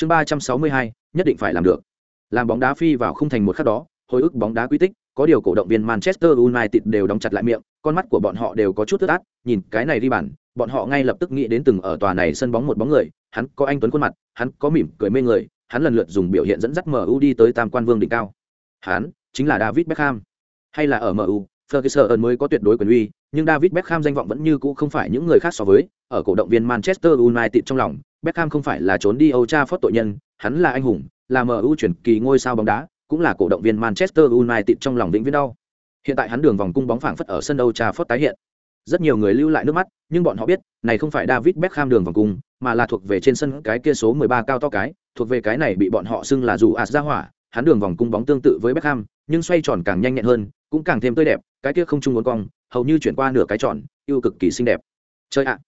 chương ba trăm sáu mươi hai nhất định phải làm được. Làm bóng đá phi vào khung thành một khắc đó hồi ức bóng đá quy tích có điều cổ động viên manchester united đều đóng chặt lại miệng con mắt của bọn họ đều có chút tức át nhìn cái này đi bàn bọn họ ngay lập tức nghĩ đến từng ở tòa này sân bóng một bóng người hắn có anh tuấn khuôn mặt hắn có mỉm cười mê người hắn lần lượt dùng biểu hiện dẫn dắt mu đi tới tam quan vương đỉnh cao. Hắn chính là david beckham. Hay là ở mu Ferguson mới có tuyệt đối quyền uy, nhưng David Beckham danh vọng vẫn như cũ không phải những người khác so với, ở cổ động viên Manchester United trong lòng, Beckham không phải là trốn đi Old Trafford tội nhân, hắn là anh hùng, là MU chuyển kỳ ngôi sao bóng đá, cũng là cổ động viên Manchester United trong lòng vĩnh viễn đau. Hiện tại hắn đường vòng cung bóng phảng phất ở sân Old Trafford tái hiện. Rất nhiều người lưu lại nước mắt, nhưng bọn họ biết, này không phải David Beckham đường vòng cung, mà là thuộc về trên sân cái kia số 13 cao to cái, thuộc về cái này bị bọn họ xưng là dù ạt ra hỏa, hắn đường vòng cung bóng tương tự với Beckham, nhưng xoay tròn càng nhanh nhẹn hơn, cũng càng thêm tươi đẹp, cái kia không trung uốn cong, hầu như chuyển qua nửa cái tròn, yêu cực kỳ xinh đẹp. Chơi ạ.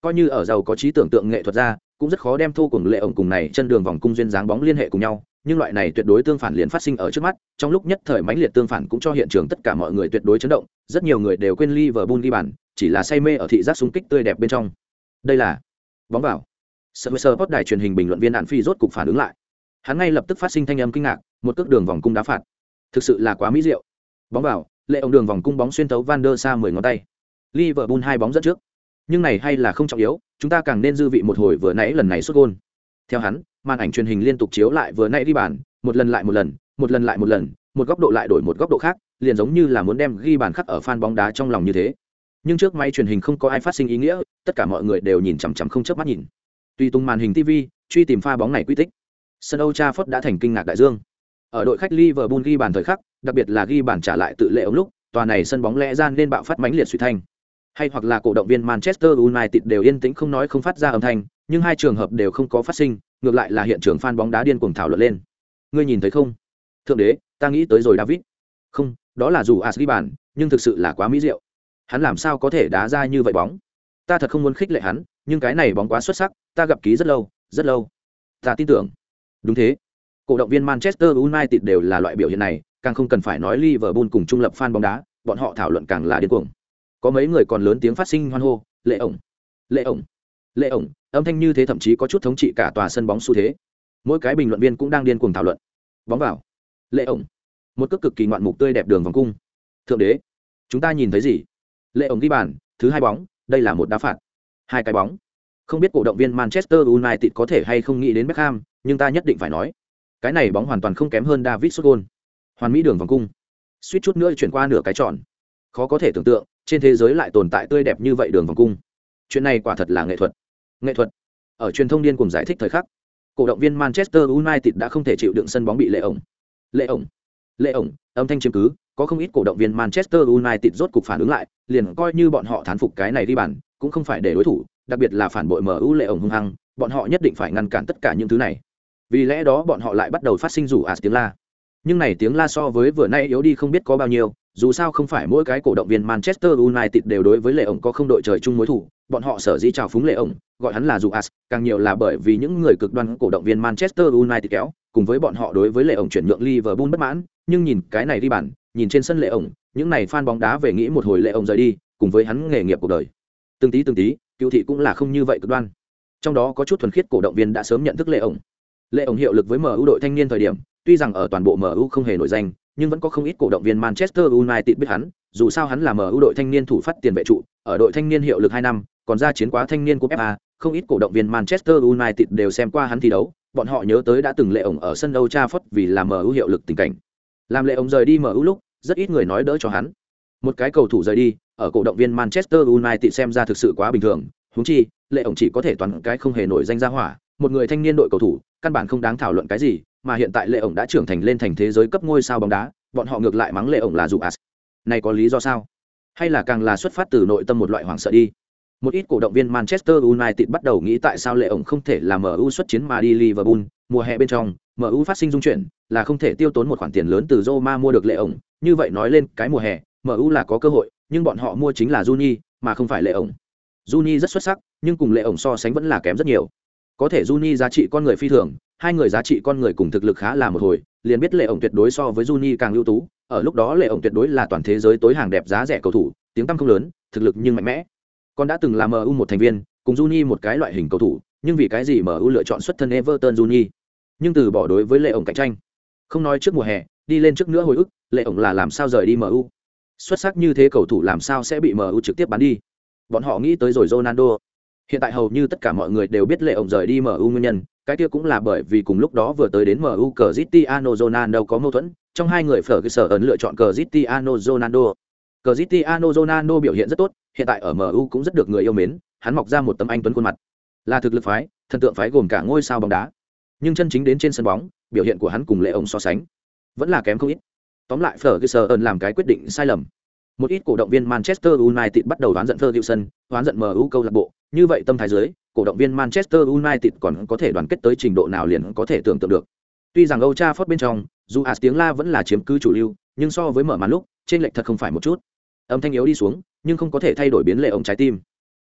Coi như ở giàu có trí tưởng tượng nghệ thuật ra, cũng rất khó đem thô cùng lệ ổng cùng này chân đường vòng cung duyên dáng bóng liên hệ cùng nhau, nhưng loại này tuyệt đối tương phản liền phát sinh ở trước mắt, trong lúc nhất thời mãnh liệt tương phản cũng cho hiện trường tất cả mọi người tuyệt đối chấn động, rất nhiều người đều quên Liverpool ghi bàn, chỉ là say mê ở thị giác súng kích tươi đẹp bên trong. Đây là bóng vào. Sir Post đài truyền hình bình luận viên Đạn Phi rốt cục phản ứng lại. Hắn ngay lập tức phát sinh thanh âm kinh ngạc, một cước đường vòng cung đá phạt. Thực sự là quá mỹ diệu. Bóng vào, lệ ông đường vòng cung bóng xuyên tấu Van der Sa 10 ngón tay. Liverpool hai bóng dẫn trước. Nhưng này hay là không trọng yếu, chúng ta càng nên dư vị một hồi vừa nãy lần này xuất gôn. Theo hắn, màn ảnh truyền hình liên tục chiếu lại vừa nãy đi bàn, một lần lại một lần, một lần lại một lần, một góc độ lại đổi một góc độ khác, liền giống như là muốn đem ghi bàn khắc ở fan bóng đá trong lòng như thế. Nhưng trước máy truyền hình không có ai phát sinh ý nghĩa, tất cả mọi người đều nhìn chằm chằm không chớp mắt nhìn. Tuy tung màn hình TV, truy tìm pha bóng này quy tích. Sân Old Trafford đã thành kinh ngạc đại dương. Ở đội khách Liverpool ghi bàn thời khắc, đặc biệt là ghi bàn trả lại tự lệ ống lúc, tòa này sân bóng lẽ ra nên bạo phát mãnh liệt suy thanh. Hay hoặc là cổ động viên Manchester United đều yên tĩnh không nói không phát ra âm thanh, nhưng hai trường hợp đều không có phát sinh, ngược lại là hiện trường fan bóng đá điên cuồng thảo luận lên. Ngươi nhìn thấy không? Thượng đế, ta nghĩ tới rồi David. Không, đó là dù Ashley bàn, nhưng thực sự là quá mỹ diệu. Hắn làm sao có thể đá ra như vậy bóng? Ta thật không muốn khích lệ hắn, nhưng cái này bóng quá xuất sắc, ta gặp ký rất lâu, rất lâu. Ta tin tưởng. Đúng thế. Cổ động viên Manchester United đều là loại biểu hiện này, càng không cần phải nói Liverpool cùng trung lập fan bóng đá, bọn họ thảo luận càng là điên cuồng. Có mấy người còn lớn tiếng phát sinh hoan hô, "Lệ ổng, lệ ổng, lệ ổng!" Âm thanh như thế thậm chí có chút thống trị cả tòa sân bóng xu thế. Mỗi cái bình luận viên cũng đang điên cuồng thảo luận. Bóng vào. Lệ ổng. Một cước cực kỳ ngoạn mục tươi đẹp đường vòng cung. Thượng đế, chúng ta nhìn thấy gì? Lệ ổng ghi bàn, thứ hai bóng, đây là một đá phạt. Hai cái bóng. Không biết cổ động viên Manchester United có thể hay không nghĩ đến Beckham, nhưng ta nhất định phải nói, cái này bóng hoàn toàn không kém hơn David Sutton. Hoàn mỹ đường vòng cung. Suýt chút nữa chuyển qua nửa cái tròn. Khó có thể tưởng tượng, trên thế giới lại tồn tại tươi đẹp như vậy đường vòng cung. Chuyện này quả thật là nghệ thuật. Nghệ thuật. Ở truyền thông điên cùng giải thích thời khắc, cổ động viên Manchester United đã không thể chịu đựng sân bóng bị lệ ổng. Lệ ổng. Lệ ổng, âm thanh chiếm cứ, có không ít cổ động viên Manchester United rốt cục phản ứng lại, liền coi như bọn họ thán phục cái này đi bàn, cũng không phải để đối thủ, đặc biệt là phản bội MU lệ ổng hung hăng, bọn họ nhất định phải ngăn cản tất cả những thứ này vì lẽ đó bọn họ lại bắt đầu phát sinh rủ ạt tiếng la nhưng này tiếng la so với vừa nay yếu đi không biết có bao nhiêu, dù sao không phải mỗi cái cổ động viên manchester united đều đối với lệ ổng có không đội trời chung mối thủ, bọn họ sở dĩ chào phúng lệ ổng, gọi hắn là dù as càng nhiều là bởi vì những người cực đoan cổ động viên manchester united kéo, cùng với bọn họ đối với lệ ổng chuyển nhượng liverpool bất mãn. Nhưng nhìn cái này đi bản nhìn trên sân lệ ổng, những này fan bóng đá về nghĩ một hồi lệ ổng rời đi, cùng với hắn nghề nghiệp cuộc đời. Từng tí từng tí, cựu thị cũng là không như vậy cực đoan. Trong đó có chút thuần khiết cổ động viên đã sớm nhận thức lệ ổng. Lệ ổng hiệu lực với mu đội thanh niên thời điểm tuy rằng ở toàn bộ mu không hề nổi danh, nhưng vẫn có không ít cổ động viên manchester united biết hắn, dù sao hắn là mu đội thanh niên thủ phát tiền vệ trụ, ở đội thanh niên hiệu lực hai năm, còn ra chiến quá thanh niên của fa không ít cổ động viên manchester united đều xem qua hắn thi đấu, bọn họ nhớ tới đã từng lệ ổng ở sân Old Trafford vì là mu hiệu lực tình cảnh. Làm lệ ổng rời đi mu lúc, rất ít người nói đỡ cho hắn. Một cái cầu thủ rời đi, ở cổ động viên manchester united xem ra thực sự quá bình thường, Huống chi, lệ ổng chỉ có thể toàn cái không hề nổi danh ra hỏa, một người thanh niên đội cầu thủ, căn bản không đáng thảo luận cái gì mà hiện tại lệ ổng đã trưởng thành lên thành thế giới cấp ngôi sao bóng đá bọn họ ngược lại mắng lệ ổng là dù as này có lý do sao? Hay là càng là xuất phát từ nội tâm một loại hoảng sợ đi? Một ít cổ động viên manchester united bắt đầu nghĩ tại sao lệ ổng không thể là mu xuất chiến mà đi liverpool mùa hè bên trong mu phát sinh dung chuyển là không thể tiêu tốn một khoản tiền lớn từ roma mua được lệ ổng. Như vậy nói lên cái mùa hè mu là có cơ hội nhưng bọn họ mua chính là juni mà không phải lệ ổng. Juni rất xuất sắc nhưng cùng lệ ổng so sánh vẫn là kém rất nhiều. Có thể Juni giá trị con người phi thường, hai người giá trị con người cùng thực lực khá là một hồi, liền biết Lệ ổng tuyệt đối so với Juni càng ưu tú, ở lúc đó Lệ ổng tuyệt đối là toàn thế giới tối hàng đẹp giá rẻ cầu thủ, tiếng tăm không lớn, thực lực nhưng mạnh mẽ. Con đã từng là MU một thành viên, cùng Juni một cái loại hình cầu thủ, nhưng vì cái gì MU lựa chọn xuất thân Everton Juni, nhưng từ bỏ đối với lệ ổng cạnh tranh. Không nói trước mùa hè đi lên trước nữa hồi ức lệ ổng là làm sao rời đi mu xuất sắc như thế cầu thủ làm sao sẽ bị mu trực tiếp bán đi? Bọn họ nghĩ tới rồi ronaldo. Hiện tại hầu như tất cả mọi người đều biết lệ ổng rời đi mu nguyên nhân cái kia cũng là bởi vì cùng lúc đó vừa tới đến mu cristiano ronaldo có mâu thuẫn, trong hai người phở cơ sở ấn lựa chọn cristiano ronaldo. Cristiano ronaldo biểu hiện rất tốt, hiện tại ở mu cũng rất được người yêu mến, hắn mọc ra một tấm anh tuấn khuôn mặt. Là thực lực phái, thần tượng phái gồm cả ngôi sao bóng đá. Nhưng chân chính đến trên sân bóng, biểu hiện của hắn cùng lệ ổng so sánh, vẫn là kém không ít. Tóm lại Ferguson làm cái quyết định sai lầm. Một ít cổ động viên Manchester United bắt đầu đoán giận Ferguson, đoán giận MU câu lạc bộ. Như vậy tâm thái dưới cổ động viên Manchester United còn có thể đoàn kết tới trình độ nào liền có thể tưởng tượng được. Tuy rằng Old Trafford bên trong, dù As tiếng la vẫn là chiếm cứ chủ lưu, nhưng so với mở màn lúc, trên lệch thật không phải một chút. Âm thanh yếu đi xuống, nhưng không có thể thay đổi biến lệ ổng trái tim.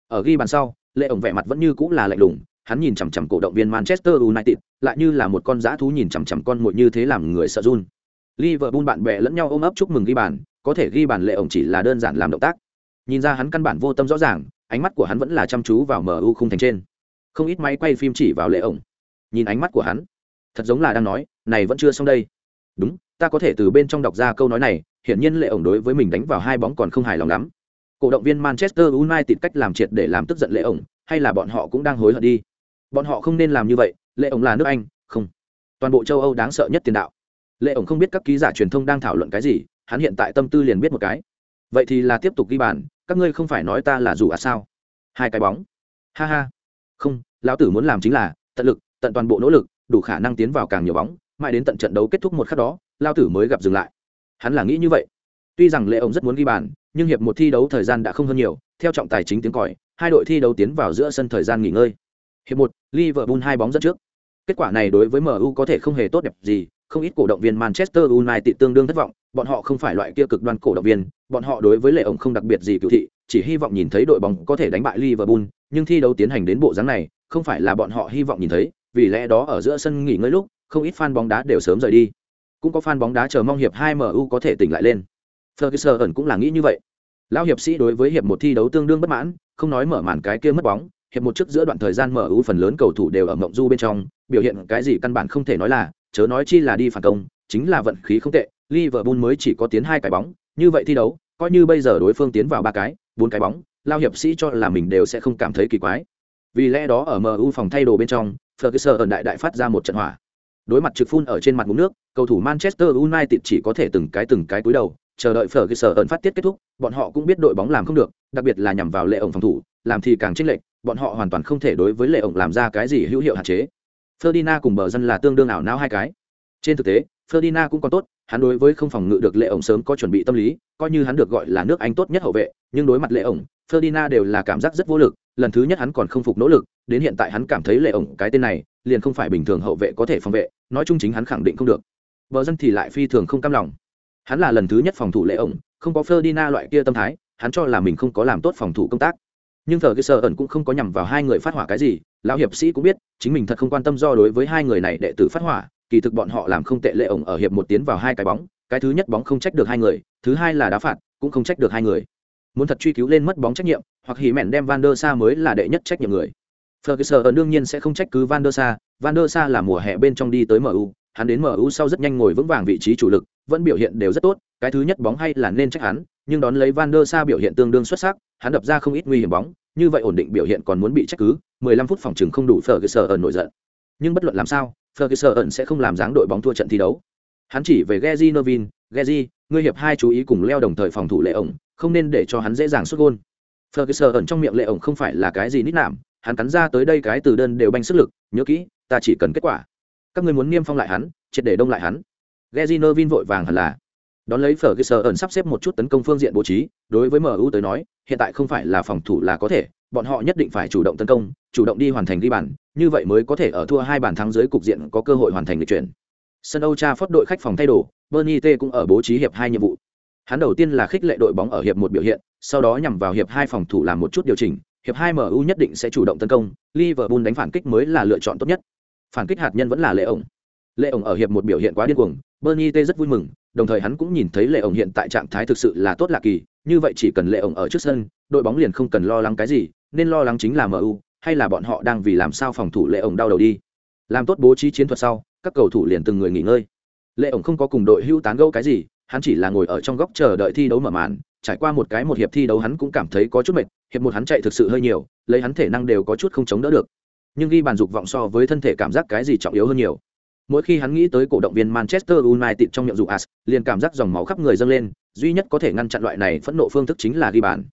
Ở ghi bàn sau, lệ ổng vẻ mặt vẫn như cũng là lạnh lùng, hắn nhìn chằm chằm cổ động viên manchester united, lại như là một con dã thú nhìn chằm chằm con mồi như thế làm người sợ run. Liverpool bạn bè lẫn nhau ôm ấp chúc mừng ghi bàn, có thể ghi bàn lệ ổng chỉ là đơn giản làm động tác. Nhìn ra hắn căn bản vô tâm rõ ràng ánh mắt của hắn vẫn là chăm chú vào mu khung thành trên. Không ít máy quay phim chỉ vào lệ ổng. Nhìn ánh mắt của hắn, thật giống là đang nói, này vẫn chưa xong đây. Đúng, ta có thể từ bên trong đọc ra câu nói này, hiển nhiên lệ ổng đối với mình đánh vào hai bóng còn không hài lòng lắm. Cổ động viên manchester united cách làm triệt để làm tức giận lệ ổng, hay là bọn họ cũng đang hối hận đi. Bọn họ không nên làm như vậy, lệ ổng là nước anh, không. Toàn bộ châu âu đáng sợ nhất tiền đạo. Lệ ổng không biết các ký giả truyền thông đang thảo luận cái gì, hắn hiện tại tâm tư liền biết một cái vậy thì là tiếp tục ghi bàn, các ngươi không phải nói ta là dù à sao? Hai cái bóng. Ha ha. Không, lão tử muốn làm chính là, tận lực, tận toàn bộ nỗ lực, đủ khả năng tiến vào càng nhiều bóng, mãi đến tận trận đấu kết thúc một khắc đó lao tử mới gặp dừng lại. Hắn là nghĩ như vậy. Tuy rằng lệ ông rất muốn ghi bàn, nhưng hiệp một thi đấu thời gian đã không hơn nhiều, theo trọng tài chính tiếng còi, hai đội thi đấu tiến vào giữa sân thời gian nghỉ ngơi. Hiệp một, liverpool hai bóng dẫn trước. Kết quả này đối với mu có thể không hề tốt đẹp gì, không ít cổ động viên manchester united tương đương thất vọng bọn họ không phải loại kia cực đoan cổ động viên, bọn họ đối với lệ ổng không đặc biệt gì cửu thị, chỉ hy vọng nhìn thấy đội bóng có thể đánh bại liverpool, nhưng thi đấu tiến hành đến bộ dáng này, không phải là bọn họ hy vọng nhìn thấy, vì lẽ đó ở giữa sân nghỉ ngơi lúc, không ít fan bóng đá đều sớm rời đi. Cũng có fan bóng đá chờ mong hiệp hai mu có thể tỉnh lại lên. Ferguson cũng là nghĩ như vậy. Lão hiệp sĩ đối với hiệp một thi đấu tương đương bất mãn, không nói mở màn cái kia mất bóng, hiệp một trước giữa đoạn thời gian mở phần lớn cầu thủ đều ở mộng du bên trong, biểu hiện cái gì căn bản không thể nói là, chớ nói chi là đi phản công chính là vận khí không tệ, liverpool mới chỉ có tiến hai cái bóng, như vậy thi đấu, coi như bây giờ đối phương tiến vào ba cái, bốn cái bóng, lao hiệp sĩ cho là mình đều sẽ không cảm thấy kỳ quái. Vì lẽ đó ở mu phòng thay đồ bên trong, ferguson ở đại đại phát ra một trận hỏa. Đối mặt trực phun ở trên mặt ngụm nước, cầu thủ manchester united chỉ có thể từng cái từng cái cúi đầu, chờ đợi Ferguson ẩn phát tiết kết thúc, bọn họ cũng biết đội bóng làm không được, đặc biệt là nhằm vào lệ ổng phòng thủ, làm thì càng chênh lệch, bọn họ hoàn toàn không thể đối với lệ ổng làm ra cái gì hữu hiệu hạn chế. Ferdinand cùng bờ dân là tương đương ảo não hai cái. Trên thực tế Ferdinand cũng còn tốt, hắn đối với không phòng ngự được lệ ổng sớm có chuẩn bị tâm lý, coi như hắn được gọi là nước anh tốt nhất hậu vệ, nhưng đối mặt lệ ổng, Ferdinand đều là cảm giác rất vô lực, lần thứ nhất hắn còn không phục nỗ lực, đến hiện tại hắn cảm thấy lệ ổng cái tên này, liền không phải bình thường hậu vệ có thể phòng vệ, nói chung chính hắn khẳng định không được. Bờ dân thì lại phi thường không cam lòng. Hắn là lần thứ nhất phòng thủ lệ ổng, không có Ferdinand loại kia tâm thái, hắn cho là mình không có làm tốt phòng thủ công tác. Nhưng thờ cái sợ ẩn cũng không có nhằm vào hai người phát hỏa cái gì, lão hiệp sĩ cũng biết, chính mình thật không quan tâm do đối với hai người này đệ tử phát hỏa kỳ thực bọn họ làm không tệ lệ ổng ở hiệp một tiến vào hai cái bóng, cái thứ nhất bóng không trách được hai người, thứ hai là đá phạt, cũng không trách được hai người. Muốn thật truy cứu lên mất bóng trách nhiệm, hoặc hỉ mẹn đem van der sa mới là đệ nhất trách nhiệm người. Ferguson đương nhiên sẽ không trách cứ van der sa van der sa là mùa hè bên trong đi tới mu hắn đến mu sau rất nhanh ngồi vững vàng vị trí chủ lực, vẫn biểu hiện đều rất tốt, cái thứ nhất bóng hay là nên trách hắn, nhưng đón lấy van der sa biểu hiện tương đương xuất sắc, hắn đập ra không ít nguy hiểm bóng, như vậy ổn định biểu hiện còn muốn bị trách cứ 15 phút phòng trừng không đủ Ferguson nổi giận. Nhưng bất luận làm sao Ferguson sẽ không làm dáng đội bóng thua trận thi đấu. Hắn chỉ về Gezi Novin Gezi, ngươi hiệp hai chú ý cùng leo đồng thời phòng thủ lệ ổng, không nên để cho hắn dễ dàng xuất gôn. Ferguson trong miệng lệ ổng không phải là cái gì nít nạm, hắn cắn ra tới đây cái từ đơn đều banh sức lực, nhớ kỹ, ta chỉ cần kết quả. Các ngươi muốn niêm phong lại hắn, triệt để đông lại hắn. Gezi Novin vội vàng hẳn là đón lấy Ferguson sắp xếp một chút tấn công phương diện bố trí, đối với MU tới nói, hiện tại không phải là phòng thủ là có thể, bọn họ nhất định phải chủ động tấn công, chủ động đi hoàn thành ghi bàn, như vậy mới có thể ở thua hai bàn thắng dưới cục diện có cơ hội hoàn thành lịch chuyển. Sân Âu Cha phót đội khách phòng thay đồ, Bernie T cũng ở bố trí hiệp hai nhiệm vụ. Hắn đầu tiên là khích lệ đội bóng ở hiệp một biểu hiện, sau đó nhằm vào hiệp hai phòng thủ làm một chút điều chỉnh, hiệp hai MU nhất định sẽ chủ động tấn công, Liverpool đánh phản kích mới là lựa chọn tốt nhất. Phản kích hạt nhân vẫn là lệ ổng lệ ổng ở hiệp một biểu hiện quá điên cuồng, bernie t rất vui mừng, đồng thời hắn cũng nhìn thấy lệ ổng hiện tại trạng thái thực sự là tốt lạ kỳ, như vậy chỉ cần lệ ổng ở trước sân, đội bóng liền không cần lo lắng cái gì, nên lo lắng chính là mu hay là bọn họ đang vì làm sao phòng thủ lệ ổng đau đầu đi. Làm tốt bố trí chiến thuật sau, các cầu thủ liền từng người nghỉ ngơi. Lệ ổng không có cùng đội hưu tán gẫu cái gì, hắn chỉ là ngồi ở trong góc chờ đợi thi đấu mở màn, trải qua một cái một hiệp thi đấu hắn cũng cảm thấy có chút mệt, hiệp một hắn chạy thực sự hơi nhiều, lấy hắn thể năng đều có chút không chống đỡ được. Nhưng ghi bàn dục vọng so với thân thể cảm giác cái gì trọng yếu hơn nhiều mỗi khi hắn nghĩ tới cổ động viên manchester united trong miệng dục as, liền cảm giác dòng máu khắp người dâng lên, duy nhất có thể ngăn chặn loại này phẫn nộ phương thức chính là ghi bàn.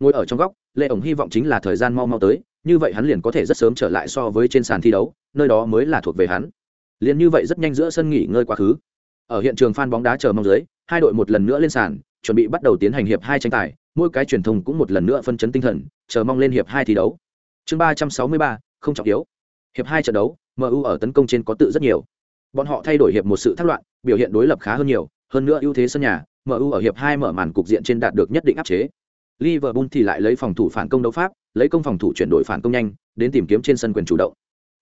Ngồi ở trong góc lệ ổng hy vọng chính là thời gian mau mau tới, như vậy hắn liền có thể rất sớm trở lại so với trên sàn thi đấu, nơi đó mới là thuộc về hắn. Liền như vậy rất nhanh giữa sân nghỉ ngơi quá khứ. Ở hiện trường fan bóng đá chờ mong dưới, hai đội một lần nữa lên sàn, chuẩn bị bắt đầu tiến hành hiệp hai tranh tài, mỗi cái truyền thông cũng một lần nữa phân chấn tinh thần, chờ mong lên hiệp hai thi đấu. Chương ba trăm sáu mươi ba, không trọng yếu. Hiệp hai trận đấu mu ở tấn công trên có tự rất nhiều bọn họ thay đổi hiệp một sự thác loạn, biểu hiện đối lập khá hơn nhiều, hơn nữa ưu thế sân nhà mu ở hiệp hai mở màn cục diện trên đạt được nhất định áp chế. Liverpool thì lại lấy phòng thủ phản công đấu pháp, lấy công phòng thủ chuyển đổi phản công nhanh, đến tìm kiếm trên sân quyền chủ động.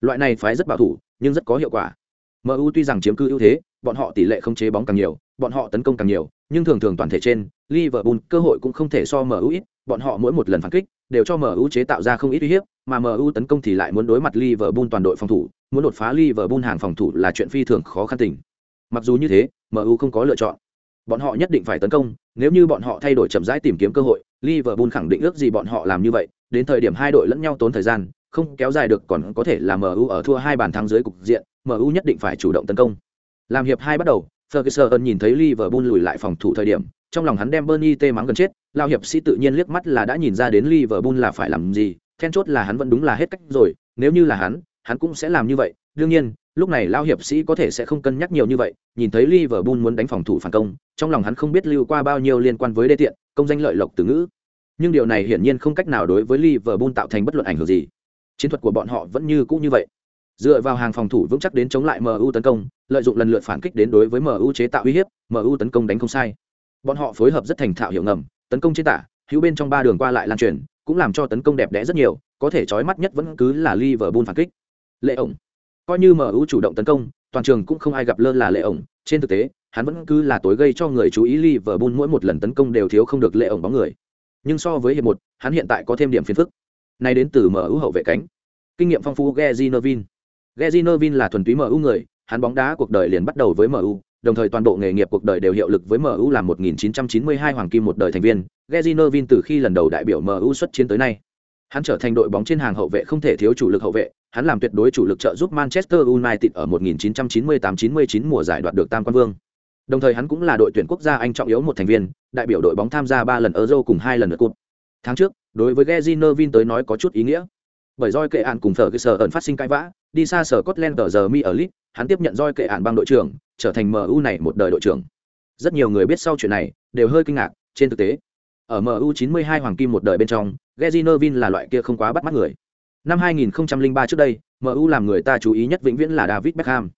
Loại này phái rất bảo thủ, nhưng rất có hiệu quả. Mu tuy rằng chiếm cứ ưu thế, bọn họ tỷ lệ không chế bóng càng nhiều, bọn họ tấn công càng nhiều, nhưng thường thường toàn thể trên, liverpool cơ hội cũng không thể so mu ít, bọn họ mỗi một lần phản kích, đều cho mu chế tạo ra không ít uy hiếp mà mu tấn công thì lại muốn đối mặt liverpool toàn đội phòng thủ, muốn đột phá liverpool hàng phòng thủ là chuyện phi thường khó khăn tình. Mặc dù như thế mu không có lựa chọn. Bọn họ nhất định phải tấn công, nếu như bọn họ thay đổi chậm rãi tìm kiếm cơ hội, liverpool khẳng định ước gì bọn họ làm như vậy, đến thời điểm hai đội lẫn nhau tốn thời gian, không kéo dài được còn có thể là mu ở thua hai bàn thắng dưới cục diện mu nhất định phải chủ động tấn công. Làm hiệp hai bắt đầu, ferguson nhìn thấy liverpool lùi lại phòng thủ thời điểm, trong lòng hắn đem bernie tê mắng gần chết, lao hiệp sĩ tự nhiên liếc mắt là đã nhìn ra đến liverpool là phải làm gì then chốt là hắn vẫn đúng là hết cách rồi, nếu như là hắn hắn cũng sẽ làm như vậy. Đương nhiên, lúc này lao hiệp sĩ có thể sẽ không cân nhắc nhiều như vậy, nhìn thấy liverpool muốn đánh phòng thủ phản công, trong lòng hắn không biết lưu qua bao nhiêu liên quan với đê tiện, công danh lợi lộc từ ngữ. Nhưng điều này hiển nhiên không cách nào đối với liverpool tạo thành bất luận ảnh hưởng gì. Chiến thuật của bọn họ vẫn như cũ như vậy. Dựa vào hàng phòng thủ vững chắc đến chống lại mu tấn công, lợi dụng lần lượt phản kích đến đối với mu chế tạo uy hiếp mu tấn công đánh không sai. Bọn họ phối hợp rất thành thạo hiệu ngầm, tấn công trên tả, hữu bên trong ba đường qua lại lan truyền cũng làm cho tấn công đẹp đẽ rất nhiều có thể chói mắt nhất vẫn cứ là liverpool phản kích. Lệ ổng. Coi như mu chủ động tấn công toàn trường cũng không ai gặp lơ là lệ ổng. Trên thực tế hắn vẫn cứ là tối gây cho người chú ý liverpool mỗi một lần tấn công đều thiếu không được lệ ổng bóng người. Nhưng so với hiệp một hắn hiện tại có thêm điểm phiền phức. Này đến từ mu hậu vệ cánh. Kinh nghiệm phong phú Gezinovin. Gezinovin là thuần túy MU người, hắn bóng đá cuộc đời liền bắt đầu với MU, đồng thời toàn bộ nghề nghiệp cuộc đời đều hiệu lực với MU làm 1992 hoàng kim một đời thành viên. Gezinervin từ khi lần đầu đại biểu MU xuất chiến tới nay, hắn trở thành đội bóng trên hàng hậu vệ không thể thiếu chủ lực hậu vệ, hắn làm tuyệt đối chủ lực trợ giúp Manchester United ở 1998-99 mùa giải đoạt được tam quan vương. Đồng thời hắn cũng là đội tuyển quốc gia Anh trọng yếu một thành viên, đại biểu đội bóng tham gia 3 lần Euro cùng 2 lần lượt cúp. Tháng trước, đối với Gezinervin tới nói có chút ý nghĩa. Bởi roi kệ án cùng sở cái sở ẩn phát sinh cãi vã, đi xa sở Scotland ở giờ mi ở Leeds, hắn tiếp nhận roi kệ ạn bang đội trưởng, trở thành MU này một đời đội trưởng. Rất nhiều người biết sau chuyện này, đều hơi kinh ngạc, trên thực tế, ở MU 92 hoàng kim một đời bên trong, Gezinervin là loại kia không quá bắt mắt người. Năm 2003 trước đây, MU làm người ta chú ý nhất vĩnh viễn là David Beckham.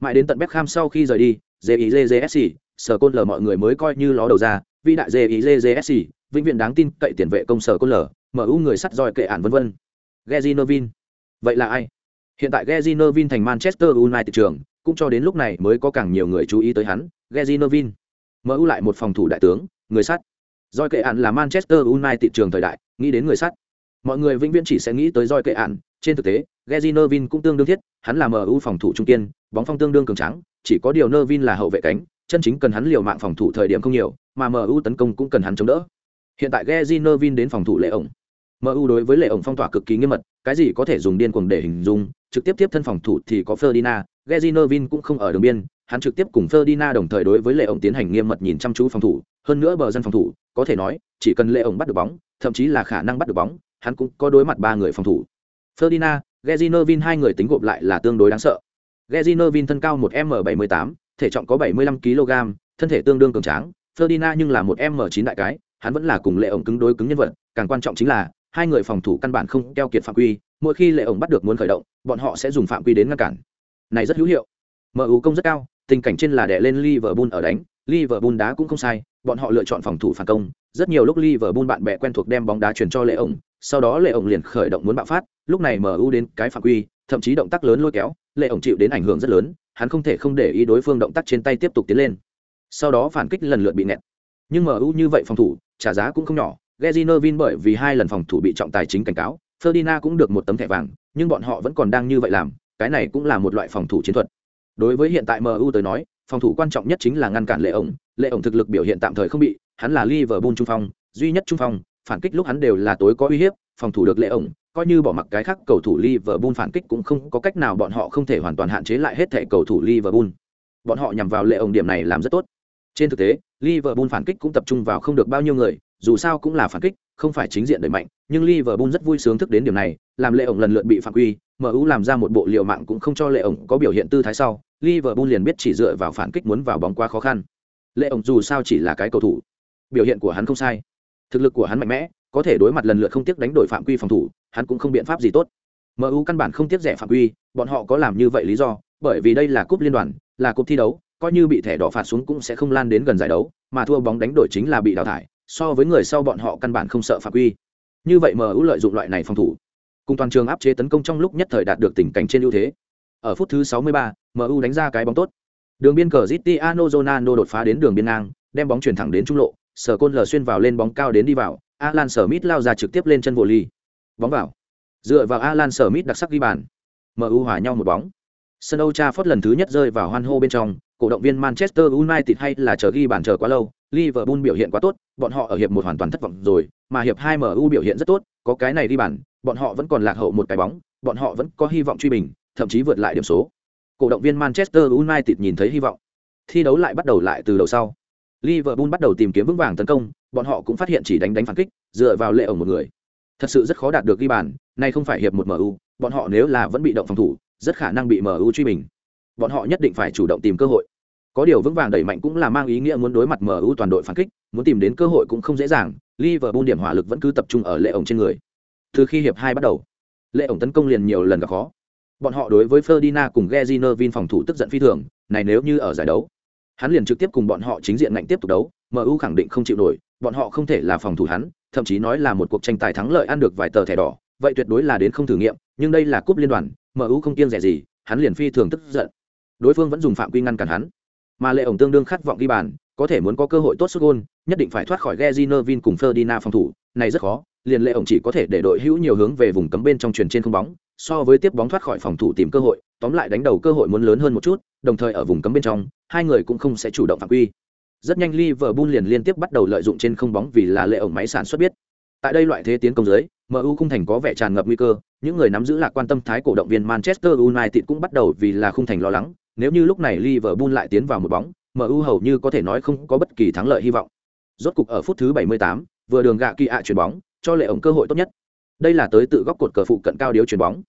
Mãi đến tận Beckham sau khi rời đi, JIJJSC, sở côn lờ mọi người mới coi như ló đầu ra, vĩ đại JIJJSC, vĩnh viễn đáng tin cậy tiền vệ công sở côn lờ, MU người sắt roi kệ ạn vân vân. Gezinervin. Vậy là ai? Hiện tại Gezinervin thành Manchester United trường, cũng cho đến lúc này mới có càng nhiều người chú ý tới hắn, Gezinervin. MU lại một phòng thủ đại tướng, người sắt. Doi Kệ ạn là Manchester United trường thời đại, nghĩ đến người sắt. Mọi người vĩnh viễn chỉ sẽ nghĩ tới Doi Kệ ạn, trên thực tế, Gary Nervin cũng tương đương thiết, hắn là MU phòng thủ trung kiên, bóng phong tương đương cường tráng, chỉ có điều Nervin là hậu vệ cánh, chân chính cần hắn liều mạng phòng thủ thời điểm không nhiều, mà MU tấn công cũng cần hắn chống đỡ. Hiện tại Gary Nervin đến phòng thủ lệ ổng. MU đối với lệ ổng phong tỏa cực kỳ nghiêm mật, cái gì có thể dùng điên cuồng để hình dung, trực tiếp tiếp thân phòng thủ thì có Ferdinand, Gezinovin cũng không ở đường biên, hắn trực tiếp cùng Ferdinand đồng thời đối với Lệ ổng tiến hành nghiêm mật nhìn chăm chú phòng thủ, hơn nữa bờ dân phòng thủ, có thể nói, chỉ cần Lệ ổng bắt được bóng, thậm chí là khả năng bắt được bóng, hắn cũng có đối mặt ba người phòng thủ. Ferdinand, Gezinovin hai người tính gộp lại là tương đối đáng sợ. Gezinovin thân cao 1m78, thể trọng có 75 kg, thân thể tương đương cường tráng, Ferdinand nhưng là một M9 đại cái, hắn vẫn là cùng Lệ ổng cứng đối cứng nhân vật, càng quan trọng chính là hai người phòng thủ căn bản không keo kiệt phạm quy, mỗi khi Lệ ổng bắt được muốn khởi động, bọn họ sẽ dùng phạm quy đến ngăn cản. Này rất hữu hiệu. MU công rất cao, tình cảnh trên là đè lên Liverpool ở đánh, Liverpool đá cũng không sai, bọn họ lựa chọn phòng thủ phản công, rất nhiều lúc Liverpool bạn bè quen thuộc đem bóng đá chuyển cho Lệ ổng, sau đó Lệ ổng liền khởi động muốn bạo phát, lúc này MU đến cái phạm quy, thậm chí động tác lớn lôi kéo, Lệ ổng chịu đến ảnh hưởng rất lớn, hắn không thể không để ý đối phương động tác trên tay tiếp tục tiến lên. Sau đó phản kích lần lượt bị nẹt. Nhưng MU như vậy phòng thủ, trả giá cũng không nhỏ, Gezinovin bởi vì hai lần phòng thủ bị trọng tài chính cảnh cáo, Ferdinand cũng được một tấm thẻ vàng, nhưng bọn họ vẫn còn đang như vậy làm, cái này cũng là một loại phòng thủ chiến thuật đối với hiện tại mu tới nói, phòng thủ quan trọng nhất chính là ngăn cản lệ ổng. Lệ ổng thực lực biểu hiện tạm thời không bị, hắn là liverpool trung phong, duy nhất trung phong, phản kích lúc hắn đều là tối có uy hiếp, phòng thủ được lệ ổng, coi như bỏ mặc cái khác cầu thủ liverpool phản kích cũng không có cách nào bọn họ không thể hoàn toàn hạn chế lại hết thể cầu thủ liverpool. Bọn họ nhằm vào lệ ổng điểm này làm rất tốt. Trên thực tế, liverpool phản kích cũng tập trung vào không được bao nhiêu người dù sao cũng là phản kích, không phải chính diện đẩy mạnh, nhưng liverpool rất vui sướng thức đến điểm này, làm lệ ổng lần lượt bị phạm quy mu làm ra một bộ liệu mạng cũng không cho lệ ổng có biểu hiện tư thái sau, liverpool liền biết chỉ dựa vào phản kích muốn vào bóng quá khó khăn. Lệ ổng dù sao chỉ là cái cầu thủ, biểu hiện của hắn không sai. Thực lực của hắn mạnh mẽ, có thể đối mặt lần lượt không tiếc đánh đổi phạm quy phòng thủ, hắn cũng không biện pháp gì tốt. Mu căn bản không tiếc rẻ phạm quy, bọn họ có làm như vậy lý do, bởi vì đây là cúp liên đoàn, là cúp thi đấu, coi như bị thẻ đỏ phạt xuống cũng sẽ không lan đến gần giải đấu, mà thua bóng đánh đổi chính là bị đào thải so với người sau bọn họ căn bản không sợ phạm quy. Như vậy mu lợi dụng loại này phòng thủ cùng toàn trường áp chế tấn công trong lúc nhất thời đạt được tình cảnh trên ưu thế. Ở phút thứ 63, mu đánh ra cái bóng tốt. Đường biên cờ Cristiano Ronaldo đột phá đến đường biên ngang đem bóng chuyển thẳng đến trung lộ. Sở côn lờ xuyên vào lên bóng cao đến đi vào. Alan smith lao ra trực tiếp lên chân vô ly. Bóng vào. Dựa vào alan smith đặc sắc ghi bàn. Mu hòa nhau một bóng. Sân Âu Trafford lần thứ nhất rơi vào hoan hô bên trong. Cổ động viên manchester united hay là chờ ghi bàn chờ quá lâu liverpool biểu hiện quá tốt bọn họ ở hiệp một hoàn toàn thất vọng rồi mà hiệp hai mu biểu hiện rất tốt có cái này ghi bàn bọn họ vẫn còn lạc hậu một cái bóng bọn họ vẫn có hy vọng truy bình thậm chí vượt lại điểm số cổ động viên manchester united nhìn thấy hy vọng thi đấu lại bắt đầu lại từ đầu sau Liverpool bắt đầu tìm kiếm vững vàng tấn công, bọn họ cũng phát hiện chỉ đánh đánh phản kích, dựa vào lệ ổng một người. Thật sự rất khó đạt được ghi bàn, này không phải hiệp một MU, bọn họ nếu là vẫn bị động phòng thủ, rất khả năng bị MU truy bình. Bọn họ nhất định phải chủ động tìm cơ hội. Có điều vững vàng đẩy mạnh cũng là mang ý nghĩa muốn đối mặt MU toàn đội phản kích, muốn tìm đến cơ hội cũng không dễ dàng, Liverpool điểm hỏa lực vẫn cứ tập trung ở lệ ổng trên người. Từ khi hiệp hai bắt đầu, lệ ổng tấn công liền nhiều lần gặp khó. Bọn họ đối với Ferdinand cùng Gezinovin phòng thủ tức giận phi thường, này nếu như ở giải đấu, hắn liền trực tiếp cùng bọn họ chính diện ngạnh tiếp tục đấu mu khẳng định không chịu nổi bọn họ không thể là phòng thủ hắn thậm chí nói là một cuộc tranh tài thắng lợi ăn được vài tờ thẻ đỏ vậy tuyệt đối là đến không thử nghiệm nhưng đây là cúp liên đoàn mu không kiêng rẻ gì hắn liền phi thường tức giận đối phương vẫn dùng phạm quy ngăn cản hắn mà lệ ổng tương đương khát vọng ghi bàn, có thể muốn có cơ hội tốt xuất gôn, nhất định phải thoát khỏi Gezinovin cùng Ferdinand phòng thủ. Này rất khó, liền lệ ổng chỉ có thể để đội hữu nhiều hướng về vùng cấm bên trong truyền trên không bóng, so với tiếp bóng thoát khỏi phòng thủ tìm cơ hội, tóm lại đánh đầu cơ hội muốn lớn hơn một chút, đồng thời ở vùng cấm bên trong, hai người cũng không sẽ chủ động phạm quy. Rất nhanh Liverpool liền liên tiếp bắt đầu lợi dụng trên không bóng vì là lệ ổng máy sản xuất biết. Tại đây loại thế tiến công dưới MU khung thành có vẻ tràn ngập nguy cơ, những người nắm giữ lạc quan tâm thái cổ động viên Manchester United cũng bắt đầu vì là khung thành lo lắng nếu như lúc này Liverpool lại tiến vào một bóng MU hầu như có thể nói không có bất kỳ thắng lợi hy vọng. Rốt cục ở phút thứ 78, vừa đường gạ kỳ ạ chuyển bóng cho lệ ổng cơ hội tốt nhất. Đây là tới tự góc cột cờ phụ cận cao điếu chuyển bóng.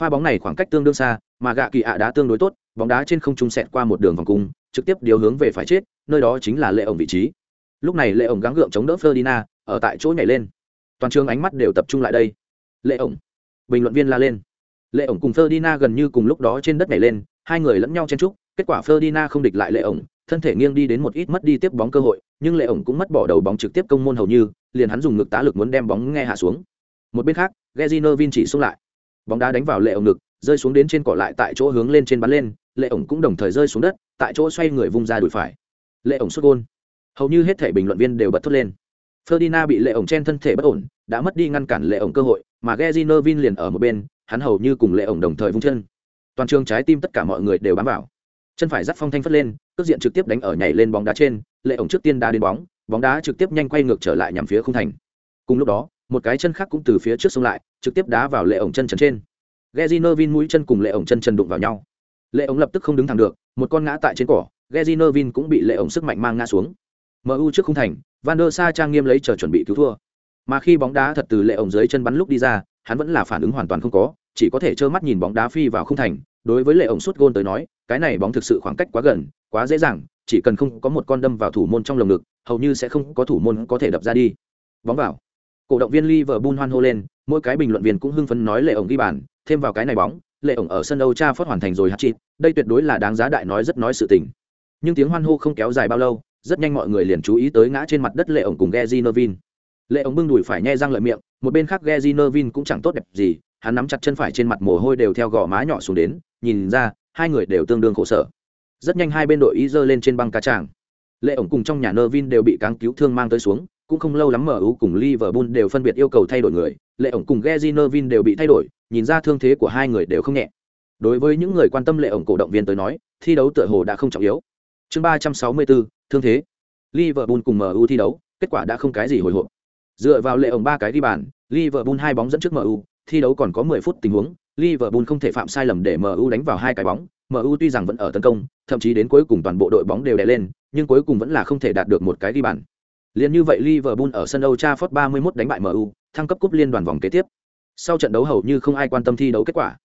Pha bóng này khoảng cách tương đương xa mà gạ kỳ ạ đá tương đối tốt bóng đá trên không trung xẹt qua một đường vòng cung trực tiếp điều hướng về phải chết nơi đó chính là lệ ổng vị trí. Lúc này lệ ổng gắng gượng chống đỡ Ferdinand ở tại chỗ nhảy lên. Toàn trường ánh mắt đều tập trung lại đây. Lệ ổng. Bình luận viên la lên. Lệ ổng cùng Ferdinand gần như cùng lúc đó trên đất nhảy lên hai người lẫn nhau chen trúc kết quả Ferdinand không địch lại lệ ổng, thân thể nghiêng đi đến một ít mất đi tiếp bóng cơ hội, nhưng lệ ổng cũng mất bỏ đầu bóng trực tiếp công môn hầu như, liền hắn dùng ngực tá lực muốn đem bóng nghe hạ xuống. Một bên khác Gezinovin chỉ xuống lại. Bóng đá đánh vào lệ ổng ngực, rơi xuống đến trên cỏ lại tại chỗ hướng lên trên bắn lên, lệ ổng cũng đồng thời rơi xuống đất, tại chỗ xoay người vung ra đùi phải. Lệ ổng xuất gôn. Hầu như hết thể bình luận viên đều bật thốt lên. Ferdinand bị lệ ổng chen thân thể bất ổn, đã mất đi ngăn cản lệ ổng cơ hội, mà Gezinovin liền ở một bên, hắn hầu như cùng lệ ổng đồng thời vung chân toàn trường trái tim tất cả mọi người đều bám vào. Chân phải dắt phong thanh phất lên, cước diện trực tiếp đánh ở nhảy lên bóng đá trên, lệ ổng trước tiên đá đến bóng bóng đá trực tiếp nhanh quay ngược trở lại nhằm phía khung thành. Cùng lúc đó, một cái chân khác cũng từ phía trước xông lại, trực tiếp đá vào lệ ổng chân trần trên. Gezinovin mũi chân cùng lệ ổng chân trần đụng vào nhau. Lệ ổng lập tức không đứng thẳng được, một con ngã tại trên cỏ Gezinovin cũng bị lệ ổng sức mạnh mang ngã xuống. Mu trước khung thành, van der sa trang nghiêm lấy chờ chuẩn bị cứu thua. Mà khi bóng đá thật từ lệ ổng dưới chân bắn lúc đi ra, hắn vẫn là phản ứng hoàn toàn không có chỉ có thể trơ mắt nhìn bóng đá phi vào khung thành đối với lệ ổng suốt gôn tới nói cái này bóng thực sự khoảng cách quá gần quá dễ dàng chỉ cần không có một con đâm vào thủ môn trong lồng ngực hầu như sẽ không có thủ môn có thể đập ra đi bóng vào cổ động viên Liverpool hoan hô lên mỗi cái bình luận viên cũng hưng phấn nói lệ ổng ghi bàn thêm vào cái này bóng lệ ổng ở sân Âu Cha phát hoàn thành rồi hat trick, đây tuyệt đối là đáng giá đại nói rất nói sự tình. Nhưng tiếng hoan hô không kéo dài bao lâu, rất nhanh mọi người liền chú ý tới ngã trên mặt đất lệ ổng cùng Gezi Nervin. Lệ ổng bưng đùi phải nhe răng lợi miệng, một bên khác Gezi Nervin cũng chẳng tốt đẹp gì, hắn nắm chặt chân phải trên mặt mồ hôi đều theo gò má nhỏ xuống đến, nhìn ra, hai người đều tương đương khổ sở. Rất nhanh hai bên đội ý giơ lên trên băng cá tràng. Lệ ổng cùng trong nhà Nervin đều bị cáng cứu thương mang tới xuống, cũng không lâu lắm MU cùng Liverpool đều phân biệt yêu cầu thay đổi người, Lệ ổng cùng Gezi Nervin đều bị thay đổi, nhìn ra thương thế của hai người đều không nhẹ. Đối với những người quan tâm lệ ổng cổ động viên tới nói thi đấu tựa hồ đã không trọng yếu. Chương ba trăm sáu mươi bốn thương thế. Liverpool cùng mu thi đấu kết quả đã không cái gì hồi hộp. Dựa vào lệ ổng ba cái ghi bàn liverpool hai bóng dẫn trước mu thi đấu còn có mười phút tình huống liverpool không thể phạm sai lầm để mu đánh vào hai cái bóng mu tuy rằng vẫn ở tấn công thậm chí đến cuối cùng toàn bộ đội bóng đều đè lên nhưng cuối cùng vẫn là không thể đạt được một cái ghi bàn Liên như vậy Liverpool ở sân Old Trafford 31 đánh bại MU, thăng cấp cúp liên đoàn vòng kế tiếp. Sau trận đấu hầu như không ai quan tâm thi đấu kết quả.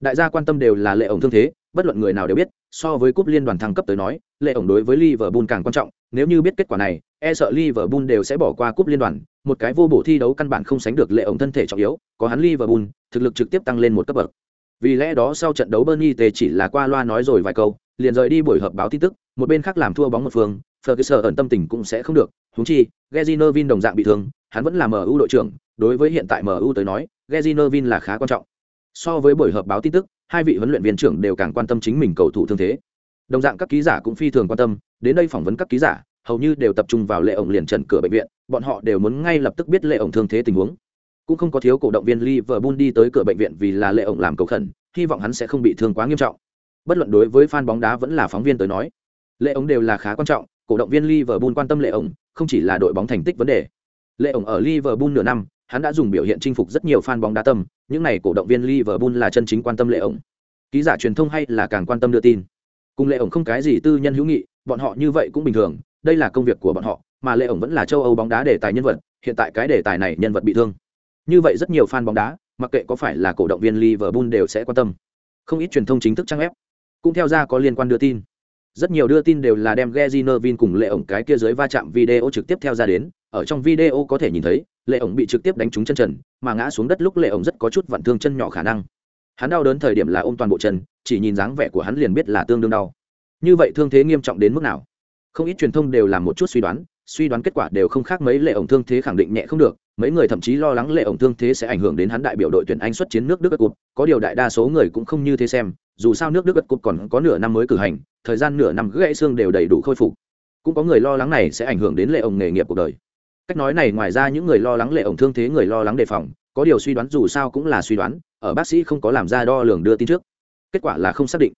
Đại gia quan tâm đều là lệ ổng thương thế, bất luận người nào đều biết, so với cúp liên đoàn thăng cấp tới nói, lệ ổng đối với Liverpool càng quan trọng, nếu như biết kết quả này, e sợ Liverpool đều sẽ bỏ qua cúp liên đoàn, một cái vô bổ thi đấu căn bản không sánh được lệ ổng thân thể trọng yếu, có hắn Liverpool, thực lực trực tiếp tăng lên một cấp bậc. Vì lẽ đó sau trận đấu Bernie tề chỉ là qua loa nói rồi vài câu, liền rời đi buổi họp báo tin tức, một bên khác làm thua bóng một phương, Ferguson ẩn tâm tình cũng sẽ không được, huống chi, Gezinovin đồng dạng bị thương, hắn vẫn là MU đội trưởng, đối với hiện tại MU tới nói, Gezinovin là khá quan trọng. So với buổi họp báo tin tức, hai vị huấn luyện viên trưởng đều càng quan tâm chính mình cầu thủ thương thế. Đồng dạng các ký giả cũng phi thường quan tâm, đến đây phỏng vấn các ký giả, hầu như đều tập trung vào lệ ổng liền trần cửa bệnh viện, bọn họ đều muốn ngay lập tức biết lệ ổng thương thế tình huống. Cũng không có thiếu cổ động viên Liverpool đi tới cửa bệnh viện vì là lệ ổng làm cầu khẩn, hy vọng hắn sẽ không bị thương quá nghiêm trọng. Bất luận đối với fan bóng đá vẫn là phóng viên tới nói, lệ ổng đều là khá quan trọng, cổ động viên Liverpool quan tâm lệ ổng, không chỉ là đội bóng thành tích vấn đề. Lệ ổng ở Liverpool nửa năm, hắn đã dùng biểu hiện chinh phục rất nhiều fan bóng đá tâm, những này cổ động viên Liverpool là chân chính quan tâm lệ ổng. Ký giả truyền thông hay là càng quan tâm đưa tin. Cùng lệ ổng không cái gì tư nhân hữu nghị, bọn họ như vậy cũng bình thường, đây là công việc của bọn họ, mà lệ ổng vẫn là châu Âu bóng đá đề tài nhân vật, hiện tại cái đề tài này nhân vật bị thương. Như vậy rất nhiều fan bóng đá, mặc kệ có phải là cổ động viên Liverpool đều sẽ quan tâm. Không ít truyền thông chính thức trang ép, cũng theo ra có liên quan đưa tin rất nhiều đưa tin đều là đem Gezinovin cùng lệ ổng cái kia dưới va chạm video trực tiếp theo ra đến ở trong video có thể nhìn thấy lệ ổng bị trực tiếp đánh trúng chân trần, mà ngã xuống đất lúc lệ ổng rất có chút vặn thương chân nhỏ khả năng. Hắn đau đớn thời điểm là ôm toàn bộ chân, chỉ nhìn dáng vẻ của hắn liền biết là tương đương đau. Như vậy thương thế nghiêm trọng đến mức nào? Không ít truyền thông đều làm một chút suy đoán suy đoán kết quả đều không khác mấy lệ ổng thương thế khẳng định nhẹ không được, mấy người thậm chí lo lắng lệ ổng thương thế sẽ ảnh hưởng đến hắn đại biểu đội tuyển anh xuất chiến nước đức ất cụt, có điều đại đa số người cũng không như thế xem, dù sao nước đức ất cụt còn có nửa năm mới cử hành, thời gian nửa năm gãy xương đều đầy đủ khôi phục. Cũng có người lo lắng này sẽ ảnh hưởng đến lệ ổng nghề nghiệp cuộc đời cách nói này ngoài ra những người lo lắng lệ ổng thương thế người lo lắng đề phòng, có điều suy đoán dù sao cũng là suy đoán, ở bác sĩ không có làm ra đo lường đưa tin trước. Kết quả là không xác định.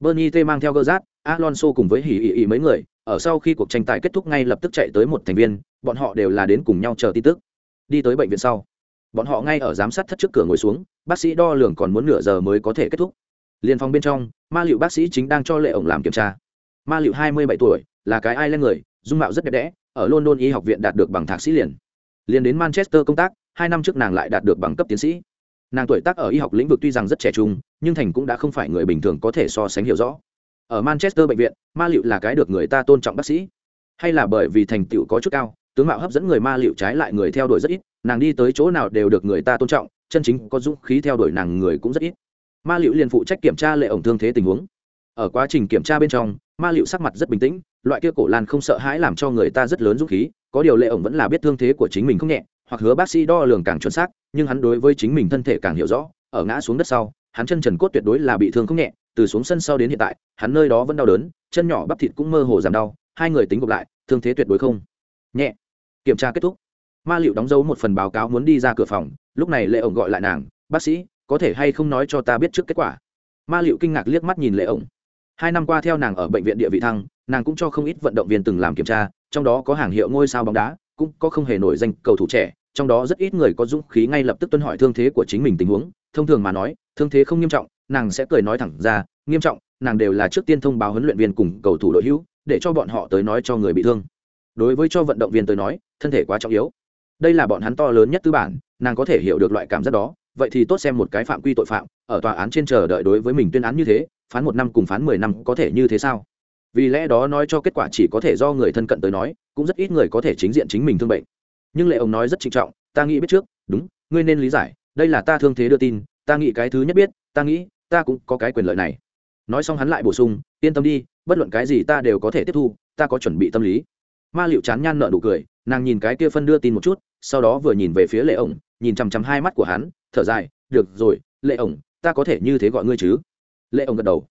Bernie t mang theo gơ rát alonso cùng với hỉ ỉ ỉ mấy người, ở sau khi cuộc tranh tài kết thúc ngay lập tức chạy tới một thành viên, bọn họ đều là đến cùng nhau chờ tin tức. Đi tới bệnh viện sau, bọn họ ngay ở giám sát thất trước cửa ngồi xuống, bác sĩ đo lường còn muốn nửa giờ mới có thể kết thúc. Liên phòng bên trong, ma liệu bác sĩ chính đang cho lệ ổng làm kiểm tra. Ma liệu hai mươi bảy tuổi, là cái ai lên người dung mạo rất đẹp đẽ, ở london y học viện đạt được bằng thạc sĩ liền. Liền đến manchester công tác, hai năm trước nàng lại đạt được bằng cấp tiến sĩ. Nàng tuổi tác ở y học lĩnh vực tuy rằng rất trẻ trung, nhưng thành cũng đã không phải người bình thường có thể so sánh hiểu rõ. Ở manchester bệnh viện, ma liệu là cái được người ta tôn trọng bác sĩ. Hay là bởi vì thành tựu có chút cao, tướng mạo hấp dẫn người ma liệu trái lại người theo đuổi rất ít, nàng đi tới chỗ nào đều được người ta tôn trọng, chân chính có dũng khí theo đuổi nàng người cũng rất ít. Ma liệu liền phụ trách kiểm tra lệ ổng thương thế tình huống. Ở quá trình kiểm tra bên trong ma liệu sắc mặt rất bình tĩnh, loại kia cổ lan không sợ hãi làm cho người ta rất lớn dũng khí, có điều lệ ổng vẫn là biết thương thế của chính mình không nhẹ, hoặc hứa bác sĩ đo lường càng chuẩn xác, nhưng hắn đối với chính mình thân thể càng hiểu rõ, ở ngã xuống đất sau, hắn chân trần cốt tuyệt đối là bị thương không nhẹ, từ xuống sân sau đến hiện tại, hắn nơi đó vẫn đau đớn, chân nhỏ bắp thịt cũng mơ hồ giảm đau, hai người tính gộp lại, thương thế tuyệt đối không nhẹ. Kiểm tra kết thúc. Ma liệu đóng dấu một phần báo cáo muốn đi ra cửa phòng, lúc này lệ ổng gọi lại nàng, bác sĩ, có thể hay không nói cho ta biết trước kết quả? Ma liệu kinh ngạc liếc mắt nhìn lệ ổng hai năm qua theo nàng ở bệnh viện địa vị thăng, nàng cũng cho không ít vận động viên từng làm kiểm tra, trong đó có hàng hiệu ngôi sao bóng đá, cũng có không hề nổi danh cầu thủ trẻ, trong đó rất ít người có dũng khí ngay lập tức tuân hỏi thương thế của chính mình tình huống. Thông thường mà nói, thương thế không nghiêm trọng, nàng sẽ cười nói thẳng ra, nghiêm trọng, nàng đều là trước tiên thông báo huấn luyện viên cùng cầu thủ đội hữu, để cho bọn họ tới nói cho người bị thương. Đối với cho vận động viên tới nói, thân thể quá trọng yếu. Đây là bọn hắn to lớn nhất tư bản, nàng có thể hiểu được loại cảm giác đó vậy thì tốt xem một cái phạm quy tội phạm, ở tòa án trên chờ đợi đối với mình tuyên án như thế, phán một năm cùng phán mười năm có thể như thế sao? Vì lẽ đó nói cho kết quả chỉ có thể do người thân cận tới nói, cũng rất ít người có thể chính diện chính mình thương bệnh. Nhưng lệ ông nói rất trịnh trọng, ta nghĩ biết trước, đúng, ngươi nên lý giải, đây là ta thương thế đưa tin, ta nghĩ cái thứ nhất biết, ta nghĩ, ta cũng có cái quyền lợi này. Nói xong hắn lại bổ sung, yên tâm đi, bất luận cái gì ta đều có thể tiếp thu, ta có chuẩn bị tâm lý. Ma liệu chán nhan nợ nụ cười, nàng nhìn cái kia phân đưa tin một chút, sau đó vừa nhìn về phía lệ ổng nhìn chằm chằm hai mắt của hắn thở dài, được rồi, lệ ổng, ta có thể như thế gọi ngươi chứ? Lệ ổng gật đầu.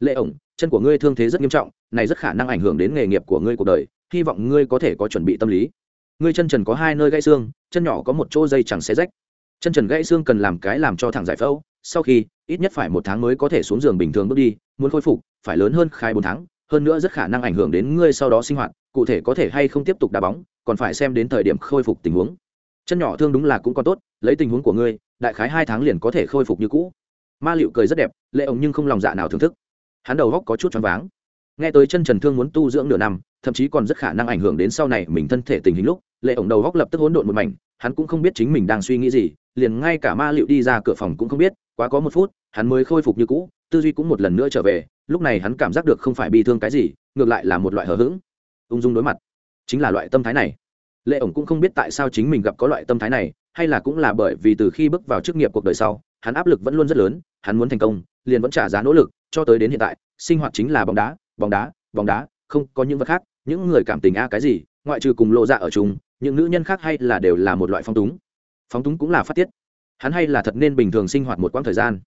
Lệ ổng, chân của ngươi thương thế rất nghiêm trọng, này rất khả năng ảnh hưởng đến nghề nghiệp của ngươi cuộc đời, hy vọng ngươi có thể có chuẩn bị tâm lý. Ngươi chân trần có hai nơi gãy xương, chân nhỏ có một chỗ dây chẳng xé rách. Chân trần gãy xương cần làm cái làm cho thẳng giải phẫu, sau khi, ít nhất phải một tháng mới có thể xuống giường bình thường bước đi, muốn khôi phục, phải lớn hơn khai bốn tháng, hơn nữa rất khả năng ảnh hưởng đến ngươi sau đó sinh hoạt, cụ thể có thể hay không tiếp tục đá bóng, còn phải xem đến thời điểm khôi phục tình huống. Chân nhỏ thương đúng là cũng còn tốt, lấy tình huống của ngươi đại khái hai tháng liền có thể khôi phục như cũ. Ma liệu cười rất đẹp, lệ ổng nhưng không lòng dạ nào thưởng thức. Hắn đầu góc có chút choáng váng. Nghe tới chân trần thương muốn tu dưỡng nửa năm, thậm chí còn rất khả năng ảnh hưởng đến sau này mình thân thể tình hình lúc, lệ ổng đầu góc lập tức hỗn độn một mảnh, hắn cũng không biết chính mình đang suy nghĩ gì, liền ngay cả ma liệu đi ra cửa phòng cũng không biết, quá có một phút, hắn mới khôi phục như cũ, tư duy cũng một lần nữa trở về, lúc này hắn cảm giác được không phải bị thương cái gì, ngược lại là một loại hờ hững. Ung dung đối mặt. Chính là loại tâm thái này. Lệ ổng cũng không biết tại sao chính mình gặp có loại tâm thái này hay là cũng là bởi vì từ khi bước vào chức nghiệp cuộc đời sau, hắn áp lực vẫn luôn rất lớn, hắn muốn thành công, liền vẫn trả giá nỗ lực, cho tới đến hiện tại, sinh hoạt chính là bóng đá bóng đá bóng đá, không có những vật khác, những người cảm tình a cái gì, ngoại trừ cùng lộ dạ ở chung, những nữ nhân khác hay là đều là một loại phong túng. Phóng túng cũng là phát tiết. Hắn hay là thật nên bình thường sinh hoạt một quãng thời gian.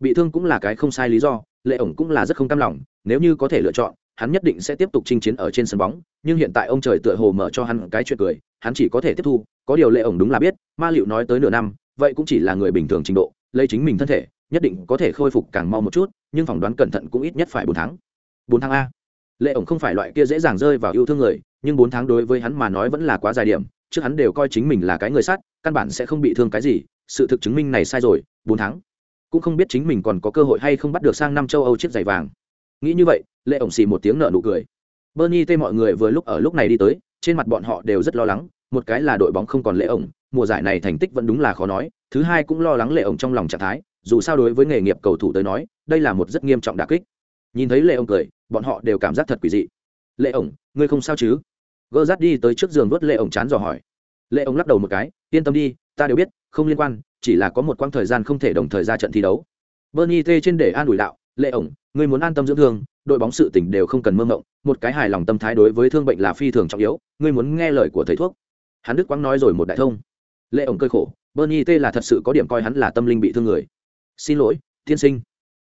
Bị thương cũng là cái không sai lý do, lệ ổng cũng là rất không cam lòng, nếu như có thể lựa chọn hắn nhất định sẽ tiếp tục chinh chiến ở trên sân bóng, nhưng hiện tại ông trời tựa hồ mở cho hắn cái chuyện cười, hắn chỉ có thể tiếp thu, có điều lệ ổng đúng là biết, ma liệu nói tới nửa năm, vậy cũng chỉ là người bình thường trình độ, lấy chính mình thân thể, nhất định có thể khôi phục càng mau một chút, nhưng phỏng đoán cẩn thận cũng ít nhất phải bốn tháng. Bốn tháng a. Lệ ổng không phải loại kia dễ dàng rơi vào yêu thương người, nhưng bốn tháng đối với hắn mà nói vẫn là quá dài điểm, trước hắn đều coi chính mình là cái người sát căn bản sẽ không bị thương cái gì, sự thực chứng minh này sai rồi, bốn tháng. Cũng không biết chính mình còn có cơ hội hay không bắt được sang năm châu âu chiếc giày vàng nghĩ như vậy, lệ ổng xì một tiếng nợ nụ cười. Bernie tê mọi người vừa lúc ở lúc này đi tới, trên mặt bọn họ đều rất lo lắng, một cái là đội bóng không còn lệ ổng, mùa giải này thành tích vẫn đúng là khó nói, thứ hai cũng lo lắng lệ ổng trong lòng trạng thái, dù sao đối với nghề nghiệp cầu thủ tới nói, đây là một rất nghiêm trọng đà kích. Nhìn thấy lệ ổng cười, bọn họ đều cảm giác thật quỷ dị. Lệ ổng, ngươi không sao chứ? Gỡ rát đi tới trước giường vớt lệ ổng chán dò hỏi. Lệ ổng lắc đầu một cái, yên tâm đi, ta đều biết, không liên quan, chỉ là có một quãng thời gian không thể đồng thời ra trận thi đấu. Bernie tê trên để an ủi đạo lệ ổng, ngươi muốn an tâm dưỡng thương, đội bóng sự tỉnh đều không cần mơ mộng, một cái hài lòng tâm thái đối với thương bệnh là phi thường trọng yếu, ngươi muốn nghe lời của thầy thuốc. Hắn đức quang nói rồi một đại thông. Lệ ổng cơi khổ, bernie t là thật sự có điểm coi hắn là tâm linh bị thương người. Xin lỗi, tiên sinh.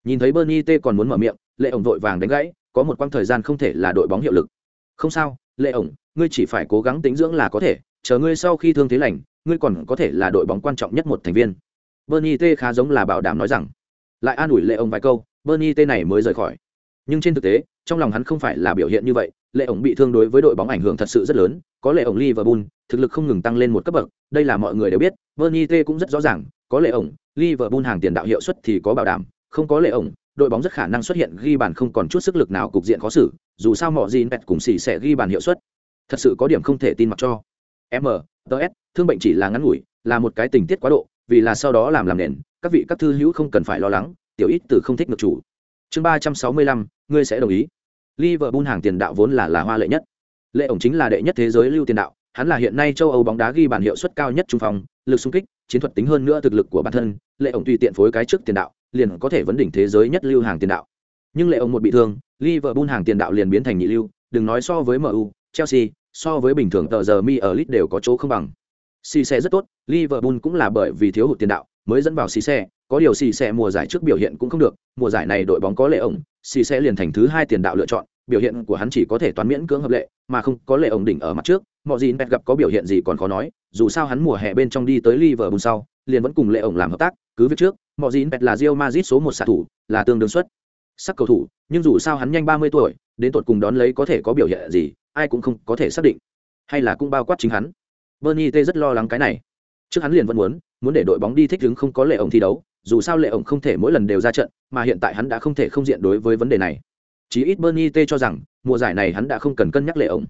Nhìn thấy bernie t còn muốn mở miệng, lệ ổng vội vàng đánh gãy, có một quãng thời gian không thể là đội bóng hiệu lực. Không sao, lệ ổng, ngươi chỉ phải cố gắng tính dưỡng là có thể, chờ ngươi sau khi thương thế lành, ngươi còn có thể là đội bóng quan trọng nhất một thành viên. Bernie t khá giống là bảo đảm nói rằng. Lại an ủi lệ ổng vài câu bernie t này mới rời khỏi. Nhưng trên thực tế trong lòng hắn không phải là biểu hiện như vậy lệ ổng bị thương đối với đội bóng ảnh hưởng thật sự rất lớn có lệ ổng liverpool thực lực không ngừng tăng lên một cấp bậc đây là mọi người đều biết bernie t cũng rất rõ ràng có lệ ổng liverpool hàng tiền đạo hiệu suất thì có bảo đảm không có lệ ổng đội bóng rất khả năng xuất hiện ghi bàn không còn chút sức lực nào cục diện khó xử dù sao mọi gì pet cùng xì sẽ ghi bàn hiệu suất. Thật sự có điểm không thể tin mặc cho. M DS, thương bệnh chỉ là ngắn ngủi là một cái tình tiết quá độ vì là sau đó làm làm nền các vị các thư hữu không cần phải lo lắng tiểu ít từ không thích ngược chủ. Chương ba trăm sáu mươi lăm, ngươi sẽ đồng ý. Liverpool hàng tiền đạo vốn là là hoa lệ nhất. Lệ ổng chính là đệ nhất thế giới lưu tiền đạo, hắn là hiện nay châu âu bóng đá ghi bàn hiệu suất cao nhất trung phòng lực xung kích, chiến thuật tính hơn nữa thực lực của bản thân, lệ ổng tùy tiện phối cái trước tiền đạo, liền có thể vấn đỉnh thế giới nhất lưu hàng tiền đạo. Nhưng lệ ổng một bị thương, liverpool hàng tiền đạo liền biến thành nhị lưu, đừng nói so với mu chelsea, so với bình thường tờ giờ mi ở lit đều có chỗ không bằng. Xì xe rất tốt, liverpool cũng là bởi vì thiếu hụt tiền đạo, mới dẫn vào xì xe có điều xì xe mùa giải trước biểu hiện cũng không được, mùa giải này đội bóng có lệ ổng, xì xe liền thành thứ hai tiền đạo lựa chọn, biểu hiện của hắn chỉ có thể toán miễn cưỡng hợp lệ, mà không có lệ ổng đỉnh ở mặt trước. Mọi gì pet gặp có biểu hiện gì còn khó nói, dù sao hắn mùa hè bên trong đi tới liverpool sau, liền vẫn cùng lệ ổng làm hợp tác, cứ việc trước, mọi gì pet là rio mazit số một xạ thủ, là tương đương xuất sắc cầu thủ, nhưng dù sao hắn nhanh ba mươi tuổi, đến tột cùng đón lấy có thể có biểu hiện gì, ai cũng không có thể xác định. Hay là cũng bao quát chính hắn. Bernie t rất lo lắng cái này. Trước hắn liền vẫn muốn muốn để đội bóng đi thích ứng không có lệ ổng thi đấu dù sao lệ ổng không thể mỗi lần đều ra trận, mà hiện tại hắn đã không thể không diện đối với vấn đề này. Chí ít bernie t cho rằng, mùa giải này hắn đã không cần cân nhắc lệ ổng.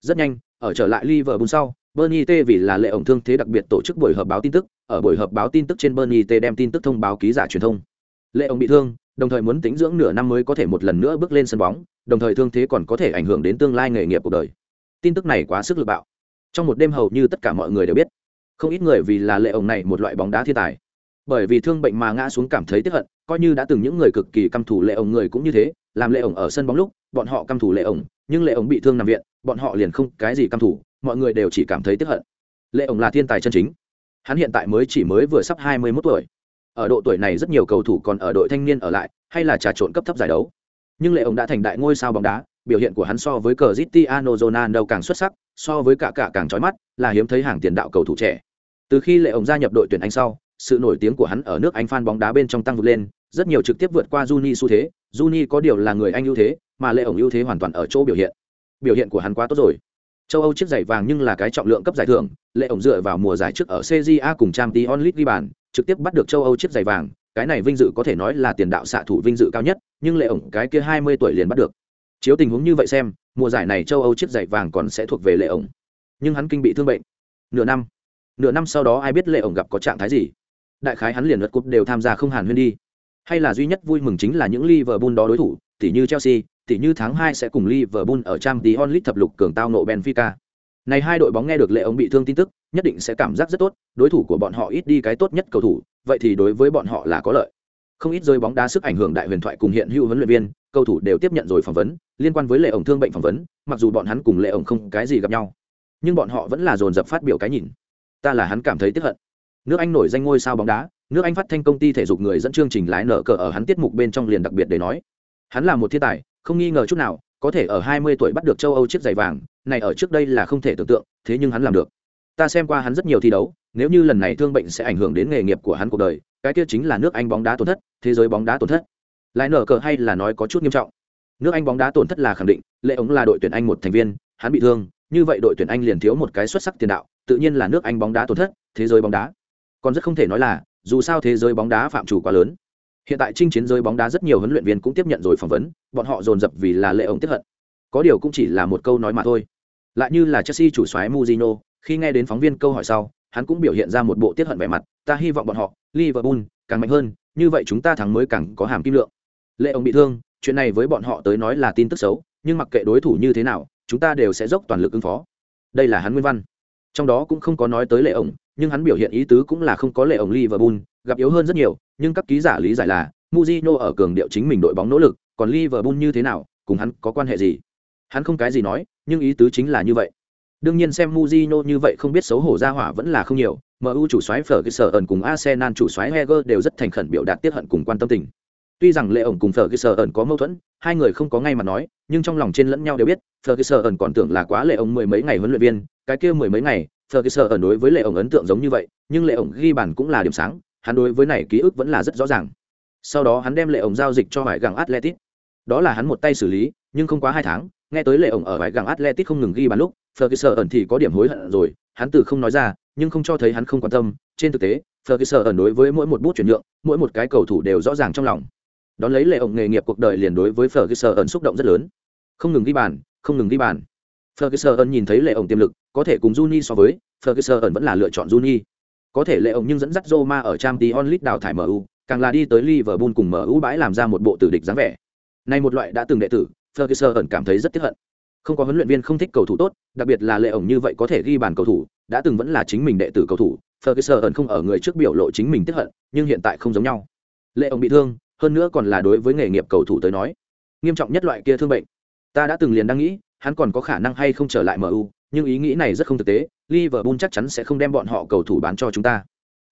Rất nhanh, ở trở lại liverpool sau, bernie t vì là lệ ổng thương thế đặc biệt tổ chức buổi họp báo tin tức, ở buổi họp báo tin tức trên bernie t đem tin tức thông báo ký giả truyền thông. Lệ ổng bị thương, đồng thời muốn tính dưỡng nửa năm mới có thể một lần nữa bước lên sân bóng, đồng thời thương thế còn có thể ảnh hưởng đến tương lai nghề nghiệp cuộc đời. Tin tức này quá sức lực bạo. Trong một đêm hầu như tất cả mọi người đều biết, không ít người vì là lệ ổng này một loại bóng đá thiên tài bởi vì thương bệnh mà ngã xuống cảm thấy tiếc hận, coi như đã từng những người cực kỳ căm thủ lệ ổng người cũng như thế, làm lệ ổng ở sân bóng lúc, bọn họ căm thủ lệ ổng, nhưng lệ ổng bị thương nằm viện, bọn họ liền không cái gì căm thủ mọi người đều chỉ cảm thấy tiếc hận. Lệ ổng là thiên tài chân chính. Hắn hiện tại mới chỉ mới vừa sắp hai mươi 21 tuổi. Ở độ tuổi này rất nhiều cầu thủ còn ở đội thanh niên ở lại, hay là trà trộn cấp thấp giải đấu. Nhưng lệ ổng đã thành đại ngôi sao bóng đá, biểu hiện của hắn so với cờ Cristiano Ronaldo càng xuất sắc, so với cả cả càng trói mắt, là hiếm thấy hàng tiền đạo cầu thủ trẻ. Từ khi lệ ổng gia nhập đội tuyển anh sau sự nổi tiếng của hắn ở nước Anh fan bóng đá bên trong tăng vượt lên, rất nhiều trực tiếp vượt qua Juni xu thế, Juni có điều là người Anh ưu thế, mà Lệ ổng ưu thế hoàn toàn ở chỗ biểu hiện. Biểu hiện của hắn quá tốt rồi. Châu Âu chiếc giày vàng nhưng là cái trọng lượng cấp giải thưởng, Lệ ổng dựa vào mùa giải trước ở CJA cùng Champions League ghi bàn, trực tiếp bắt được châu Âu chiếc giày vàng, cái này vinh dự có thể nói là tiền đạo xạ thủ vinh dự cao nhất, nhưng Lệ ổng cái kia 20 tuổi liền bắt được. Chiếu tình huống như vậy xem, mùa giải này châu Âu chiếc giày vàng còn sẽ thuộc về Lệ ổng. Nhưng hắn kinh bị thương bệnh. Nửa năm. Nửa năm sau đó ai biết Lệ ổng gặp có trạng thái gì? Đại khái hắn liền lượt cúp đều tham gia không hàn huyên đi. Hay là duy nhất vui mừng chính là những Liverpool đó đối thủ, tỷ như Chelsea, tỷ như tháng 2 sẽ cùng Liverpool ở Champions League thập lục cường tao nộ Benfica. Này hai đội bóng nghe được Lệ ông bị thương tin tức, nhất định sẽ cảm giác rất tốt, đối thủ của bọn họ ít đi cái tốt nhất cầu thủ, vậy thì đối với bọn họ là có lợi. Không ít rơi bóng đá sức ảnh hưởng đại huyền thoại cùng hiện hữu huấn luyện viên, cầu thủ đều tiếp nhận rồi phỏng vấn, liên quan với Lệ ổng thương bệnh phỏng vấn, mặc dù bọn hắn cùng Lệ ổng không cái gì gặp nhau, nhưng bọn họ vẫn là dồn dập phát biểu cái nhìn. Ta là hắn cảm thấy tiếc hận. Nước Anh nổi danh ngôi sao bóng đá, nước Anh phát thanh công ty thể dục người dẫn chương trình lái nở cờ ở hắn tiết mục bên trong liền đặc biệt để nói, hắn là một thiên tài, không nghi ngờ chút nào, có thể ở 20 tuổi bắt được châu Âu chiếc giày vàng, này ở trước đây là không thể tưởng tượng, thế nhưng hắn làm được. Ta xem qua hắn rất nhiều thi đấu, nếu như lần này thương bệnh sẽ ảnh hưởng đến nghề nghiệp của hắn cuộc đời, cái kia chính là nước Anh bóng đá tổn thất, thế giới bóng đá tổn thất. Lại nở cờ hay là nói có chút nghiêm trọng. Nước Anh bóng đá tổn thất là khẳng định, Lệ ống là đội tuyển Anh một thành viên, hắn bị thương, như vậy đội tuyển Anh liền thiếu một cái xuất sắc tiền đạo, tự nhiên là nước Anh bóng đá tổn thất, thế giới bóng đá. Còn rất không thể nói là, dù sao thế giới bóng đá phạm chủ quá lớn. Hiện tại trinh chiến giới bóng đá rất nhiều huấn luyện viên cũng tiếp nhận rồi phỏng vấn, bọn họ dồn dập vì là Lệ ống tiếp hận. Có điều cũng chỉ là một câu nói mà thôi. Lại như là Chelsea chủ soái muzino khi nghe đến phóng viên câu hỏi sau, hắn cũng biểu hiện ra một bộ tiết hận vẻ mặt, ta hy vọng bọn họ, Liverpool, càng mạnh hơn, như vậy chúng ta thắng mới càng có hàm kim lượng. Lệ ông bị thương, chuyện này với bọn họ tới nói là tin tức xấu, nhưng mặc kệ đối thủ như thế nào, chúng ta đều sẽ dốc toàn lực ứng phó. Đây là hắn nguyên văn. Trong đó cũng không có nói tới Lệ ổng, nhưng hắn biểu hiện ý tứ cũng là không có Lệ ổng Liverpool, gặp yếu hơn rất nhiều, nhưng các ký giả lý giải là, muzino ở cường điệu chính mình đội bóng nỗ lực, còn Liverpool như thế nào, cùng hắn có quan hệ gì? Hắn không cái gì nói, nhưng ý tứ chính là như vậy. Đương nhiên xem muzino như vậy không biết xấu hổ ra hỏa vẫn là không nhiều, MU chủ soái Ferguson cùng Arsenal chủ soái heger đều rất thành khẩn biểu đạt tiết hận cùng quan tâm tình. Tuy rằng Lệ ổng cùng Ferguson có mâu thuẫn, hai người không có ngay mà nói, nhưng trong lòng trên lẫn nhau đều biết, Ferguson còn tưởng là quá Lệ ổng mười mấy ngày huấn luyện viên, cái kia mười mấy ngày, Ferguson đối với Lệ ổng ấn tượng giống như vậy, nhưng Lệ ổng ghi bàn cũng là điểm sáng, hắn đối với này ký ức vẫn là rất rõ ràng. Sau đó hắn đem Lệ ổng giao dịch cho Hải Gặng Atletico. Đó là hắn một tay xử lý, nhưng không quá hai tháng, nghe tới Lệ ổng ở Hải Gặng Atletico không ngừng ghi bàn lúc, Ferguson thì có điểm hối hận rồi, hắn từ không nói ra, nhưng không cho thấy hắn không quan tâm, trên thực tế, Ferguson đối với mỗi một bút chuyển nhượng, mỗi một cái cầu thủ đều rõ ràng trong lòng. Đón lấy lệ ổng nghề nghiệp cuộc đời liền đối với Ferguson xúc động rất lớn. Không ngừng ghi bàn, không ngừng ghi bàn. Ferguson nhìn thấy lệ ổng tiềm lực, có thể cùng Juni so với, Ferguson vẫn là lựa chọn Juni. Có thể lệ ổng nhưng dẫn dắt Roma ở Champions League đào thải MU, càng là đi tới Liverpool cùng MU bãi làm ra một bộ tử địch dáng vẻ. Này một loại đã từng đệ tử, Ferguson cảm thấy rất tiếc hận không có huấn luyện viên không thích cầu thủ tốt đặc biệt là lệ ổng như vậy có thể ghi bàn cầu thủ đã từng vẫn là chính mình đệ tử cầu thủ ferguson không ở người trước biểu lộ chính mình tiếc hận nhưng hiện tại không giống nhau lệ ổng bị thương hơn nữa còn là đối với nghề nghiệp cầu thủ tới nói nghiêm trọng nhất loại kia thương bệnh ta đã từng liền đang nghĩ hắn còn có khả năng hay không trở lại mu nhưng ý nghĩ này rất không thực tế, liverpool chắc chắn sẽ không đem bọn họ cầu thủ bán cho chúng ta.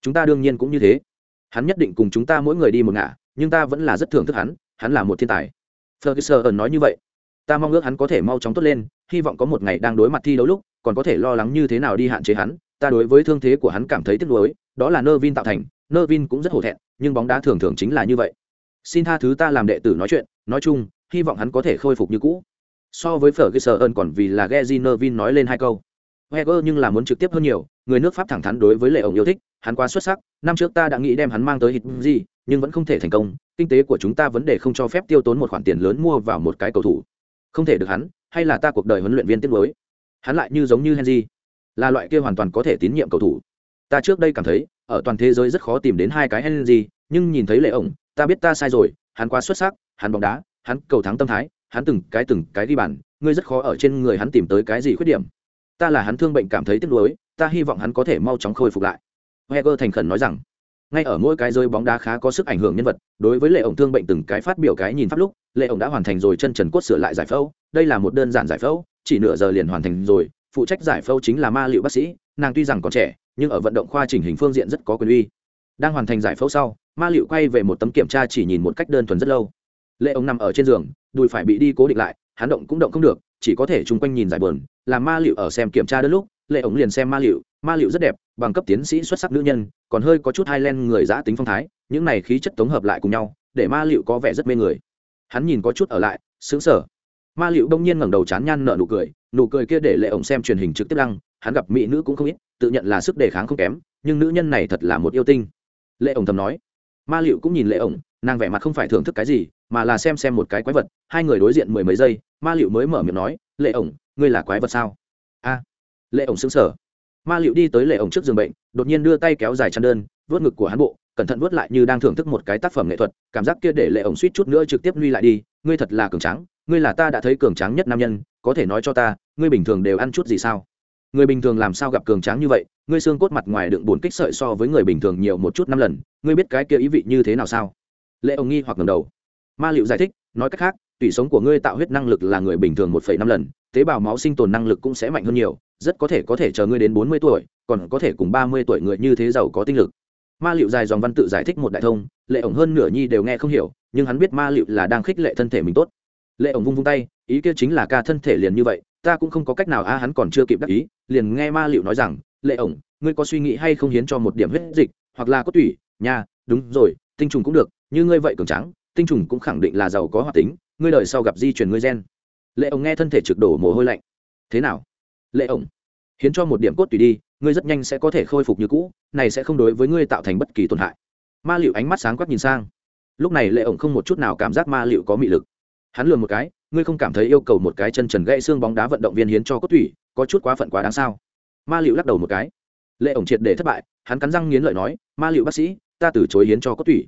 Chúng ta đương nhiên cũng như thế. Hắn nhất định cùng chúng ta mỗi người đi một ngả, nhưng ta vẫn là rất thưởng thức hắn hắn là một thiên tài. Ferguson nói như vậy. Ta mong ước hắn có thể mau chóng tốt lên, hy vọng có một ngày đang đối mặt thi đấu lúc, còn có thể lo lắng như thế nào đi hạn chế hắn. Ta đối với thương thế của hắn cảm thấy tiếc nuối, đó là Nervin tạo thành. Nervin cũng rất hổ thẹn, nhưng bóng đá thường thường chính là như vậy. Xin tha thứ ta làm đệ tử nói chuyện, nói chung, hy vọng hắn có thể khôi phục như cũ so với phở cái sợ ơn còn vì là Gezi Vin nói lên hai câu. Heger nhưng là muốn trực tiếp hơn nhiều, người nước Pháp thẳng thắn đối với lệ ổng yêu thích, hắn quá xuất sắc, năm trước ta đã nghĩ đem hắn mang tới hit gì, nhưng vẫn không thể thành công, kinh tế của chúng ta vấn đề không cho phép tiêu tốn một khoản tiền lớn mua vào một cái cầu thủ. Không thể được hắn, hay là ta cuộc đời huấn luyện viên tiết mới hắn lại như giống như henry, là loại kia hoàn toàn có thể tín nhiệm cầu thủ. Ta trước đây cảm thấy, ở toàn thế giới rất khó tìm đến hai cái henry, nhưng nhìn thấy lệ ổng, ta biết ta sai rồi, hắn quá xuất sắc, hắn bóng đá, hắn cầu thắng tâm thái hắn từng cái từng cái ghi bàn, ngươi rất khó ở trên người hắn tìm tới cái gì khuyết điểm. Ta là hắn thương bệnh cảm thấy tiếc nuối, ta hy vọng hắn có thể mau chóng khôi phục lại. Heger thành khẩn nói rằng, ngay ở mỗi cái rơi bóng đá khá có sức ảnh hưởng nhân vật, đối với lệ ổng thương bệnh từng cái phát biểu cái nhìn pháp lúc, lệ ổng đã hoàn thành rồi chân trần cốt sửa lại giải phẫu, đây là một đơn giản giải phẫu, chỉ nửa giờ liền hoàn thành rồi, phụ trách giải phẫu chính là ma liệu bác sĩ, nàng tuy rằng còn trẻ, nhưng ở vận động khoa chỉnh hình phương diện rất có quyền uy. Đang hoàn thành giải phẫu sau, ma liệu quay về một tấm kiểm tra chỉ nhìn một cách đơn thuần rất lâu lệ ông nằm ở trên giường, đùi phải bị đi cố định lại, hắn động cũng động không được, chỉ có thể chung quanh nhìn giải bờn làm ma liệu ở xem kiểm tra đôi lúc, lệ ổng liền xem ma liệu ma liệu rất đẹp, bằng cấp tiến sĩ xuất sắc nữ nhân, còn hơi có chút hai len người giã tính phong thái, những này khí chất tổng hợp lại cùng nhau, để ma liệu có vẻ rất mê người. Hắn nhìn có chút ở lại xứng sở ma liệu đông nhiên ngẩng đầu chán nhăn nở nụ cười nụ cười kia để lệ ổng xem truyền hình trực tiếp đăng, hắn gặp mỹ nữ cũng không ít, tự nhận là sức đề kháng không kém, nhưng nữ nhân này thật là một yêu tinh. Lệ ổng thầm nói. Ma liệu cũng nhìn lệ ổng nàng vẻ mặt không phải thưởng thức cái gì mà là xem xem một cái quái vật, hai người đối diện mười mấy giây, ma liệu mới mở miệng nói, lệ ổng, ngươi là quái vật sao? A. Lệ ổng xứng sở ma liệu đi tới lệ ổng trước giường bệnh, đột nhiên đưa tay kéo dài chăn đơn vớt ngực của hắn bộ, cẩn thận vớt lại như đang thưởng thức một cái tác phẩm nghệ thuật, cảm giác kia để lệ ổng suýt chút nữa trực tiếp lui lại đi, ngươi thật là cường tráng, ngươi là ta đã thấy cường tráng nhất nam nhân, có thể nói cho ta, ngươi bình thường đều ăn chút gì sao? Người bình thường làm sao gặp cường tráng như vậy, ngươi xương cốt mặt ngoài đựng bổn kích sợi so với người bình thường nhiều một chút năm lần, ngươi biết cái kia ý vị như thế nào sao? Lệ ông nghi hoặc ngầm đầu ma liệu giải thích, nói cách khác, tủy sống của ngươi tạo huyết năng lực là người bình thường một phẩy năm lần, tế bào máu sinh tồn năng lực cũng sẽ mạnh hơn nhiều, rất có thể có thể chờ ngươi đến bốn mươi tuổi, còn có thể cùng ba mươi tuổi người như thế giàu có tinh lực. Ma liệu dài dòng văn tự giải thích một đại thông, lệ ổng hơn nửa nhi đều nghe không hiểu, nhưng hắn biết ma liệu là đang khích lệ thân thể mình tốt. Lệ ổng vung vung tay, ý kia chính là ca thân thể liền như vậy, ta cũng không có cách nào, a, hắn còn chưa kịp đắc ý, liền nghe ma liệu nói rằng, lệ ổng, ngươi có suy nghĩ hay không hiến cho một điểm huyết dịch, hoặc là có tủy, nha, đúng rồi, tinh trùng cũng được, như ngươi vậy cường trắng tinh trùng cũng khẳng định là giàu có hoạt tính, ngươi đời sau gặp di chuyển ngươi gen. Lệ ổng nghe thân thể trực đổ mồ hôi lạnh. Thế nào? Lệ ổng, hiến cho một điểm cốt tùy đi, ngươi rất nhanh sẽ có thể khôi phục như cũ, này sẽ không đối với ngươi tạo thành bất kỳ tổn hại. Ma liệu ánh mắt sáng quắc nhìn sang. Lúc này lệ ổng không một chút nào cảm giác ma liệu có mị lực. Hắn lừa một cái, ngươi không cảm thấy yêu cầu một cái chân trần gãy xương bóng đá vận động viên hiến cho cốt tủy, có chút quá phận quá đáng sao? Ma liệu lắc đầu một cái. Lệ ổng triệt để thất bại, hắn cắn răng nghiến lợi nói, ma liệu bác sĩ, ta từ chối hiến cho cốt tủy.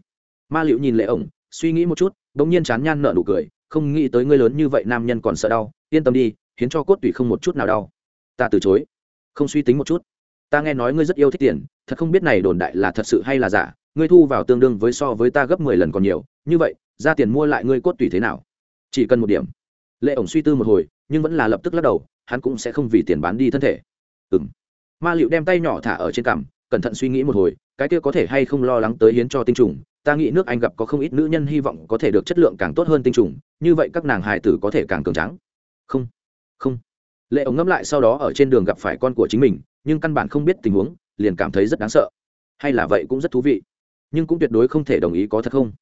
Ma liệu nhìn lệ ổng suy nghĩ một chút bỗng nhiên chán nhan nợ nụ cười, không nghĩ tới ngươi lớn như vậy nam nhân còn sợ đau, yên tâm đi, khiến cho cốt tủy không một chút nào đau. Ta từ chối. Không suy tính một chút. Ta nghe nói ngươi rất yêu thích tiền, thật không biết này đồn đại là thật sự hay là giả, ngươi thu vào tương đương với so với ta gấp mười lần còn nhiều, như vậy, ra tiền mua lại ngươi cốt tủy thế nào? Chỉ cần một điểm. Lệ ổng suy tư một hồi, nhưng vẫn là lập tức lắc đầu, hắn cũng sẽ không vì tiền bán đi thân thể. Ừ m ma liệu đem tay nhỏ thả ở trên cằm, cẩn thận suy nghĩ một hồi, cái kia có thể hay không lo lắng tới hiến cho tinh trùng ta nghĩ nước anh gặp có không ít nữ nhân hy vọng có thể được chất lượng càng tốt hơn tinh trùng, như vậy các nàng hài tử có thể càng cường trắng không không. Lệ ống ngẫm lại sau đó ở trên đường gặp phải con của chính mình, nhưng căn bản không biết tình huống, liền cảm thấy rất đáng sợ. Hay là vậy cũng rất thú vị, nhưng cũng tuyệt đối không thể đồng ý có thật không.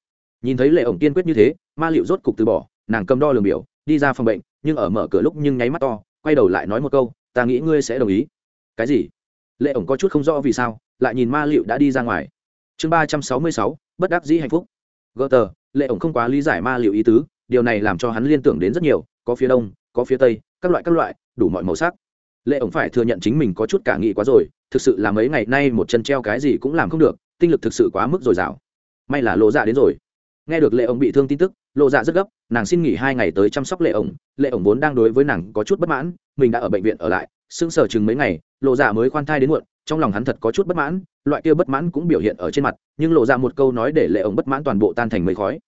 Nhìn thấy lệ ổng kiên quyết như thế, ma liệu rốt cục từ bỏ, nàng cầm đo lường biểu, đi ra phòng bệnh, nhưng ở mở cửa lúc nhưng nháy mắt to, quay đầu lại nói một câu, ta nghĩ ngươi sẽ đồng ý. Cái gì? Lệ ổng có chút không rõ vì sao, lại nhìn ma liệu đã đi ra ngoài chương ba trăm sáu mươi sáu, bất đắc dĩ hạnh phúc. Gỡ tờ, lệ ổng không quá lý giải ma liệu ý tứ, điều này làm cho hắn liên tưởng đến rất nhiều, có phía đông, có phía tây, các loại các loại, đủ mọi màu sắc. Lệ ổng phải thừa nhận chính mình có chút cả nghị quá rồi, thực sự là mấy ngày nay một chân treo cái gì cũng làm không được, tinh lực thực sự quá mức dồi dào. May là lộ dạ đến rồi. Nghe được lệ ổng bị thương tin tức lộ dạ rất gấp, nàng xin nghỉ hai ngày tới chăm sóc lệ ổng lệ ổng vốn đang đối với nàng có chút bất mãn, mình đã ở bệnh viện ở lại sưng sờ chừng mấy ngày lộ dạ mới khoan thai đến muộn trong lòng hắn thật có chút bất mãn loại kia bất mãn cũng biểu hiện ở trên mặt nhưng lộ ra một câu nói để lệ ổng bất mãn toàn bộ tan thành mây khói.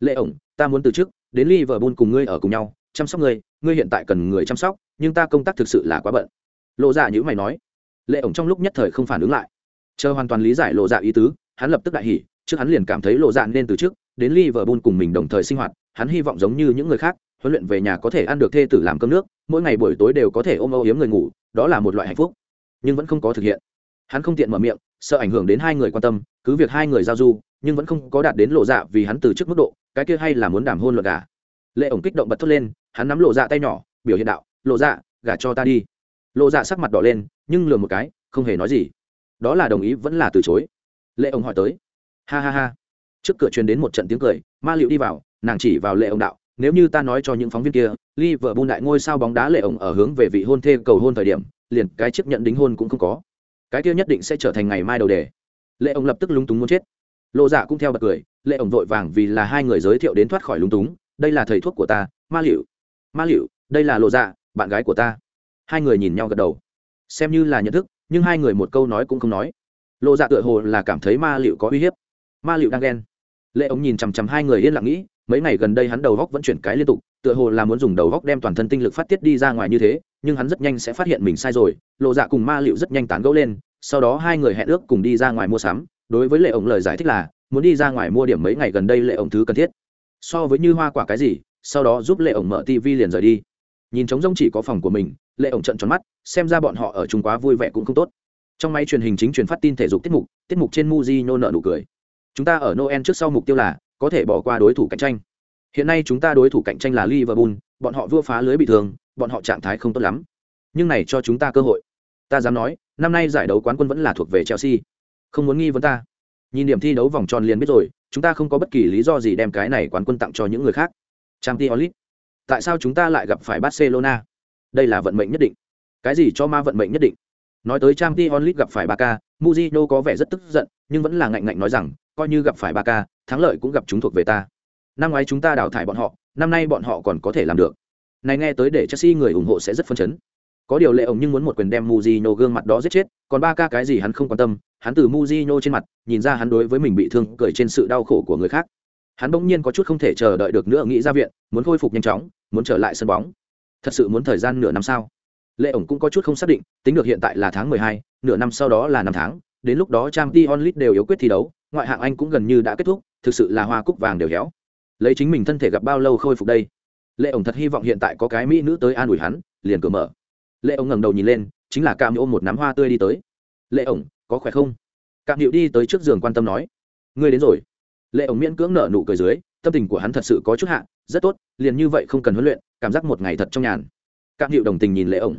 Lệ ổng ta muốn từ chức đến liverpool cùng ngươi ở cùng nhau chăm sóc ngươi ngươi hiện tại cần người chăm sóc nhưng ta công tác thực sự là quá bận. Lộ dạ như mày nói. Lệ ổng trong lúc nhất thời không phản ứng lại. Chờ hoàn toàn lý giải lộ dạ ý tứ hắn lập tức đại hỉ trước hắn liền cảm thấy lộ dạ nên từ trước đến Liverpool cùng mình đồng thời sinh hoạt, hắn hy vọng giống như những người khác, huấn luyện về nhà có thể ăn được thê tử làm cơm nước, mỗi ngày buổi tối đều có thể ôm âu yếm người ngủ, đó là một loại hạnh phúc. Nhưng vẫn không có thực hiện. Hắn không tiện mở miệng, sợ ảnh hưởng đến hai người quan tâm, cứ việc hai người giao du, nhưng vẫn không có đạt đến lộ dạ vì hắn từ trước mức độ, cái kia hay là muốn đảm hôn luật gả. Lệ ổng kích động bật thốt lên, hắn nắm lộ dạ tay nhỏ, biểu hiện đạo, "Lộ dạ, gả cho ta đi." Lộ dạ sắc mặt đỏ lên, nhưng lườm một cái, không hề nói gì. Đó là đồng ý vẫn là từ chối. Lệ ổng hỏi tới, "Ha ha ha." trước cửa truyền đến một trận tiếng cười ma liệu đi vào nàng chỉ vào lệ ông đạo nếu như ta nói cho những phóng viên kia Liverpool đại ngôi sao bóng đá lệ ổng ở hướng về vị hôn thê cầu hôn thời điểm liền cái chiếc nhận đính hôn cũng không có. Cái kia nhất định sẽ trở thành ngày mai đầu đề. Lệ ổng lập tức lúng túng muốn chết. Lộ dạ cũng theo bật cười, lệ ổng vội vàng vì là hai người giới thiệu đến thoát khỏi lúng túng, đây là thầy thuốc của ta, ma liệu ma liệu đây là lộ dạ bạn gái của ta. Hai người nhìn nhau gật đầu. Xem như là nhận thức, nhưng hai người một câu nói cũng không nói. Lộ dạ tựa hồ là cảm thấy ma liệu có uy hiếp. Ma liệu đang ghen. Lệ ông nhìn chằm chằm hai người yên lặng nghĩ, mấy ngày gần đây hắn đầu góc vẫn chuyển cái liên tục tựa hồ là muốn dùng đầu góc đem toàn thân tinh lực phát tiết đi ra ngoài như thế, nhưng hắn rất nhanh sẽ phát hiện mình sai rồi, lộ dạ cùng ma liệu rất nhanh tán gẫu lên, sau đó hai người hẹn ước cùng đi ra ngoài mua sắm. Đối với lệ ổng lời giải thích là, muốn đi ra ngoài mua điểm mấy ngày gần đây lệ ổng thứ cần thiết. So với như hoa quả cái gì, sau đó giúp lệ ổng mở tv liền rời đi. Nhìn trống rông chỉ có phòng của mình, lệ ổng trận tròn mắt, xem ra bọn họ ở chung quá vui vẻ cũng không tốt. Trong máy truyền hình chính truyền phát tin thể dục tiết mục tiết mục trên muji nhô nợ nụ cười. Chúng ta ở noel trước sau mục tiêu là, có thể bỏ qua đối thủ cạnh tranh hiện nay chúng ta đối thủ cạnh tranh là liverpool bọn họ vua phá lưới bị thương bọn họ trạng thái không tốt lắm. Nhưng này cho chúng ta cơ hội. Ta dám nói năm nay giải đấu quán quân vẫn là thuộc về chelsea. Không muốn nghi vấn ta. Nhìn điểm thi đấu vòng tròn liền biết rồi chúng ta không có bất kỳ lý do gì đem cái này quán quân tặng cho những người khác. Trang League. tại sao chúng ta lại gặp phải barcelona? Đây là vận mệnh nhất định. Cái gì cho ma vận mệnh nhất định? Nói tới trang League gặp phải Barca, Mourinho có vẻ rất tức giận nhưng vẫn là ngạnh ngạnh nói rằng coi như gặp phải Barca, thắng lợi cũng gặp chúng thuộc về ta năm ngoái chúng ta đào thải bọn họ, năm nay bọn họ còn có thể làm được. Này nghe tới để chelsea người ủng hộ sẽ rất phấn chấn. Có điều lệ ổng nhưng muốn một quyền đem muzino gương mặt đó giết chết, còn ba ca cái gì hắn không quan tâm, hắn từ muzino trên mặt, nhìn ra hắn đối với mình bị thương, cười trên sự đau khổ của người khác. Hắn bỗng nhiên có chút không thể chờ đợi được nữa, nghĩ ra viện, muốn khôi phục nhanh chóng, muốn trở lại sân bóng. Thật sự muốn thời gian nửa năm sau. Lệ ổng cũng có chút không xác định, tính được hiện tại là tháng mười hai, nửa năm sau đó là năm tháng, đến lúc đó trang t onlit đều yếu quyết thi đấu, ngoại hạng anh cũng gần như đã kết thúc, thực sự là hoa cúc vàng đều héo lấy chính mình thân thể gặp bao lâu khôi phục đây? Lệ ổng thật hy vọng hiện tại có cái mỹ nữ tới an ủi hắn, liền cửa mở. Lệ ổng ngẩng đầu nhìn lên, chính là cam ôm một nắm hoa tươi đi tới. Lệ ổng có khỏe không? Cam hiệu đi tới trước giường quan tâm nói. Ngươi đến rồi. Lệ ổng miễn cưỡng nở nụ cười dưới, tâm tình của hắn thật sự có chút hạ, rất tốt, liền như vậy không cần huấn luyện, cảm giác một ngày thật trong nhàn. Cam hiệu đồng tình nhìn lệ ổng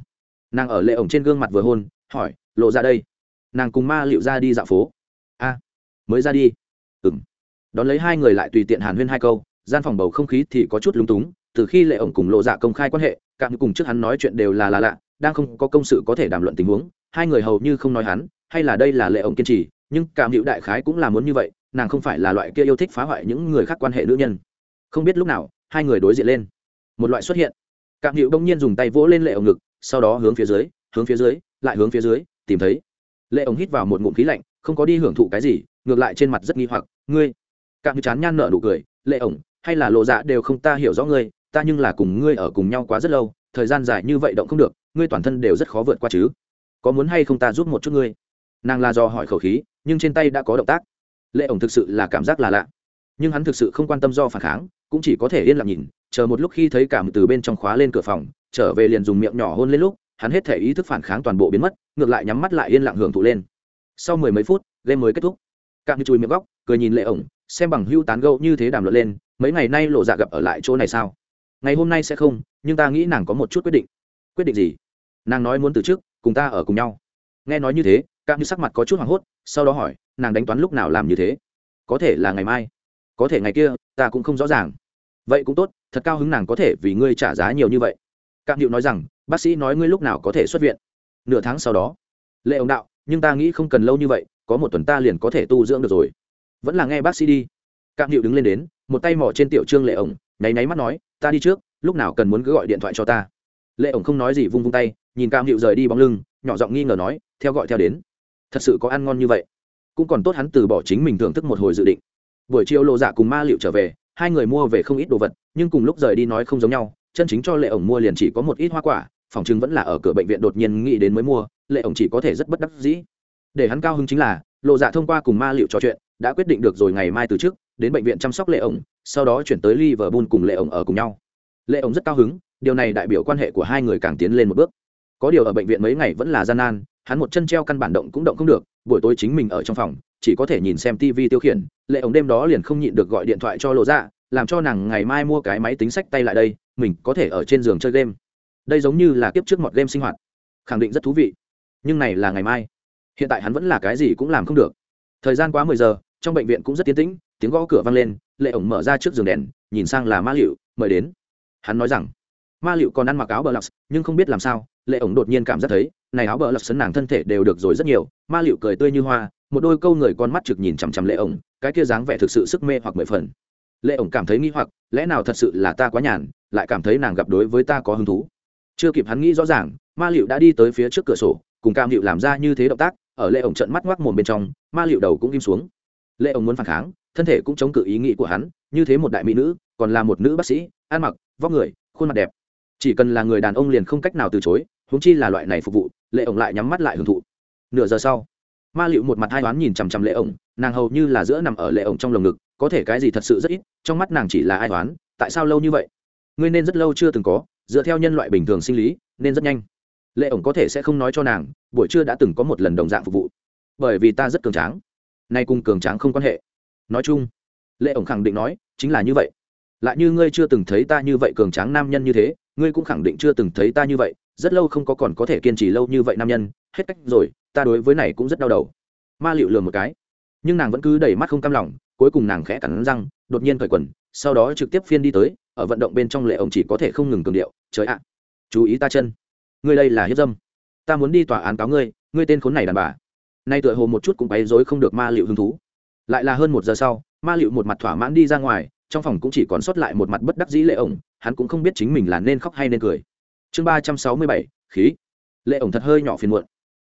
nàng ở lệ ổng trên gương mặt vừa hôn, hỏi, lộ ra đây. Nàng cùng ma liệu ra đi dạo phố. A, mới ra đi. Ừng đón lấy hai người lại tùy tiện hàn huyên hai câu gian phòng bầu không khí thì có chút lúng túng, từ khi lệ ổng cùng lộ dạ công khai quan hệ cạm cùng trước hắn nói chuyện đều là là lạ, đang không có công sự có thể đàm luận tình huống, hai người hầu như không nói hắn, hay là đây là lệ ổng kiên trì, nhưng cảm hữu đại khái cũng là muốn như vậy, nàng không phải là loại kia yêu thích phá hoại những người khác quan hệ nữ nhân. Không biết lúc nào, hai người đối diện lên. Một loại xuất hiện. Cảm hữu đông nhiên dùng tay vỗ lên lệ ổng ngực, sau đó hướng phía dưới, hướng phía dưới, lại hướng phía dưới, tìm thấy. Lệ ổng hít vào một ngụm khí lạnh, không có đi hưởng thụ cái gì, ngược lại trên mặt rất nghi hoặc, ngươi. Cảm hữu chán nhan nở nụ cười, lệ ổng hay là lộ dạ đều không ta hiểu rõ ngươi, ta nhưng là cùng ngươi ở cùng nhau quá rất lâu, thời gian dài như vậy động không được, ngươi toàn thân đều rất khó vượt qua chứ. Có muốn hay không ta giúp một chút ngươi? Nàng là do hỏi khẩu khí, nhưng trên tay đã có động tác. Lệ ổng thực sự là cảm giác là lạ. Nhưng hắn thực sự không quan tâm do phản kháng, cũng chỉ có thể yên lặng nhìn, chờ một lúc khi thấy cảm từ bên trong khóa lên cửa phòng, trở về liền dùng miệng nhỏ hôn lên lúc, hắn hết thể ý thức phản kháng toàn bộ biến mất, ngược lại nhắm mắt lại yên lặng hưởng thụ lên. Sau mười mấy phút, game mới kết thúc. Cảm như chùi miệng góc, cười nhìn lệ ổng, xem bằng hưu tán gẫu như thế đàm luận lên mấy ngày nay lộ dạ gặp ở lại chỗ này sao? Ngày hôm nay sẽ không, nhưng ta nghĩ nàng có một chút quyết định. Quyết định gì? Nàng nói muốn từ chức cùng ta ở cùng nhau. Nghe nói như thế cam như sắc mặt có chút hoảng hốt, sau đó hỏi, nàng đánh toán lúc nào làm như thế? Có thể là ngày mai. Có thể ngày kia, ta cũng không rõ ràng. Vậy cũng tốt, thật cao hứng nàng có thể vì ngươi trả giá nhiều như vậy. Cam hiệu nói rằng, bác sĩ nói ngươi lúc nào có thể xuất viện. Nửa tháng sau đó, lệ ông đạo, nhưng ta nghĩ không cần lâu như vậy, có một tuần ta liền có thể tu dưỡng được rồi. Vẫn là nghe bác sĩ đi. Cam hiệu đứng lên đến một tay mỏ trên tiểu trương lệ ổng, nháy nháy mắt nói, ta đi trước, lúc nào cần muốn cứ gọi điện thoại cho ta. Lệ ổng không nói gì vung vung tay, nhìn cam hiệu rời đi bóng lưng, nhỏ giọng nghi ngờ nói, theo gọi theo đến. Thật sự có ăn ngon như vậy. Cũng còn tốt hắn từ bỏ chính mình thưởng thức một hồi dự định. Buổi chiều lộ dạ cùng ma liệu trở về, hai người mua về không ít đồ vật, nhưng cùng lúc rời đi nói không giống nhau, chân chính cho lệ ổng mua liền chỉ có một ít hoa quả, phòng chứng vẫn là ở cửa bệnh viện đột nhiên nghĩ đến mới mua, lệ ổng chỉ có thể rất bất đắc dĩ. Để hắn cao hứng chính là lộ dạ thông qua cùng ma liệu trò chuyện, đã quyết định được rồi ngày mai từ trước đến bệnh viện chăm sóc lệ ổng, sau đó chuyển tới liverpool cùng lệ ổng ở cùng nhau. Lệ ổng rất cao hứng, điều này đại biểu quan hệ của hai người càng tiến lên một bước. Có điều ở bệnh viện mấy ngày vẫn là gian nan, hắn một chân treo căn bản động cũng động không được, buổi tối chính mình ở trong phòng, chỉ có thể nhìn xem tv tiêu khiển, lệ ổng đêm đó liền không nhịn được gọi điện thoại cho lộ dạ làm cho nàng ngày mai mua cái máy tính sách tay lại đây, mình có thể ở trên giường chơi game. Đây giống như là kiếp trước một game sinh hoạt. Khẳng định rất thú vị. Nhưng này là ngày mai. Hiện tại hắn vẫn là cái gì cũng làm không được. Thời gian quá mười giờ, trong bệnh viện cũng rất tiến tĩnh tiếng gõ cửa vang lên, lệ ổng mở ra trước giường đèn, nhìn sang là ma liệu mời đến. Hắn nói rằng, ma liệu còn ăn mặc áo bờ lọc, nhưng không biết làm sao, lệ ổng đột nhiên cảm giác thấy, này áo bờ lọc sấn nàng thân thể đều được rồi rất nhiều, ma liệu cười tươi như hoa, một đôi câu người con mắt trực nhìn chằm chằm lệ ổng, cái kia dáng vẻ thực sự sức mê hoặc mười phần. Lệ ổng cảm thấy nghi hoặc, lẽ nào thật sự là ta quá nhàn, lại cảm thấy nàng gặp đối với ta có hứng thú. Chưa kịp hắn nghĩ rõ ràng, ma liệu đã đi tới phía trước cửa sổ, cùng cam hiệu làm ra như thế động tác, ở lệ ổng trận mắt ngoác mồm bên trong, ma liệu đầu cũng im xuống. Lệ ổng muốn phản kháng thân thể cũng chống cự ý nghĩ của hắn, như thế một đại mỹ nữ, còn là một nữ bác sĩ, ăn mặc, vóc người, khuôn mặt đẹp. Chỉ cần là người đàn ông liền không cách nào từ chối húng chi là loại này phục vụ, lệ ổng lại nhắm mắt lại hưởng thụ. Nửa giờ sau, ma liệu một mặt hai toán nhìn chằm chằm lệ ổng, nàng hầu như là giữa nằm ở lệ ổng trong lồng ngực, có thể cái gì thật sự rất ít, trong mắt nàng chỉ là ai toán tại sao lâu như vậy? Ngươi nên rất lâu chưa từng có, dựa theo nhân loại bình thường sinh lý, nên rất nhanh. Lệ ổng có thể sẽ không nói cho nàng, buổi trưa đã từng có một lần đồng dạng phục vụ. Bởi vì ta rất cường tráng. Nay cùng cường tráng không quan hệ nói chung, lệ ổng khẳng định nói, chính là như vậy. Lại như ngươi chưa từng thấy ta như vậy cường tráng nam nhân như thế, ngươi cũng khẳng định chưa từng thấy ta như vậy, rất lâu không có còn có thể kiên trì lâu như vậy nam nhân, hết cách rồi, ta đối với này cũng rất đau đầu. Ma liệu lừa một cái, nhưng nàng vẫn cứ đẩy mắt không cam lòng, cuối cùng nàng khẽ cắn răng, đột nhiên cởi quần, sau đó trực tiếp phiên đi tới, ở vận động bên trong lệ ổng chỉ có thể không ngừng cường điệu, trời ạ, chú ý ta chân. Ngươi đây là hiếp dâm. Ta muốn đi tòa án cáo ngươi ngươi tên khốn này đàn bà. Nay tựa hồ một chút cũng bày dối không được ma liệu hứng thú lại là hơn một giờ sau, ma liệu một mặt thỏa mãn đi ra ngoài, trong phòng cũng chỉ còn sót lại một mặt bất đắc dĩ lệ ổng, hắn cũng không biết chính mình là nên khóc hay nên cười. Chương ba trăm sáu mươi bảy, khí. Lệ ổng thật hơi nhỏ phiền muộn.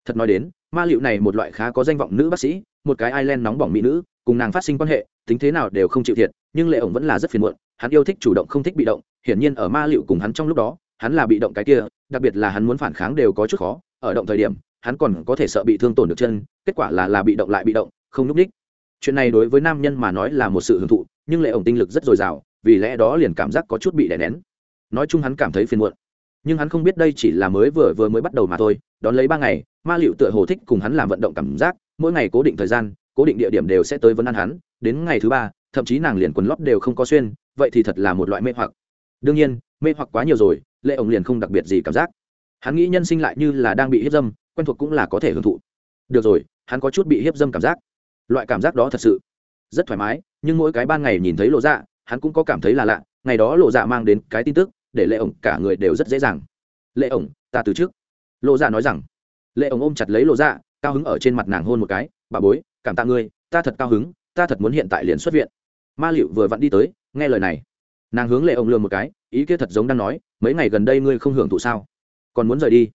Thật nói đến, ma liệu này một loại khá có danh vọng nữ bác sĩ, một cái ireland nóng bỏng mỹ nữ, cùng nàng phát sinh quan hệ, tính thế nào đều không chịu thiệt, nhưng lệ ổng vẫn là rất phiền muộn, hắn yêu thích chủ động không thích bị động, hiển nhiên ở ma liệu cùng hắn trong lúc đó, hắn là bị động cái kia, đặc biệt là hắn muốn phản kháng đều có chút khó, ở động thời điểm, hắn còn có thể sợ bị thương tổn được chân, kết quả là là bị động lại bị động, không núp đích chuyện này đối với nam nhân mà nói là một sự hưởng thụ, nhưng lệ ổng tinh lực rất dồi dào, vì lẽ đó liền cảm giác có chút bị đè nén. Nói chung hắn cảm thấy phiền muộn. Nhưng hắn không biết đây chỉ là mới vừa vừa mới bắt đầu mà thôi, đón lấy ba ngày, ma liệu tựa hồ thích cùng hắn làm vận động cảm giác, mỗi ngày cố định thời gian, cố định địa điểm đều sẽ tới vấn ăn hắn, đến ngày thứ ba, thậm chí nàng liền quần lót đều không có xuyên, vậy thì thật là một loại mê hoặc. Đương nhiên, mê hoặc quá nhiều rồi, lệ ổng liền không đặc biệt gì cảm giác. Hắn nghĩ nhân sinh lại như là đang bị hiếp dâm, quen thuộc cũng là có thể hưởng thụ. Được rồi, hắn có chút bị hiếp dâm cảm giác loại cảm giác đó thật sự rất thoải mái, nhưng mỗi cái ban ngày nhìn thấy lộ dạ hắn cũng có cảm thấy là lạ. Ngày đó lộ dạ mang đến cái tin tức, để lệ ổng cả người đều rất dễ dàng. Lệ ổng, ta từ trước. Lộ dạ nói rằng. Lệ ổng ôm chặt lấy lộ dạ cao hứng ở trên mặt nàng hôn một cái. Bà bối, cảm tạ ngươi, ta thật cao hứng, ta thật muốn hiện tại liền xuất viện. Ma liệu vừa vặn đi tới, nghe lời này, nàng hướng lệ ổng lừa một cái, ý kia thật giống đang nói, mấy ngày gần đây ngươi không hưởng thụ sao? Còn muốn rời đi?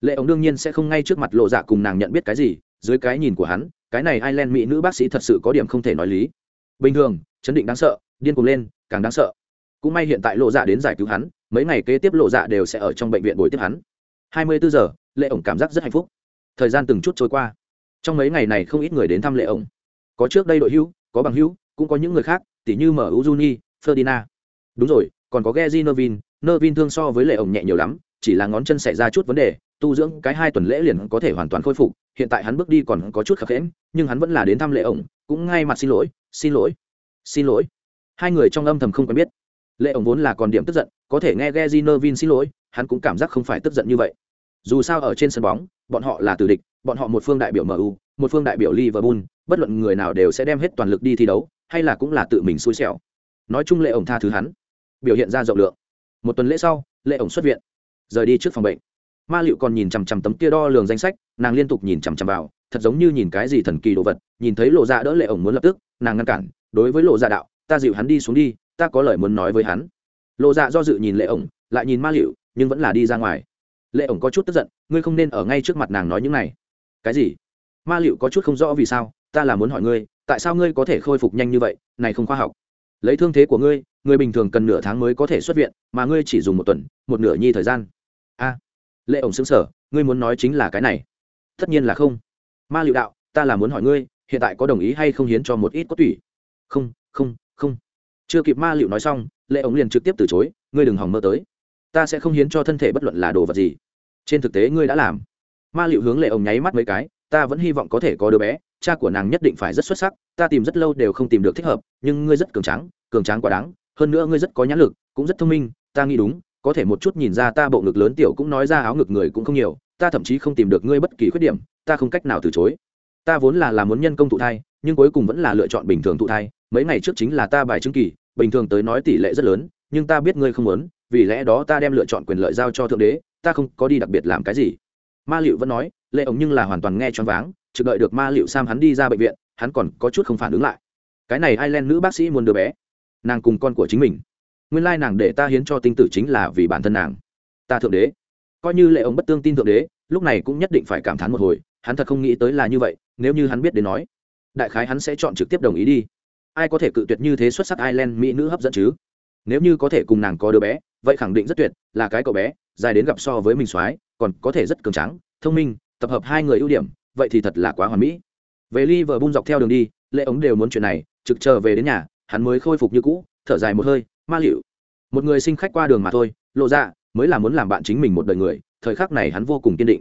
Lệ ổng đương nhiên sẽ không ngay trước mặt lộ dạ cùng nàng nhận biết cái gì, dưới cái nhìn của hắn cái này ireland mỹ nữ bác sĩ thật sự có điểm không thể nói lý. Bình thường chấn định đáng sợ điên cuồng lên càng đáng sợ. Cũng may hiện tại lộ dạ đến giải cứu hắn mấy ngày kế tiếp lộ dạ đều sẽ ở trong bệnh viện bồi tiếp hắn. Hai mươi bốn giờ lệ ổng cảm giác rất hạnh phúc. Thời gian từng chút trôi qua. Trong mấy ngày này không ít người đến thăm lệ ổng. Có trước đây đội hữu có bằng hữu cũng có những người khác tỷ như mở uzuni ferdinand. Đúng rồi còn có Geji Nervin, Nervin thương so với lệ ổng nhẹ nhiều lắm, chỉ là ngón chân xảy ra chút vấn đề, tu dưỡng cái hai tuần lễ liền có thể hoàn toàn khôi phục, hiện tại hắn bước đi còn có chút khập khiễng, nhưng hắn vẫn là đến thăm lệ ổng, cũng ngay mặt xin lỗi, xin lỗi, xin lỗi. Hai người trong âm thầm không quen biết. Lệ ổng vốn là còn điểm tức giận, có thể nghe Geji vin xin lỗi, hắn cũng cảm giác không phải tức giận như vậy. Dù sao ở trên sân bóng, bọn họ là tử địch, bọn họ một phương đại biểu MU, một phương đại biểu Liverpool, bất luận người nào đều sẽ đem hết toàn lực đi thi đấu, hay là cũng là tự mình xui xẻo. Nói chung lệ ổng tha thứ hắn biểu hiện ra rộng lượng một tuần lễ sau lệ ổng xuất viện rời đi trước phòng bệnh ma liệu còn nhìn chằm chằm tấm kia đo lường danh sách, nàng liên tục nhìn chằm chằm vào, thật giống như nhìn cái gì thần kỳ đồ vật, nhìn thấy lộ dạ đỡ lệ ổng muốn lập tức, nàng ngăn cản, đối với lộ dạ đạo, ta dịu hắn đi xuống đi, ta có lời muốn nói với hắn. Lộ dạ do dự nhìn lệ ổng, lại nhìn ma liệu, nhưng vẫn là đi ra ngoài. Lệ ổng có chút tức giận, ngươi không nên ở ngay trước mặt nàng nói những này. Cái gì? Ma liệu có chút không rõ vì sao, ta là muốn hỏi ngươi, tại sao ngươi có thể khôi phục nhanh như vậy, này không khoa học. Lấy thương thế của ngươi người bình thường cần nửa tháng mới có thể xuất viện, mà ngươi chỉ dùng một tuần, một nửa nhi thời gian lệ ổng xứng sở, ngươi muốn nói chính là cái này. Tất nhiên là không. Ma liệu đạo, ta là muốn hỏi ngươi, hiện tại có đồng ý hay không hiến cho một ít cốt tủy? Không không không. Chưa kịp ma liệu nói xong, lệ ổng liền trực tiếp từ chối, ngươi đừng hòng mơ tới. Ta sẽ không hiến cho thân thể bất luận là đồ vật gì. Trên thực tế ngươi đã làm. Ma liệu hướng lệ ổng nháy mắt mấy cái, ta vẫn hy vọng có thể có đứa bé, cha của nàng nhất định phải rất xuất sắc, ta tìm rất lâu đều không tìm được thích hợp, nhưng ngươi rất cường tráng cường tráng quá đáng, hơn nữa ngươi rất có nhãn lực, cũng rất thông minh, ta nghĩ đúng có thể một chút nhìn ra ta bộ ngực lớn tiểu cũng nói ra áo ngực người cũng không nhiều, ta thậm chí không tìm được ngươi bất kỳ khuyết điểm, ta không cách nào từ chối. Ta vốn là làm muốn nhân công thụ thai, nhưng cuối cùng vẫn là lựa chọn bình thường thụ thai, mấy ngày trước chính là ta bài chứng kỳ, bình thường tới nói tỷ lệ rất lớn, nhưng ta biết ngươi không muốn, vì lẽ đó ta đem lựa chọn quyền lợi giao cho thượng đế, ta không có đi đặc biệt làm cái gì. Ma liệu vẫn nói, lệ ổng nhưng là hoàn toàn nghe choáng váng, trực đợi được ma liệu sam hắn đi ra bệnh viện, hắn còn có chút không phản ứng lại. Cái này ai len nữ bác sĩ muốn đứa bé, nàng cùng con của chính mình nguyên lai nàng để ta hiến cho tinh tử chính là vì bản thân nàng. Ta thượng đế. Coi như lệ ông bất tương tin thượng đế, lúc này cũng nhất định phải cảm thán một hồi, hắn thật không nghĩ tới là như vậy, nếu như hắn biết đến nói, đại khái hắn sẽ chọn trực tiếp đồng ý đi. Ai có thể cự tuyệt như thế xuất sắc ireland mỹ nữ hấp dẫn chứ? Nếu như có thể cùng nàng có đứa bé, vậy khẳng định rất tuyệt, là cái cậu bé, dài đến gặp so với mình soái, còn có thể rất cường trắng thông minh, tập hợp hai người ưu điểm, vậy thì thật là quá hoàn mỹ. Về Liverpool dọc theo đường đi, lệ ống đều muốn chuyện này, trực chờ về đến nhà, hắn mới khôi phục như cũ, thở dài một hơi ma liệu một người sinh khách qua đường mà thôi, lộ ra, mới là muốn làm bạn chính mình một đời người, thời khắc này hắn vô cùng kiên định.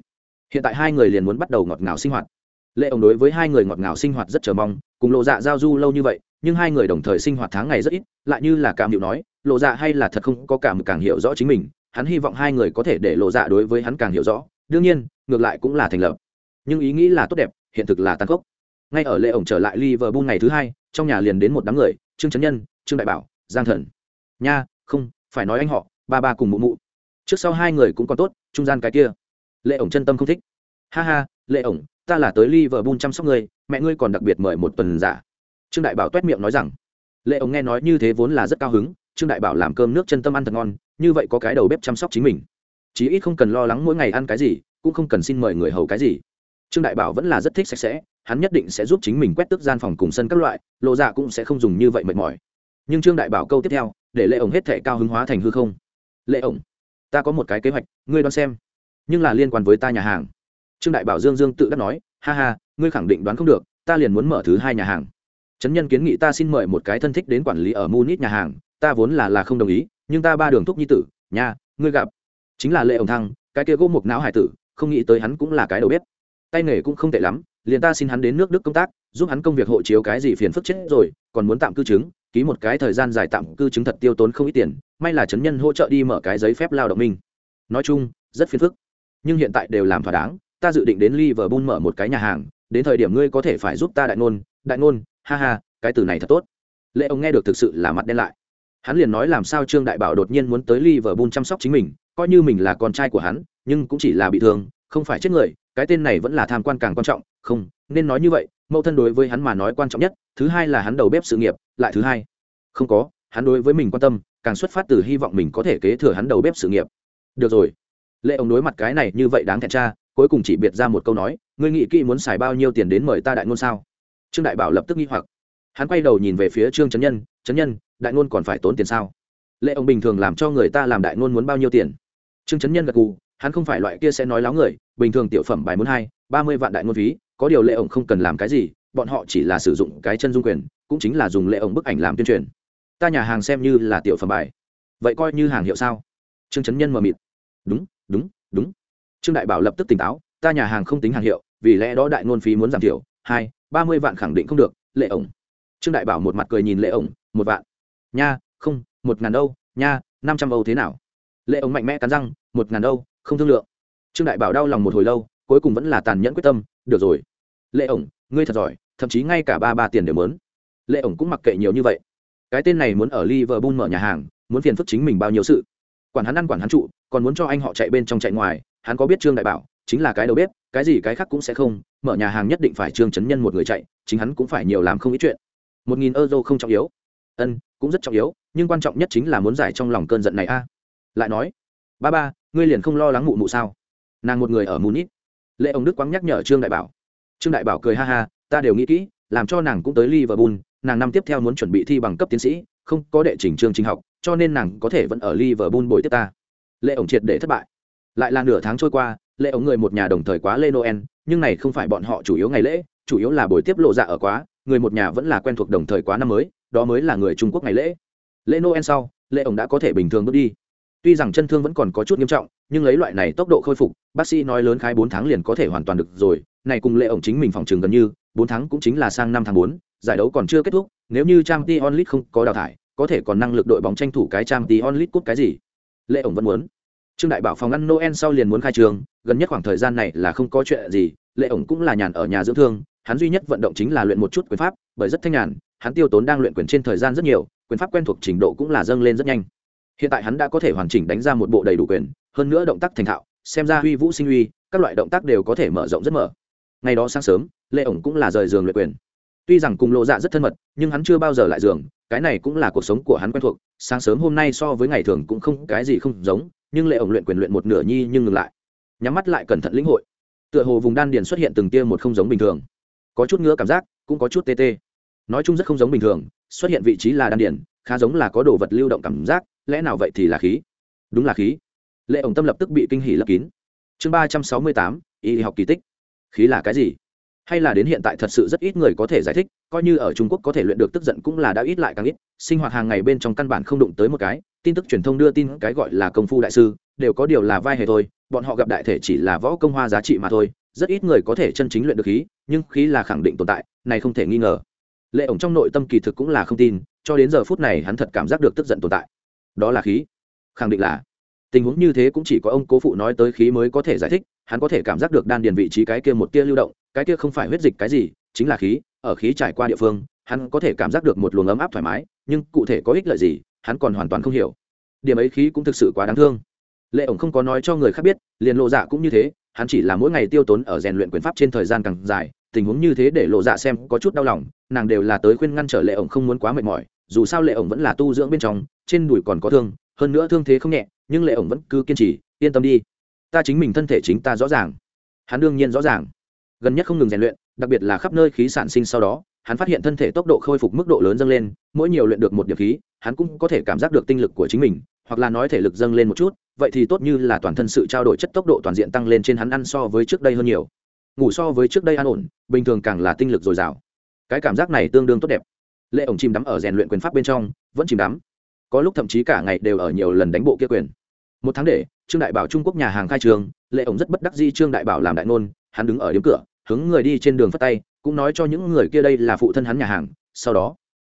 Hiện tại hai người liền muốn bắt đầu ngọt ngào sinh hoạt. Lệ ổng đối với hai người ngọt ngào sinh hoạt rất chờ mong, cùng lộ dạ giao du lâu như vậy, nhưng hai người đồng thời sinh hoạt tháng ngày rất ít, lại như là cảm hiệu nói, lộ dạ hay là thật không có cảm càng hiểu rõ chính mình, hắn hy vọng hai người có thể để lộ dạ đối với hắn càng hiểu rõ, đương nhiên, ngược lại cũng là thành lập. Nhưng ý nghĩ là tốt đẹp, hiện thực là tăng cốc ngay ở lệ ổng trở lại liverpool ngày thứ hai, trong nhà liền đến một đám người, trương trấn nhân, trương đại bảo, giang thần nha, không, phải nói anh họ, ba ba cùng mụ mụ. Trước sau hai người cũng còn tốt, trung gian cái kia. Lệ ổng chân tâm không thích. Ha ha, lệ ổng, ta là tới liverpool chăm sóc ngươi, mẹ ngươi còn đặc biệt mời một tuần giả. Trương đại bảo t miệng nói rằng. Lệ ổng nghe nói như thế vốn là rất cao hứng, trương đại bảo làm cơm nước chân tâm ăn thật ngon, như vậy có cái đầu bếp chăm sóc chính mình. Chí ít không cần lo lắng mỗi ngày ăn cái gì, cũng không cần xin mời người hầu cái gì. Trương đại bảo vẫn là rất thích sạch sẽ, hắn nhất định sẽ giúp chính mình quét tước gian phòng cùng sân các loại, lộ dạ cũng sẽ không dùng như vậy mệt mỏi nhưng trương đại bảo câu tiếp theo, để lệ ổng hết thể cao hứng hóa thành hư không. Lệ ổng, ta có một cái kế hoạch, ngươi đoán xem. Nhưng là liên quan với ta nhà hàng. Trương đại bảo dương dương tự đắc nói, ha ha, ngươi khẳng định đoán không được, ta liền muốn mở thứ hai nhà hàng. Trấn nhân kiến nghị ta xin mời một cái thân thích đến quản lý ở munich nhà hàng, ta vốn là là không đồng ý, nhưng ta ba đường thúc nhi tử, nhà, ngươi gặp. Chính là lệ ổng thăng, cái kia gỗ mục não hải tử, không nghĩ tới hắn cũng là cái đầu bếp tay nghề cũng không tệ lắm, liền ta xin hắn đến nước đức công tác, giúp hắn công việc hộ chiếu cái gì phiền phức chết rồi, còn muốn tạm cư chứng ký một cái thời gian dài tạm cư chứng thật tiêu tốn không ít tiền, may là chấn nhân hỗ trợ đi mở cái giấy phép lao động minh nói chung, rất phiền phức. Nhưng hiện tại đều làm thỏa đáng, ta dự định đến liverpool mở một cái nhà hàng, đến thời điểm ngươi có thể phải giúp ta đại ngôn đại ngôn, ha ha, cái từ này thật tốt. Lệ ông nghe được thực sự là mặt đen lại. Hắn liền nói làm sao trương đại bảo đột nhiên muốn tới liverpool chăm sóc chính mình, coi như mình là con trai của hắn, nhưng cũng chỉ là bị thương, không phải chết người cái tên này vẫn là tham quan càng quan trọng, không, nên nói như vậy, mẫu thân đối với hắn mà nói quan trọng nhất, thứ hai là hắn đầu bếp sự nghiệp, lại thứ hai, không có, hắn đối với mình quan tâm, càng xuất phát từ hy vọng mình có thể kế thừa hắn đầu bếp sự nghiệp. Được rồi. Lệ ông đối mặt cái này như vậy đáng thẹn cha cuối cùng chỉ biệt ra một câu nói, ngươi nghĩ kỹ muốn xài bao nhiêu tiền đến mời ta đại ngôn sao? Trương đại bảo lập tức nghi hoặc. Hắn quay đầu nhìn về phía trương trấn nhân trấn nhân, đại ngôn còn phải tốn tiền sao? Lệ ông bình thường làm cho người ta làm đại ngôn muốn bao nhiêu tiền? Trương trấn nhân gật gù hắn không phải loại kia sẽ nói láo người, bình thường tiểu phẩm bài muốn hai, ba mươi vạn đại ngôn phí, có điều lệ ổng không cần làm cái gì, bọn họ chỉ là sử dụng cái chân dung quyền, cũng chính là dùng lệ ổng bức ảnh làm tuyên truyền. Ta nhà hàng xem như là tiểu phẩm bài. Vậy coi như hàng hiệu sao? Trương trấn nhân mờ mịt. Đúng đúng đúng. Trương đại bảo lập tức tỉnh táo, ta nhà hàng không tính hàng hiệu, vì lẽ đó đại ngôn phí muốn giảm thiểu, hai, ba mươi vạn khẳng định không được, lệ ổng. Trương đại bảo một mặt cười nhìn lệ ổng, một vạn. Nha, không, một ngàn đâu nha, năm trăm âu thế nào? Lệ ổng mạnh mẽ cắn răng, một ngàn đâu không thương lượng. Trương đại bảo đau lòng một hồi lâu, cuối cùng vẫn là tàn nhẫn quyết tâm, được rồi, lệ ổng, ngươi thật giỏi, thậm chí ngay cả ba ba tiền đều mớn lệ ổng cũng mặc kệ nhiều như vậy. Cái tên này muốn ở liverpool mở nhà hàng, muốn phiền phức chính mình bao nhiêu sự. Quản hắn ăn, quản hắn trụ, còn muốn cho anh họ chạy bên trong chạy ngoài, hắn có biết trương đại bảo, chính là cái đầu bếp, cái gì cái khác cũng sẽ không, mở nhà hàng nhất định phải trương chấn nhân một người chạy, chính hắn cũng phải nhiều làm không ít chuyện. Một nghìn euro không trọng yếu. Ân, cũng rất trọng yếu, nhưng quan trọng nhất chính là muốn giải trong lòng cơn giận này a. Lại nói ba ba, ngươi liền không lo lắng mụ mụ sao? Nàng một người ở munich. Lệ ông đức quang nhắc nhở trương đại bảo. Trương đại bảo cười ha ha, ta đều nghĩ kỹ, làm cho nàng cũng tới liverpool, nàng năm tiếp theo muốn chuẩn bị thi bằng cấp tiến sĩ, không có đệ trình chương trình học, cho nên nàng có thể vẫn ở liverpool bồi tiếp ta. Lệ ổng triệt để thất bại. Lại là nửa tháng trôi qua, lệ ổng người một nhà đồng thời quá lê noel, nhưng này không phải bọn họ chủ yếu ngày lễ, chủ yếu là buổi tiếp lộ dạ ở quá, người một nhà vẫn là quen thuộc đồng thời quá năm mới, đó mới là người trung quốc ngày lễ. Lễ noel sau, lệ ổng đã có thể bình thường bước đi tuy rằng chân thương vẫn còn có chút nghiêm trọng, nhưng lấy loại này tốc độ khôi phục, bác sĩ nói lớn khái bốn tháng liền có thể hoàn toàn được rồi. Này cùng lệ ổng chính mình phòng trường gần như, bốn tháng cũng chính là sang năm tháng bốn, giải đấu còn chưa kết thúc, nếu như trang t onlit không có đào thải, có thể còn năng lực đội bóng tranh thủ cái trang t onlit cúp cái gì? Lệ ổng vẫn muốn. Trương đại bảo phòng ngăn noel sau liền muốn khai trường, gần nhất khoảng thời gian này là không có chuyện gì, lệ ổng cũng là nhàn ở nhà dưỡng thương, hắn duy nhất vận động chính là luyện một chút quyền pháp, bởi rất thanh nhàn, hắn tiêu tốn đang luyện quyền trên thời gian rất nhiều, quyền pháp quen thuộc trình độ cũng là dâng lên rất nhanh hiện tại hắn đã có thể hoàn chỉnh đánh ra một bộ đầy đủ quyền, hơn nữa động tác thành thạo, xem ra huy vũ sinh uy, các loại động tác đều có thể mở rộng rất mở. Ngày đó sáng sớm lệ ổng cũng là rời giường luyện quyền. Tuy rằng cùng lộ dạ rất thân mật, nhưng hắn chưa bao giờ lại giường, cái này cũng là cuộc sống của hắn quen thuộc, sáng sớm hôm nay so với ngày thường cũng không cái gì không giống, nhưng lệ ổng luyện quyền luyện một nửa nhi nhưng ngừng lại. Nhắm mắt lại cẩn thận lĩnh hội. Tựa hồ vùng đan điền xuất hiện từng tia một không giống bình thường. Có chút ngứa cảm giác, cũng có chút tê tê. Nói chung rất không giống bình thường, xuất hiện vị trí là đan điền, khá giống là có đồ vật lưu động cảm giác lẽ nào vậy thì là khí? Đúng là khí. Lệ ổng tâm lập tức bị kinh hỉ lấp kín. Chương ba trăm sáu mươi tám, y học kỳ tích. Khí là cái gì? Hay là đến hiện tại thật sự rất ít người có thể giải thích, coi như ở trung quốc có thể luyện được tức giận cũng là đã ít lại càng ít. Sinh hoạt hàng ngày bên trong căn bản không đụng tới một cái. Tin tức truyền thông đưa tin cái gọi là công phu đại sư, đều có điều là vai hề thôi. Bọn họ gặp đại thể chỉ là võ công hoa giá trị mà thôi. Rất ít người có thể chân chính luyện được khí, nhưng khí là khẳng định tồn tại, này không thể nghi ngờ. Lệ ổng trong nội tâm kỳ thực cũng là không tin, cho đến giờ phút này hắn thật cảm giác được tức giận tồn tại đó là khí. Khẳng định là. Tình huống như thế cũng chỉ có ông cố phụ nói tới khí mới có thể giải thích, hắn có thể cảm giác được đan điền vị trí cái kia một tia lưu động, cái kia không phải huyết dịch cái gì, chính là khí, ở khí trải qua địa phương, hắn có thể cảm giác được một luồng ấm áp thoải mái, nhưng cụ thể có ích lợi gì, hắn còn hoàn toàn không hiểu. Điểm ấy khí cũng thực sự quá đáng thương. Lệ ổng không có nói cho người khác biết, liền lộ dạ cũng như thế, hắn chỉ là mỗi ngày tiêu tốn ở rèn luyện quyền pháp trên thời gian càng dài, tình huống như thế để lộ dạ xem có chút đau lòng, nàng đều là tới khuyên ngăn trở lệ ổng không muốn quá mệt mỏi dù sao lệ ổng vẫn là tu dưỡng bên trong, trên đùi còn có thương, hơn nữa thương thế không nhẹ, nhưng lệ ổng vẫn cứ kiên trì, yên tâm đi. Ta chính mình thân thể chính ta rõ ràng. Hắn đương nhiên rõ ràng. Gần nhất không ngừng rèn luyện, đặc biệt là khắp nơi khí sản sinh sau đó, hắn phát hiện thân thể tốc độ khôi phục mức độ lớn dâng lên, mỗi nhiều luyện được một điểm khí, hắn cũng có thể cảm giác được tinh lực của chính mình, hoặc là nói thể lực dâng lên một chút, vậy thì tốt như là toàn thân sự trao đổi chất tốc độ toàn diện tăng lên trên hắn ăn so với trước đây hơn nhiều. Ngủ so với trước đây an ổn, bình thường càng là tinh lực dồi dào. Cái cảm giác này tương đương tốt đẹp lệ ổng chìm đắm ở rèn luyện quyền pháp bên trong, vẫn chìm đắm. Có lúc thậm chí cả ngày đều ở nhiều lần đánh bộ kia quyền. Một tháng để, trương đại bảo trung quốc nhà hàng khai trường, lệ ổng rất bất đắc di trương đại bảo làm đại ngôn, hắn đứng ở điếm cửa, hướng người đi trên đường phát tay, cũng nói cho những người kia đây là phụ thân hắn nhà hàng, sau đó,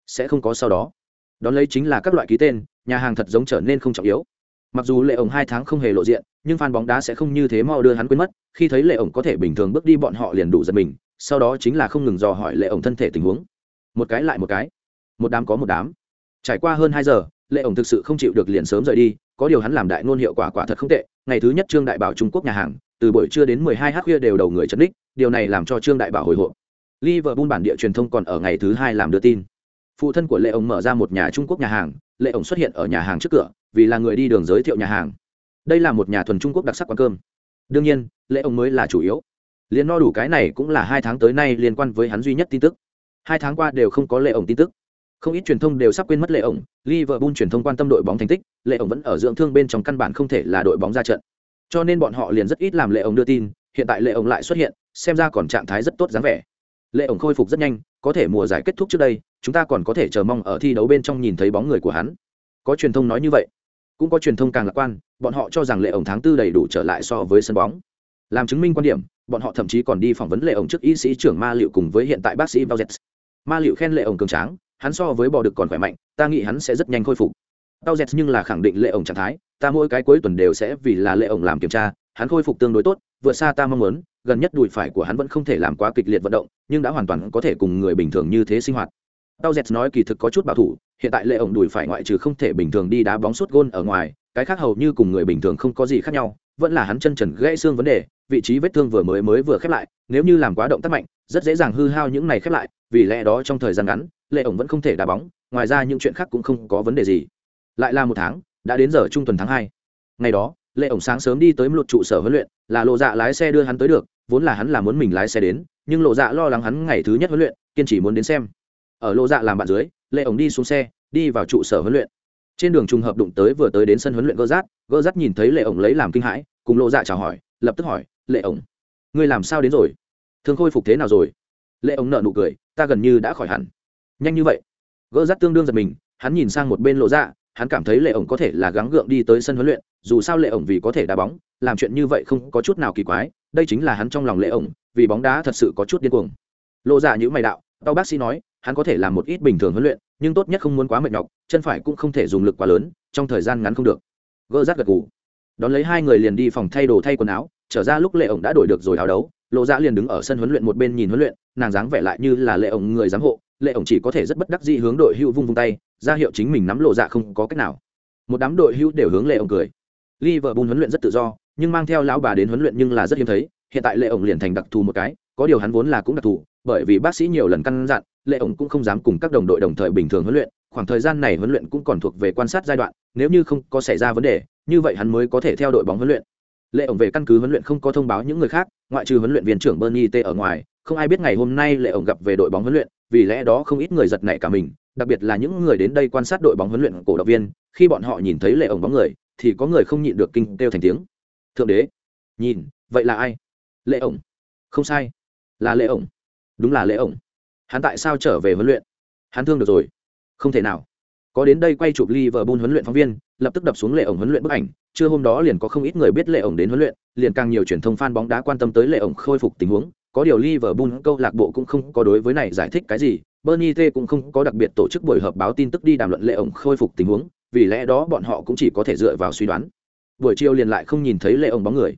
sẽ không có sau đó. Đón lấy chính là các loại ký tên, nhà hàng thật giống trở nên không trọng yếu. Mặc dù lệ ổng hai tháng không hề lộ diện, nhưng fan bóng đá sẽ không như thế mau đưa hắn quên mất, khi thấy lệ ổng có thể bình thường bước đi bọn họ liền đủ giật mình, sau đó chính là không ngừng dò hỏi lệ ổng thân thể tình huống một cái lại một cái. Một đám có một đám. Trải qua hơn hai giờ, lệ ổng thực sự không chịu được liền sớm rời đi, có điều hắn làm đại ngôn hiệu quả quả thật không tệ. Ngày thứ nhất trương đại bảo trung quốc nhà hàng, từ buổi trưa đến 12 h khuya đều đầu người chấn đích điều này làm cho trương đại bảo hồi hộp. Liverpool bản địa truyền thông còn ở ngày thứ hai làm đưa tin. Phụ thân của lệ ổng mở ra một nhà trung quốc nhà hàng, lệ ổng xuất hiện ở nhà hàng trước cửa, vì là người đi đường giới thiệu nhà hàng. Đây là một nhà thuần trung quốc đặc sắc quán cơm. Đương nhiên, lệ ổng mới là chủ yếu. Liền no đủ cái này cũng là hai tháng tới nay liên quan với hắn duy nhất tin tức hai tháng qua đều không có lệ ổng tin tức. Không ít truyền thông đều sắp quên mất lệ ổng, liverpool truyền thông quan tâm đội bóng thành tích, lệ ổng vẫn ở dưỡng thương bên trong căn bản không thể là đội bóng ra trận. Cho nên bọn họ liền rất ít làm lệ ổng đưa tin, hiện tại lệ ổng lại xuất hiện, xem ra còn trạng thái rất tốt dáng vẻ. Lệ ổng khôi phục rất nhanh, có thể mùa giải kết thúc trước đây, chúng ta còn có thể chờ mong ở thi đấu bên trong nhìn thấy bóng người của hắn. Có truyền thông nói như vậy. Cũng có truyền thông càng lạc quan, bọn họ cho rằng lệ ổng tháng tư đầy đủ trở lại so với sân bóng. Làm chứng minh quan điểm, bọn họ thậm chí còn đi phỏng vấn lệ ổng trước y sĩ trưởng ma liệu cùng với hiện tại bác sĩ bao ma liệu khen lệ ổng cường tráng, hắn so với bò được còn khỏe mạnh, ta nghĩ hắn sẽ rất nhanh khôi phục. Tao dẹt nhưng là khẳng định lệ ổng trạng thái, ta mỗi cái cuối tuần đều sẽ vì là lệ ổng làm kiểm tra, hắn khôi phục tương đối tốt, vượt xa ta mong muốn, gần nhất đùi phải của hắn vẫn không thể làm quá kịch liệt vận động, nhưng đã hoàn toàn có thể cùng người bình thường như thế sinh hoạt. Tao dẹt nói kỳ thực có chút bảo thủ, hiện tại lệ ổng đùi phải ngoại trừ không thể bình thường đi đá bóng suốt gôn ở ngoài cái khác hầu như cùng người bình thường không có gì khác nhau, vẫn là hắn chân trần gãy xương vấn đề, vị trí vết thương vừa mới mới vừa khép lại, nếu như làm quá động tác mạnh, rất dễ dàng hư hao những này khép lại, vì lẽ đó trong thời gian ngắn, lệ ổng vẫn không thể đá bóng, ngoài ra những chuyện khác cũng không có vấn đề gì. Lại là một tháng, đã đến giờ trung tuần tháng hai. Ngày đó, lệ ổng sáng sớm đi tới một trụ sở huấn luyện, là lộ dạ lái xe đưa hắn tới được, vốn là hắn là muốn mình lái xe đến, nhưng lộ dạ lo lắng hắn ngày thứ nhất huấn luyện, kiên trì muốn đến xem. Ở lộ dạ làm bạn dưới, lệ ổng đi xuống xe, đi vào trụ sở huấn luyện trên đường trùng hợp đụng tới vừa tới đến sân huấn luyện gỡ rát gỡ rát nhìn thấy lệ ổng lấy làm kinh hãi, cùng lộ dạ chào hỏi, lập tức hỏi, lệ ổng, ngươi làm sao đến rồi? Thương khôi phục thế nào rồi? Lệ ổng nợ nụ cười, ta gần như đã khỏi hẳn. Nhanh như vậy? Gỡ rát tương đương giật mình, hắn nhìn sang một bên lộ dạ hắn cảm thấy lệ ổng có thể là gắng gượng đi tới sân huấn luyện, dù sao lệ ổng vì có thể đá bóng, làm chuyện như vậy không có chút nào kỳ quái, đây chính là hắn trong lòng lệ ổng, vì bóng đá thật sự có chút điên cuồng. Lộ dạ những mày đạo tao bác sĩ nói, hắn có thể làm một ít bình thường huấn luyện, nhưng tốt nhất không muốn quá mệt nhọc, chân phải cũng không thể dùng lực quá lớn, trong thời gian ngắn không được. Gỡ rát gật gù. Đón lấy hai người liền đi phòng thay đồ thay quần áo, trở ra lúc lệ ổng đã đổi được rồi áo đấu, lộ dạ liền đứng ở sân huấn luyện một bên nhìn huấn luyện, nàng dáng vẻ lại như là lệ ổng người giám hộ, lệ ổng chỉ có thể rất bất đắc dĩ hướng đội hữu vung vung tay, ra hiệu chính mình nắm lộ dạ không có cách nào. Một đám đội hữu đều hướng lệ ổng cười. Liverpool huấn luyện rất tự do, nhưng mang theo lão bà đến huấn luyện nhưng là rất hiếm thấy, hiện tại lệ ổng liền thành đặc thù một cái, có điều hắn vốn là cũng đặc thù bởi vì bác sĩ nhiều lần căn dặn, lệ ổng cũng không dám cùng các đồng đội đồng thời bình thường huấn luyện, khoảng thời gian này huấn luyện cũng còn thuộc về quan sát giai đoạn, nếu như không có xảy ra vấn đề, như vậy hắn mới có thể theo đội bóng huấn luyện. Lệ ổng về căn cứ huấn luyện không có thông báo những người khác, ngoại trừ huấn luyện viên trưởng bernie t ở ngoài, không ai biết ngày hôm nay lệ ổng gặp về đội bóng huấn luyện, vì lẽ đó không ít người giật nảy cả mình, đặc biệt là những người đến đây quan sát đội bóng huấn luyện cổ động viên, khi bọn họ nhìn thấy lệ ổng bóng người, thì có người không nhịn được kinh kêu thành tiếng. Thượng đế, nhìn, vậy là ai? Lệ ổng. Không sai, là lệ ổng đúng là lệ ổng. Hắn tại sao trở về huấn luyện? Hắn thương được rồi. Không thể nào. Có đến đây quay chụp Liverpool huấn luyện phóng viên, lập tức đập xuống lệ ổng huấn luyện bức ảnh. Trưa hôm đó liền có không ít người biết lệ ổng đến huấn luyện, liền càng nhiều truyền thông fan bóng đá quan tâm tới lệ ổng khôi phục tình huống. Có điều Liverpool câu lạc bộ cũng không có đối với này giải thích cái gì. Bernie T cũng không có đặc biệt tổ chức buổi họp báo tin tức đi đàm luận lệ ổng khôi phục tình huống, vì lẽ đó bọn họ cũng chỉ có thể dựa vào suy đoán. Buổi chiều liền lại không nhìn thấy lệ ổng bóng người.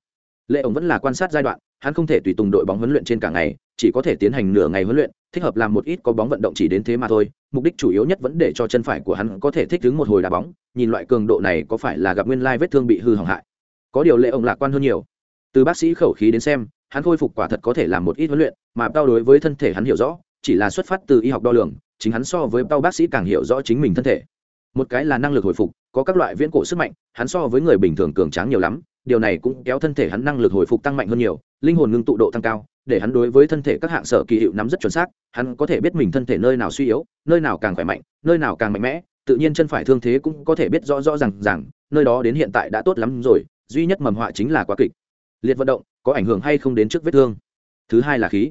Lệ ổng vẫn là quan sát giai đoạn, hắn không thể tùy tùng đội bóng huấn luyện trên cả ngày chỉ có thể tiến hành nửa ngày huấn luyện, thích hợp làm một ít có bóng vận động chỉ đến thế mà thôi. Mục đích chủ yếu nhất vẫn để cho chân phải của hắn có thể thích ứng một hồi đá bóng, nhìn loại cường độ này có phải là gặp nguyên lai vết thương bị hư hỏng hại. Có điều lệ ông lạc quan hơn nhiều. Từ bác sĩ khẩu khí đến xem, hắn khôi phục quả thật có thể làm một ít huấn luyện, mà tao đối với thân thể hắn hiểu rõ, chỉ là xuất phát từ y học đo lường, chính hắn so với tao bác sĩ càng hiểu rõ chính mình thân thể. Một cái là năng lực hồi phục, có các loại viễn cổ sức mạnh, hắn so với người bình thường cường tráng nhiều lắm, điều này cũng kéo thân thể hắn năng lực hồi phục tăng mạnh hơn nhiều, linh hồn ngưng tụ độ tăng cao để hắn đối với thân thể các hạng sở kỳ hiệu nắm rất chuẩn xác, hắn có thể biết mình thân thể nơi nào suy yếu, nơi nào càng khỏe mạnh, nơi nào càng mạnh mẽ, tự nhiên chân phải thương thế cũng có thể biết rõ rõ r à n g rằng nơi đó đến hiện tại đã tốt lắm rồi, duy nhất mầm họa chính là quá kịch. Liệt vận động, có ảnh hưởng hay không đến trước vết thương? Thứ hai là khí.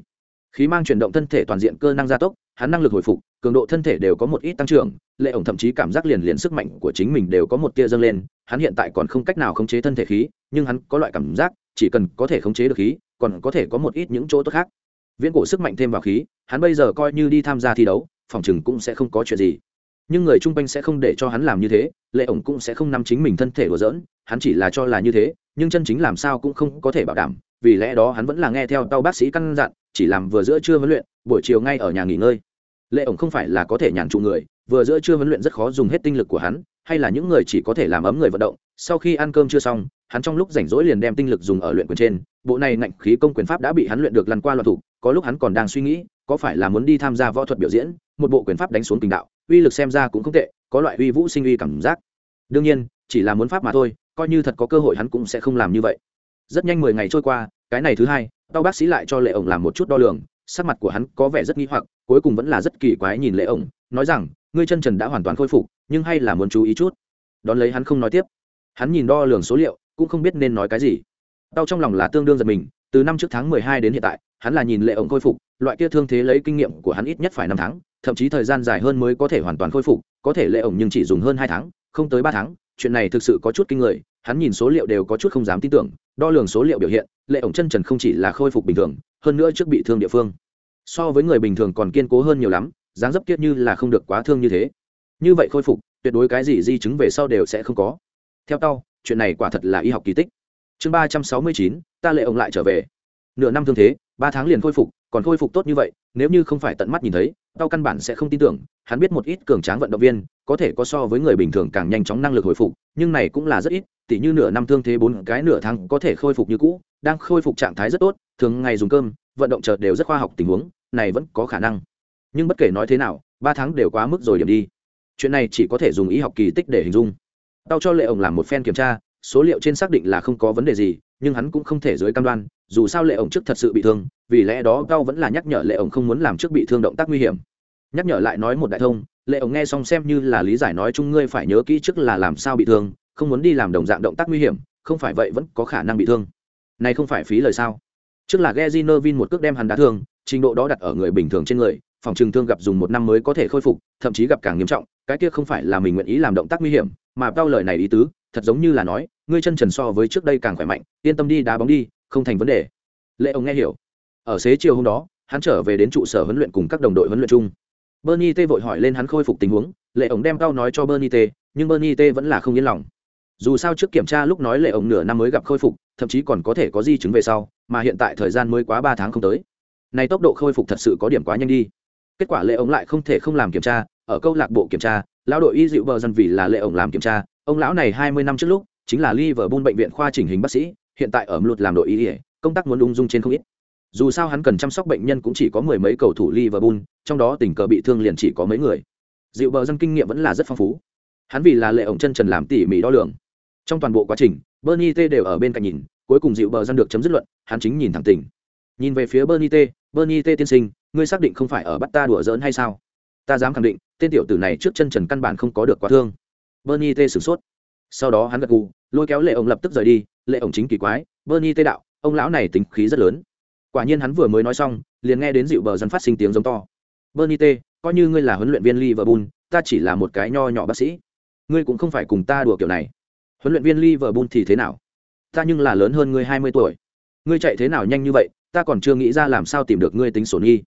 Khí mang chuyển động thân thể toàn diện cơ năng gia tốc, hắn năng lực hồi phục, cường độ thân thể đều có một ít tăng trưởng, lệ ổng thậm chí cảm giác liền liền sức mạnh của chính mình đều có một tia dâng lên, hắn hiện tại còn không cách nào khống chế thân thể khí, nhưng hắn có loại cảm giác, chỉ cần có thể khống chế được khí còn có thể có một ít những chỗ tốt khác. Viễn cổ sức mạnh thêm vào khí, hắn bây giờ coi như đi tham gia thi đấu, phòng chừng cũng sẽ không có chuyện gì. Nhưng người chung quanh sẽ không để cho hắn làm như thế, lệ ổng cũng sẽ không nắm chính mình thân thể đùa giỡn, hắn chỉ là cho là như thế, nhưng chân chính làm sao cũng không có thể bảo đảm, vì lẽ đó hắn vẫn là nghe theo tao bác sĩ căn dặn, chỉ làm vừa giữa trưa huấn luyện, buổi chiều ngay ở nhà nghỉ ngơi. Lệ ổng không phải là có thể nhàn trụ người, vừa giữa trưa huấn luyện rất khó dùng hết tinh lực của hắn, hay là những người chỉ có thể làm ấm người vận động, sau khi ăn cơm chưa xong hắn trong lúc rảnh rỗi liền đem tinh lực dùng ở luyện quyền trên, bộ này ngạnh khí công quyền pháp đã bị hắn luyện được lăn qua loạt thủ, có lúc hắn còn đang suy nghĩ, có phải là muốn đi tham gia võ thuật biểu diễn, một bộ quyền pháp đánh xuống tình đạo, uy lực xem ra cũng không tệ, có loại uy vũ sinh uy cảm giác. Đương nhiên, chỉ là muốn pháp mà thôi, coi như thật có cơ hội hắn cũng sẽ không làm như vậy. Rất nhanh mười ngày trôi qua, cái này thứ hai đau bác sĩ lại cho lệ ổng làm một chút đo lường, sắc mặt của hắn có vẻ rất nghi hoặc, cuối cùng vẫn là rất kỳ quái nhìn lệ ổng, nói rằng, ngươi chân trần đã hoàn toàn khôi phục, nhưng hay là muốn chú ý chút. Đón lấy hắn không nói tiếp. Hắn nhìn đo lường số liệu cũng không biết nên nói cái gì. Đau trong lòng là tương đương giật mình, từ năm trước tháng mười hai đến hiện tại, hắn là nhìn lệ ổng khôi phục, loại kia thương thế lấy kinh nghiệm của hắn ít nhất phải năm tháng, thậm chí thời gian dài hơn mới có thể hoàn toàn khôi phục, có thể lệ ổng nhưng chỉ dùng hơn hai tháng, không tới ba tháng, chuyện này thực sự có chút kinh người, hắn nhìn số liệu đều có chút không dám tin tưởng, đo lường số liệu biểu hiện, lệ ổng chân trần không chỉ là khôi phục bình thường, hơn nữa trước bị thương địa phương. So với người bình thường còn kiên cố hơn nhiều lắm, dáng dấp kiết như là không được quá thương như thế. Như vậy khôi phục, tuyệt đối cái gì di chứng về sau đều sẽ không có. Theo tao chuyện này quả thật là y học kỳ tích. Chương ba trăm sáu mươi chín, ta lệ ông lại trở về. Nửa năm thương thế, ba tháng liền khôi phục, còn khôi phục tốt như vậy, nếu như không phải tận mắt nhìn thấy, tao căn bản sẽ không tin tưởng, hắn biết một ít cường tráng vận động viên, có thể có so với người bình thường càng nhanh chóng năng lực hồi phục, nhưng này cũng là rất ít, tỉ như nửa năm thương thế bốn cái nửa tháng có thể khôi phục như cũ, đang khôi phục trạng thái rất tốt, thường ngày dùng cơm, vận động chợt đều rất khoa học tình huống, này vẫn có khả năng. Nhưng bất kể nói thế nào, ba tháng đều quá mức rồi điểm đi. Chuyện này chỉ có thể dùng y học kỳ tích để hình dung tao cho lệ ổng làm một phen kiểm tra, số liệu trên xác định là không có vấn đề gì, nhưng hắn cũng không thể dưới cam đoan, dù sao lệ ổng trước thật sự bị thương, vì lẽ đó tao vẫn là nhắc nhở lệ ổng không muốn làm trước bị thương động tác nguy hiểm. Nhắc nhở lại nói một đại thông, lệ ổng nghe xong xem như là lý giải nói chung ngươi phải nhớ kỹ trước là làm sao bị thương, không muốn đi làm đồng dạng động tác nguy hiểm, không phải vậy vẫn có khả năng bị thương. Này không phải phí lời sao? Trước là Gezi Vin một cước đem hắn đá thương, trình độ đó đặt ở người bình thường trên người, phòng trừng thương gặp dùng một năm mới có thể khôi phục, thậm chí gặp càng nghiêm trọng, cái kia không phải là mình nguyện ý làm động tác nguy hiểm mà tao lời này ý tứ, thật giống như là nói, ngươi chân trần so với trước đây càng khỏe mạnh, yên tâm đi, đá bóng đi, không thành vấn đề. Lệ ông nghe hiểu. Ở xế chiều hôm đó, hắn trở về đến trụ sở huấn luyện cùng các đồng đội huấn luyện chung. Bernie t vội hỏi lên hắn khôi phục tình huống, lệ ổng đem tao nói cho bernie t, nhưng bernie t vẫn là không yên lòng. Dù sao trước kiểm tra lúc nói lệ ổng nửa năm mới gặp khôi phục, thậm chí còn có thể có di chứng về sau, mà hiện tại thời gian mới quá ba tháng không tới. Này tốc độ khôi phục thật sự có điểm quá nhanh đi. Kết quả lệ ổng lại không thể không làm kiểm tra, ở câu lạc bộ kiểm tra lão đội y dịu bờ dân vì là lệ ổng làm kiểm tra. Ông lão này hai mươi năm trước lúc, chính là liverpool bệnh viện khoa chỉnh hình bác sĩ, hiện tại ở lụt làm đội y công tác muốn ung dung trên không ít. Dù sao hắn cần chăm sóc bệnh nhân cũng chỉ có mười mấy cầu thủ liverpool, trong đó tình cờ bị thương liền chỉ có mấy người. Dịu bờ dân kinh nghiệm vẫn là rất phong phú. Hắn vì là lệ ổng chân trần làm tỉ mỉ đo lường. Trong toàn bộ quá trình bernie t đều ở bên cạnh nhìn, cuối cùng dịu bờ dân được chấm dứt luận, hắn chính nhìn thẳng tình. Nhìn về phía bernie t bernie t tiên sinh, ngươi xác định không phải ở bắt ta đùa giỡn hay sao? Ta dám khẳng định tên tiểu tử này trước chân trần căn bản không có được quá thương. Bernie t sửng sốt. Sau đó hắn gật gù, lôi kéo lệ ổng lập tức rời đi. Lệ ổng chính kỳ quái, bernie t đạo, ông lão này tính khí rất lớn. Quả nhiên hắn vừa mới nói xong, liền nghe đến dịu bờ dân phát sinh tiếng giống to. Bernie t, coi như ngươi là huấn luyện viên liverpool, ta chỉ là một cái nho nhỏ bác sĩ. Ngươi cũng không phải cùng ta đùa kiểu này. Huấn luyện viên liverpool thì thế nào? Ta nhưng là lớn hơn ngươi hai mươi tuổi. Ngươi chạy thế nào nhanh như vậy, ta còn chưa nghĩ ra làm sao tìm được ngươi tính sổ nghi.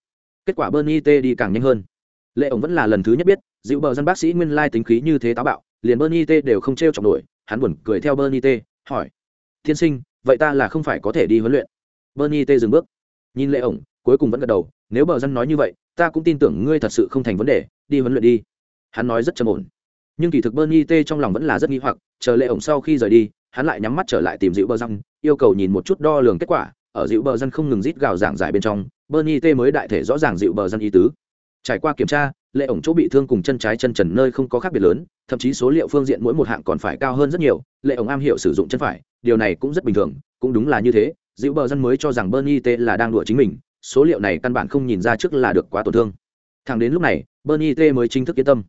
Kết quả bernie t đi càng nhanh hơn lệ ổng vẫn là lần thứ nhất biết, dịu bờ dân bác sĩ nguyên lai tính khí như thế táo bạo, liền bernie t đều không t r e o chọc nổi, hắn buồn cười theo bernie t, hỏi, tiên sinh, vậy ta là không phải có thể đi huấn luyện? Bernie t dừng bước, nhìn lệ ổng, cuối cùng vẫn gật đầu, nếu bờ dân nói như vậy, ta cũng tin tưởng ngươi thật sự không thành vấn đề, đi huấn luyện đi. Hắn nói rất trầm ổn. Nhưng kỳ thực bernie t trong lòng vẫn là rất nghi hoặc, chờ lệ ổng sau khi rời đi, hắn lại nhắm mắt trở lại tìm dịu bờ dân, yêu cầu nhìn một chút đo lường kết quả, ở dịu bờ dân không ngừng rít gào giảng giải bên trong, bernie t mới đại thể rõ ràng dịu bờ dân ý tứ trải qua kiểm tra lệ ổng chỗ bị thương cùng chân trái chân trần nơi không có khác biệt lớn thậm chí số liệu phương diện mỗi một hạng còn phải cao hơn rất nhiều lệ ổng am hiểu sử dụng chân phải điều này cũng rất bình thường cũng đúng là như thế. Dịu bờ dân mới cho rằng bernie t là đang đùa chính mình số liệu này căn bản không nhìn ra trước là được quá tổn thương. Thẳng đến lúc này bernie t mới chính thức yên tâm.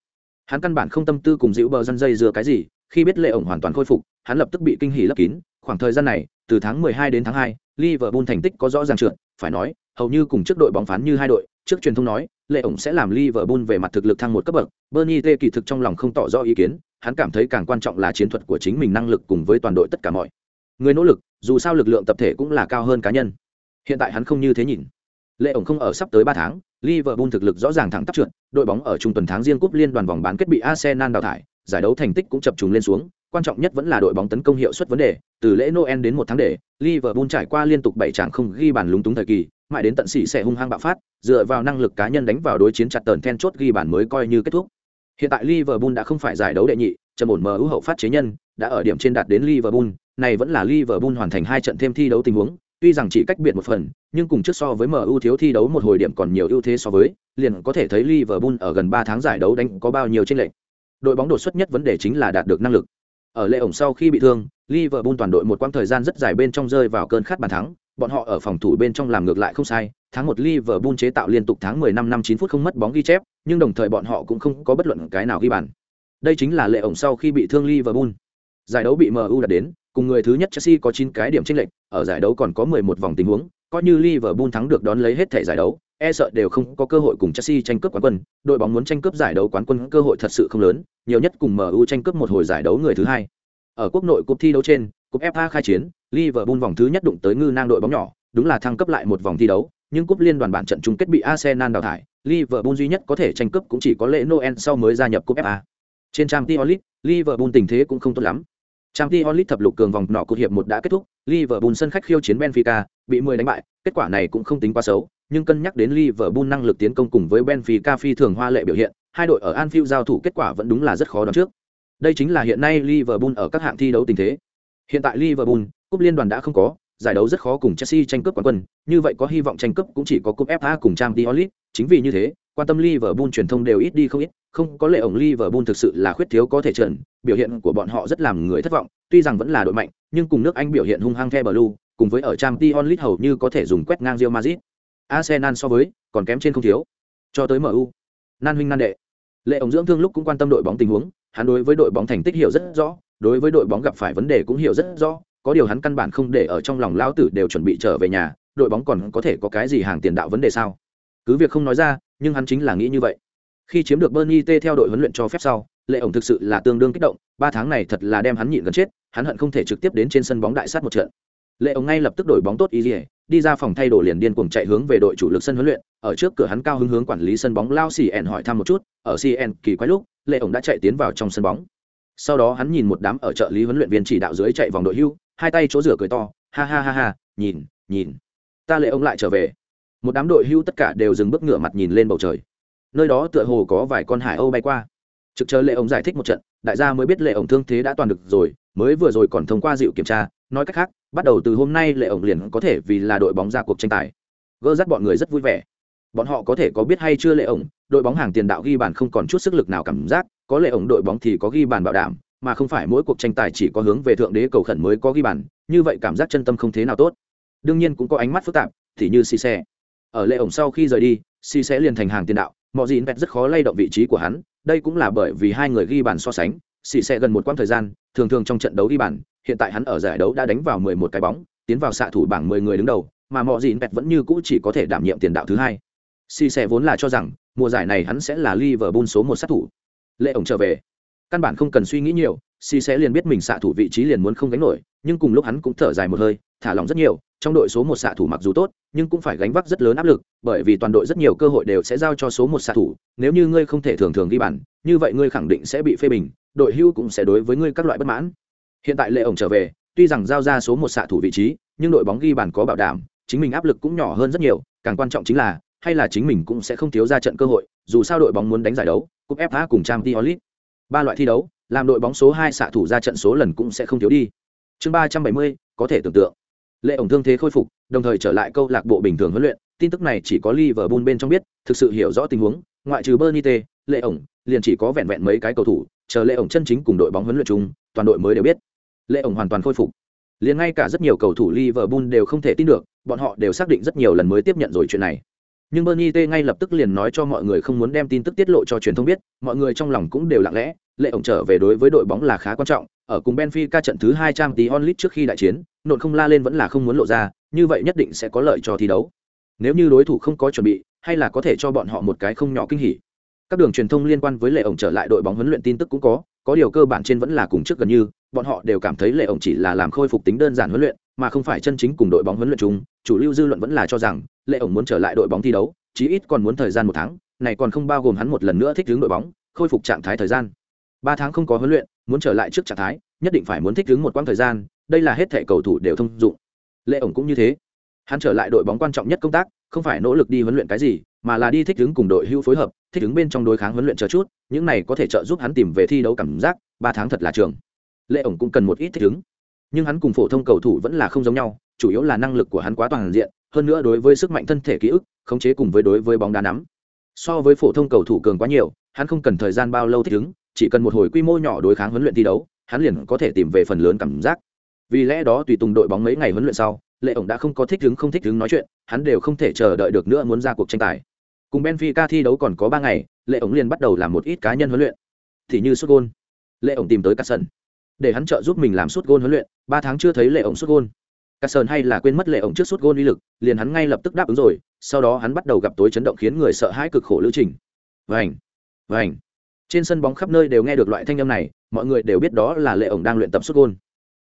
Hắn căn bản không tâm tư cùng dịu bờ dân dây dưa cái gì khi biết lệ ổng hoàn toàn khôi phục hắn lập tức bị kinh hỉ lấp kín. Khoảng thời gian này từ tháng 12 đến tháng 2, Liverpool thành tích có rõ ràng trượt, phải nói, hầu như cùng trước đội bóng phán như hai đội. Trước truyền thông nói lệ ổng sẽ làm Liverpool về mặt thực lực thăng một cấp bậc. Bernie T kỳ thực trong lòng không tỏ rõ ý kiến, hắn cảm thấy càng quan trọng là chiến thuật của chính mình năng lực cùng với toàn đội tất cả mọi người nỗ lực, dù sao lực lượng tập thể cũng là cao hơn cá nhân. Hiện tại hắn không như thế nhìn. Lệ ổng không ở sắp tới ba tháng, Liverpool thực lực rõ ràng thẳng tắp trượt. Đội bóng ở trung tuần tháng riêng cúp liên đoàn vòng bán kết bị Arsenal đào thải, giải đấu thành tích cũng chập trùng lên xuống quan trọng nhất vẫn là đội bóng tấn công hiệu suất vấn đề. Từ lễ noel đến một tháng để, liverpool trải qua liên tục bảy trận không ghi bàn lúng túng thời kỳ, mãi đến tận sỉ sẽ hung hăng bạo phát, dựa vào năng lực cá nhân đánh vào đối chiến chặt tờn then chốt ghi bàn mới coi như kết thúc. Hiện tại liverpool đã không phải giải đấu đệ nhị, trầm ổn mờ ưu hậu phát chế nhân, đã ở điểm trên đạt đến liverpool, này vẫn là liverpool hoàn thành hai trận thêm thi đấu tình huống, tuy rằng chỉ cách biệt một phần, nhưng cùng trước so với MU thiếu thi đấu một hồi điểm còn nhiều ưu thế so với, liền có thể thấy Liverpool ở gần ba tháng giải đấu đánh có bao nhiêu trên lệnh đội bóng đột xuất nhất vấn đề chính là đạt được năng lực ở lệ ổng sau khi bị thương, Liverpool toàn đội một quãng thời gian rất dài bên trong rơi vào cơn khát bàn thắng, bọn họ ở phòng thủ bên trong làm ngược lại không sai, tháng một Liverpool chế tạo liên tục tháng 10 năm năm 9 phút không mất bóng ghi chép, nhưng đồng thời bọn họ cũng không có bất luận cái nào ghi bàn. Đây chính là lệ ổng sau khi bị thương Liverpool. Giải đấu bị MU đạt đến, cùng người thứ nhất Chelsea có 9 cái điểm chênh lệch, ở giải đấu còn có 11 vòng tình huống, coi như Liverpool thắng được đón lấy hết thể giải đấu, e sợ đều không có cơ hội cùng Chelsea tranh cướp quán quân, đội bóng muốn tranh cướp giải đấu quán quân cơ hội thật sự không lớn, nhiều nhất cùng MU tranh cướp một hồi giải đấu người thứ hai. Ở quốc nội cúp thi đấu trên, cúp FA khai chiến, Liverpool vòng thứ nhất đụng tới ngư nang đội bóng nhỏ, đúng là thăng cấp lại một vòng thi đấu, nhưng cúp liên đoàn bản trận chung kết bị Arsenal đào thải, Liverpool duy nhất có thể tranh cướp cũng chỉ có lễ Noel sau mới gia nhập cúp FA. Trên trang Tiolit, Liverpool tình thế cũng không tốt lắm. Trang Tiolit thập lục cường vòng nọ cuộc hiệp một đã kết thúc, Liverpool sân khách khiêu chiến Benfica, bị 10 đánh bại, kết quả này cũng không tính quá xấu, nhưng cân nhắc đến Liverpool năng lực tiến công cùng với Benfica phi thường hoa lệ biểu hiện, hai đội ở Anfield giao thủ kết quả vẫn đúng là rất khó đoán trước. Đây chính là hiện nay Liverpool ở các hạng thi đấu tình thế. Hiện tại Liverpool, cúp liên đoàn đã không có, giải đấu rất khó cùng Chelsea tranh cướp quán quân, như vậy có hy vọng tranh cướp cũng chỉ có cúp FA cùng Champions League, chính vì như thế, quan tâm Liverpool truyền thông đều ít đi không ít, không có lệ ổng Liverpool thực sự là khuyết thiếu có thể trần, biểu hiện của bọn họ rất làm người thất vọng, tuy rằng vẫn là đội mạnh, nhưng cùng nước Anh biểu hiện hung hăng The Blue, cùng với ở Champions League hầu như có thể dùng quét ngang Real Madrid. Arsenal so với, còn kém trên không thiếu. Cho tới MU. Nan huynh nan đệ. Lệ ổng dưỡng thương lúc cũng quan tâm đội bóng tình huống, hắn đối với đội bóng thành tích hiểu rất rõ, đối với đội bóng gặp phải vấn đề cũng hiểu rất rõ, có điều hắn căn bản không để ở trong lòng lão tử đều chuẩn bị trở về nhà, đội bóng còn có thể có cái gì hàng tiền đạo vấn đề sao? Cứ việc không nói ra, nhưng hắn chính là nghĩ như vậy. Khi chiếm được Bernie T theo đội huấn luyện cho phép sau, Lệ ổng thực sự là tương đương kích động, ba tháng này thật là đem hắn nhịn gần chết, hắn hận không thể trực tiếp đến trên sân bóng đại sát một trận. Lệ ổng ngay lập tức đổi bóng tốt ý liễu, đi ra phòng thay đồ liền điên cuồng chạy hướng về đội chủ lực sân huấn luyện, ở trước cửa hắn cao hứng hướng quản lý sân bóng Lao Cien hỏi thăm một chút, ở Cien kỳ quái lúc, Lệ ổng đã chạy tiến vào trong sân bóng. Sau đó hắn nhìn một đám ở trợ lý huấn luyện viên chỉ đạo dưới chạy vòng đội hưu, hai tay chỗ rửa cười to, ha ha ha ha, nhìn, nhìn, ta Lệ ổng lại trở về. Một đám đội hưu tất cả đều dừng bước ngửa mặt nhìn lên bầu trời. Nơi đó tựa hồ có vài con hải âu bay qua. Trực chờ Lệ ổng giải thích một trận, đại gia mới biết Lệ ổng thương thế đã toàn được rồi, mới vừa rồi còn thông qua dịu kiểm tra, nói cách khác, bắt đầu từ hôm nay lệ ổng liền có thể vì là đội bóng ra cuộc tranh tài gỡ dắt bọn người rất vui vẻ bọn họ có thể có biết hay chưa lệ ổng đội bóng hàng tiền đạo ghi bàn không còn chút sức lực nào cảm giác có lệ ổng đội bóng thì có ghi bàn bảo đảm mà không phải mỗi cuộc tranh tài chỉ có hướng về thượng đế cầu khẩn mới có ghi bàn như vậy cảm giác chân tâm không thế nào tốt đương nhiên cũng có ánh mắt phức tạp thì như xì xe ở lệ ổng sau khi rời đi si sẽ liền thành hàng tiền đạo mọi gì pet rất khó lay động vị trí của hắn đây cũng là bởi vì hai người ghi bàn so sánh si sẽ gần một quãng thời gian thường thường trong trận đấu ghi bàn hiện tại hắn ở giải đấu đã đánh vào 11 cái bóng, tiến vào xạ thủ bảng 10 người đứng đầu, mà mọi gì Pet vẫn như cũ chỉ có thể đảm nhiệm tiền đạo thứ hai. Si sẽ vốn là cho rằng, mùa giải này hắn sẽ là Liverpool số một sát thủ. Lệ ổng trở về, căn bản không cần suy nghĩ nhiều, si sẽ liền biết mình xạ thủ vị trí liền muốn không gánh nổi, nhưng cùng lúc hắn cũng thở dài một hơi, thả lỏng rất nhiều, trong đội số một xạ thủ mặc dù tốt, nhưng cũng phải gánh vác rất lớn áp lực, bởi vì toàn đội rất nhiều cơ hội đều sẽ giao cho số một xạ thủ, nếu như ngươi không thể thường thường ghi bàn, như vậy ngươi khẳng định sẽ bị phê bình, đội hưu cũng sẽ đối với ngươi các loại bất mãn. Hiện tại lệ ổng trở về, tuy rằng giao ra số một xạ thủ vị trí, nhưng đội bóng ghi bàn có bảo đảm, chính mình áp lực cũng nhỏ hơn rất nhiều, càng quan trọng chính là, hay là chính mình cũng sẽ không thiếu ra trận cơ hội, dù sao đội bóng muốn đánh giải đấu, cúp fa cùng trang t ba loại thi đấu, làm đội bóng số hai xạ thủ ra trận số lần cũng sẽ không thiếu đi. Chương ba trăm bảy mươi, có thể tưởng tượng. Lệ ổng thương thế khôi phục, đồng thời trở lại câu lạc bộ bình thường huấn luyện, tin tức này chỉ có liverpool bên trong biết, thực sự hiểu rõ tình huống, ngoại trừ bernite, lệ ổng, liền chỉ có vẹn vẹn mấy cái cầu thủ, chờ lệ ổng chân chính cùng đội bóng huấn luyện chung, toàn đội mới đều biết. Lệ ổng hoàn toàn khôi phục. Liền ngay cả rất nhiều cầu thủ liverpool đều không thể tin được, bọn họ đều xác định rất nhiều lần mới tiếp nhận rồi chuyện này nhưng bernie t ngay lập tức liền nói cho mọi người không muốn đem tin tức tiết lộ cho truyền thông biết, mọi người trong lòng cũng đều lặng lẽ, lệ ổng trở về đối với đội bóng là khá quan trọng, ở cùng benfica trận thứ hai trăm tí onlit trước khi đại chiến, nộn không la lên vẫn là không muốn lộ ra, như vậy nhất định sẽ có lợi cho thi đấu. Nếu như đối thủ không có chuẩn bị, hay là có thể cho bọn họ một cái không nhỏ kinh hỉ. Các đường truyền thông liên quan với lệ ổng trở lại đội bóng huấn luyện tin tức cũng có có điều cơ bản trên vẫn là cùng trước gần như, bọn họ đều cảm thấy lệ ổng chỉ là làm khôi phục tính đơn giản huấn luyện, mà không phải chân chính cùng đội bóng huấn luyện chung, chủ lưu dư luận vẫn là cho rằng lệ ổng muốn trở lại đội bóng thi đấu, chí ít còn muốn thời gian một tháng, này còn không bao gồm hắn một lần nữa thích ứng đội bóng, khôi phục trạng thái thời gian. Ba tháng không có huấn luyện, muốn trở lại trước trạng thái, nhất định phải muốn thích ứng một quãng thời gian, đây là hết thể cầu thủ đều thông dụng. Lệ ổng cũng như thế. Hắn trở lại đội bóng quan trọng nhất công tác, không phải nỗ lực đi huấn luyện cái gì, mà là đi thích ứng cùng đội hưu phối hợp, thích ứng bên trong đối kháng huấn luyện chờ chút, những này có thể trợ giúp hắn tìm về thi đấu cảm giác, ba tháng thật là trường. Lệ ổng cũng cần một ít thích ứng nhưng hắn cùng phổ thông cầu thủ vẫn là không giống nhau, chủ yếu là năng lực của hắn quá toàn diện hơn nữa đối với sức mạnh thân thể ký ức, khống chế cùng với đối với bóng đá nắm. So với phổ thông cầu thủ cường quá nhiều, hắn không cần thời gian bao lâu thích ứng, chỉ cần một hồi quy mô nhỏ đối kháng huấn luyện thi đấu, hắn liền có thể tìm về phần lớn cảm giác. Vì lẽ đó tùy tùng đội bóng mấy ngày huấn luyện sau, lệ ổng đã không có thích ứng không thích ứng nói chuyện, hắn đều không thể chờ đợi được nữa muốn ra cuộc tranh tài. Cùng benfica thi đấu còn có ba ngày, lệ ổng liền bắt đầu làm một ít cá nhân huấn luyện. Thì như sút gôn. Lệ ổng tìm tới các sân để hắn trợ giúp mình làm sút gôn huấn luyện, ba tháng chưa thấy lệ ổng sút gôn. Cả sơn hay là quên mất lệ ổng trước suốt gôn uy lực, liền hắn ngay lập tức đáp ứng rồi, sau đó hắn bắt đầu gặp tối chấn động khiến người sợ hãi cực khổ lữ trình. Vành vành. Trên sân bóng khắp nơi đều nghe được loại thanh âm này, mọi người đều biết đó là lệ ổng đang luyện tập suốt gôn.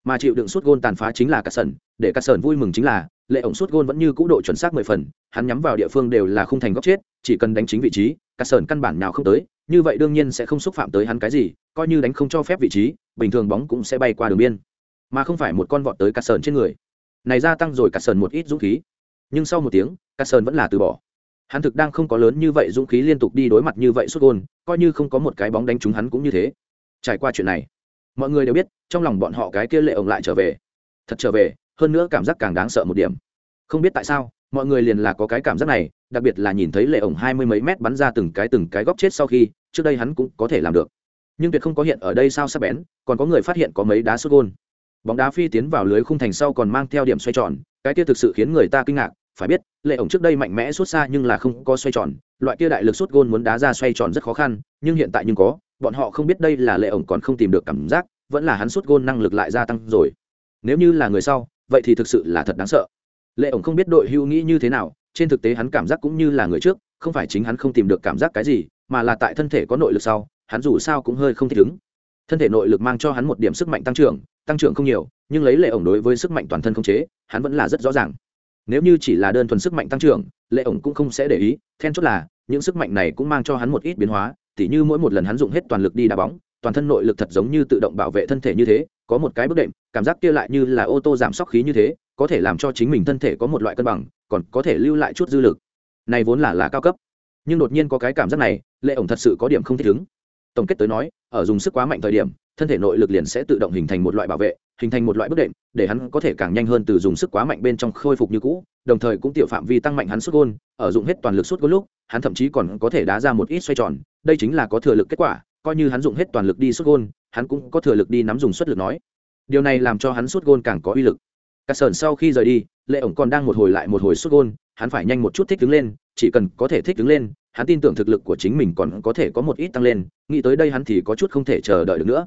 Mà chịu đựng suốt gôn tàn phá chính là cả sơn, để cả sơn vui mừng chính là, lệ ổng suốt gôn vẫn như cũ độ chuẩn xác mười phần, hắn nhắm vào địa phương đều là không thành góc chết, chỉ cần đánh chính vị trí cả sơn căn bản nào không tới, như vậy đương nhiên sẽ không xúc phạm tới hắn cái gì, coi như đánh không cho phép vị trí, bình thường bóng cũng sẽ bay qua đường biên. Mà không phải một con vọt tới cả sơn trên người này gia tăng rồi cắt sơn một ít dũng khí. Nhưng sau một tiếng cắt sơn vẫn là từ bỏ. Hắn thực đang không có lớn như vậy dũng khí liên tục đi đối mặt như vậy suốt gôn, coi như không có một cái bóng đánh trúng hắn cũng như thế. Trải qua chuyện này, mọi người đều biết, trong lòng bọn họ cái kia lệ ổng lại trở về. Thật trở về, hơn nữa cảm giác càng đáng sợ một điểm. Không biết tại sao, mọi người liền là có cái cảm giác này, đặc biệt là nhìn thấy lệ ổng hai mươi mấy mét bắn ra từng cái từng cái góc chết sau khi, trước đây hắn cũng có thể làm được. Nhưng tuyệt không có hiện ở đây sao sắp bén, còn có người phát hiện có mấy đá xuất gôn bóng đá phi tiến vào lưới khung thành sau còn mang theo điểm xoay tròn, cái kia thực sự khiến người ta kinh ngạc, phải biết, lệ ổng trước đây mạnh mẽ xuất xa nhưng là không có xoay tròn, loại kia đại lực xuất gôn muốn đá ra xoay tròn rất khó khăn, nhưng hiện tại nhưng có, bọn họ không biết đây là lệ ổng còn không tìm được cảm giác, vẫn là hắn xuất gôn năng lực lại gia tăng rồi. Nếu như là người sau, vậy thì thực sự là thật đáng sợ. Lệ ổng không biết đội hưu nghĩ như thế nào, trên thực tế hắn cảm giác cũng như là người trước, không phải chính hắn không tìm được cảm giác cái gì, mà là tại thân thể có nội lực sau, hắn dù sao cũng hơi không thích ứng. Thân thể nội lực mang cho hắn một điểm sức mạnh tăng trưởng tăng trưởng không nhiều, nhưng lấy lệ ổng đối với sức mạnh toàn thân không chế, hắn vẫn là rất rõ ràng. Nếu như chỉ là đơn thuần sức mạnh tăng trưởng, lệ ổng cũng không sẽ để ý, then chốt là, những sức mạnh này cũng mang cho hắn một ít biến hóa, tỉ như mỗi một lần hắn dùng hết toàn lực đi đá bóng, toàn thân nội lực thật giống như tự động bảo vệ thân thể như thế, có một cái bước đệm, cảm giác kia lại như là ô tô giảm sóc khí như thế, có thể làm cho chính mình thân thể có một loại cân bằng, còn có thể lưu lại chút dư lực. Này vốn là là cao cấp. Nhưng đột nhiên có cái cảm giác này, lệ ổng thật sự có điểm không thích ứng. Tổng kết tới nói, ở dùng sức quá mạnh thời điểm thân thể nội lực liền sẽ tự động hình thành một loại bảo vệ hình thành một loại bức đệm để hắn có thể càng nhanh hơn từ dùng sức quá mạnh bên trong khôi phục như cũ đồng thời cũng tiểu phạm vi tăng mạnh hắn xuất gôn ở dụng hết toàn lực xuất gôn lúc hắn thậm chí còn có thể đá ra một ít xoay tròn đây chính là có thừa lực kết quả coi như hắn dụng hết toàn lực đi xuất gôn hắn cũng có thừa lực đi nắm dùng xuất lực nói điều này làm cho hắn xuất gôn càng có uy lực Cả sờn sau khi rời đi, Lệ ổng còn đang một hồi lại một hồi sút gôn, hắn phải nhanh một chút thích đứng lên, chỉ cần có thể thích đứng lên, hắn tin tưởng thực lực của chính mình còn có thể có một ít tăng lên, nghĩ tới đây hắn thì có chút không thể chờ đợi được nữa.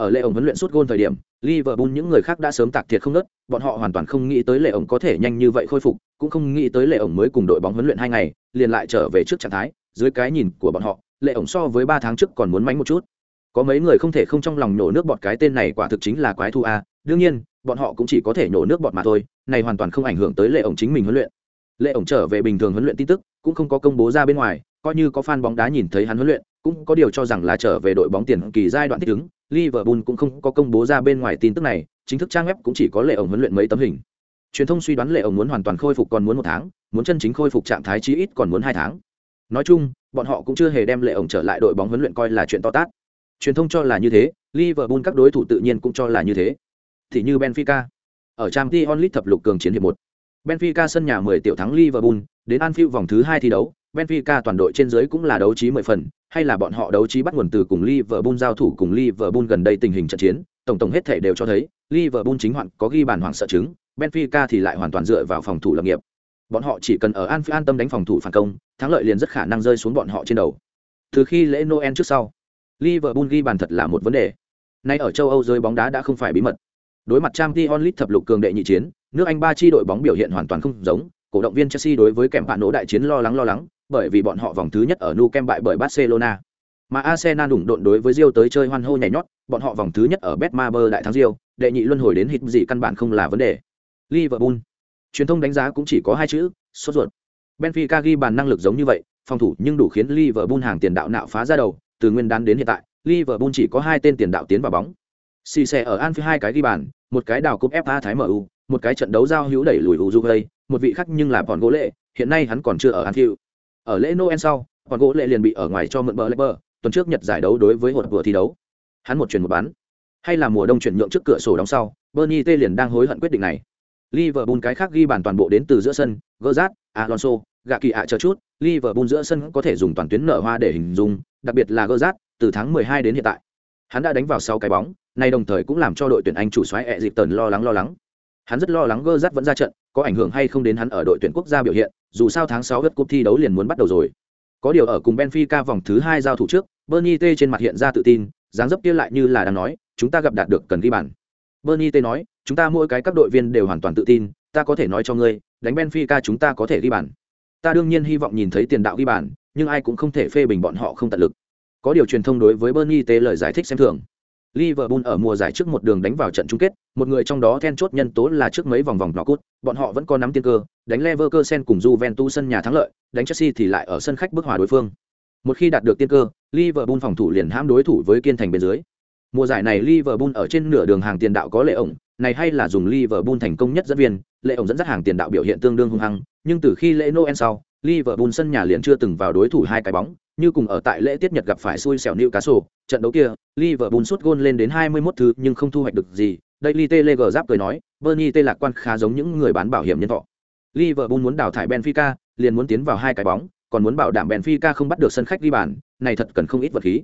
Ở Lệ ổng huấn luyện suốt gôn thời điểm, Liverpool những người khác đã sớm tạc thiệt không nớt, bọn họ hoàn toàn không nghĩ tới Lệ ổng có thể nhanh như vậy khôi phục, cũng không nghĩ tới Lệ ổng mới cùng đội bóng huấn luyện hai ngày, liền lại trở về trước trạng thái, dưới cái nhìn của bọn họ, Lệ ổng so với ba tháng trước còn muốn mánh một chút. có mấy người không thể không trong lòng nổ nước bọt cái tên này quả thực chính là quái thu a. Đương nhiên bọn họ cũng chỉ có thể nổ nước bọt mà thôi này hoàn toàn không ảnh hưởng tới lệ ổng chính mình huấn luyện. Lệ ổng trở về bình thường huấn luyện tin tức cũng không có công bố ra bên ngoài coi như có fan bóng đá nhìn thấy hắn huấn luyện cũng có điều cho rằng là trở về đội bóng tiền kỳ giai đoạn thích ứng liverpool cũng không có công bố ra bên ngoài tin tức này, chính thức trang web cũng chỉ có lệ ổng huấn luyện mấy tấm hình. Truyền thông suy đoán lệ ổng muốn hoàn toàn khôi phục còn muốn một tháng, muốn chân chính khôi phục trạng thái chí ít còn muốn hai tháng. Nói chung, bọn họ cũng chưa hề đem lệ ổng trở lại đội bóng huấn luyện coi là chuyện to tát. Truyền thông cho là như thế, liverpool các đối thủ tự nhiên cũng cho là như thế. Thì như benfica, ở trang League thập lục cường chiến hiệp một. Benfica sân nhà 10 tiểu thắng liverpool, đến anfield vòng thứ hai thi đấu benfica toàn đội trên dưới cũng là đấu trí 10 phần, hay là bọn họ đấu trí bắt nguồn từ cùng liverpool giao thủ cùng liverpool gần đây tình hình trận chiến, tổng tổng hết thể đều cho thấy, liverpool chính hoạn có ghi bàn hoảng sợ chứng, benfica thì lại hoàn toàn dựa vào phòng thủ lập nghiệp. Bọn họ chỉ cần ở an an tâm đánh phòng thủ phản công, thắng lợi liền rất khả năng rơi xuống bọn họ trên đầu. Từ khi lễ noel trước sau, liverpool ghi bàn thật là một vấn đề. Nay ở châu âu rơi bóng đá đã không phải bí mật. Đối mặt Champions League thập lục cường đệ nhị chiến, nước anh ba chi đội bóng biểu hiện hoàn toàn không giống cổ động viên chelsea đối với kèm bạn nổ đại chiến lo lắng lo lắng, bởi vì bọn họ vòng thứ nhất ở Nou Camp bại bởi barcelona. Mà arsenal đủng độn đối với Real tới chơi hoan hô nhảy nhót, bọn họ vòng thứ nhất ở betmaber đại thắng Real. đệ nhị luân hồi đến hít gì căn bản không là vấn đề. Liverpool. Truyền thông đánh giá cũng chỉ có hai chữ, sốt ruột. Benfica ghi bàn năng lực giống như vậy, phòng thủ nhưng đủ khiến liverpool hàng tiền đạo nạo phá ra đầu, từ nguyên đán đến hiện tại, liverpool chỉ có hai tên tiền đạo tiến vào bóng. Xì xe ở Anfield hai cái ghi bàn, một cái đào cúp fa thái mu một cái trận đấu giao hữu đẩy lùi uruguay một vị khác nhưng là bọn gỗ lệ, hiện nay hắn còn chưa ở Anfield ở lễ noel sau, bọn gỗ lệ liền bị ở ngoài cho mượn bờ lê bờ, tuần trước nhật giải đấu đối với hột vừa thi đấu. Hắn một chuyển một bán. Hay là mùa đông chuyển nhượng trước cửa sổ đóng sau, bernie t liền đang hối hận quyết định này. Liverpool cái khác ghi bàn toàn bộ đến từ giữa sân, gerrard, alonso gạ kỳ ạ chờ chút, liverpool giữa sân có thể dùng toàn tuyến nở hoa để hình dung, đặc biệt là gerrard, từ tháng 12 đến hiện tại. Hắn đã đánh vào sáu cái bóng này đồng thời cũng làm cho đội tuyển anh chủ xoáy ẹ dịp tần lo lắng lo lắng. Hắn rất lo lắng gerrard vẫn ra trận có ảnh hưởng hay không đến hắn ở đội tuyển quốc gia biểu hiện, dù sao tháng 6 World Cup thi đấu liền muốn bắt đầu rồi. Có điều ở cùng benfica vòng thứ hai giao thủ trước, bernie t trên mặt hiện ra tự tin, dáng dấp kia lại như là đang nói, chúng ta gặp đạt được cần ghi bàn. Bernie t nói, chúng ta mỗi cái các đội viên đều hoàn toàn tự tin, ta có thể nói cho ngươi, đánh benfica chúng ta có thể ghi bàn. Ta đương nhiên hy vọng nhìn thấy tiền đạo ghi bàn, nhưng ai cũng không thể phê bình bọn họ không tận lực. Có điều truyền thông đối với bernie t lời giải thích xem thường. Liverpool ở mùa giải trước một đường đánh vào trận chung kết, một người trong đó then chốt nhân tố là trước mấy vòng vòng knock-out, bọn họ vẫn có nắm tiên cơ, đánh Leverkusen cùng Juventus sân nhà thắng lợi, đánh Chelsea thì lại ở sân khách bức hòa đối phương. Một khi đạt được tiên cơ, Liverpool phòng thủ liền hãm đối thủ với kiên thành bên dưới. Mùa giải này Liverpool ở trên nửa đường hàng tiền đạo có lệ ổng, này hay là dùng Liverpool thành công nhất dẫn viên, lệ ổng dẫn dắt hàng tiền đạo biểu hiện tương đương hung hăng, nhưng từ khi lễ Noel sau, Liverpool sân nhà liền chưa từng vào đối thủ hai cái bóng, như cùng ở tại lễ tiết nhật gặp phải xui xẻo Newcastle, trận đấu kia, Liverpool sút gôn lên đến 21 thứ nhưng không thu hoạch được gì. Daily Telegraph giáp cười nói, Bernie tê lạc quan khá giống những người bán bảo hiểm nhân thọ. Liverpool muốn đào thải Benfica, liền muốn tiến vào hai cái bóng, còn muốn bảo đảm Benfica không bắt được sân khách ghi bàn, này thật cần không ít vật khí.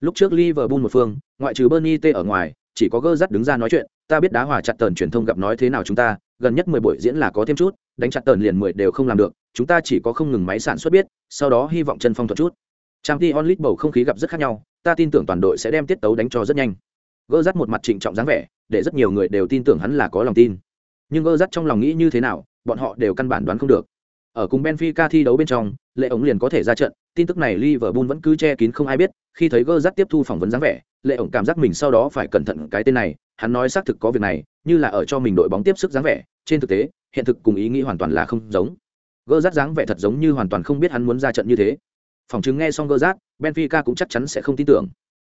Lúc trước Liverpool một phương, ngoại trừ Bernie T ở ngoài, chỉ có Gerrard đứng ra nói chuyện, ta biết đá hòa chặt tần truyền thông gặp nói thế nào chúng ta, gần nhất 10 buổi diễn là có thêm chút, đánh chặt tần liền 10 đều không làm được, chúng ta chỉ có không ngừng máy sản xuất biết, sau đó hy vọng chân phong thuật chút. Champions League bầu không khí gặp rất khác nhau, ta tin tưởng toàn đội sẽ đem tiết tấu đánh cho rất nhanh. Gơ Gerrard một mặt trịnh trọng dáng vẻ, để rất nhiều người đều tin tưởng hắn là có lòng tin. Nhưng Gơ Gerrard trong lòng nghĩ như thế nào, bọn họ đều căn bản đoán không được. Ở cùng Benfica thi đấu bên trong, Lệ ổng liền có thể ra trận, tin tức này Liverpool vẫn cứ che kín không ai biết, khi thấy Gơ Gerrard tiếp thu phỏng vấn dáng vẻ, Lệ ổng cảm giác mình sau đó phải cẩn thận cái tên này, hắn nói xác thực có việc này, như là ở cho mình đội bóng tiếp sức dáng vẻ, trên thực tế, hiện thực cùng ý nghĩ hoàn toàn là không giống gơ rát dáng vẻ thật giống như hoàn toàn không biết hắn muốn ra trận như thế. Phòng chứng nghe xong gơ rát Benfica cũng chắc chắn sẽ không tin tưởng.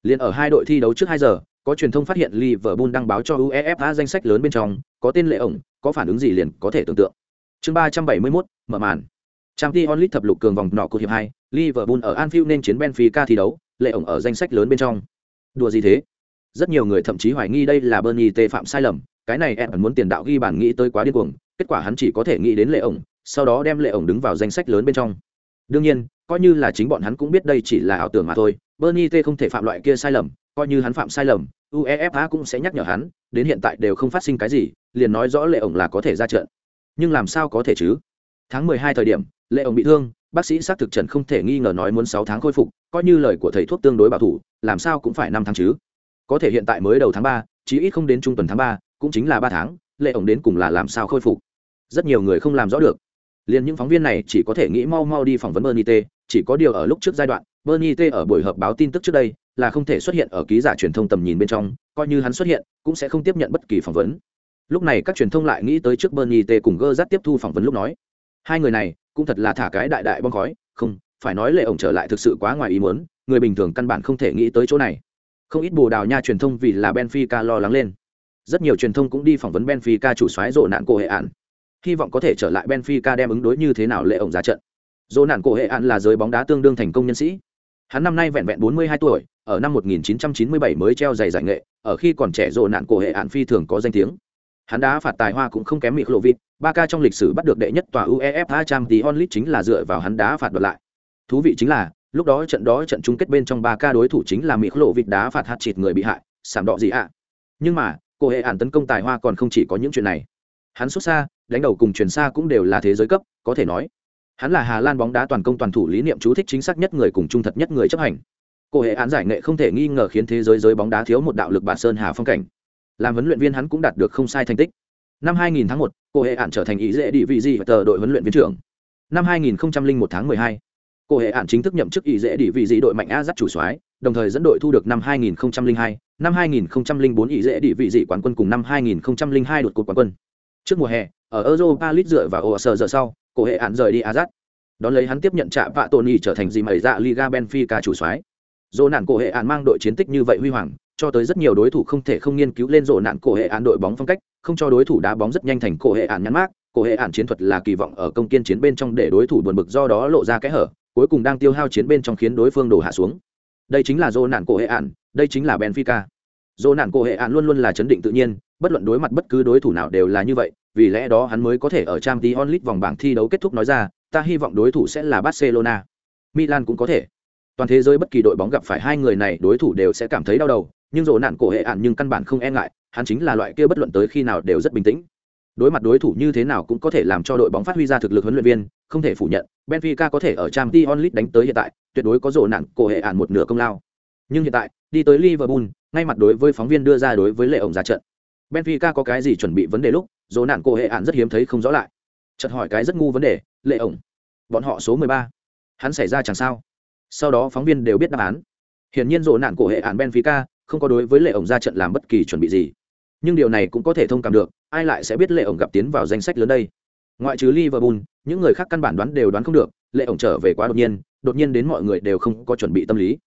Liên ở hai đội thi đấu trước hai giờ, có truyền thông phát hiện Liverpool đăng báo cho UEFA danh sách lớn bên trong, có tên Lệ ổng, có phản ứng gì liền có thể tưởng tượng. Chương 371, mở màn. Champions onlit thập lục cường vòng nọ của hiệp hai, Liverpool ở Anfield nên chiến Benfica thi đấu, lệ ổng ở danh sách lớn bên trong. Đùa gì thế? Rất nhiều người thậm chí hoài nghi đây là Bernie tê phạm sai lầm, cái này em muốn tiền đạo ghi bàn nghĩ tới quá điên cuồng, kết quả hắn chỉ có thể nghĩ đến lệ ổng, sau đó đem lệ ổng đứng vào danh sách lớn bên trong. Đương nhiên, coi như là chính bọn hắn cũng biết đây chỉ là ảo tưởng mà thôi, Bernie T không thể phạm loại kia sai lầm, coi như hắn phạm sai lầm, UEFA cũng sẽ nhắc nhở hắn, đến hiện tại đều không phát sinh cái gì, liền nói rõ lệ ổng là có thể ra trận. Nhưng làm sao có thể chứ? Tháng 12 thời điểm, lệ ổng bị thương, bác sĩ xác thực trần không thể nghi ngờ nói muốn sáu tháng khôi phục coi như lời của thầy thuốc tương đối bảo thủ làm sao cũng phải năm tháng chứ có thể hiện tại mới đầu tháng ba chí ít không đến trung tuần tháng ba cũng chính là ba tháng lệ ổng đến cùng là làm sao khôi phục rất nhiều người không làm rõ được liền những phóng viên này chỉ có thể nghĩ mau mau đi phỏng vấn bernie t, chỉ có điều ở lúc trước giai đoạn, bernie t ở buổi họp báo tin tức trước đây là không thể xuất hiện ở ký giả truyền thông tầm nhìn bên trong, coi như hắn xuất hiện, cũng sẽ không tiếp nhận bất kỳ phỏng vấn. Lúc này các truyền thông lại nghĩ tới trước bernie t cùng gơ rát tiếp thu phỏng vấn lúc nói, hai người này cũng thật là thả cái đại đại bong khói, không, phải nói lệ ổng trở lại thực sự quá ngoài ý muốn, người bình thường căn bản không thể nghĩ tới chỗ này. Không ít bồ đào nha truyền thông vì là benfica lo lắng lên. Rất nhiều truyền thông cũng đi phỏng vấn benfica chủ soái rộ nạn cổ hệ ạn hy vọng có thể trở lại benfica đem ứng đối như thế nào lệ ổng ra trận. Dỗ nạn cổ hệ ạn là giới bóng đá tương đương thành công nhân sĩ. Hắn năm nay vẹn vẹn 42 tuổi, ở năm 1997 mới treo giày giải nghệ, ở khi còn trẻ dỗ nạn cổ hệ ạn phi thường có danh tiếng. Hắn đá phạt tài hoa cũng không kém mịt lộ vịt ba ca trong lịch sử bắt được đệ nhất tòa uefa champions league chính là dựa vào hắn đá phạt đoạt lại. Thú vị chính là, lúc đó trận đó trận chung kết bên trong ba ca đối thủ chính là mỹ lộ vịt đá phạt hạt chịt người bị hại, sảm đỏ gì ạ. Nhưng mà cô hệ ản tấn công tài hoa còn không chỉ có những chuyện này hắn xuất xa đánh đầu cùng truyền xa cũng đều là thế giới cấp có thể nói hắn là hà lan bóng đá toàn công toàn thủ lý niệm chú thích chính xác nhất người cùng trung thật nhất người chấp hành. Cổ hệ án giải nghệ không thể nghi ngờ khiến thế giới giới bóng đá thiếu một đạo lực bản sơn hà phong cảnh. Làm huấn luyện viên hắn cũng đạt được không sai thành tích. Năm 2000 tháng 1, cổ hệ án trở thành ý dễ đi vị gì tờ đội huấn luyện viên trưởng. Năm 2001 tháng 12, cổ hệ án chính thức nhậm chức ý dễ đi vị gì đội mạnh a dắt chủ soái đồng thời dẫn đội thu được năm 2002, năm 2004 ý dễ đi vị dị quán quân cùng năm 2002 đột cột quán quân trước mùa hè, ở europa lit dựa và ô sơ giờ sau, cổ hệ ạn rời đi azad. Đón lấy hắn tiếp nhận trạm vạ tony trở thành gì mẩy dạ liga benfica chủ soái. Dồ nạn cổ hệ ạn mang đội chiến tích như vậy huy hoàng, cho tới rất nhiều đối thủ không thể không nghiên cứu lên dồ nạn cổ hệ ạn đội bóng phong cách, không cho đối thủ đá bóng rất nhanh thành cổ hệ ạn nhắn mát cổ hệ ạn chiến thuật là kỳ vọng ở công kiên chiến bên trong để đối thủ buồn bực, do đó lộ ra kẽ hở, cuối cùng đang tiêu hao chiến bên trong khiến đối phương đổ hạ xuống. Đây chính là dồ nạn cổ hệ ạn, đây chính là benfica. Dồ nạn cổ hệ ạn luôn luôn là chấn định tự nhiên, bất luận đối mặt bất cứ đối thủ nào đều là như vậy vì lẽ đó hắn mới có thể ở trang tí onlit vòng bảng thi đấu kết thúc nói ra, ta hy vọng đối thủ sẽ là barcelona. Milan cũng có thể. Toàn thế giới bất kỳ đội bóng gặp phải hai người này, đối thủ đều sẽ cảm thấy đau đầu, nhưng dồ nạn cổ hệ ạn nhưng căn bản không e ngại, hắn chính là loại kia bất luận tới khi nào đều rất bình tĩnh. Đối mặt đối thủ như thế nào cũng có thể làm cho đội bóng phát huy ra thực lực huấn luyện viên, không thể phủ nhận, benfica có thể ở trang League onlit đánh tới hiện tại, tuyệt đối có rộ nạn cổ hệ ạn một nửa công lao. Nhưng hiện tại, đi tới liverpool, ngay mặt đối với phóng viên đưa ra đối với lệ ổng ra trận. Benfica có cái gì chuẩn bị vấn đề lúc? Dỗ nạn cổ hệ ạn rất hiếm thấy không rõ lại. Chợt hỏi cái rất ngu vấn đề, lệ ổng, bọn họ số mười ba, hắn xảy ra chẳng sao? Sau đó phóng viên đều biết đáp án. Hiển nhiên dỗ nạn cổ hệ ạn benfica không có đối với lệ ổng ra trận làm bất kỳ chuẩn bị gì. Nhưng điều này cũng có thể thông cảm được, ai lại sẽ biết lệ ổng gặp tiến vào danh sách lớn đây? Ngoại trừ liverpool, những người khác căn bản đoán đều đoán không được, lệ ổng trở về quá đột nhiên đột nhiên đến mọi người đều không có chuẩn bị tâm lý.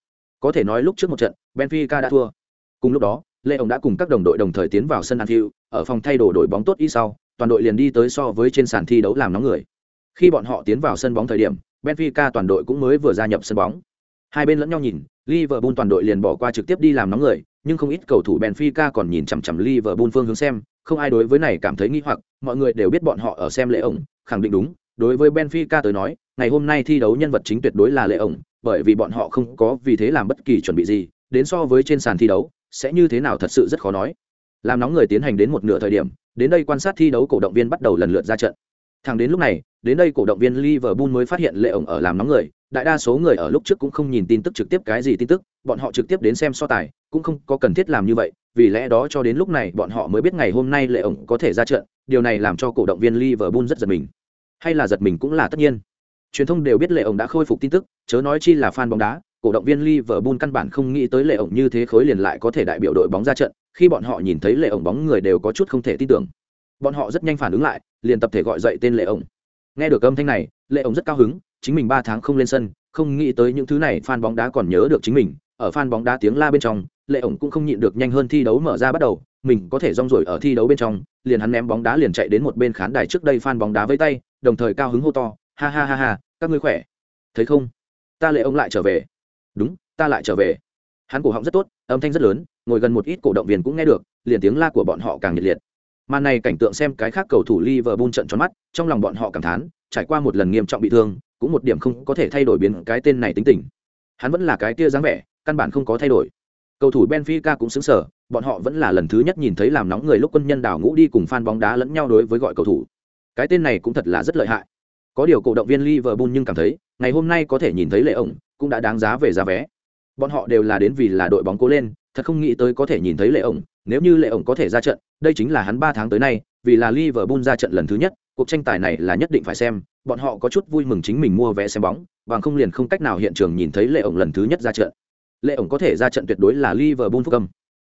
Có thể nói lúc trước một trận, benfica đã thua. Cùng lúc đó lệ ông đã cùng các đồng đội đồng thời tiến vào sân anfield ở phòng thay đồ đội bóng tốt y sau, toàn đội liền đi tới so với trên sàn thi đấu làm nóng người. Khi bọn họ tiến vào sân bóng thời điểm, benfica toàn đội cũng mới vừa gia nhập sân bóng. Hai bên lẫn nhau nhìn, liverpool toàn đội liền bỏ qua trực tiếp đi làm nóng người, nhưng không ít cầu thủ benfica còn nhìn chằm chằm liverpool phương hướng xem, không ai đối với này cảm thấy nghi hoặc, mọi người đều biết bọn họ ở xem lệ ổng, khẳng định đúng, đối với benfica tới nói, ngày hôm nay thi đấu nhân vật chính tuyệt đối là lệ ổng, bởi vì bọn họ không có vì thế làm bất kỳ chuẩn bị gì, đến so với trên sàn thi đấu sẽ như thế nào thật sự rất khó nói. Làm nóng người tiến hành đến một nửa thời điểm, đến đây quan sát thi đấu cổ động viên bắt đầu lần lượt ra trận. Thẳng đến lúc này, đến đây cổ động viên liverpool mới phát hiện lệ ổng ở làm nóng người, đại đa số người ở lúc trước cũng không nhìn tin tức trực tiếp cái gì tin tức, bọn họ trực tiếp đến xem so tài, cũng không có cần thiết làm như vậy, vì lẽ đó cho đến lúc này bọn họ mới biết ngày hôm nay lệ ổng có thể ra trận, điều này làm cho cổ động viên liverpool rất giật mình. Hay là giật mình cũng là tất nhiên. Truyền thông đều biết lệ ổng đã khôi phục tin tức, chớ nói chi là fan bóng đá cổ động viên liverpool căn bản không nghĩ tới lệ ổng như thế khối liền lại có thể đại biểu đội bóng ra trận, khi bọn họ nhìn thấy lệ ổng bóng người đều có chút không thể tin tưởng. Bọn họ rất nhanh phản ứng lại, liền tập thể gọi dậy tên lệ ổng. Nghe được âm thanh này, lệ ổng rất cao hứng, chính mình ba tháng không lên sân, không nghĩ tới những thứ này fan bóng đá còn nhớ được chính mình, ở fan bóng đá tiếng la bên trong, lệ ổng cũng không nhịn được nhanh hơn thi đấu mở ra bắt đầu, mình có thể rong rổi ở thi đấu bên trong, liền hắn ném bóng đá liền chạy đến một bên khán đài trước đây fan bóng đá với tay, đồng thời cao hứng hô to, ha ha ha ha, các ngươi khỏe. Thấy không? Ta lệ ông lại trở về đúng, ta lại trở về. Hắn cổ họng rất tốt, âm thanh rất lớn, ngồi gần một ít cổ động viên cũng nghe được, liền tiếng la của bọn họ càng nhiệt liệt. Màn này cảnh tượng xem cái khác cầu thủ Liverpool trận tròn mắt, trong lòng bọn họ cảm thán, trải qua một lần nghiêm trọng bị thương, cũng một điểm không có thể thay đổi biến cái tên này tính tình. Hắn vẫn là cái kia dáng vẻ, căn bản không có thay đổi. Cầu thủ benfica cũng xứng sở bọn họ vẫn là lần thứ nhất nhìn thấy làm nóng người lúc quân nhân đảo ngũ đi cùng fan bóng đá lẫn nhau đối với gọi cầu thủ. Cái tên này cũng thật là rất lợi hại. Có điều cổ động viên liverpool nhưng cảm thấy, ngày hôm nay có thể nhìn thấy lệ ổng cũng đã đáng giá về giá vé. Bọn họ đều là đến vì là đội bóng cố lên, thật không nghĩ tới có thể nhìn thấy lệ ổng. Nếu như lệ ổng có thể ra trận, đây chính là hắn ba tháng tới nay, vì là liverpool ra trận lần thứ nhất, cuộc tranh tài này là nhất định phải xem. Bọn họ có chút vui mừng chính mình mua vé xem bóng, bằng không liền không cách nào hiện trường nhìn thấy lệ ổng lần thứ nhất ra trận. Lệ ổng có thể ra trận tuyệt đối là liverpool phúc âm.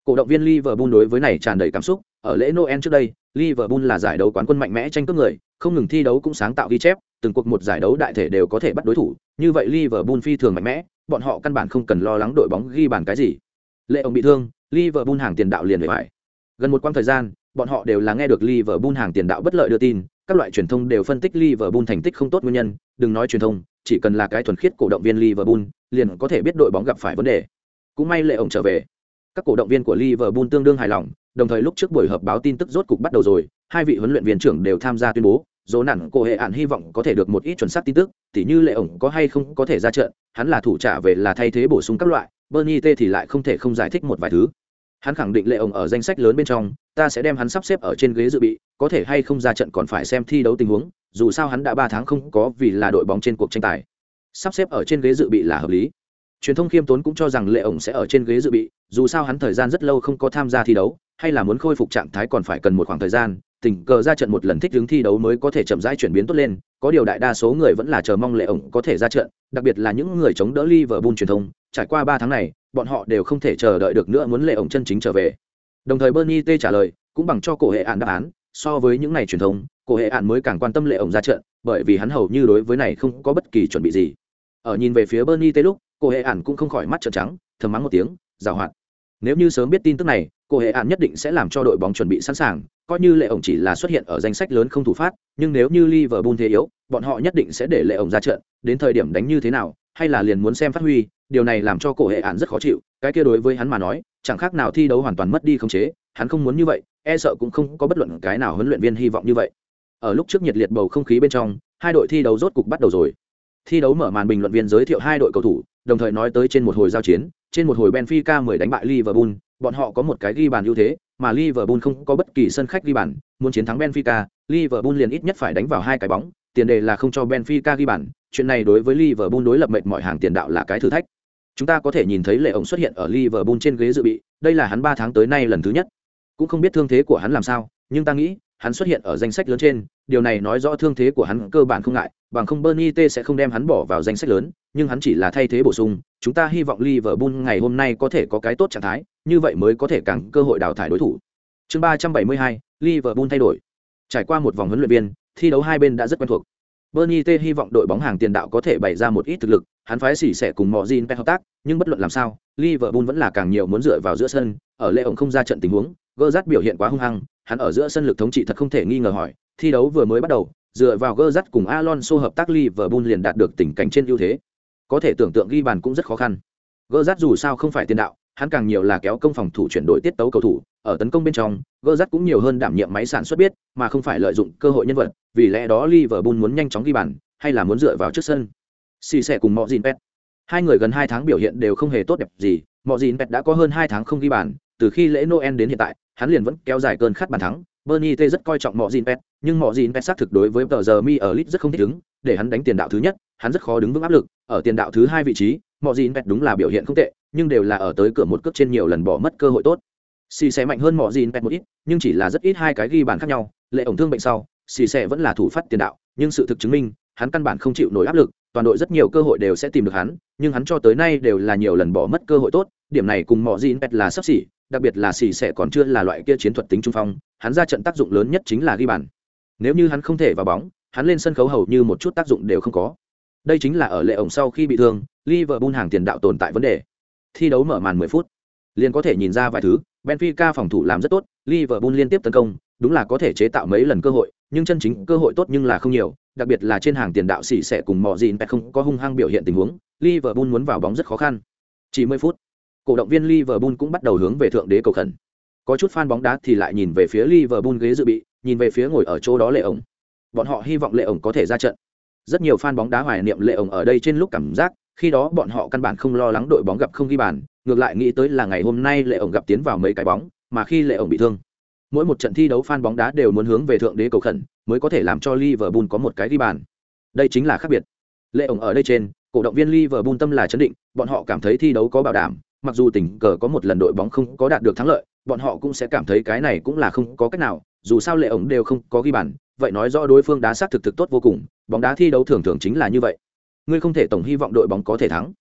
Cổ động viên liverpool đối với này tràn đầy cảm xúc, ở lễ noel trước đây liverpool là giải đấu quán quân mạnh mẽ tranh cướp người, không ngừng thi đấu cũng sáng tạo ghi chép, từng cuộc một giải đấu đại thể đều có thể bắt đối thủ, như vậy liverpool phi thường mạnh mẽ, bọn họ căn bản không cần lo lắng đội bóng ghi bàn cái gì. Lệ ông bị thương, liverpool hàng tiền đạo liền về bại. gần một quãng thời gian, bọn họ đều là nghe được liverpool hàng tiền đạo bất lợi đưa tin, các loại truyền thông đều phân tích liverpool thành tích không tốt nguyên nhân, đừng nói truyền thông, chỉ cần là cái thuần khiết cổ động viên liverpool, liền có thể biết đội bóng gặp phải vấn đề. Cũng may lệ ổng trở về. Các cổ động viên của liverpool tương đương hài lòng đồng thời lúc trước buổi họp báo tin tức rốt cục bắt đầu rồi, hai vị huấn luyện viên trưởng đều tham gia tuyên bố, dỗ nản cổ hệ ạn hy vọng có thể được một ít chuẩn xác tin tức, tỉ như lệ ổng có hay không có thể ra trận, hắn là thủ trả về là thay thế bổ sung các loại, bernie t thì lại không thể không giải thích một vài thứ. Hắn khẳng định lệ ổng ở danh sách lớn bên trong, ta sẽ đem hắn sắp xếp ở trên ghế dự bị, có thể hay không ra trận còn phải xem thi đấu tình huống, dù sao hắn đã ba tháng không có vì là đội bóng trên cuộc tranh tài. Sắp xếp ở trên ghế dự bị là hợp lý truyền thông khiêm tốn cũng cho rằng lệ ổng sẽ ở trên ghế dự bị, dù sao hắn thời gian rất lâu không có tham gia thi đấu, hay là muốn khôi phục trạng thái còn phải cần một khoảng thời gian, tình cờ ra trận một lần thích đứng thi đấu mới có thể chậm rãi chuyển biến tốt lên, có điều đại đa số người vẫn là chờ mong lệ ổng có thể ra trận, đặc biệt là những người chống đỡ Liverpool truyền thông, trải qua ba tháng này, bọn họ đều không thể chờ đợi được nữa muốn lệ ổng chân chính trở về. Đồng thời bernie t trả lời, cũng bằng cho cổ hệ ạn đáp án, so với những ngày truyền thông, cổ hệ ạn mới càng quan tâm lệ ổng ra trận, bởi vì hắn hầu như đối với này không có bất kỳ chuẩn bị gì. Ở nhìn về phía bernie t lúc Cô hệ ản cũng không khỏi mắt trợn trắng, thầm mắng một tiếng, giảo hoạt. Nếu như sớm biết tin tức này, cô hệ ản nhất định sẽ làm cho đội bóng chuẩn bị sẵn sàng, coi như lệ ổng chỉ là xuất hiện ở danh sách lớn không thủ phát, nhưng nếu như Liverpool thế yếu, bọn họ nhất định sẽ để lệ ổng ra trận, đến thời điểm đánh như thế nào, hay là liền muốn xem phát huy, điều này làm cho cổ hệ ản rất khó chịu, cái kia đối với hắn mà nói, chẳng khác nào thi đấu hoàn toàn mất đi khống chế, hắn không muốn như vậy e sợ cũng không có bất luận cái nào huấn luyện viên hy vọng như vậy. Ở lúc trước nhiệt liệt bầu không khí bên trong, hai đội thi đấu rốt cục bắt đầu rồi. Thi đấu mở màn bình luận viên giới thiệu hai đội cầu thủ đồng thời nói tới trên một hồi giao chiến, trên một hồi benfica 10 đánh bại liverpool, bọn họ có một cái ghi bàn ưu thế, mà liverpool không có bất kỳ sân khách ghi bàn, muốn chiến thắng benfica, liverpool liền ít nhất phải đánh vào hai cái bóng, tiền đề là không cho benfica ghi bàn, chuyện này đối với liverpool đối lập mệt mọi hàng tiền đạo là cái thử thách. Chúng ta có thể nhìn thấy lệ ổng xuất hiện ở liverpool trên ghế dự bị, đây là hắn ba tháng tới nay lần thứ nhất. Cũng không biết thương thế của hắn làm sao, nhưng ta nghĩ, hắn xuất hiện ở danh sách lớn trên, điều này nói rõ thương thế của hắn cơ bản không ngại bằng không bernie t sẽ không đem hắn bỏ vào danh sách lớn, nhưng hắn chỉ là thay thế bổ sung, chúng ta hy vọng liverpool ngày hôm nay có thể có cái tốt trạng thái, như vậy mới có thể càng cơ hội đào thải đối thủ. Chương ba trăm bảy mươi hai, liverpool thay đổi. Trải qua một vòng huấn luyện viên, thi đấu hai bên đã rất quen thuộc. Bernie t hy vọng đội bóng hàng tiền đạo có thể bày ra một ít thực lực, hắn phái xỉ sẽ cùng Mojin hợp tác, nhưng bất luận làm sao, liverpool vẫn là càng nhiều muốn dựa vào giữa sân, ở lệ ổng không ra trận tình huống Gerrard biểu hiện quá hung hăng, hắn ở giữa sân lực thống trị thật không thể nghi ngờ hỏi, thi đấu vừa mới bắt đầu dựa vào gơ rát cùng alonso hợp tác liverpool liền đạt được tình cảnh trên ưu thế. Có thể tưởng tượng ghi bàn cũng rất khó khăn. Gơ rát dù sao không phải tiền đạo, hắn càng nhiều là kéo công phòng thủ chuyển đổi tiết tấu cầu thủ, ở tấn công bên trong, gơ rát cũng nhiều hơn đảm nhiệm máy sản xuất biết, mà không phải lợi dụng cơ hội nhân vật, vì lẽ đó liverpool muốn nhanh chóng ghi bàn, hay là muốn dựa vào trước sân. Xì xẻ cùng Mọ gin pet. Hai người gần hai tháng biểu hiện đều không hề tốt đẹp gì Mọ gin pet đã có hơn hai tháng không ghi bàn, từ khi lễ noel đến hiện tại, hắn liền vẫn kéo dài cơn khát bàn thắng bernie t rất coi trọng Mọ Jin pet, nhưng Mọ Jin pet xác thực đối với tờ giờ mi ở lit rất không thích ứng, để hắn đánh tiền đạo thứ nhất, hắn rất khó đứng vững áp lực. Ở tiền đạo thứ hai vị trí Mọ Jin pet đúng là biểu hiện không tệ, nhưng đều là ở tới cửa một cước trên nhiều lần bỏ mất cơ hội tốt. Xì sẽ mạnh hơn Mọ Jin pet một ít, nhưng chỉ là rất ít hai cái ghi bàn khác nhau, lệ ổng thương bệnh sau, xì sẽ vẫn là thủ phát tiền đạo, nhưng sự thực chứng minh, hắn căn bản không chịu nổi áp lực, toàn đội rất nhiều cơ hội đều sẽ tìm được hắn, nhưng hắn cho tới nay đều là nhiều lần bỏ mất cơ hội tốt, điểm này cùng Mọ Jin pet là sắp xỉ, đặc biệt là xì sẽ còn chưa là loại kia chiến thuật tính trung phong hắn ra trận tác dụng lớn nhất chính là ghi bàn. Nếu như hắn không thể vào bóng, hắn lên sân khấu hầu như một chút tác dụng đều không có. Đây chính là ở lệ ổng sau khi bị thương, liverpool hàng tiền đạo tồn tại vấn đề. Thi đấu mở màn 10 phút, liền có thể nhìn ra vài thứ. Benfica phòng thủ làm rất tốt, liverpool liên tiếp tấn công, đúng là có thể chế tạo mấy lần cơ hội, nhưng chân chính cơ hội tốt nhưng là không nhiều, đặc biệt là trên hàng tiền đạo xỉ sẽ cùng mọi gì không có hung hăng biểu hiện tình huống, liverpool muốn vào bóng rất khó khăn. Chỉ 10 phút, cổ động viên Liverpool cũng bắt đầu hướng về thượng đế cầu khẩn. Có chút fan bóng đá thì lại nhìn về phía Liverpool ghế dự bị, nhìn về phía ngồi ở chỗ đó Lệ ổng. Bọn họ hy vọng Lệ ổng có thể ra trận. Rất nhiều fan bóng đá hoài niệm Lệ ổng ở đây trên lúc cảm giác, khi đó bọn họ căn bản không lo lắng đội bóng gặp không ghi bàn, ngược lại nghĩ tới là ngày hôm nay Lệ ổng gặp tiến vào mấy cái bóng, mà khi Lệ ổng bị thương, mỗi một trận thi đấu fan bóng đá đều muốn hướng về thượng đế cầu khẩn, mới có thể làm cho Liverpool có một cái ghi bàn. Đây chính là khác biệt. Lệ ổng ở đây trên, cổ động viên Liverpool tâm là chấn định, bọn họ cảm thấy thi đấu có bảo đảm, mặc dù tình cờ có một lần đội bóng không có đạt được thắng lợi, bọn họ cũng sẽ cảm thấy cái này cũng là không có cách nào, dù sao lệ ổng đều không có ghi bàn, vậy nói rõ đối phương đá sát thực thực tốt vô cùng, bóng đá thi đấu thường thường chính là như vậy. Ngươi không thể tổng hy vọng đội bóng có thể thắng.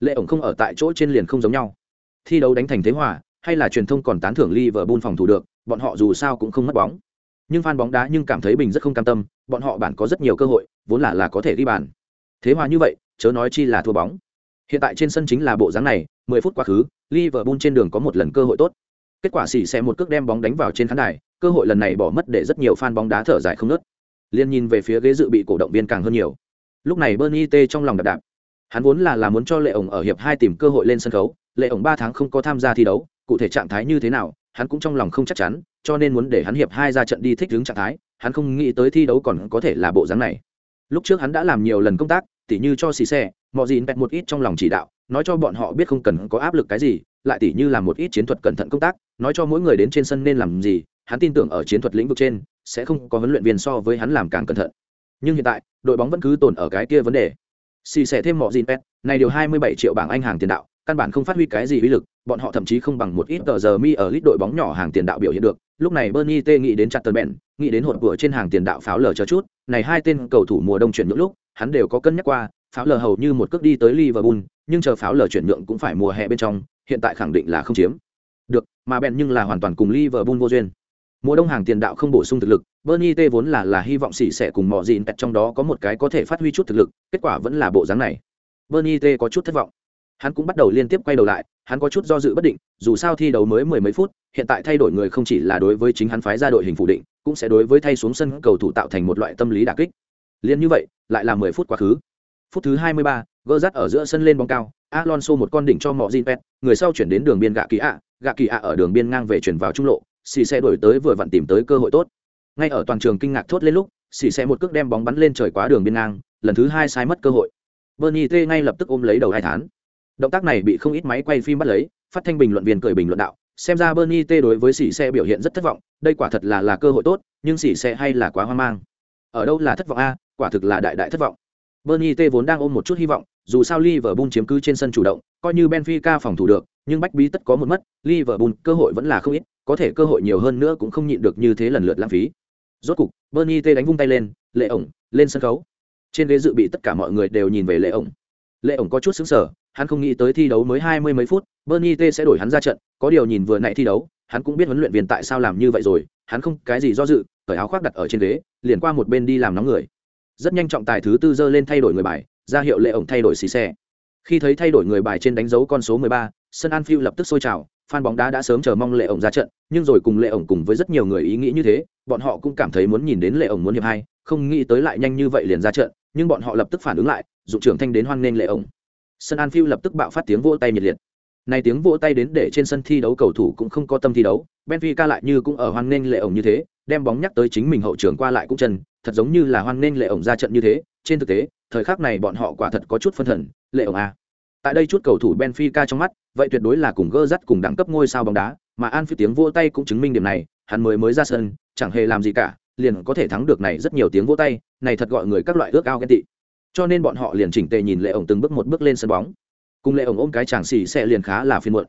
Lệ ổng không ở tại chỗ trên liền không giống nhau. Thi đấu đánh thành thế hòa, hay là truyền thông còn tán thưởng Liverpool phòng thủ được, bọn họ dù sao cũng không mất bóng. Nhưng fan bóng đá nhưng cảm thấy bình rất không cam tâm, bọn họ bản có rất nhiều cơ hội, vốn là là có thể ghi bàn. Thế hòa như vậy, chớ nói chi là thua bóng hiện tại trên sân chính là bộ dáng này 10 phút quá khứ, Liverpool trên đường có một lần cơ hội tốt. Kết quả xỉ xe một cước đem bóng đánh vào trên khán đài, cơ hội lần này bỏ mất để rất nhiều fan bóng đá thở dài không ngớt. liên nhìn về phía ghế dự bị cổ động viên càng hơn nhiều. Lúc này bernie t trong lòng đạp đạp. Hắn vốn là là muốn cho lệ ổng ở hiệp hai tìm cơ hội lên sân khấu, lệ ổng ba tháng không có tham gia thi đấu, cụ thể trạng thái như thế nào, hắn cũng trong lòng không chắc chắn, cho nên muốn để hắn hiệp hai ra trận đi thích ứng trạng thái, hắn không nghĩ tới thi đấu còn có thể là bộ dáng này. Lúc trước hắn đã làm nhiều lần công tác tỉ như cho xì xe mọi gì bẹt một ít trong lòng chỉ đạo, nói cho bọn họ biết không cần có áp lực cái gì, lại tỉ như làm một ít chiến thuật cẩn thận công tác, nói cho mỗi người đến trên sân nên làm gì, hắn tin tưởng ở chiến thuật lĩnh vực trên, sẽ không có huấn luyện viên so với hắn làm càng cẩn thận. Nhưng hiện tại, đội bóng vẫn cứ tồn ở cái kia vấn đề. Xì xẻ thêm mọi gì pet này điều 27 triệu bảng anh hàng tiền đạo, căn bản không phát huy cái gì uy lực, bọn họ thậm chí không bằng một ít tờ giờ mi ở lít đội bóng nhỏ hàng tiền đạo biểu hiện được lúc này bernie t nghĩ đến chặt tần bèn nghĩ đến hột của trên hàng tiền đạo pháo lờ chờ chút, này hai tên cầu thủ mùa đông chuyển nhượng lúc, hắn đều có cân nhắc qua, pháo lờ hầu như một cước đi tới liverpool, nhưng chờ pháo lờ chuyển nhượng cũng phải mùa hè bên trong, hiện tại khẳng định là không chiếm. Được, mà bèn nhưng là hoàn toàn cùng liverpool vô duyên. Mùa đông hàng tiền đạo không bổ sung thực lực, bernie t vốn là là hy vọng xỉ sẽ cùng mọi gì trong đó có một cái có thể phát huy chút thực lực, kết quả vẫn là bộ dáng này. Bernie t có chút thất vọng. Hắn cũng bắt đầu liên tiếp quay đầu lại hắn có chút do dự bất định dù sao thi đấu mới mười mấy phút hiện tại thay đổi người không chỉ là đối với chính hắn phái ra đội hình phủ định cũng sẽ đối với thay xuống sân cầu thủ tạo thành một loại tâm lý đà kích. Liên như vậy lại là mười phút quá khứ. Phút thứ hai mươi ba, gỡ rắt ở giữa sân lên bóng cao alonso một con đỉnh cho mọi pet người sau chuyển đến đường biên gạ kỳ ạ gạ kỳ ạ ở đường biên ngang về chuyển vào trung lộ xì xe đổi tới vừa vặn tìm tới cơ hội tốt. Ngay ở toàn trường kinh ngạc thốt lên lúc xì xe một cước đem bóng bắn lên trời quá đường biên ngang lần thứ hai sai mất cơ hội. Bernie t ngay lập tức ôm lấy đầu hai tháng động tác này bị không ít máy quay phim bắt lấy, phát thanh bình luận viên cười bình luận đạo, xem ra bernie t đối với xỉ xe biểu hiện rất thất vọng, đây quả thật là là cơ hội tốt, nhưng xỉ xe hay là quá hoang mang. Ở đâu là thất vọng a, quả thực là đại đại thất vọng. Bernie t vốn đang ôm một chút hy vọng, dù sao liverpool chiếm cứ trên sân chủ động, coi như benfica phòng thủ được, nhưng bách bí tất có một mất, liverpool cơ hội vẫn là không ít, có thể cơ hội nhiều hơn nữa cũng không nhịn được như thế lần lượt lãng phí. Rốt cục, bernie t đánh vung tay lên, lệ ổng, lên sân khấu. Trên ghế dự bị tất cả mọi người đều nhìn về lệ ổng. Lệ ổng có chút xứng sở hắn không nghĩ tới thi đấu mới hai mươi mấy phút bernie t sẽ đổi hắn ra trận có điều nhìn vừa nãy thi đấu hắn cũng biết huấn luyện viên tại sao làm như vậy rồi hắn không cái gì do dự cởi áo khoác đặt ở trên ghế liền qua một bên đi làm nóng người. Rất nhanh trọng tài thứ tư giơ lên thay đổi người bài ra hiệu lệ ổng thay đổi xì xe. Khi thấy thay đổi người bài trên đánh dấu con số 13, sân Anfield lập tức sôi trào fan bóng đá đã sớm chờ mong lệ ổng ra trận nhưng rồi cùng lệ ổng cùng với rất nhiều người ý nghĩ như thế bọn họ cũng cảm thấy muốn nhìn đến lệ ổng muốn hiệp hai không nghĩ tới lại nhanh như vậy liền ra trận nhưng bọn họ lập tức phản ứng lại dụng trưởng thanh đến hoan nghênh lệ ổng sân Anfield lập tức bạo phát tiếng vỗ tay nhiệt liệt. Này tiếng vỗ tay đến để trên sân thi đấu cầu thủ cũng không có tâm thi đấu, benfica lại như cũng ở hoan nghênh lệ ổng như thế, đem bóng nhắc tới chính mình hậu trường qua lại cũng chân, thật giống như là hoan nghênh lệ ổng ra trận như thế, trên thực tế, thời khắc này bọn họ quả thật có chút phân thần, lệ ổng a tại đây chút cầu thủ benfica trong mắt, vậy tuyệt đối là cùng gơ dắt cùng đẳng cấp ngôi sao bóng đá, mà an phi tiếng vỗ tay cũng chứng minh điểm này, hắn mới mới ra sân, chẳng hề làm gì cả, liền có thể thắng được này rất nhiều tiếng vỗ tay, này thật gọi người các loại ước ao ghen tị cho nên bọn họ liền chỉnh tề nhìn lệ ổng từng bước một bước lên sân bóng. Cùng lệ ổng ôm cái chàng xì xe liền khá là phiên muộn.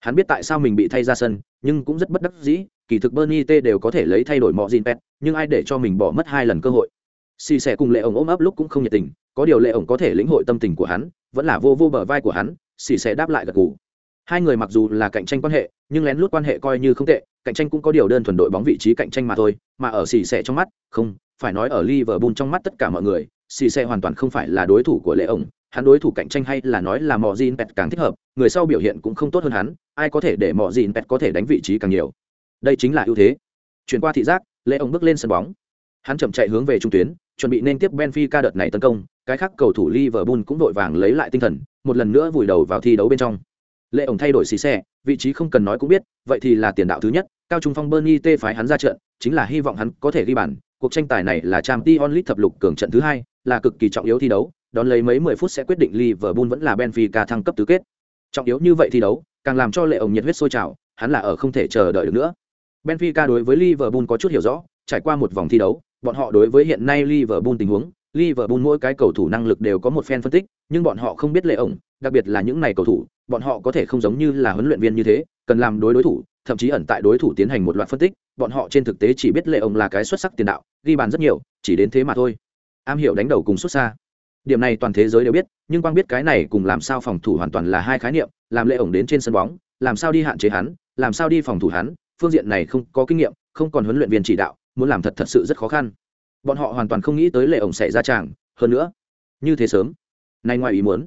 Hắn biết tại sao mình bị thay ra sân, nhưng cũng rất bất đắc dĩ, kỳ thực bernie t đều có thể lấy thay đổi mọi gin pet, nhưng ai để cho mình bỏ mất hai lần cơ hội? Xì xe cùng lệ ổng ôm ấp lúc cũng không nhiệt tình, có điều lệ ổng có thể lĩnh hội tâm tình của hắn, vẫn là vô vô bờ vai của hắn, xì xe đáp lại gật gù. Hai người mặc dù là cạnh tranh quan hệ, nhưng lén lút quan hệ coi như không tệ, cạnh tranh cũng có điều đơn thuần đội bóng vị trí cạnh tranh mà thôi, mà ở xì xe trong mắt, không, phải nói ở liverpool trong mắt tất cả mọi người xì xe hoàn toàn không phải là đối thủ của lệ ổng, hắn đối thủ cạnh tranh hay là nói là mò gin pet càng thích hợp, người sau biểu hiện cũng không tốt hơn hắn, ai có thể để mò gin pet có thể đánh vị trí càng nhiều. Đây chính là ưu thế. Chuyển qua thị giác, lệ ổng bước lên sân bóng. Hắn chậm chạy hướng về trung tuyến, chuẩn bị nên tiếp benfica đợt này tấn công, cái khác cầu thủ liverpool cũng đội vàng lấy lại tinh thần, một lần nữa vùi đầu vào thi đấu bên trong. Lệ ổng thay đổi xì xe vị trí không cần nói cũng biết, vậy thì là tiền đạo thứ nhất, cao trung phong bernie t phái hắn ra trận, chính là hy vọng hắn có thể ghi bàn cuộc tranh tài này là trang League thập lục cường trận thứ hai, là cực kỳ trọng yếu thi đấu, đón lấy mấy mười phút sẽ quyết định liverpool vẫn là benfica thăng cấp tứ kết. Trọng yếu như vậy thi đấu, càng làm cho lệ ổng nhiệt huyết sôi trào, hắn là ở không thể chờ đợi được nữa. Benfica đối với liverpool có chút hiểu rõ, trải qua một vòng thi đấu, bọn họ đối với hiện nay liverpool tình huống, liverpool mỗi cái cầu thủ năng lực đều có một fan phân tích, nhưng bọn họ không biết lệ ổng đặc biệt là những này cầu thủ, bọn họ có thể không giống như là huấn luyện viên như thế, cần làm đối đối thủ thậm chí ẩn tại đối thủ tiến hành một loạt phân tích, bọn họ trên thực tế chỉ biết lệ ông là cái xuất sắc tiền đạo, ghi bàn rất nhiều, chỉ đến thế mà thôi. Am hiểu đánh đầu cùng xuất xa. Điểm này toàn thế giới đều biết, nhưng quang biết cái này cùng làm sao phòng thủ hoàn toàn là hai khái niệm, làm lệ ổng đến trên sân bóng, làm sao đi hạn chế hắn, làm sao đi phòng thủ hắn, phương diện này không có kinh nghiệm, không còn huấn luyện viên chỉ đạo, muốn làm thật thật sự rất khó khăn. Bọn họ hoàn toàn không nghĩ tới lệ ổng sẽ ra tràng, hơn nữa, như thế sớm. Nay ngoài ý muốn,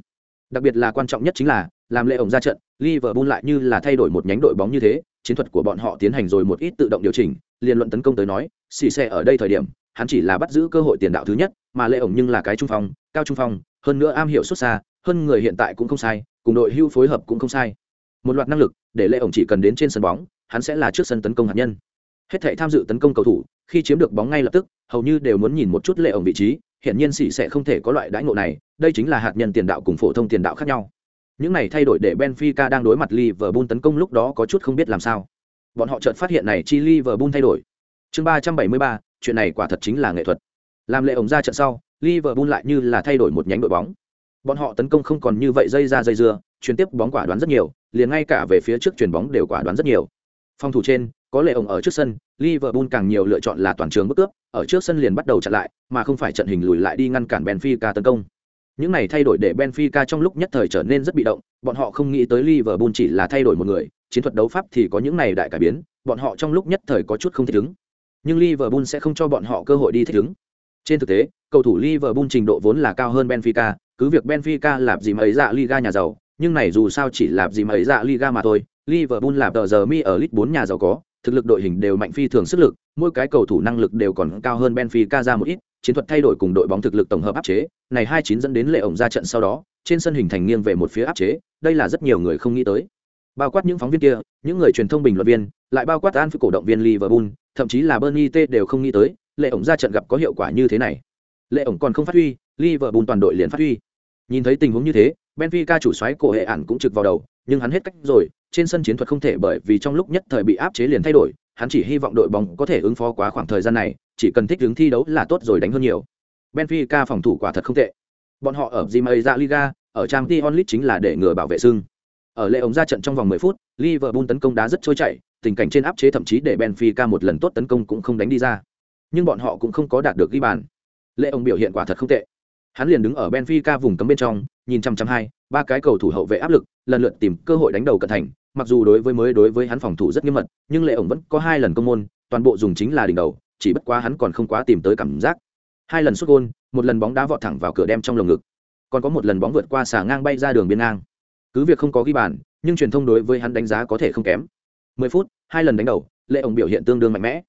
đặc biệt là quan trọng nhất chính là, làm lệ ổng ra trận, liverpool lại như là thay đổi một nhánh đội bóng như thế chiến thuật của bọn họ tiến hành rồi một ít tự động điều chỉnh liên luận tấn công tới nói, xì xe ở đây thời điểm, hắn chỉ là bắt giữ cơ hội tiền đạo thứ nhất, mà lệ ổng nhưng là cái trung phong, cao trung phong, hơn nữa am hiểu xuất xa, hơn người hiện tại cũng không sai, cùng đội hưu phối hợp cũng không sai. Một loạt năng lực, để lệ ổng chỉ cần đến trên sân bóng, hắn sẽ là trước sân tấn công hạt nhân. Hết thể tham dự tấn công cầu thủ, khi chiếm được bóng ngay lập tức, hầu như đều muốn nhìn một chút lệ ổng vị trí hiện nhiên sĩ sẽ không thể có loại đãi ngộ này, đây chính là hạt nhân tiền đạo cùng phổ thông tiền đạo khác nhau những này thay đổi để benfica đang đối mặt liverpool tấn công lúc đó có chút không biết làm sao. Bọn họ chợt phát hiện này, chi liverpool thay đổi. Chương ba trăm bảy mươi ba, chuyện này quả thật chính là nghệ thuật. Làm lệ ổng ra trận sau, liverpool lại như là thay đổi một nhánh đội bóng. Bọn họ tấn công không còn như vậy dây ra dây dưa, chuyển tiếp bóng quả đoán rất nhiều, liền ngay cả về phía trước chuyển bóng đều quả đoán rất nhiều. Phòng thủ trên, có lệ ổng ở trước sân, liverpool càng nhiều lựa chọn là toàn trường bức cướp, ở trước sân liền bắt đầu chặn lại, mà không phải trận hình lùi lại đi ngăn cản benfica tấn công những này thay đổi để benfica trong lúc nhất thời trở nên rất bị động, bọn họ không nghĩ tới liverpool chỉ là thay đổi một người, chiến thuật đấu pháp thì có những này đại cải biến, bọn họ trong lúc nhất thời có chút không thích ứng nhưng liverpool sẽ không cho bọn họ cơ hội đi thích ứng trên thực tế, cầu thủ liverpool trình độ vốn là cao hơn benfica, cứ việc benfica làm gì mà ấy dạ liga nhà giàu, nhưng này dù sao chỉ làm gì mà ấy dạ liga mà thôi. Liverpool là tờ giờ mi ở League 4 nhà giàu có, thực lực đội hình đều mạnh phi thường sức lực, mỗi cái cầu thủ năng lực đều còn cao hơn benfica ra một ít chiến thuật thay đổi cùng đội bóng thực lực tổng hợp áp chế, này hai chín dẫn đến lệ ổng ra trận sau đó, trên sân hình thành nghiêng về một phía áp chế, đây là rất nhiều người không nghĩ tới. Bao quát những phóng viên kia, những người truyền thông bình luận viên, lại bao quát an cổ động viên liverpool, thậm chí là bernie t đều không nghĩ tới, lệ ổng ra trận gặp có hiệu quả như thế này. Lệ ổng còn không phát huy, liverpool toàn đội liền phát huy. Nhìn thấy tình huống như thế, benfica chủ soái cổ hệ ản cũng trực vào đầu, nhưng hắn hết cách rồi, trên sân chiến thuật không thể bởi vì trong lúc nhất thời bị áp chế liền thay đổi, hắn chỉ hy vọng đội bóng có thể ứng phó quá khoảng thời gian này chỉ cần thích ứng thi đấu là tốt rồi đánh hơn nhiều benfica phòng thủ quả thật không tệ bọn họ ở Jimmy ra dạ Liga, ở trang Champions League chính là để ngừa bảo vệ sưng. Ở lệ ống ra trận trong vòng 10 phút, Liverpool tấn công đá rất trôi chảy, tình cảnh trên áp chế thậm chí để Benfica một lần tốt tấn công cũng không đánh đi ra. Nhưng bọn họ cũng không có đạt được ghi bàn. Lệ Ông biểu hiện quả thật không tệ. Hắn liền đứng ở Benfica vùng cấm bên trong, nhìn chăm chăm hai, ba cái cầu thủ hậu vệ áp lực, lần lượt tìm cơ hội đánh đầu cận thành, mặc dù đối với mới đối với hắn phòng thủ rất nghiêm mật, nhưng Lệ Ông vẫn có hai lần công môn, toàn bộ dùng chính là đỉnh đầu, chỉ bất quá hắn còn không quá tìm tới cảm giác. Hai lần sút gôn, một lần bóng đá vọt thẳng vào cửa đem trong lồng ngực, còn có một lần bóng vượt qua xà ngang bay ra đường biên ngang. Cứ việc không có ghi bàn, nhưng truyền thông đối với hắn đánh giá có thể không kém. 10 phút, hai lần đánh đầu, Lệ ổng biểu hiện tương đương mạnh mẽ.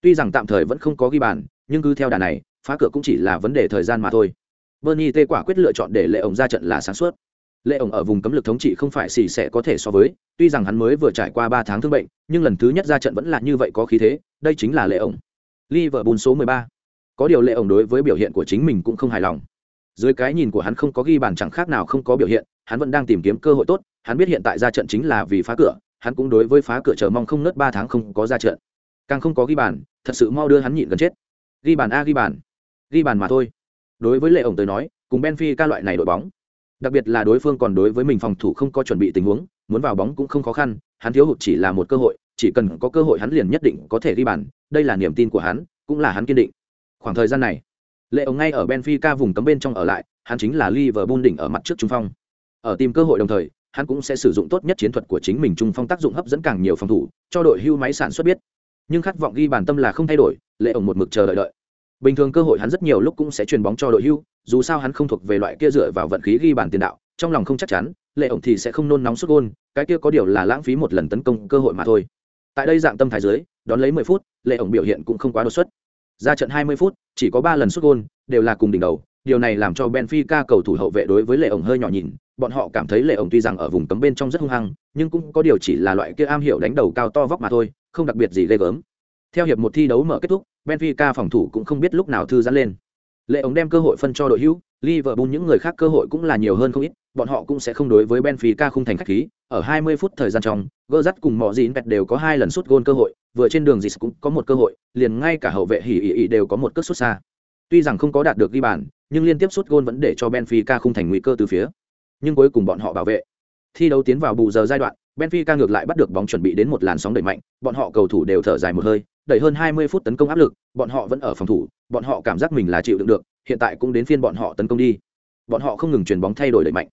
Tuy rằng tạm thời vẫn không có ghi bàn, nhưng cứ theo đà này, phá cửa cũng chỉ là vấn đề thời gian mà thôi. Bernie tê quả quyết lựa chọn để Lệ ổng ra trận là sáng suốt. Lệ ổng ở vùng cấm lực thống trị không phải xì sẽ có thể so với, tuy rằng hắn mới vừa trải qua ba tháng thương bệnh, nhưng lần thứ nhất ra trận vẫn là như vậy có khí thế, đây chính là Lệ ổng. Liverpool số 13. Có điều Lệ ổng đối với biểu hiện của chính mình cũng không hài lòng. Dưới cái nhìn của hắn không có ghi bàn chẳng khác nào không có biểu hiện, hắn vẫn đang tìm kiếm cơ hội tốt, hắn biết hiện tại ra trận chính là vì phá cửa, hắn cũng đối với phá cửa chờ mong không nứt ba tháng không có ra trận. Càng không có ghi bàn, thật sự mau đưa hắn nhịn gần chết. Ghi bàn a ghi bàn. Ghi bàn mà thôi. Đối với Lệ ổng tới nói, cùng Benfica loại này đội bóng, đặc biệt là đối phương còn đối với mình phòng thủ không có chuẩn bị tình huống muốn vào bóng cũng không khó khăn hắn thiếu hụt chỉ là một cơ hội chỉ cần có cơ hội hắn liền nhất định có thể ghi bàn, đây là niềm tin của hắn, cũng là hắn kiên định. Khoảng thời gian này, lệ ông ngay ở benfica vùng cấm bên trong ở lại, hắn chính là liverpool đỉnh ở mặt trước trung phong. Ở tìm cơ hội đồng thời, hắn cũng sẽ sử dụng tốt nhất chiến thuật của chính mình trung phong tác dụng hấp dẫn càng nhiều phòng thủ, cho đội hưu máy sản xuất biết. Nhưng khát vọng ghi bàn tâm là không thay đổi, lệ ông một mực chờ đợi đợi. Bình thường cơ hội hắn rất nhiều lúc cũng sẽ truyền bóng cho đội hưu, dù sao hắn không thuộc về loại kia dựa vào vận khí ghi bàn tiền đạo, trong lòng không chắc chắn, lệ ổng thì sẽ không nôn nóng xuất gôn, cái kia có điều là lãng phí một lần tấn công cơ hội mà thôi tại đây dạng tâm thái dưới, đón lấy mười phút, lệ ổng biểu hiện cũng không quá đột xuất. Ra trận hai mươi phút, chỉ có ba lần xuất gôn, đều là cùng đỉnh đầu. Điều này làm cho benfica cầu thủ hậu vệ đối với lệ ổng hơi nhỏ nhìn. Bọn họ cảm thấy lệ ổng tuy rằng ở vùng cấm bên trong rất hung hăng, nhưng cũng có điều chỉ là loại kia am hiểu đánh đầu cao to vóc mà thôi, không đặc biệt gì ghê gớm. Theo hiệp một thi đấu mở kết thúc, benfica phòng thủ cũng không biết lúc nào thư giãn lên. Lệ ổng đem cơ hội phân cho đội hữu, liverpool những người khác cơ hội cũng là nhiều hơn không ít, bọn họ cũng sẽ không đối với benfica không thành khách khí ở 20 phút thời gian trong gỡ dắt cùng mọi dịn bẹt đều có hai lần sút gôn cơ hội vừa trên đường dịch cũng có một cơ hội liền ngay cả hậu vệ hỉ ỉ ỉ đều có một cước sút xa. Tuy rằng không có đạt được ghi bàn nhưng liên tiếp sút gôn vẫn để cho benfica không thành nguy cơ từ phía. Nhưng cuối cùng bọn họ bảo vệ. Thi đấu tiến vào bù giờ giai đoạn benfica ngược lại bắt được bóng chuẩn bị đến một làn sóng đẩy mạnh bọn họ cầu thủ đều thở dài một hơi đẩy hơn 20 phút tấn công áp lực bọn họ vẫn ở phòng thủ bọn họ cảm giác mình là chịu đựng được hiện tại cũng đến phiên bọn họ tấn công đi. Bọn họ không ngừng chuyền bóng thay đổi đẩy mạnh.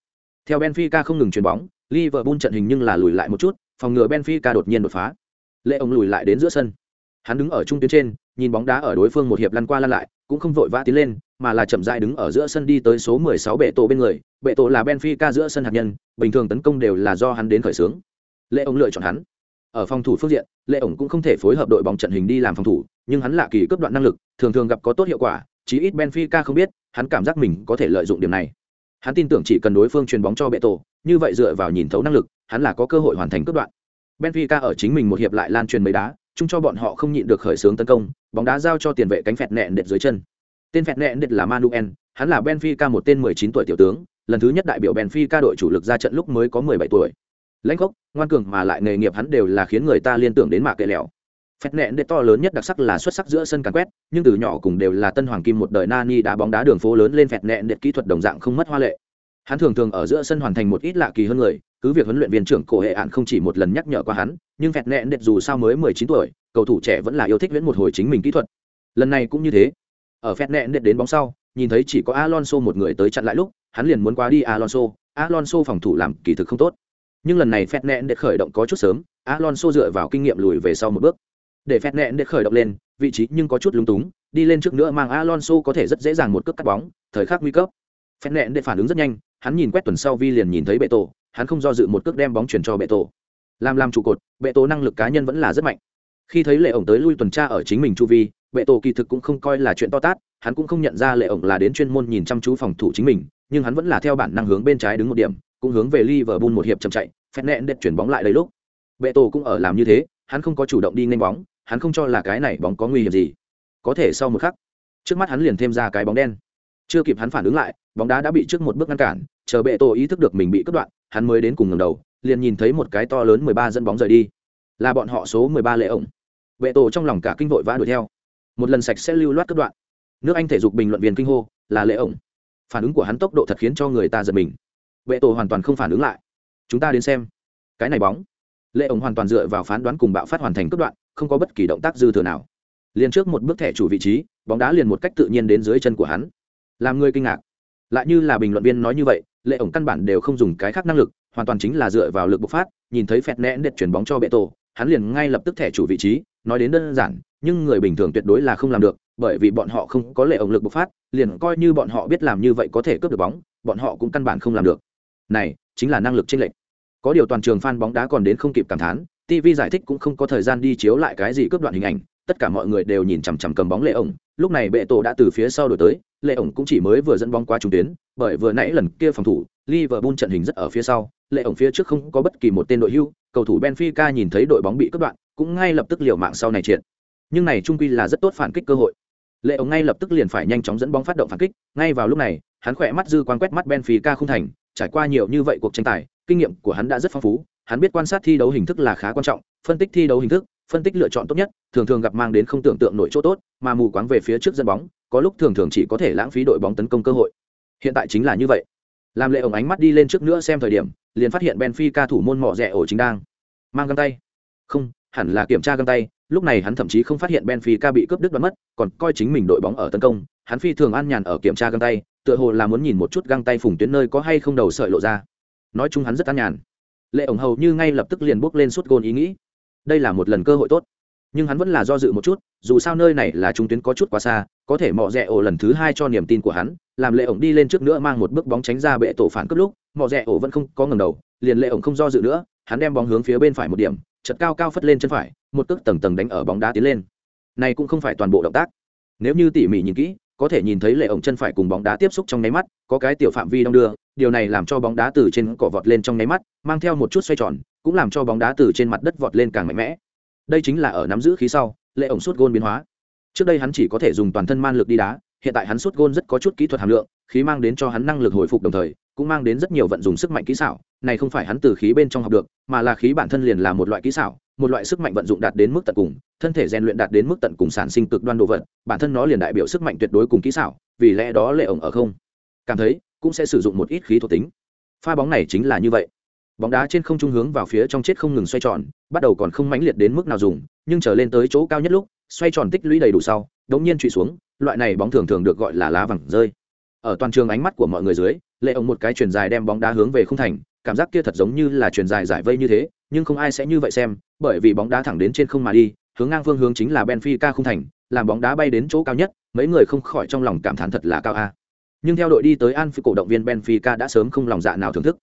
Theo Benfica không ngừng chuyền bóng, Liverpool trận hình nhưng là lùi lại một chút, phòng ngừa Benfica đột nhiên đột phá. Lệ ông lùi lại đến giữa sân. Hắn đứng ở trung tuyến trên, nhìn bóng đá ở đối phương một hiệp lăn qua lăn lại, cũng không vội vã tiến lên, mà là chậm rãi đứng ở giữa sân đi tới số 16 bệ tổ bên người. Bệ tổ là Benfica giữa sân hạt nhân, bình thường tấn công đều là do hắn đến khởi xướng. Lệ ông lựa chọn hắn. Ở phòng thủ phương diện, Lệ ổng cũng không thể phối hợp đội bóng trận hình đi làm phòng thủ, nhưng hắn lạ kỳ cấp đoạn năng lực, thường thường gặp có tốt hiệu quả, chí ít Benfica không biết, hắn cảm giác mình có thể lợi dụng điểm này. Hắn tin tưởng chỉ cần đối phương truyền bóng cho bệ tổ, như vậy dựa vào nhìn thấu năng lực, hắn là có cơ hội hoàn thành cướp đoạn. Benfica ở chính mình một hiệp lại lan truyền mấy đá, chung cho bọn họ không nhịn được khởi xướng tấn công, bóng đá giao cho tiền vệ cánh phẹt nẹn đệt dưới chân. Tên phẹt nẹn đệt là Manuel, hắn là Benfica một tên 19 tuổi tiểu tướng, lần thứ nhất đại biểu Benfica đội chủ lực ra trận lúc mới có 17 tuổi. Lãnh gốc, ngoan cường mà lại nghề nghiệp hắn đều là khiến người ta liên tưởng đến mạc kệ lẹo. Phẹt nện đệ to lớn nhất đặc sắc là xuất sắc giữa sân càn quét, nhưng từ nhỏ cùng đều là tân hoàng kim một đời Nani đá bóng đá đường phố lớn lên phẹt nện đệ kỹ thuật đồng dạng không mất hoa lệ. Hắn thường thường ở giữa sân hoàn thành một ít lạ kỳ hơn người, cứ việc huấn luyện viên trưởng cổ hệ ạn không chỉ một lần nhắc nhở qua hắn, nhưng phẹt nện đệ dù sao mới 19 tuổi, cầu thủ trẻ vẫn là yêu thích viễn một hồi chính mình kỹ thuật. Lần này cũng như thế. Ở phẹt nện đệ đến bóng sau, nhìn thấy chỉ có Alonso một người tới chặn lại lúc, hắn liền muốn qua đi Alonso, Alonso phòng thủ làm kỳ thực không tốt. Nhưng lần này phẹt nện đệ khởi động có chút sớm, Alonso dựa vào kinh nghiệm lùi về sau một bước để phẹt nẹn để khởi động lên, vị trí nhưng có chút lúng túng, đi lên trước nữa mang alonso có thể rất dễ dàng một cước cắt bóng, thời khắc nguy cấp. Phẹt nẹn để phản ứng rất nhanh, hắn nhìn quét tuần sau vi liền nhìn thấy bệ tổ hắn không do dự một cước đem bóng chuyển cho bệ tổ làm làm trụ cột bệ tổ năng lực cá nhân vẫn là rất mạnh. Khi thấy lệ ổng tới lui tuần tra ở chính mình chu vi bệ tổ kỳ thực cũng không coi là chuyện to tát, hắn cũng không nhận ra lệ ổng là đến chuyên môn nhìn chăm chú phòng thủ chính mình, nhưng hắn vẫn là theo bản năng hướng bên trái đứng một điểm, cũng hướng về Liverpool một hiệp chậm chạy phép nẹn để chuyển bóng lại đầy lúc. Bệ tổ cũng ở làm như thế, hắn không có chủ động đi nhanh bóng hắn không cho là cái này bóng có nguy hiểm gì. Có thể sau một khắc, trước mắt hắn liền thêm ra cái bóng đen. Chưa kịp hắn phản ứng lại, bóng đá đã bị trước một bước ngăn cản, chờ bệ tổ ý thức được mình bị cướp đoạn, hắn mới đến cùng ngầm đầu, liền nhìn thấy một cái to lớn mười ba dẫn bóng rời đi. Là bọn họ số mười ba lệ ổng bệ tổ trong lòng cả kinh vội vã đuổi theo. Một lần sạch sẽ lưu loát cướp đoạn. Nước anh thể dục bình luận viên kinh hô, là lệ ổng phản ứng của hắn tốc độ thật khiến cho người ta giật mình. Bệ tổ hoàn toàn không phản ứng lại. Chúng ta đến xem. Cái này bóng. Lệ ổng hoàn toàn dựa vào phán đoán cùng bạo phát hoàn thành cất đoạn không có bất kỳ động tác dư thừa nào. Liền trước một bước thẻ chủ vị trí, bóng đá liền một cách tự nhiên đến dưới chân của hắn. Làm người kinh ngạc. Lại như là bình luận viên nói như vậy, lệ ổng căn bản đều không dùng cái khác năng lực, hoàn toàn chính là dựa vào lực bộc phát, nhìn thấy phẹt nẽn đệt chuyển bóng cho bệ tổ hắn liền ngay lập tức thẻ chủ vị trí, nói đến đơn giản, nhưng người bình thường tuyệt đối là không làm được, bởi vì bọn họ không có lệ ổng lực bộc phát, liền coi như bọn họ biết làm như vậy có thể cướp được bóng, bọn họ cũng căn bản không làm được. Này, chính là năng lực chênh lệch. Có điều toàn trường fan bóng đá còn đến không kịp cảm thán tv giải thích cũng không có thời gian đi chiếu lại cái gì cướp đoạn hình ảnh, tất cả mọi người đều nhìn chằm chằm cầm bóng lệ ổng. Lúc này bệ tổ đã từ phía sau đổi tới, lệ ổng cũng chỉ mới vừa dẫn bóng qua trung tuyến, bởi vừa nãy lần kia phòng thủ, liverpool trận hình rất ở phía sau, lệ ổng phía trước không có bất kỳ một tên đội hưu, cầu thủ benfica nhìn thấy đội bóng bị cướp đoạn, cũng ngay lập tức liều mạng sau này triệt. Nhưng này trung quy là rất tốt phản kích cơ hội. Lệ ổng ngay lập tức liền phải nhanh chóng dẫn bóng phát động phản kích, ngay vào lúc này, hắn khỏe mắt dư quan quét mắt benfica không thành, trải qua nhiều như vậy cuộc tranh tài, kinh nghiệm của hắn đã rất phong phú hắn biết quan sát thi đấu hình thức là khá quan trọng, phân tích thi đấu hình thức, phân tích lựa chọn tốt nhất, thường thường gặp mang đến không tưởng tượng nổi chỗ tốt, mà mù quáng về phía trước dẫn bóng, có lúc thường thường chỉ có thể lãng phí đội bóng tấn công cơ hội. Hiện tại chính là như vậy. Làm lệ ổng ánh mắt đi lên trước nữa xem thời điểm, liền phát hiện benfica thủ môn mọ rẻ ổ chính đang. Mang găng tay. Không, hẳn là kiểm tra găng tay, lúc này hắn thậm chí không phát hiện benfica bị cướp đứt đoán mất, còn coi chính mình đội bóng ở tấn công, hắn phi thường an nhàn ở kiểm tra găng tay, tựa hồ là muốn nhìn một chút găng tay phùng tuyến nơi có hay không đầu sợi lộ ra. Nói chung hắn rất an nhàn lệ ổng hầu như ngay lập tức liền bước lên suốt gôn ý nghĩ. Đây là một lần cơ hội tốt. Nhưng hắn vẫn là do dự một chút, dù sao nơi này là trung tuyến có chút quá xa, có thể mọ rẽ ổ lần thứ hai cho niềm tin của hắn, làm lệ ổng đi lên trước nữa mang một bước bóng tránh ra bệ tổ phản cướp lúc, mọ rẽ ổ vẫn không có ngầm đầu, liền lệ ổng không do dự nữa, hắn đem bóng hướng phía bên phải một điểm chật cao cao phất lên chân phải, một cước tầng tầng đánh ở bóng đá tiến lên. Này cũng không phải toàn bộ động tác. Nếu như tỉ mỉ nhìn kỹ có thể nhìn thấy lệ ổng chân phải cùng bóng đá tiếp xúc trong nháy mắt, có cái tiểu phạm vi đong đưa, điều này làm cho bóng đá từ trên cỏ vọt lên trong nháy mắt, mang theo một chút xoay tròn, cũng làm cho bóng đá từ trên mặt đất vọt lên càng mạnh mẽ. Đây chính là ở nắm giữ khí sau, lệ ổng sút gôn biến hóa. Trước đây hắn chỉ có thể dùng toàn thân man lực đi đá, hiện tại hắn sút gôn rất có chút kỹ thuật hàm lượng, khí mang đến cho hắn năng lực hồi phục đồng thời, cũng mang đến rất nhiều vận dụng sức mạnh kỹ xảo, này không phải hắn từ khí bên trong học được, mà là khí bản thân liền là một loại kỹ xảo một loại sức mạnh vận dụng đạt đến mức tận cùng, thân thể rèn luyện đạt đến mức tận cùng sản sinh cực đoan đồ vật, bản thân nó liền đại biểu sức mạnh tuyệt đối cùng kỹ xảo, vì lẽ đó lệ ổng ở không. Cảm thấy, cũng sẽ sử dụng một ít khí thuộc tính. Pha bóng này chính là như vậy. Bóng đá trên không trung hướng vào phía trong chết không ngừng xoay tròn, bắt đầu còn không mãnh liệt đến mức nào dùng, nhưng trở lên tới chỗ cao nhất lúc, xoay tròn tích lũy đầy đủ sau, đống nhiên trụy xuống, loại này bóng thường thường được gọi là lá vàng rơi. Ở toàn trường ánh mắt của mọi người dưới, lệ ổng một cái chuyền dài đem bóng đá hướng về không thành, cảm giác kia thật giống như là chuyền dài giải vây như thế nhưng không ai sẽ như vậy xem, bởi vì bóng đá thẳng đến trên không mà đi, hướng ngang phương hướng chính là benfica không thành, làm bóng đá bay đến chỗ cao nhất, mấy người không khỏi trong lòng cảm thán thật là cao a. Nhưng theo đội đi tới an phi cổ động viên benfica đã sớm không lòng dạ nào thưởng thức.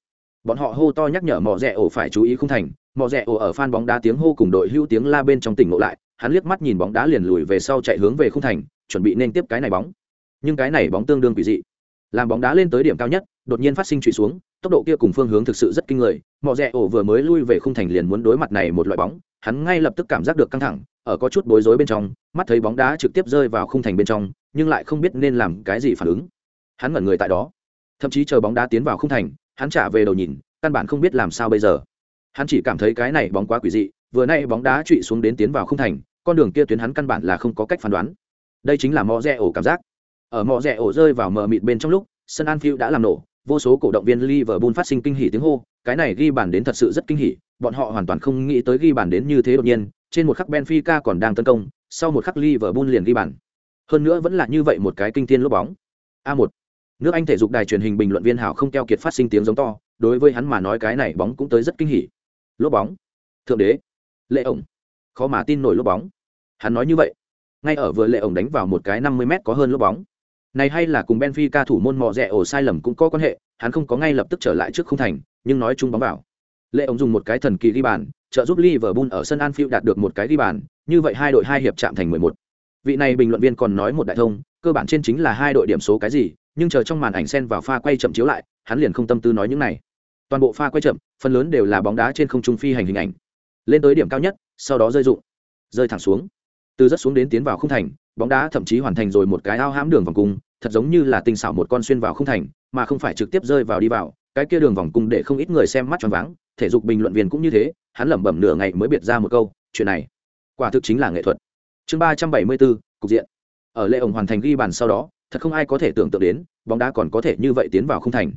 Bọn họ hô to nhắc nhở mò rẻ ổ phải chú ý không thành, mò rẻ ổ ở fan bóng đá tiếng hô cùng đội hưu tiếng la bên trong tỉnh ngộ lại, hắn liếc mắt nhìn bóng đá liền lùi về sau chạy hướng về không thành, chuẩn bị nên tiếp cái này bóng. Nhưng cái này bóng tương đương quỷ dị làm bóng đá lên tới điểm cao nhất, đột nhiên phát sinh trụy xuống, tốc độ kia cùng phương hướng thực sự rất kinh người. Mọ rẽ ổ vừa mới lui về khung thành liền muốn đối mặt này một loại bóng, hắn ngay lập tức cảm giác được căng thẳng, ở có chút bối rối bên trong, mắt thấy bóng đá trực tiếp rơi vào khung thành bên trong, nhưng lại không biết nên làm cái gì phản ứng. Hắn ngẩn người tại đó, thậm chí chờ bóng đá tiến vào khung thành, hắn trả về đầu nhìn, căn bản không biết làm sao bây giờ. Hắn chỉ cảm thấy cái này bóng quá quỷ dị, vừa nay bóng đá trụy xuống đến tiến vào khung thành, con đường kia tuyến hắn căn bản là không có cách phán đoán. Đây chính là mọ rẽ ổ cảm giác ở mò rẻ ổ rơi vào mờ mịt bên trong lúc, sân Anfield đã làm nổ, vô số cổ động viên Liverpool phát sinh kinh hỉ tiếng hô, cái này ghi bàn đến thật sự rất kinh hỉ, bọn họ hoàn toàn không nghĩ tới ghi bàn đến như thế đột nhiên, trên một khắc Benfica còn đang tấn công, sau một khắc Liverpool liền ghi bàn. Hơn nữa vẫn là như vậy một cái kinh thiên lốp bóng. A 1 nước anh thể dục đài truyền hình bình luận viên hảo không keo kiệt phát sinh tiếng giống to, đối với hắn mà nói cái này bóng cũng tới rất kinh hỉ. Lốp bóng. Thượng đế. Lệ ổng. Khó mà tin nổi lốp bóng. Hắn nói như vậy. Ngay ở vừa lệ ổng đánh vào một cái năm mươi m có hơn lốp bóng này hay là cùng benfica thủ môn mò rẻ ổ sai lầm cũng có quan hệ, hắn không có ngay lập tức trở lại trước không thành, nhưng nói chung bóng vào. Lệ ông dùng một cái thần kỳ ghi bàn, trợ giúp liverpool ở sân anfield đạt được một cái ghi bàn, như vậy hai đội hai hiệp chạm thành mười một. Vị này bình luận viên còn nói một đại thông, cơ bản trên chính là hai đội điểm số cái gì, nhưng chờ trong màn ảnh sen vào pha quay chậm chiếu lại, hắn liền không tâm tư nói những này. Toàn bộ pha quay chậm, phần lớn đều là bóng đá trên không trung phi hành hình ảnh. Lên tới điểm cao nhất, sau đó rơi rụng rơi thẳng xuống. Từ rất xuống đến tiến vào không thành bóng đá thậm chí hoàn thành rồi một cái ao hãm đường vòng cung, thật giống như là tinh xảo một con xuyên vào không thành, mà không phải trực tiếp rơi vào đi vào, cái kia đường vòng cung để không ít người xem mắt tròn váng, thể dục bình luận viên cũng như thế, hắn lẩm bẩm nửa ngày mới biệt ra một câu, chuyện này, quả thực chính là nghệ thuật. Chương ba trăm bảy mươi bốn, cục diện. Ở lễ ổng hoàn thành ghi bàn sau đó, thật không ai có thể tưởng tượng đến, bóng đá còn có thể như vậy tiến vào không thành.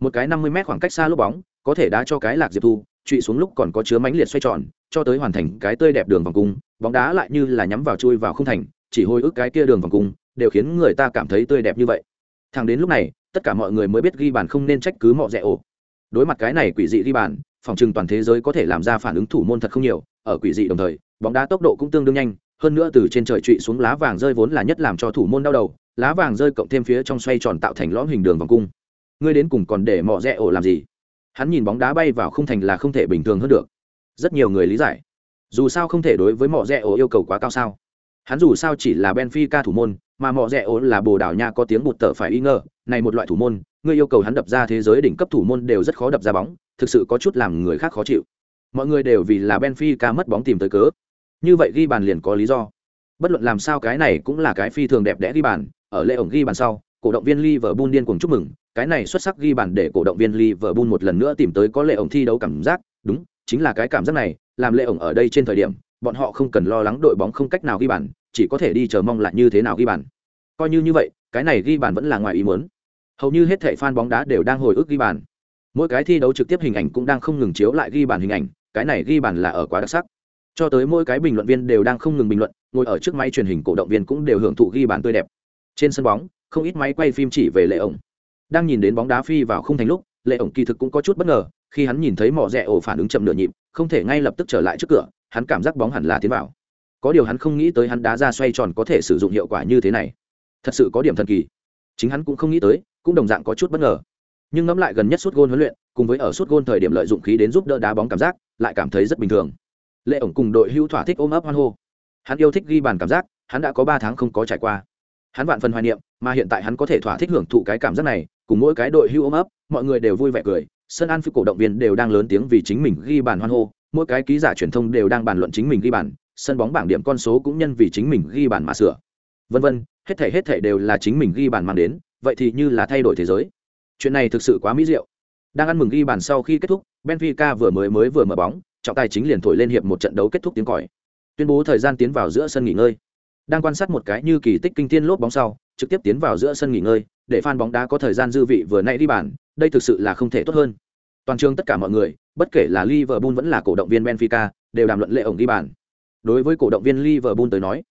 Một cái năm mươi mét khoảng cách xa lúc bóng, có thể đá cho cái lạc diệp thu, trụy xuống lúc còn có chứa mánh liệt xoay tròn, cho tới hoàn thành cái tươi đẹp đường vòng cung, bóng đá lại như là nhắm vào chui vào không thành chỉ hồi ức cái kia đường vòng cung, đều khiến người ta cảm thấy tươi đẹp như vậy. Thằng đến lúc này, tất cả mọi người mới biết ghi bàn không nên trách cứ mọi rẻ ổ. Đối mặt cái này quỷ dị ghi bàn, phòng trừng toàn thế giới có thể làm ra phản ứng thủ môn thật không nhiều, ở quỷ dị đồng thời, bóng đá tốc độ cũng tương đương nhanh, hơn nữa từ trên trời trụy xuống lá vàng rơi vốn là nhất làm cho thủ môn đau đầu, lá vàng rơi cộng thêm phía trong xoay tròn tạo thành lõm hình đường vòng cung. Ngươi đến cùng còn để mọ rẽ ổ làm gì? Hắn nhìn bóng đá bay vào không thành là không thể bình thường hơn được. Rất nhiều người lý giải. Dù sao không thể đối với mọ rẽ ổ yêu cầu quá cao sao? Hắn dù sao chỉ là benfica thủ môn, mà mọ rẻ ố là bồ đào nha có tiếng bụt tở phải y ngờ, này một loại thủ môn ngươi yêu cầu hắn đập ra thế giới đỉnh cấp thủ môn đều rất khó đập ra bóng, thực sự có chút làm người khác khó chịu. Mọi người đều vì là benfica mất bóng tìm tới cớ. Như vậy ghi bàn liền có lý do. Bất luận làm sao cái này cũng là cái phi thường đẹp đẽ ghi bàn, ở lễ ổng ghi bàn sau, cổ động viên Liverpool điên cuồng chúc mừng, cái này xuất sắc ghi bàn để cổ động viên Liverpool một lần nữa tìm tới có lễ ổng thi đấu cảm giác, đúng, chính là cái cảm giác này, làm lễ ổng ở đây trên thời điểm, bọn họ không cần lo lắng đội bóng không cách nào ghi bàn chỉ có thể đi chờ mong lại như thế nào ghi bàn. Coi như như vậy, cái này ghi bàn vẫn là ngoài ý muốn. Hầu như hết thảy fan bóng đá đều đang hồi ức ghi bàn. Mỗi cái thi đấu trực tiếp hình ảnh cũng đang không ngừng chiếu lại ghi bàn hình ảnh, cái này ghi bàn là ở quá đặc sắc. Cho tới mỗi cái bình luận viên đều đang không ngừng bình luận, ngồi ở trước máy truyền hình cổ động viên cũng đều hưởng thụ ghi bàn tươi đẹp. Trên sân bóng, không ít máy quay phim chỉ về lệ ổng. Đang nhìn đến bóng đá phi vào không thành lúc, lệ ổng kỳ thực cũng có chút bất ngờ, khi hắn nhìn thấy mỏ rẽ ổ phản ứng chậm nửa nhịp, không thể ngay lập tức trở lại trước cửa, hắn cảm giác bóng hẳn là tiến vào có điều hắn không nghĩ tới hắn đá ra xoay tròn có thể sử dụng hiệu quả như thế này. Thật sự có điểm thần kỳ. Chính hắn cũng không nghĩ tới, cũng đồng dạng có chút bất ngờ. Nhưng ngẫm lại gần nhất suốt gôn huấn luyện, cùng với ở suốt gôn thời điểm lợi dụng khí đến giúp đỡ đá bóng cảm giác, lại cảm thấy rất bình thường. Lệ ổng cùng đội hữu thỏa thích ôm ấp hoan hô. Hắn yêu thích ghi bàn cảm giác, hắn đã có ba tháng không có trải qua. Hắn vạn phần hoài niệm, mà hiện tại hắn có thể thỏa thích hưởng thụ cái cảm giác này, cùng mỗi cái đội hưu ôm ấp, mọi người đều vui vẻ cười. Sân an phi cổ động viên đều đang lớn tiếng vì chính mình ghi bàn hoan hô, mỗi cái ký giả truyền thông đều đang bàn luận chính mình ghi bàn sân bóng bảng điểm con số cũng nhân vì chính mình ghi bàn mà sửa. Vân vân, hết thể hết thể đều là chính mình ghi bàn mang đến, vậy thì như là thay đổi thế giới. Chuyện này thực sự quá mỹ diệu. Đang ăn mừng ghi bàn sau khi kết thúc, benfica vừa mới mới vừa mở bóng, trọng tài chính liền thổi lên hiệp một trận đấu kết thúc tiếng còi. Tuyên bố thời gian tiến vào giữa sân nghỉ ngơi. Đang quan sát một cái như kỳ tích kinh thiên lốp bóng sau, trực tiếp tiến vào giữa sân nghỉ ngơi, để fan bóng đá có thời gian dư vị vừa nãy đi bàn, đây thực sự là không thể tốt hơn. Toàn trường tất cả mọi người, bất kể là liverpool vẫn là cổ động viên benfica, đều đàm luận lệ ổng đi bàn đối với cổ động viên liverpool tới nói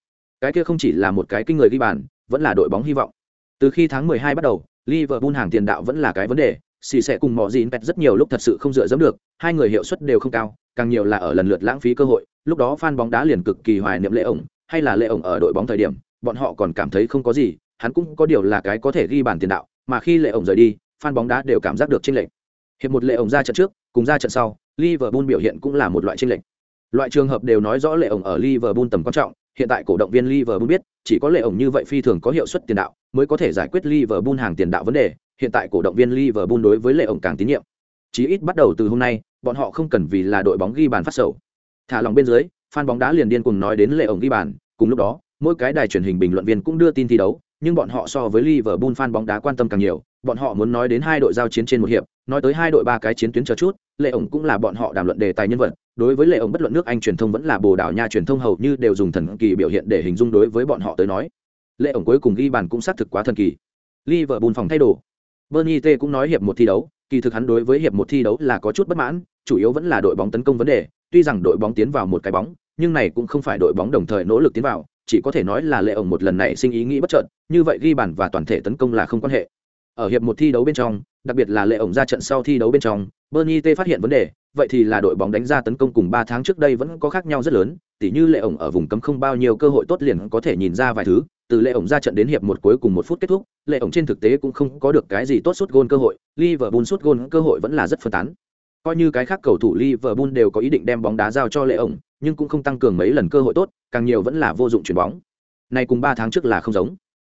cái kia không chỉ là một cái kinh người ghi bàn vẫn là đội bóng hy vọng từ khi tháng 12 bắt đầu Liverpool hàng tiền đạo vẫn là cái vấn đề, xì sẽ cùng mọ dịn pet rất nhiều lúc thật sự không dựa dẫm được, hai người hiệu suất đều không cao, càng nhiều là ở lần lượt lãng phí cơ hội, lúc đó fan bóng đá liền cực kỳ hoài niệm lệ ổng, hay là lệ ổng ở đội bóng thời điểm, bọn họ còn cảm thấy không có gì, hắn cũng có điều là cái có thể ghi bàn tiền đạo, mà khi lệ ổng rời đi, fan bóng đá đều cảm giác được chênh lệch. Hiệp một lệ ổng ra trận trước, cùng ra trận sau, Liverpool biểu hiện cũng là một loại chênh lệch. Loại trường hợp đều nói rõ lệ ổng ở Liverpool tầm quan trọng, hiện tại cổ động viên Liverpool biết, chỉ có lệ ổng như vậy phi thường có hiệu suất tiền đạo, mới có thể giải quyết Liverpool hàng tiền đạo vấn đề, hiện tại cổ động viên Liverpool đối với lệ ổng càng tín nhiệm. Chí ít bắt đầu từ hôm nay, bọn họ không cần vì là đội bóng ghi bàn phát sầu. Thả lòng bên dưới, fan bóng đá liền điên cùng nói đến lệ ổng ghi bàn, cùng lúc đó, mỗi cái đài truyền hình bình luận viên cũng đưa tin thi đấu, nhưng bọn họ so với Liverpool fan bóng đá quan tâm càng nhiều, bọn họ muốn nói đến hai đội giao chiến trên một hiệp, nói tới hai đội ba cái chiến tuyến chờ chút, lệ ổng cũng là bọn họ đàm luận đề tài nhân vật, đối với lệ ổng bất luận nước Anh truyền thông vẫn là Bồ Đào Nha truyền thông hầu như đều dùng thần kỳ biểu hiện để hình dung đối với bọn họ tới nói. Lệ ổng cuối cùng ghi bàn cũng xác thực quá thần kỳ. Liverpool phòng thay đồ. Bernie T cũng nói hiệp một thi đấu, kỳ thực hắn đối với hiệp một thi đấu là có chút bất mãn, chủ yếu vẫn là đội bóng tấn công vấn đề, tuy rằng đội bóng tiến vào một cái bóng, nhưng này cũng không phải đội bóng đồng thời nỗ lực tiến vào, chỉ có thể nói là lệ ổng một lần này sinh ý nghĩ bất chợt, như vậy ghi bàn và toàn thể tấn công là không quan hệ. Ở hiệp một thi đấu bên trong, đặc biệt là lệ ổng ra trận sau thi đấu bên trong, Bernie T phát hiện vấn đề, vậy thì là đội bóng đánh ra tấn công cùng ba tháng trước đây vẫn có khác nhau rất lớn, tỉ như lệ ổng ở vùng cấm không bao nhiêu cơ hội tốt liền có thể nhìn ra vài thứ, từ lệ ổng ra trận đến hiệp một cuối cùng một phút kết thúc, lệ ổng trên thực tế cũng không có được cái gì tốt sút gôn cơ hội, Liverpool sút gôn cơ hội vẫn là rất phân tán. Coi như cái khác cầu thủ Liverpool đều có ý định đem bóng đá giao cho lệ ổng, nhưng cũng không tăng cường mấy lần cơ hội tốt, càng nhiều vẫn là vô dụng chuyển bóng. Này cùng ba tháng trước là không giống.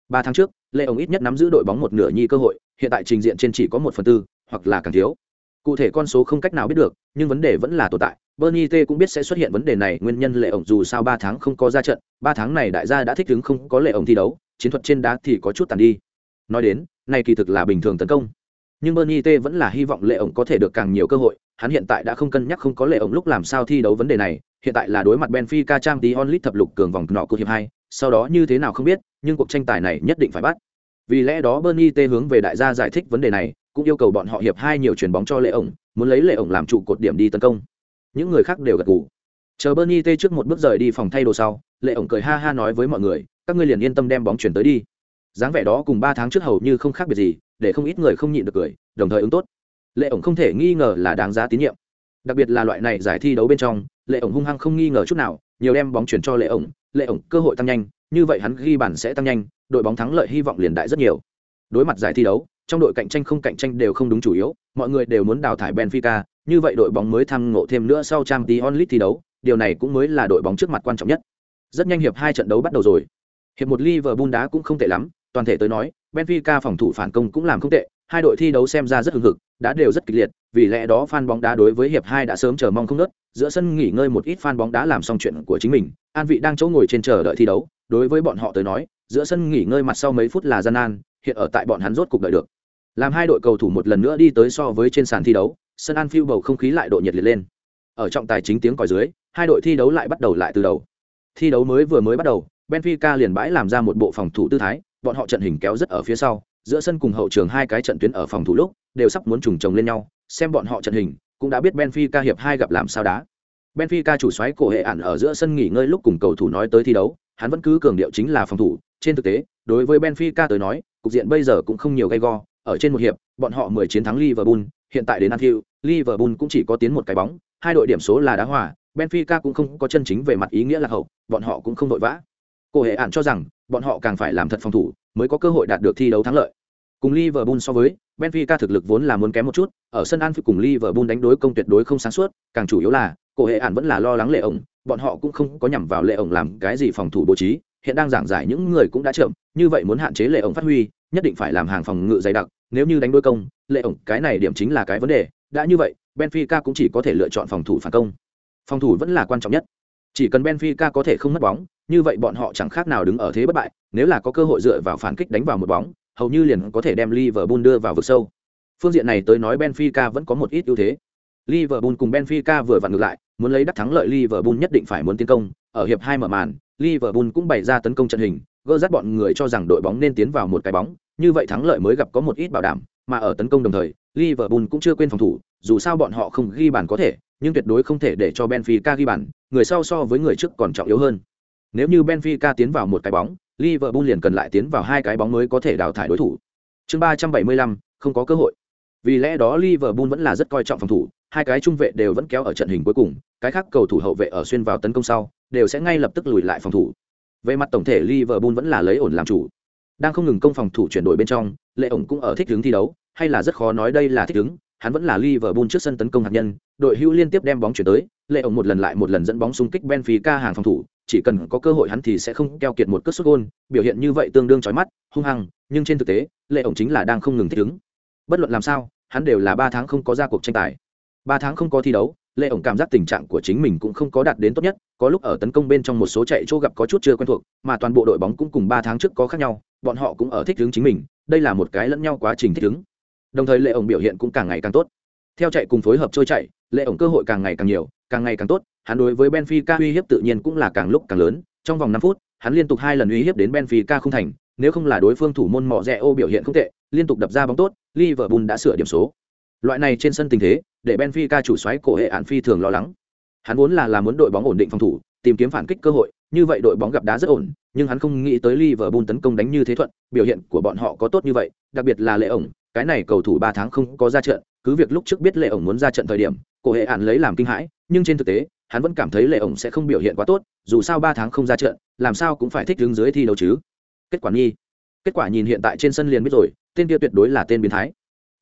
Ba tháng trước, lệ ổng ít nhất nắm giữ đội bóng một nửa nhi cơ hội, hiện tại trình diện trên chỉ có một phần tư, hoặc là càng thiếu. Cụ thể con số không cách nào biết được, nhưng vấn đề vẫn là tồn tại. Bernie T cũng biết sẽ xuất hiện vấn đề này, nguyên nhân lệ ổng dù sao ba tháng không có ra trận, ba tháng này đại gia đã thích ứng không có lệ ổng thi đấu, chiến thuật trên đá thì có chút tàn đi. Nói đến, này kỳ thực là bình thường tấn công. Nhưng Bernie T vẫn là hy vọng lệ ổng có thể được càng nhiều cơ hội, hắn hiện tại đã không cân nhắc không có lệ ổng lúc làm sao thi đấu vấn đề này, hiện tại là đối mặt Benfica Champions onlit thập lục cường vòng nọ của hiệp hai, sau đó như thế nào không biết, nhưng cuộc tranh tài này nhất định phải bắt. Vì lẽ đó Bernie T hướng về đại gia giải thích vấn đề này, cũng yêu cầu bọn họ hiệp hai nhiều chuyển bóng cho lệ ổng, muốn lấy lệ ổng làm trụ cột điểm đi tấn công. Những người khác đều gật gù. Chờ bernie t trước một bước rời đi phòng thay đồ sau lệ ổng cười ha ha nói với mọi người các ngươi liền yên tâm đem bóng chuyển tới đi. Dáng vẻ đó cùng ba tháng trước hầu như không khác biệt gì để không ít người không nhịn được cười đồng thời ứng tốt. Lệ ổng không thể nghi ngờ là đáng giá tín nhiệm. Đặc biệt là loại này giải thi đấu bên trong lệ ổng hung hăng không nghi ngờ chút nào nhiều đem bóng chuyển cho lệ ổng lệ ổng cơ hội tăng nhanh như vậy hắn ghi bàn sẽ tăng nhanh đội bóng thắng lợi hy vọng liền đại rất nhiều. Đối mặt giải thi đấu trong đội cạnh tranh không cạnh tranh đều không đúng chủ yếu mọi người đều muốn đào thải benfica như vậy đội bóng mới thăng ngộ thêm nữa sau trang League thi đấu điều này cũng mới là đội bóng trước mặt quan trọng nhất. Rất nhanh hiệp hai trận đấu bắt đầu rồi. Hiệp một liverpool đá cũng không tệ lắm toàn thể tới nói benfica phòng thủ phản công cũng làm không tệ hai đội thi đấu xem ra rất hưng hực đã đều rất kịch liệt vì lẽ đó fan bóng đá đối với hiệp hai đã sớm chờ mong không ngớt, giữa sân nghỉ ngơi một ít fan bóng đá làm xong chuyện của chính mình an vị đang chỗ ngồi trên chờ đợi thi đấu đối với bọn họ tới nói, giữa sân nghỉ ngơi mặt sau mấy phút là gian nan, hiện ở tại bọn hắn rốt cục đợi được. Làm hai đội cầu thủ một lần nữa đi tới so với trên sàn thi đấu, sân Anfield bầu không khí lại độ nhiệt liệt lên. Ở trọng tài chính tiếng còi dưới, hai đội thi đấu lại bắt đầu lại từ đầu. Thi đấu mới vừa mới bắt đầu, benfica liền bãi làm ra một bộ phòng thủ tư thái, bọn họ trận hình kéo rất ở phía sau, giữa sân cùng hậu trường hai cái trận tuyến ở phòng thủ lúc, đều sắp muốn trùng chồng lên nhau, xem bọn họ trận hình, cũng đã biết benfica hiệp hai gặp làm sao đá benfica chủ xoáy cổ hệ ản ở giữa sân nghỉ ngơi lúc cùng cầu thủ nói tới thi đấu hắn vẫn cứ cường điệu chính là phòng thủ trên thực tế đối với benfica tới nói cục diện bây giờ cũng không nhiều gay go ở trên một hiệp, bọn họ 10 chiến thắng Liverpool, hiện tại đến Anfield, Liverpool cũng chỉ có tiến một cái bóng, hai đội điểm số là đá hòa, Benfica cũng không có chân chính về mặt ý nghĩa là hậu, bọn họ cũng không đội vã. Cổ hệ ản cho rằng, bọn họ càng phải làm thật phòng thủ, mới có cơ hội đạt được thi đấu thắng lợi. Cùng Liverpool so với, Benfica thực lực vốn là muốn kém một chút, ở sân Anfield cùng Liverpool đánh đối công tuyệt đối không sáng suốt, càng chủ yếu là, cổ hệ ản vẫn là lo lắng lệ ổng, bọn họ cũng không có nhằm vào lệ ổng làm cái gì phòng thủ bố trí, hiện đang giảng giải những người cũng đã chậm, như vậy muốn hạn chế lệ ổng phát huy, nhất định phải làm hàng phòng ngự dày đặc nếu như đánh đối công lệ ổng cái này điểm chính là cái vấn đề đã như vậy benfica cũng chỉ có thể lựa chọn phòng thủ phản công. Phòng thủ vẫn là quan trọng nhất. Chỉ cần benfica có thể không mất bóng như vậy bọn họ chẳng khác nào đứng ở thế bất bại nếu là có cơ hội dựa vào phản kích đánh vào một bóng hầu như liền có thể đem liverpool đưa vào vực sâu. Phương diện này tới nói benfica vẫn có một ít ưu thế. Liverpool cùng benfica vừa vặn ngược lại muốn lấy đắc thắng lợi liverpool nhất định phải muốn tiến công. Ở hiệp hai mở màn liverpool cũng bày ra tấn công trận hình gỡ dắt bọn người cho rằng đội bóng nên tiến vào một cái bóng, như vậy thắng lợi mới gặp có một ít bảo đảm, mà ở tấn công đồng thời, Liverpool cũng chưa quên phòng thủ, dù sao bọn họ không ghi bàn có thể, nhưng tuyệt đối không thể để cho Benfica ghi bàn, người sau so với người trước còn trọng yếu hơn. Nếu như Benfica tiến vào một cái bóng, Liverpool liền cần lại tiến vào hai cái bóng mới có thể đào thải đối thủ. chương ba trăm bảy mươi lăm không có cơ hội. Vì lẽ đó liverpool vẫn là rất coi trọng phòng thủ hai cái trung vệ đều vẫn kéo ở trận hình cuối cùng cái khác cầu thủ hậu vệ ở xuyên vào tấn công sau đều sẽ ngay lập tức lùi lại phòng thủ. Về mặt tổng thể liverpool vẫn là lấy ổn làm chủ. Đang không ngừng công phòng thủ chuyển đổi bên trong lệ ổng cũng ở thích ứng thi đấu hay là rất khó nói đây là thích ứng hắn vẫn là Liverpool trước sân tấn công hạt nhân, đội hữu liên tiếp đem bóng chuyển tới, Lệ ổng một lần lại một lần dẫn bóng xung kích Benfica hàng phòng thủ, chỉ cần có cơ hội hắn thì sẽ không keo kiệt một cước sút gôn biểu hiện như vậy tương đương chói mắt, hung hăng, nhưng trên thực tế, Lệ ổng chính là đang không ngừng thích ứng. Bất luận làm sao, hắn đều là ba tháng không có ra cuộc tranh tài. ba tháng không có thi đấu, Lệ ổng cảm giác tình trạng của chính mình cũng không có đạt đến tốt nhất, có lúc ở tấn công bên trong một số chạy chỗ gặp có chút chưa quen thuộc, mà toàn bộ đội bóng cũng cùng ba tháng trước có khác nhau, bọn họ cũng ở thích ứng chính mình, đây là một cái lẫn nhau quá trình thích ứng đồng thời lệ ổng biểu hiện cũng càng ngày càng tốt theo chạy cùng phối hợp trôi chạy lệ ổng cơ hội càng ngày càng nhiều, càng ngày càng tốt, hắn đối với benfica uy hiếp tự nhiên cũng là càng lúc càng lớn. Trong vòng năm phút, hắn liên tục hai lần uy hiếp đến benfica không thành, nếu không là đối phương thủ môn mỏ rẽ ô biểu hiện không tệ, liên tục đập ra bóng tốt, liverpool đã sửa điểm số. Loại này trên sân tình thế, để benfica chủ xoáy cổ hệ hạn phi thường lo lắng. Hắn vốn là là muốn đội bóng ổn định phòng thủ, tìm kiếm phản kích cơ hội, như vậy đội bóng gặp đá rất ổn, nhưng hắn không nghĩ tới liverpool tấn công đánh như thế thuận, biểu hiện của bọn họ có tốt như vậy, đặc biệt là lệ ổng, cái này cầu thủ ba tháng không có ra trận, cứ việc lúc trước biết lệ ổng muốn ra trận thời điểm cổ hệ ạn lấy làm kinh hãi, nhưng trên thực tế, hắn vẫn cảm thấy lệ ổng sẽ không biểu hiện quá tốt, dù sao ba tháng không ra trận, làm sao cũng phải thích đứng dưới thi đấu chứ. Kết quả nghi. Kết quả nhìn hiện tại trên sân liền biết rồi, tên kia tuyệt đối là tên biến thái.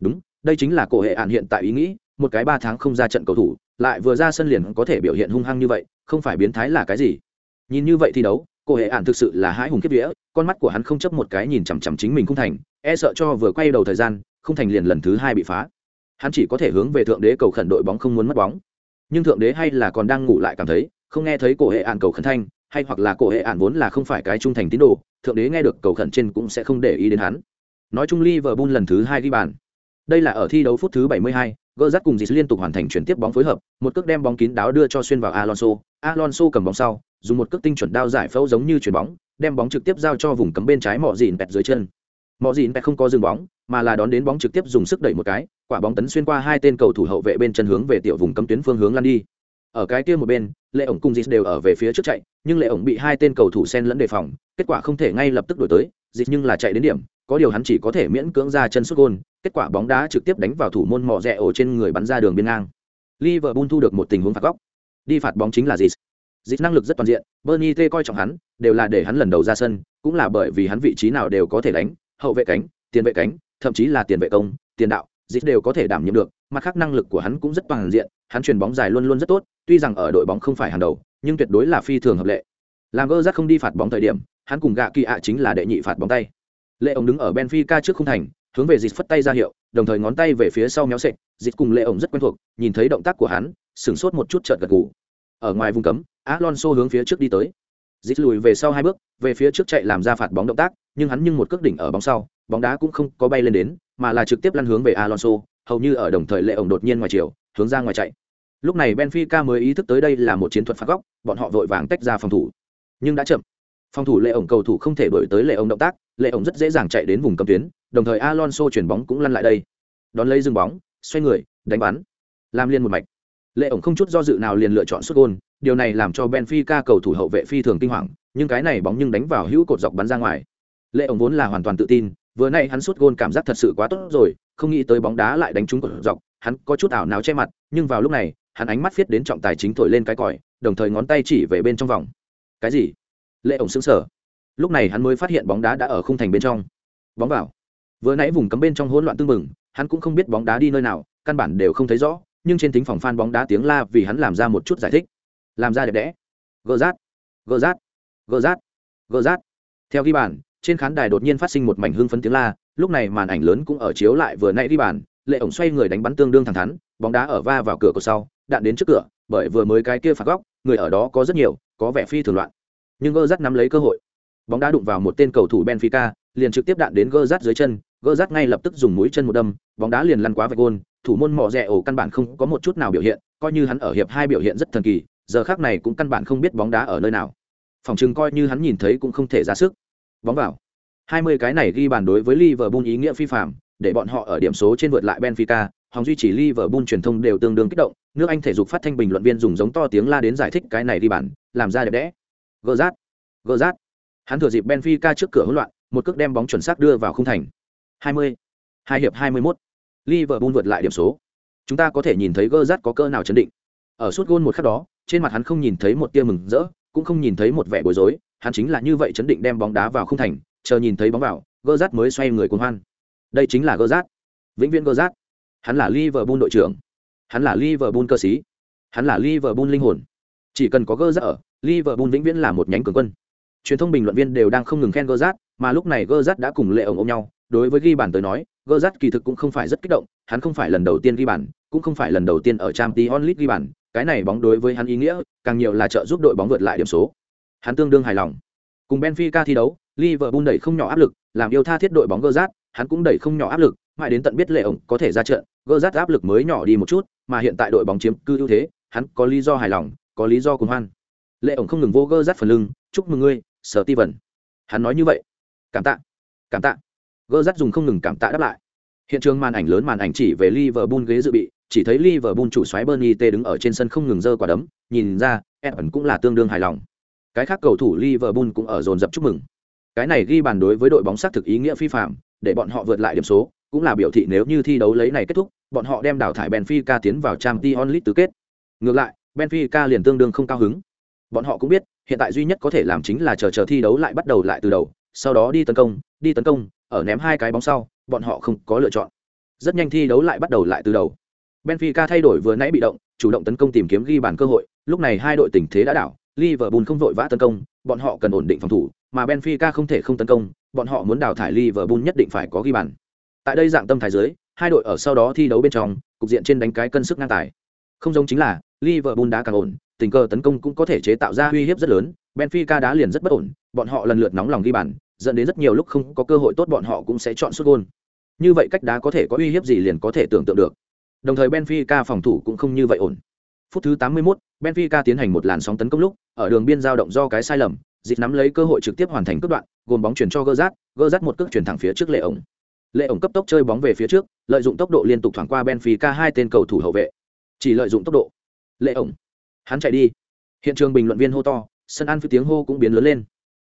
Đúng, đây chính là cổ hệ ạn hiện tại ý nghĩ, một cái ba tháng không ra trận cầu thủ, lại vừa ra sân liền có thể biểu hiện hung hăng như vậy, không phải biến thái là cái gì? Nhìn như vậy thi đấu, cổ hệ ạn thực sự là hãi hùng kiếp vía, con mắt của hắn không chấp một cái nhìn chằm chằm chính mình không thành e sợ cho vừa quay đầu thời gian, không thành liền lần thứ hai bị phá hắn chỉ có thể hướng về thượng đế cầu khẩn đội bóng không muốn mất bóng. Nhưng thượng đế hay là còn đang ngủ lại cảm thấy không nghe thấy cổ hệ ạn cầu khẩn thanh hay hoặc là cổ hệ ạn vốn là không phải cái trung thành tín đồ thượng đế nghe được cầu khẩn trên cũng sẽ không để ý đến hắn. Nói chung Liverpool lần thứ hai ghi bàn. Đây là ở thi đấu phút thứ 72, gỡ rắt cùng dì liên tục hoàn thành chuyển tiếp bóng phối hợp một cước đem bóng kín đáo đưa cho xuyên vào alonso. Alonso cầm bóng sau dùng một cước tinh chuẩn đao giải phẫu giống như chuyển bóng đem bóng trực tiếp giao cho vùng cấm bên trái mỏ dìn bẹt dưới chân mọi gì bẹt không có dừng bóng, mà là đón đến bóng trực tiếp dùng sức đẩy một cái, quả bóng tấn xuyên qua hai tên cầu thủ hậu vệ bên chân hướng về tiểu vùng cấm tuyến phương hướng lăn đi. Ở cái kia một bên, lệ ổng cùng dịt đều ở về phía trước chạy, nhưng lệ ổng bị hai tên cầu thủ sen lẫn đề phòng, kết quả không thể ngay lập tức đổi tới dịt nhưng là chạy đến điểm, có điều hắn chỉ có thể miễn cưỡng ra chân xuất gôn, kết quả bóng đá trực tiếp đánh vào thủ môn mỏ rẽ ổ trên người bắn ra đường biên ngang. Liverpool thu được một tình huống phạt góc. Đi phạt bóng chính là dịt dịt năng lực rất toàn diện, bernie t coi trọng hắn, đều là để hắn lần đầu ra sân, cũng là bởi vì hắn vị trí nào đều có thể đánh hậu vệ cánh, tiền vệ cánh, thậm chí là tiền vệ công, tiền đạo dịp đều có thể đảm nhiệm được, mặt khác năng lực của hắn cũng rất toàn diện, hắn chuyền bóng dài luôn luôn rất tốt, tuy rằng ở đội bóng không phải hàng đầu, nhưng tuyệt đối là phi thường hợp lệ. Làm gơ rác không đi phạt bóng thời điểm, hắn cùng gạ kỳ ạ chính là đệ nhị phạt bóng tay. Lệ ổng đứng ở benfica trước khung thành, hướng về dịp phất tay ra hiệu, đồng thời ngón tay về phía sau méo sệch dịp cùng lệ ổng rất quen thuộc, nhìn thấy động tác của hắn, sửng sốt một chút trợt gật gù. Ở ngoài vùng cấm, alonso hướng phía trước đi tới dịp lùi về sau hai bước, về phía trước chạy làm ra phạt bóng động tác, nhưng hắn nhưng một cước đỉnh ở bóng sau, bóng đá cũng không có bay lên đến, mà là trực tiếp lăn hướng về alonso, hầu như ở đồng thời lệ ổng đột nhiên ngoài chiều, hướng ra ngoài chạy. Lúc này benfica mới ý thức tới đây là một chiến thuật phạt góc, bọn họ vội vàng tách ra phòng thủ. Nhưng đã chậm. Phòng thủ lệ ổng cầu thủ không thể đổi tới lệ ổng động tác, lệ ổng rất dễ dàng chạy đến vùng cầm tuyến, đồng thời alonso chuyển bóng cũng lăn lại đây. Đón lấy dừng bóng, xoay người, đánh bắn. Làm liên một mạch. Lệ ổng không chút do dự nào liền lựa chọn xuất gôn điều này làm cho benfica cầu thủ hậu vệ phi thường kinh hoàng, nhưng cái này bóng nhưng đánh vào hữu cột dọc bắn ra ngoài. Lệ ổng vốn là hoàn toàn tự tin, vừa nãy hắn sút gôn cảm giác thật sự quá tốt rồi, không nghĩ tới bóng đá lại đánh trúng cột dọc, hắn có chút ảo não che mặt, nhưng vào lúc này, hắn ánh mắt viết đến trọng tài chính thổi lên cái còi, đồng thời ngón tay chỉ về bên trong vòng. Cái gì? Lệ ổng sững sờ. lúc này hắn mới phát hiện bóng đá đã ở khung thành bên trong. Bóng vào. Vừa nãy vùng cấm bên trong hỗn loạn tương mừng hắn cũng không biết bóng đá đi nơi nào, căn bản đều không thấy rõ, nhưng trên thính phòng fan bóng đá tiếng la vì hắn làm ra một chút giải thích làm ra đẹp đẽ. Gờ rát gờ rát gờ rát gờ rát. Theo ghi bàn, trên khán đài đột nhiên phát sinh một mảnh hưng phấn tiếng la, lúc này màn ảnh lớn cũng ở chiếu lại vừa nãy ghi bàn, lệ ổng xoay người đánh bắn tương đương thẳng thắn, bóng đá ở va vào cửa của sau, đạn đến trước cửa, bởi vừa mới cái kia phạt góc, người ở đó có rất nhiều, có vẻ phi thường loạn. Nhưng gơ rát nắm lấy cơ hội. Bóng đá đụng vào một tên cầu thủ benfica, liền trực tiếp đạn đến gơ rát dưới chân gơ rát ngay lập tức dùng mũi chân một đâm, bóng đá liền lăn quá vạch gôn, thủ môn mỏ rẻ ổ căn bản không có một chút nào biểu hiện, coi như hắn ở hiệp hai biểu hiện rất thần kỳ giờ khác này cũng căn bản không biết bóng đá ở nơi nào phòng chừng coi như hắn nhìn thấy cũng không thể ra sức bóng vào 20 cái này ghi bàn đối với Liverpool ý nghĩa phi phàm, để bọn họ ở điểm số trên vượt lại Benfica, hòng duy trì Liverpool truyền thông đều tương đương kích động, nước Anh thể dục phát thanh bình luận viên dùng giống to tiếng la đến giải thích cái này ghi bàn, làm ra đẹp đẽ. Gỡ rát, gỡ rát. Hắn thừa dịp Benfica trước cửa hỗn loạn, một cước đem bóng chuẩn xác đưa vào khung thành. 20. Hai hiệp 21. Liverpool vượt lại điểm số. Chúng ta có thể nhìn thấy Gerrard có cơ nào chấn định. Ở suốt gôn một khắc đó, trên mặt hắn không nhìn thấy một tia mừng rỡ, cũng không nhìn thấy một vẻ bối rối, hắn chính là như vậy chấn định đem bóng đá vào không thành, chờ nhìn thấy bóng vào, Gerrard mới xoay người cuồng hoan. Đây chính là Gerrard. Vĩnh viễn Gerrard. Hắn là Liverpool đội trưởng. Hắn là Liverpool cơ sĩ. Hắn là Liverpool linh hồn. Chỉ cần có Gerrard ở, Liverpool vĩnh viễn là một nhánh cường quân. Truyền thông bình luận viên đều đang không ngừng khen Gerrard, mà lúc này Gerrard đã cùng Lệ ổng ôm nhau, đối với ghi bàn tới nói, Gerrard kỳ thực cũng không phải rất kích động, hắn không phải lần đầu tiên ghi bàn, cũng không phải lần đầu tiên ở Champions League ghi bàn, cái này bóng đối với hắn ý nghĩa, càng nhiều là trợ giúp đội bóng vượt lại điểm số. Hắn tương đương hài lòng. Cùng Benfica thi đấu, Liverpool đẩy không nhỏ áp lực, làm yêu tha thiết đội bóng Gerrard, hắn cũng đẩy không nhỏ áp lực, mãi đến tận biết Lệ ổng có thể ra trận, Gerrard áp lực mới nhỏ đi một chút, mà hiện tại đội bóng chiếm cư ưu thế, hắn có lý do hài lòng, có lý do cùng hoan. Lệ ổng không ngừng vô Gerrard phần lưng, chúc mừng ngươi, Steven. Hắn nói như vậy. Cảm tạ, cảm tạ. Gerrard dùng không ngừng cảm tạ đáp lại. Hiện trường màn ảnh lớn màn ảnh chỉ về Liverpool ghế dự bị, chỉ thấy Liverpool chủ xoáy Bernie T đứng ở trên sân không ngừng giơ quả đấm, nhìn ra, Everton cũng là tương đương hài lòng. Cái khác cầu thủ Liverpool cũng ở dồn dập chúc mừng. Cái này ghi bàn đối với đội bóng xác thực ý nghĩa phi phạm, để bọn họ vượt lại điểm số, cũng là biểu thị nếu như thi đấu lấy này kết thúc, bọn họ đem đào thải Benfica tiến vào Champions League tứ kết. Ngược lại, Benfica liền tương đương không cao hứng. Bọn họ cũng biết, hiện tại duy nhất có thể làm chính là chờ chờ thi đấu lại bắt đầu lại từ đầu, sau đó đi tấn công, đi tấn công, ở ném hai cái bóng sau, bọn họ không có lựa chọn. Rất nhanh thi đấu lại bắt đầu lại từ đầu. Benfica thay đổi vừa nãy bị động, chủ động tấn công tìm kiếm ghi bàn cơ hội, lúc này hai đội tình thế đã đảo, Liverpool không vội vã tấn công, bọn họ cần ổn định phòng thủ, mà Benfica không thể không tấn công, bọn họ muốn đào thải Liverpool nhất định phải có ghi bàn. Tại đây dạng tâm thái dưới, hai đội ở sau đó thi đấu bên trong, cục diện trên đánh cái cân sức ngang tài. Không giống chính là Liverpool đá càng ổn, tình cờ tấn công cũng có thể chế tạo ra uy hiếp rất lớn, Benfica đá liền rất bất ổn, bọn họ lần lượt nóng lòng ghi bàn, dẫn đến rất nhiều lúc không có cơ hội tốt bọn họ cũng sẽ chọn sút gôn Như vậy cách đá có thể có uy hiếp gì liền có thể tưởng tượng được. Đồng thời Benfica phòng thủ cũng không như vậy ổn. Phút thứ 81, Benfica tiến hành một làn sóng tấn công lúc, ở đường biên giao động do cái sai lầm, dịch nắm lấy cơ hội trực tiếp hoàn thành cướp đoạn, gồm bóng chuyển cho Gerrard, Gerrard một cước chuyển thẳng phía trước lệ ổng. Lệ ổng cấp tốc chơi bóng về phía trước, lợi dụng tốc độ liên tục thoảng qua Benfica hai tên cầu thủ hậu vệ. Chỉ lợi dụng tốc độ. Lệ ổng, hắn chạy đi. Hiện trường bình luận viên hô to, sân ăn phía tiếng hô cũng biến lớn lên.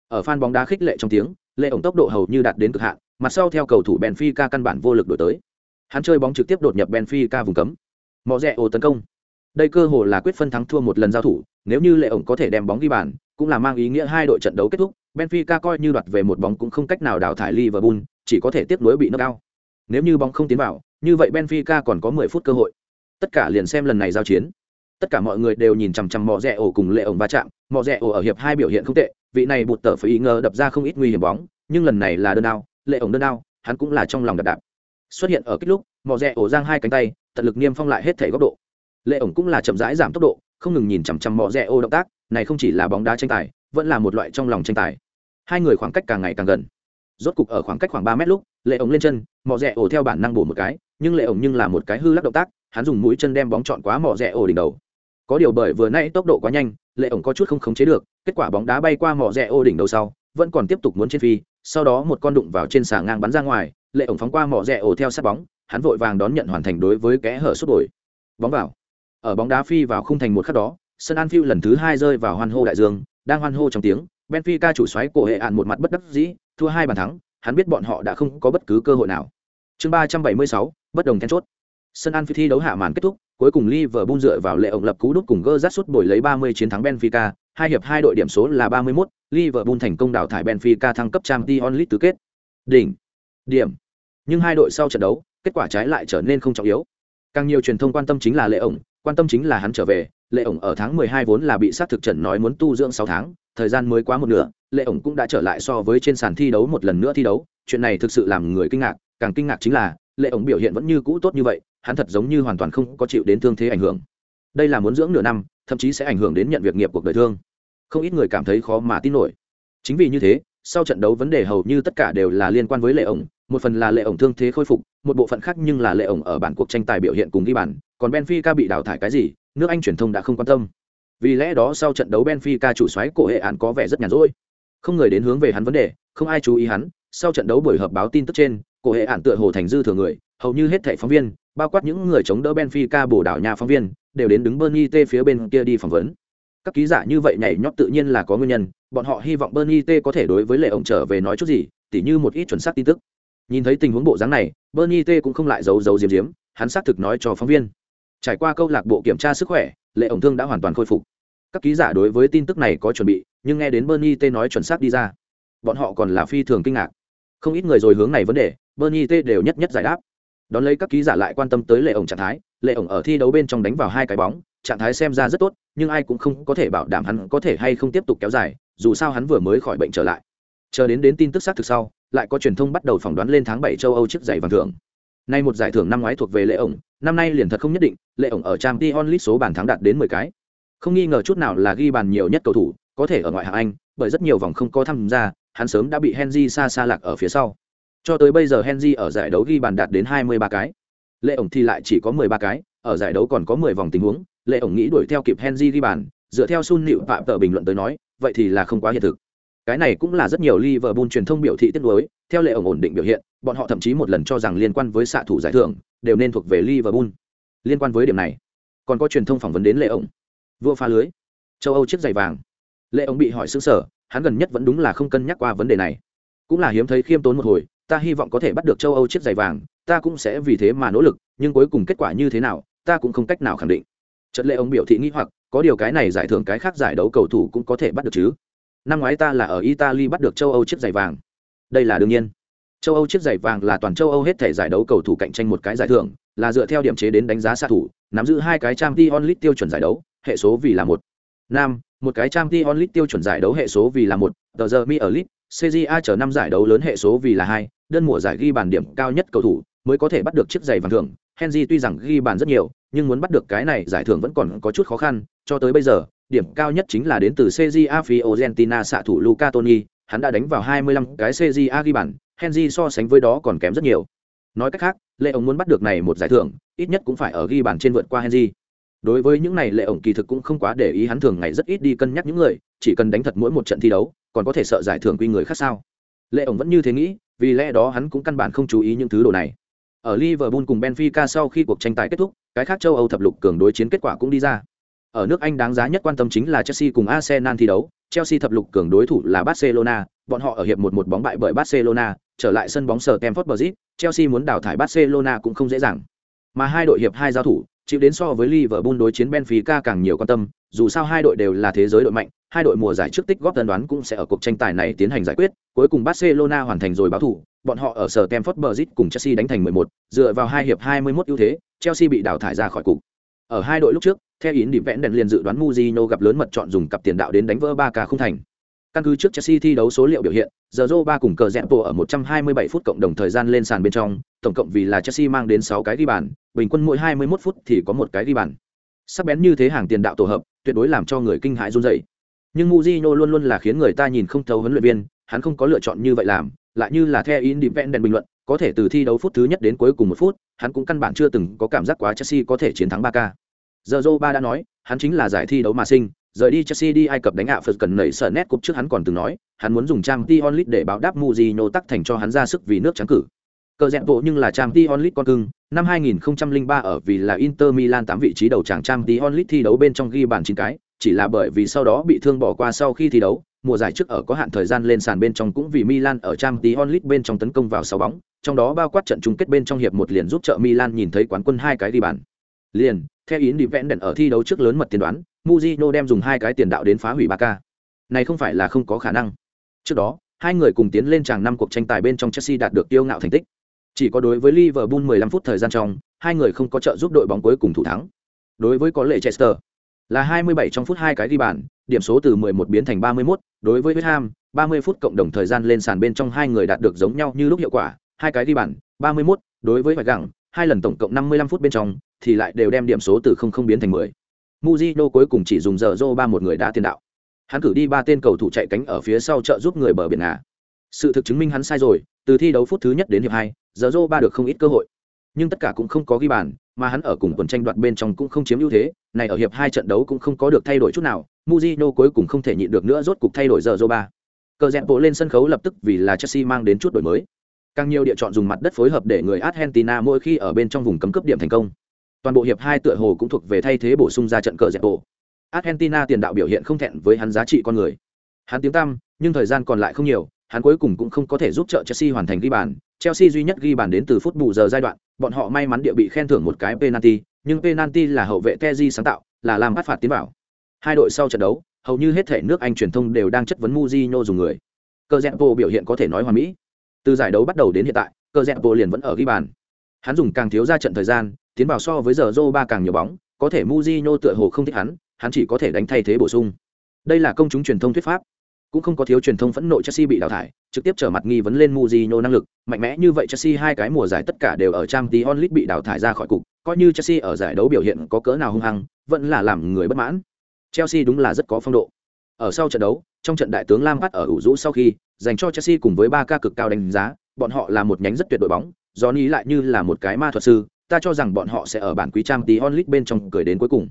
Ở fan bóng đá khích lệ trong tiếng, Lệ ổng tốc độ hầu như đạt đến cực hạn, mặt sau theo cầu thủ Benfica căn bản vô lực đổi tới. Hắn chơi bóng trực tiếp đột nhập Benfica vùng cấm. Mọ rẽ ồ tấn công. Đây cơ hồ là quyết phân thắng thua một lần giao thủ, nếu như Lệ ổng có thể đem bóng ghi bàn, cũng là mang ý nghĩa hai đội trận đấu kết thúc, Benfica coi như đoạt về một bóng cũng không cách nào đào thải Liverpool, chỉ có thể tiếp nối bị nâng cao Nếu như bóng không tiến vào, như vậy Benfica còn có 10 phút cơ hội. Tất cả liền xem lần này giao chiến. Tất cả mọi người đều nhìn chằm chằm Mọ rẽ ổ cùng Lệ ổng va chạm, Mọ rẽ ổ ở hiệp hai biểu hiện không tệ, vị này bụt tở phải ý ngờ đập ra không ít nguy hiểm bóng, nhưng lần này là đơn ao, Lệ ổng đơn ao, hắn cũng là trong lòng đập đạp. Xuất hiện ở kích lúc, mò rẽ ổ giang hai cánh tay, tận lực niêm phong lại hết thể góc độ. Lệ ổng cũng là chậm rãi giảm tốc độ, không ngừng nhìn chằm chằm mò rẽ ô động tác, này không chỉ là bóng đá tranh tài, vẫn là một loại trong lòng tranh tài hai người khoảng cách càng ngày càng gần rốt cục ở khoảng cách khoảng ba mét lúc lệ ổng lên chân mỏ rẽ ổ theo bản năng bổ một cái nhưng lệ ổng nhưng là một cái hư lắc động tác hắn dùng mũi chân đem bóng trọn quá mỏ rẽ ổ đỉnh đầu có điều bởi vừa nãy tốc độ quá nhanh lệ ổng có chút không khống chế được kết quả bóng đá bay qua mỏ rẽ ô đỉnh đầu sau, vẫn còn tiếp tục muốn trên phi, sau đó một con đụng vào trên xà ngang bắn ra ngoài, lệ ổng phóng qua mỏ rẽ ổ theo sát bóng, hắn vội vàng đón nhận hoàn thành đối với kẽ hở sút đổi. Bóng vào. Ở bóng đá phi vào khung thành một khắc đó, sân Anfield lần thứ hai rơi vào hoan hô đại dương, đang hoan hô trong tiếng, benfica chủ xoáy cổ hệ ạn một mặt bất đắc dĩ, thua hai bàn thắng, hắn biết bọn họ đã không có bất cứ cơ hội nào. Chương ba trăm bảy mươi sáu, bất đồng then chốt sân Anfield thi đấu hạ màn kết thúc cuối cùng Liverpool dựa vào lệ ổng lập cú đúc cùng Gerrard sút suốt bồi lấy 30 chiến thắng Benfica, hai hiệp hai đội điểm số là 31, Liverpool thành công đào thải Benfica thăng cấp Champions League tứ kết. Đỉnh. Điểm. Nhưng hai đội sau trận đấu, kết quả trái lại trở nên không trọng yếu. Càng nhiều truyền thông quan tâm chính là lệ ổng, quan tâm chính là hắn trở về, lệ ổng ở tháng 12 vốn là bị sát thực trần nói muốn tu dưỡng 6 tháng, thời gian mới quá một nửa, lệ ổng cũng đã trở lại so với trên sàn thi đấu một lần nữa thi đấu, chuyện này thực sự làm người kinh ngạc, càng kinh ngạc chính là, lệ ổng biểu hiện vẫn như cũ tốt như vậy, hắn thật giống như hoàn toàn không có chịu đến thương thế ảnh hưởng. Đây là muốn dưỡng nửa năm, thậm chí sẽ ảnh hưởng đến nhận việc nghiệp cuộc đời thương. Không ít người cảm thấy khó mà tin nổi. Chính vì như thế, sau trận đấu vấn đề hầu như tất cả đều là liên quan với lệ ổng, một phần là lệ ổng thương thế khôi phục, một bộ phận khác nhưng là lệ ổng ở bản cuộc tranh tài biểu hiện cùng ghi bàn, còn Benfica bị đào thải cái gì, nước Anh truyền thông đã không quan tâm. Vì lẽ đó sau trận đấu Benfica chủ soái cổ hệ án có vẻ rất nhàn rỗi. Không người đến hướng về hắn vấn đề, không ai chú ý hắn. Sau trận đấu buổi họp báo tin tức trên, cổ hệ án tựa hồ thành dư thừa người, hầu như hết thảy phóng viên, bao quát những người chống đỡ Benfica bổ đảo nhà phóng viên, đều đến đứng Bernie T phía bên kia đi phỏng vấn. Các ký giả như vậy nhảy nhót tự nhiên là có nguyên nhân, bọn họ hy vọng Bernie T có thể đối với lệ ông trở về nói chút gì, tỉ như một ít chuẩn xác tin tức. Nhìn thấy tình huống bộ dáng này, Bernie T cũng không lại giấu giấu diếm diếm, hắn xác thực nói cho phóng viên. Trải qua câu lạc bộ kiểm tra sức khỏe, lệ ổng thương đã hoàn toàn khôi phục. Các ký giả đối với tin tức này có chuẩn bị, nhưng nghe đến Bernie T nói chuẩn xác đi ra, bọn họ còn là phi thường kinh ngạc. Không ít người rồi hướng này vấn đề, Bernie T đều nhất nhất giải đáp. Đón lấy các ký giả lại quan tâm tới lệ ổng trạng thái, lệ ổng ở thi đấu bên trong đánh vào hai cái bóng, trạng thái xem ra rất tốt, nhưng ai cũng không có thể bảo đảm hắn có thể hay không tiếp tục kéo dài, dù sao hắn vừa mới khỏi bệnh trở lại. Chờ đến đến tin tức xác thực sau, lại có truyền thông bắt đầu phỏng đoán lên tháng bảy châu Âu chiếc giày vàng thưởng. Nay một giải thưởng năm ngoái thuộc về Lệ ổng, năm nay liền thật không nhất định, Lệ ổng ở trang t onlit số bàn thắng đạt đến mười cái. Không nghi ngờ chút nào là ghi bàn nhiều nhất cầu thủ, có thể ở ngoại hạng Anh, bởi rất nhiều vòng không có tham gia, hắn sớm đã bị Henry xa xa lạc ở phía sau. Cho tới bây giờ Henry ở giải đấu ghi bàn đạt đến hai mươi ba cái. Lệ ổng thì lại chỉ có mười ba cái, ở giải đấu còn có mười vòng tình huống, Lệ ổng nghĩ đuổi theo kịp Henry ghi bàn, dựa theo Sun Nịu phạm tờ bình luận tới nói, vậy thì là không quá hiện thực. Cái này cũng là rất nhiều Liverpool truyền thông biểu thị tiếc nuối, theo lệ ổng ổn định biểu hiện, bọn họ thậm chí một lần cho rằng liên quan với xạ thủ giải thưởng đều nên thuộc về Liverpool. Liên quan với điểm này, còn có truyền thông phỏng vấn đến lệ ổng. Vua phá lưới, châu Âu chiếc giày vàng. Lệ ổng bị hỏi sững sở, hắn gần nhất vẫn đúng là không cân nhắc qua vấn đề này. Cũng là hiếm thấy khiêm tốn một hồi, ta hy vọng có thể bắt được châu Âu chiếc giày vàng, ta cũng sẽ vì thế mà nỗ lực, nhưng cuối cùng kết quả như thế nào, ta cũng không cách nào khẳng định. Trận lệ ông biểu thị nghi hoặc, có điều cái này giải thưởng cái khác giải đấu cầu thủ cũng có thể bắt được chứ? năm ngoái ta là ở italy bắt được châu âu chiếc giày vàng. Đây là đương nhiên. Châu âu chiếc giày vàng là toàn châu âu hết thể giải đấu cầu thủ cạnh tranh một cái giải thưởng là dựa theo điểm chế đến đánh giá xạ thủ nắm giữ hai cái trang t onlit tiêu chuẩn giải đấu hệ số vì là một. Năm một cái trang t onlit tiêu chuẩn giải đấu hệ số vì là một. Tờ giờ mi ở lit cja chở năm giải đấu lớn hệ số vì là hai đơn mùa giải ghi bàn điểm cao nhất cầu thủ mới có thể bắt được chiếc giày vàng thưởng henry tuy rằng ghi bàn rất nhiều nhưng muốn bắt được cái này giải thưởng vẫn còn có chút khó khăn cho tới bây giờ điểm cao nhất chính là đến từ CJA phi Argentina xạ thủ Luca Toni, hắn đã đánh vào 25 cái CJA ghi bàn, Henry so sánh với đó còn kém rất nhiều. Nói cách khác, Lệ ổng muốn bắt được này một giải thưởng, ít nhất cũng phải ở ghi bàn trên vượt qua Henry. Đối với những này Lệ ổng kỳ thực cũng không quá để ý hắn thường ngày rất ít đi cân nhắc những người, chỉ cần đánh thật mỗi một trận thi đấu, còn có thể sợ giải thưởng quy người khác sao? Lệ ổng vẫn như thế nghĩ, vì lẽ đó hắn cũng căn bản không chú ý những thứ đồ này. Ở Liverpool cùng Benfica sau khi cuộc tranh tài kết thúc, cái khác châu Âu thập lục cường đối chiến kết quả cũng đi ra. Ở nước Anh đáng giá nhất quan tâm chính là Chelsea cùng Arsenal thi đấu, Chelsea thập lục cường đối thủ là Barcelona, bọn họ ở hiệp một một bóng bại bởi Barcelona, trở lại sân bóng sở Stamford Bridge, Chelsea muốn đào thải Barcelona cũng không dễ dàng. Mà hai đội hiệp hai giao thủ, chịu đến so với Liverpool đối chiến Benfica càng nhiều quan tâm, dù sao hai đội đều là thế giới đội mạnh, hai đội mùa giải trước tích góp tân đoán cũng sẽ ở cuộc tranh tài này tiến hành giải quyết, cuối cùng Barcelona hoàn thành rồi báo thủ, bọn họ ở sở Stamford Bridge cùng Chelsea đánh thành 11, dựa vào hai hiệp 21 ưu thế, Chelsea bị đào thải ra khỏi cục. Ở hai đội lúc trước, theo ý điểm vẽn đèn liền dự đoán Mourinho gặp lớn mật chọn dùng cặp tiền đạo đến đánh vỡ ba ca không thành. Căn cứ trước Chelsea thi đấu số liệu biểu hiện, giờ ba cùng cờ rẽ bộ ở 127 phút cộng đồng thời gian lên sàn bên trong, tổng cộng vì là Chelsea mang đến 6 cái ghi bàn, bình quân mỗi 21 phút thì có một cái ghi bàn. Sắc bén như thế hàng tiền đạo tổ hợp, tuyệt đối làm cho người kinh hãi run rẩy. Nhưng Mujino luôn luôn là khiến người ta nhìn không thấu huấn luyện viên, hắn không có lựa chọn như vậy làm, lại như là theo Independent bình luận, có thể từ thi đấu phút thứ nhất đến cuối cùng một phút, hắn cũng căn bản chưa từng có cảm giác quá Chelsea có thể chiến thắng Barca. Giờ Zoba đã nói, hắn chính là giải thi đấu mà sinh, rời đi Chelsea đi Ai Cập đánh ạ Phật cần nảy sở nét cục trước hắn còn từng nói, hắn muốn dùng trang League để báo đáp Mourinho tắc thành cho hắn ra sức vì nước trắng cử. Cờ dẹn bộ nhưng là trang League con cưng, năm 2003 ở vì là Inter Milan 8 vị trí đầu trang trang League thi đấu bên trong ghi bàn 9 cái, chỉ là bởi vì sau đó bị thương bỏ qua sau khi thi đấu, mùa giải trước ở có hạn thời gian lên sàn bên trong cũng vì Milan ở trang League bên trong tấn công vào 6 bóng, trong đó bao quát trận chung kết bên trong hiệp một liền giúp trợ Milan nhìn thấy quán quân hai cái ghi bàn. Liền, theo ý Independent ở thi đấu trước lớn mật tiền đoán, Mujino đem dùng hai cái tiền đạo đến phá hủy Barca. Này không phải là không có khả năng. Trước đó, hai người cùng tiến lên tràng năm cuộc tranh tài bên trong Chelsea đạt được tiêu ngạo thành tích. Chỉ có đối với Liverpool 15 phút thời gian trong, hai người không có trợ giúp đội bóng cuối cùng thủ thắng. Đối với có lệ Chester, là 27 trong phút hai cái ghi bàn, điểm số từ 11 biến thành 31, đối với West Ham, 30 phút cộng đồng thời gian lên sàn bên trong hai người đạt được giống nhau như lúc hiệu quả, hai cái ghi bàn, 31, đối với phải Gặng, hai lần tổng cộng 55 phút bên trong, thì lại đều đem điểm số từ không không biến thành 10. Mujino cuối cùng chỉ dùng giờ Zoro ba một người đã tiền đạo. Hắn cử đi ba tên cầu thủ chạy cánh ở phía sau trợ giúp người bờ biển à. Sự thực chứng minh hắn sai rồi, từ thi đấu phút thứ nhất đến hiệp hai, giờ Zoro ba được không ít cơ hội. Nhưng tất cả cũng không có ghi bàn, mà hắn ở cùng quần tranh đoạt bên trong cũng không chiếm ưu thế, này ở hiệp hai trận đấu cũng không có được thay đổi chút nào, Mujino cuối cùng không thể nhịn được nữa rốt cục thay đổi giờ Zoro ba. Cờ dẹp bộ lên sân khấu lập tức vì là Chelsea mang đến chút đổi mới. Càng nhiều địa chọn dùng mặt đất phối hợp để người Argentina mỗi khi ở bên trong vùng cấm cướp điểm thành công toàn bộ hiệp hai tựa hồ cũng thuộc về thay thế bổ sung ra trận cờ dẹp bộ argentina tiền đạo biểu hiện không thẹn với hắn giá trị con người hắn tiếng tăm nhưng thời gian còn lại không nhiều hắn cuối cùng cũng không có thể giúp trợ chelsea hoàn thành ghi bàn Chelsea duy nhất ghi bàn đến từ phút bù giờ giai đoạn, bọn họ may mắn địa bị khen thưởng một cái penalty, nhưng penalty là hậu vệ Teji sáng tạo, là làm bắt phạt tiến vào. Hai đội sau trận đấu, hầu như hết thể nước Anh truyền thông đều đang chất vấn Mourinho dùng người. Cờ Zepo biểu hiện có thể nói hoàn mỹ. Từ giải đấu bắt đầu đến hiện tại, Cờ Zepo liền vẫn ở ghi bàn. Hắn dùng càng thiếu ra trận thời gian, tiến vào so với giờ ba càng nhiều bóng, có thể Mourinho tựa hồ không thích hắn, hắn chỉ có thể đánh thay thế bổ sung. Đây là công chúng truyền thông thuyết pháp. Cũng không có thiếu truyền thông phẫn nộ Chelsea bị đào thải, trực tiếp trở mặt nghi vấn lên Mourinho năng lực, mạnh mẽ như vậy Chelsea hai cái mùa giải tất cả đều ở Champions League bị đào thải ra khỏi cục, coi như Chelsea ở giải đấu biểu hiện có cỡ nào hung hăng, vẫn là làm người bất mãn. Chelsea đúng là rất có phong độ. Ở sau trận đấu, trong trận đại tướng Lampard ở ủ rũ sau khi, dành cho Chelsea cùng với ba ca cực cao đánh giá, bọn họ là một nhánh rất tuyệt đội bóng, Johnny lại như là một cái ma thuật sư, ta cho rằng bọn họ sẽ ở bản quý trang tí onlit bên trong cười đến cuối cùng.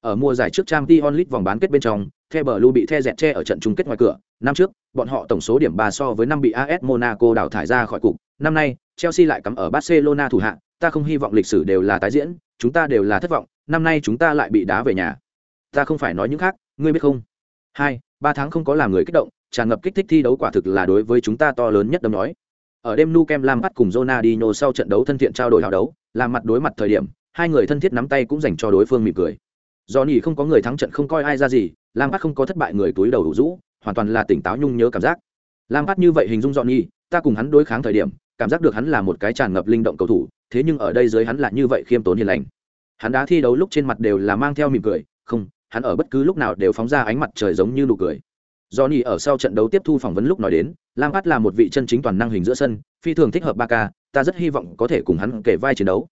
Ở mùa giải trước trang tí onlit vòng bán kết bên trong, The Blue bị The dẹt che ở trận chung kết ngoài cửa, năm trước, bọn họ tổng số điểm 3 so với năm bị AS Monaco đào thải ra khỏi cục, năm nay, Chelsea lại cắm ở Barcelona thủ hạng, ta không hy vọng lịch sử đều là tái diễn, chúng ta đều là thất vọng, năm nay chúng ta lại bị đá về nhà. Ta không phải nói những khác, ngươi biết không? Hai, ba tháng không có làm người kích động, tràn ngập kích thích thi đấu quả thực là đối với chúng ta to lớn nhất đâm nói. Ở đêm nu kem Lampard cùng Ronaldinho sau trận đấu thân thiện trao đổi hào đấu, làm mặt đối mặt thời điểm, hai người thân thiết nắm tay cũng dành cho đối phương mỉm cười. do nhỉ không có người thắng trận không coi ai ra gì, lam bắt không có thất bại người túi đầu đủ rũ, hoàn toàn là tỉnh táo nhung nhớ cảm giác. lam bắt như vậy hình dung Johnny, ta cùng hắn đối kháng thời điểm, cảm giác được hắn là một cái tràn ngập linh động cầu thủ, thế nhưng ở đây dưới hắn là như vậy khiêm tốn hiền lành. Hắn đá thi đấu lúc trên mặt đều là mang theo mỉm cười, không, hắn ở bất cứ lúc nào đều phóng ra ánh mặt trời giống như nụ cười. Johnny ở sau trận đấu tiếp thu phỏng vấn lúc nói đến, Lampard là một vị chân chính toàn năng hình giữa sân, phi thường thích hợp Barca, ta rất hy vọng có thể cùng hắn kể vai chiến đấu.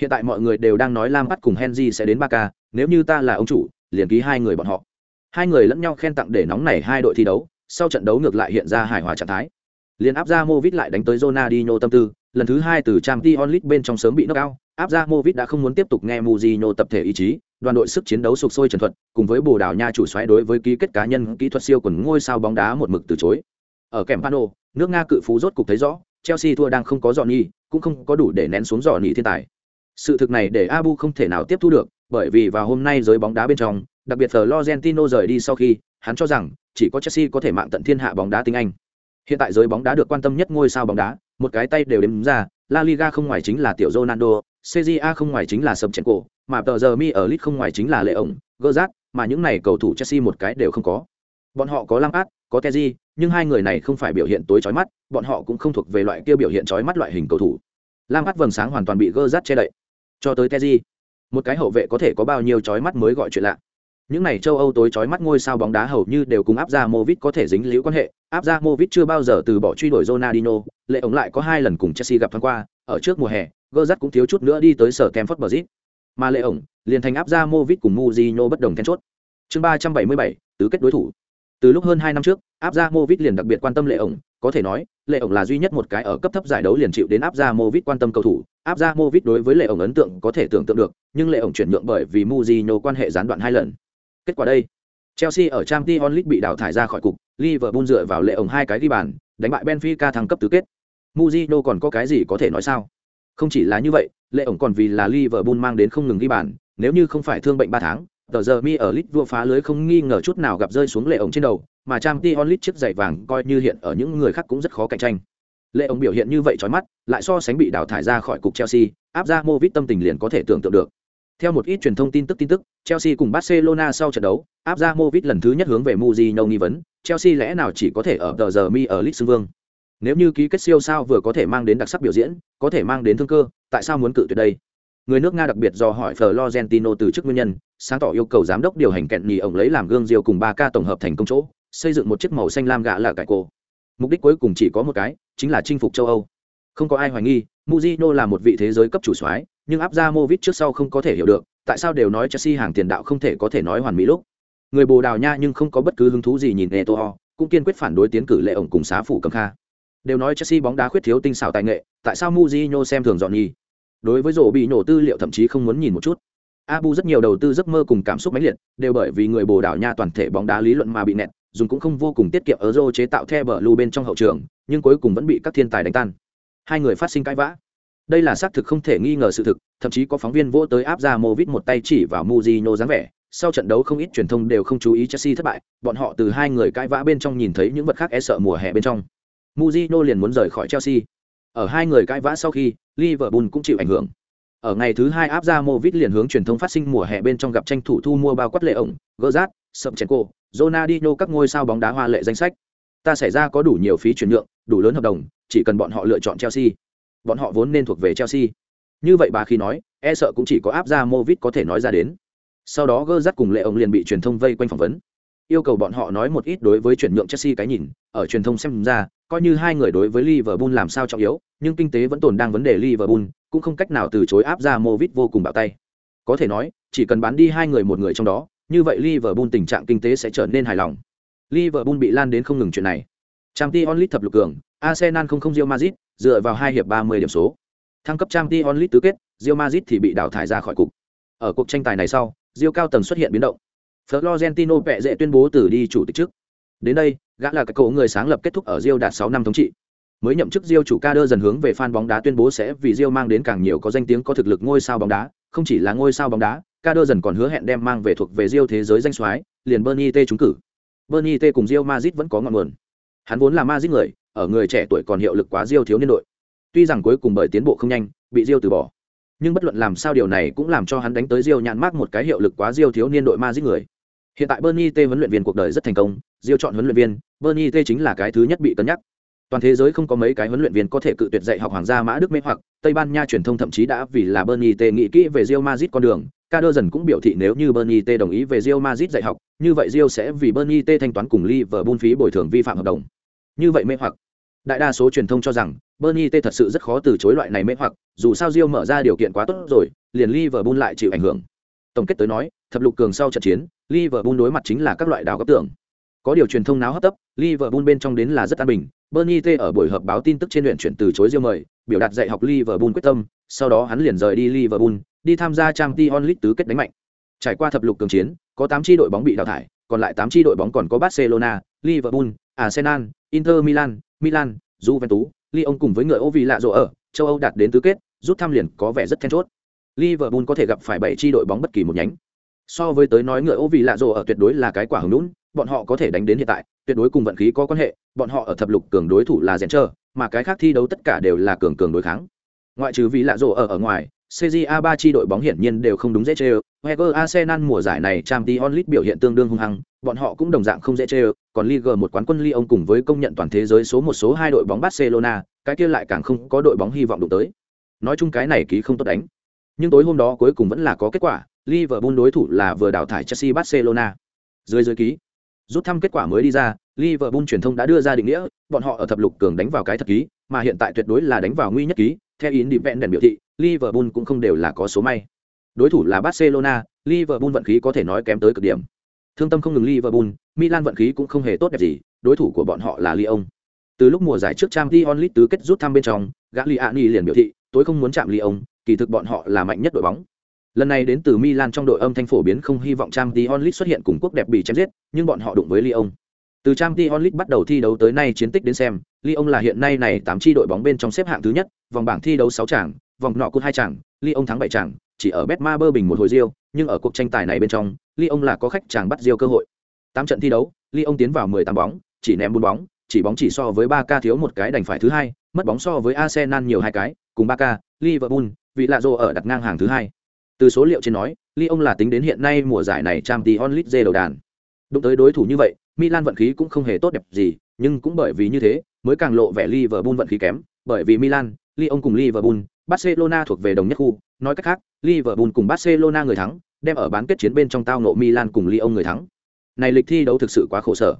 Hiện tại mọi người đều đang nói Lampard cùng Henry sẽ đến Barca, nếu như ta là ông chủ, liền ký hai người bọn họ. Hai người lẫn nhau khen tặng để nóng nảy hai đội thi đấu, sau trận đấu ngược lại hiện ra hài hòa trạng thái. Liên áp ra Movit lại đánh tới Ronaldinho tâm tư, lần thứ hai từ Champions League bên trong sớm bị knock out, áp ra Movit đã không muốn tiếp tục nghe Mourinho tập thể ý chí, đoàn đội sức chiến đấu sục sôi trần thuật, cùng với Bồ Đào Nha chủ soái đối với ký kết cá nhân kỹ thuật siêu quần ngôi sao bóng đá một mực từ chối. Ở kèm Pano, nước Nga cự phú rốt cục thấy rõ, Chelsea thua đang không có dọn nhì, cũng không có đủ để nén xuống dọn nhi thiên tài. Sự thực này để Abu không thể nào tiếp thu được, bởi vì vào hôm nay giới bóng đá bên trong, đặc biệt Florentino rời đi sau khi, hắn cho rằng chỉ có Chelsea có thể mạng tận thiên hạ bóng đá tiếng Anh. Hiện tại giới bóng đá được quan tâm nhất ngôi sao bóng đá, một cái tay đều đếm ra, La Liga không ngoài chính là tiểu Ronaldo, CJA không ngoài chính là Sầm Chèn cổ, mà tờ giờ mi ở lit không ngoài chính là Lệ ổng, Gerrard, mà những này cầu thủ Chelsea một cái đều không có. Bọn họ có Lampard, có Teji, nhưng hai người này không phải biểu hiện tối chói mắt, bọn họ cũng không thuộc về loại kia biểu hiện chói mắt loại hình cầu thủ. Lampard vầng sáng hoàn toàn bị Gerrard che đậy. Cho tới Teji, một cái hậu vệ có thể có bao nhiêu chói mắt mới gọi chuyện lạ. Những này châu Âu tối chói mắt ngôi sao bóng đá hầu như đều cùng áp ra Movit có thể dính liễu quan hệ, áp ra Movit chưa bao giờ từ bỏ truy đuổi Ronaldinho, lệ ổng lại có hai lần cùng Chelsea gặp thoáng qua, ở trước mùa hè, Gerrard cũng thiếu chút nữa đi tới sở Campfort Bridge. Mà lệ ổng, liền thành áp ra Movit cùng Mourinho bất đồng then chốt. Chương ba trăm bảy mươi bảy tứ kết đối thủ. Từ lúc hơn hai năm trước, áp ra Movit liền đặc biệt quan tâm lệ ổng, có thể nói, lệ ổng là duy nhất một cái ở cấp thấp giải đấu liền chịu đến áp ra Movit quan tâm cầu thủ. Áp ra Movit đối với lệ ổng ấn tượng có thể tưởng tượng được, nhưng lệ ổng chuyển nhượng bởi vì Mourinho quan hệ gián đoạn hai lần. Kết quả đây, Chelsea ở Champions League bị đào thải ra khỏi cục, Liverpool dựa vào lệ ổng hai cái ghi bàn, đánh bại Benfica thăng cấp tứ kết. Mourinho còn có cái gì có thể nói sao? Không chỉ là như vậy, lệ ổng còn vì là Liverpool mang đến không ngừng ghi bàn, nếu như không phải thương bệnh ba tháng, tờ giờ mi ở lit vua phá lưới không nghi ngờ chút nào gặp rơi xuống lệ ổng trên đầu, mà Champions League chiếc giày vàng coi như hiện ở những người khác cũng rất khó cạnh tranh. Lệ ổng biểu hiện như vậy chói mắt, lại so sánh bị đào thải ra khỏi cục Chelsea, áp ra Movit tâm tình liền có thể tưởng tượng được. Theo một ít truyền thông tin tức tin tức, Chelsea cùng Barcelona sau trận đấu, áp ra Movit lần thứ nhất hướng về Mourinho nghi vấn, Chelsea lẽ nào chỉ có thể ở tờ giờ mi ở League xưng vương. Nếu như ký kết siêu sao vừa có thể mang đến đặc sắc biểu diễn, có thể mang đến thương cơ, tại sao muốn cự tuyệt đây? Người nước Nga đặc biệt do hỏi Florentino từ chức nguyên nhân, sáng tỏ yêu cầu giám đốc điều hành kẹn nhì ông lấy làm gương diêu cùng ba ca tổng hợp thành công chỗ, xây dựng một chiếc màu xanh lam gạ là cải cổ. Mục đích cuối cùng chỉ có một cái, chính là chinh phục châu Âu. Không có ai hoài nghi, muzino là một vị thế giới cấp chủ soái, nhưng áp ra Movit trước sau không có thể hiểu được, tại sao đều nói Chelsea hàng tiền đạo không thể có thể nói hoàn mỹ lúc. Người Bồ Đào Nha nhưng không có bất cứ hứng thú gì nhìn Eto'o, cũng kiên quyết phản đối tiến cử lệ ổng cùng xá phủ cầm kha. Đều nói Chelsea bóng đá khuyết thiếu tinh xảo tài nghệ, tại sao Mourinho xem thường dọn nhì? Đối với rổ bị nổ tư liệu thậm chí không muốn nhìn một chút. Abu rất nhiều đầu tư giấc mơ cùng cảm xúc mãnh liệt, đều bởi vì người Bồ Đào Nha toàn thể bóng đá lý luận mà bị nẹt, dùng cũng không vô cùng tiết kiệm Euro chế tạo the bờ lưu bên trong hậu trường, nhưng cuối cùng vẫn bị các thiên tài đánh tan. Hai người phát sinh cãi vã. Đây là xác thực không thể nghi ngờ sự thực, thậm chí có phóng viên vỗ tới áp ra Movit một tay chỉ vào Mourinho dáng vẻ. Sau trận đấu không ít truyền thông đều không chú ý Chelsea thất bại, bọn họ từ hai người cãi vã bên trong nhìn thấy những vật khác e sợ mùa hè bên trong. Mujino liền muốn rời khỏi Chelsea. Ở hai người cãi vã sau khi, Liverpool cũng chịu ảnh hưởng. Ở ngày thứ hai áp ra Movit liền hướng truyền thông phát sinh mùa hè bên trong gặp tranh thủ thu mua bao quát lệ ổng, Gerrard, Sumchenko, Ronaldinho các ngôi sao bóng đá hoa lệ danh sách. Ta xảy ra có đủ nhiều phí chuyển nhượng, đủ lớn hợp đồng, chỉ cần bọn họ lựa chọn Chelsea. Bọn họ vốn nên thuộc về Chelsea. Như vậy bà khi nói, e sợ cũng chỉ có áp ra Movit có thể nói ra đến. Sau đó Gerrard cùng lệ ổng liền bị truyền thông vây quanh phỏng vấn yêu cầu bọn họ nói một ít đối với chuyển nhượng Chelsea cái nhìn, ở truyền thông xem ra, coi như hai người đối với Liverpool làm sao trọng yếu, nhưng kinh tế vẫn tồn đang vấn đề Liverpool, cũng không cách nào từ chối áp ra Movit vô cùng bạo tay. Có thể nói, chỉ cần bán đi hai người một người trong đó, như vậy Liverpool tình trạng kinh tế sẽ trở nên hài lòng. Liverpool bị lan đến không ngừng chuyện này. Champions League thập lục cường, Arsenal không không Real Madrid, dựa vào hai hiệp 30 điểm số. Thăng cấp Champions League tứ kết, Real Madrid thì bị đào thải ra khỏi cục. Ở cuộc tranh tài này sau, Real cao tầng xuất hiện biến động. Florentino Pérez dễ tuyên bố từ đi chủ tịch trước. Đến đây, gã là cái cổ người sáng lập kết thúc ở Rio đạt 6 năm thống trị. Mới nhậm chức Rio chủ ca đơ dần hướng về fan bóng đá tuyên bố sẽ vì Rio mang đến càng nhiều có danh tiếng có thực lực ngôi sao bóng đá, không chỉ là ngôi sao bóng đá, ca đơ dần còn hứa hẹn đem mang về thuộc về Rio thế giới danh soái, liền Bernie T trúng cử. Bernie T cùng Rio Madrid vẫn có ngọn nguồn. Hắn vốn là Madrid người, ở người trẻ tuổi còn hiệu lực quá Rio thiếu niên đội. Tuy rằng cuối cùng bởi tiến bộ không nhanh, bị Rio từ bỏ. Nhưng bất luận làm sao điều này cũng làm cho hắn đánh tới Rio nhãn mát một cái hiệu lực quá Rio thiếu niên đội Madrid người. Hiện tại Bernie T huấn luyện viên cuộc đời rất thành công, Diêu chọn huấn luyện viên, Bernie T chính là cái thứ nhất bị cân nhắc. Toàn thế giới không có mấy cái huấn luyện viên có thể cự tuyệt dạy học hoàng gia Mã Đức mê hoặc, Tây Ban Nha truyền thông thậm chí đã vì là Bernie T nghĩ kỹ về Real Madrid con đường, Kader dần cũng biểu thị nếu như Bernie T đồng ý về Real Madrid dạy học, như vậy Real sẽ vì Bernie T thanh toán cùng Liverpool phí bồi thường vi phạm hợp đồng. Như vậy mê hoặc. Đại đa số truyền thông cho rằng Bernie T thật sự rất khó từ chối loại này mê hoặc, dù sao Real mở ra điều kiện quá tốt rồi, liền Liverpool lại chịu ảnh hưởng. Tổng kết tới nói, thập lục cường sau trận chiến, Liverpool đối mặt chính là các loại đảo góc tưởng. Có điều truyền thông náo hấp tấp, Liverpool bên trong đến là rất an bình. Bernie T ở buổi họp báo tin tức trên luyện chuyển từ chối riêng mời, biểu đạt dạy học Liverpool quyết tâm, sau đó hắn liền rời đi Liverpool, đi tham gia Champions League tứ kết đánh mạnh. Trải qua thập lục cường chiến, có tám tri đội bóng bị đào thải, còn lại tám tri đội bóng còn có Barcelona, Liverpool, Arsenal, Inter Milan, Milan, Juventus, Lyon cùng với người Ô vì lạ rộ ở, châu Âu đạt đến tứ kết, rút thăm liền có vẻ rất then chốt. Liverpool có thể gặp phải 7 chi đội bóng bất kỳ một nhánh so với tới nói ngựa ô vì lạ rồ ở tuyệt đối là cái quả hứng đúng, bọn họ có thể đánh đến hiện tại tuyệt đối cùng vận khí có quan hệ bọn họ ở thập lục cường đối thủ là rèn mà cái khác thi đấu tất cả đều là cường cường đối kháng ngoại trừ vì lạ rồ ở ở ngoài CJA ba chi đội bóng hiển nhiên đều không đúng dễ chơi. Wenger Arsenal mùa giải này Champions League biểu hiện tương đương hung hăng, bọn họ cũng đồng dạng không dễ chơi, còn Liga một quán quân Lyon cùng với công nhận toàn thế giới số một số hai đội bóng Barcelona, cái kia lại càng không có đội bóng hy vọng đụng tới. Nói chung cái này ký không tốt đánh. Nhưng tối hôm đó cuối cùng vẫn là có kết quả, Liverpool đối thủ là vừa đào thải Chelsea Barcelona. Dưới dưới ký, rút thăm kết quả mới đi ra, Liverpool truyền thông đã đưa ra định nghĩa, bọn họ ở thập lục cường đánh vào cái thật ký, mà hiện tại tuyệt đối là đánh vào nguy nhất ký. Theo Independent biểu thị, Liverpool cũng không đều là có số may. Đối thủ là Barcelona, Liverpool vận khí có thể nói kém tới cực điểm. Thương tâm không ngừng Liverpool, Milan vận khí cũng không hề tốt đẹp gì, đối thủ của bọn họ là Lyon. Từ lúc mùa giải trước Champions League tứ kết rút thăm bên trong, Gagliani liền biểu thị, tôi không muốn chạm Lyon, kỳ thực bọn họ là mạnh nhất đội bóng. Lần này đến từ Milan trong đội âm thanh phổ biến không hy vọng Champions League xuất hiện cùng quốc đẹp bị chém giết, nhưng bọn họ đụng với Lyon. Từ Champions League bắt đầu thi đấu tới nay chiến tích đến xem, Lyon là hiện nay này 8 chi đội bóng bên trong xếp hạng thứ nhất, vòng bảng thi đấu 6 trận, vòng nọ hai 2 trận, Lyon thắng 7 trận, chỉ ở Betmaber bình một hồi riêu, nhưng ở cuộc tranh tài này bên trong, Lyon là có khách chàng bắt riêu cơ hội. 8 trận thi đấu, Lyon tiến vào 18 bóng, chỉ ném 4 bóng, chỉ bóng chỉ so với 3K thiếu một cái đành phải thứ hai, mất bóng so với Arsenal nhiều hai cái, cùng Barca, Liverpool, vị lạ rồ ở đặt ngang hàng thứ hai. Từ số liệu trên nói, Lyon là tính đến hiện nay mùa giải này Champions League đầu đàn. Đụng tới đối thủ như vậy, Milan vận khí cũng không hề tốt đẹp gì, nhưng cũng bởi vì như thế, mới càng lộ vẻ Liverpool vận khí kém, bởi vì Milan, Lyon cùng Liverpool, Barcelona thuộc về đồng nhất khu, nói cách khác, Liverpool cùng Barcelona người thắng, đem ở bán kết chiến bên trong tao ngộ Milan cùng Lyon người thắng. Này lịch thi đấu thực sự quá khổ sở.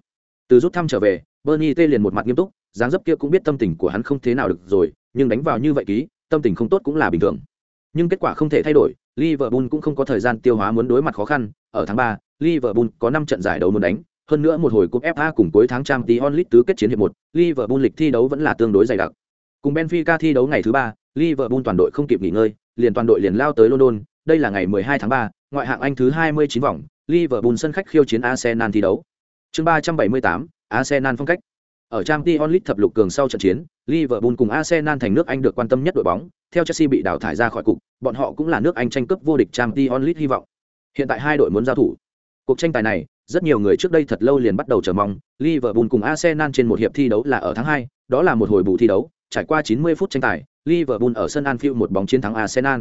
Từ rút thăm trở về, Bernie T liền một mặt nghiêm túc, dáng dấp kia cũng biết tâm tình của hắn không thế nào được rồi, nhưng đánh vào như vậy ký, tâm tình không tốt cũng là bình thường. Nhưng kết quả không thể thay đổi, Liverpool cũng không có thời gian tiêu hóa muốn đối mặt khó khăn, ở tháng 3, Liverpool có 5 trận giải đấu muốn đánh, hơn nữa một hồi cúp FA cùng cuối tháng Champions League tứ kết chiến hiệp 1, Liverpool lịch thi đấu vẫn là tương đối dày đặc. Cùng Benfica thi đấu ngày thứ 3, Liverpool toàn đội không kịp nghỉ ngơi, liền toàn đội liền lao tới London, đây là ngày 12 tháng 3, ngoại hạng Anh thứ 29 vòng, Liverpool sân khách khiêu chiến Arsenal thi đấu. Chương 378, Arsenal phong cách. Ở Champions League thập lục cường sau trận chiến, Liverpool cùng Arsenal thành nước Anh được quan tâm nhất đội bóng, theo Chelsea bị đào thải ra khỏi cục, bọn họ cũng là nước Anh tranh cướp vô địch Champions League hy vọng. Hiện tại hai đội muốn giao thủ. Cuộc tranh tài này, rất nhiều người trước đây thật lâu liền bắt đầu chờ mong, Liverpool cùng Arsenal trên một hiệp thi đấu là ở tháng 2, đó là một hồi bù thi đấu, trải qua 90 phút tranh tài, Liverpool ở sân Anfield một bóng chiến thắng Arsenal.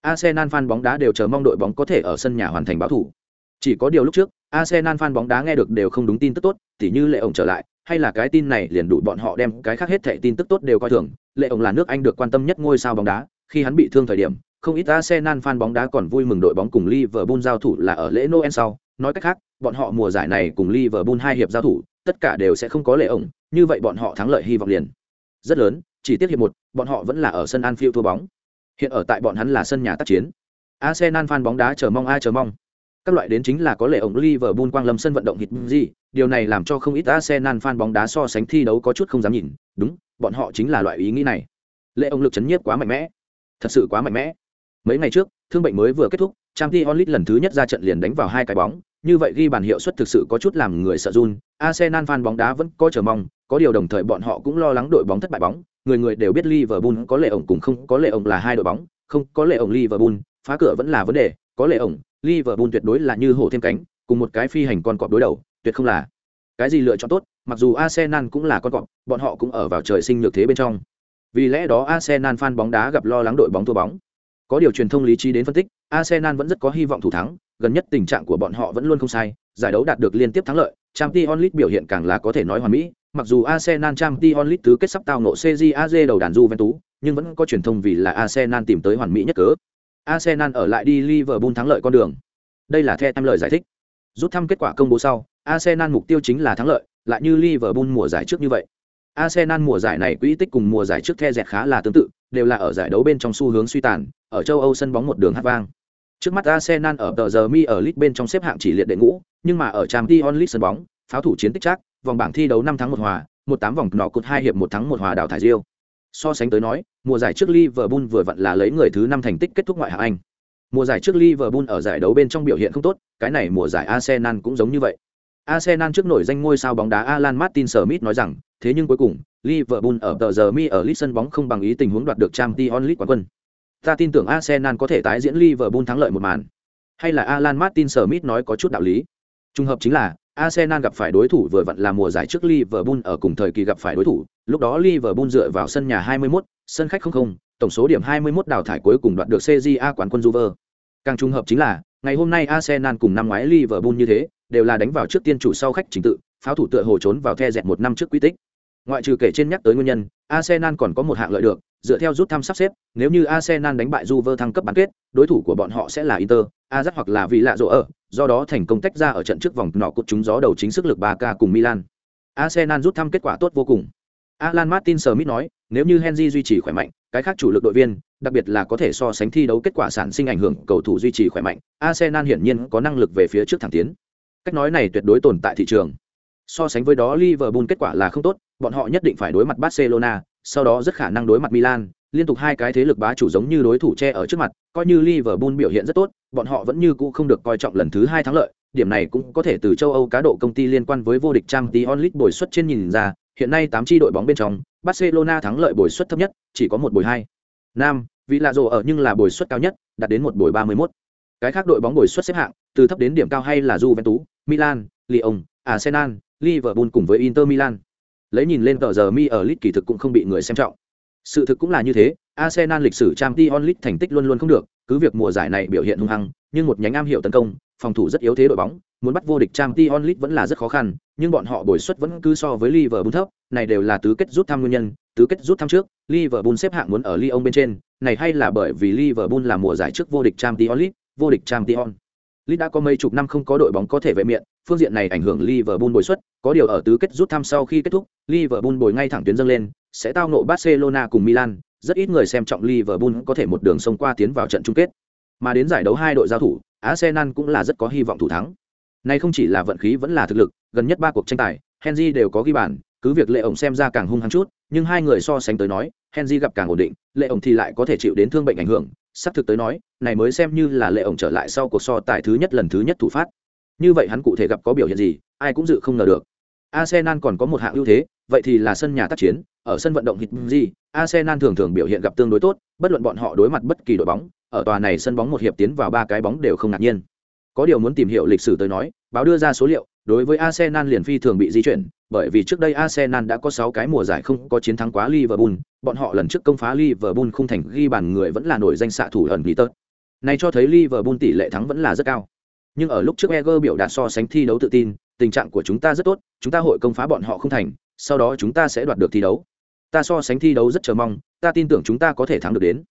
Arsenal fan bóng đá đều chờ mong đội bóng có thể ở sân nhà hoàn thành báo thủ. Chỉ có điều lúc trước, Arsenal fan bóng đá nghe được đều không đúng tin tức tốt, tỉ như lệ ổng trở lại, hay là cái tin này liền đủ bọn họ đem cái khác hết thảy tin tức tốt đều coi thường. Lệ ổng là nước Anh được quan tâm nhất ngôi sao bóng đá, khi hắn bị thương thời điểm, không ít Arsenal fan bóng đá còn vui mừng đội bóng cùng Liverpool giao thủ là ở lễ Noel sau, nói cách khác, bọn họ mùa giải này cùng Liverpool hai hiệp giao thủ, tất cả đều sẽ không có lệ ổng, như vậy bọn họ thắng lợi hy vọng liền rất lớn, chỉ tiếc hiệp một, bọn họ vẫn là ở sân Anfield thua bóng. Hiện ở tại bọn hắn là sân nhà tác chiến. Arsenal fan bóng đá chờ mong ai chờ mong. Các loại đến chính là có lệ ổng Liverpool quang lâm sân vận động hít gì, điều này làm cho không ít Arsenal fan bóng đá so sánh thi đấu có chút không dám nhìn, đúng, bọn họ chính là loại ý nghĩ này. Lệ ổng lực chấn nhiếp quá mạnh mẽ, thật sự quá mạnh mẽ. Mấy ngày trước, thương bệnh mới vừa kết thúc, Champions League lần thứ nhất ra trận liền đánh vào hai cái bóng, như vậy ghi bàn hiệu suất thực sự có chút làm người sợ run. Arsenal fan bóng đá vẫn có chờ mong, có điều đồng thời bọn họ cũng lo lắng đội bóng thất bại bóng, người người đều biết Liverpool có lệ ổng cùng không có lệ ổng là hai đội bóng, không có lệ ổng Liverpool, phá cửa vẫn là vấn đề, có lệ ổng, Liverpool tuyệt đối là như hổ thêm cánh, cùng một cái phi hành con cọp đối đầu, tuyệt không là cái gì lựa chọn tốt, mặc dù Arsenal cũng là con cọp, bọn họ cũng ở vào trời sinh nhược thế bên trong. Vì lẽ đó Arsenal fan bóng đá gặp lo lắng đội bóng thua bóng. Có điều truyền thông lý trí đến phân tích, Arsenal vẫn rất có hy vọng thủ thắng, gần nhất tình trạng của bọn họ vẫn luôn không sai, giải đấu đạt được liên tiếp thắng lợi, Champions League biểu hiện càng là có thể nói hoàn mỹ, mặc dù Arsenal Champions League tứ kết sắp tao ngộ CJAZ đầu đàn Juventus, nhưng vẫn có truyền thông vì là Arsenal tìm tới hoàn mỹ nhất cớ. Arsenal ở lại đi Liverpool thắng lợi con đường. Đây là The em lời giải thích. Rút thăm kết quả công bố sau, Arsenal mục tiêu chính là thắng lợi, lại như Liverpool mùa giải trước như vậy. Arsenal mùa giải này quỹ tích cùng mùa giải trước The dẹt khá là tương tự, đều là ở giải đấu bên trong xu hướng suy tàn, ở châu Âu sân bóng một đường hát vang. Trước mắt Arsenal ở tờ giờ mi ở League bên trong xếp hạng chỉ liệt đệ ngũ, nhưng mà ở Champions League sân bóng, pháo thủ chiến tích chắc, vòng bảng thi đấu năm thắng một hòa, một tám vòng nọ cột hai hiệp một thắng một hòa đảo thải Diêu. So sánh tới nói, mùa giải trước Liverpool vừa vặn là lấy người thứ năm thành tích kết thúc ngoại hạng Anh. Mùa giải trước Liverpool ở giải đấu bên trong biểu hiện không tốt, cái này mùa giải Arsenal cũng giống như vậy. Arsenal trước nổi danh ngôi sao bóng đá Alan Martin Smith nói rằng, thế nhưng cuối cùng, Liverpool ở tờ giờ mi ở Leeds sân bóng không bằng ý tình huống đoạt được Champions League quán quân. Ta tin tưởng Arsenal có thể tái diễn Liverpool thắng lợi một màn. Hay là Alan Martin Smith nói có chút đạo lý. Trùng hợp chính là Arsenal gặp phải đối thủ vừa vặn là mùa giải trước Liverpool ở cùng thời kỳ gặp phải đối thủ, lúc đó Liverpool dựa vào sân nhà 21, sân khách 0-0, tổng số điểm 21 đào thải cuối cùng đoạt được CJA quán quân Juve. Càng trùng hợp chính là, ngày hôm nay Arsenal cùng năm ngoái Liverpool như thế, đều là đánh vào trước tiên chủ sau khách chính tự, pháo thủ tựa hồ trốn vào the dẹt một năm trước quy tích. Ngoại trừ kể trên nhắc tới nguyên nhân, Arsenal còn có một hạng lợi được, dựa theo rút thăm sắp xếp, nếu như Arsenal đánh bại Juve thăng cấp bán kết, đối thủ của bọn họ sẽ là Inter, Ajax hoặc là vì lạ rộ ở, do đó thành công tách ra ở trận trước vòng nọ cột chúng gió đầu chính sức lực 3K cùng Milan. Arsenal rút thăm kết quả tốt vô cùng. Alan Martin Smith nói, nếu như Henry duy trì khỏe mạnh, cái khác chủ lực đội viên, đặc biệt là có thể so sánh thi đấu kết quả sản sinh ảnh hưởng cầu thủ duy trì khỏe mạnh, Arsenal hiển nhiên có năng lực về phía trước thẳng tiến. Cách nói này tuyệt đối tồn tại thị trường. So sánh với đó Liverpool kết quả là không tốt, bọn họ nhất định phải đối mặt Barcelona, sau đó rất khả năng đối mặt Milan, liên tục hai cái thế lực bá chủ giống như đối thủ che ở trước mặt, coi như Liverpool biểu hiện rất tốt, bọn họ vẫn như cũ không được coi trọng lần thứ hai thắng lợi, điểm này cũng có thể từ châu Âu cá độ công ty liên quan với vô địch Champions League bồi suất trên nhìn ra, hiện nay 8 chi đội bóng bên trong, Barcelona thắng lợi bồi suất thấp nhất, chỉ có một bồi hai. Nam, vì rồ ở nhưng là bồi suất cao nhất, đạt đến một bồi 31. Cái khác đội bóng bồi suất xếp hạng, từ thấp đến điểm cao hay là Juventus, Milan, Lyon, Arsenal, Liverpool cùng với Inter Milan. Lấy nhìn lên tờ giờ mi ở lit kỳ thực cũng không bị người xem trọng. Sự thực cũng là như thế, Arsenal lịch sử trang t onlit thành tích luôn luôn không được, cứ việc mùa giải này biểu hiện hung hăng, nhưng một nhánh am hiểu tấn công, phòng thủ rất yếu thế đội bóng, muốn bắt vô địch trang t onlit vẫn là rất khó khăn, nhưng bọn họ bồi suất vẫn cứ so với Liverpool thấp, này đều là tứ kết rút thăm nguyên nhân, tứ kết rút thăm trước, Liverpool xếp hạng muốn ở Lyon bên trên, này hay là bởi vì Liverpool là mùa giải trước vô địch trang t onlit vô địch trang t onlit đã có mấy chục năm không có đội bóng có thể vệ miệng, phương diện này ảnh hưởng Liverpool bồi suất, có điều ở tứ kết rút thăm sau khi kết thúc, Liverpool bồi ngay thẳng tuyến dâng lên, sẽ tao nộ Barcelona cùng Milan, rất ít người xem trọng Liverpool có thể một đường sông qua tiến vào trận chung kết. Mà đến giải đấu hai đội giao thủ, Arsenal cũng là rất có hy vọng thủ thắng. Này không chỉ là vận khí vẫn là thực lực, gần nhất ba cuộc tranh tài, Henry đều có ghi bàn, cứ việc Lệ ổng xem ra càng hung hăng chút, nhưng hai người so sánh tới nói, Henry gặp càng ổn định, Lệ ổng thì lại có thể chịu đến thương bệnh ảnh hưởng, sắp thực tới nói, này mới xem như là Lệ ổng trở lại sau cuộc so tài thứ nhất lần thứ nhất thủ phát. Như vậy hắn cụ thể gặp có biểu hiện gì, ai cũng dự không ngờ được. Arsenal còn có một hạng ưu thế, vậy thì là sân nhà tác chiến, ở sân vận động hít gì, Arsenal thường thường biểu hiện gặp tương đối tốt, bất luận bọn họ đối mặt bất kỳ đội bóng, ở tòa này sân bóng một hiệp tiến vào ba cái bóng đều không ngạc nhiên. Có điều muốn tìm hiểu lịch sử tới nói, báo đưa ra số liệu, đối với Arsenal liền phi thường bị di chuyển, bởi vì trước đây Arsenal đã có 6 cái mùa giải không có chiến thắng quá Liverpool, bọn họ lần trước công phá Liverpool không thành ghi bàn người vẫn là nổi danh xạ thủ ẩn Peter. Này cho thấy Liverpool tỷ lệ thắng vẫn là rất cao. Nhưng ở lúc trước Eger biểu đạt so sánh thi đấu tự tin, tình trạng của chúng ta rất tốt, chúng ta hội công phá bọn họ không thành, sau đó chúng ta sẽ đoạt được thi đấu. Ta so sánh thi đấu rất chờ mong, ta tin tưởng chúng ta có thể thắng được đến.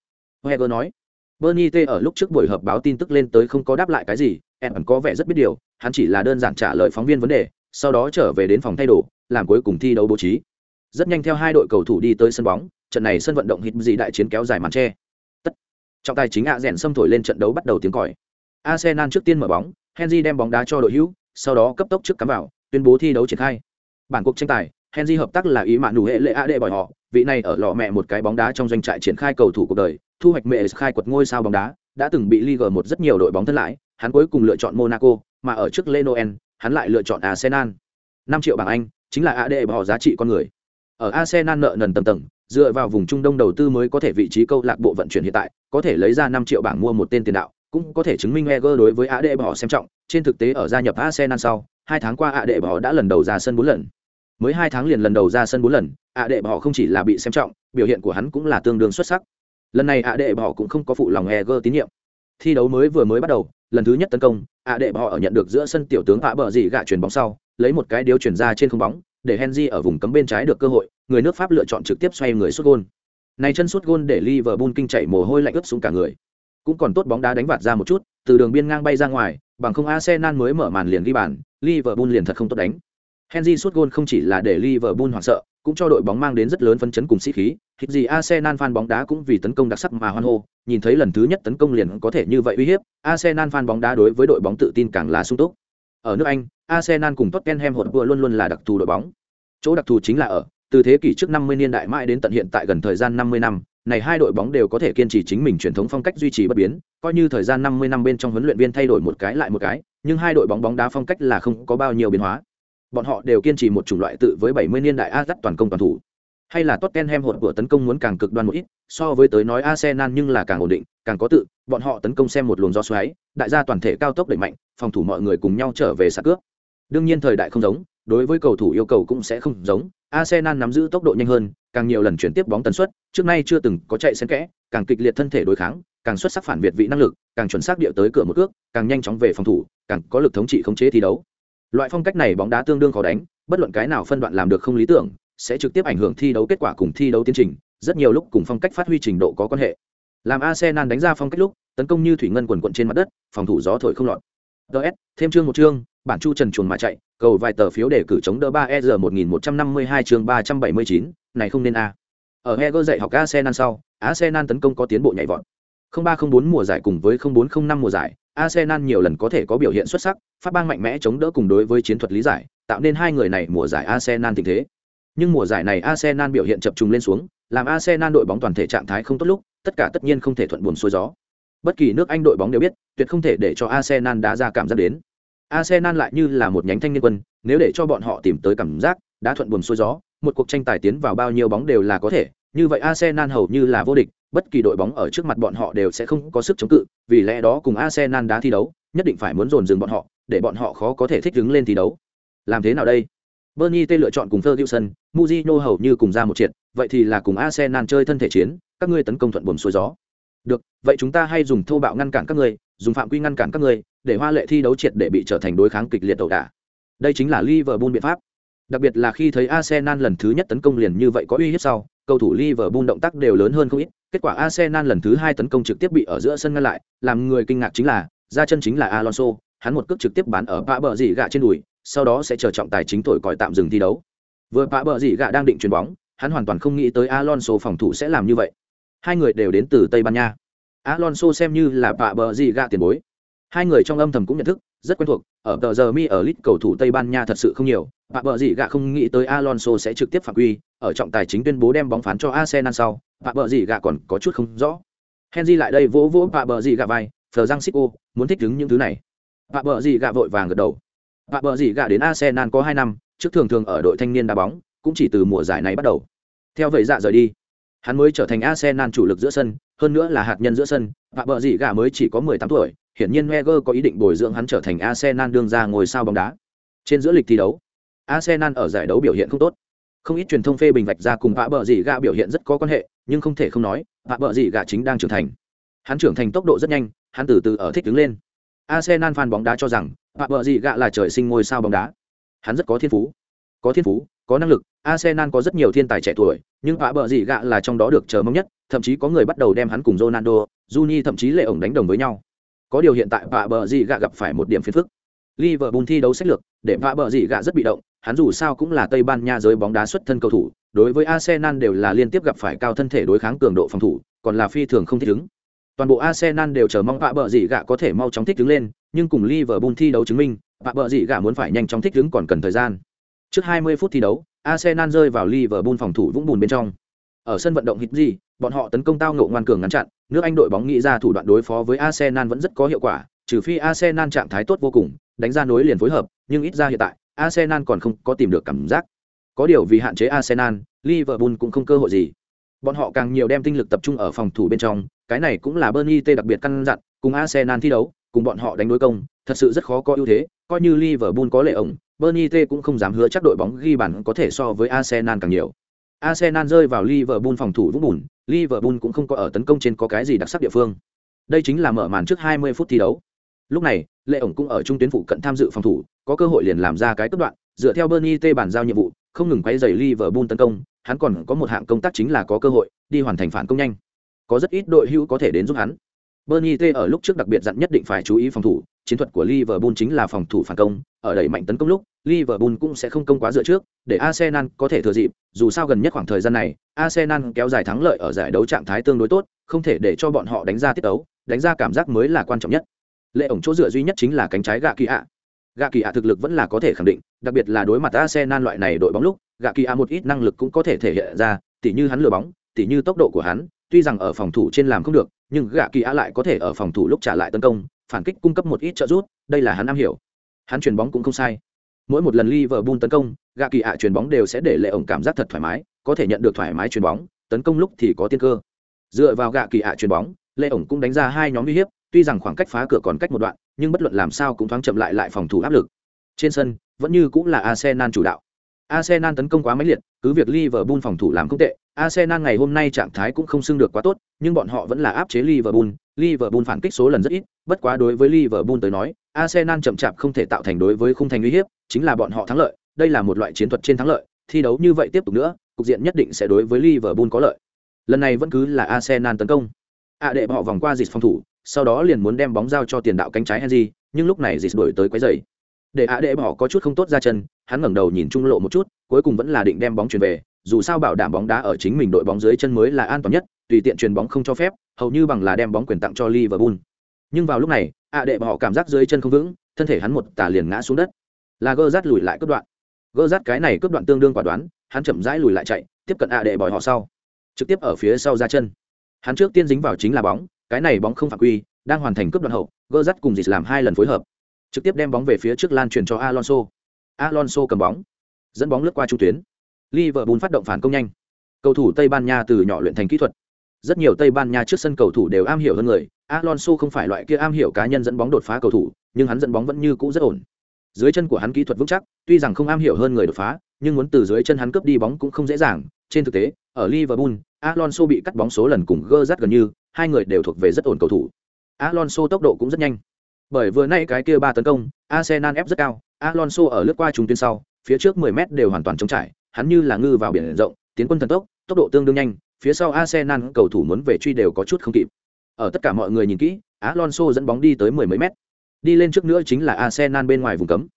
Eger nói. Bernie T ở lúc trước buổi họp báo tin tức lên tới không có đáp lại cái gì, Evan có vẻ rất biết điều, hắn chỉ là đơn giản trả lời phóng viên vấn đề, sau đó trở về đến phòng thay đồ, làm cuối cùng thi đấu bố trí. Rất nhanh theo hai đội cầu thủ đi tới sân bóng, trận này sân vận động hít gì đại chiến kéo dài màn che. Tất. Trọng tài chính ạ rèn xâm thổi lên trận đấu bắt đầu tiếng còi. Arsenal trước tiên mở bóng, Henry đem bóng đá cho đội hữu, sau đó cấp tốc trước cắm vào, tuyên bố thi đấu triển khai. Bản cuộc tranh tài, Henry hợp tác là ý mạn đủ hệ lệ a đệ bỏi họ, vị này ở lọ mẹ một cái bóng đá trong doanh trại triển khai cầu thủ cuộc đời, thu hoạch mẹ khai quật ngôi sao bóng đá, đã từng bị Ligue một rất nhiều đội bóng thân lại, hắn cuối cùng lựa chọn Monaco, mà ở trước Lenoel, hắn lại lựa chọn Arsenal. 5 triệu bảng Anh, chính là AD bỏ giá trị con người. Ở Arsenal nợ nần tầng tầng, dựa vào vùng Trung Đông đầu tư mới có thể vị trí câu lạc bộ vận chuyển hiện tại, có thể lấy ra 5 triệu bảng mua một tên tiền đạo, cũng có thể chứng minh Wenger đối với AD bỏ xem trọng, trên thực tế ở gia nhập Arsenal sau, hai tháng qua AD bỏ đã lần đầu ra sân 4 lần. Mới hai tháng liền lần đầu ra sân 4 lần, AD bỏ không chỉ là bị xem trọng, biểu hiện của hắn cũng là tương đương xuất sắc. Lần này AD bỏ cũng không có phụ lòng Wenger tín nhiệm. Thi đấu mới vừa mới bắt đầu, lần thứ nhất tấn công, AD bỏ ở nhận được giữa sân tiểu tướng Hạ bờ gì gạ chuyển bóng sau, lấy một cái điếu chuyển ra trên không bóng, để Henry ở vùng cấm bên trái được cơ hội, người nước Pháp lựa chọn trực tiếp xoay người sút gôn. Này chân sút gôn để Liverpool kinh chạy mồ hôi lạnh ướt xuống cả người. Cũng còn tốt bóng đá đánh vạt ra một chút, từ đường biên ngang bay ra ngoài, bằng không Arsenal mới mở màn liền ghi bàn, Liverpool liền thật không tốt đánh. Henry sút gôn không chỉ là để Liverpool hoảng sợ, cũng cho đội bóng mang đến rất lớn phấn chấn cùng sĩ khí. Hít gì Arsenal fan bóng đá cũng vì tấn công đặc sắc mà hoan hô, nhìn thấy lần thứ nhất tấn công liền có thể như vậy uy hiếp, Arsenal fan bóng đá đối với đội bóng tự tin càng là sung túc. Ở nước Anh, Arsenal cùng Tottenham hột vừa luôn luôn là đặc thù đội bóng. Chỗ đặc thù chính là ở từ thế kỷ trước 50 niên đại mãi đến tận hiện tại gần thời gian 50 năm, này hai đội bóng đều có thể kiên trì chính mình truyền thống phong cách duy trì bất biến, coi như thời gian 50 năm bên trong huấn luyện viên thay đổi một cái lại một cái, nhưng hai đội bóng bóng đá phong cách là không có bao nhiêu biến hóa. Bọn họ đều kiên trì một chủng loại tự với 70 niên đại Ajax toàn công toàn thủ. Hay là Tottenham hột của tấn công muốn càng cực đoan một ít, so với tới nói Arsenal nhưng là càng ổn định, càng có tự, bọn họ tấn công xem một luồng gió xoáy, đại gia toàn thể cao tốc đẩy mạnh, phòng thủ mọi người cùng nhau trở về sạc cướp. Đương nhiên thời đại không giống, đối với cầu thủ yêu cầu cũng sẽ không giống, Arsenal nắm giữ tốc độ nhanh hơn, càng nhiều lần chuyển tiếp bóng tần suất, trước nay chưa từng có chạy xen kẽ, càng kịch liệt thân thể đối kháng, càng xuất sắc phản việt vị năng lực, càng chuẩn xác địa tới cửa một cước, càng nhanh chóng về phòng thủ, càng có lực thống trị khống chế thi đấu. Loại phong cách này bóng đá tương đương khó đánh, bất luận cái nào phân đoạn làm được không lý tưởng, sẽ trực tiếp ảnh hưởng thi đấu kết quả cùng thi đấu tiến trình, rất nhiều lúc cùng phong cách phát huy trình độ có quan hệ. Làm Arsenal đánh ra phong cách lúc, tấn công như thủy ngân quần quần trên mặt đất, phòng thủ gió thổi không lọt. DS, thêm chương một chương, bản chu trần chuồn mà chạy, cầu vài tờ phiếu để cử chống đỡ 3ER 1152 chương 379, này không nên a. Ở Heger dạy học Arsenal sau, Arsenal tấn công có tiến bộ nhảy vọt. 0304 mùa giải cùng với 0405 mùa giải, Arsenal nhiều lần có thể có biểu hiện xuất sắc, phát bang mạnh mẽ chống đỡ cùng đối với chiến thuật lý giải, tạo nên hai người này mùa giải Arsenal tình thế. Nhưng mùa giải này Arsenal biểu hiện chập trùng lên xuống, làm Arsenal đội bóng toàn thể trạng thái không tốt lúc, tất cả tất nhiên không thể thuận buồm xuôi gió. Bất kỳ nước Anh đội bóng đều biết, tuyệt không thể để cho Arsenal đá ra cảm giác đến. Arsenal lại như là một nhánh thanh niên quân, nếu để cho bọn họ tìm tới cảm giác, đã thuận buồm xuôi gió, một cuộc tranh tài tiến vào bao nhiêu bóng đều là có thể, như vậy Arsenal hầu như là vô địch, bất kỳ đội bóng ở trước mặt bọn họ đều sẽ không có sức chống cự, vì lẽ đó cùng Arsenal đá thi đấu, nhất định phải muốn dồn dừng bọn họ, để bọn họ khó có thể thích ứng lên thi đấu. Làm thế nào đây? Bernie T lựa chọn cùng Ferguson, Mourinho hầu như cùng ra một triệt, vậy thì là cùng Arsenal chơi thân thể chiến, các ngươi tấn công thuận buồm xuôi gió. Được, vậy chúng ta hay dùng thô bạo ngăn cản các ngươi, dùng phạm quy ngăn cản các ngươi, để hoa lệ thi đấu triệt để bị trở thành đối kháng kịch liệt đầu đả. Đây chính là Liverpool biện pháp. Đặc biệt là khi thấy Arsenal lần thứ nhất tấn công liền như vậy có uy hiếp sau, cầu thủ Liverpool động tác đều lớn hơn không ít, kết quả Arsenal lần thứ hai tấn công trực tiếp bị ở giữa sân ngăn lại, làm người kinh ngạc chính là, ra chân chính là Alonso, hắn một cước trực tiếp bán ở bạ bờ dỉ gạ trên đùi, sau đó sẽ chờ trọng tài chính thổi còi tạm dừng thi đấu. Vừa bạ bờ dỉ gạ đang định chuyền bóng, hắn hoàn toàn không nghĩ tới Alonso phòng thủ sẽ làm như vậy. Hai người đều đến từ Tây Ban Nha. Alonso xem như là bạ bờ dỉ gạ tiền bối. Hai người trong âm thầm cũng nhận thức, rất quen thuộc, ở tờ giờ mi ở lit cầu thủ Tây Ban Nha thật sự không nhiều, bạ bờ dị gạ không nghĩ tới Alonso sẽ trực tiếp phạm quy, ở trọng tài chính tuyên bố đem bóng phán cho Arsenal sau, bạ bờ dị gạ còn có chút không rõ. Henry lại đây vỗ vỗ bạ bờ dị gạ vai, Francisco muốn thích ứng những thứ này. Bạ bờ dị gạ vội vàng gật đầu. Bạ bờ dị gạ đến Arsenal có hai năm, trước thường thường ở đội thanh niên đá bóng, cũng chỉ từ mùa giải này bắt đầu. Theo vậy dạ rời đi, hắn mới trở thành Arsenal chủ lực giữa sân, hơn nữa là hạt nhân giữa sân, Bạ bờ dị gạ mới chỉ có 18 tuổi, hiển nhiên Wenger có ý định bồi dưỡng hắn trở thành Arsenal đương ra ngôi sao bóng đá. Trên giữa lịch thi đấu, Arsenal ở giải đấu biểu hiện không tốt. Không ít truyền thông phê bình vạch ra cùng Vạ Bợ Dị Gạ biểu hiện rất có quan hệ, nhưng không thể không nói, Vạ Bợ Dị Gạ chính đang trưởng thành. Hắn trưởng thành tốc độ rất nhanh, hắn từ từ ở thích đứng lên. Arsenal fan bóng đá cho rằng, Vạ Bợ Dị Gạ là trời sinh ngôi sao bóng đá. Hắn rất có thiên phú. Có thiên phú, có năng lực, Arsenal có rất nhiều thiên tài trẻ tuổi, nhưng Vạ Bợ Dị Gạ là trong đó được chờ mong nhất, thậm chí có người bắt đầu đem hắn cùng Ronaldo, Juni thậm chí lệ ổng đánh đồng với nhau. Có điều hiện tại Vạ bờ Dị Gạ gặp phải một điểm phiền phức. Liverpool thi đấu sách lược, để Vạ bờ Dị Gạ rất bị động, hắn dù sao cũng là Tây Ban Nha giới bóng đá xuất thân cầu thủ, đối với Arsenal đều là liên tiếp gặp phải cao thân thể đối kháng cường độ phòng thủ, còn là phi thường không thích ứng. Toàn bộ Arsenal đều chờ mong Vạ bờ Dị Gạ có thể mau chóng thích ứng lên, nhưng cùng Liverpool thi đấu chứng minh, Vạ bờ Dị Gạ muốn phải nhanh chóng thích ứng còn cần thời gian. Trước 20 phút thi đấu, Arsenal rơi vào Liverpool phòng thủ vũng bùn bên trong. Ở sân vận động hít gì, bọn họ tấn công tao ngộ ngoan cường ngăn chặn, nước Anh đội bóng nghĩ ra thủ đoạn đối phó với Arsenal vẫn rất có hiệu quả, trừ phi Arsenal trạng thái tốt vô cùng, đánh ra nối liền phối hợp, nhưng ít ra hiện tại, Arsenal còn không có tìm được cảm giác. Có điều vì hạn chế Arsenal, Liverpool cũng không cơ hội gì. Bọn họ càng nhiều đem tinh lực tập trung ở phòng thủ bên trong, cái này cũng là Bernie T đặc biệt căn dặn, cùng Arsenal thi đấu, cùng bọn họ đánh đối công, thật sự rất khó có ưu thế, coi như Liverpool có lệ ổng, Bernie T cũng không dám hứa chắc đội bóng ghi bàn có thể so với Arsenal càng nhiều. Arsenal rơi vào Liverpool phòng thủ vũng bùn, Liverpool cũng không có ở tấn công trên có cái gì đặc sắc địa phương. Đây chính là mở màn trước 20 phút thi đấu. Lúc này, Lệ ổng cũng ở trung tuyến phụ cận tham dự phòng thủ, có cơ hội liền làm ra cái cấp đoạn, dựa theo Bernie T bản giao nhiệm vụ, không ngừng quay rầy Liverpool tấn công, hắn còn có một hạng công tác chính là có cơ hội đi hoàn thành phản công nhanh. Có rất ít đội hữu có thể đến giúp hắn. Bernie T ở lúc trước đặc biệt dặn nhất định phải chú ý phòng thủ, chiến thuật của Liverpool chính là phòng thủ phản công, ở đẩy mạnh tấn công lúc, Liverpool cũng sẽ không công quá dựa trước, để Arsenal có thể thừa dịp, dù sao gần nhất khoảng thời gian này, Arsenal kéo dài thắng lợi ở giải đấu trạng thái tương đối tốt, không thể để cho bọn họ đánh ra tiết đấu, đánh ra cảm giác mới là quan trọng nhất. Lệ ổng chỗ dựa duy nhất chính là cánh trái gạ kỳ ạ. Gạ kỳ ạ thực lực vẫn là có thể khẳng định, đặc biệt là đối mặt Arsenal loại này đội bóng lúc, gạ kỳ ạ một ít năng lực cũng có thể thể hiện ra, tỉ như hắn lừa bóng, tỉ như tốc độ của hắn, tuy rằng ở phòng thủ trên làm không được, nhưng gạ kỳ a lại có thể ở phòng thủ lúc trả lại tấn công, phản kích cung cấp một ít trợ giúp, đây là hắn am hiểu. Hắn chuyền bóng cũng không sai. Mỗi một lần Liverpool tấn công, gạ kỳ ạ chuyền bóng đều sẽ để lệ ổng cảm giác thật thoải mái, có thể nhận được thoải mái chuyền bóng, tấn công lúc thì có tiên cơ. Dựa vào gạ kỳ ạ chuyền bóng, lệ ổng cũng đánh ra hai nhóm uy hiếp, tuy rằng khoảng cách phá cửa còn cách một đoạn, nhưng bất luận làm sao cũng thoáng chậm lại lại phòng thủ áp lực. Trên sân, vẫn như cũng là Arsenal chủ đạo. Arsenal tấn công quá mãnh liệt, cứ việc Liverpool phòng thủ làm không tệ, Arsenal ngày hôm nay trạng thái cũng không xưng được quá tốt, nhưng bọn họ vẫn là áp chế Liverpool, Liverpool phản kích số lần rất ít, bất quá đối với Liverpool tới nói, Arsenal chậm chạp không thể tạo thành đối với khung thành uy hiếp, chính là bọn họ thắng lợi, đây là một loại chiến thuật trên thắng lợi, thi đấu như vậy tiếp tục nữa, cục diện nhất định sẽ đối với Liverpool có lợi. Lần này vẫn cứ là Arsenal tấn công. À đệ họ vòng qua dịch phòng thủ, sau đó liền muốn đem bóng giao cho tiền đạo cánh trái Henry, nhưng lúc này dịch đổi tới quấy rầy. Để ạ đệ họ có chút không tốt ra chân, hắn ngẩng đầu nhìn trung lộ một chút, cuối cùng vẫn là định đem bóng chuyển về, dù sao bảo đảm bóng đá ở chính mình đội bóng dưới chân mới là an toàn nhất, tùy tiện chuyền bóng không cho phép, hầu như bằng là đem bóng quyền tặng cho Liverpool. Nhưng vào lúc này, ạ đệ họ cảm giác dưới chân không vững, thân thể hắn một tà liền ngã xuống đất. Là gơ rát lùi lại cướp đoạn. Gơ rát cái này cướp đoạn tương đương quả đoán, hắn chậm rãi lùi lại chạy, tiếp cận ạ đệ bòi họ sau, trực tiếp ở phía sau ra chân. Hắn trước tiên dính vào chính là bóng, cái này bóng không phạm quy, đang hoàn thành cướp đoạn hậu, gơ rát cùng dịch làm hai lần phối hợp, trực tiếp đem bóng về phía trước lan truyền cho Alonso. Alonso cầm bóng, dẫn bóng lướt qua trung tuyến. Liverpool phát động phản công nhanh. Cầu thủ Tây Ban Nha từ nhỏ luyện thành kỹ thuật. Rất nhiều Tây Ban Nha trước sân cầu thủ đều am hiểu hơn người. Alonso không phải loại kia am hiểu cá nhân dẫn bóng đột phá cầu thủ, nhưng hắn dẫn bóng vẫn như cũ rất ổn. Dưới chân của hắn kỹ thuật vững chắc, tuy rằng không am hiểu hơn người đột phá, nhưng muốn từ dưới chân hắn cướp đi bóng cũng không dễ dàng. Trên thực tế, ở Liverpool, Alonso bị cắt bóng số lần cùng Gerrard gần như, hai người đều thuộc về rất ổn cầu thủ. Alonso tốc độ cũng rất nhanh. Bởi vừa nay cái kia ba tấn công, Arsenal ép rất cao, Alonso ở lướt qua trung tuyến sau, phía trước 10 mét đều hoàn toàn trống trải, hắn như là ngư vào biển rộng, tiến quân thần tốc, tốc độ tương đương nhanh, phía sau Arsenal cầu thủ muốn về truy đều có chút không kịp. Ở tất cả mọi người nhìn kỹ, Alonso dẫn bóng đi tới mười mấy mét. Đi lên trước nữa chính là Arsenal bên ngoài vùng cấm.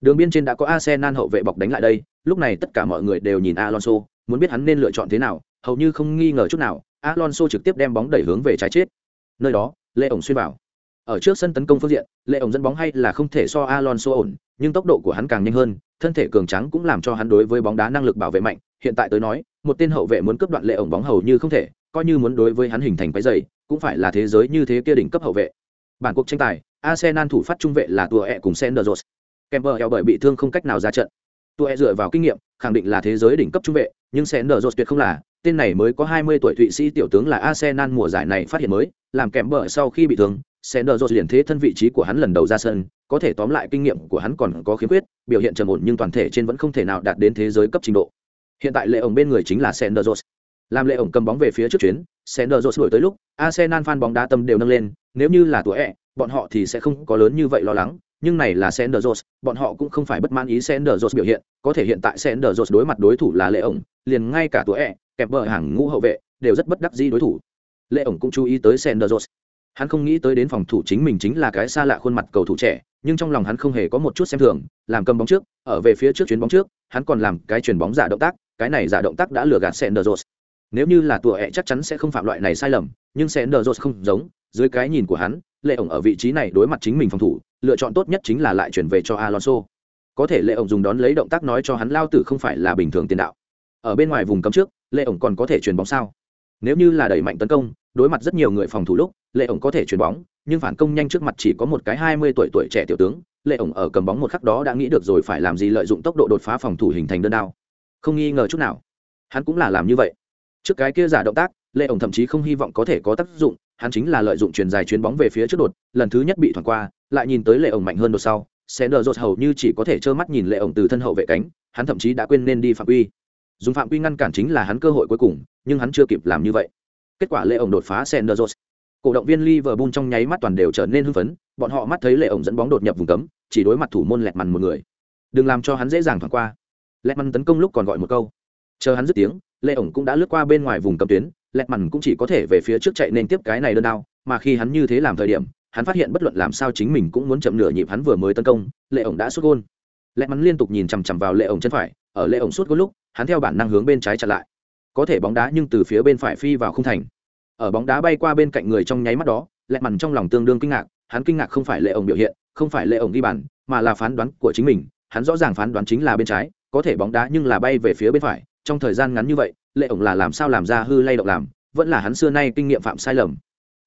Đường biên trên đã có Arsenal hậu vệ bọc đánh lại đây, lúc này tất cả mọi người đều nhìn Alonso, muốn biết hắn nên lựa chọn thế nào, hầu như không nghi ngờ chút nào, Alonso trực tiếp đem bóng đẩy hướng về trái chết. Nơi đó, Lê ổng xuyên vào. Ở trước sân tấn công phương diện, Lê ổng dẫn bóng hay là không thể so Alonso ổn, nhưng tốc độ của hắn càng nhanh hơn, thân thể cường trắng cũng làm cho hắn đối với bóng đá năng lực bảo vệ mạnh, hiện tại tới nói, một tên hậu vệ muốn cướp đoạn Lê ổng bóng hầu như không thể, coi như muốn đối với hắn hình thành cái dày, cũng phải là thế giới như thế kia đỉnh cấp hậu vệ. Bản cuộc tranh tài, Arsenal thủ phát trung vệ là Tua E cùng Senderos. Kemper eo bởi bị thương không cách nào ra trận. Tua E dựa vào kinh nghiệm, khẳng định là thế giới đỉnh cấp trung vệ, nhưng Senderos tuyệt không là, tên này mới có 20 tuổi Thụy Sĩ tiểu tướng là Arsenal mùa giải này phát hiện mới, làm kèm bờ sau khi bị thương, Senderos liền thế thân vị trí của hắn lần đầu ra sân, có thể tóm lại kinh nghiệm của hắn còn có khiếm khuyết biểu hiện trầm ổn nhưng toàn thể trên vẫn không thể nào đạt đến thế giới cấp trình độ hiện tại lệ ổng bên người chính là sanders làm lệ ổng cầm bóng về phía trước chuyến sanders đổi tới lúc arsenal fan bóng đá tâm đều nâng lên nếu như là tuổi ẹ bọn họ thì sẽ không có lớn như vậy lo lắng nhưng này là Sanders, bọn họ cũng không phải bất mãn ý Sanders biểu hiện, có thể hiện tại Sanders đối mặt đối thủ là Lệ ổng, liền ngay cả tuổi ẹ, kẹp bờ hàng ngũ hậu vệ, đều rất bất đắc dĩ đối thủ. Lệ ổng cũng chú ý tới Sanders. Hắn không nghĩ tới đến phòng thủ chính mình chính là cái xa lạ khuôn mặt cầu thủ trẻ, nhưng trong lòng hắn không hề có một chút xem thường, làm cầm bóng trước, ở về phía trước chuyến bóng trước, hắn còn làm cái chuyền bóng giả động tác, cái này giả động tác đã lừa gạt Sanders. Nếu như là tuổi ẹ chắc chắn sẽ không phạm loại này sai lầm, nhưng Sanders không giống, dưới cái nhìn của hắn, Lệ ổng ở vị trí này đối mặt chính mình phòng thủ, lựa chọn tốt nhất chính là lại chuyển về cho Alonso. Có thể Lệ ổng dùng đón lấy động tác nói cho hắn lao tử không phải là bình thường tiền đạo. Ở bên ngoài vùng cấm trước, Lệ ổng còn có thể chuyển bóng sao? Nếu như là đẩy mạnh tấn công, đối mặt rất nhiều người phòng thủ lúc, Lệ ổng có thể chuyển bóng, nhưng phản công nhanh trước mặt chỉ có một cái 20 tuổi tuổi trẻ tiểu tướng, Lệ ổng ở cầm bóng một khắc đó đã nghĩ được rồi phải làm gì lợi dụng tốc độ đột phá phòng thủ hình thành đơn đao. Không nghi ngờ chút nào. Hắn cũng là làm như vậy. Trước cái kia giả động tác, Lệ ổng thậm chí không hy vọng có thể có tác dụng, hắn chính là lợi dụng truyền dài chuyền bóng về phía trước đột, lần thứ nhất bị thoảng qua, lại nhìn tới lệ ổng mạnh hơn đột sau, Sender rột hầu như chỉ có thể trơ mắt nhìn lệ ổng từ thân hậu vệ cánh, hắn thậm chí đã quên nên đi phạm quy. Dùng phạm quy ngăn cản chính là hắn cơ hội cuối cùng, nhưng hắn chưa kịp làm như vậy. Kết quả lệ ổng đột phá Sender rột. Cổ động viên Liverpool trong nháy mắt toàn đều trở nên hưng phấn, bọn họ mắt thấy lệ ổng dẫn bóng đột nhập vùng cấm, chỉ đối mặt thủ môn lẹt mằn một người. Đừng làm cho hắn dễ dàng thoảng qua. Lẹt mằn tấn công lúc còn gọi một câu. Chờ hắn dứt tiếng, lệ ổng cũng đã lướt qua bên ngoài vùng cấm tuyến, lẹt mằn cũng chỉ có thể về phía trước chạy nên tiếp cái này đơn đao, mà khi hắn như thế làm thời điểm hắn phát hiện bất luận làm sao chính mình cũng muốn chậm nửa nhịp hắn vừa mới tấn công lệ ổng đã sút gôn Lẹt mắn liên tục nhìn chằm chằm vào lệ ổng chân phải ở lệ ổng sút gôn lúc hắn theo bản năng hướng bên trái chặn lại có thể bóng đá nhưng từ phía bên phải phi vào không thành ở bóng đá bay qua bên cạnh người trong nháy mắt đó, lẹ mằn trong lòng tương đương kinh ngạc, hắn kinh ngạc không phải lệ ổng biểu hiện, không phải lệ ổng ghi bàn, mà là phán đoán của chính mình, hắn rõ ràng phán đoán chính là bên trái, có thể bóng đá nhưng là bay về phía bên phải, trong thời gian ngắn như vậy, lệ ổng là làm sao làm ra hư lay động làm, vẫn là hắn xưa nay kinh nghiệm phạm sai lầm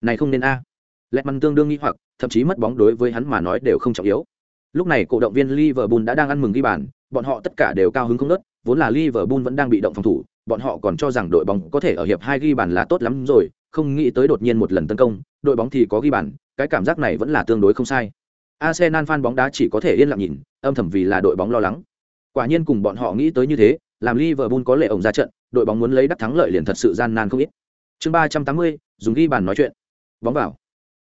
này không nên a à. lẹt tương đương nghi hoặc, thậm chí mất bóng đối với hắn mà nói đều không trọng yếu lúc này cổ động viên liverpool đã đang ăn mừng ghi bàn, bọn họ tất cả đều cao hứng không nớt vốn là liverpool vẫn đang bị động phòng thủ, bọn họ còn cho rằng đội bóng có thể ở hiệp hai ghi bàn là tốt lắm rồi không nghĩ tới đột nhiên một lần tấn công, đội bóng thì có ghi bàn, cái cảm giác này vẫn là tương đối không sai. Arsenal fan bóng đá chỉ có thể yên lặng nhìn, âm thầm vì là đội bóng lo lắng. Quả nhiên cùng bọn họ nghĩ tới như thế, làm liverpool có lệ ổng ra trận, đội bóng muốn lấy đắc thắng lợi liền thật sự gian nan không ít. Chương ba trăm tám mươi, dùng ghi bàn nói chuyện. Bóng vào.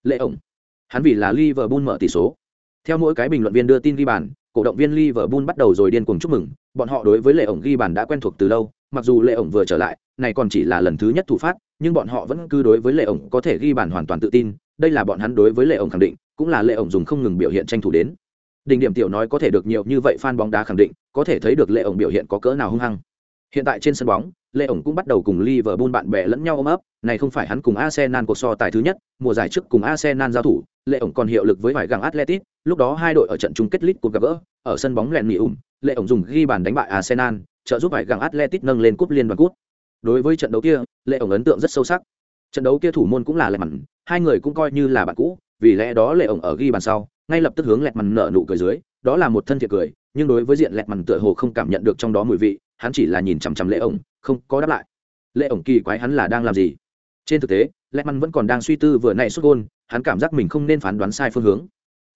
Lệ ổng. Hắn vì là liverpool mở tỷ số. Theo mỗi cái bình luận viên đưa tin ghi bàn, cổ động viên liverpool bắt đầu rồi điên cuồng chúc mừng, bọn họ đối với lệ ổng ghi bàn đã quen thuộc từ lâu, mặc dù lệ ổng vừa trở lại này còn chỉ là lần thứ nhất thủ phát nhưng bọn họ vẫn cứ đối với lệ ổng có thể ghi bàn hoàn toàn tự tin đây là bọn hắn đối với lệ ổng khẳng định cũng là lệ ổng dùng không ngừng biểu hiện tranh thủ đến đỉnh điểm tiểu nói có thể được nhiều như vậy fan bóng đá khẳng định có thể thấy được lệ ổng biểu hiện có cỡ nào hung hăng hiện tại trên sân bóng lệ ổng cũng bắt đầu cùng liverpool bạn bè lẫn nhau ôm ấp này không phải hắn cùng Arsenal cuộc so tài thứ nhất, mùa giải trước cùng Arsenal giao thủ, Lệ ổng còn hiệu lực với vải găng Atletico, lúc đó hai đội ở trận chung kết League Cup gặp gỡ, ở sân bóng lẹn mì ủng, Lệ ổng dùng ghi bàn đánh bại Arsenal, trợ giúp vải găng Atletico nâng lên cúp liên đoàn cúp. Đối với trận đấu kia, Lệ ổng ấn tượng rất sâu sắc. Trận đấu kia thủ môn cũng là lẹt Mặn, hai người cũng coi như là bạn cũ, vì lẽ đó Lệ ổng ở ghi bàn sau, ngay lập tức hướng lẹt Mặn nở nụ cười dưới, đó là một thân thiệt cười, nhưng đối với diện lẹt Mặn tựa hồ không cảm nhận được trong đó mùi vị, hắn chỉ là nhìn chằm chằm Lệ ổng, không có đáp lại. Lệ ổng kỳ quái hắn là đang làm gì? trên thực tế lẹt mặn vẫn còn đang suy tư vừa nãy xuất gôn hắn cảm giác mình không nên phán đoán sai phương hướng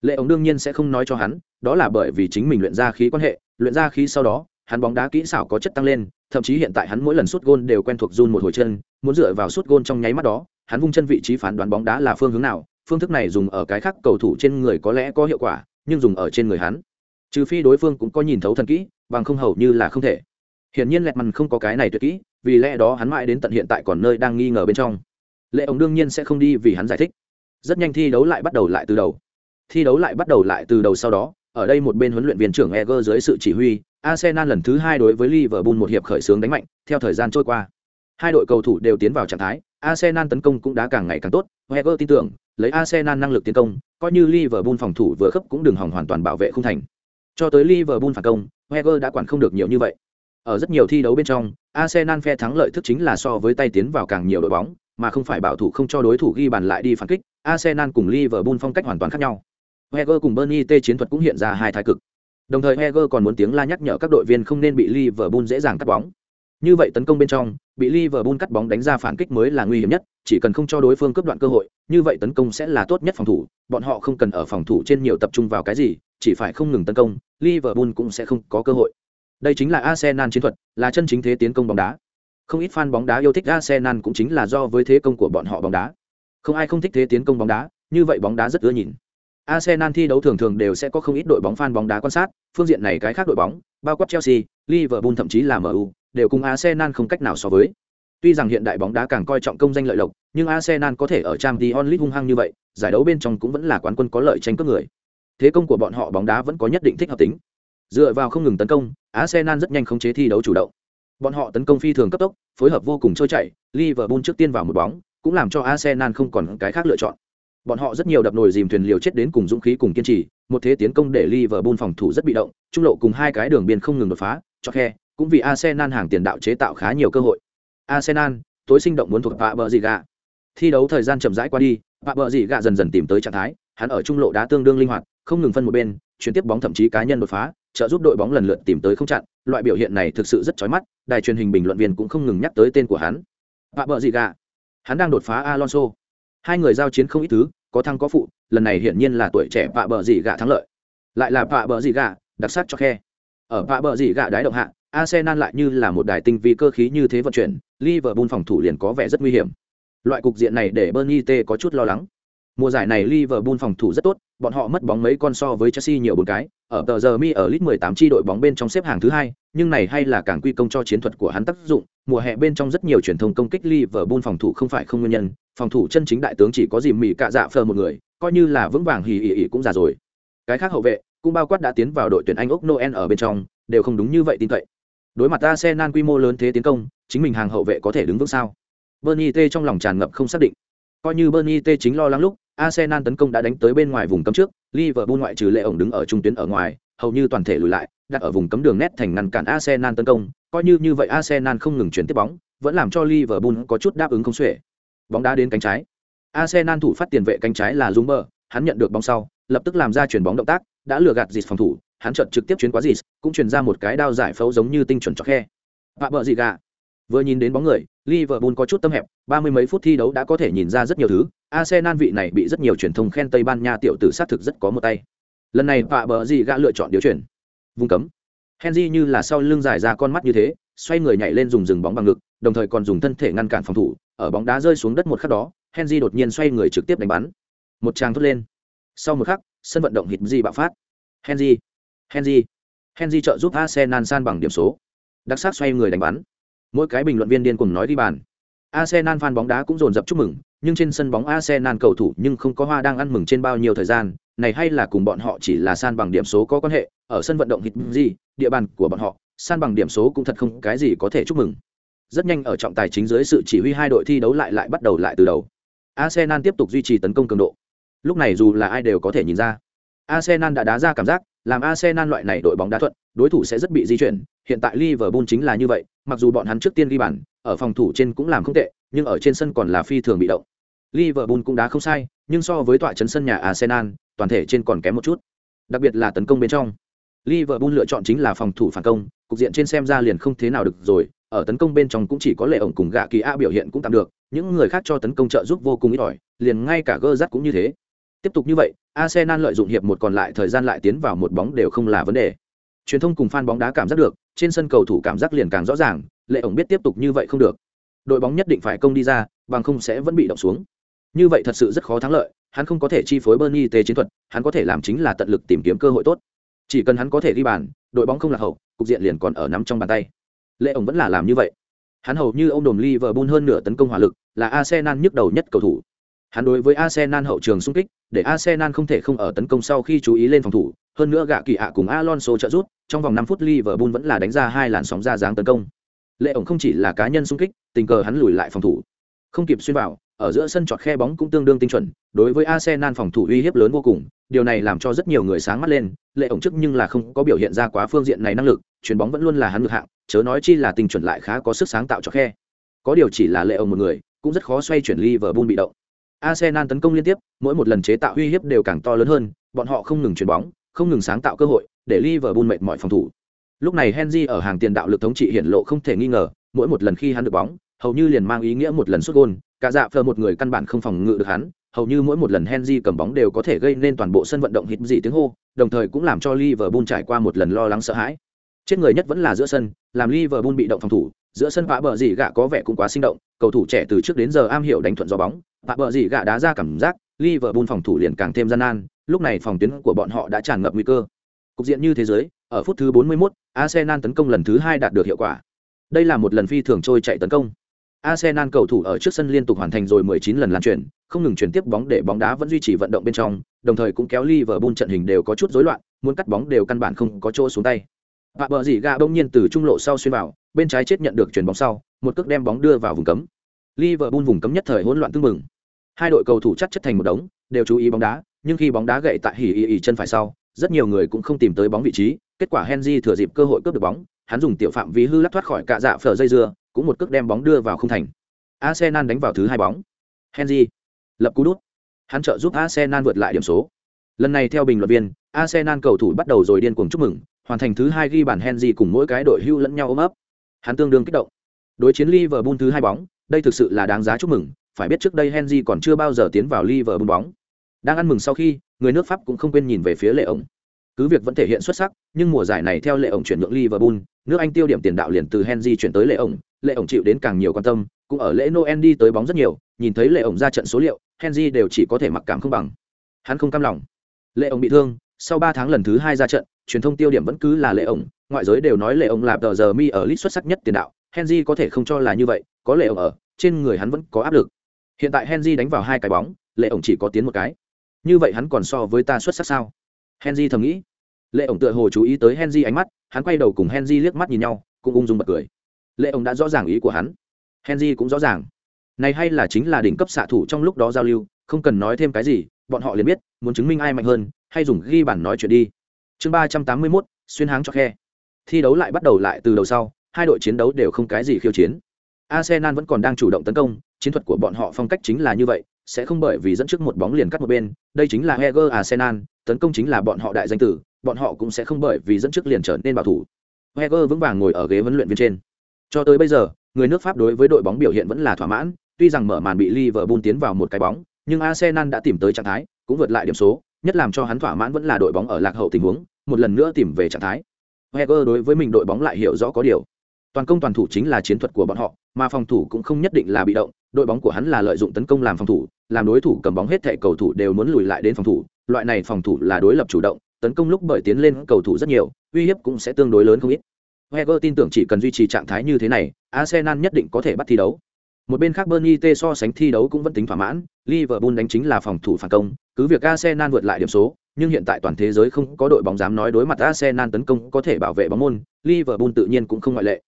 lệ ổng đương nhiên sẽ không nói cho hắn đó là bởi vì chính mình luyện ra khí quan hệ luyện ra khí sau đó hắn bóng đá kỹ xảo có chất tăng lên, thậm chí hiện tại hắn mỗi lần sút gôn đều quen thuộc run một hồi chân, muốn dựa vào sút gôn trong nháy mắt đó, hắn vung chân vị trí phán đoán bóng đá là phương hướng nào, phương thức này dùng ở cái khác cầu thủ trên người có lẽ có hiệu quả, nhưng dùng ở trên người hắn. Trừ phi đối phương cũng có nhìn thấu thần kỹ, bằng không hầu như là không thể. Hiển nhiên lẹt mằn không có cái này tuyệt kỹ, vì lẽ đó hắn mãi đến tận hiện tại còn nơi đang nghi ngờ bên trong. Lệ ổng đương nhiên sẽ không đi vì hắn giải thích. Rất nhanh thi đấu lại bắt đầu lại từ đầu. Thi đấu lại bắt đầu lại từ đầu sau đó, ở đây một bên huấn luyện viên trưởng Eger dưới sự chỉ huy Arsenal lần thứ hai đối với Liverpool một hiệp khởi xướng đánh mạnh theo thời gian trôi qua hai đội cầu thủ đều tiến vào trạng thái Arsenal tấn công cũng đã càng ngày càng tốt Wenger tin tưởng lấy Arsenal năng lực tiến công coi như Liverpool phòng thủ vừa khớp cũng đừng hỏng hoàn toàn bảo vệ không thành cho tới Liverpool phản công Wenger đã quản không được nhiều như vậy ở rất nhiều thi đấu bên trong, Arsenal phe thắng lợi thức chính là so với tay tiến vào càng nhiều đội bóng, mà không phải bảo thủ không cho đối thủ ghi bàn lại đi phản kích. Arsenal cùng Liverpool phong cách hoàn toàn khác nhau. Wenger cùng Bernie T chiến thuật cũng hiện ra hai thái cực. Đồng thời Heger còn muốn tiếng la nhắc nhở các đội viên không nên bị Liverpool dễ dàng cắt bóng. Như vậy tấn công bên trong, bị Liverpool cắt bóng đánh ra phản kích mới là nguy hiểm nhất, chỉ cần không cho đối phương cướp đoạn cơ hội, như vậy tấn công sẽ là tốt nhất phòng thủ, bọn họ không cần ở phòng thủ trên nhiều tập trung vào cái gì, chỉ phải không ngừng tấn công, Liverpool cũng sẽ không có cơ hội. Đây chính là Arsenal chiến thuật, là chân chính thế tiến công bóng đá. Không ít fan bóng đá yêu thích Arsenal cũng chính là do với thế công của bọn họ bóng đá. Không ai không thích thế tiến công bóng đá, như vậy bóng đá rất ưa nhìn. Arsenal thi đấu thường thường đều sẽ có không ít đội bóng fan bóng đá quan sát, phương diện này cái khác đội bóng, bao quát Chelsea, Liverpool thậm chí là MU, đều cùng Arsenal không cách nào so với. Tuy rằng hiện đại bóng đá càng coi trọng công danh lợi lộc, nhưng Arsenal có thể ở Champions League hung hăng như vậy, giải đấu bên trong cũng vẫn là quán quân có lợi tranh cướp người. Thế công của bọn họ bóng đá vẫn có nhất định thích hợp tính. Dựa vào không ngừng tấn công, Arsenal rất nhanh khống chế thi đấu chủ động. Bọn họ tấn công phi thường cấp tốc, phối hợp vô cùng trôi chảy, Liverpool trước tiên vào một bóng, cũng làm cho Arsenal không còn cái khác lựa chọn. Bọn họ rất nhiều đập nồi dìm thuyền liều chết đến cùng dũng khí cùng kiên trì, một thế tiến công để Liverpool phòng thủ rất bị động, trung lộ cùng hai cái đường biên không ngừng đột phá, cho khe, cũng vì Arsenal hàng tiền đạo chế tạo khá nhiều cơ hội. Arsenal, tối sinh động muốn thuộc vạ bờ gì gạ. Thi đấu thời gian chậm rãi qua đi, vạ bờ gì gạ dần dần tìm tới trạng thái, hắn ở trung lộ đá tương đương linh hoạt, không ngừng phân một bên, chuyển tiếp bóng thậm chí cá nhân đột phá, trợ giúp đội bóng lần lượt tìm tới không chặn, loại biểu hiện này thực sự rất chói mắt, đài truyền hình bình luận viên cũng không ngừng nhắc tới tên của hắn. Vạ bờ gì gạ. Hắn đang đột phá Alonso. Hai người giao chiến không ít thứ, có thăng có phụ, lần này hiển nhiên là tuổi trẻ vạ bờ gì gạ thắng lợi. Lại là vạ bờ gì gạ, đặc sắc cho khe. Ở vạ bờ gì gạ đái động hạ, Arsenal lại như là một đài tinh vi cơ khí như thế vận chuyển, Liverpool phòng thủ liền có vẻ rất nguy hiểm. Loại cục diện này để Bernie T có chút lo lắng. Mùa giải này Liverpool phòng thủ rất tốt, bọn họ mất bóng mấy con so với Chelsea nhiều bốn cái, ở tờ giờ mi ở League 18 chi đội bóng bên trong xếp hạng thứ hai, nhưng này hay là càng quy công cho chiến thuật của hắn tác dụng, mùa hè bên trong rất nhiều truyền thông công kích Liverpool phòng thủ không phải không nguyên nhân, phòng thủ chân chính đại tướng chỉ có dìm mỉ cả dạ phờ một người, coi như là vững vàng hì hì hì cũng già rồi. Cái khác hậu vệ, cũng bao quát đã tiến vào đội tuyển Anh Úc Noel ở bên trong, đều không đúng như vậy tin cậy. Đối mặt Arsenal quy mô lớn thế tiến công, chính mình hàng hậu vệ có thể đứng vững sao? Bernie T trong lòng tràn ngập không xác định. Coi như Bernie T chính lo lắng lúc, Arsenal tấn công đã đánh tới bên ngoài vùng cấm trước, Liverpool ngoại trừ lệ ổng đứng ở trung tuyến ở ngoài, hầu như toàn thể lùi lại, đặt ở vùng cấm đường nét thành ngăn cản Arsenal tấn công, coi như như vậy Arsenal không ngừng chuyển tiếp bóng, vẫn làm cho Liverpool có chút đáp ứng không xuể. Bóng đá đến cánh trái. Arsenal thủ phát tiền vệ cánh trái là Zumber, hắn nhận được bóng sau, lập tức làm ra chuyển bóng động tác, đã lừa gạt Dịch phòng thủ, hắn chợt trực tiếp chuyến quá Dịch, cũng chuyển ra một cái đao giải phẫu giống như tinh chuẩn cho khe. Vạ bợ gì gà. Vừa nhìn đến bóng người, Liverpool có chút tâm hẹp, ba mươi mấy phút thi đấu đã có thể nhìn ra rất nhiều thứ, Arsenal vị này bị rất nhiều truyền thông khen Tây Ban Nha tiểu tử sát thực rất có một tay. Lần này Pạ Bờ gì gã lựa chọn điều chuyển. Vùng cấm. Henry như là sau lưng giải ra con mắt như thế, xoay người nhảy lên dùng dừng bóng bằng ngực, đồng thời còn dùng thân thể ngăn cản phòng thủ, ở bóng đá rơi xuống đất một khắc đó, Henry đột nhiên xoay người trực tiếp đánh bắn. Một tràng thốt lên. Sau một khắc, sân vận động hít gì bạo phát. Henry, Henry, Henry trợ giúp Arsenal san bằng điểm số. Đặc sắc xoay người đánh bắn. Mỗi cái bình luận viên điên cuồng nói đi bàn. Arsenal fan bóng đá cũng dồn dập chúc mừng, nhưng trên sân bóng Arsenal cầu thủ nhưng không có hoa đang ăn mừng trên bao nhiêu thời gian, này hay là cùng bọn họ chỉ là san bằng điểm số có quan hệ, ở sân vận động hít gì, địa bàn của bọn họ, san bằng điểm số cũng thật không cái gì có thể chúc mừng. Rất nhanh ở trọng tài chính dưới sự chỉ huy hai đội thi đấu lại lại bắt đầu lại từ đầu. Arsenal tiếp tục duy trì tấn công cường độ. Lúc này dù là ai đều có thể nhìn ra, Arsenal đã đá ra cảm giác, làm Arsenal loại này đội bóng đá thuận, đối thủ sẽ rất bị di chuyển, hiện tại Liverpool chính là như vậy, mặc dù bọn hắn trước tiên ghi bàn, ở phòng thủ trên cũng làm không tệ, nhưng ở trên sân còn là phi thường bị động. Liverpool cũng đá không sai, nhưng so với tọa trấn sân nhà Arsenal, toàn thể trên còn kém một chút. Đặc biệt là tấn công bên trong. Liverpool lựa chọn chính là phòng thủ phản công, cục diện trên xem ra liền không thế nào được rồi, ở tấn công bên trong cũng chỉ có lệ ổng cùng gạ kỳ a biểu hiện cũng tạm được, những người khác cho tấn công trợ giúp vô cùng ít ỏi, liền ngay cả gơ cũng như thế. Tiếp tục như vậy, Arsenal lợi dụng hiệp một còn lại thời gian lại tiến vào một bóng đều không là vấn đề. Truyền thông cùng fan bóng đá cảm giác được, trên sân cầu thủ cảm giác liền càng rõ ràng, lệ ổng biết tiếp tục như vậy không được. Đội bóng nhất định phải công đi ra, bằng không sẽ vẫn bị động xuống. Như vậy thật sự rất khó thắng lợi, hắn không có thể chi phối Bernie Tê chiến thuật, hắn có thể làm chính là tận lực tìm kiếm cơ hội tốt. Chỉ cần hắn có thể ghi bàn, đội bóng không là hậu, cục diện liền còn ở nắm trong bàn tay. Lệ ổng vẫn là làm như vậy. Hắn hầu như ông đồm Liverpool hơn nửa tấn công hỏa lực, là Arsenal nhức đầu nhất cầu thủ. Hắn đối với Arsenal hậu trường xung kích, để Arsenal không thể không ở tấn công sau khi chú ý lên phòng thủ, hơn nữa gạ kỳ ạ cùng Alonso trợ giúp, trong vòng 5 phút Liverpool vẫn là đánh ra hai làn sóng ra dáng tấn công. Lệ ổng không chỉ là cá nhân xung kích, tình cờ hắn lùi lại phòng thủ. Không kịp xuyên vào, ở giữa sân chọt khe bóng cũng tương đương tinh chuẩn, đối với Arsenal phòng thủ uy hiếp lớn vô cùng, điều này làm cho rất nhiều người sáng mắt lên, Lệ ổng trước nhưng là không có biểu hiện ra quá phương diện này năng lực, chuyền bóng vẫn luôn là hắn ngược hạng, chớ nói chi là tinh chuẩn lại khá có sức sáng tạo cho khe. Có điều chỉ là Lệ ổng một người, cũng rất khó xoay chuyển Liverpool bị động. Arsenal tấn công liên tiếp, mỗi một lần chế tạo uy hiếp đều càng to lớn hơn, bọn họ không ngừng chuyển bóng, không ngừng sáng tạo cơ hội, để Liverpool mệt mỏi phòng thủ. Lúc này Henry ở hàng tiền đạo lực thống trị hiển lộ không thể nghi ngờ, mỗi một lần khi hắn được bóng, hầu như liền mang ý nghĩa một lần sút gol, cả dạ phờ một người căn bản không phòng ngự được hắn, hầu như mỗi một lần Henry cầm bóng đều có thể gây nên toàn bộ sân vận động hít dị tiếng hô, đồng thời cũng làm cho Liverpool trải qua một lần lo lắng sợ hãi. Chết người nhất vẫn là giữa sân, làm Liverpool bị động phòng thủ, giữa sân vã bờ gì gạ có vẻ cũng quá sinh động, cầu thủ trẻ từ trước đến giờ am hiểu đánh thuận gió bóng, và bờ gì gạ đá ra cảm giác, Liverpool phòng thủ liền càng thêm gian nan, lúc này phòng tuyến của bọn họ đã tràn ngập nguy cơ. Cục diện như thế giới, ở phút thứ 41, Arsenal tấn công lần thứ hai đạt được hiệu quả. Đây là một lần phi thường trôi chạy tấn công. Arsenal cầu thủ ở trước sân liên tục hoàn thành rồi 19 lần lan chuyển, không ngừng chuyển tiếp bóng để bóng đá vẫn duy trì vận động bên trong, đồng thời cũng kéo Liverpool trận hình đều có chút rối loạn, muốn cắt bóng đều căn bản không có chỗ xuống tay. Vạ bờ gì gà bỗng nhiên từ trung lộ sau xuyên vào, bên trái chết nhận được chuyển bóng sau, một cước đem bóng đưa vào vùng cấm. Liverpool vùng cấm nhất thời hỗn loạn tương mừng. Hai đội cầu thủ chắc chất thành một đống, đều chú ý bóng đá, nhưng khi bóng đá gậy tại hỉ ỉ chân phải sau, rất nhiều người cũng không tìm tới bóng vị trí, kết quả Henry thừa dịp cơ hội cướp được bóng, hắn dùng tiểu phạm vi hư lắc thoát khỏi cả dạ phở dây dưa, cũng một cước đem bóng đưa vào không thành. Arsenal đánh vào thứ hai bóng. Henry lập cú đút. Hắn trợ giúp Arsenal vượt lại điểm số. Lần này theo bình luận viên, Arsenal cầu thủ bắt đầu rồi điên cuồng chúc mừng, hoàn thành thứ hai ghi bàn Henry cùng mỗi cái đội hưu lẫn nhau ôm ấp. Hắn tương đương kích động. Đối chiến Liverpool thứ hai bóng, đây thực sự là đáng giá chúc mừng, phải biết trước đây Henry còn chưa bao giờ tiến vào Liverpool bóng. Đang ăn mừng sau khi, người nước Pháp cũng không quên nhìn về phía Lệ ổng. Cứ việc vẫn thể hiện xuất sắc, nhưng mùa giải này theo Lệ ổng chuyển nhượng Liverpool, nước Anh tiêu điểm tiền đạo liền từ Henry chuyển tới Lệ ổng, Lệ ổng chịu đến càng nhiều quan tâm, cũng ở lễ Noel đi tới bóng rất nhiều, nhìn thấy Lệ ổng ra trận số liệu, Henry đều chỉ có thể mặc cảm không bằng. Hắn không cam lòng. Lệ ổng bị thương, sau ba tháng lần thứ hai ra trận, truyền thông tiêu điểm vẫn cứ là Lệ ổng, ngoại giới đều nói Lệ ổng là tờ giờ mi ở list xuất sắc nhất tiền đạo, Henry có thể không cho là như vậy, có Lệ ổng ở, trên người hắn vẫn có áp lực. Hiện tại Henry đánh vào hai cái bóng, Lệ ổng chỉ có tiến một cái. Như vậy hắn còn so với ta xuất sắc sao? Henry thầm nghĩ. Lệ ổng tựa hồ chú ý tới Henry ánh mắt, hắn quay đầu cùng Henry liếc mắt nhìn nhau, cũng ung dung bật cười. Lệ ổng đã rõ ràng ý của hắn. Henry cũng rõ ràng. Này hay là chính là đỉnh cấp xạ thủ trong lúc đó giao lưu, không cần nói thêm cái gì, bọn họ liền biết, muốn chứng minh ai mạnh hơn, hay dùng ghi bản nói chuyện đi. Chương ba trăm tám mươi mốt xuyên háng cho khe. Thi đấu lại bắt đầu lại từ đầu sau, hai đội chiến đấu đều không cái gì khiêu chiến. Arsenal vẫn còn đang chủ động tấn công, chiến thuật của bọn họ phong cách chính là như vậy, sẽ không bởi vì dẫn trước một bóng liền cắt một bên, đây chính là Heger Arsenal, tấn công chính là bọn họ đại danh tử, bọn họ cũng sẽ không bởi vì dẫn trước liền trở nên bảo thủ. Heger vững vàng ngồi ở ghế huấn luyện viên trên. Cho tới bây giờ, người nước Pháp đối với đội bóng biểu hiện vẫn là thỏa mãn, tuy rằng mở màn bị Liverpool tiến vào một cái bóng, nhưng Arsenal đã tìm tới trạng thái, cũng vượt lại điểm số, nhất làm cho hắn thỏa mãn vẫn là đội bóng ở lạc hậu tình huống, một lần nữa tìm về trạng thái. Heger đối với mình đội bóng lại hiểu rõ có điều. Toàn công toàn thủ chính là chiến thuật của bọn họ, mà phòng thủ cũng không nhất định là bị động, đội bóng của hắn là lợi dụng tấn công làm phòng thủ, làm đối thủ cầm bóng hết thảy cầu thủ đều muốn lùi lại đến phòng thủ, loại này phòng thủ là đối lập chủ động, tấn công lúc bởi tiến lên cầu thủ rất nhiều, uy hiếp cũng sẽ tương đối lớn không ít. Wenger tin tưởng chỉ cần duy trì trạng thái như thế này, Arsenal nhất định có thể bắt thi đấu. Một bên khác Bernie T so sánh thi đấu cũng vẫn tính thỏa mãn, Liverpool đánh chính là phòng thủ phản công, cứ việc Arsenal vượt lại điểm số, nhưng hiện tại toàn thế giới không có đội bóng dám nói đối mặt Arsenal tấn công có thể bảo vệ bóng môn, Liverpool tự nhiên cũng không ngoại lệ.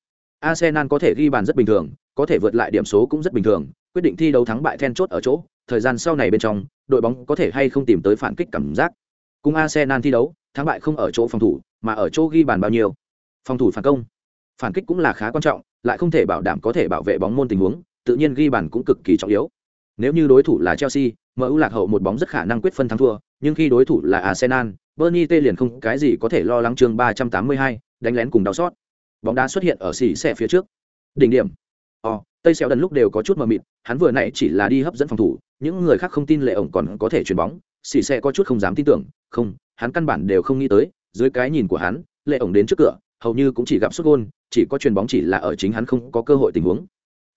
Arsenal có thể ghi bàn rất bình thường, có thể vượt lại điểm số cũng rất bình thường, quyết định thi đấu thắng bại then chốt ở chỗ, thời gian sau này bên trong, đội bóng có thể hay không tìm tới phản kích cảm giác. Cùng Arsenal thi đấu, thắng bại không ở chỗ phòng thủ, mà ở chỗ ghi bàn bao nhiêu. Phòng thủ phản công, phản kích cũng là khá quan trọng, lại không thể bảo đảm có thể bảo vệ bóng môn tình huống, tự nhiên ghi bàn cũng cực kỳ trọng yếu. Nếu như đối thủ là Chelsea, MU lạc hậu một bóng rất khả năng quyết phân thắng thua, nhưng khi đối thủ là Arsenal, Bernie T liền không cái gì có thể lo lắng chương 382, đánh lén cùng đau sót. Bóng đá xuất hiện ở xỉ xe phía trước. Đỉnh điểm. Ồ, Tây Xéo đần lúc đều có chút mờ mịt, hắn vừa nãy chỉ là đi hấp dẫn phòng thủ, những người khác không tin lệ ổng còn có thể chuyền bóng, xỉ xe có chút không dám tin tưởng, không, hắn căn bản đều không nghĩ tới, dưới cái nhìn của hắn, lệ ổng đến trước cửa, hầu như cũng chỉ gặp xuất gôn, chỉ có chuyền bóng chỉ là ở chính hắn không có cơ hội tình huống.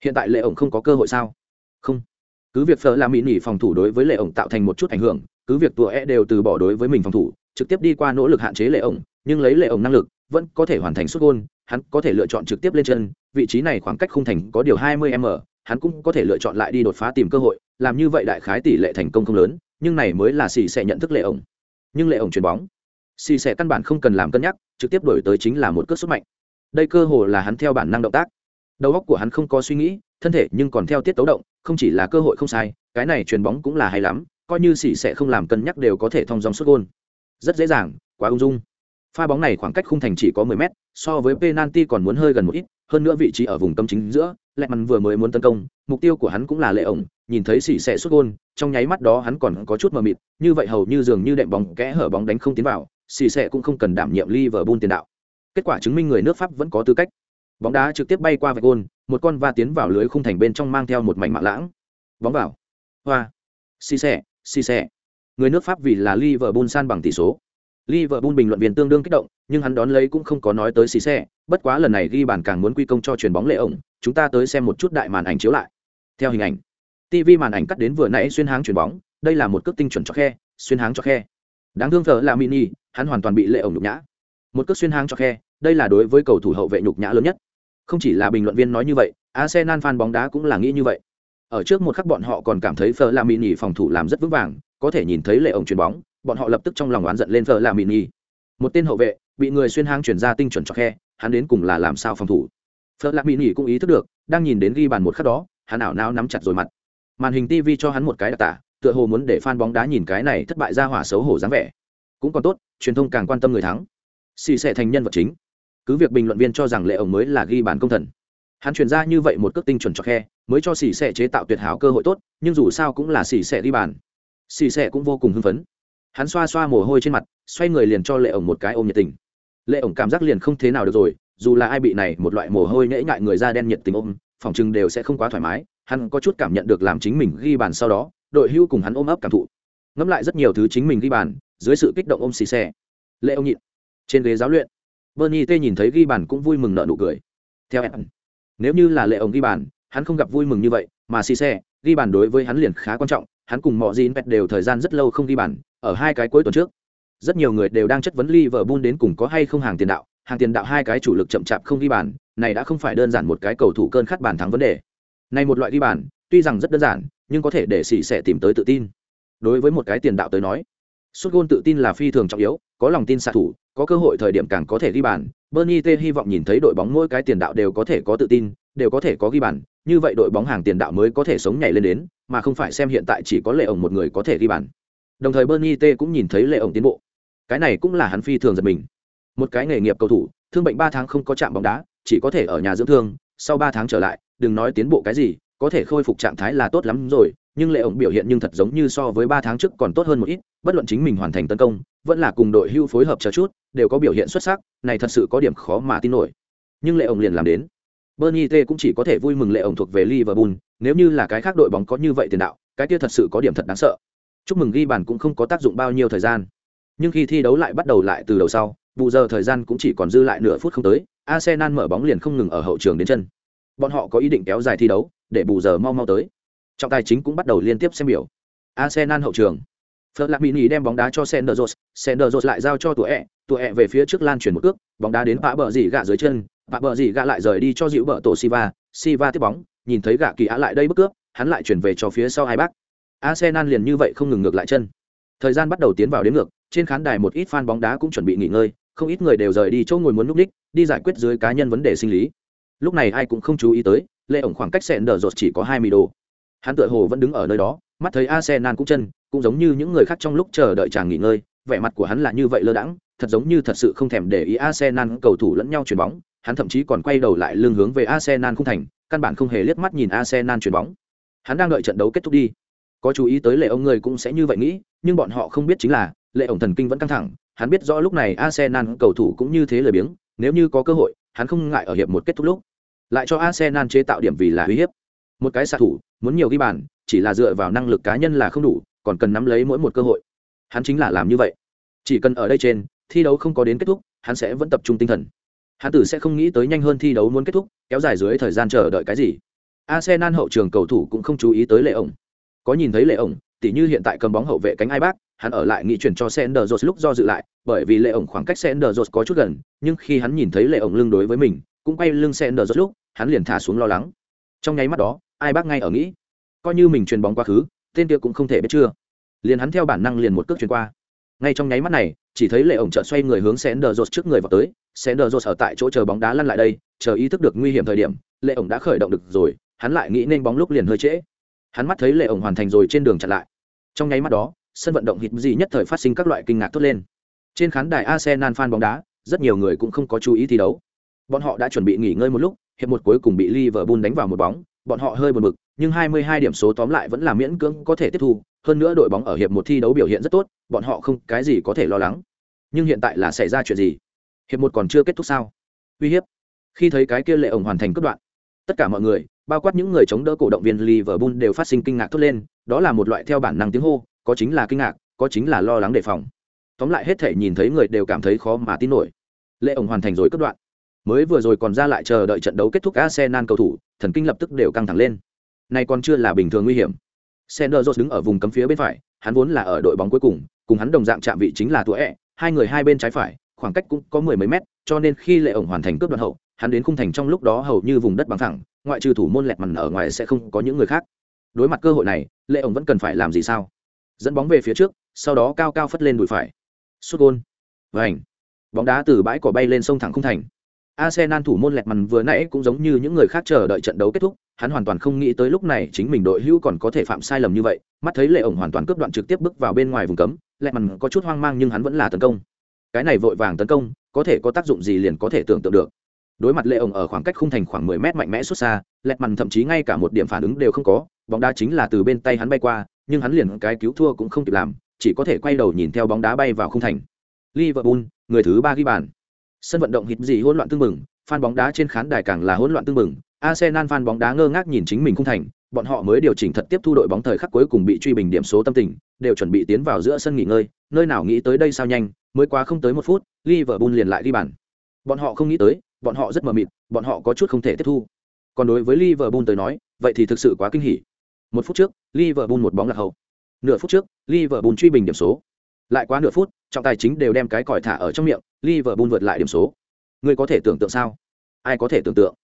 Hiện tại lệ ổng không có cơ hội sao? Không. Cứ việc Phở làm mỹ nỉ phòng thủ đối với lệ ổng tạo thành một chút ảnh hưởng, cứ việc tụa e đều từ bỏ đối với mình phòng thủ, trực tiếp đi qua nỗ lực hạn chế lệ ổng, nhưng lấy lệ ổng năng lực, vẫn có thể hoàn thành xuất gôn, hắn có thể lựa chọn trực tiếp lên chân, vị trí này khoảng cách khung thành có điều 20m, hắn cũng có thể lựa chọn lại đi đột phá tìm cơ hội, làm như vậy đại khái tỷ lệ thành công không lớn, nhưng này mới là xì sẽ nhận thức lệ ổng. Nhưng lệ ổng chuyền bóng, xì sẽ căn bản không cần làm cân nhắc, trực tiếp đổi tới chính là một cước sút mạnh. Đây cơ hồ là hắn theo bản năng động tác. Đầu óc của hắn không có suy nghĩ, thân thể nhưng còn theo tiết tấu động, không chỉ là cơ hội không sai, cái này chuyền bóng cũng là hay lắm, coi như xì sẽ không làm cân nhắc đều có thể thông dòng sút gôn. Rất dễ dàng, quá ung dung. Pha bóng này khoảng cách khung thành chỉ có 10 mét, so với penalty còn muốn hơi gần một ít, hơn nữa vị trí ở vùng cấm chính giữa, lẹ mằn vừa mới muốn tấn công, mục tiêu của hắn cũng là lệ ổng, nhìn thấy xỉ xẻ xuất gôn, trong nháy mắt đó hắn còn có chút mờ mịt, như vậy hầu như dường như đệm bóng kẽ hở bóng đánh không tiến vào, xỉ xẻ cũng không cần đảm nhiệm Liverpool tiền đạo. Kết quả chứng minh người nước Pháp vẫn có tư cách. Bóng đá trực tiếp bay qua vạch gôn, một con va tiến vào lưới khung thành bên trong mang theo một mảnh mạng lãng. Bóng vào. Hoa. xì xẻ, xì xẻ. người nước pháp vì là liverpool san bằng tỷ số liverpool bình luận viên tương đương kích động, nhưng hắn đón lấy cũng không có nói tới xì xe bất quá lần này ghi bàn càng muốn quy công cho chuyền bóng lệ ổng, chúng ta tới xem một chút đại màn ảnh chiếu lại. Theo hình ảnh tv màn ảnh cắt đến vừa nãy xuyên háng chuyền bóng, đây là một cước tinh chuẩn cho khe, xuyên háng cho khe. Đáng thương thở là mini, hắn hoàn toàn bị lệ ổng nhục nhã. Một cước xuyên háng cho khe, đây là đối với cầu thủ hậu vệ nhục nhã lớn nhất. Không chỉ là bình luận viên nói như vậy, arsenal fan bóng đá cũng là nghĩ như vậy. Ở trước một khắc bọn họ còn cảm thấy phờ là phòng thủ làm rất vững vàng có thể nhìn thấy lệ ổng chuyền bóng, bọn họ lập tức trong lòng oán giận lên vợ là mini một tên hậu vệ, bị người xuyên hang chuyển ra tinh chuẩn cho khe, hắn đến cùng là làm sao phòng thủ? Phờ là mini cũng ý thức được, đang nhìn đến ghi bàn một khắc đó, hắn ảo não nắm chặt rồi mặt. Màn hình tv cho hắn một cái đặc tả, tựa hồ muốn để fan bóng đá nhìn cái này thất bại ra hỏa xấu hổ dáng vẻ. Cũng còn tốt, truyền thông càng quan tâm người thắng. Xì xẻ thành nhân vật chính. Cứ việc bình luận viên cho rằng lệ ổng mới là ghi bàn công thần. Hắn truyền ra như vậy một cước tinh chuẩn cho khe, mới cho xì xẻ chế tạo tuyệt hảo cơ hội tốt, nhưng dù sao cũng là xì xẻ ghi bàn xì xẻ cũng vô cùng hưng phấn. Hắn xoa xoa mồ hôi trên mặt, xoay người liền cho lệ ổng một cái ôm nhiệt tình. Lệ ổng cảm giác liền không thế nào được rồi, dù là ai bị này một loại mồ hôi nhễ ngại người da đen nhiệt tình ôm, phòng chừng đều sẽ không quá thoải mái, hắn có chút cảm nhận được làm chính mình ghi bàn sau đó, đội hưu cùng hắn ôm ấp cảm thụ. Ngẫm lại rất nhiều thứ chính mình ghi bàn, dưới sự kích động ôm xì xe lệ ông nhịn. Trên ghế giáo luyện, bernie t nhìn thấy ghi bàn cũng vui mừng nợ nụ cười. Theo em, nếu như là lệ ông ghi bàn, hắn không gặp vui mừng như vậy, mà xì xe ghi bàn đối với hắn liền khá quan trọng hắn cùng mọi gì pet đều thời gian rất lâu không ghi bàn, ở hai cái cuối tuần trước. Rất nhiều người đều đang chất vấn Liverpool đến cùng có hay không hàng tiền đạo, hàng tiền đạo hai cái chủ lực chậm chạp không ghi bàn, này đã không phải đơn giản một cái cầu thủ cơn khát bàn thắng vấn đề. Này một loại ghi bàn, tuy rằng rất đơn giản, nhưng có thể để xỉ sẽ tìm tới tự tin. Đối với một cái tiền đạo tới nói, Sút gôn tự tin là phi thường trọng yếu, có lòng tin xạ thủ, có cơ hội thời điểm càng có thể ghi bàn. Bernie t hy vọng nhìn thấy đội bóng mỗi cái tiền đạo đều có thể có tự tin đều có thể có ghi bàn, như vậy đội bóng hàng tiền đạo mới có thể sống nhảy lên đến, mà không phải xem hiện tại chỉ có lệ ổng một người có thể ghi bàn. Đồng thời bernie t cũng nhìn thấy lệ ổng tiến bộ. Cái này cũng là hắn phi thường giật mình. Một cái nghề nghiệp cầu thủ, thương bệnh ba tháng không có chạm bóng đá, chỉ có thể ở nhà dưỡng thương, sau ba tháng trở lại, đừng nói tiến bộ cái gì, có thể khôi phục trạng thái là tốt lắm rồi, nhưng lệ ổng biểu hiện nhưng thật giống như so với ba tháng trước còn tốt hơn một ít, bất luận chính mình hoàn thành tấn công, vẫn là cùng đội hưu phối hợp chờ chút, đều có biểu hiện xuất sắc, này thật sự có điểm khó mà tin nổi. Nhưng lệ ổng liền làm đến. Bernie T cũng chỉ có thể vui mừng lệ ổng thuộc về Liverpool, nếu như là cái khác đội bóng có như vậy tiền đạo, cái kia thật sự có điểm thật đáng sợ. Chúc mừng ghi bàn cũng không có tác dụng bao nhiêu thời gian. Nhưng khi thi đấu lại bắt đầu lại từ đầu sau, bù giờ thời gian cũng chỉ còn dư lại nửa phút không tới, Arsenal mở bóng liền không ngừng ở hậu trường đến chân. Bọn họ có ý định kéo dài thi đấu, để bù giờ mau mau tới. Trọng tài chính cũng bắt đầu liên tiếp xem biểu. Arsenal hậu trường. Flamini đem bóng đá cho Senderos, Senderos lại giao cho Tuệ. Tuệ về phía trước lan chuyển một cước, bóng đá đến vã bờ gì gạ dưới chân, và bờ gì gạ lại rời đi cho dịu bờ tổ Siva, Siva tiếp bóng, nhìn thấy gạ kỳ á lại đây bức cướp, hắn lại chuyển về cho phía sau hai bác. Arsenal liền như vậy không ngừng ngược lại chân. Thời gian bắt đầu tiến vào đến ngược, trên khán đài một ít fan bóng đá cũng chuẩn bị nghỉ ngơi, không ít người đều rời đi chỗ ngồi muốn núp đích, đi giải quyết dưới cá nhân vấn đề sinh lý. Lúc này ai cũng không chú ý tới, lệ ổng khoảng cách sẹn đờ rột chỉ có hai mươi độ hắn tựa hồ vẫn đứng ở nơi đó mắt thấy arsenal cũng chân cũng giống như những người khác trong lúc chờ đợi chàng nghỉ ngơi vẻ mặt của hắn là như vậy lơ đãng thật giống như thật sự không thèm để ý arsenal cầu thủ lẫn nhau chuyền bóng hắn thậm chí còn quay đầu lại lưng hướng về arsenal không thành căn bản không hề liếc mắt nhìn arsenal chuyển bóng hắn đang đợi trận đấu kết thúc đi có chú ý tới lệ ông người cũng sẽ như vậy nghĩ nhưng bọn họ không biết chính là lệ ổng thần kinh vẫn căng thẳng hắn biết rõ lúc này arsenal cầu thủ cũng như thế lời biếng nếu như có cơ hội hắn không ngại ở hiệp một kết thúc lúc lại cho Arsenal chế tạo điểm vì là uy hiếp. Một cái xạ thủ, muốn nhiều ghi bàn, chỉ là dựa vào năng lực cá nhân là không đủ, còn cần nắm lấy mỗi một cơ hội. Hắn chính là làm như vậy. Chỉ cần ở đây trên, thi đấu không có đến kết thúc, hắn sẽ vẫn tập trung tinh thần. Hắn tử sẽ không nghĩ tới nhanh hơn thi đấu muốn kết thúc, kéo dài dưới thời gian chờ đợi cái gì. Arsenal hậu trường cầu thủ cũng không chú ý tới lệ ổng. Có nhìn thấy lệ ổng, tỉ như hiện tại cầm bóng hậu vệ cánh ai bác, hắn ở lại nghĩ chuyển cho Sanders lúc do dự lại, bởi vì lệ ổng khoảng cách Sanders có chút gần, nhưng khi hắn nhìn thấy lệ ổng lưng đối với mình, cũng quay lưng Sanders lúc, hắn liền thả xuống lo lắng trong nháy mắt đó ai bác ngay ở nghĩ coi như mình truyền bóng quá khứ tên kia cũng không thể biết chưa liền hắn theo bản năng liền một cước truyền qua ngay trong nháy mắt này chỉ thấy lệ ổng chợt xoay người hướng Sender trước người vào tới sẽ nở rột ở tại chỗ chờ bóng đá lăn lại đây chờ ý thức được nguy hiểm thời điểm lệ ổng đã khởi động được rồi hắn lại nghĩ nên bóng lúc liền hơi trễ hắn mắt thấy lệ ổng hoàn thành rồi trên đường chặn lại trong nháy mắt đó sân vận động hít gì nhất thời phát sinh các loại kinh ngạc tốt lên trên khán đài Arsenal fan bóng đá rất nhiều người cũng không có chú ý thi đấu bọn họ đã chuẩn bị nghỉ ngơi một lúc hiệp một cuối cùng bị Liverpool đánh vào một bóng, bọn họ hơi buồn bực, nhưng 22 điểm số tóm lại vẫn là miễn cưỡng có thể tiếp thu, hơn nữa đội bóng ở hiệp một thi đấu biểu hiện rất tốt, bọn họ không cái gì có thể lo lắng. Nhưng hiện tại là xảy ra chuyện gì? Hiệp một còn chưa kết thúc sao? Uy hiếp. Khi thấy cái kia lệ ổng hoàn thành cất đoạn, Tất cả mọi người, bao quát những người chống đỡ cổ động viên Liverpool đều phát sinh kinh ngạc thốt lên, đó là một loại theo bản năng tiếng hô, có chính là kinh ngạc, có chính là lo lắng đề phòng. Tóm lại hết thể nhìn thấy người đều cảm thấy khó mà tin nổi. Lệ ổng hoàn thành rồi cất đoạn. Mới vừa rồi còn ra lại chờ đợi trận đấu kết thúc Arsenal cầu thủ, thần kinh lập tức đều căng thẳng lên. Này còn chưa là bình thường nguy hiểm. Sanders đứng ở vùng cấm phía bên phải, hắn vốn là ở đội bóng cuối cùng, cùng hắn đồng dạng chạm vị chính là Tuệ, hai người hai bên trái phải, khoảng cách cũng có mười mấy mét, cho nên khi Lệ ổng hoàn thành cướp đoạn hậu, hắn đến khung thành trong lúc đó hầu như vùng đất bằng thẳng, ngoại trừ thủ môn lẹt mằn ở ngoài sẽ không có những người khác. Đối mặt cơ hội này, Lệ ổng vẫn cần phải làm gì sao? Dẫn bóng về phía trước, sau đó cao cao phất lên đùi phải. Sút gôn, Vành. Bóng đá từ bãi cỏ bay lên sông thẳng khung thành. Arsenal thủ môn lẹt mằn vừa nãy cũng giống như những người khác chờ đợi trận đấu kết thúc, hắn hoàn toàn không nghĩ tới lúc này chính mình đội hữu còn có thể phạm sai lầm như vậy, mắt thấy Lệ ổng hoàn toàn cướp đoạn trực tiếp bước vào bên ngoài vùng cấm, lẹt mằn có chút hoang mang nhưng hắn vẫn là tấn công. Cái này vội vàng tấn công, có thể có tác dụng gì liền có thể tưởng tượng được. Đối mặt Lệ ổng ở khoảng cách khung thành khoảng 10 mét mạnh mẽ xuất xa, lẹt mằn thậm chí ngay cả một điểm phản ứng đều không có, bóng đá chính là từ bên tay hắn bay qua, nhưng hắn liền cái cứu thua cũng không kịp làm, chỉ có thể quay đầu nhìn theo bóng đá bay vào khung thành. Liverpool, người thứ ba ghi bàn. Sân vận động hít gì hỗn loạn tương mừng, fan bóng đá trên khán đài càng là hỗn loạn tương mừng. Arsenal fan bóng đá ngơ ngác nhìn chính mình khung thành, bọn họ mới điều chỉnh thật tiếp thu đội bóng thời khắc cuối cùng bị truy bình điểm số tâm tình, đều chuẩn bị tiến vào giữa sân nghỉ ngơi, nơi nào nghĩ tới đây sao nhanh, mới quá không tới một phút, Liverpool liền lại ghi bàn. Bọn họ không nghĩ tới, bọn họ rất mờ mịt, bọn họ có chút không thể tiếp thu. Còn đối với Liverpool tới nói, vậy thì thực sự quá kinh hỉ. Một phút trước, Liverpool một bóng lạc hậu. Nửa phút trước, Liverpool truy bình điểm số. Lại quá nửa phút, trọng tài chính đều đem cái còi thả ở trong miệng, Liverpool vượt lại điểm số. Người có thể tưởng tượng sao? Ai có thể tưởng tượng?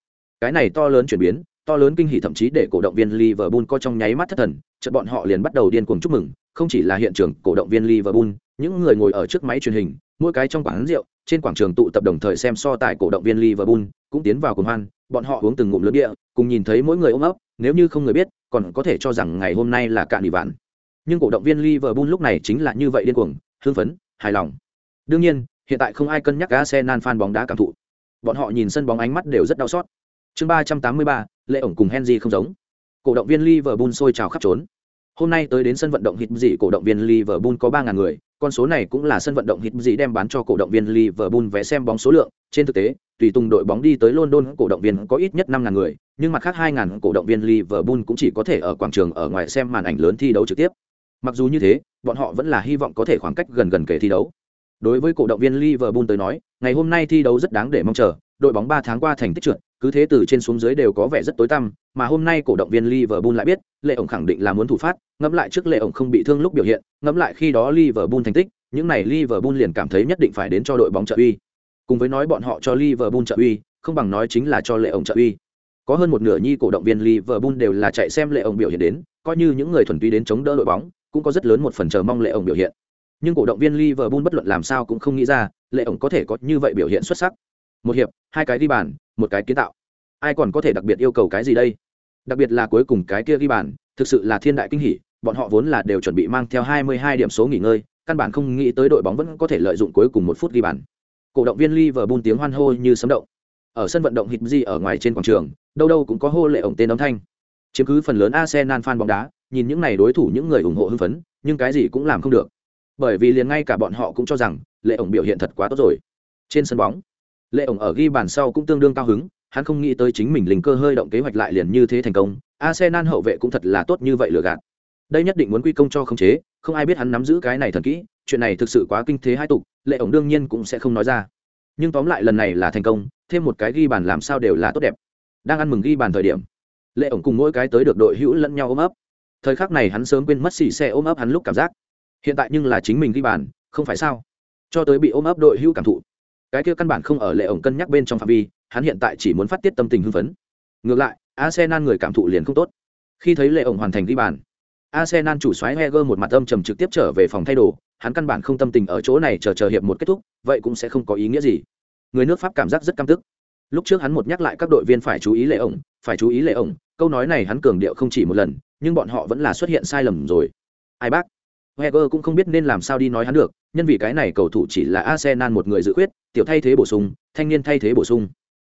Cái này to lớn chuyển biến, to lớn kinh hỉ thậm chí để cổ động viên Liverpool có trong nháy mắt thất thần, chợt bọn họ liền bắt đầu điên cuồng chúc mừng, không chỉ là hiện trường cổ động viên Liverpool, những người ngồi ở trước máy truyền hình, mỗi cái trong quán rượu, trên quảng trường tụ tập đồng thời xem so tài cổ động viên Liverpool, cũng tiến vào cùng hoan, bọn họ uống từng ngụm lớn địa, cùng nhìn thấy mỗi người ôm ấp, nếu như không người biết, còn có thể cho rằng ngày hôm nay là cạn đi vạn. Nhưng cổ động viên Liverpool lúc này chính là như vậy điên cuồng, hưng phấn, hài lòng. Đương nhiên, hiện tại không ai cân nhắc Arsenal fan bóng đá cảm thụ. Bọn họ nhìn sân bóng ánh mắt đều rất đau xót. Chương ba trăm tám mươi ba, Lệ ổng cùng Henry không giống. Cổ động viên Liverpool sôi trào khắp trốn. Hôm nay tới đến sân vận động hít dị cổ động viên Liverpool có 3000 người, con số này cũng là sân vận động hít dị đem bán cho cổ động viên Liverpool vé xem bóng số lượng, trên thực tế, tùy tung đội bóng đi tới London cổ động viên có ít nhất 5000 người, nhưng mặt khác 2000 cổ động viên Liverpool cũng chỉ có thể ở quảng trường ở ngoài xem màn ảnh lớn thi đấu trực tiếp. Mặc dù như thế, bọn họ vẫn là hy vọng có thể khoảng cách gần gần kể thi đấu. Đối với cổ động viên Liverpool tới nói, ngày hôm nay thi đấu rất đáng để mong chờ, đội bóng 3 tháng qua thành tích trượt, cứ thế từ trên xuống dưới đều có vẻ rất tối tăm, mà hôm nay cổ động viên Liverpool lại biết, Lệ ổng khẳng định là muốn thủ phát, ngẫm lại trước Lệ ổng không bị thương lúc biểu hiện, ngẫm lại khi đó Liverpool thành tích, những này Liverpool liền cảm thấy nhất định phải đến cho đội bóng trợ uy. Cùng với nói bọn họ cho Liverpool trợ uy, không bằng nói chính là cho Lệ ổng trợ uy. Có hơn một nửa nhi cổ động viên Liverpool đều là chạy xem Lệ ổng biểu hiện đến, coi như những người thuần túy đến chống đỡ đội bóng, cũng có rất lớn một phần chờ mong Lệ ổng biểu hiện. Nhưng cổ động viên Liverpool bất luận làm sao cũng không nghĩ ra, Lệ ổng có thể có như vậy biểu hiện xuất sắc. Một hiệp, hai cái đi bàn, một cái kiến tạo. Ai còn có thể đặc biệt yêu cầu cái gì đây? Đặc biệt là cuối cùng cái kia ghi bàn, thực sự là thiên đại kinh hỉ, bọn họ vốn là đều chuẩn bị mang theo 22 điểm số nghỉ ngơi, căn bản không nghĩ tới đội bóng vẫn có thể lợi dụng cuối cùng một phút ghi bàn. Cổ động viên Liverpool tiếng hoan hô như sấm động. Ở sân vận động hít di ở ngoài trên quảng trường, đâu đâu cũng có hô lệ ổng tên âm thanh. Chiếm cứ phần lớn Arsenal fan bóng đá, nhìn những này đối thủ những người ủng hộ hưng phấn, nhưng cái gì cũng làm không được. Bởi vì liền ngay cả bọn họ cũng cho rằng lệ ổng biểu hiện thật quá tốt rồi. Trên sân bóng lệ ổng ở ghi bàn sau cũng tương đương cao hứng, hắn không nghĩ tới chính mình linh cơ hơi động kế hoạch lại liền như thế thành công, arsenal hậu vệ cũng thật là tốt như vậy lừa gạt. Đây nhất định muốn quy công cho khống chế, không ai biết hắn nắm giữ cái này thần kỹ, chuyện này thực sự quá kinh thế hai tục lệ ổng đương nhiên cũng sẽ không nói ra. Nhưng tóm lại lần này là thành công, thêm một cái ghi bàn làm sao đều là tốt đẹp. Đang ăn mừng ghi bàn thời điểm lệ ổng cùng mỗi cái tới được đội hữu lẫn nhau ôm ấp. Thời khắc này hắn sớm quên mất xì xe ôm ấp hắn lúc cảm giác. Hiện tại nhưng là chính mình ghi bàn, không phải sao? Cho tới bị ôm ấp đội hữu cảm thụ cái kia căn bản không ở lệ ổng cân nhắc bên trong phạm vi, hắn hiện tại chỉ muốn phát tiết tâm tình hưng phấn. Ngược lại, arsenal người cảm thụ liền không tốt. Khi thấy lệ ổng hoàn thành ghi bàn, arsenal chủ xoáy heger một mặt âm trầm trực tiếp trở về phòng thay đồ, hắn căn bản không tâm tình ở chỗ này chờ chờ hiệp một kết thúc, vậy cũng sẽ không có ý nghĩa gì. Người nước pháp cảm giác rất căm tức. Lúc trước hắn một nhắc lại các đội viên phải chú ý lệ ổng, phải chú ý lệ ổng, câu nói này hắn cường điệu không chỉ một lần, nhưng bọn họ vẫn là xuất hiện sai lầm rồi. Ai bác? Heger cũng không biết nên làm sao đi nói hắn được, nhân vì cái này cầu thủ chỉ là Arsenal một người dự khuyết, tiểu thay thế bổ sung, thanh niên thay thế bổ sung.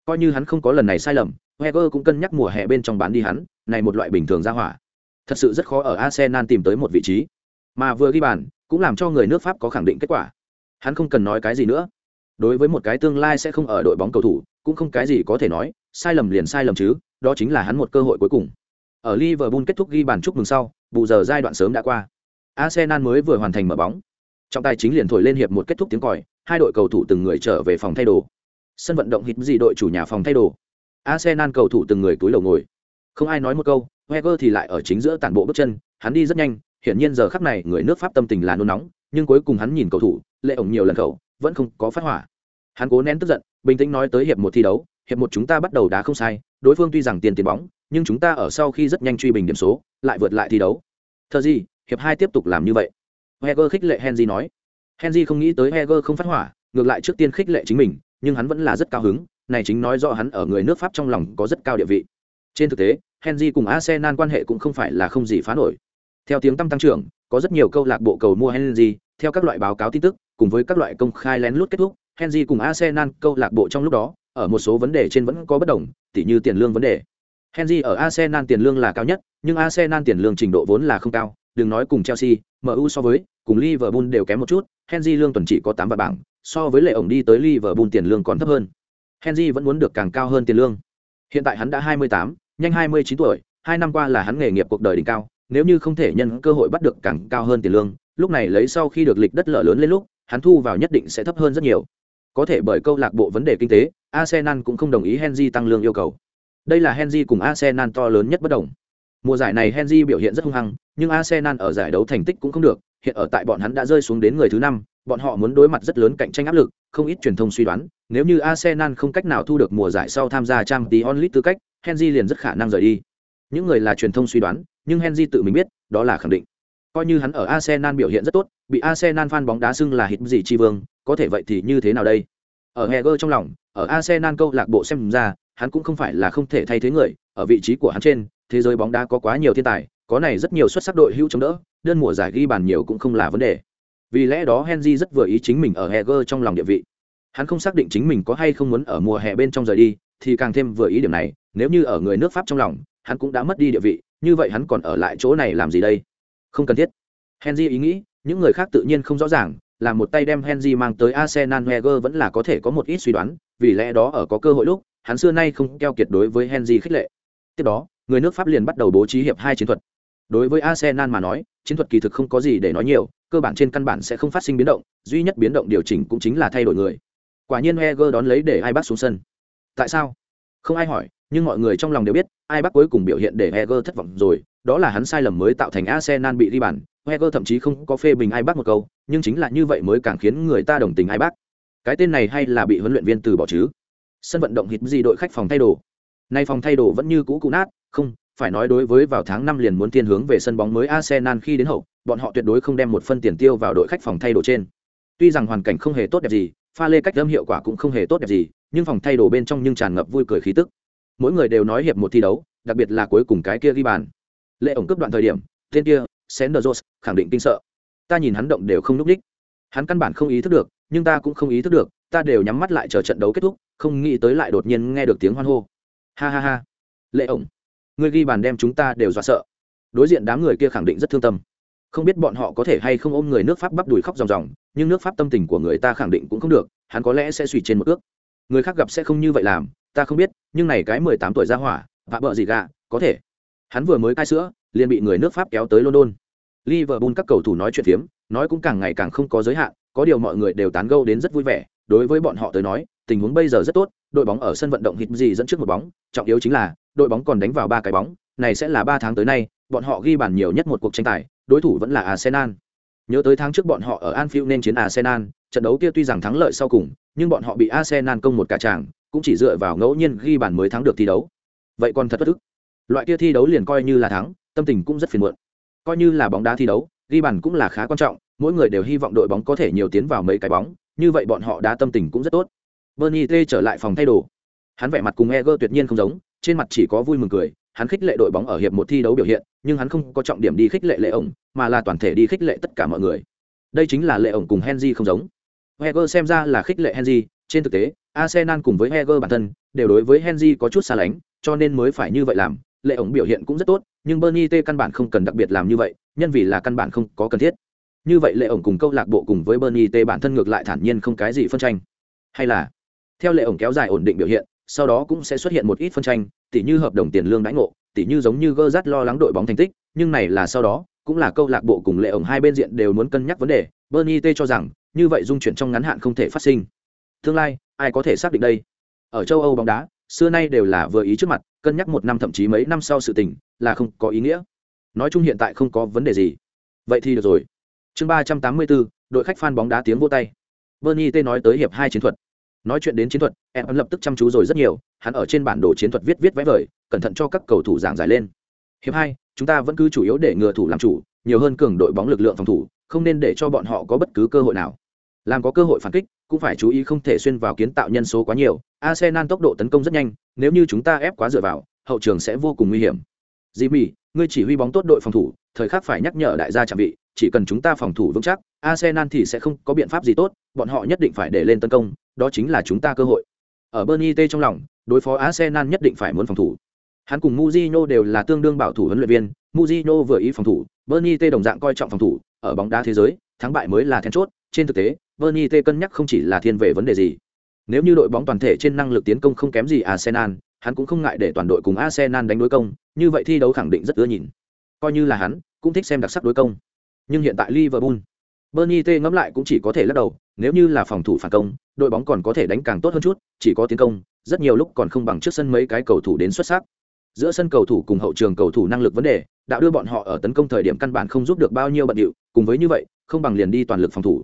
Coi như hắn không có lần này sai lầm, Heger cũng cân nhắc mùa hè bên trong bán đi hắn, này một loại bình thường ra hỏa. Thật sự rất khó ở Arsenal tìm tới một vị trí. Mà vừa ghi bàn, cũng làm cho người nước Pháp có khẳng định kết quả. Hắn không cần nói cái gì nữa. Đối với một cái tương lai sẽ không ở đội bóng cầu thủ, cũng không cái gì có thể nói, sai lầm liền sai lầm chứ, đó chính là hắn một cơ hội cuối cùng. Ở Liverpool kết thúc ghi bàn chúc mừng sau, bù giờ giai đoạn sớm đã qua. Arsenal mới vừa hoàn thành mở bóng. Trọng tài chính liền thổi lên hiệp một kết thúc tiếng còi, hai đội cầu thủ từng người trở về phòng thay đồ. Sân vận động hít gì đội chủ nhà phòng thay đồ. Arsenal cầu thủ từng người túi lầu ngồi. Không ai nói một câu, Wenger thì lại ở chính giữa tản bộ bước chân, hắn đi rất nhanh, hiển nhiên giờ khắc này người nước Pháp tâm tình là nôn nóng, nhưng cuối cùng hắn nhìn cầu thủ, lệ ổng nhiều lần khẩu, vẫn không có phát hỏa. Hắn cố nén tức giận, bình tĩnh nói tới hiệp một thi đấu, hiệp một chúng ta bắt đầu đá không sai, đối phương tuy rằng tiền tiền bóng, nhưng chúng ta ở sau khi rất nhanh truy bình điểm số, lại vượt lại thi đấu. Thờ gì, hiệp hai tiếp tục làm như vậy. Heger khích lệ Henry nói. Henry không nghĩ tới Heger không phát hỏa, ngược lại trước tiên khích lệ chính mình, nhưng hắn vẫn là rất cao hứng, này chính nói rõ hắn ở người nước Pháp trong lòng có rất cao địa vị. Trên thực tế, Henry cùng Arsenal quan hệ cũng không phải là không gì phá nổi. Theo tiếng tăm tăng trưởng, có rất nhiều câu lạc bộ cầu mua Henry, theo các loại báo cáo tin tức, cùng với các loại công khai lén lút kết thúc, Henry cùng Arsenal câu lạc bộ trong lúc đó, ở một số vấn đề trên vẫn có bất đồng, tỉ như tiền lương vấn đề. Henry ở Arsenal tiền lương là cao nhất, nhưng Arsenal tiền lương trình độ vốn là không cao, đừng nói cùng Chelsea, MU so với, cùng Liverpool đều kém một chút, Henry lương tuần chỉ có 8 vạn bảng, so với lệ ổng đi tới Liverpool tiền lương còn thấp hơn. Henry vẫn muốn được càng cao hơn tiền lương. Hiện tại hắn đã 28, nhanh 29 tuổi, hai năm qua là hắn nghề nghiệp cuộc đời đỉnh cao, nếu như không thể nhân cơ hội bắt được càng cao hơn tiền lương, lúc này lấy sau khi được lịch đất lở lớn lên lúc, hắn thu vào nhất định sẽ thấp hơn rất nhiều. Có thể bởi câu lạc bộ vấn đề kinh tế, Arsenal cũng không đồng ý Henry tăng lương yêu cầu. Đây là Henry cùng Arsenal to lớn nhất bất đồng. Mùa giải này Henry biểu hiện rất hung hăng, nhưng Arsenal ở giải đấu thành tích cũng không được, hiện ở tại bọn hắn đã rơi xuống đến người thứ năm, bọn họ muốn đối mặt rất lớn cạnh tranh áp lực, không ít truyền thông suy đoán, nếu như Arsenal không cách nào thu được mùa giải sau tham gia Champions League tư cách, Henry liền rất khả năng rời đi. Những người là truyền thông suy đoán, nhưng Henry tự mình biết, đó là khẳng định. Coi như hắn ở Arsenal biểu hiện rất tốt, bị Arsenal fan bóng đá xưng là hit gì chi vương, có thể vậy thì như thế nào đây? Ở Heger trong lòng, ở Arsenal câu lạc bộ xem ra, hắn cũng không phải là không thể thay thế người, ở vị trí của hắn trên, thế giới bóng đá có quá nhiều thiên tài, có này rất nhiều xuất sắc đội hữu chống đỡ, đơn mùa giải ghi bàn nhiều cũng không là vấn đề. Vì lẽ đó Henry rất vừa ý chính mình ở Heger trong lòng địa vị. Hắn không xác định chính mình có hay không muốn ở mùa hè bên trong rời đi, thì càng thêm vừa ý điểm này, nếu như ở người nước Pháp trong lòng, hắn cũng đã mất đi địa vị, như vậy hắn còn ở lại chỗ này làm gì đây? Không cần thiết. Henry ý nghĩ, những người khác tự nhiên không rõ ràng, là một tay đem Henry mang tới Arsenal Wenger vẫn là có thể có một ít suy đoán, vì lẽ đó ở có cơ hội lúc, hắn xưa nay không keo kiệt đối với Henry khích lệ. Tiếp đó, người nước Pháp liền bắt đầu bố trí hiệp hai chiến thuật. Đối với Arsenal mà nói, chiến thuật kỳ thực không có gì để nói nhiều, cơ bản trên căn bản sẽ không phát sinh biến động, duy nhất biến động điều chỉnh cũng chính là thay đổi người. Quả nhiên Wenger đón lấy để ai bắt xuống sân. Tại sao? Không ai hỏi, nhưng mọi người trong lòng đều biết, ai bắt cuối cùng biểu hiện để Wenger thất vọng rồi, đó là hắn sai lầm mới tạo thành Arsenal bị đi bàn. Wenger thậm chí không có phê bình ai bắt một câu, nhưng chính là như vậy mới càng khiến người ta đồng tình ai bắt. Cái tên này hay là bị huấn luyện viên từ bỏ chứ? Sân vận động hít gì đội khách phòng thay đồ. Nay phòng thay đồ vẫn như cũ cũ nát, không, phải nói đối với vào tháng năm liền muốn tiên hướng về sân bóng mới Arsenal khi đến hậu, bọn họ tuyệt đối không đem một phân tiền tiêu vào đội khách phòng thay đồ trên. Tuy rằng hoàn cảnh không hề tốt đẹp gì, pha lê cách âm hiệu quả cũng không hề tốt đẹp gì, nhưng phòng thay đồ bên trong nhưng tràn ngập vui cười khí tức. Mỗi người đều nói hiệp một thi đấu, đặc biệt là cuối cùng cái kia ghi bàn. Lệ ổng cướp đoạn thời điểm, tên kia, Senderos, khẳng định kinh sợ. Ta nhìn hắn động đều không lúc đích. Hắn căn bản không ý thức được, nhưng ta cũng không ý thức được, ta đều nhắm mắt lại chờ trận đấu kết thúc, không nghĩ tới lại đột nhiên nghe được tiếng hoan hô. Ha ha ha. Lệ ổng, ngươi ghi bàn đem chúng ta đều dọa sợ. Đối diện đám người kia khẳng định rất thương tâm. Không biết bọn họ có thể hay không ôm người nước Pháp bắp đùi khóc ròng ròng, nhưng nước Pháp tâm tình của người ta khẳng định cũng không được, hắn có lẽ sẽ suy trên một ước. Người khác gặp sẽ không như vậy làm, ta không biết, nhưng này cái mười tám tuổi ra hỏa, vạ bợ gì gạ, có thể hắn vừa mới cai sữa liền bị người nước pháp kéo tới london liverpool các cầu thủ nói chuyện phiếm nói cũng càng ngày càng không có giới hạn có điều mọi người đều tán gâu đến rất vui vẻ đối với bọn họ tới nói tình huống bây giờ rất tốt đội bóng ở sân vận động hít gì dẫn trước một bóng trọng yếu chính là đội bóng còn đánh vào ba cái bóng, này sẽ là ba tháng tới nay, bọn họ ghi bàn nhiều nhất một cuộc tranh tài, đối thủ vẫn là arsenal. Nhớ tới tháng trước bọn họ ở anfield nên chiến arsenal, trận đấu kia tuy rằng thắng lợi sau cùng, nhưng bọn họ bị arsenal công một cả tràng, cũng chỉ dựa vào ngẫu nhiên ghi bàn mới thắng được thi đấu. Vậy còn thật bất ức. Loại kia thi đấu liền coi như là thắng, tâm tình cũng rất phiền muộn. Coi như là bóng đá thi đấu, ghi bàn cũng là khá quan trọng, mỗi người đều hy vọng đội bóng có thể nhiều tiến vào mấy cái bóng, như vậy bọn họ đá tâm tình cũng rất tốt. Bernie t trở lại phòng thay đồ. Hắn vẻ mặt cùng eger tuyệt nhiên không giống trên mặt chỉ có vui mừng cười, hắn khích lệ đội bóng ở hiệp một thi đấu biểu hiện, nhưng hắn không có trọng điểm đi khích lệ lệ ổng, mà là toàn thể đi khích lệ tất cả mọi người. Đây chính là lệ ổng cùng henry không giống. Heger xem ra là khích lệ henry, trên thực tế, arsenal cùng với heger bản thân, đều đối với henry có chút xa lánh, cho nên mới phải như vậy làm. Lệ ổng biểu hiện cũng rất tốt, nhưng bernie t căn bản không cần đặc biệt làm như vậy, nhân vì là căn bản không có cần thiết. Như vậy lệ ổng cùng câu lạc bộ cùng với bernie t bản thân ngược lại thản nhiên không cái gì phân tranh. Hay là, theo lệ ổng kéo dài ổn định biểu hiện sau đó cũng sẽ xuất hiện một ít phân tranh tỉ như hợp đồng tiền lương đãi ngộ, tỉ như giống như gơ rát lo lắng đội bóng thành tích, nhưng này là sau đó, cũng là câu lạc bộ cùng lệ ổng hai bên diện đều muốn cân nhắc vấn đề, Bernie T cho rằng, như vậy dung chuyển trong ngắn hạn không thể phát sinh. Tương lai, ai có thể xác định đây? Ở châu Âu bóng đá, xưa nay đều là vừa ý trước mặt, cân nhắc một năm thậm chí mấy năm sau sự tình, là không có ý nghĩa. Nói chung hiện tại không có vấn đề gì. Vậy thì được rồi. Chương ba trăm tám mươi bốn, đội khách fan bóng đá tiếng vô tay. Bernie T nói tới hiệp hai chiến thuật. Nói chuyện đến chiến thuật, em lập tức chăm chú rồi rất nhiều, hắn ở trên bản đồ chiến thuật viết viết vẽ vời, cẩn thận cho các cầu thủ giảng giải lên. Hiệp hai, chúng ta vẫn cứ chủ yếu để ngừa thủ làm chủ, nhiều hơn cường đội bóng lực lượng phòng thủ, không nên để cho bọn họ có bất cứ cơ hội nào. Làm có cơ hội phản kích, cũng phải chú ý không thể xuyên vào kiến tạo nhân số quá nhiều. Arsenal tốc độ tấn công rất nhanh, nếu như chúng ta ép quá dựa vào, hậu trường sẽ vô cùng nguy hiểm. Jimmy, ngươi chỉ huy bóng tốt đội phòng thủ, thời khắc phải nhắc nhở đại gia trạm vị, chỉ cần chúng ta phòng thủ vững chắc, Arsenal thì sẽ không có biện pháp gì tốt, bọn họ nhất định phải để lên tấn công, đó chính là chúng ta cơ hội. Ở Bernie T trong lòng, đối phó Arsenal nhất định phải muốn phòng thủ. Hắn cùng Mujinho đều là tương đương bảo thủ huấn luyện viên, Mujinho vừa ý phòng thủ, Bernie T đồng dạng coi trọng phòng thủ, ở bóng đá thế giới, thắng bại mới là then chốt, trên thực tế, Bernie T cân nhắc không chỉ là thiên về vấn đề gì. Nếu như đội bóng toàn thể trên năng lực tiến công không kém gì Arsenal, hắn cũng không ngại để toàn đội cùng Arsenal đánh đối công, như vậy thi đấu khẳng định rất ưa nhìn. Coi như là hắn, cũng thích xem đặc sắc đối công. Nhưng hiện tại Liverpool, Bernie T ngẫm lại cũng chỉ có thể lắc đầu, nếu như là phòng thủ phản công, đội bóng còn có thể đánh càng tốt hơn chút, chỉ có tiến công, rất nhiều lúc còn không bằng trước sân mấy cái cầu thủ đến xuất sắc. Giữa sân cầu thủ cùng hậu trường cầu thủ năng lực vấn đề, đã đưa bọn họ ở tấn công thời điểm căn bản không giúp được bao nhiêu bận điệu, cùng với như vậy, không bằng liền đi toàn lực phòng thủ.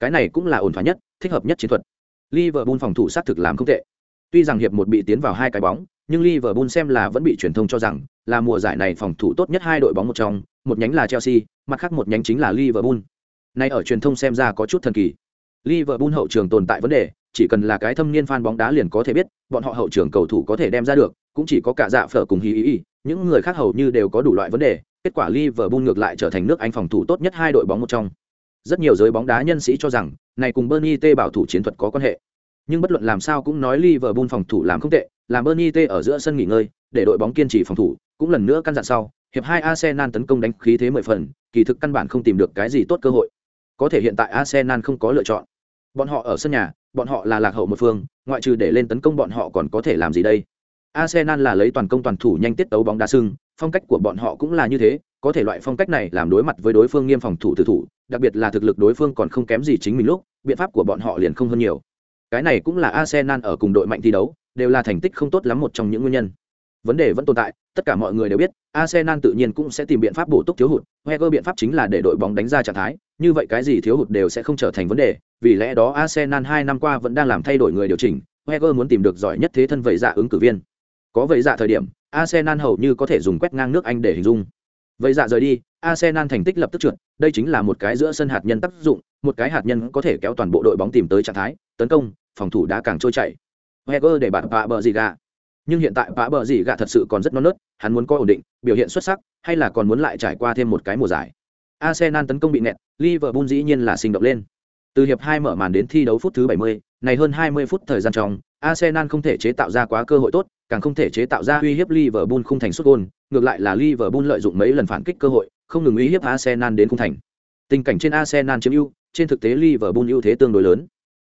Cái này cũng là ổn thỏa nhất, thích hợp nhất chiến thuật. Liverpool phòng thủ sát thực làm không tệ. Tuy rằng hiệp một bị tiến vào hai cái bóng, nhưng Liverpool xem là vẫn bị truyền thông cho rằng là mùa giải này phòng thủ tốt nhất hai đội bóng một trong, một nhánh là Chelsea, mặt khác một nhánh chính là Liverpool. Nay ở truyền thông xem ra có chút thần kỳ. Liverpool hậu trường tồn tại vấn đề, chỉ cần là cái thâm niên fan bóng đá liền có thể biết, bọn họ hậu trường cầu thủ có thể đem ra được, cũng chỉ có cả dạ phở cùng hí ý, những người khác hầu như đều có đủ loại vấn đề, kết quả Liverpool ngược lại trở thành nước Anh phòng thủ tốt nhất hai đội bóng một trong. Rất nhiều giới bóng đá nhân sĩ cho rằng, này cùng Bernie T bảo thủ chiến thuật có quan hệ. Nhưng bất luận làm sao cũng nói Liverpool phòng thủ làm không tệ, làm Bernie T ở giữa sân nghỉ ngơi, để đội bóng kiên trì phòng thủ, cũng lần nữa căn dặn sau, hiệp hai Arsenal tấn công đánh khí thế mười phần, kỳ thực căn bản không tìm được cái gì tốt cơ hội. Có thể hiện tại Arsenal không có lựa chọn. Bọn họ ở sân nhà, bọn họ là lạc hậu một phương, ngoại trừ để lên tấn công bọn họ còn có thể làm gì đây? Arsenal là lấy toàn công toàn thủ nhanh tiết tấu bóng đá sưng, phong cách của bọn họ cũng là như thế, có thể loại phong cách này làm đối mặt với đối phương nghiêm phòng thủ tử thủ, đặc biệt là thực lực đối phương còn không kém gì chính mình lúc, biện pháp của bọn họ liền không hơn nhiều. Cái này cũng là Arsenal ở cùng đội mạnh thi đấu, đều là thành tích không tốt lắm một trong những nguyên nhân. Vấn đề vẫn tồn tại, tất cả mọi người đều biết, Arsenal tự nhiên cũng sẽ tìm biện pháp bổ túc thiếu hụt, Wenger biện pháp chính là để đội bóng đánh ra trạng thái, như vậy cái gì thiếu hụt đều sẽ không trở thành vấn đề, vì lẽ đó Arsenal hai năm qua vẫn đang làm thay đổi người điều chỉnh, Wenger muốn tìm được giỏi nhất thế thân vậy dạ ứng cử viên. Có vậy dạ thời điểm, Arsenal hầu như có thể dùng quét ngang nước Anh để hình dung. Vậy dạ rời đi, Arsenal thành tích lập tức trượt, đây chính là một cái giữa sân hạt nhân tác dụng, một cái hạt nhân có thể kéo toàn bộ đội bóng tìm tới trạng thái, tấn công, phòng thủ đã càng trôi chảy. Heger để bạn vạ bờ gì gạ, Nhưng hiện tại vạ bờ gì gạ thật sự còn rất non nớt, hắn muốn có ổn định, biểu hiện xuất sắc, hay là còn muốn lại trải qua thêm một cái mùa giải. Arsenal tấn công bị nẹt, Liverpool dĩ nhiên là sinh động lên. Từ hiệp 2 mở màn đến thi đấu phút thứ 70, này hơn 20 phút thời gian trong, Arsenal không thể chế tạo ra quá cơ hội tốt, càng không thể chế tạo ra uy hiếp Liverpool không thành sút gol, ngược lại là Liverpool lợi dụng mấy lần phản kích cơ hội, không ngừng uy hiếp Arsenal đến khung thành. Tình cảnh trên Arsenal chiếm ưu, trên thực tế Liverpool ưu thế tương đối lớn.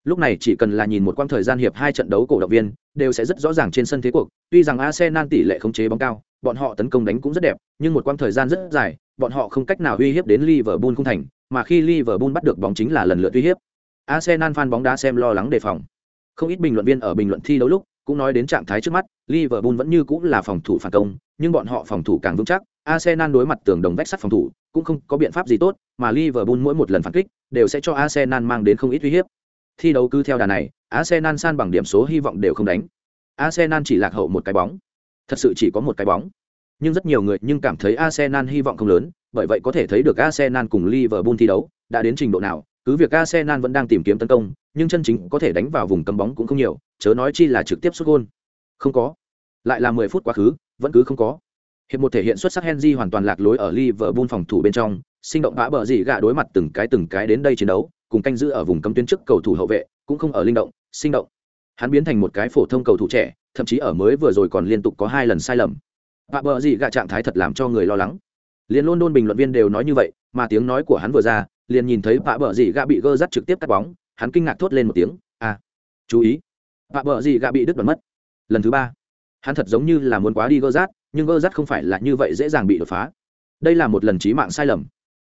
Lúc này chỉ cần là nhìn một quãng thời gian hiệp hai trận đấu cổ động viên, đều sẽ rất rõ ràng trên sân thế cuộc, tuy rằng Arsenal tỷ lệ khống chế bóng cao, bọn họ tấn công đánh cũng rất đẹp, nhưng một quãng thời gian rất dài, bọn họ không cách nào uy hiếp đến Liverpool không thành, mà khi Liverpool bắt được bóng chính là lần lượt uy hiếp. Arsenal fan bóng đá xem lo lắng đề phòng. Không ít bình luận viên ở bình luận thi đấu lúc cũng nói đến trạng thái trước mắt, Liverpool vẫn như cũng là phòng thủ phản công, nhưng bọn họ phòng thủ càng vững chắc, Arsenal đối mặt tường đồng vách sắt phòng thủ, cũng không có biện pháp gì tốt, mà Liverpool mỗi một lần phản kích đều sẽ cho Arsenal mang đến không ít uy hiếp. Thi đấu cứ theo đà này, Arsenal san bằng điểm số hy vọng đều không đánh. Arsenal chỉ lạc hậu một cái bóng. Thật sự chỉ có một cái bóng. Nhưng rất nhiều người nhưng cảm thấy Arsenal hy vọng không lớn, bởi vậy có thể thấy được Arsenal cùng Liverpool thi đấu đã đến trình độ nào, cứ việc Arsenal vẫn đang tìm kiếm tấn công, nhưng chân chính có thể đánh vào vùng cấm bóng cũng không nhiều, chớ nói chi là trực tiếp sút gol. Không có. Lại là 10 phút quá khứ, vẫn cứ không có. Hiệp một thể hiện xuất sắc Henry hoàn toàn lạc lối ở Liverpool phòng thủ bên trong, sinh động vã bờ gì gạ đối mặt từng cái từng cái đến đây chiến đấu, cùng canh giữ ở vùng cấm tuyến trước cầu thủ hậu vệ, cũng không ở linh động, sinh động. Hắn biến thành một cái phổ thông cầu thủ trẻ, thậm chí ở mới vừa rồi còn liên tục có hai lần sai lầm. vạ bờ gì gạ trạng thái thật làm cho người lo lắng. Liên London bình luận viên đều nói như vậy, mà tiếng nói của hắn vừa ra, liền nhìn thấy vạ bờ gì gạ bị gơ dắt trực tiếp cắt bóng, hắn kinh ngạc thốt lên một tiếng, "A, à, chú ý." vạ bờ gì gạ bị đứt đoạn mất. Lần thứ ba, hắn thật giống như là muốn quá đi gơ rát nhưng gơ rát không phải là như vậy dễ dàng bị đột phá đây là một lần trí mạng sai lầm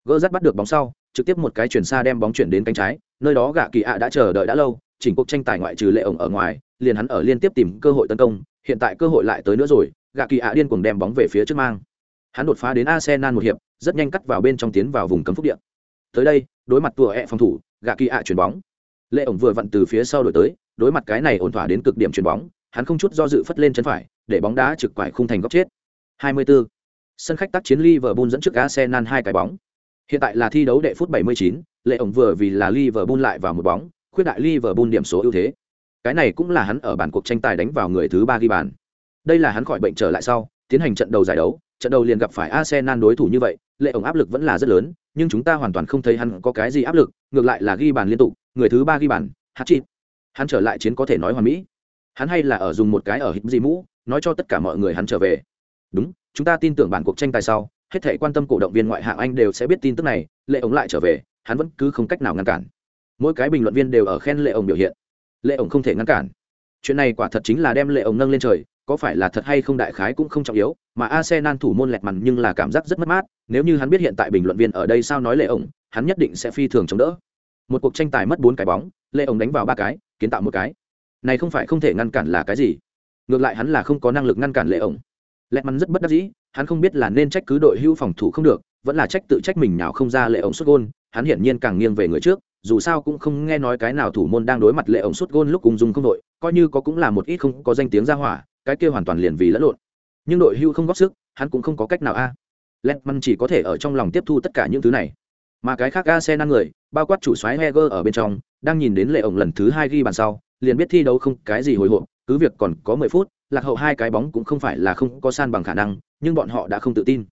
gơ rát bắt được bóng sau trực tiếp một cái chuyển xa đem bóng chuyển đến cánh trái, nơi đó gạ kỳ ạ đã chờ đợi đã lâu, chỉnh cuộc tranh tài ngoại trừ lệ ổng ở ngoài, liền hắn ở liên tiếp tìm cơ hội tấn công, hiện tại cơ hội lại tới nữa rồi, gạ kỳ ạ điên cuồng đem bóng về phía trước mang. Hắn đột phá đến arsenal một hiệp, rất nhanh cắt vào bên trong tiến vào vùng cấm phúc điện tới đây, đối mặt tùa ẹ phòng thủ, gạ kỳ ạ chuyển bóng. Lệ ổng vừa vặn từ phía sau đổi tới, đối mặt cái này ổn thỏa đến cực điểm chuyển bóng, hắn không chút do dự phất lên chân phải, để bóng đá trực quải khung thành góc chết. 24. sân khách tác chiến Liverpool dẫn trước Arsenal hai cái bóng hiện tại là thi đấu đệ phút 79, lệ ổng vừa vì là Liverpool lại vào một bóng khuyết đại Liverpool điểm số ưu thế. Cái này cũng là hắn ở bản cuộc tranh tài đánh vào người thứ ba ghi bàn. Đây là hắn khỏi bệnh trở lại sau tiến hành trận đầu giải đấu trận đầu liền gặp phải Arsenal đối thủ như vậy lệ ổng áp lực vẫn là rất lớn nhưng chúng ta hoàn toàn không thấy hắn có cái gì áp lực ngược lại là ghi bàn liên tục người thứ ba ghi bàn hat-trick. hắn trở lại chiến có thể nói hoàn mỹ. Hắn hay là ở dùng một cái ở hít gì mũ nói cho tất cả mọi người hắn trở về. Đúng chúng ta tin tưởng bản cuộc tranh tài sau hết thể quan tâm cổ động viên ngoại hạng anh đều sẽ biết tin tức này, lệ ổng lại trở về, hắn vẫn cứ không cách nào ngăn cản. Mỗi cái bình luận viên đều ở khen lệ ổng biểu hiện. Lệ ổng không thể ngăn cản. Chuyện này quả thật chính là đem lệ ổng nâng lên trời, có phải là thật hay không đại khái cũng không trọng yếu, mà arsenal thủ môn lẹt mặt nhưng là cảm giác rất mất mát, nếu như hắn biết hiện tại bình luận viên ở đây sao nói lệ ổng, hắn nhất định sẽ phi thường chống đỡ. Một cuộc tranh tài mất bốn cái bóng, lệ ổng đánh vào ba cái, kiến tạo một cái. Này không phải không thể ngăn cản là cái gì. Ngược lại hắn là không có năng lực ngăn cản lệ ổng. Lẹt mặt rất bất đắc dĩ hắn không biết là nên trách cứ đội hưu phòng thủ không được, vẫn là trách tự trách mình nào không ra lệ ống xuất gôn, hắn hiển nhiên càng nghiêng về người trước, dù sao cũng không nghe nói cái nào thủ môn đang đối mặt lệ ổng xuất gôn lúc cùng dùng không đội, coi như có cũng là một ít không có danh tiếng ra hỏa, cái kia hoàn toàn liền vì lẫn lộn nhưng đội hưu không góp sức, hắn cũng không có cách nào a à. Letman chỉ có thể ở trong lòng tiếp thu tất cả những thứ này mà cái khác Arsenal người, bao quát chủ soái Heger ở bên trong, đang nhìn đến lệ ổng lần thứ hai ghi bàn sau, liền biết thi đấu không cái gì hồi hộp, cứ việc còn có mười phút lạc hậu hai cái bóng cũng không phải là không có san bằng khả năng, nhưng bọn họ đã không tự tin.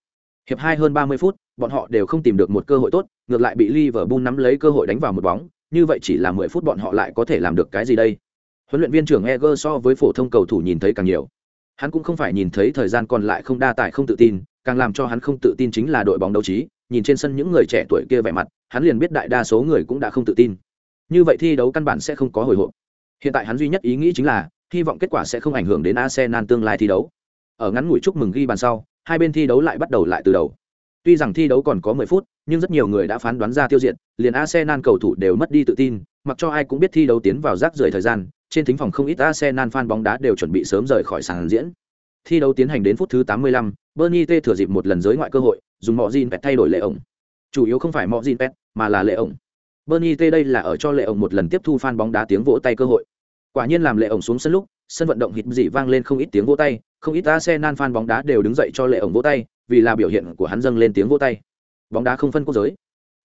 Hiệp hai hơn ba mươi phút, bọn họ đều không tìm được một cơ hội tốt, ngược lại bị Liverpool nắm lấy cơ hội đánh vào một bóng, như vậy chỉ là mười phút bọn họ lại có thể làm được cái gì đây? Huấn luyện viên trưởng Eger so với phổ thông cầu thủ nhìn thấy càng nhiều. Hắn cũng không phải nhìn thấy thời gian còn lại không đa tài không tự tin, càng làm cho hắn không tự tin chính là đội bóng đấu trí, nhìn trên sân những người trẻ tuổi kia vẻ mặt, hắn liền biết đại đa số người cũng đã không tự tin. Như vậy thi đấu căn bản sẽ không có hồi hộp. Hiện tại hắn duy nhất ý nghĩ chính là hy vọng kết quả sẽ không ảnh hưởng đến arsenal tương lai thi đấu ở ngắn ngủi chúc mừng ghi bàn sau hai bên thi đấu lại bắt đầu lại từ đầu tuy rằng thi đấu còn có 10 phút nhưng rất nhiều người đã phán đoán ra tiêu diệt liền arsenal cầu thủ đều mất đi tự tin mặc cho ai cũng biết thi đấu tiến vào rác rưởi thời gian trên thính phòng không ít Arsenal fan bóng đá đều chuẩn bị sớm rời khỏi sàn diễn. Thi đấu tiến hành đến phút thứ 85, Bernie T thừa dịp một lần giới ngoại cơ hội, dùng mọ Jin Pet thay đổi lệ ổng. Chủ yếu không phải mọ Jin Pet, mà là lệ ổng. Bernie T đây là ở cho lệ ổng một lần tiếp thu fan bóng đá tiếng vỗ tay cơ hội. Quả nhiên làm lệ ổng xuống sân lúc, sân vận động hít dị vang lên không ít tiếng vỗ tay, không ít Arsenal fan bóng đá đều đứng dậy cho lệ ổng vỗ tay, vì là biểu hiện của hắn dâng lên tiếng vỗ tay. Bóng đá không phân quốc giới,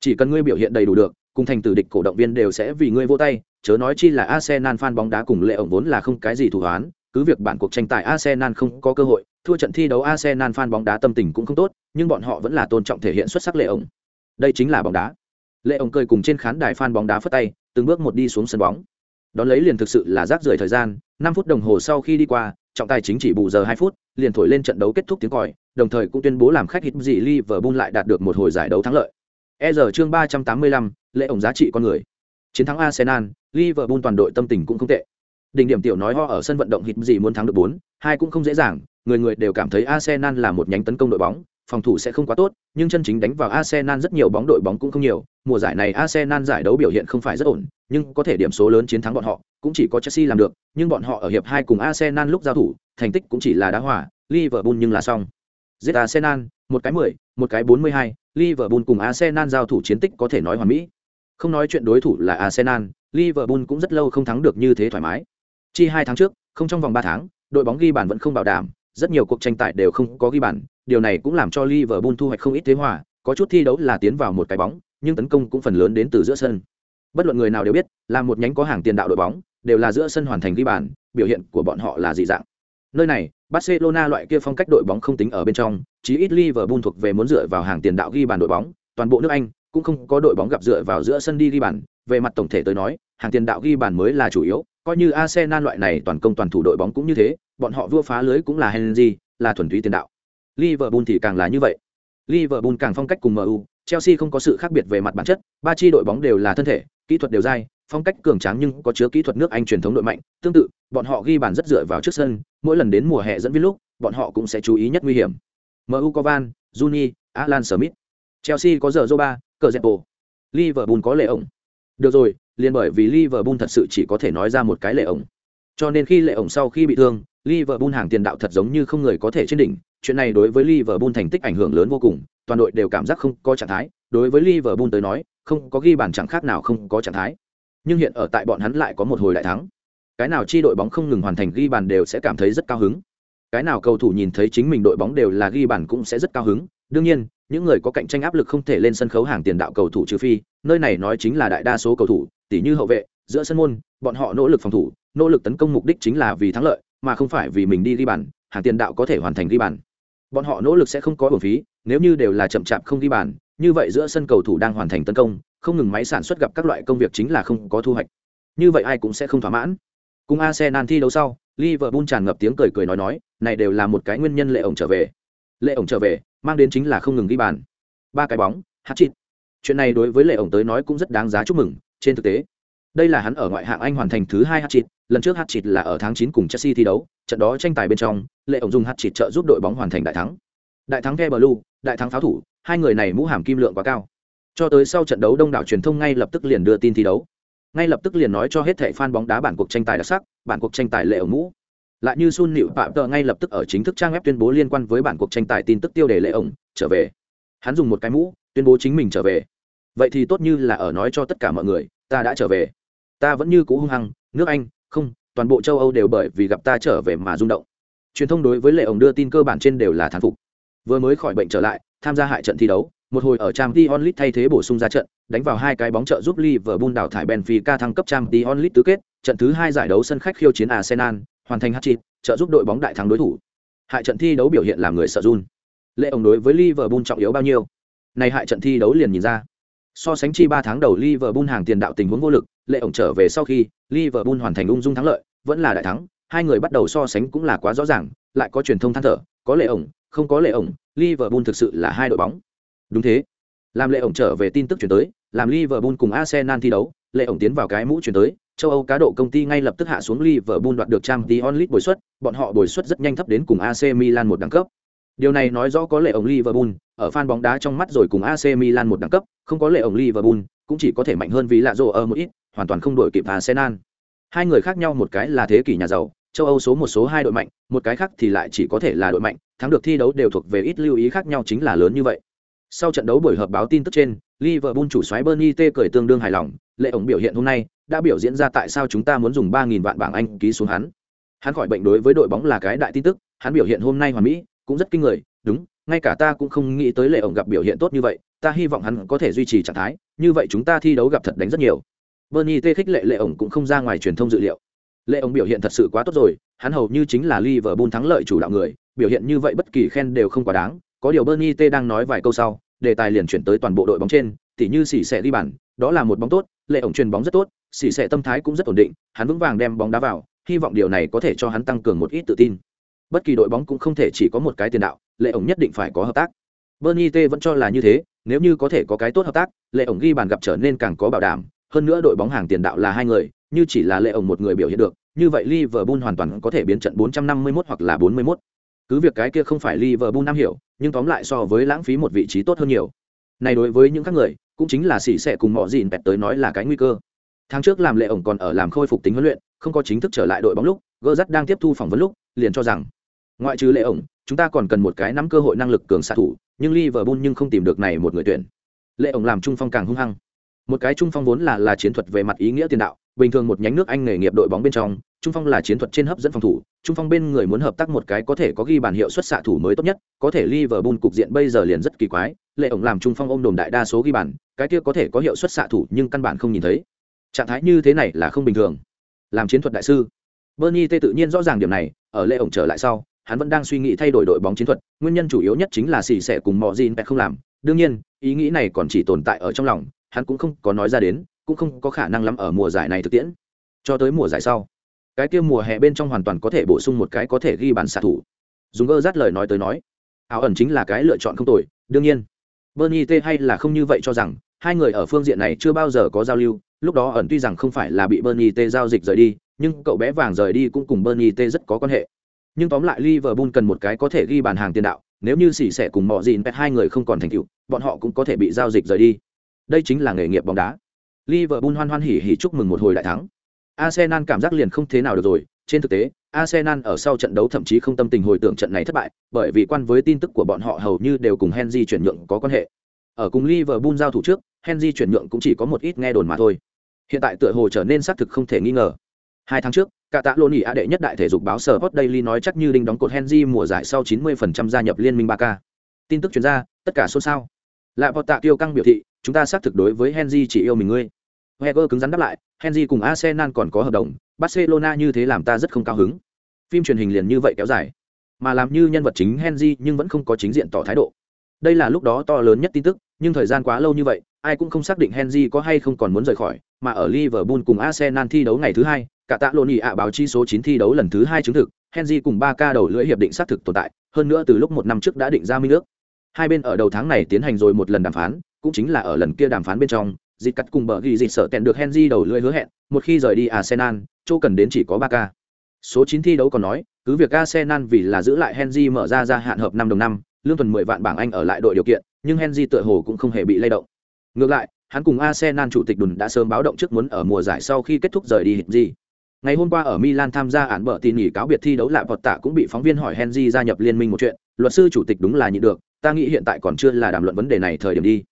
chỉ cần ngươi biểu hiện đầy đủ được, cùng thành tử địch cổ động viên đều sẽ vì ngươi vỗ tay, chớ nói chi là Arsenal fan bóng đá cùng lệ ổng vốn là không cái gì thủ oán, cứ việc bản cuộc tranh tài Arsenal không có cơ hội, thua trận thi đấu Arsenal fan bóng đá tâm tình cũng không tốt, nhưng bọn họ vẫn là tôn trọng thể hiện xuất sắc lệ ổng. Đây chính là bóng đá. Lệ ổng cười cùng trên khán đài fan bóng đá phất tay, từng bước một đi xuống sân bóng. Đón lấy liền thực sự là rác rưởi thời gian, 5 phút đồng hồ sau khi đi qua, trọng tài chính chỉ bù giờ 2 phút, liền thổi lên trận đấu kết thúc tiếng còi, đồng thời cũng tuyên bố làm khách hít dị Liverpool lại đạt được một hồi giải đấu thắng lợi. E giờ chương 385, lễ ổng giá trị con người. Chiến thắng Arsenal, Liverpool toàn đội tâm tình cũng không tệ. Đỉnh điểm tiểu nói ho ở sân vận động hít dị muốn thắng được 4, hai cũng không dễ dàng, người người đều cảm thấy Arsenal là một nhánh tấn công đội bóng, phòng thủ sẽ không quá tốt, nhưng chân chính đánh vào Arsenal rất nhiều bóng đội bóng cũng không nhiều. Mùa giải này Arsenal giải đấu biểu hiện không phải rất ổn, nhưng có thể điểm số lớn chiến thắng bọn họ, cũng chỉ có Chelsea làm được, nhưng bọn họ ở hiệp 2 cùng Arsenal lúc giao thủ, thành tích cũng chỉ là đá hòa, Liverpool nhưng là xong. Giết Arsenal, một cái 10, một cái 42, Liverpool cùng Arsenal giao thủ chiến tích có thể nói hoàn mỹ. Không nói chuyện đối thủ là Arsenal, Liverpool cũng rất lâu không thắng được như thế thoải mái. Chi hai tháng trước, không trong vòng ba tháng, đội bóng ghi bàn vẫn không bảo đảm, rất nhiều cuộc tranh tài đều không có ghi bàn, điều này cũng làm cho Liverpool thu hoạch không ít thế hòa, có chút thi đấu là tiến vào một cái bóng, nhưng tấn công cũng phần lớn đến từ giữa sân. Bất luận người nào đều biết, là một nhánh có hàng tiền đạo đội bóng, đều là giữa sân hoàn thành ghi bàn, biểu hiện của bọn họ là dị dạng. Nơi này, Barcelona loại kia phong cách đội bóng không tính ở bên trong, chí ít Liverpool thuộc về muốn dựa vào hàng tiền đạo ghi bàn đội bóng, toàn bộ nước Anh cũng không có đội bóng gặp dựa vào giữa sân đi ghi bàn, về mặt tổng thể tới nói, hàng tiền đạo ghi bàn mới là chủ yếu, coi như Arsenal loại này toàn công toàn thủ đội bóng cũng như thế, bọn họ vua phá lưới cũng là Henry, là thuần túy tiền đạo. Liverpool thì càng là như vậy. Liverpool càng phong cách cùng MU, Chelsea không có sự khác biệt về mặt bản chất, ba chi đội bóng đều là thân thể, kỹ thuật đều dai, phong cách cường tráng nhưng có chứa kỹ thuật nước anh truyền thống đội mạnh. Tương tự bọn họ ghi bàn rất dựa vào trước sân mỗi lần đến mùa hè dẫn viên lúc bọn họ cũng sẽ chú ý nhất nguy hiểm. Mu có van juni alan smith. Chelsea có giờ joba liverpool có lệ ổng. Được rồi liền bởi vì liverpool thật sự chỉ có thể nói ra một cái lệ ổng. Cho nên khi lệ ổng sau khi bị thương liverpool hàng tiền đạo thật giống như không người có thể trên đỉnh. Chuyện này đối với liverpool thành tích ảnh hưởng lớn vô cùng. Toàn đội đều cảm giác không có trạng thái. Đối với liverpool tới nói, không có ghi bàn chẳng khác nào không có trạng thái. Nhưng hiện ở tại bọn hắn lại có một hồi đại thắng. Cái nào chi đội bóng không ngừng hoàn thành ghi bàn đều sẽ cảm thấy rất cao hứng. Cái nào cầu thủ nhìn thấy chính mình đội bóng đều là ghi bàn cũng sẽ rất cao hứng. Đương nhiên, những người có cạnh tranh áp lực không thể lên sân khấu hàng tiền đạo cầu thủ trừ phi, nơi này nói chính là đại đa số cầu thủ tỷ như hậu vệ, giữa sân môn, bọn họ nỗ lực phòng thủ, nỗ lực tấn công mục đích chính là vì thắng lợi mà không phải vì mình đi ghi bàn, hàng tiền đạo có thể hoàn thành ghi bàn. Bọn họ nỗ lực sẽ không có bổn phí, nếu như đều là chậm chạp không ghi bàn, như vậy giữa sân cầu thủ đang hoàn thành tấn công, không ngừng máy sản xuất gặp các loại công việc chính là không có thu hoạch. Như vậy ai cũng sẽ không thỏa mãn. Cùng arsenal thi đấu sau, liverpool tràn ngập tiếng cười cười nói nói, này đều là một cái nguyên nhân lệ ổng trở về. Lệ ổng trở về, mang đến chính là không ngừng ghi bàn. Ba cái bóng hát chịt chuyện này đối với lệ ổng tới nói cũng rất đáng giá chúc mừng, trên thực tế đây là hắn ở ngoại hạng anh hoàn thành thứ hai hát chịt lần trước hát chịt là ở tháng chín cùng chelsea thi đấu, trận đó tranh tài bên trong, lệ ổng dùng hát chịt trợ giúp đội bóng hoàn thành đại thắng. Đại thắng ke blue đại thắng pháo thủ, hai người này mũ hàm kim lượng quá cao. Cho tới sau trận đấu đông đảo truyền thông ngay lập tức liền đưa tin thi đấu. Ngay lập tức liền nói cho hết thảy fan bóng đá bản cuộc tranh tài đặc sắc, bản cuộc tranh tài lệ ổng mũ. Lại như sun nịu phạm tờ ngay lập tức ở chính thức trang web tuyên bố liên quan với bản cuộc tranh tài tin tức tiêu đề lệ ổng trở về. Hắn dùng một cái mũ, tuyên bố chính mình trở về. Vậy thì tốt như là ở nói cho tất cả mọi người, ta đã trở về ta vẫn như cũ hung hăng, nước anh, không, toàn bộ châu âu đều bởi vì gặp ta trở về mà rung động. Truyền thông đối với lệ ổng đưa tin cơ bản trên đều là thán phục. Vừa mới khỏi bệnh trở lại, tham gia hại trận thi đấu, một hồi ở trang t onlit thay thế bổ sung ra trận, đánh vào hai cái bóng trợ giúp liverpool đảo thải benfica thăng cấp trang t onlit tứ kết, trận thứ hai giải đấu sân khách khiêu chiến arsenal, hoàn thành hat-trick, trợ giúp đội bóng đại thắng đối thủ. Hại trận thi đấu biểu hiện làm người sợ run. Lệ ổng đối với liverpool trọng yếu bao nhiêu? Này hại trận thi đấu liền nhìn ra. So sánh chi ba tháng đầu liverpool hàng tiền đạo tình huống vô lực lệ ổng trở về sau khi liverpool hoàn thành ung dung thắng lợi, vẫn là đại thắng, hai người bắt đầu so sánh cũng là quá rõ ràng, lại có truyền thông than thở, có lệ ổng, không có lệ ổng, liverpool thực sự là hai đội bóng. Đúng thế. Làm lệ ổng trở về tin tức chuyển tới, làm liverpool cùng arsenal thi đấu, lệ ổng tiến vào cái mũ chuyển tới, châu âu cá độ công ty ngay lập tức hạ xuống liverpool đoạt được trang League onlit bồi suất, bọn họ bồi suất rất nhanh thấp đến cùng ac milan một đẳng cấp. Điều này nói rõ có lệ ổng liverpool, ở fan bóng đá trong mắt rồi cùng ac milan một đẳng cấp, không có lệ ổng liverpool cũng chỉ có thể mạnh hơn vì lạ rồ ở một ít hoàn toàn không đổi kịp arsenal hai người khác nhau một cái là thế kỷ nhà giàu châu âu số một số hai đội mạnh một cái khác thì lại chỉ có thể là đội mạnh thắng được thi đấu đều thuộc về ít lưu ý khác nhau chính là lớn như vậy sau trận đấu buổi họp báo tin tức trên, Liverpool chủ soái Bernie T cười tương đương hài lòng, lệ ổng biểu hiện hôm nay đã biểu diễn ra tại sao chúng ta muốn dùng 3000 vạn bảng Anh ký xuống hắn. Hắn khỏi bệnh đối với đội bóng là cái đại tin tức, hắn biểu hiện hôm nay hoàn mỹ, cũng rất kinh người, đúng, ngay cả ta cũng không nghĩ tới lệ ổng gặp biểu hiện tốt như vậy, ta hy vọng hắn có thể duy trì trạng thái, như vậy chúng ta thi đấu gặp thật đánh rất nhiều. Bernie Tê khích lệ lệ ổng cũng không ra ngoài truyền thông dự liệu. Lệ ổng biểu hiện thật sự quá tốt rồi, hắn hầu như chính là Liverpool thắng lợi chủ đạo người, biểu hiện như vậy bất kỳ khen đều không quá đáng, có điều Bernie Tê đang nói vài câu sau, đề tài liền chuyển tới toàn bộ đội bóng trên tỉ như xỉ xẻ đi bàn đó là một bóng tốt lệ ổng truyền bóng rất tốt xỉ xẻ tâm thái cũng rất ổn định hắn vững vàng đem bóng đá vào hy vọng điều này có thể cho hắn tăng cường một ít tự tin bất kỳ đội bóng cũng không thể chỉ có một cái tiền đạo lệ ổng nhất định phải có hợp tác bernie t vẫn cho là như thế nếu như có thể có cái tốt hợp tác lệ ổng ghi bàn gặp trở nên càng có bảo đảm hơn nữa đội bóng hàng tiền đạo là hai người như chỉ là lệ ổng một người biểu hiện được như vậy liverpool hoàn toàn có thể biến trận 451 hoặc là 41 cứ việc cái kia không phải Liverpool nam hiểu, nhưng tóm lại so với lãng phí một vị trí tốt hơn nhiều. Này đối với những các người, cũng chính là xỉ sẽ cùng mọ gìn bẹt tới nói là cái nguy cơ. Tháng trước làm lệ ổng còn ở làm khôi phục tính huấn luyện, không có chính thức trở lại đội bóng lúc, Gerrard đang tiếp thu phỏng vấn lúc, liền cho rằng, ngoại trừ lệ ổng, chúng ta còn cần một cái nắm cơ hội năng lực cường xạ thủ, nhưng Liverpool nhưng không tìm được này một người tuyển. Lệ ổng làm trung phong càng hung hăng. Một cái trung phong vốn là là chiến thuật về mặt ý nghĩa tiền đạo, bình thường một nhánh nước Anh nghề nghiệp đội bóng bên trong, trung phong là chiến thuật trên hấp dẫn phòng thủ trung phong bên người muốn hợp tác một cái có thể có ghi bàn hiệu suất xạ thủ mới tốt nhất có thể liverpool cục diện bây giờ liền rất kỳ quái lệ ổng làm trung phong ôm đồn đại đa số ghi bàn cái kia có thể có hiệu suất xạ thủ nhưng căn bản không nhìn thấy trạng thái như thế này là không bình thường làm chiến thuật đại sư bernie tê tự nhiên rõ ràng điểm này ở lệ ổng trở lại sau hắn vẫn đang suy nghĩ thay đổi đội bóng chiến thuật nguyên nhân chủ yếu nhất chính là xì xẻ cùng mọi gì không làm. Đương nhiên ý nghĩ này còn chỉ tồn tại ở trong lòng hắn cũng không có nói ra đến cũng không có khả năng lắm ở mùa giải này thực tiễn. Cho tới mùa giải sau cái kia mùa hè bên trong hoàn toàn có thể bổ sung một cái có thể ghi bàn xạ thủ. Dùng gơ rát lời nói tới nói áo ẩn chính là cái lựa chọn không tồi đương nhiên. Bernie t hay là không như vậy cho rằng hai người ở phương diện này chưa bao giờ có giao lưu lúc đó ẩn tuy rằng không phải là bị Bernie T giao dịch rời đi, nhưng cậu bé vàng rời đi cũng cùng Bernie T rất có quan hệ. Nhưng tóm lại Liverpool cần một cái có thể ghi bàn hàng tiền đạo, nếu như xỉ xẻ cùng mọ dìn pet hai người không còn thành tựu, bọn họ cũng có thể bị giao dịch rời đi. Đây chính là nghề nghiệp bóng đá. Liverpool hoan hoan hỉ hỉ chúc mừng một hồi đại thắng. Arsenal cảm giác liền không thế nào được rồi, trên thực tế, Arsenal ở sau trận đấu thậm chí không tâm tình hồi tưởng trận này thất bại, bởi vì quan với tin tức của bọn họ hầu như đều cùng Henry chuyển nhượng có quan hệ. Ở cùng Liverpool giao thủ trước, Henry chuyển nhượng cũng chỉ có một ít nghe đồn mà thôi. Hiện tại tựa hồ trở nên xác thực không thể nghi ngờ. Hai tháng trước, cả tạ lô nỉ a đệ nhất đại thể dục báo Sport Daily nói chắc như đinh đóng cột Henry mùa giải sau 90% gia nhập liên minh ba k Tin tức truyền ra, tất cả xôn xao. Lạ vọt tạ tiêu căng biểu thị, chúng ta xác thực đối với Henry chỉ yêu mình ngươi. Wenger cứng rắn đáp lại, Henry cùng Arsenal còn có hợp đồng, Barcelona như thế làm ta rất không cao hứng. Phim truyền hình liền như vậy kéo dài, mà làm như nhân vật chính Henry nhưng vẫn không có chính diện tỏ thái độ. Đây là lúc đó to lớn nhất tin tức, nhưng thời gian quá lâu như vậy, ai cũng không xác định Henry có hay không còn muốn rời khỏi, mà ở Liverpool cùng Arsenal thi đấu ngày thứ hai, cả tạ lộn ạ báo chi số 9 thi đấu lần thứ hai chứng thực, Henry cùng 3K đầu lưỡi hiệp định xác thực tồn tại, hơn nữa từ lúc một năm trước đã định ra minh nước. Hai bên ở đầu tháng này tiến hành rồi một lần đàm phán, cũng chính là ở lần kia đàm phán bên trong, dịch cắt cùng bờ ghi dịch sợ tẹn được Henry đầu lưỡi hứa hẹn, một khi rời đi Arsenal, chỗ cần đến chỉ có 3K. Số 9 thi đấu còn nói, cứ việc Arsenal vì là giữ lại Henry mở ra gia hạn hợp năm đồng năm, lương tuần 10 vạn bảng Anh ở lại đội điều kiện, nhưng Henry tựa hồ cũng không hề bị lay động. Ngược lại, hắn cùng Arsenal chủ tịch đùn đã sớm báo động trước muốn ở mùa giải sau khi kết thúc rời đi gì. Ngày hôm qua ở Milan tham gia án bợ tin nghỉ cáo biệt thi đấu lại vọt tạ cũng bị phóng viên hỏi Henry gia nhập liên minh một chuyện, luật sư chủ tịch đúng là nhịn được, ta nghĩ hiện tại còn chưa là đàm luận vấn đề này thời điểm đi.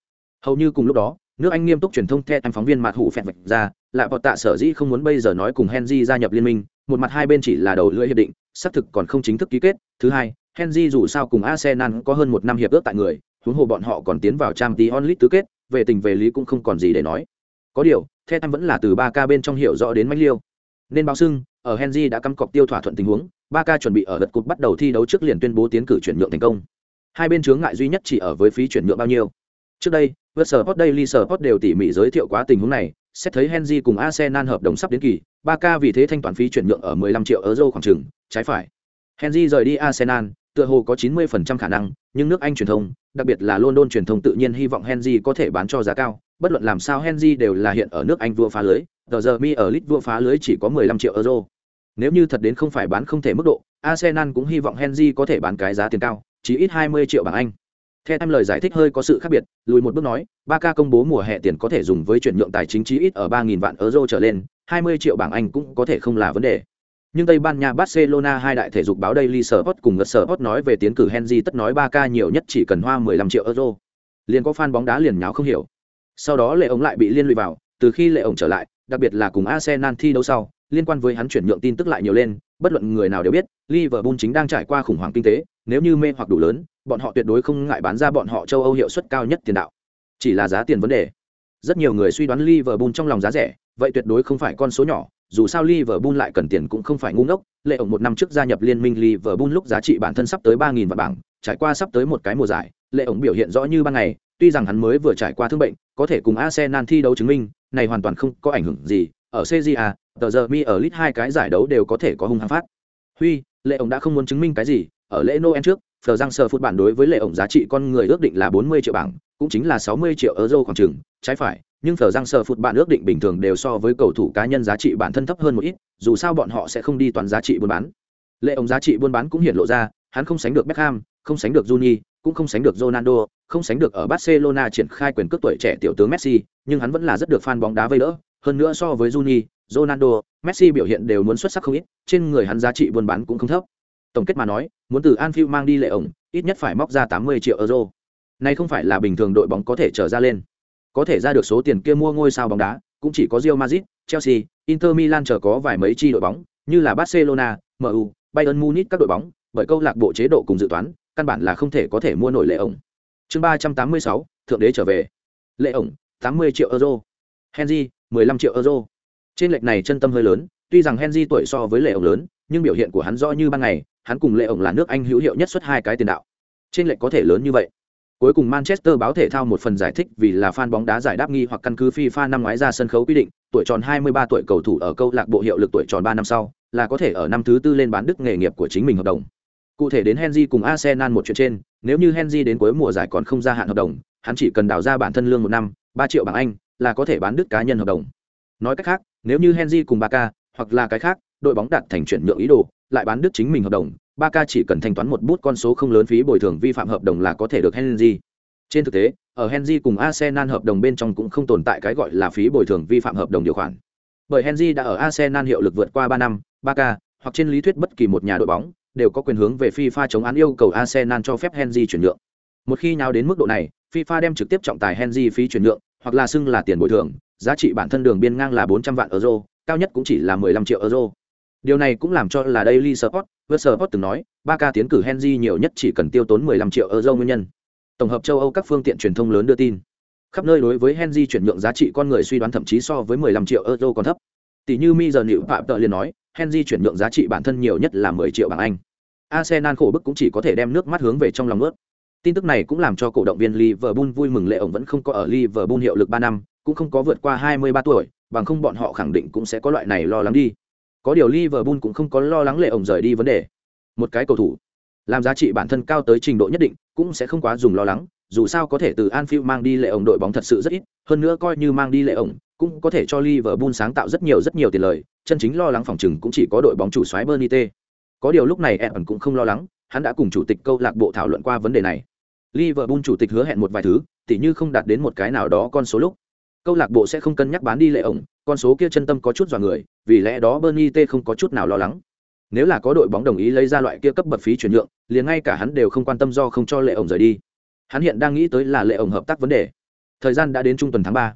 Hầu như cùng lúc đó, nước Anh nghiêm túc truyền thông theo anh phóng viên mặt hủ phẹt vạch ra, lại vọt tạ sở dĩ không muốn bây giờ nói cùng Henry gia nhập liên minh, một mặt hai bên chỉ là đầu lưỡi hiệp định, xác thực còn không chính thức ký kết. Thứ hai, Henry dù sao cùng Arsenal có hơn một năm hiệp ước tại người, huống hồ bọn họ còn tiến vào Champions League tứ kết, về tình về lý cũng không còn gì để nói. Có điều, the anh vẫn là từ 3K bên trong hiểu rõ đến mãnh liêu. Nên báo xưng, ở Henry đã cắm cọc tiêu thỏa thuận tình huống, 3K chuẩn bị ở đợt cúp bắt đầu thi đấu trước liền tuyên bố tiến cử chuyển nhượng thành công. Hai bên chướng ngại duy nhất chỉ ở với phí chuyển nhượng bao nhiêu. Trước đây, Versport Daily Sport đều tỉ mỉ giới thiệu quá tình huống này, xét thấy Henry cùng Arsenal hợp đồng sắp đến kỳ, 3K vì thế thanh toán phí chuyển nhượng ở 15 triệu euro khoảng chừng, trái phải. Henry rời đi Arsenal, tựa hồ có 90% khả năng, nhưng nước Anh truyền thông, đặc biệt là London truyền thông tự nhiên hy vọng Henry có thể bán cho giá cao, bất luận làm sao Henry đều là hiện ở nước Anh vua phá lưới, tờ giờ mi ở Leeds vua phá lưới chỉ có 15 triệu euro. Nếu như thật đến không phải bán không thể mức độ, Arsenal cũng hy vọng Henry có thể bán cái giá tiền cao, chỉ ít 20 triệu bảng Anh. Theo em lời giải thích hơi có sự khác biệt, lùi một bước nói, Barca công bố mùa hè tiền có thể dùng với chuyển nhượng tài chính chí ít ở 3000 vạn euro trở lên, 20 triệu bảng Anh cũng có thể không là vấn đề. Nhưng Tây Ban Nha Barcelona hai đại thể dục báo Daily Sport cùng The Sport nói về tiến cử Henry tất nói Barca nhiều nhất chỉ cần hoa 15 triệu euro. Liền có fan bóng đá liền nháo không hiểu. Sau đó Lệ ổng lại bị liên lụy vào, từ khi Lệ ổng trở lại, đặc biệt là cùng Arsenal thi đấu sau, liên quan với hắn chuyển nhượng tin tức lại nhiều lên, bất luận người nào đều biết, Liverpool chính đang trải qua khủng hoảng kinh tế, nếu như mê hoặc đủ lớn, bọn họ tuyệt đối không ngại bán ra bọn họ châu Âu hiệu suất cao nhất tiền đạo. Chỉ là giá tiền vấn đề. Rất nhiều người suy đoán Liverpool trong lòng giá rẻ, vậy tuyệt đối không phải con số nhỏ, dù sao Liverpool lại cần tiền cũng không phải ngu ngốc, lệ ổng một năm trước gia nhập liên minh Liverpool lúc giá trị bản thân sắp tới 3000 vạn bảng, trải qua sắp tới một cái mùa giải, lệ ổng biểu hiện rõ như ban ngày, tuy rằng hắn mới vừa trải qua thương bệnh, có thể cùng Arsenal thi đấu chứng minh, này hoàn toàn không có ảnh hưởng gì, ở CJA, tờ giờ mi ở lit hai cái giải đấu đều có thể có hung hăng phát. Huy, lệ ổng đã không muốn chứng minh cái gì, ở lễ Noel trước, Phờ Giang Sờ phút bản đối với lệ ổng giá trị con người ước định là 40 triệu bảng, cũng chính là 60 triệu euro khoảng chừng, trái phải, nhưng Phờ răng sờ phụt bạn ước định bình thường đều so với cầu thủ cá nhân giá trị bản thân thấp hơn một ít, dù sao bọn họ sẽ không đi toàn giá trị buôn bán. Lệ ông giá trị buôn bán cũng hiện lộ ra, hắn không sánh được Beckham, không sánh được Juni, cũng không sánh được Ronaldo, không sánh được ở Barcelona triển khai quyền cước tuổi trẻ tiểu tướng Messi, nhưng hắn vẫn là rất được fan bóng đá vây đỡ, hơn nữa so với Juni, Ronaldo, Messi biểu hiện đều muốn xuất sắc không ít, trên người hắn giá trị buôn bán cũng không thấp. Tổng kết mà nói, muốn từ Anfield mang đi lệ ổng, ít nhất phải móc ra 80 triệu euro. Này không phải là bình thường đội bóng có thể trở ra lên. Có thể ra được số tiền kia mua ngôi sao bóng đá, cũng chỉ có Real Madrid, Chelsea, Inter Milan chờ có vài mấy chi đội bóng, như là Barcelona, MU, Bayern Munich các đội bóng, bởi câu lạc bộ chế độ cùng dự toán, căn bản là không thể có thể mua nổi lệ ổng. Chương 386, thượng đế trở về. Lệ ổng, 80 triệu euro. Henry, 15 triệu euro. Trên lệch này chân tâm hơi lớn, tuy rằng Henry tuổi so với lệ ổng lớn, nhưng biểu hiện của hắn rõ như ban ngày, hắn cùng lệ ổng là nước Anh hữu hiệu nhất xuất hai cái tiền đạo. Trên lệch có thể lớn như vậy. Cuối cùng Manchester báo thể thao một phần giải thích vì là fan bóng đá giải đáp nghi hoặc căn cứ FIFA năm ngoái ra sân khấu quy định, tuổi tròn 23 tuổi cầu thủ ở câu lạc bộ hiệu lực tuổi tròn 3 năm sau, là có thể ở năm thứ tư lên bán đức nghề nghiệp của chính mình hợp đồng. Cụ thể đến Henry cùng Arsenal một chuyện trên, nếu như Henry đến cuối mùa giải còn không gia hạn hợp đồng, hắn chỉ cần đào ra bản thân lương một năm, 3 triệu bảng Anh, là có thể bán đức cá nhân hợp đồng. Nói cách khác, nếu như Henry cùng Barca, hoặc là cái khác, đội bóng đạt thành chuyển nhượng ý đồ, lại bán đứt chính mình hợp đồng, Barca chỉ cần thanh toán một bút con số không lớn phí bồi thường vi phạm hợp đồng là có thể được Henry. Trên thực tế, ở Henry cùng Arsenal hợp đồng bên trong cũng không tồn tại cái gọi là phí bồi thường vi phạm hợp đồng điều khoản. Bởi Henry đã ở Arsenal hiệu lực vượt qua ba năm, Barca, hoặc trên lý thuyết bất kỳ một nhà đội bóng đều có quyền hướng về FIFA chống án yêu cầu Arsenal cho phép Henry chuyển nhượng. Một khi nào đến mức độ này, FIFA đem trực tiếp trọng tài Henry phí chuyển nhượng, hoặc là xưng là tiền bồi thường, giá trị bản thân đường biên ngang là 400 vạn euro, cao nhất cũng chỉ là 15 triệu euro. Điều này cũng làm cho là Daily Sport, Sport từng nói, Barca tiến cử Henry nhiều nhất chỉ cần tiêu tốn 15 triệu euro nguyên nhân. Tổng hợp châu Âu các phương tiện truyền thông lớn đưa tin, khắp nơi đối với Henry chuyển nhượng giá trị con người suy đoán thậm chí so với 15 triệu euro còn thấp. Tỷ như Mi giờ Nữu Phạm Tợ liền nói, Henry chuyển nhượng giá trị bản thân nhiều nhất là 10 triệu bảng Anh. Arsenal khổ bức cũng chỉ có thể đem nước mắt hướng về trong lòng nước. Tin tức này cũng làm cho cổ động viên Liverpool vui mừng lệ ổng vẫn không có ở Liverpool hiệu lực 3 năm, cũng không có vượt qua 23 tuổi, bằng không bọn họ khẳng định cũng sẽ có loại này lo lắng đi. Có điều Liverpool cũng không có lo lắng lệ ổng rời đi vấn đề. Một cái cầu thủ, làm giá trị bản thân cao tới trình độ nhất định, cũng sẽ không quá dùng lo lắng, dù sao có thể từ Anfield mang đi lệ ổng đội bóng thật sự rất ít, hơn nữa coi như mang đi lệ ổng, cũng có thể cho Liverpool sáng tạo rất nhiều rất nhiều tiền lời, chân chính lo lắng phòng trừng cũng chỉ có đội bóng chủ soái Bernite. Có điều lúc này Everton cũng không lo lắng, hắn đã cùng chủ tịch câu lạc bộ thảo luận qua vấn đề này. Liverpool chủ tịch hứa hẹn một vài thứ, tỉ như không đạt đến một cái nào đó con số lúc, câu lạc bộ sẽ không cân nhắc bán đi lệ ổng, con số kia chân tâm có chút dọa người, vì lẽ đó Bernite không có chút nào lo lắng. Nếu là có đội bóng đồng ý lấy ra loại kia cấp bậc phí chuyển nhượng, liền ngay cả hắn đều không quan tâm do không cho lệ ổng rời đi. Hắn hiện đang nghĩ tới là lệ ổng hợp tác vấn đề. Thời gian đã đến trung tuần tháng ba.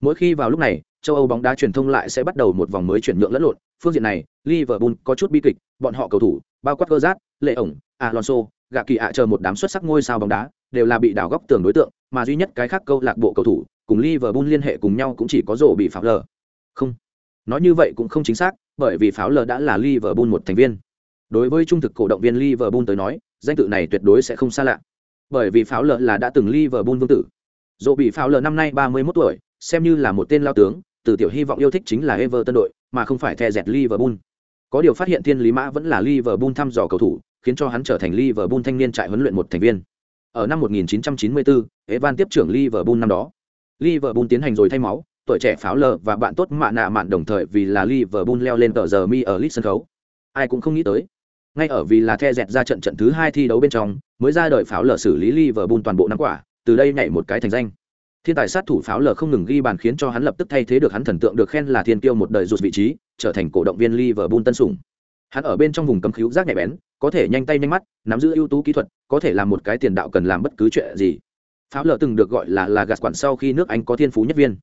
Mỗi khi vào lúc này, châu Âu bóng đá truyền thông lại sẽ bắt đầu một vòng mới chuyển nhượng lẫn lộn. Phương diện này, Liverpool có chút bi kịch, bọn họ cầu thủ, bao quát Gerrard, Lệ ổng, Alonso, gạ kỳ ạ chờ một đám xuất sắc ngôi sao bóng đá, đều là bị đảo góc tường đối tượng, mà duy nhất cái khác câu lạc bộ cầu thủ, cùng Liverpool liên hệ cùng nhau cũng chỉ có rổ bị phạm lờ. Không, nói như vậy cũng không chính xác, bởi vì pháo lờ đã là Liverpool một thành viên. Đối với trung thực cổ động viên Liverpool tới nói, danh tự này tuyệt đối sẽ không xa lạ. Bởi vì pháo lờ là đã từng Liverpool vương tử. Dù bị pháo lờ năm nay 31 tuổi, xem như là một tên lao tướng, từ tiểu hy vọng yêu thích chính là Everton đội, mà không phải The dẹt Liverpool. Có điều phát hiện Thiên Lý Mã vẫn là Liverpool thăm dò cầu thủ, khiến cho hắn trở thành Liverpool thanh niên trại huấn luyện một thành viên. Ở năm 1994, Evan tiếp trưởng Liverpool năm đó. Liverpool tiến hành rồi thay máu, tuổi trẻ pháo lờ và bạn tốt mạ nạ mạn đồng thời vì là Liverpool leo lên tờ giờ mi ở Leeds sân khấu. Ai cũng không nghĩ tới. Ngay ở vì là The dẹt ra trận trận thứ hai thi đấu bên trong, mới ra đời pháo lờ xử lý Liverpool toàn bộ năm quả, từ đây nhảy một cái thành danh thiên tài sát thủ pháo lờ không ngừng ghi bàn khiến cho hắn lập tức thay thế được hắn thần tượng được khen là thiên tiêu một đời rụt vị trí trở thành cổ động viên liverpool tân sủng hắn ở bên trong vùng cấm cứu giác nhạy bén có thể nhanh tay nhanh mắt nắm giữ ưu tú kỹ thuật có thể làm một cái tiền đạo cần làm bất cứ chuyện gì pháo lờ từng được gọi là là gạt quản sau khi nước anh có thiên phú nhất viên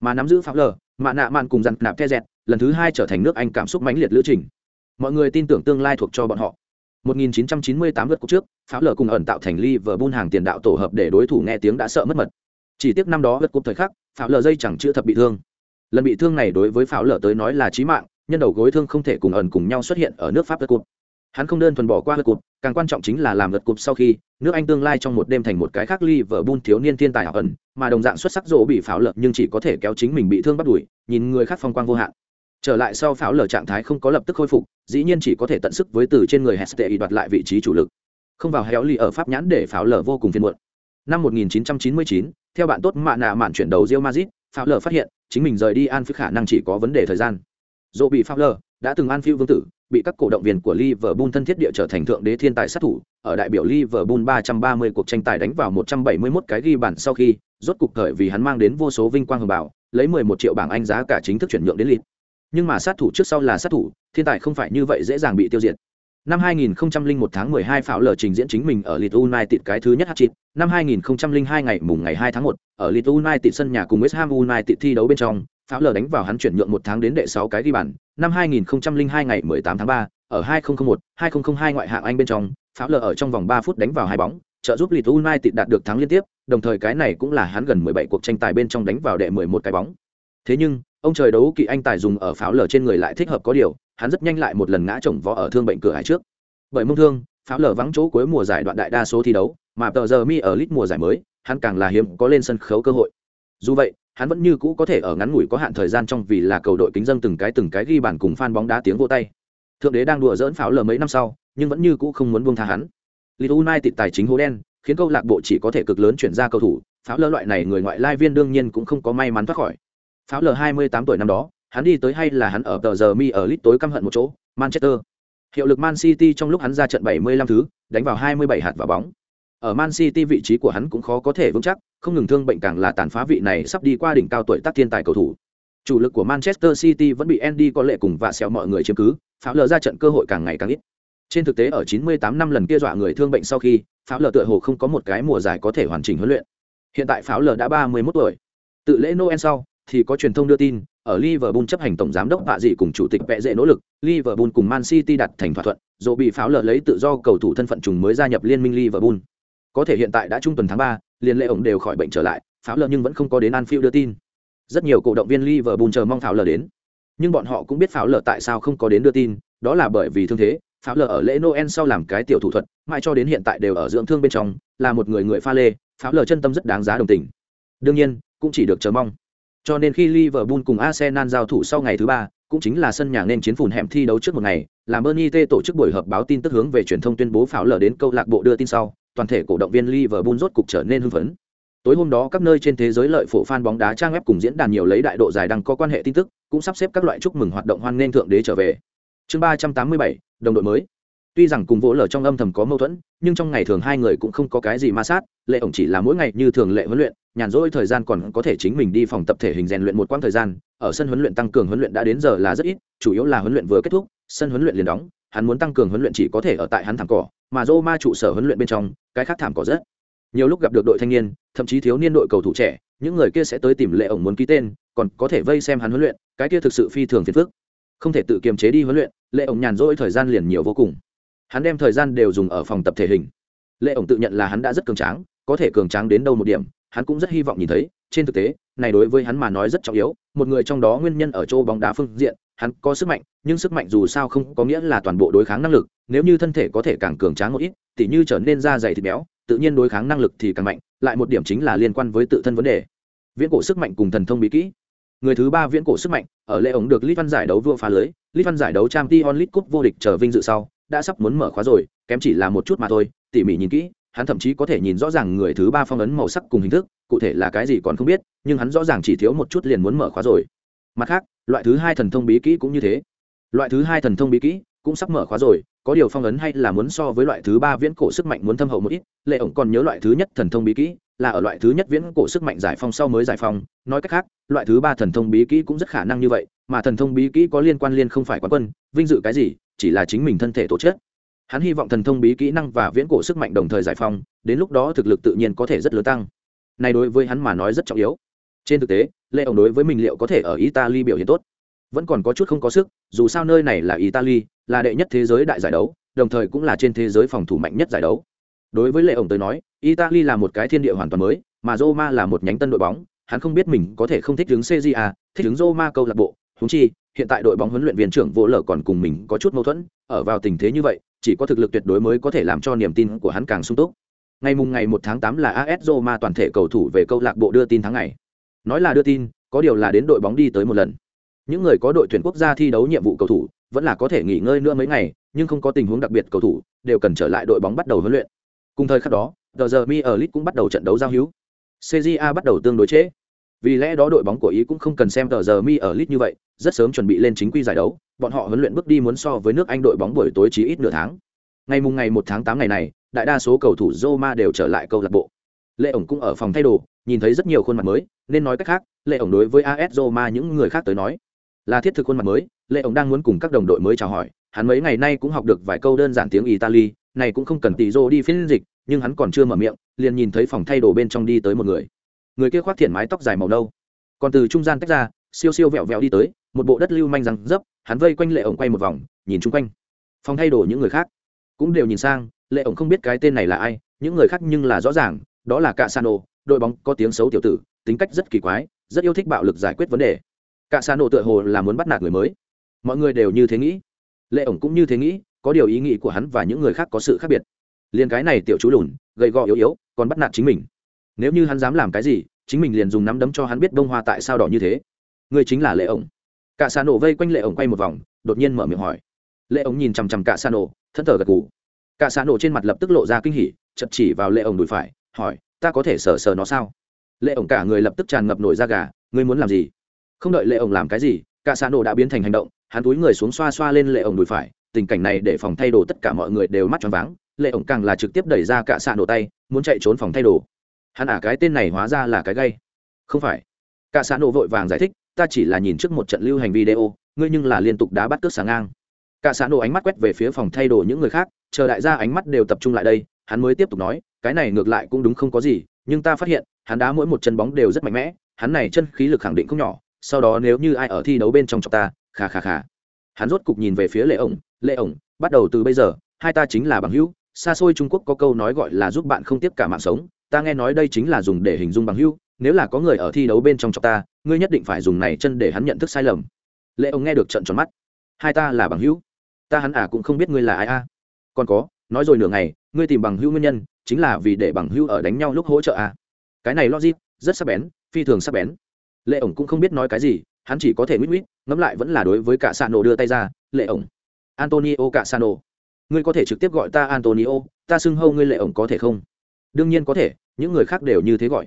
mà nắm giữ pháo lờ mạ nạ mạn cùng dặn nạp the dẹt lần thứ hai trở thành nước anh cảm xúc mãnh liệt lữ trình. Mọi người tin tưởng tương lai thuộc cho bọn họ. 1998 lượt cúp trước, pháo lờ cùng ẩn tạo thành Liverpool hàng tiền đạo tổ hợp để đối thủ nghe tiếng đã sợ mất mật. Chỉ tiếc năm đó lượt cúp thời khắc pháo lờ dây chẳng chữa thập bị thương. Lần bị thương này đối với pháo lờ tới nói là chí mạng nhân đầu gối thương không thể cùng ẩn cùng nhau xuất hiện ở nước pháp lượt cúp hắn không đơn thuần bỏ qua lượt cụp, càng quan trọng chính là làm lượt cụp sau khi nước anh tương lai trong một đêm thành một cái khác Liverpool thiếu niên thiên tài ẩn mà đồng dạng xuất sắc rỗ bị pháo lờ nhưng chỉ có thể kéo chính mình bị thương bắt đuổi nhìn người khác phong quang vô hạn trở lại sau pháo lở trạng thái không có lập tức khôi phục dĩ nhiên chỉ có thể tận sức với từ trên người heste đoạt lại vị trí chủ lực không vào héo ly ở pháp nhãn để pháo lở vô cùng phiền muộn năm 1999, theo bạn tốt mạ nạ mạn chuyển đầu Real Madrid, lở phát hiện chính mình rời đi Anfield khả năng chỉ có vấn đề thời gian. Dỗ bị pháo lở đã từng Anfield vương tử, bị các cổ động viên của Liverpool thân thiết địa trở thành thượng đế thiên tài sát thủ, ở đại biểu Liverpool 330 cuộc tranh tài đánh vào 171 cái ghi bàn sau khi, rốt cục thời vì hắn mang đến vô số vinh quang hùng bảo, lấy 11 triệu bảng Anh giá cả chính thức chuyển nhượng đến Leeds. Nhưng mà sát thủ trước sau là sát thủ, thiên tài không phải như vậy dễ dàng bị tiêu diệt. Năm 2001 tháng 12 Pháo lờ trình diễn chính mình ở Leeds United cái thứ nhất hat-trick. Năm 2002 ngày mùng ngày 2 tháng 1, ở Leeds United sân nhà cùng West Ham United thi đấu bên trong, Pháo lờ đánh vào hắn chuyển nhượng một tháng đến đệ 6 cái ghi bàn. Năm 2002 ngày 18 tháng 3, ở 2001, 2002 ngoại hạng Anh bên trong, Pháo lờ ở trong vòng 3 phút đánh vào hai bóng, trợ giúp Leeds United đạt được thắng liên tiếp, đồng thời cái này cũng là hắn gần 17 cuộc tranh tài bên trong đánh vào đệ 11 cái bóng. Thế nhưng, ông trời đấu kỵ anh tài dùng ở pháo lờ trên người lại thích hợp có điều, hắn rất nhanh lại một lần ngã chồng vó ở thương bệnh cửa hải trước bởi mông thương pháo lờ vắng chỗ cuối mùa giải đoạn đại đa số thi đấu mà tờ giờ mi ở lit mùa giải mới hắn càng là hiếm có lên sân khấu cơ hội dù vậy hắn vẫn như cũ có thể ở ngắn ngủi có hạn thời gian trong vì là cầu đội kính dân từng cái từng cái ghi bàn cùng fan bóng đá tiếng vô tay. Thượng đế đang đùa dỡn pháo lờ mấy năm sau, nhưng vẫn như cũ không muốn buông tha hắn. Leeds United tài chính hố đen, khiến câu lạc bộ chỉ có thể cực lớn chuyển ra cầu thủ, pháo lờ loại này người ngoại lai viên đương nhiên cũng không có may mắn thoát khỏi. Pháo lờ 28 tuổi năm đó, hắn đi tới hay là hắn ở tờ giờ mi ở lit tối căm hận một chỗ, manchester. Hiệu lực man city trong lúc hắn ra trận 75 thứ, đánh vào 27 hạt vào bóng ở man city vị trí của hắn cũng khó có thể vững chắc, không ngừng thương bệnh càng là tàn phá vị này sắp đi qua đỉnh cao tuổi tác thiên tài cầu thủ. Chủ lực của manchester city vẫn bị andy có lệ cùng và xéo mọi người chiếm cứ, pháo lờ ra trận cơ hội càng ngày càng ít. Trên thực tế ở 98 năm lần kia dọa người thương bệnh sau khi, pháo lờ tựa hồ không có một cái mùa giải có thể hoàn chỉnh huấn luyện. Hiện tại pháo lờ đã 31 tuổi. Tự lễ noel sau, thì có truyền thông đưa tin, ở Liverpool chấp hành tổng giám đốc vạ dị cùng chủ tịch vẽ dễ nỗ lực, Liverpool cùng Man City đặt thành thỏa thuận rồi bị pháo lờ lấy tự do cầu thủ thân phận trùng mới gia nhập liên minh Liverpool có thể hiện tại đã trung tuần tháng 3, liên lệ ổng đều khỏi bệnh trở lại pháo lờ nhưng vẫn không có đến Anfield đưa tin. Rất nhiều cổ động viên Liverpool chờ mong pháo lờ đến. Nhưng bọn họ cũng biết pháo lờ tại sao không có đến đưa tin đó là bởi vì thương thế pháo lờ ở lễ noel sau làm cái tiểu thủ thuật mãi cho đến hiện tại đều ở dưỡng thương bên trong là một người người pha lê pháo lờ chân tâm rất đáng giá đồng tình. Đương nhiên cũng chỉ được chờ mong. Cho nên khi liverpool cùng arsenal giao thủ sau ngày thứ ba cũng chính là sân nhà nên chiến phùn hẻm thi đấu trước một ngày làm bernie t tổ chức buổi họp báo tin tức hướng về truyền thông tuyên bố pháo lờ đến câu lạc bộ đưa tin sau toàn thể cổ động viên liverpool rốt cục trở nên hưng phấn. Tối hôm đó, các nơi trên thế giới lợi phổ fan bóng đá trang web cùng diễn đàn nhiều lấy đại độ dài đăng có quan hệ tin tức, cũng sắp xếp các loại chúc mừng hoạt động hoan nghênh thượng đế trở về. Chương ba trăm tám mươi bảy, đồng đội mới. Tuy rằng cùng vỗ lở trong âm thầm có mâu thuẫn, nhưng trong ngày thường hai người cũng không có cái gì ma sát, lệ ổng chỉ là mỗi ngày như thường lệ huấn luyện, nhàn rỗi thời gian còn có thể chính mình đi phòng tập thể hình rèn luyện một quãng thời gian, ở sân huấn luyện tăng cường huấn luyện đã đến giờ là rất ít, chủ yếu là huấn luyện vừa kết thúc, sân huấn luyện liền đóng hắn muốn tăng cường huấn luyện chỉ có thể ở tại hắn thảm cỏ, mà dô ma trụ sở huấn luyện bên trong, cái khác thảm cỏ rất. Nhiều lúc gặp được đội thanh niên, thậm chí thiếu niên đội cầu thủ trẻ, những người kia sẽ tới tìm lệ ổng muốn ký tên, còn có thể vây xem hắn huấn luyện, cái kia thực sự phi thường phiền phức. Không thể tự kiềm chế đi huấn luyện, lệ ổng nhàn rỗi thời gian liền nhiều vô cùng. Hắn đem thời gian đều dùng ở phòng tập thể hình. Lệ ổng tự nhận là hắn đã rất cường tráng, có thể cường tráng đến đâu một điểm, hắn cũng rất hy vọng nhìn thấy, trên thực tế, này đối với hắn mà nói rất trọng yếu, một người trong đó nguyên nhân ở chỗ bóng đá phương diện hắn có sức mạnh nhưng sức mạnh dù sao không có nghĩa là toàn bộ đối kháng năng lực nếu như thân thể có thể càng cường tráng một ít tỉ như trở nên da dày thịt béo tự nhiên đối kháng năng lực thì càng mạnh lại một điểm chính là liên quan với tự thân vấn đề viễn cổ sức mạnh cùng thần thông bí kỹ người thứ ba viễn cổ sức mạnh ở lễ ổng được Lý Văn giải đấu vua phá lưới, Lý Văn giải đấu trang t onlit cúp vô địch trở vinh dự sau, đã sắp muốn mở khóa rồi, kém chỉ là một chút mà thôi, tỉ mỉ nhìn kỹ, hắn thậm chí có thể nhìn rõ ràng người thứ ba phong ấn màu sắc cùng hình thức, cụ thể là cái gì còn không biết, nhưng hắn rõ ràng chỉ thiếu một chút liền muốn mở khóa rồi. Mặt khác, loại thứ hai thần thông bí kỹ cũng như thế. Loại thứ hai thần thông bí kỹ cũng sắp mở khóa rồi, có điều phong ấn hay là muốn so với loại thứ ba viễn cổ sức mạnh muốn thâm hậu một ít, Lệ ổng còn nhớ loại thứ nhất thần thông bí kỹ, là ở loại thứ nhất viễn cổ sức mạnh giải phong sau mới giải phong nói cách khác loại thứ ba thần thông bí kỹ cũng rất khả năng như vậy mà thần thông bí kỹ có liên quan liên không phải quán quân vinh dự cái gì chỉ là chính mình thân thể tổ chức. Hắn hy vọng thần thông bí kỹ năng và viễn cổ sức mạnh đồng thời giải phong đến lúc đó thực lực tự nhiên có thể rất lớn tăng. Này đối với hắn mà nói rất trọng yếu. Trên thực tế lệ ổng đối với mình liệu có thể ở italy biểu hiện tốt? Vẫn còn có chút không có sức, dù sao nơi này là italy, là đệ nhất thế giới đại giải đấu, đồng thời cũng là trên thế giới phòng thủ mạnh nhất giải đấu. Đối với lệ ổng tới nói, italy là một cái thiên địa hoàn toàn mới, mà roma là một nhánh tân đội bóng, hắn không biết mình có thể không thích đứng cja thích đứng roma câu lạc bộ. Húng chi, hiện tại đội bóng huấn luyện viên trưởng vô lở còn cùng mình có chút mâu thuẫn, ở vào tình thế như vậy, chỉ có thực lực tuyệt đối mới có thể làm cho niềm tin của hắn càng sung túc. Ngày mùng ngày một tháng tám là AS Roma toàn thể cầu thủ về câu lạc bộ đưa tin tháng ngày. Nói là đưa tin, có điều là đến đội bóng đi tới một lần. Những người có đội tuyển quốc gia thi đấu nhiệm vụ cầu thủ, vẫn là có thể nghỉ ngơi nữa mấy ngày, nhưng không có tình huống đặc biệt cầu thủ, đều cần trở lại đội bóng bắt đầu huấn luyện cùng thời khắc đó tờ giờ mi ở lit cũng bắt đầu trận đấu giao hữu cja bắt đầu tương đối chế. vì lẽ đó đội bóng của ý cũng không cần xem tờ giờ mi ở lit như vậy rất sớm chuẩn bị lên chính quy giải đấu bọn họ huấn luyện bước đi muốn so với nước anh đội bóng buổi tối chỉ ít nửa tháng ngày mùng ngày một tháng tám ngày này đại đa số cầu thủ roma đều trở lại câu lạc bộ lệ ổng cũng ở phòng thay đồ nhìn thấy rất nhiều khuôn mặt mới, nên nói cách khác, lệ ổng đối với as roma những người khác tới nói, là thiết thực khuôn mặt mới, lệ ổng đang muốn cùng các đồng đội mới chào hỏi, hắn mấy ngày nay cũng học được vài câu đơn giản tiếng italy, này cũng không cần tỷ rô đi phiên dịch, nhưng hắn còn chưa mở miệng, liền nhìn thấy phòng thay đồ bên trong đi tới một người. Người kia khoác thiện mái tóc dài màu nâu, còn từ trung gian tách ra, siêu siêu vẹo vẹo đi tới, một bộ đất lưu manh răng dấp, hắn vây quanh lệ ổng quay một vòng, nhìn chung quanh. Phòng thay đồ những người khác cũng đều nhìn sang, lệ ổng không biết cái tên này là ai, những người khác nhưng là rõ ràng, đó là cạ sano đội bóng có tiếng xấu tiểu tử, tính cách rất kỳ quái, rất yêu thích bạo lực giải quyết vấn đề. Cả xa nổ tựa hồ là muốn bắt nạt người mới. Mọi người đều như thế nghĩ. Lệ ổng cũng như thế nghĩ, có điều ý nghĩ của hắn và những người khác có sự khác biệt. Liền cái này tiểu chú lùn, gầy gò yếu yếu, còn bắt nạt chính mình. Nếu như hắn dám làm cái gì, chính mình liền dùng nắm đấm cho hắn biết bông hoa tại sao đỏ như thế. Người chính là lệ ổng. Cả xa nổ vây quanh lệ ổng quay một vòng, đột nhiên mở miệng hỏi. Lệ ổng nhìn chằm chằm cả xa nổ thân thờ gật gù. Cả xa nổ trên mặt lập tức lộ ra kinh hỉ chật chỉ vào lệ ổng đùi phải, hỏi ta có thể sờ sờ nó sao? Lệ ổng cả người lập tức tràn ngập nổi da gà, ngươi muốn làm gì? Không đợi lệ ổng làm cái gì, cả xạ nổ đã biến thành hành động, hắn túi người xuống xoa xoa lên lệ ổng đùi phải, tình cảnh này để phòng thay đồ tất cả mọi người đều mắt tròn váng, lệ ổng càng là trực tiếp đẩy ra cả xạ nổ tay, muốn chạy trốn phòng thay đồ. Hắn ả à cái tên này hóa ra là cái gây không phải. Cả xạ nổ vội vàng giải thích, ta chỉ là nhìn trước một trận lưu hành video, ngươi nhưng là liên tục đá bắt cướp sáng ngang. Cả xạ nổ ánh mắt quét về phía phòng thay đồ những người khác, chờ đại gia ánh mắt đều tập trung lại đây, hắn mới tiếp tục nói cái này ngược lại cũng đúng không có gì, nhưng ta phát hiện, hắn đá mỗi một chân bóng đều rất mạnh mẽ, hắn này chân khí lực khẳng định không nhỏ, sau đó nếu như ai ở thi đấu bên trong chọc ta khà khà khà hắn rốt cục nhìn về phía lệ ổng lệ ổng, bắt đầu từ bây giờ, hai ta chính là bằng hữu, xa xôi trung quốc có câu nói gọi là giúp bạn không tiếp cả mạng sống, ta nghe nói đây chính là dùng để hình dung bằng hữu, nếu là có người ở thi đấu bên trong chọc ta, ngươi nhất định phải dùng này chân để hắn nhận thức sai lầm. Lệ ổng nghe được trận tròn mắt. Hai ta là bằng hữu, ta hắn à cũng không biết ngươi là ai a. Còn có, nói rồi nửa ngày ngươi tìm bằng hữu nguyên nhân, chính là vì để bằng hữu ở đánh nhau lúc hỗ trợ à? Cái này logic, rất sắc bén, phi thường sắc bén. Lệ ổng cũng không biết nói cái gì, hắn chỉ có thể mít mít ngẫm lại vẫn là đối với cả sano đưa tay ra, lệ ổng, antonio cả sano, ngươi có thể trực tiếp gọi ta antonio, ta xưng hâu ngươi lệ ổng có thể không? Đương nhiên có thể, những người khác đều như thế gọi.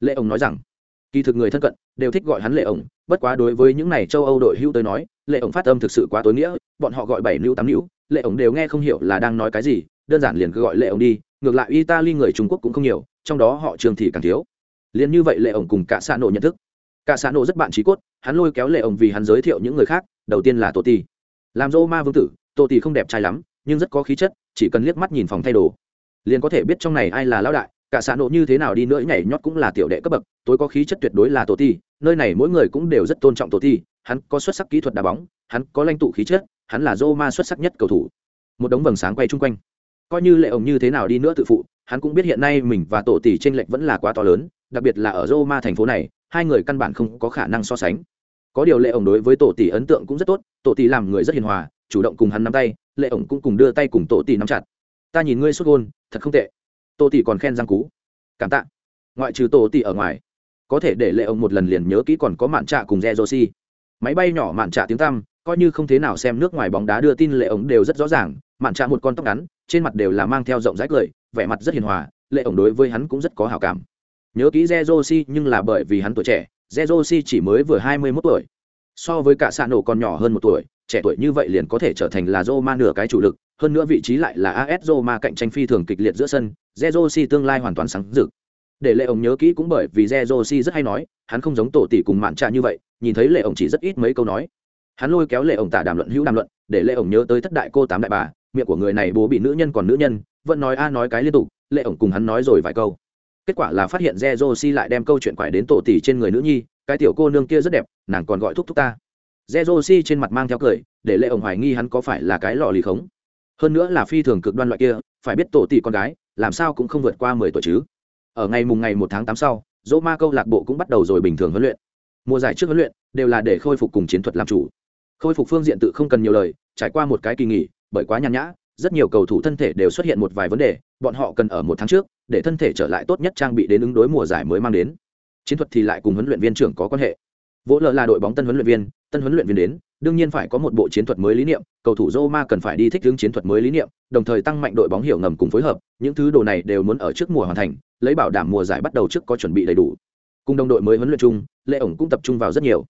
Lệ ổng nói rằng. Kỳ thực người thân cận đều thích gọi hắn lệ ổng, bất quá đối với những này châu âu đội hữu tới nói, lệ ổng phát âm thực sự quá tối nghĩa, bọn họ gọi bảy nữ tám nữ lệ ổng đều nghe không hiểu là đang nói cái gì đơn giản liền cứ gọi lệ ổng đi, ngược lại italy người trung quốc cũng không nhiều, trong đó họ trường thì càng thiếu. Liền như vậy lệ ổng cùng cả xã nộ nhận thức. Cả xã nộ rất bạn trí cốt, hắn lôi kéo lệ ổng vì hắn giới thiệu những người khác, đầu tiên là Tô ti làm dô ma vương tử Tô ti không đẹp trai lắm, nhưng rất có khí chất, chỉ cần liếc mắt nhìn phòng thay đồ. Liền có thể biết trong này ai là lão đại, cả xã nộ như thế nào đi nữa, nhảy nhót cũng là tiểu đệ cấp bậc, tối có khí chất tuyệt đối là tổ ti nơi này mỗi người cũng đều rất tôn trọng tổ ti hắn có xuất sắc kỹ thuật đá bóng, hắn có lãnh tụ khí chất, hắn là dô ma xuất sắc nhất cầu thủ. Một đống vầng sáng quay chung quanh coi như lệ ổng như thế nào đi nữa tự phụ, hắn cũng biết hiện nay mình và tổ tỷ tranh lệch vẫn là quá to lớn, đặc biệt là ở roma thành phố này, hai người căn bản không có khả năng so sánh. Có điều lệ ổng đối với tổ tỷ ấn tượng cũng rất tốt, tổ tỷ làm người rất hiền hòa, chủ động cùng hắn nắm tay, lệ ổng cũng cùng đưa tay cùng tổ tỷ nắm chặt. Ta nhìn ngươi xuất gôn, thật không tệ. Tổ tỷ còn khen giang cú. Cảm tạ. Ngoại trừ tổ tỷ ở ngoài, có thể để lệ ổng một lần liền nhớ kỹ còn có mạn trạ cùng re josi máy bay nhỏ mạn trạ tiếng tăm, coi như không thế nào xem nước ngoài bóng đá đưa tin lệ ổng đều rất rõ ràng mạn trạ một con tóc ngắn, trên mặt đều là mang theo rộng rãi cười, vẻ mặt rất hiền hòa, lệ ổng đối với hắn cũng rất có hảo cảm. Nhớ kỹ Jezosi nhưng là bởi vì hắn tuổi trẻ Jezosi chỉ mới vừa hai mươi mốt tuổi. So với cả xạ nổ còn nhỏ hơn một tuổi, trẻ tuổi như vậy liền có thể trở thành là Roma nửa cái chủ lực, hơn nữa vị trí lại là AS Roma cạnh tranh phi thường kịch liệt giữa sân Jezosi tương lai hoàn toàn sáng rực. Để lệ ổng nhớ kỹ cũng bởi vì Jezosi rất hay nói, hắn không giống tổ tỷ cùng mạn trạ như vậy, nhìn thấy lệ ổng chỉ rất ít mấy câu nói. Hắn lôi kéo lệ ổng tả đàm luận hữu đàm luận, để lệ ổng nhớ tới thất đại cô tám đại bà miệng của người này bố bị nữ nhân còn nữ nhân, vẫn nói a nói cái liên tục, lệ ổng cùng hắn nói rồi vài câu. Kết quả là phát hiện Jezosi lại đem câu chuyện quải đến tổ tỷ trên người nữ nhi, cái tiểu cô nương kia rất đẹp, nàng còn gọi thúc thúc ta. Jezosi trên mặt mang theo cười, để lệ ổng hoài nghi hắn có phải là cái lò lì khống. Hơn nữa là phi thường cực đoan loại kia, phải biết tổ tỷ con gái, làm sao cũng không vượt qua mười tuổi chứ. Ở ngày mùng ngày một tháng tám sau, dỗ ma câu lạc bộ cũng bắt đầu rồi bình thường huấn luyện. Mùa giải trước huấn luyện, đều là để khôi phục cùng chiến thuật làm chủ. Khôi phục phương diện tự không cần nhiều lời, trải qua một cái kỳ nghỉ bởi quá nhàn nhã, rất nhiều cầu thủ thân thể đều xuất hiện một vài vấn đề, bọn họ cần ở một tháng trước, để thân thể trở lại tốt nhất trang bị đến ứng đối mùa giải mới mang đến. Chiến thuật thì lại cùng huấn luyện viên trưởng có quan hệ. Vỗ lờ là đội bóng tân huấn luyện viên, tân huấn luyện viên đến, đương nhiên phải có một bộ chiến thuật mới lý niệm, cầu thủ roma cần phải đi thích ứng chiến thuật mới lý niệm, đồng thời tăng mạnh đội bóng hiểu ngầm cùng phối hợp, những thứ đồ này đều muốn ở trước mùa hoàn thành, lấy bảo đảm mùa giải bắt đầu trước có chuẩn bị đầy đủ. Cùng đồng đội mới huấn luyện chung lệ ổng cũng tập trung vào rất nhiều.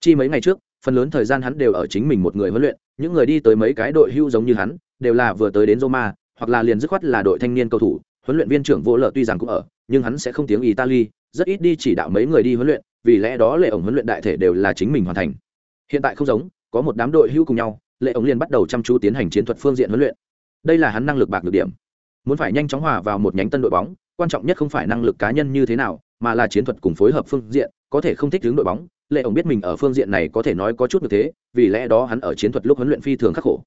Chi mấy ngày trước, phần lớn thời gian hắn đều ở chính mình một người huấn luyện những người đi tới mấy cái đội hưu giống như hắn, đều là vừa tới đến roma, hoặc là liền dứt khoát là đội thanh niên cầu thủ. Huấn luyện viên trưởng vô lợ tuy rằng cũng ở, nhưng hắn sẽ không tiếng italy, rất ít đi chỉ đạo mấy người đi huấn luyện, vì lẽ đó lệ ổng huấn luyện đại thể đều là chính mình hoàn thành. Hiện tại không giống, có một đám đội hưu cùng nhau, lệ ổng liền bắt đầu chăm chú tiến hành chiến thuật phương diện huấn luyện. Đây là hắn năng lực bạc được điểm. Muốn phải nhanh chóng hòa vào một nhánh tân đội bóng, quan trọng nhất không phải năng lực cá nhân như thế nào, mà là chiến thuật cùng phối hợp phương diện, có thể không thích hướng đội bóng lệ ổng biết mình ở phương diện này có thể nói có chút được thế, vì lẽ đó hắn ở chiến thuật lúc huấn luyện phi thường khắc khổ.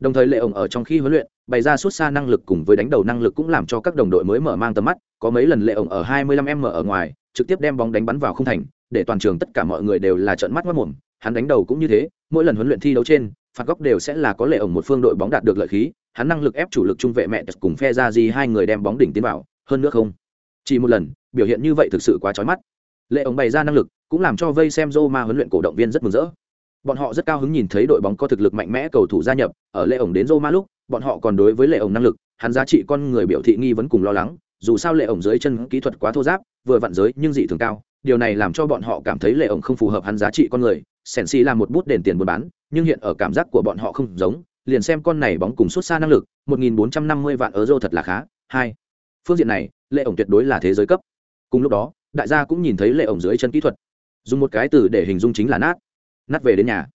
Đồng thời lệ ổng ở trong khi huấn luyện, bày ra suốt xa năng lực cùng với đánh đầu năng lực cũng làm cho các đồng đội mới mở mang tầm mắt, có mấy lần lệ ổng ở 25 m ở ngoài, trực tiếp đem bóng đánh bắn vào không thành, để toàn trường tất cả mọi người đều là trợn mắt mất mồm hắn đánh đầu cũng như thế, mỗi lần huấn luyện thi đấu trên, phạt góc đều sẽ là có lệ ổng một phương đội bóng đạt được lợi khí, hắn năng lực ép chủ lực trung vệ mẹ cùng phe ra gì hai người đem bóng đỉnh tiến vào, hơn nữa không. Chỉ một lần, biểu hiện như vậy thực sự quá chói mắt. Lệ ổng bày ra năng lực cũng làm cho vây xem Roma huấn luyện cổ động viên rất mừng rỡ. Bọn họ rất cao hứng nhìn thấy đội bóng có thực lực mạnh mẽ cầu thủ gia nhập, ở lệ ổng đến Roma lúc, bọn họ còn đối với lệ ổng năng lực, hắn giá trị con người biểu thị nghi vấn cùng lo lắng, dù sao lệ ổng dưới chân kỹ thuật quá thô giáp, vừa vặn giới nhưng dị thường cao, điều này làm cho bọn họ cảm thấy lệ ổng không phù hợp hắn giá trị con người sèn xì là một bút đền tiền buôn bán, nhưng hiện ở cảm giác của bọn họ không giống, liền xem con này bóng cùng xuất xa năng lực 1.450 vạn euro thật là khá, hai. Phương diện này lệ ổng tuyệt đối là thế giới cấp. Cùng lúc đó, đại gia cũng nhìn thấy lệ ổng dưới chân kỹ thuật dùng một cái từ để hình dung chính là nát. Nát về đến nhà.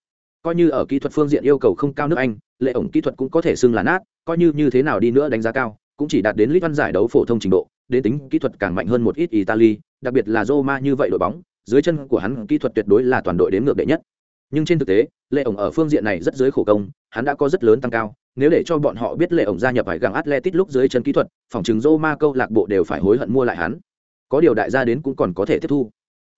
Coi như ở kỹ thuật phương diện yêu cầu không cao nước anh, lệ ổng kỹ thuật cũng có thể xưng là nát, coi như như thế nào đi nữa đánh giá cao, cũng chỉ đạt đến lít văn giải đấu phổ thông trình độ, đến tính kỹ thuật càng mạnh hơn một ít italy, đặc biệt là roma như vậy đội bóng, dưới chân của hắn kỹ thuật tuyệt đối là toàn đội đến ngược đệ nhất. Nhưng trên thực tế, lệ ổng ở phương diện này rất dưới khổ công, hắn đã có rất lớn tăng cao, nếu để cho bọn họ biết lệ ổng gia nhập hải găng atletic lúc dưới chân kỹ thuật, phòng chứng roma câu lạc bộ đều phải hối hận mua lại hắn. Có điều đại gia đến cũng còn có thể tiếp thu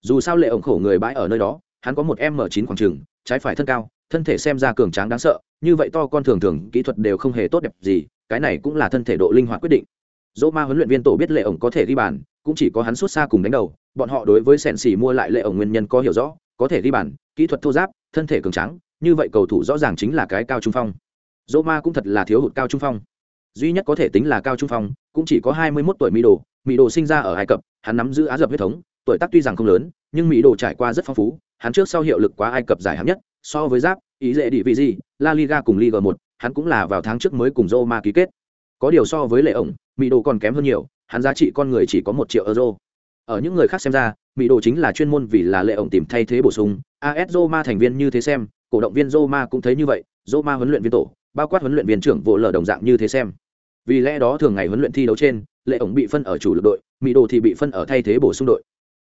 dù sao lệ ổng khổ người bãi ở nơi đó, hắn có một m 9 khoảng trừng, trái phải thân cao, thân thể xem ra cường tráng đáng sợ, như vậy to con thường thường, kỹ thuật đều không hề tốt đẹp gì, cái này cũng là thân thể độ linh hoạt quyết định. Dỗ ma huấn luyện viên tổ biết lệ ổng có thể ghi bàn, cũng chỉ có hắn xuất xa cùng đánh đầu, bọn họ đối với sẹn xỉ mua lại lệ ổng nguyên nhân có hiểu rõ, có thể ghi bàn, kỹ thuật thô giáp, thân thể cường tráng, như vậy cầu thủ rõ ràng chính là cái cao trung phong. Dỗ ma cũng thật là thiếu hụt cao trung phong. Duy nhất có thể tính là cao trung phong, cũng chỉ có hai mươi 21 tuổi mỹ đồ mỹ đồ sinh ra ở ai cập, hắn nắm giữ á dập huyết thống tuổi tác tuy rằng không lớn, nhưng mỹ đồ trải qua rất phong phú, hắn trước sau hiệu lực quá ai cập giải hạng nhất, so với giáp, ý dễ địa vị gì, la liga cùng liga một, hắn cũng là vào tháng trước mới cùng roma ký kết. Có điều so với lệ ổng, mỹ đồ còn kém hơn nhiều, hắn giá trị con người chỉ có một triệu euro. Ở những người khác xem ra, mỹ đồ chính là chuyên môn vì là lệ ổng tìm thay thế bổ sung. As roma thành viên như thế xem, cổ động viên roma cũng thấy như vậy, roma huấn luyện viên tổ, bao quát huấn luyện viên trưởng vỗ lờ đồng dạng như thế xem. Vì lẽ đó thường ngày huấn luyện thi đấu trên, lệ ổng bị phân ở chủ lực đội, mỹ đồ thì bị phân ở thay thế bổ sung đội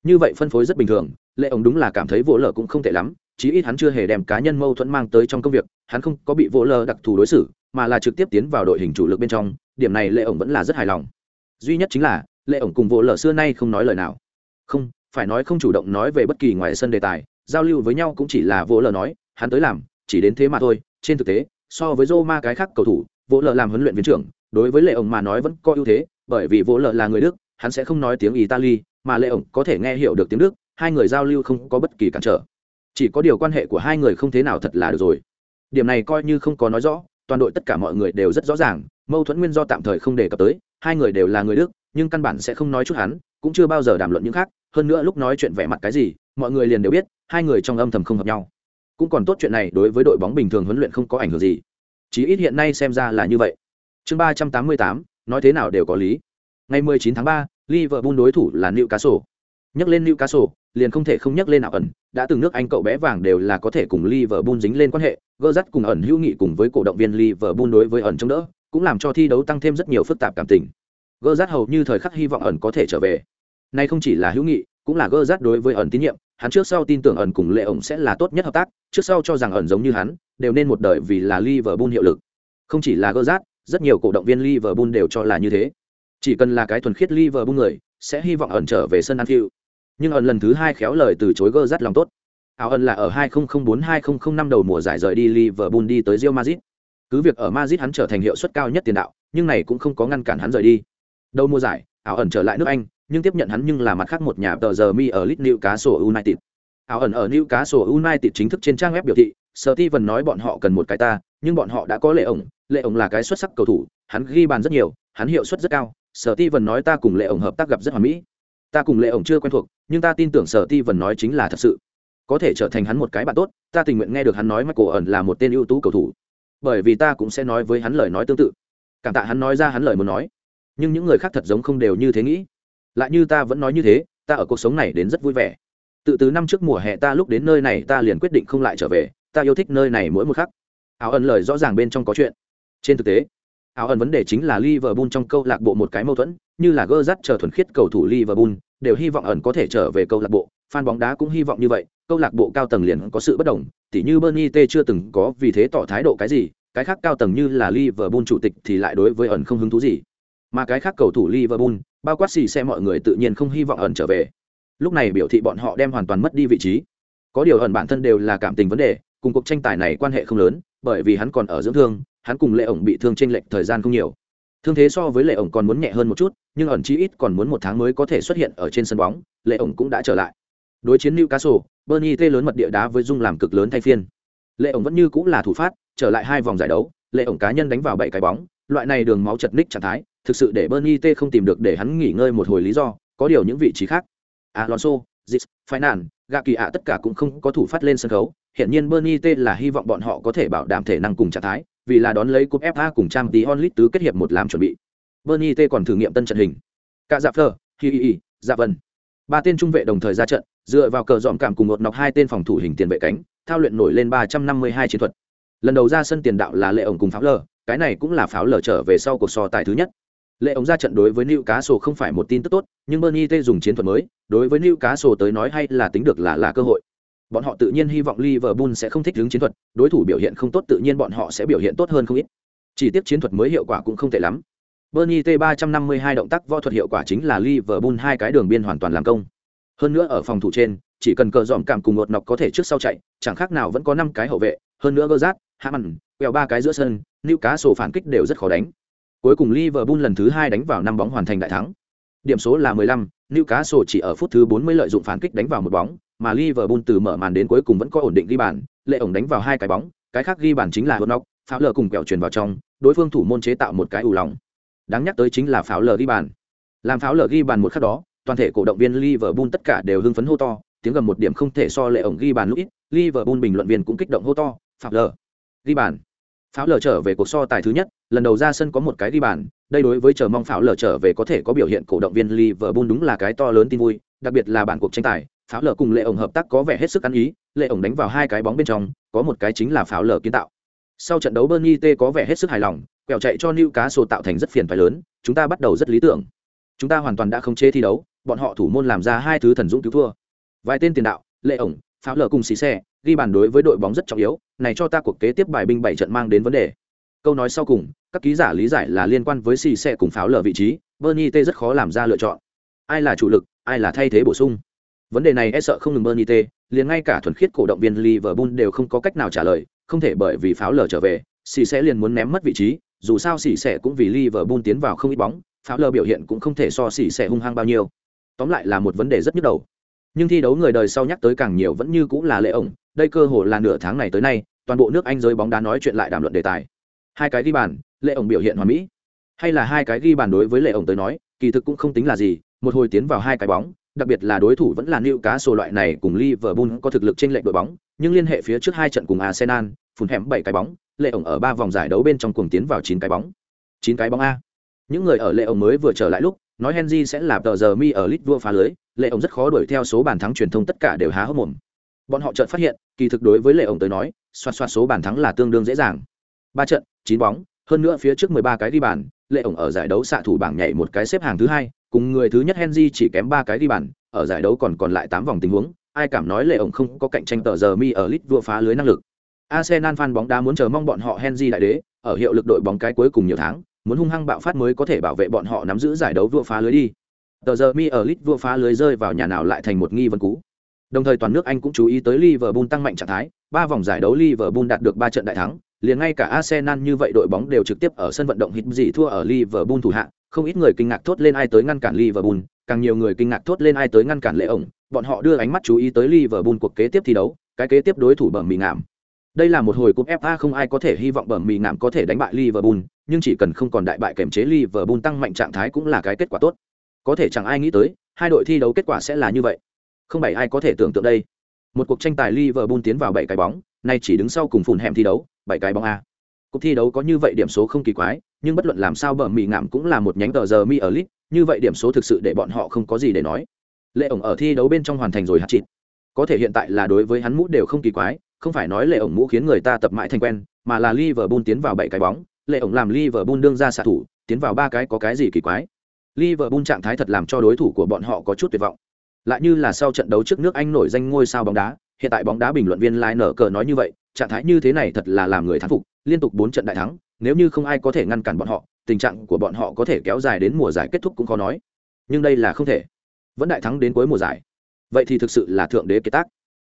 như vậy phân phối rất bình thường, lệ ổng đúng là cảm thấy vỗ lờ cũng không tệ lắm, chí ít hắn chưa hề đem cá nhân mâu thuẫn mang tới trong công việc, hắn không có bị vỗ lờ đặc thù đối xử, mà là trực tiếp tiến vào đội hình chủ lực bên trong, điểm này lệ ổng vẫn là rất hài lòng. Duy nhất chính là, lệ ổng cùng vỗ lờ xưa nay không nói lời nào. Không, phải nói không chủ động nói về bất kỳ ngoài sân đề tài, giao lưu với nhau cũng chỉ là vỗ lờ nói, hắn tới làm, chỉ đến thế mà thôi, trên thực tế, so với Roma cái khác cầu thủ, vỗ lờ làm huấn luyện viên trưởng, đối với lệ ổng mà nói vẫn có ưu thế, bởi vì vỗ lờ là người đức, hắn sẽ không nói tiếng italy mà lệ ổng có thể nghe hiểu được tiếng đức hai người giao lưu không có bất kỳ cản trở. Chỉ có điều quan hệ của hai người không thế nào thật là được rồi. Điểm này coi như không có nói rõ toàn đội tất cả mọi người đều rất rõ ràng mâu thuẫn nguyên do tạm thời không đề cập tới hai người đều là người đức nhưng căn bản sẽ không nói chút hắn cũng chưa bao giờ đàm luận những khác hơn nữa lúc nói chuyện vẻ mặt cái gì mọi người liền đều biết hai người trong âm thầm không hợp nhau. Cũng còn tốt chuyện này đối với đội bóng bình thường huấn luyện không có ảnh hưởng gì. Chí ít hiện nay xem ra là như vậy. Chương ba trăm tám mươi tám nói thế nào đều có lý. Ngày 19 tháng 3, Liverpool đối thủ là Newcastle. Nhắc lên Newcastle, liền không thể không nhắc lên nào ẩn, đã từng nước Anh cậu bé vàng đều là có thể cùng Liverpool dính lên quan hệ, gỡ dắt cùng ẩn hữu nghị cùng với cổ động viên Liverpool đối với ẩn chống đỡ, cũng làm cho thi đấu tăng thêm rất nhiều phức tạp cảm tình. Gỡ dắt hầu như thời khắc hy vọng ẩn có thể trở về. Nay không chỉ là hữu nghị, cũng là gỡ dắt đối với ẩn tín nhiệm, hắn trước sau tin tưởng ẩn cùng Lệ ổng sẽ là tốt nhất hợp tác, trước sau cho rằng ẩn giống như hắn, đều nên một đời vì là Liverpool hiệu lực. Không chỉ là gỡ dắt, rất nhiều cổ động viên Liverpool đều cho là như thế. Chỉ cần là cái thuần khiết Liverpool người, sẽ hy vọng ẩn trở về sân Anfield. Nhưng ẩn lần thứ hai khéo lời từ chối gơ rất lòng tốt. Áo ẩn là ở 2004-2005 đầu mùa giải rời đi Liverpool đi tới Real Madrid. Cứ việc ở Madrid hắn trở thành hiệu suất cao nhất tiền đạo, nhưng này cũng không có ngăn cản hắn rời đi. Đầu mùa giải, áo ẩn trở lại nước Anh, nhưng tiếp nhận hắn nhưng là mặt khác một nhà tờ giờ mi ở Leeds Newcastle United. Áo ẩn ở Newcastle United chính thức trên trang web biểu thị, Steven nói bọn họ cần một cái ta, nhưng bọn họ đã có lệ ổng, lệ ổng là cái xuất sắc cầu thủ, hắn ghi bàn rất nhiều, hắn hiệu suất rất cao, Sở Ti Vân nói ta cùng Lệ ổng hợp tác gặp rất hoà mỹ. Ta cùng Lệ ổng chưa quen thuộc, nhưng ta tin tưởng Sở Ti Vân nói chính là thật sự. Có thể trở thành hắn một cái bạn tốt, ta tình nguyện nghe được hắn nói Michael ẩn là một tên ưu tú cầu thủ. Bởi vì ta cũng sẽ nói với hắn lời nói tương tự. Cảm tạ hắn nói ra hắn lời muốn nói. Nhưng những người khác thật giống không đều như thế nghĩ. Lại như ta vẫn nói như thế, ta ở cuộc sống này đến rất vui vẻ. Tự từ năm trước mùa hè ta lúc đến nơi này ta liền quyết định không lại trở về, ta yêu thích nơi này mỗi một khắc. Áo ẩn lời rõ ràng bên trong có chuyện. Trên thực tế, áo ẩn vấn đề chính là Liverpool trong câu lạc bộ một cái mâu thuẫn, như là gơ dắt chờ thuần khiết cầu thủ Liverpool, đều hy vọng ẩn có thể trở về câu lạc bộ, fan bóng đá cũng hy vọng như vậy, câu lạc bộ cao tầng liền có sự bất đồng, tỉ như Bernie T chưa từng có vì thế tỏ thái độ cái gì, cái khác cao tầng như là Liverpool chủ tịch thì lại đối với ẩn không hứng thú gì. Mà cái khác cầu thủ Liverpool, bao quát xì xe mọi người tự nhiên không hy vọng ẩn trở về. Lúc này biểu thị bọn họ đem hoàn toàn mất đi vị trí. Có điều ẩn bản thân đều là cảm tình vấn đề, cùng cuộc tranh tài này quan hệ không lớn, bởi vì hắn còn ở dưỡng thương, hắn cùng lệ ổng bị thương trên lệch thời gian không nhiều. Thương thế so với lệ ổng còn muốn nhẹ hơn một chút nhưng ẩn chi ít còn muốn một tháng mới có thể xuất hiện ở trên sân bóng lệ ổng cũng đã trở lại. Đối chiến newcastle bernie tê lớn mật địa đá với dung làm cực lớn thay phiên. Lệ ổng vẫn như cũng là thủ phát trở lại hai vòng giải đấu lệ ổng cá nhân đánh vào bảy cái bóng loại này đường máu chật ních trạng thái thực sự để bernie tê không tìm được để hắn nghỉ ngơi một hồi lý do có điều những vị trí khác. Alonso Zis, phái nản gạ kỳ ạ tất cả cũng không có thủ phát lên sân khấu hiện nhiên bernie t là hy vọng bọn họ có thể bảo đảm thể năng cùng trạng thái vì là đón lấy cúp fa cùng trang tí onlit tứ kết hiệp một làm chuẩn bị. Bernie t còn thử nghiệm tân trận hình. Cả dạ Fleur, hi hi hi dạ vân ba tên trung vệ đồng thời ra trận dựa vào cờ dọn cảm cùng một nọc hai tên phòng thủ hình tiền vệ cánh thao luyện nổi lên ba trăm năm mươi hai chiến thuật. Lần đầu ra sân tiền đạo là lệ ổng cùng pháo lở cái này cũng là pháo lở trở về sau cuộc so tài thứ nhất. Lệ ổng ra trận đối với Newcastle cá không phải một tin tức tốt nhưng bernie t dùng chiến thuật mới đối với Newcastle cá tới nói hay là tính được là là cơ hội bọn họ tự nhiên hy vọng liverpool sẽ không thích ứng chiến thuật đối thủ biểu hiện không tốt tự nhiên bọn họ sẽ biểu hiện tốt hơn không ít. Chỉ tiếc chiến thuật mới hiệu quả cũng không tệ lắm. Bernie t 352 động tác võ thuật hiệu quả chính là liverpool hai cái đường biên hoàn toàn làm công. Hơn nữa ở phòng thủ trên chỉ cần cờ dòm cảm cùng một nọc có thể trước sau chạy chẳng khác nào vẫn có năm cái hậu vệ hơn nữa Gerrard, Hammond, quẹo ba cái giữa sân Newcastle cá sổ phản kích đều rất khó đánh. Cuối cùng liverpool lần thứ hai đánh vào năm bóng hoàn thành đại thắng. Điểm số là 15, Newcastle chỉ ở phút thứ 40 lợi dụng phản kích đánh vào một bóng, mà Liverpool từ mở màn đến cuối cùng vẫn có ổn định ghi bàn, lệ ổng đánh vào hai cái bóng, cái khác ghi bàn chính là Hotnock, pháo lờ cùng kẹo truyền vào trong, đối phương thủ môn chế tạo một cái ủ lòng. Đáng nhắc tới chính là pháo lờ ghi bàn. Làm pháo lờ ghi bàn một khắc đó, toàn thể cổ động viên Liverpool tất cả đều hưng phấn hô to, tiếng gầm một điểm không thể so lệ ổng ghi bàn lúc ít, Liverpool bình luận viên cũng kích động hô to, pháo lờ ghi bàn. Pháo lờ trở về cuộc so tài thứ nhất, lần đầu ra sân có một cái ghi bàn, đây đối với chờ mong pháo lờ trở về có thể có biểu hiện cổ động viên Liverpool đúng là cái to lớn tin vui, đặc biệt là bản cuộc tranh tài, pháo lở cùng lệ ổng hợp tác có vẻ hết sức ăn ý, lệ ổng đánh vào hai cái bóng bên trong, có một cái chính là pháo lở kiến tạo. Sau trận đấu Bernie T có vẻ hết sức hài lòng, quẹo chạy cho Niu cá sô tạo thành rất phiền phái lớn, chúng ta bắt đầu rất lý tưởng. Chúng ta hoàn toàn đã không chế thi đấu, bọn họ thủ môn làm ra hai thứ thần dũng cứu thua. Vài tên tiền đạo, lệ ổng, pháo lở cùng xì xe, ghi bàn đối với đội bóng rất trọng yếu, này cho ta cuộc kế tiếp bài binh bảy trận mang đến vấn đề. Câu nói sau cùng, các ký giả lý giải là liên quan với xì xe cùng pháo lở vị trí, Bernie T rất khó làm ra lựa chọn. Ai là chủ lực, ai là thay thế bổ sung. Vấn đề này e sợ không ngừng Bernie T, liền ngay cả thuần khiết cổ động viên Liverpool đều không có cách nào trả lời, không thể bởi vì pháo lờ trở về, xì sẽ liền muốn ném mất vị trí, dù sao xì sẽ cũng vì Liverpool tiến vào không ít bóng, pháo lờ biểu hiện cũng không thể so xì sẽ hung hăng bao nhiêu. Tóm lại là một vấn đề rất nhức đầu. Nhưng thi đấu người đời sau nhắc tới càng nhiều vẫn như cũng là lệ ổng, đây cơ hội là nửa tháng này tới nay, toàn bộ nước Anh giới bóng đá nói chuyện lại đàm luận đề tài hai cái ghi bàn lệ ổng biểu hiện hoàn mỹ hay là hai cái ghi bàn đối với lệ ổng tới nói kỳ thực cũng không tính là gì một hồi tiến vào hai cái bóng đặc biệt là đối thủ vẫn là nữ cá sổ loại này cùng Liverpool có thực lực trên lệnh đội bóng, nhưng liên hệ phía trước hai trận cùng Arsenal phun hẻm bảy cái bóng, lệ ổng ở ba vòng giải đấu bên trong cuồng tiến vào chín cái bóng. Chín cái bóng a. Những người ở lệ ổng mới vừa trở lại lúc, nói Henry sẽ là tờ giờ mi ở lit vua phá lưới, lệ ổng rất khó đuổi theo số bàn thắng truyền thông tất cả đều há hốc mồm. Bọn họ chợt phát hiện, kỳ thực đối với lệ ổng tới nói xoạt xoạt số bàn thắng là tương đương dễ dàng. Ba trận, chín bóng, hơn nữa phía trước mười ba cái đi bàn, lệ ổng ở giải đấu xạ thủ bảng nhảy một cái xếp hàng thứ hai cùng người thứ nhất henry chỉ kém ba cái ghi bàn, ở giải đấu còn còn lại tám vòng tình huống, ai cảm nói lệ ổng không có cạnh tranh tờ giờ mi ở lit vua phá lưới năng lực. Arsenal fan bóng đá muốn chờ mong bọn họ henry đại đế, ở hiệu lực đội bóng cái cuối cùng nhiều tháng, muốn hung hăng bạo phát mới có thể bảo vệ bọn họ nắm giữ giải đấu vua phá lưới đi. Tờ giờ mi ở lit vua phá lưới rơi vào nhà nào lại thành một nghi vấn cũ. Đồng thời toàn nước anh cũng chú ý tới liverpool tăng mạnh trạng thái, ba vòng giải đấu liverpool đạt được ba trận đại thắng, liền ngay cả Arsenal như vậy đội bóng đều trực tiếp ở sân vận động hít gì thua ở Liverpool thủ hạng không ít người kinh ngạc thốt lên ai tới ngăn cản Liverpool, càng nhiều người kinh ngạc thốt lên ai tới ngăn cản lệ ổng, bọn họ đưa ánh mắt chú ý tới Liverpool cuộc kế tiếp thi đấu, cái kế tiếp đối thủ bẩm mì ngảm. Đây là một hồi cúp FA không ai có thể hy vọng bẩm mì ngảm có thể đánh bại Liverpool, nhưng chỉ cần không còn đại bại kèm chế Liverpool tăng mạnh trạng thái cũng là cái kết quả tốt. Có thể chẳng ai nghĩ tới, hai đội thi đấu kết quả sẽ là như vậy. Không bảy ai có thể tưởng tượng đây. Một cuộc tranh tài Liverpool tiến vào bảy cái bóng, nay chỉ đứng sau cùng phùn hẻm thi đấu, bảy cái bóng a cuộc thi đấu có như vậy điểm số không kỳ quái nhưng bất luận làm sao bờ mì ngảm cũng là một nhánh tờ giờ mi ở lit như vậy điểm số thực sự để bọn họ không có gì để nói. Lệ ổng ở thi đấu bên trong hoàn thành rồi hạt chịt có thể hiện tại là đối với hắn mũ đều không kỳ quái, không phải nói lệ ổng mũ khiến người ta tập mãi thành quen, mà là Liverpool tiến vào bảy cái bóng, lệ ổng làm Liverpool đương ra xạ thủ, tiến vào ba cái có cái gì kỳ quái. Liverpool trạng thái thật làm cho đối thủ của bọn họ có chút tuyệt vọng. Lại như là sau trận đấu trước nước Anh nổi danh ngôi sao bóng đá, hiện tại bóng đá bình luận viên lai nở cờ nói như vậy, trạng thái như thế này thật là làm người thắng phục, liên tục bốn trận đại thắng nếu như không ai có thể ngăn cản bọn họ, tình trạng của bọn họ có thể kéo dài đến mùa giải kết thúc cũng khó nói. Nhưng đây là không thể. Vẫn đại thắng đến cuối mùa giải. Vậy thì thực sự là thượng đế kế tác.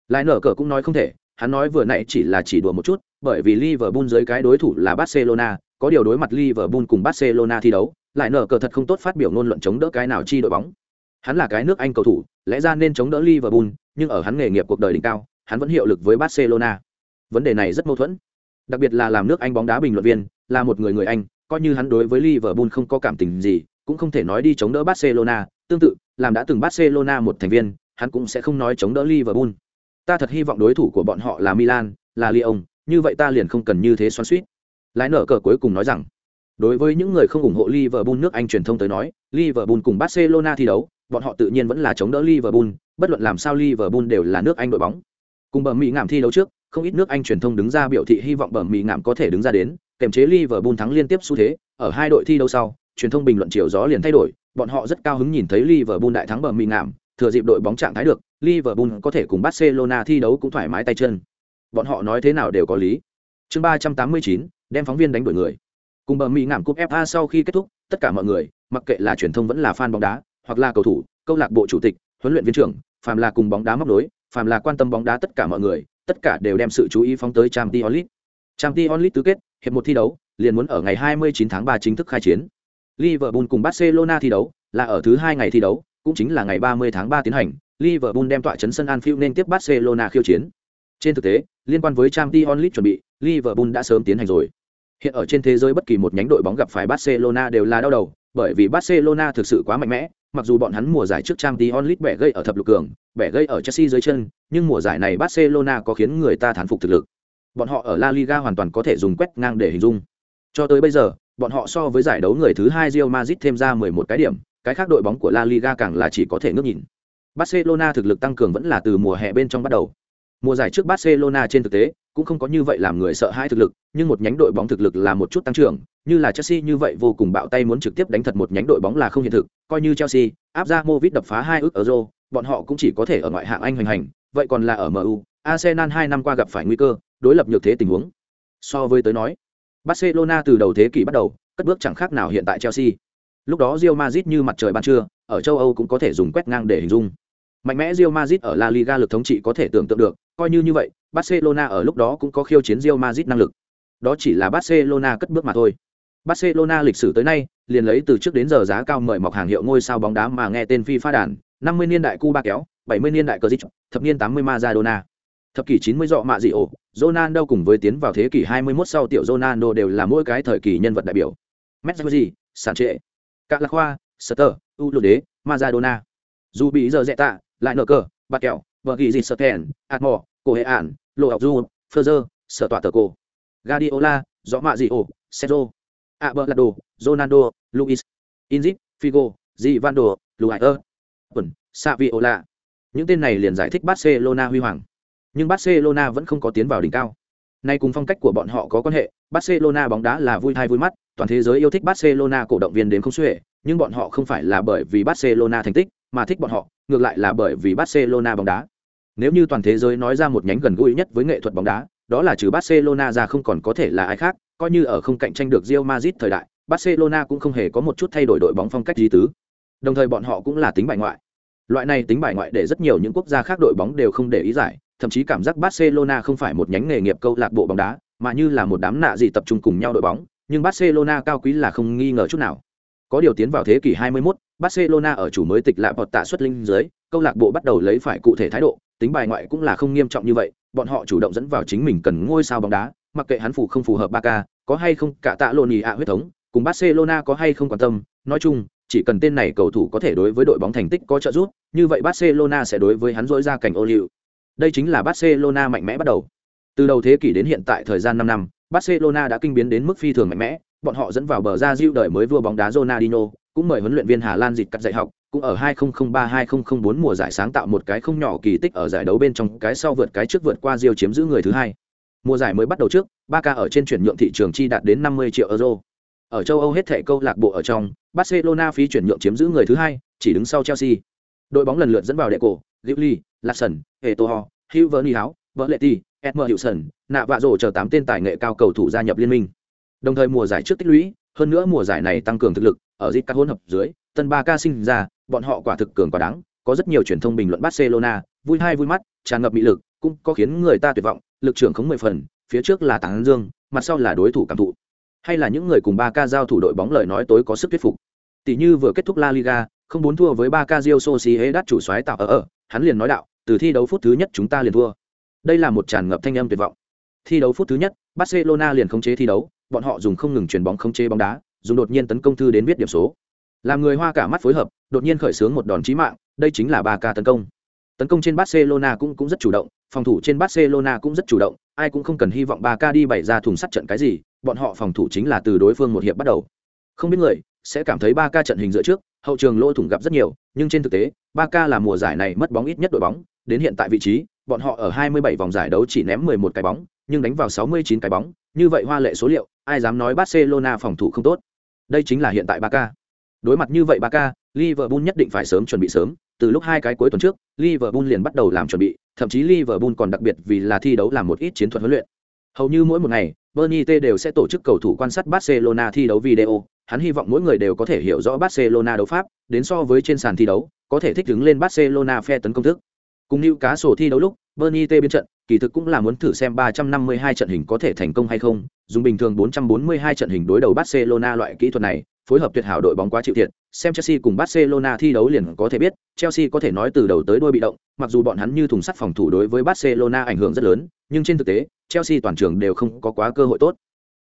Lại nở cờ cũng nói không thể, hắn nói vừa nãy chỉ là chỉ đùa một chút, bởi vì liverpool dưới cái đối thủ là barcelona, có điều đối mặt liverpool cùng barcelona thi đấu lại nở cờ thật không tốt phát biểu ngôn luận chống đỡ cái nào chi đội bóng. Hắn là cái nước anh cầu thủ, lẽ ra nên chống đỡ liverpool, nhưng ở hắn nghề nghiệp cuộc đời đỉnh cao, hắn vẫn hiệu lực với barcelona. Vấn đề này rất mâu thuẫn, đặc biệt là làm nước anh bóng đá bình luận viên là một người người anh coi như hắn đối với liverpool không có cảm tình gì cũng không thể nói đi chống đỡ barcelona tương tự làm đã từng barcelona một thành viên hắn cũng sẽ không nói chống đỡ Liverpool. Ta thật hy vọng đối thủ của bọn họ là Milan, là Lyon, như vậy ta liền không cần như thế xoắn xuýt. Lái nở cờ cuối cùng nói rằng, đối với những người không ủng hộ Liverpool nước Anh truyền thông tới nói, Liverpool cùng Barcelona thi đấu, bọn họ tự nhiên vẫn là chống đỡ Liverpool, bất luận làm sao Liverpool đều là nước Anh đội bóng. Cùng bờ Mỹ ngạm thi đấu trước, không ít nước Anh truyền thông đứng ra biểu thị hy vọng bờ Mỹ ngạm có thể đứng ra đến, kèm chế Liverpool thắng liên tiếp xu thế, ở hai đội thi đấu sau, truyền thông bình luận chiều gió liền thay đổi, bọn họ rất cao hứng nhìn thấy Liverpool đại thắng bờ mì ngạm, thừa dịp đội bóng trạng thái được, Liverpool có thể cùng Barcelona thi đấu cũng thoải mái tay chân. Bọn họ nói thế nào đều có lý. Chương ba trăm tám mươi chín, đem phóng viên đánh đuổi người. Cùng bờ mì ngạm cúp FA sau khi kết thúc, tất cả mọi người, mặc kệ là truyền thông vẫn là fan bóng đá, hoặc là cầu thủ, câu lạc bộ chủ tịch, huấn luyện viên trưởng, phàm là cùng bóng đá móc nối, phàm là quan tâm bóng đá tất cả mọi người, tất cả đều đem sự chú ý phóng tới Champions League. Champions League tứ kết, hiệp một thi đấu, liền muốn ở ngày 29 tháng 3 chính thức khai chiến. Liverpool cùng Barcelona thi đấu, là ở thứ hai ngày thi đấu, cũng chính là ngày 30 tháng 3 tiến hành, Liverpool đem tọa trấn sân Anfield nên tiếp Barcelona khiêu chiến. Trên thực tế, liên quan với Champions League chuẩn bị, Liverpool đã sớm tiến hành rồi. Hiện ở trên thế giới bất kỳ một nhánh đội bóng gặp phải Barcelona đều là đau đầu, bởi vì Barcelona thực sự quá mạnh mẽ, mặc dù bọn hắn mùa giải trước Champions League bẻ gây ở thập lục cường, bẻ gây ở Chelsea dưới chân, nhưng mùa giải này Barcelona có khiến người ta thán phục thực lực. Bọn họ ở La Liga hoàn toàn có thể dùng quét ngang để hình dung. Cho tới bây giờ, bọn họ so với giải đấu người thứ hai Real Madrid thêm ra 11 cái điểm, cái khác đội bóng của La Liga càng là chỉ có thể ngước nhìn. Barcelona thực lực tăng cường vẫn là từ mùa hè bên trong bắt đầu. Mùa giải trước Barcelona trên thực tế cũng không có như vậy làm người sợ hãi thực lực, nhưng một nhánh đội bóng thực lực là một chút tăng trưởng, như là Chelsea như vậy vô cùng bạo tay muốn trực tiếp đánh thật một nhánh đội bóng là không hiện thực, coi như Chelsea, áp ra Movit đập phá hai ước euro, bọn họ cũng chỉ có thể ở ngoại hạng Anh hành hành, vậy còn là ở MU, Arsenal hai năm qua gặp phải nguy cơ, đối lập nhược thế tình huống. So với tới nói, Barcelona từ đầu thế kỷ bắt đầu, cất bước chẳng khác nào hiện tại Chelsea. Lúc đó Real Madrid như mặt trời ban trưa, ở châu Âu cũng có thể dùng quét ngang để hình dung. Mạnh mẽ Real Madrid ở La Liga lực thống trị có thể tưởng tượng được, coi như như vậy, Barcelona ở lúc đó cũng có khiêu chiến Real Madrid năng lực. Đó chỉ là Barcelona cất bước mà thôi. Barcelona lịch sử tới nay, liền lấy từ trước đến giờ giá cao mời mọc hàng hiệu ngôi sao bóng đá mà nghe tên FIFA đàn, 50 niên đại Cuba kéo, 70 niên đại Cazorla, thập niên 80 Maradona. Thập kỷ 90 dọ mạ dị ổ, Ronaldo cùng với tiến vào thế kỷ 21 sau tiểu Ronaldo đều là mỗi cái thời kỳ nhân vật đại biểu. Messi, Sanchez, khoa Sutter, Đế, Maradona. Dù bị giờ dẹ tạ, lại nở cờ, bạc kẹo, vợ ghi gì Serten, Atmo, Cổ Hệ Ản, Lộ Học Du, Ferzer, Sở Tỏa Tờ Cổ. Guardiola, Dọ Mạ Dị Ổ, Sergio, Abelardo, Ronaldo, Luis, Inzit, Figo, Givando, Luaiter, Quần, Saviola. Những tên này liền giải thích Barcelona huy hoàng. Nhưng Barcelona vẫn không có tiến vào đỉnh cao. Nay cùng phong cách của bọn họ có quan hệ, Barcelona bóng đá là vui thai vui mắt, toàn thế giới yêu thích Barcelona cổ động viên đến không xuể, nhưng bọn họ không phải là bởi vì Barcelona thành tích, mà thích bọn họ, ngược lại là bởi vì Barcelona bóng đá. Nếu như toàn thế giới nói ra một nhánh gần gũi nhất với nghệ thuật bóng đá, đó là trừ Barcelona ra không còn có thể là ai khác, coi như ở không cạnh tranh được Real Madrid thời đại, Barcelona cũng không hề có một chút thay đổi đội bóng phong cách gì tứ. Đồng thời bọn họ cũng là tính bài ngoại. Loại này tính bài ngoại để rất nhiều những quốc gia khác đội bóng đều không để ý giải, thậm chí cảm giác Barcelona không phải một nhánh nghề nghiệp câu lạc bộ bóng đá, mà như là một đám nạ gì tập trung cùng nhau đội bóng, nhưng Barcelona cao quý là không nghi ngờ chút nào. Có điều tiến vào thế kỷ 21, Barcelona ở chủ mới tịch lạ bọt tạ xuất linh dưới, câu lạc bộ bắt đầu lấy phải cụ thể thái độ, tính bài ngoại cũng là không nghiêm trọng như vậy, bọn họ chủ động dẫn vào chính mình cần ngôi sao bóng đá, mặc kệ hắn phù không phù hợp Barca, có hay không cả tạ lộn ạ huyết thống, cùng Barcelona có hay không quan tâm, nói chung, chỉ cần tên này cầu thủ có thể đối với đội bóng thành tích có trợ giúp, như vậy Barcelona sẽ đối với hắn dỗi ra cảnh ô liu. Đây chính là Barcelona mạnh mẽ bắt đầu. Từ đầu thế kỷ đến hiện tại thời gian 5 năm, Barcelona đã kinh biến đến mức phi thường mạnh mẽ, bọn họ dẫn vào bờ ra diêu đời mới vua bóng đá Ronaldinho, cũng mời huấn luyện viên Hà Lan dịch cắt dạy học, cũng ở 2003-2004 mùa giải sáng tạo một cái không nhỏ kỳ tích ở giải đấu bên trong cái sau vượt cái trước vượt qua Rio chiếm giữ người thứ hai. Mùa giải mới bắt đầu trước, Barca ở trên chuyển nhượng thị trường chi đạt đến 50 triệu euro. Ở châu Âu hết thảy câu lạc bộ ở trong, Barcelona phí chuyển nhượng chiếm giữ người thứ hai, chỉ đứng sau Chelsea. Đội bóng lần lượt dẫn vào đệ cổ, Gilly, Larson, Eto'o, Hugh Vernier, Berletti, Edmer Hewson, nạ vạ rổ chờ tám tên tài nghệ cao cầu thủ gia nhập liên minh. Đồng thời mùa giải trước tích lũy, hơn nữa mùa giải này tăng cường thực lực, ở dịp các hỗn hợp dưới, tân ba ca sinh ra, bọn họ quả thực cường quá đáng, có rất nhiều truyền thông bình luận Barcelona, vui hay vui mắt, tràn ngập mỹ lực, cũng có khiến người ta tuyệt vọng, lực trưởng không mười phần, phía trước là Táng Dương, mặt sau là đối thủ cảm thụ. Hay là những người cùng ba ca giao thủ đội bóng lời nói tối có sức thuyết phục. Tỷ như vừa kết thúc La Liga, không bốn thua với ba ca Real Sociedad chủ soái tạo ở ở, hắn liền nói đạo, từ thi đấu phút thứ nhất chúng ta liền thua. Đây là một tràn ngập thanh âm tuyệt vọng. Thi đấu phút thứ nhất, Barcelona liền khống chế thi đấu, bọn họ dùng không ngừng chuyển bóng khống chế bóng đá, dùng đột nhiên tấn công thư đến viết điểm số. Làm người Hoa cả mắt phối hợp, đột nhiên khởi xướng một đòn chí mạng, đây chính là ba ca tấn công. Tấn công trên Barcelona cũng cũng rất chủ động, phòng thủ trên Barcelona cũng rất chủ động, ai cũng không cần hy vọng Barca đi bày ra thùng sắt trận cái gì, bọn họ phòng thủ chính là từ đối phương một hiệp bắt đầu. Không biết người sẽ cảm thấy Barca trận hình dựa trước, hậu trường lỗ thủng gặp rất nhiều, nhưng trên thực tế, Barca là mùa giải này mất bóng ít nhất đội bóng, đến hiện tại vị trí, bọn họ ở 27 vòng giải đấu chỉ ném 11 cái bóng, nhưng đánh vào 69 cái bóng, như vậy hoa lệ số liệu, ai dám nói Barcelona phòng thủ không tốt. Đây chính là hiện tại Barca. Đối mặt như vậy Barca, Liverpool nhất định phải sớm chuẩn bị sớm, từ lúc hai cái cuối tuần trước, Liverpool liền bắt đầu làm chuẩn bị, thậm chí Liverpool còn đặc biệt vì là thi đấu làm một ít chiến thuật huấn luyện. Hầu như mỗi một ngày, Bernie T đều sẽ tổ chức cầu thủ quan sát Barcelona thi đấu video, hắn hy vọng mỗi người đều có thể hiểu rõ Barcelona đấu pháp, đến so với trên sàn thi đấu, có thể thích ứng lên Barcelona phe tấn công thức. Cùng như cá sổ thi đấu lúc, Bernie T biến trận, kỳ thực cũng là muốn thử xem 352 trận hình có thể thành công hay không, dùng bình thường 442 trận hình đối đầu Barcelona loại kỹ thuật này, phối hợp tuyệt hảo đội bóng quá chịu thiệt, xem Chelsea cùng Barcelona thi đấu liền có thể biết, Chelsea có thể nói từ đầu tới đuôi bị động, mặc dù bọn hắn như thùng sắt phòng thủ đối với Barcelona ảnh hưởng rất lớn, nhưng trên thực tế, Chelsea toàn trường đều không có quá cơ hội tốt.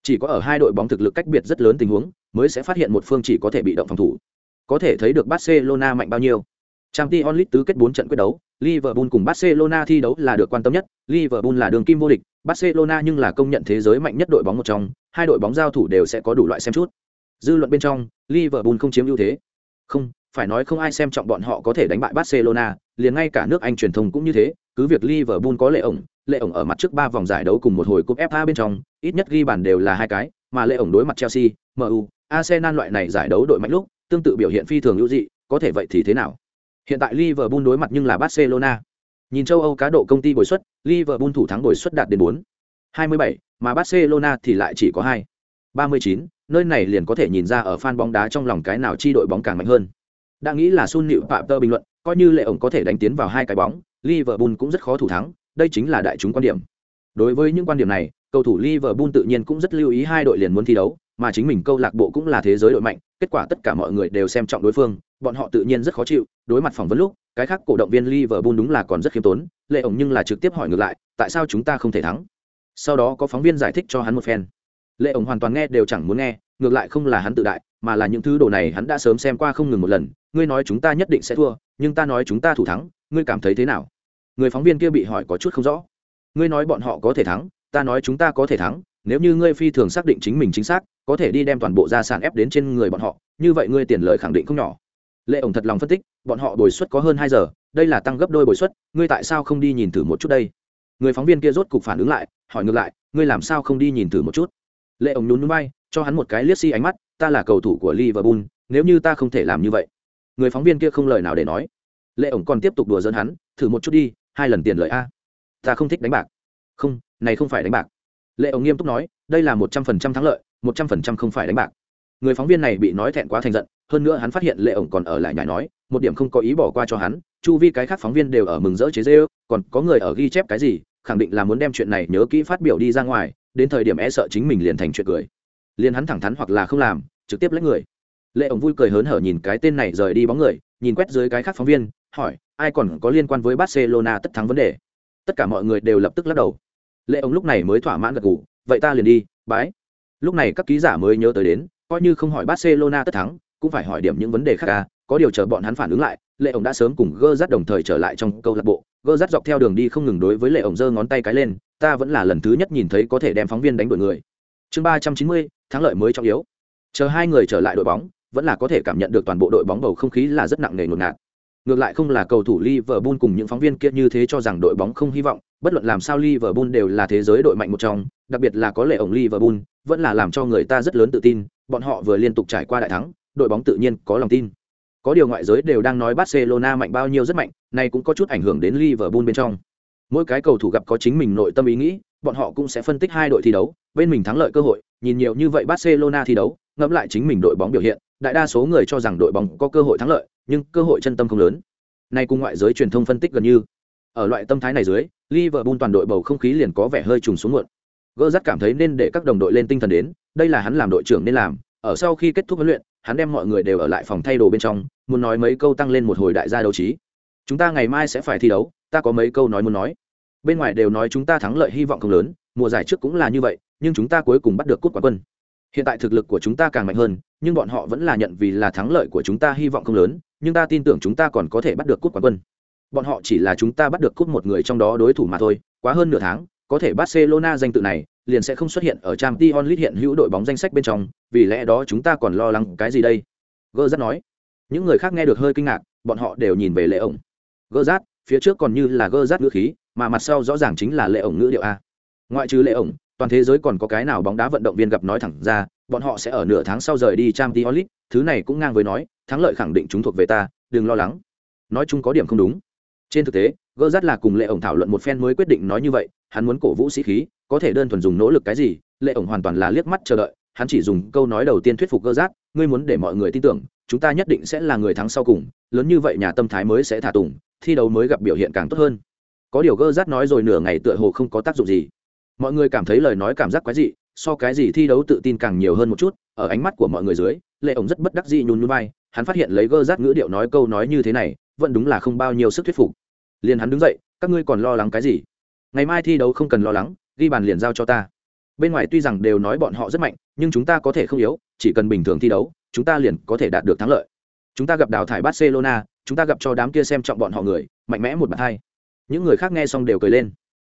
Chỉ có ở hai đội bóng thực lực cách biệt rất lớn tình huống, mới sẽ phát hiện một phương chỉ có thể bị động phòng thủ. Có thể thấy được Barcelona mạnh bao nhiêu. Champions League tứ kết 4 trận quyết đấu, Liverpool cùng Barcelona thi đấu là được quan tâm nhất, Liverpool là đường kim vô địch, Barcelona nhưng là công nhận thế giới mạnh nhất đội bóng một trong, hai đội bóng giao thủ đều sẽ có đủ loại xem chút. Dư luận bên trong, Liverpool không chiếm ưu thế. Không, phải nói không ai xem trọng bọn họ có thể đánh bại Barcelona, liền ngay cả nước Anh truyền thông cũng như thế, cứ việc Liverpool có lệ ổng, lệ ổng ở mặt trước ba vòng giải đấu cùng một hồi cúp FA bên trong, ít nhất ghi bàn đều là hai cái, mà lệ ổng đối mặt Chelsea, MU, Arsenal loại này giải đấu đội mạnh lúc, tương tự biểu hiện phi thường ưu dị, có thể vậy thì thế nào? Hiện tại Liverpool đối mặt nhưng là Barcelona. Nhìn châu Âu cá độ công ty bồi suất, Liverpool thủ thắng bồi suất đạt đến 4. 27, mà Barcelona thì lại chỉ có 2. 39, nơi này liền có thể nhìn ra ở fan bóng đá trong lòng cái nào chi đội bóng càng mạnh hơn. Đã nghĩ là Sun Nịu Phạm Tơ bình luận, coi như lệ ổng có thể đánh tiến vào hai cái bóng, Liverpool cũng rất khó thủ thắng, đây chính là đại chúng quan điểm. Đối với những quan điểm này, cầu thủ Liverpool tự nhiên cũng rất lưu ý hai đội liền muốn thi đấu, mà chính mình câu lạc bộ cũng là thế giới đội mạnh, kết quả tất cả mọi người đều xem trọng đối phương, bọn họ tự nhiên rất khó chịu, đối mặt phỏng vấn lúc, cái khác cổ động viên Liverpool đúng là còn rất khiêm tốn, lệ ổng nhưng là trực tiếp hỏi ngược lại, tại sao chúng ta không thể thắng? Sau đó có phóng viên giải thích cho hắn một phen. Lệ ổng hoàn toàn nghe đều chẳng muốn nghe, ngược lại không là hắn tự đại, mà là những thứ đồ này hắn đã sớm xem qua không ngừng một lần, ngươi nói chúng ta nhất định sẽ thua, nhưng ta nói chúng ta thủ thắng, ngươi cảm thấy thế nào? Người phóng viên kia bị hỏi có chút không rõ. Ngươi nói bọn họ có thể thắng, ta nói chúng ta có thể thắng, nếu như ngươi phi thường xác định chính mình chính xác, có thể đi đem toàn bộ gia sản ép đến trên người bọn họ, như vậy ngươi tiền lời khẳng định không nhỏ. Lệ ổng thật lòng phân tích bọn họ bồi suất có hơn hai giờ đây là tăng gấp đôi bồi suất ngươi tại sao không đi nhìn thử một chút đây? Người phóng viên kia rốt cục phản ứng lại hỏi ngược lại ngươi làm sao không đi nhìn thử một chút? Lệ ổng nhún núi bay cho hắn một cái liếc xi ánh mắt ta là cầu thủ của liverpool nếu như ta không thể làm như vậy. Người phóng viên kia không lời nào để nói. Lệ ổng còn tiếp tục đùa dẫn hắn thử một chút đi hai lần tiền lợi a. Ta không thích đánh bạc. Không, này không phải đánh bạc. Lệ ổng nghiêm túc nói, đây là một trăm phần trăm thắng lợi, một trăm phần trăm không phải đánh bạc. Người phóng viên này bị nói thẹn quá thành giận, hơn nữa hắn phát hiện lệ ổng còn ở lại nhảy nói, một điểm không có ý bỏ qua cho hắn, chu vi cái khác phóng viên đều ở mừng rỡ chế dê còn có người ở ghi chép cái gì, khẳng định là muốn đem chuyện này nhớ kỹ phát biểu đi ra ngoài, đến thời điểm e sợ chính mình liền thành chuyện cười. Liền hắn thẳng thắn hoặc là không làm, trực tiếp lấy người. Lệ ổng vui cười hớn hở nhìn cái tên này rời đi bóng người, nhìn quét dưới cái khác phóng viên hỏi ai còn có liên quan với barcelona tất thắng vấn đề? Tất cả mọi người đều lập tức lắc đầu. Lệ ông lúc này mới thỏa mãn gật gù vậy ta liền đi bái. Lúc này các ký giả mới nhớ tới đến coi như không hỏi barcelona tất thắng cũng phải hỏi điểm những vấn đề khác ca à, có điều chờ bọn hắn phản ứng lại lệ ổng đã sớm cùng gơ rắt đồng thời trở lại trong câu lạc bộ. Gơ rắt dọc theo đường đi không ngừng đối với lệ ổng giơ ngón tay cái lên ta vẫn là lần thứ nhất nhìn thấy có thể đem phóng viên đánh đổi người. Chương ba trăm chín mươi thắng lợi mới trọng yếu. Chờ hai người trở lại đội bóng vẫn là có thể cảm nhận được toàn bộ đội bóng bầu không khí là rất nặng nề ngột ngạt ngược lại không là cầu thủ Liverpool cùng những phóng viên kia như thế cho rằng đội bóng không hy vọng bất luận làm sao Liverpool đều là thế giới đội mạnh một trong đặc biệt là có lệ ổng Liverpool vẫn là làm cho người ta rất lớn tự tin bọn họ vừa liên tục trải qua đại thắng đội bóng tự nhiên có lòng tin. Có điều ngoại giới đều đang nói Barcelona mạnh bao nhiêu rất mạnh, này cũng có chút ảnh hưởng đến Liverpool bên trong. Mỗi cái cầu thủ gặp có chính mình nội tâm ý nghĩ, bọn họ cũng sẽ phân tích hai đội thi đấu, bên mình thắng lợi cơ hội, nhìn nhiều như vậy Barcelona thi đấu, ngẫm lại chính mình đội bóng biểu hiện, đại đa số người cho rằng đội bóng có cơ hội thắng lợi, nhưng cơ hội chân tâm không lớn. Nay cùng ngoại giới truyền thông phân tích gần như. Ở loại tâm thái này dưới, Liverpool toàn đội bầu không khí liền có vẻ hơi trùng xuống muộn. Gơ rất cảm thấy nên để các đồng đội lên tinh thần đến, đây là hắn làm đội trưởng nên làm, ở sau khi kết thúc huấn luyện, hắn đem mọi người đều ở lại phòng thay đồ bên trong muốn nói mấy câu tăng lên một hồi đại gia đấu trí chúng ta ngày mai sẽ phải thi đấu ta có mấy câu nói muốn nói bên ngoài đều nói chúng ta thắng lợi hy vọng không lớn mùa giải trước cũng là như vậy nhưng chúng ta cuối cùng bắt được cúp quán quân hiện tại thực lực của chúng ta càng mạnh hơn nhưng bọn họ vẫn là nhận vì là thắng lợi của chúng ta hy vọng không lớn nhưng ta tin tưởng chúng ta còn có thể bắt được cúp quán quân Bọn họ chỉ là chúng ta bắt được cúp một người trong đó đối thủ mà thôi, quá hơn nửa tháng, có thể Barcelona danh tự này liền sẽ không xuất hiện ở trang Champions onlit hiện hữu đội bóng danh sách bên trong, vì lẽ đó chúng ta còn lo lắng cái gì đây? Gơ rát nói. Những người khác nghe được hơi kinh ngạc, bọn họ đều nhìn về Lệ ổng. Gơ rát phía trước còn như là Gơ rát ngữ khí, mà mặt sau rõ ràng chính là Lệ ổng ngữ điệu a. Ngoại trừ Lệ ổng, toàn thế giới còn có cái nào bóng đá vận động viên gặp nói thẳng ra, bọn họ sẽ ở nửa tháng sau rời đi trang Champions onlit thứ này cũng ngang với nói, thắng lợi khẳng định chúng thuộc về ta, đừng lo lắng. Nói chung có điểm không đúng. Trên thực tế, Gerrard là cùng Lệ ổng thảo luận một phen mới quyết định nói như vậy, hắn muốn cổ vũ sĩ khí, có thể đơn thuần dùng nỗ lực cái gì, Lệ ổng hoàn toàn là liếc mắt chờ đợi, hắn chỉ dùng câu nói đầu tiên thuyết phục Gerrard, ngươi muốn để mọi người tin tưởng, chúng ta nhất định sẽ là người thắng sau cùng, lớn như vậy nhà tâm thái mới sẽ thả tùng, thi đấu mới gặp biểu hiện càng tốt hơn. Có điều Gerrard nói rồi nửa ngày tựa hồ không có tác dụng gì. Mọi người cảm thấy lời nói cảm giác quái dị, so cái gì thi đấu tự tin càng nhiều hơn một chút ở ánh mắt của mọi người dưới lệ ổng rất bất đắc dĩ nhún nhún vai hắn phát hiện lấy gơ rát ngữ điệu nói câu nói như thế này, vẫn đúng là không bao nhiêu sức thuyết phục. Liền hắn đứng dậy, các ngươi còn lo lắng cái gì? Ngày mai thi đấu không cần lo lắng, ghi bàn liền giao cho ta. Bên ngoài tuy rằng đều nói bọn họ rất mạnh, nhưng chúng ta có thể không yếu, chỉ cần bình thường thi đấu, chúng ta liền có thể đạt được thắng lợi. Chúng ta gặp đào thải barcelona, chúng ta gặp cho đám kia xem trọng bọn họ người, mạnh mẽ một bàn hai. Những người khác nghe xong đều cười lên.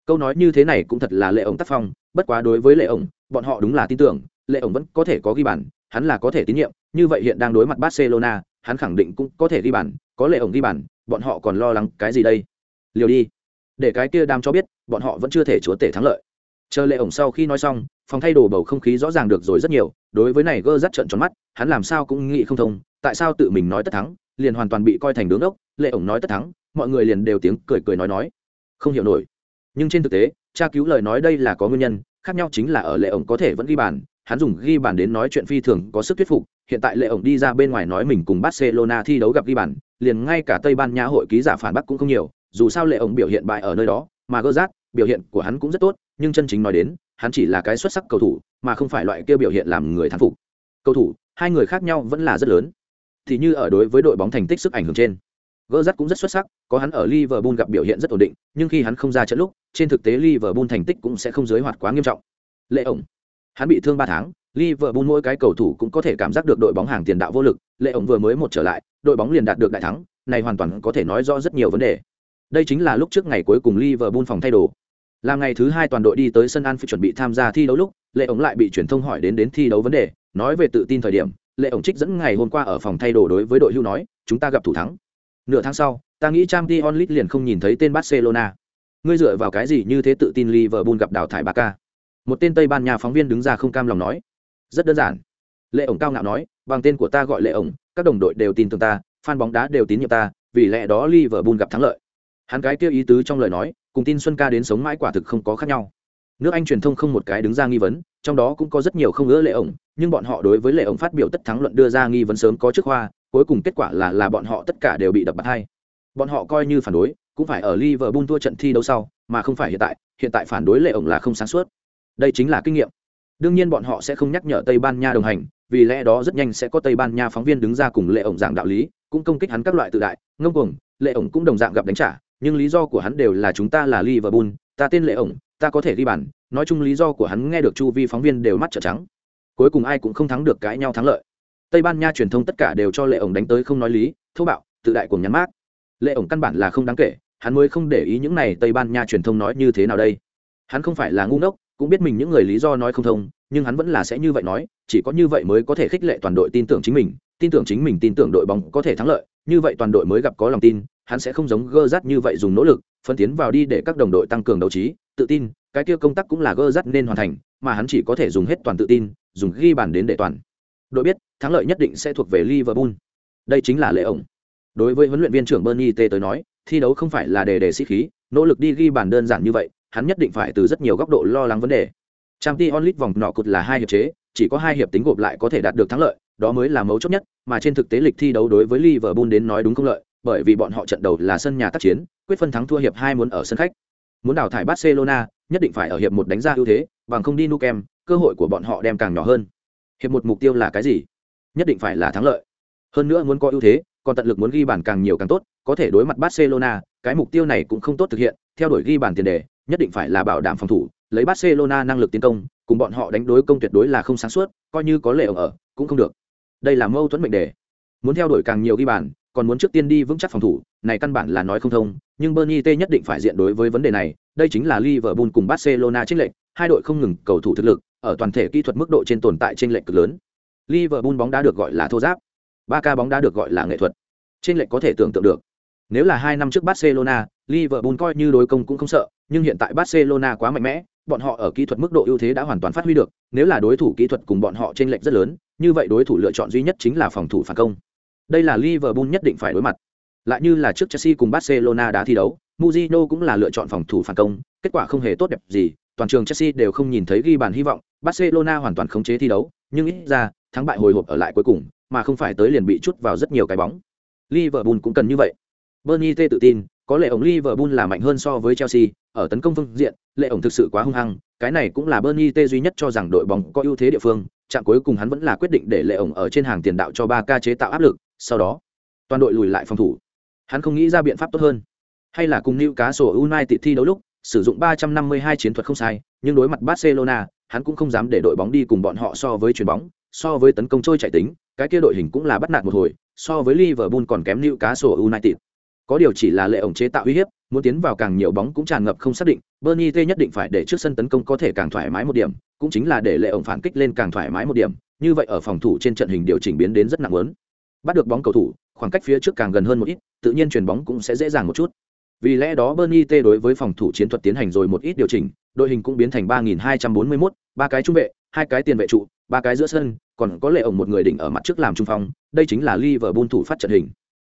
Câu nói như thế này cũng thật là lệ ổng tác phong, bất quá đối với lệ ổng, bọn họ đúng là tin tưởng, lệ ổng vẫn có thể có ghi bàn hắn là có thể tín nhiệm, như vậy hiện đang đối mặt barcelona, hắn khẳng định cũng có thể ghi bàn, có lệ ổng ghi bàn, bọn họ còn lo lắng cái gì đây? Liều đi. Để cái kia đam cho biết, bọn họ vẫn chưa thể chúa tể thắng lợi. Chờ lệ ổng sau khi nói xong, phòng thay đồ bầu không khí rõ ràng được rồi rất nhiều, đối với này gơ rất trận tròn mắt, hắn làm sao cũng nghĩ không thông, tại sao tự mình nói tất thắng, liền hoàn toàn bị coi thành đứng ốc lệ ổng nói tất thắng, mọi người liền đều tiếng cười cười nói nói. Không hiểu nổi. Nhưng trên thực tế, tra cứu lời nói đây là có nguyên nhân, khác nhau chính là ở lệ ổng có thể vẫn ghi bàn hắn dùng ghi bàn đến nói chuyện phi thường có sức thuyết phục, hiện tại lệ ổng đi ra bên ngoài nói mình cùng barcelona thi đấu gặp ghi bàn, liền ngay cả tây ban nha hội ký giả phản bác cũng không nhiều, dù sao lệ ổng biểu hiện bại ở nơi đó, mà gơ rát biểu hiện của hắn cũng rất tốt, nhưng chân chính nói đến, hắn chỉ là cái xuất sắc cầu thủ, mà không phải loại kia biểu hiện làm người thắng phục. Cầu thủ, hai người khác nhau vẫn là rất lớn. Thì như ở đối với đội bóng thành tích sức ảnh hưởng trên gỡ cũng rất xuất sắc, có hắn ở liverpool gặp biểu hiện rất ổn định, nhưng khi hắn không ra trận lúc, trên thực tế liverpool thành tích cũng sẽ không giới hoạt quá nghiêm trọng. Lệ ổng hắn bị thương ba tháng, liverpool mỗi cái cầu thủ cũng có thể cảm giác được đội bóng hàng tiền đạo vô lực, lệ ổng vừa mới một trở lại, đội bóng liền đạt được đại thắng, này hoàn toàn có thể nói rõ rất nhiều vấn đề. Đây chính là lúc trước ngày cuối cùng liverpool phòng thay đồ. Làm ngày thứ hai toàn đội đi tới sân Anfield chuẩn bị tham gia thi đấu lúc, lệ ổng lại bị truyền thông hỏi đến đến thi đấu vấn đề, nói về tự tin thời điểm, lệ ổng trích dẫn ngày hôm qua ở phòng thay đồ đối với đội hưu nói, chúng ta gặp thủ thắng. Nửa tháng sau, ta nghĩ Champions League liền không nhìn thấy tên barcelona. Ngươi dựa vào cái gì như thế tự tin liverpool gặp đào thải Barca? Một tên tây ban nha phóng viên đứng ra không cam lòng nói, rất đơn giản. Lệ ổng cao ngạo nói, bằng tên của ta gọi lệ ổng, các đồng đội đều tin tưởng ta, fan bóng đá đều tín nhiệm ta, vì lẽ đó liverpool gặp thắng lợi. Hắn cái kia ý tứ trong lời nói, cùng tin xuân ca đến sống mãi quả thực không có khác nhau. Nước anh truyền thông không một cái đứng ra nghi vấn, trong đó cũng có rất nhiều không ngỡ lệ ổng, nhưng bọn họ đối với lệ ổng phát biểu tất thắng luận đưa ra nghi vấn sớm có trước hoa, cuối cùng kết quả là là bọn họ tất cả đều bị đập bạt hai. Bọn họ coi như phản đối, cũng phải ở liverpool thua trận thi đấu sau, mà không phải hiện tại hiện tại phản đối lệ ổng là không sáng suốt đây chính là kinh nghiệm. Đương nhiên bọn họ sẽ không nhắc nhở tây ban nha đồng hành, vì lẽ đó rất nhanh sẽ có tây ban nha phóng viên đứng ra cùng lệ ổng giảng đạo lý, cũng công kích hắn các loại tự đại. Ngông cuồng, lệ ổng cũng đồng dạng gặp đánh trả, nhưng lý do của hắn đều là chúng ta là liverpool, ta tên lệ ổng, ta có thể ghi bàn, nói chung lý do của hắn nghe được chu vi phóng viên đều mắt trợn trắng. Cuối cùng ai cũng không thắng được cãi nhau thắng lợi. Tây ban nha truyền thông tất cả đều cho lệ ổng đánh tới không nói lý, thô bạo, tự đại cùng nhắn mát. Lệ ổng căn bản là không đáng kể, hắn mới không để ý những này tây ban nha truyền thông nói như thế nào đây. Hắn không phải là ngu ngốc cũng biết mình những người lý do nói không thông, nhưng hắn vẫn là sẽ như vậy nói, chỉ có như vậy mới có thể khích lệ toàn đội tin tưởng chính mình, tin tưởng chính mình tin tưởng đội bóng có thể thắng lợi, như vậy toàn đội mới gặp có lòng tin, hắn sẽ không giống gơ rắt như vậy dùng nỗ lực, phân tiến vào đi để các đồng đội tăng cường đấu trí, tự tin, cái kia công tác cũng là gơ rắt nên hoàn thành, mà hắn chỉ có thể dùng hết toàn tự tin, dùng ghi bàn đến để toàn. Đội biết, thắng lợi nhất định sẽ thuộc về liverpool. Đây chính là lệ ổng. Đối với huấn luyện viên trưởng bernie t tới nói, thi đấu không phải là đề đề sĩ khí, nỗ lực đi ghi bàn đơn giản như vậy hắn nhất định phải từ rất nhiều góc độ lo lắng vấn đề. Trang t vòng nọ cụt là hai hiệp chế, chỉ có hai hiệp tính gộp lại có thể đạt được thắng lợi, đó mới là mấu chốt nhất, mà trên thực tế lịch thi đấu đối với liverpool đến nói đúng không lợi, bởi vì bọn họ trận đầu là sân nhà tác chiến, quyết phân thắng thua hiệp hai muốn ở sân khách. Muốn đào thải barcelona, nhất định phải ở hiệp một đánh ra ưu thế, bằng không đi nu kem cơ hội của bọn họ đem càng nhỏ hơn. Hiệp một mục tiêu là cái gì? Nhất định phải là thắng lợi. Hơn nữa muốn có ưu thế, còn tận lực muốn ghi bàn càng nhiều càng tốt, có thể đối mặt barcelona, cái mục tiêu này cũng không tốt thực hiện, theo đuổi ghi bàn tiền đề nhất định phải là bảo đảm phòng thủ lấy barcelona năng lực tiến công cùng bọn họ đánh đối công tuyệt đối là không sáng suốt coi như có lệ ở cũng không được đây là mâu thuẫn mệnh đề muốn theo đuổi càng nhiều ghi bàn còn muốn trước tiên đi vững chắc phòng thủ này căn bản là nói không thông, nhưng Bernie T nhất định phải diện đối với vấn đề này, đây chính là Liverpool cùng Barcelona chênh lệnh, hai đội không ngừng cầu thủ thực lực, ở toàn thể kỹ thuật mức độ trên tồn tại chênh lệch cực lớn. Liverpool bóng đá được gọi là thô giáp, Barca bóng đá được gọi là nghệ thuật. Chênh lệch có thể tưởng tượng được. Nếu là hai năm trước Barcelona, Liverpool coi như đối công cũng không sợ, nhưng hiện tại Barcelona quá mạnh mẽ, bọn họ ở kỹ thuật mức độ ưu thế đã hoàn toàn phát huy được, nếu là đối thủ kỹ thuật cùng bọn họ chênh lệch rất lớn, như vậy đối thủ lựa chọn duy nhất chính là phòng thủ phản công. Đây là Liverpool nhất định phải đối mặt. Lại như là trước Chelsea cùng Barcelona đã thi đấu, Mourinho cũng là lựa chọn phòng thủ phản công, kết quả không hề tốt đẹp gì, toàn trường Chelsea đều không nhìn thấy ghi bàn hy vọng, Barcelona hoàn toàn khống chế thi đấu, nhưng ít ra, thắng bại hồi hộp ở lại cuối cùng, mà không phải tới liền bị chút vào rất nhiều cái bóng. Liverpool cũng cần như vậy. Bernie T tự tin, có lẽ ổng Liverpool là mạnh hơn so với Chelsea, ở tấn công phương diện, lệ ổng thực sự quá hung hăng, cái này cũng là Bernie T duy nhất cho rằng đội bóng có ưu thế địa phương, chặng cuối cùng hắn vẫn là quyết định để lệ ổng ở trên hàng tiền đạo cho 3K chế tạo áp lực, sau đó, toàn đội lùi lại phòng thủ. Hắn không nghĩ ra biện pháp tốt hơn, hay là cùng Newcastle United thi đấu lúc, sử dụng 352 chiến thuật không sai, nhưng đối mặt Barcelona, hắn cũng không dám để đội bóng đi cùng bọn họ so với chuyền bóng, so với tấn công trôi chạy tính, cái kia đội hình cũng là bắt nạt một hồi, so với Liverpool còn kém Newcastle United. Có điều chỉ là lệ ổng chế tạo uy hiếp, muốn tiến vào càng nhiều bóng cũng tràn ngập không xác định, Bernie T nhất định phải để trước sân tấn công có thể càng thoải mái một điểm, cũng chính là để lệ ổng phản kích lên càng thoải mái một điểm, như vậy ở phòng thủ trên trận hình điều chỉnh biến đến rất nặng lớn. Bắt được bóng cầu thủ, khoảng cách phía trước càng gần hơn một ít, tự nhiên chuyền bóng cũng sẽ dễ dàng một chút. Vì lẽ đó Bernie T đối với phòng thủ chiến thuật tiến hành rồi một ít điều chỉnh, đội hình cũng biến thành 3241, ba cái trung vệ, hai cái tiền vệ trụ, ba cái giữa sân, còn có lệ ổng một người đỉnh ở mặt trước làm trung phong, đây chính là Liverpool thủ phát trận hình.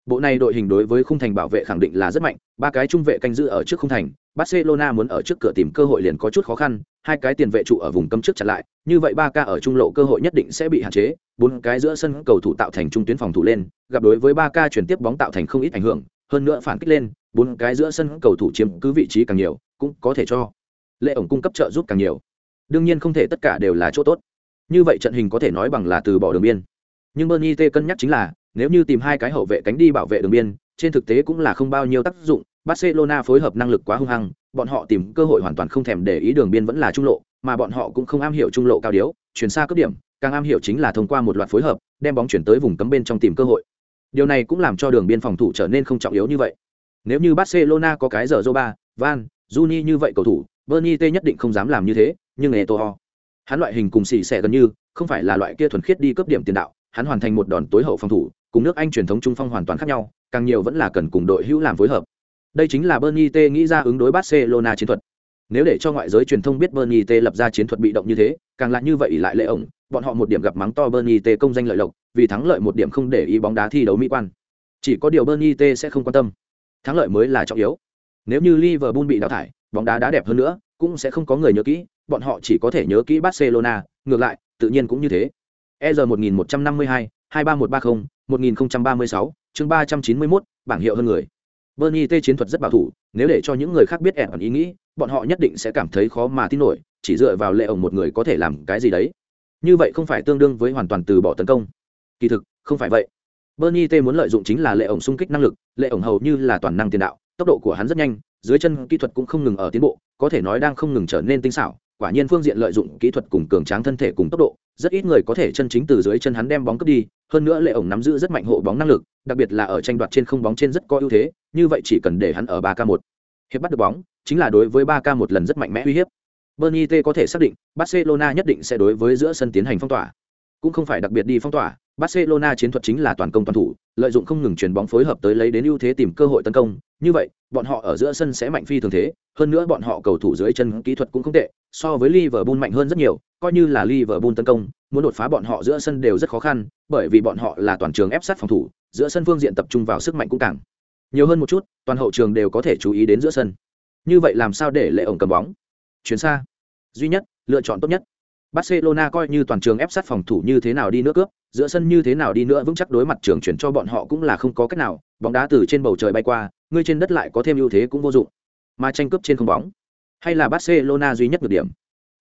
Bộ này đội hình đối với khung thành bảo vệ khẳng định là rất mạnh, ba cái trung vệ canh giữ ở trước khung thành, Barcelona muốn ở trước cửa tìm cơ hội liền có chút khó khăn, hai cái tiền vệ trụ ở vùng cấm trước chặn lại, như vậy ba ca ở trung lộ cơ hội nhất định sẽ bị hạn chế, bốn cái giữa sân cầu thủ tạo thành trung tuyến phòng thủ lên, gặp đối với ba ca chuyển tiếp bóng tạo thành không ít ảnh hưởng, hơn nữa phản kích lên, bốn cái giữa sân cầu thủ chiếm cứ vị trí càng nhiều, cũng có thể cho lệ ổng cung cấp trợ giúp càng nhiều. Đương nhiên không thể tất cả đều là chỗ tốt. Như vậy trận hình có thể nói bằng là từ bỏ đường biên. Nhưng Bernie T cân nhắc chính là, nếu như tìm hai cái hậu vệ cánh đi bảo vệ đường biên, trên thực tế cũng là không bao nhiêu tác dụng, Barcelona phối hợp năng lực quá hung hăng, bọn họ tìm cơ hội hoàn toàn không thèm để ý đường biên vẫn là trung lộ, mà bọn họ cũng không am hiểu trung lộ cao điếu, chuyển xa cấp điểm, càng am hiểu chính là thông qua một loạt phối hợp, đem bóng chuyển tới vùng cấm bên trong tìm cơ hội. Điều này cũng làm cho đường biên phòng thủ trở nên không trọng yếu như vậy. Nếu như Barcelona có cái giờ Zoba, Van, Juni như vậy cầu thủ, Bernie T nhất định không dám làm như thế, nhưng Eto'o, hắn loại hình cùng xì xẻ gần như, không phải là loại kia thuần khiết đi cướp điểm tiền đạo, hắn hoàn thành một đòn tối hậu phòng thủ, cùng nước Anh truyền thống trung phong hoàn toàn khác nhau, càng nhiều vẫn là cần cùng đội hữu làm phối hợp. Đây chính là Bernie T nghĩ ra ứng đối Barcelona chiến thuật. Nếu để cho ngoại giới truyền thông biết Bernie T lập ra chiến thuật bị động như thế, càng là như vậy lại lệ ổng, bọn họ một điểm gặp mắng to Bernie T công danh lợi lộc, vì thắng lợi một điểm không để ý bóng đá thi đấu mỹ quan. Chỉ có điều Bernie T sẽ không quan tâm. Thắng lợi mới là trọng yếu. Nếu như Liverpool bị đào thải, bóng đá đá đẹp hơn nữa, cũng sẽ không có người nhớ kỹ, bọn họ chỉ có thể nhớ kỹ Barcelona, ngược lại, tự nhiên cũng như thế. EZ 1152, 23130, 1036, chương 391, bảng hiệu hơn người. Bernie T chiến thuật rất bảo thủ, nếu để cho những người khác biết ẻn ý nghĩ, bọn họ nhất định sẽ cảm thấy khó mà tin nổi, chỉ dựa vào lệ ổng một người có thể làm cái gì đấy. Như vậy không phải tương đương với hoàn toàn từ bỏ tấn công. Kỳ thực, không phải vậy. Bernie T muốn lợi dụng chính là lệ ổng xung kích năng lực, lệ ổng hầu như là toàn năng tiền đạo, tốc độ của hắn rất nhanh, dưới chân kỹ thuật cũng không ngừng ở tiến bộ, có thể nói đang không ngừng trở nên tinh xảo, quả nhiên phương diện lợi dụng kỹ thuật cùng cường tráng thân thể cùng tốc độ, rất ít người có thể chân chính từ dưới chân hắn đem bóng cướp đi, hơn nữa lệ ổng nắm giữ rất mạnh hộ bóng năng lực, đặc biệt là ở tranh đoạt trên không bóng trên rất có ưu thế, như vậy chỉ cần để hắn ở ba k một hiệp bắt được bóng, chính là đối với ba k một lần rất mạnh mẽ uy hiếp. Bernie T có thể xác định, Barcelona nhất định sẽ đối với giữa sân tiến hành phong tỏa. Cũng không phải đặc biệt đi phong tỏa, Barcelona chiến thuật chính là toàn công toàn thủ, lợi dụng không ngừng chuyền bóng phối hợp tới lấy đến ưu thế tìm cơ hội tấn công, như vậy, bọn họ ở giữa sân sẽ mạnh phi thường thế, hơn nữa bọn họ cầu thủ dưới chân kỹ thuật cũng không tệ, so với Liverpool mạnh hơn rất nhiều, coi như là Liverpool tấn công, muốn đột phá bọn họ giữa sân đều rất khó khăn, bởi vì bọn họ là toàn trường ép sát phòng thủ, giữa sân phương diện tập trung vào sức mạnh cũng càng nhiều hơn một chút, toàn hậu trường đều có thể chú ý đến giữa sân. Như vậy làm sao để lệ ổng cầm bóng? Chuyển xa. Duy nhất, lựa chọn tốt nhất. Barcelona coi như toàn trường ép sát phòng thủ như thế nào đi nữa cướp, giữa sân như thế nào đi nữa vững chắc đối mặt trường chuyển cho bọn họ cũng là không có cách nào, bóng đá từ trên bầu trời bay qua, người trên đất lại có thêm ưu thế cũng vô dụng. Mà tranh cướp trên không bóng, hay là Barcelona duy nhất được điểm.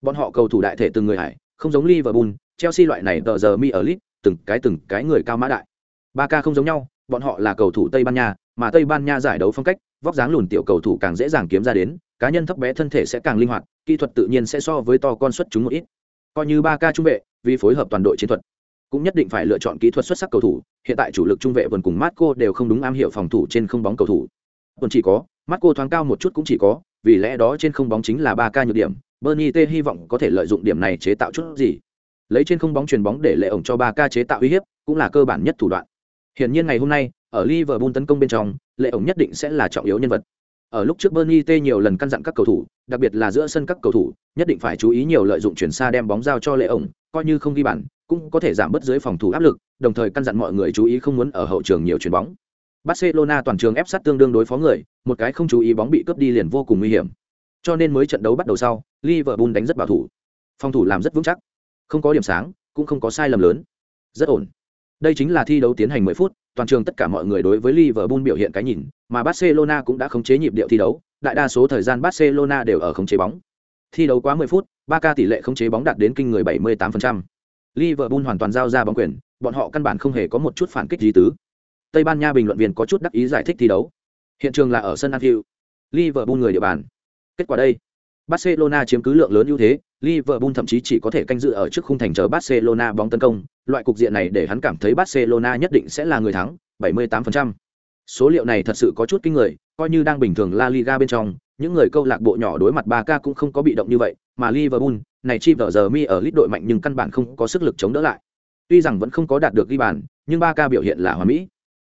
Bọn họ cầu thủ đại thể từng người hải, không giống Liverpool, Chelsea loại này tờ giờ mi ở lit, từng cái từng cái người cao mã đại. Barca không giống nhau, bọn họ là cầu thủ Tây Ban Nha, mà Tây Ban Nha giải đấu phong cách, vóc dáng lùn tiểu cầu thủ càng dễ dàng kiếm ra đến, cá nhân thấp bé thân thể sẽ càng linh hoạt, kỹ thuật tự nhiên sẽ so với to con xuất chúng một ít. Coi như Barca trung vệ, vì phối hợp toàn đội chiến thuật, cũng nhất định phải lựa chọn kỹ thuật xuất sắc cầu thủ. Hiện tại chủ lực trung vệ vườn cùng marco đều không đúng am hiểu phòng thủ trên không bóng cầu thủ. Vườn chỉ có marco thoáng cao một chút cũng chỉ có vì lẽ đó trên không bóng chính là ba ca nhược điểm. Bernie t hy vọng có thể lợi dụng điểm này chế tạo chút gì. Lấy trên không bóng truyền bóng để lệ ổng cho ba ca chế tạo uy hiếp cũng là cơ bản nhất thủ đoạn. Hiển nhiên ngày hôm nay ở liverpool tấn công bên trong lệ ổng nhất định sẽ là trọng yếu nhân vật. Ở lúc trước Bernie T nhiều lần căn dặn các cầu thủ, đặc biệt là giữa sân các cầu thủ, nhất định phải chú ý nhiều lợi dụng chuyển xa đem bóng giao cho Lệ ổng, coi như không ghi bàn, cũng có thể giảm bớt dưới phòng thủ áp lực, đồng thời căn dặn mọi người chú ý không muốn ở hậu trường nhiều chuyển bóng. Barcelona toàn trường ép sát tương đương đối phó người, một cái không chú ý bóng bị cướp đi liền vô cùng nguy hiểm. Cho nên mới trận đấu bắt đầu sau, Liverpool đánh rất bảo thủ. Phòng thủ làm rất vững chắc, không có điểm sáng, cũng không có sai lầm lớn. Rất ổn. Đây chính là thi đấu tiến hành 10 phút, toàn trường tất cả mọi người đối với Liverpool biểu hiện cái nhìn, mà Barcelona cũng đã khống chế nhịp điệu thi đấu, đại đa số thời gian Barcelona đều ở khống chế bóng. Thi đấu quá 10 phút, Barca tỷ lệ khống chế bóng đạt đến kinh người 78%. Liverpool hoàn toàn giao ra bóng quyền, bọn họ căn bản không hề có một chút phản kích gì tứ. Tây Ban Nha bình luận viên có chút đắc ý giải thích thi đấu. Hiện trường là ở sân Anfield. Liverpool người địa bàn. Kết quả đây, Barcelona chiếm cứ lượng lớn ưu thế, Liverpool thậm chí chỉ có thể canh dự ở trước khung thành chờ Barcelona bóng tấn công, loại cục diện này để hắn cảm thấy Barcelona nhất định sẽ là người thắng, 78%. Số liệu này thật sự có chút kinh người, coi như đang bình thường La Liga bên trong, những người câu lạc bộ nhỏ đối mặt 3K cũng không có bị động như vậy, mà Liverpool, này chi vợ giờ mi ở lít đội mạnh nhưng căn bản không có sức lực chống đỡ lại. Tuy rằng vẫn không có đạt được ghi bàn, nhưng 3K biểu hiện là hoàn mỹ.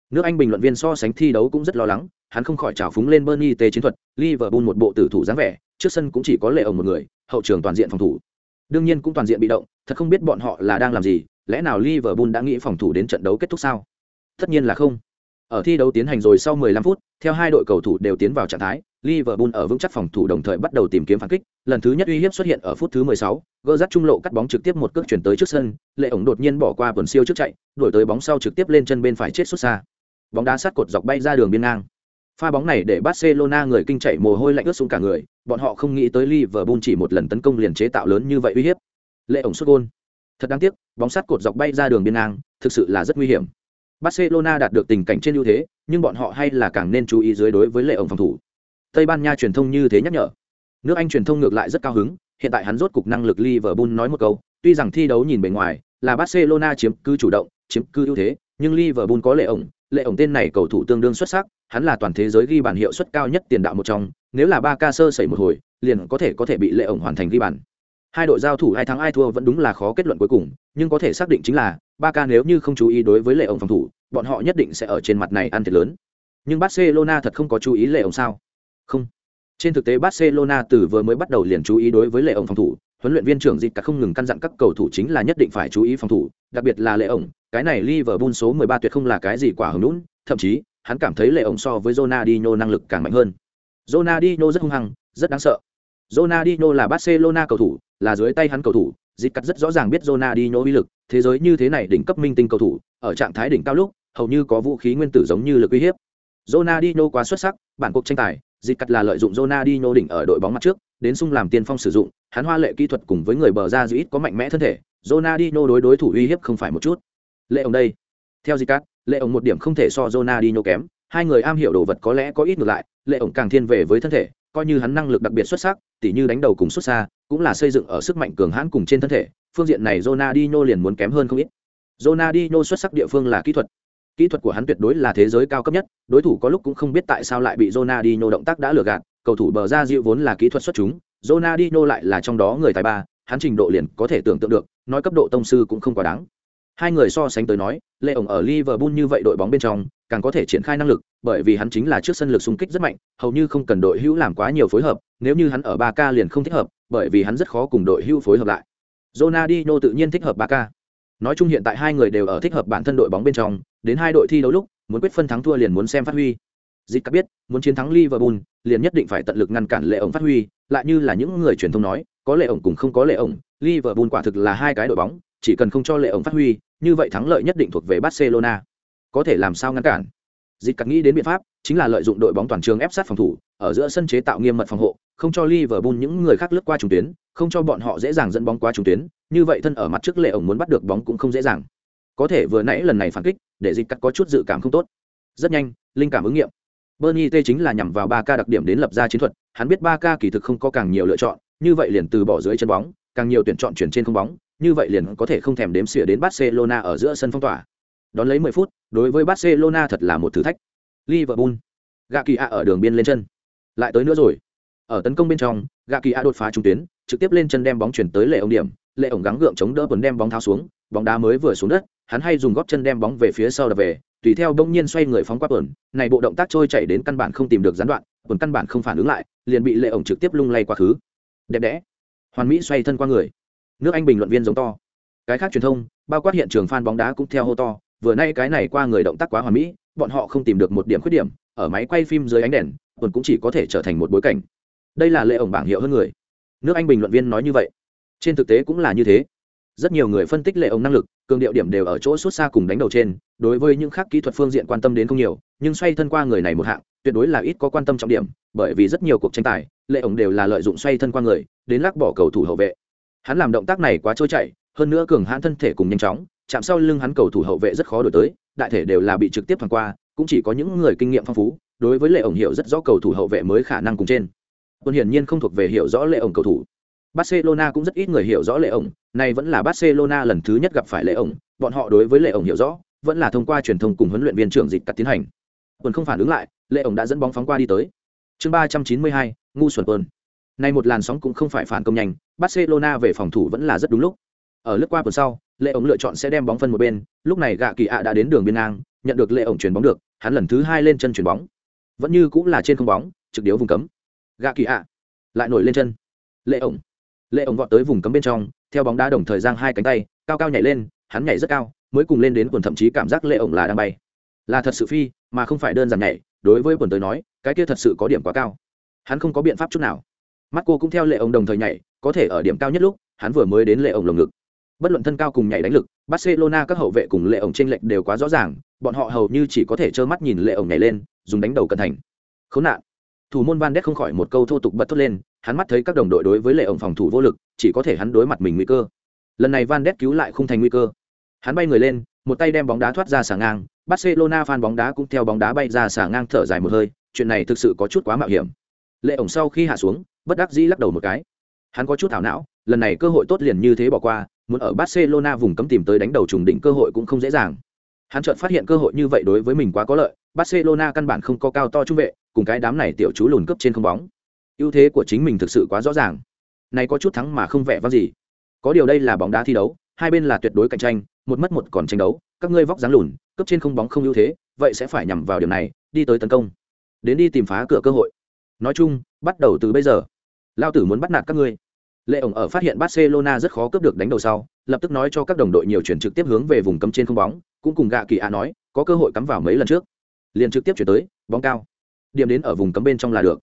Nước Anh bình luận viên so sánh thi đấu cũng rất lo lắng, hắn không khỏi trào phúng lên Bernie T chiến thuật, Liverpool một bộ tử thủ dáng vẻ, trước sân cũng chỉ có lệ ổng một người, hậu trường toàn diện phòng thủ. Đương nhiên cũng toàn diện bị động, thật không biết bọn họ là đang làm gì, lẽ nào Liverpool đã nghĩ phòng thủ đến trận đấu kết thúc sao? Tất nhiên là không. Ở thi đấu tiến hành rồi sau 15 phút, theo hai đội cầu thủ đều tiến vào trạng thái, Liverpool ở vững chắc phòng thủ đồng thời bắt đầu tìm kiếm phản kích, lần thứ nhất uy hiếp xuất hiện ở phút thứ 16, gỡ dắt trung lộ cắt bóng trực tiếp một cước chuyển tới trước sân, Lệ ổng đột nhiên bỏ qua vườn siêu trước chạy, đuổi tới bóng sau trực tiếp lên chân bên phải chết xuất xa. Bóng đá sát cột dọc bay ra đường biên ngang. Pha bóng này để Barcelona người kinh chạy mồ hôi lạnh ướt xuống cả người, bọn họ không nghĩ tới Liverpool chỉ một lần tấn công liền chế tạo lớn như vậy uy hiếp. Lệ ổng sút gol. Thật đáng tiếc, bóng sát cột dọc bay ra đường biên ngang, thực sự là rất nguy hiểm. Barcelona đạt được tình cảnh trên ưu thế, nhưng bọn họ hay là càng nên chú ý dưới đối với lệ ổng phòng thủ. Tây Ban Nha truyền thông như thế nhắc nhở. Nước Anh truyền thông ngược lại rất cao hứng, hiện tại hắn rốt cục năng lực Liverpool nói một câu, tuy rằng thi đấu nhìn bề ngoài là Barcelona chiếm cứ chủ động, chiếm cứ ưu thế, nhưng Liverpool có lệ ổng, lệ ổng tên này cầu thủ tương đương xuất sắc, hắn là toàn thế giới ghi bàn hiệu suất cao nhất tiền đạo một trong, nếu là ba ca sơ sẩy một hồi, liền có thể có thể bị lệ ổng hoàn thành ghi bàn. Hai đội giao thủ ai thắng ai thua vẫn đúng là khó kết luận cuối cùng, nhưng có thể xác định chính là ba ca nếu như không chú ý đối với lệ ổng phòng thủ, bọn họ nhất định sẽ ở trên mặt này ăn thiệt lớn. Nhưng Barcelona thật không có chú ý lệ ổng sao? Không. Trên thực tế Barcelona từ vừa mới bắt đầu liền chú ý đối với lệ ổng phòng thủ, huấn luyện viên trưởng dịch cả không ngừng căn dặn các cầu thủ chính là nhất định phải chú ý phòng thủ, đặc biệt là lệ ổng, cái này Liverpool số 13 tuyệt không là cái gì quả hứng nũng, thậm chí, hắn cảm thấy lệ ổng so với Ronaldinho năng lực càng mạnh hơn. Ronaldinho rất hung hăng, rất đáng sợ. Ronaldinho là Barcelona cầu thủ, là dưới tay hắn cầu thủ, dịch cắt rất rõ ràng biết Ronaldinho uy lực, thế giới như thế này đỉnh cấp minh tinh cầu thủ, ở trạng thái đỉnh cao lúc, hầu như có vũ khí nguyên tử giống như lực uy hiếp. Ronaldinho quá xuất sắc, bản cuộc tranh tài, dịch cắt là lợi dụng Ronaldinho đỉnh ở đội bóng mặt trước, đến sung làm tiên phong sử dụng, hắn hoa lệ kỹ thuật cùng với người bờ ra dữ ít có mạnh mẽ thân thể, Ronaldinho đối đối thủ uy hiếp không phải một chút. Lệ ông đây, theo Zicat, lệ ông một điểm không thể so Ronaldinho kém, hai người am hiểu đồ vật có lẽ có ít ngược lại, lệ ông càng thiên về với thân thể, coi như hắn năng lực đặc biệt xuất sắc, tỉ như đánh đầu cùng xuất xa, cũng là xây dựng ở sức mạnh cường hãn cùng trên thân thể, phương diện này Ronaldinho liền muốn kém hơn không ít. Ronaldinho xuất sắc địa phương là kỹ thuật. Kỹ thuật của hắn tuyệt đối là thế giới cao cấp nhất, đối thủ có lúc cũng không biết tại sao lại bị Ronaldinho động tác đã lừa gạt, cầu thủ bờ ra dịu vốn là kỹ thuật xuất chúng, Ronaldinho lại là trong đó người tài ba, hắn trình độ liền có thể tưởng tượng được, nói cấp độ tông sư cũng không quá đáng. Hai người so sánh tới nói, Lệ ổng ở Liverpool như vậy đội bóng bên trong, càng có thể triển khai năng lực, bởi vì hắn chính là trước sân lực xung kích rất mạnh, hầu như không cần đội hữu làm quá nhiều phối hợp, nếu như hắn ở 3K liền không thích hợp, bởi vì hắn rất khó cùng đội hữu phối hợp lại. Ronaldinho tự nhiên thích hợp 3K. Nói chung hiện tại hai người đều ở thích hợp bản thân đội bóng bên trong, đến hai đội thi đấu lúc, muốn quyết phân thắng thua liền muốn xem phát huy. Dịch biết, muốn chiến thắng Liverpool, liền nhất định phải tận lực ngăn cản Lệ ổng phát huy, lại như là những người truyền thông nói, có Lệ ổng cùng không có Lệ ổng, Liverpool quả thực là hai cái đội bóng, chỉ cần không cho Lệ ổng phát huy, như vậy thắng lợi nhất định thuộc về Barcelona. Có thể làm sao ngăn cản? Dịch cắt nghĩ đến biện pháp, chính là lợi dụng đội bóng toàn trường ép sát phòng thủ, ở giữa sân chế tạo nghiêm mật phòng hộ, không cho Liverpool những người khác lướt qua trung tuyến, không cho bọn họ dễ dàng dẫn bóng qua trung tuyến, như vậy thân ở mặt trước lệ ổng muốn bắt được bóng cũng không dễ dàng. Có thể vừa nãy lần này phản kích, để dịch cắt có chút dự cảm không tốt. Rất nhanh, linh cảm ứng nghiệm. Bernie T chính là nhằm vào ba ca đặc điểm đến lập ra chiến thuật, hắn biết ba ca kỳ thực không có càng nhiều lựa chọn, như vậy liền từ bỏ dưới chân bóng, càng nhiều tuyển chọn chuyển trên không bóng, như vậy liền có thể không thèm đếm xỉa đến Barcelona ở giữa sân phong tỏa. Đón lấy 10 phút, đối với Barcelona thật là một thử thách. Liverpool, gạ kỳ ạ ở đường biên lên chân. Lại tới nữa rồi. Ở tấn công bên trong, gạ kỳ ạ đột phá trung tuyến, trực tiếp lên chân đem bóng chuyển tới lệ ổng điểm, lệ ổng gắng gượng chống đỡ quần đem bóng tháo xuống, bóng đá mới vừa xuống đất, hắn hay dùng gót chân đem bóng về phía sau đập về, tùy theo bỗng nhiên xoay người phóng qua quần, này bộ động tác trôi chảy đến căn bản không tìm được gián đoạn, quần căn bản không phản ứng lại, liền bị lệ ổng trực tiếp lung lay qua khứ. Đẹp đẽ. Hoàn Mỹ xoay thân qua người. Nước Anh bình luận viên giống to. Cái khác truyền thông, bao quát hiện trường fan bóng đá cũng theo hô to, vừa nay cái này qua người động tác quá hoàn mỹ, bọn họ không tìm được một điểm khuyết điểm, ở máy quay phim dưới ánh đèn, tuần cũng chỉ có thể trở thành một bối cảnh. Đây là lệ ổng bảng hiệu hơn người. Nước Anh bình luận viên nói như vậy. Trên thực tế cũng là như thế rất nhiều người phân tích lệ ổng năng lực cường điệu điểm đều ở chỗ xuất xa cùng đánh đầu trên đối với những khác kỹ thuật phương diện quan tâm đến không nhiều nhưng xoay thân qua người này một hạng tuyệt đối là ít có quan tâm trọng điểm bởi vì rất nhiều cuộc tranh tài lệ ổng đều là lợi dụng xoay thân qua người đến lắc bỏ cầu thủ hậu vệ hắn làm động tác này quá trôi chảy hơn nữa cường hãn thân thể cùng nhanh chóng chạm sau lưng hắn cầu thủ hậu vệ rất khó đổi tới đại thể đều là bị trực tiếp thoảng qua cũng chỉ có những người kinh nghiệm phong phú đối với lệ ổng hiểu rất rõ cầu thủ hậu vệ mới khả năng cùng trên quân hiển nhiên không thuộc về hiểu rõ lệ ổng cầu thủ Barcelona cũng rất ít người hiểu rõ lệ ổng, này vẫn là Barcelona lần thứ nhất gặp phải lệ ổng, bọn họ đối với lệ ổng hiểu rõ, vẫn là thông qua truyền thông cùng huấn luyện viên trưởng dịch cắt tiến hành. Quân không phản ứng lại, lệ ổng đã dẫn bóng phóng qua đi tới. Chương 392, ngu xuẩn quân nay một làn sóng cũng không phải phản công nhanh, Barcelona về phòng thủ vẫn là rất đúng lúc. Ở lướt qua tuần sau, lệ ổng lựa chọn sẽ đem bóng phân một bên, lúc này gạ kỳ ạ đã đến đường biên ngang, nhận được lệ ổng chuyển bóng được, hắn lần thứ hai lên chân chuyển bóng. Vẫn như cũng là trên không bóng, trực điếu vùng cấm. Gạ kỳ ạ lại nổi lên chân. Lệ ổng lệ ổng vọt tới vùng cấm bên trong theo bóng đá đồng thời giang hai cánh tay cao cao nhảy lên hắn nhảy rất cao mới cùng lên đến quần thậm chí cảm giác lệ ổng là đang bay là thật sự phi mà không phải đơn giản nhảy đối với quần tới nói cái kia thật sự có điểm quá cao hắn không có biện pháp chút nào mắt cô cũng theo lệ ổng đồng thời nhảy, có thể ở điểm cao nhất lúc, hắn vừa mới đến lệ ổng lồng ngực. Bất luận thân cao cùng nhảy đánh lực, barcelona các hậu vệ cùng lệ ổng t r ê n lệch đều quá rõ ràng, bọn họ hầu như chỉ có thể trơ mắt nhìn lệ ổng nhảy lên, dùng đánh đầu cẩn thành. Khốn nạn. Thủ môn van đét không khỏi một câu thô tục bật thốt lên, hắn mắt thấy các đồng đội đối với lệ ổng phòng thủ vô lực, chỉ có thể hắn đối mặt mình nguy cơ. Lần này van đét cứu lại không thành nguy cơ. Hắn bay người lên, một tay đem bóng đá thoát ra xả ngang, barcelona phan bóng đá cũng theo bóng đá bay ra xả ngang thở dài một hơi, chuyện này thực sự có chút quá mạo hiểm. Lệ ổng sau khi hạ xuống bất đắc dĩ lắc đầu một cái. Hắn có chút thảo não, lần này cơ hội tốt liền như thế bỏ qua, muốn ở barcelona vùng cấm tìm tới đánh đầu trùng đỉnh cơ hội cũng không dễ dàng. Hắn chợt phát hiện cơ hội như vậy đối với mình quá có lợi, barcelona căn bản không có cao to trung vệ, cùng cái đám này tiểu chú lùn cấp trên không bóng. Ưu thế của chính mình thực sự quá rõ ràng. Này có chút thắng mà không vẻ vang gì. Có điều đây là bóng đá thi đấu, hai bên là tuyệt đối cạnh tranh, một mất một còn tranh đấu, các ngươi vóc dáng lùn cấp trên không bóng không ưu thế, vậy sẽ phải nhằm vào điểm này, đi tới tấn công. Đến đi tìm phá cửa cơ hội. Nói chung, bắt đầu từ bây giờ lao tử muốn bắt nạt các ngươi. Lệ ổng ở phát hiện barcelona rất khó cướp được đánh đầu sau, lập tức nói cho các đồng đội nhiều chuyển trực tiếp hướng về vùng cấm trên không bóng, cũng cùng gạ kỳ a nói, có cơ hội cắm vào mấy lần trước. Liền trực tiếp chuyển tới, bóng cao. Điểm đến ở vùng cấm bên trong là được.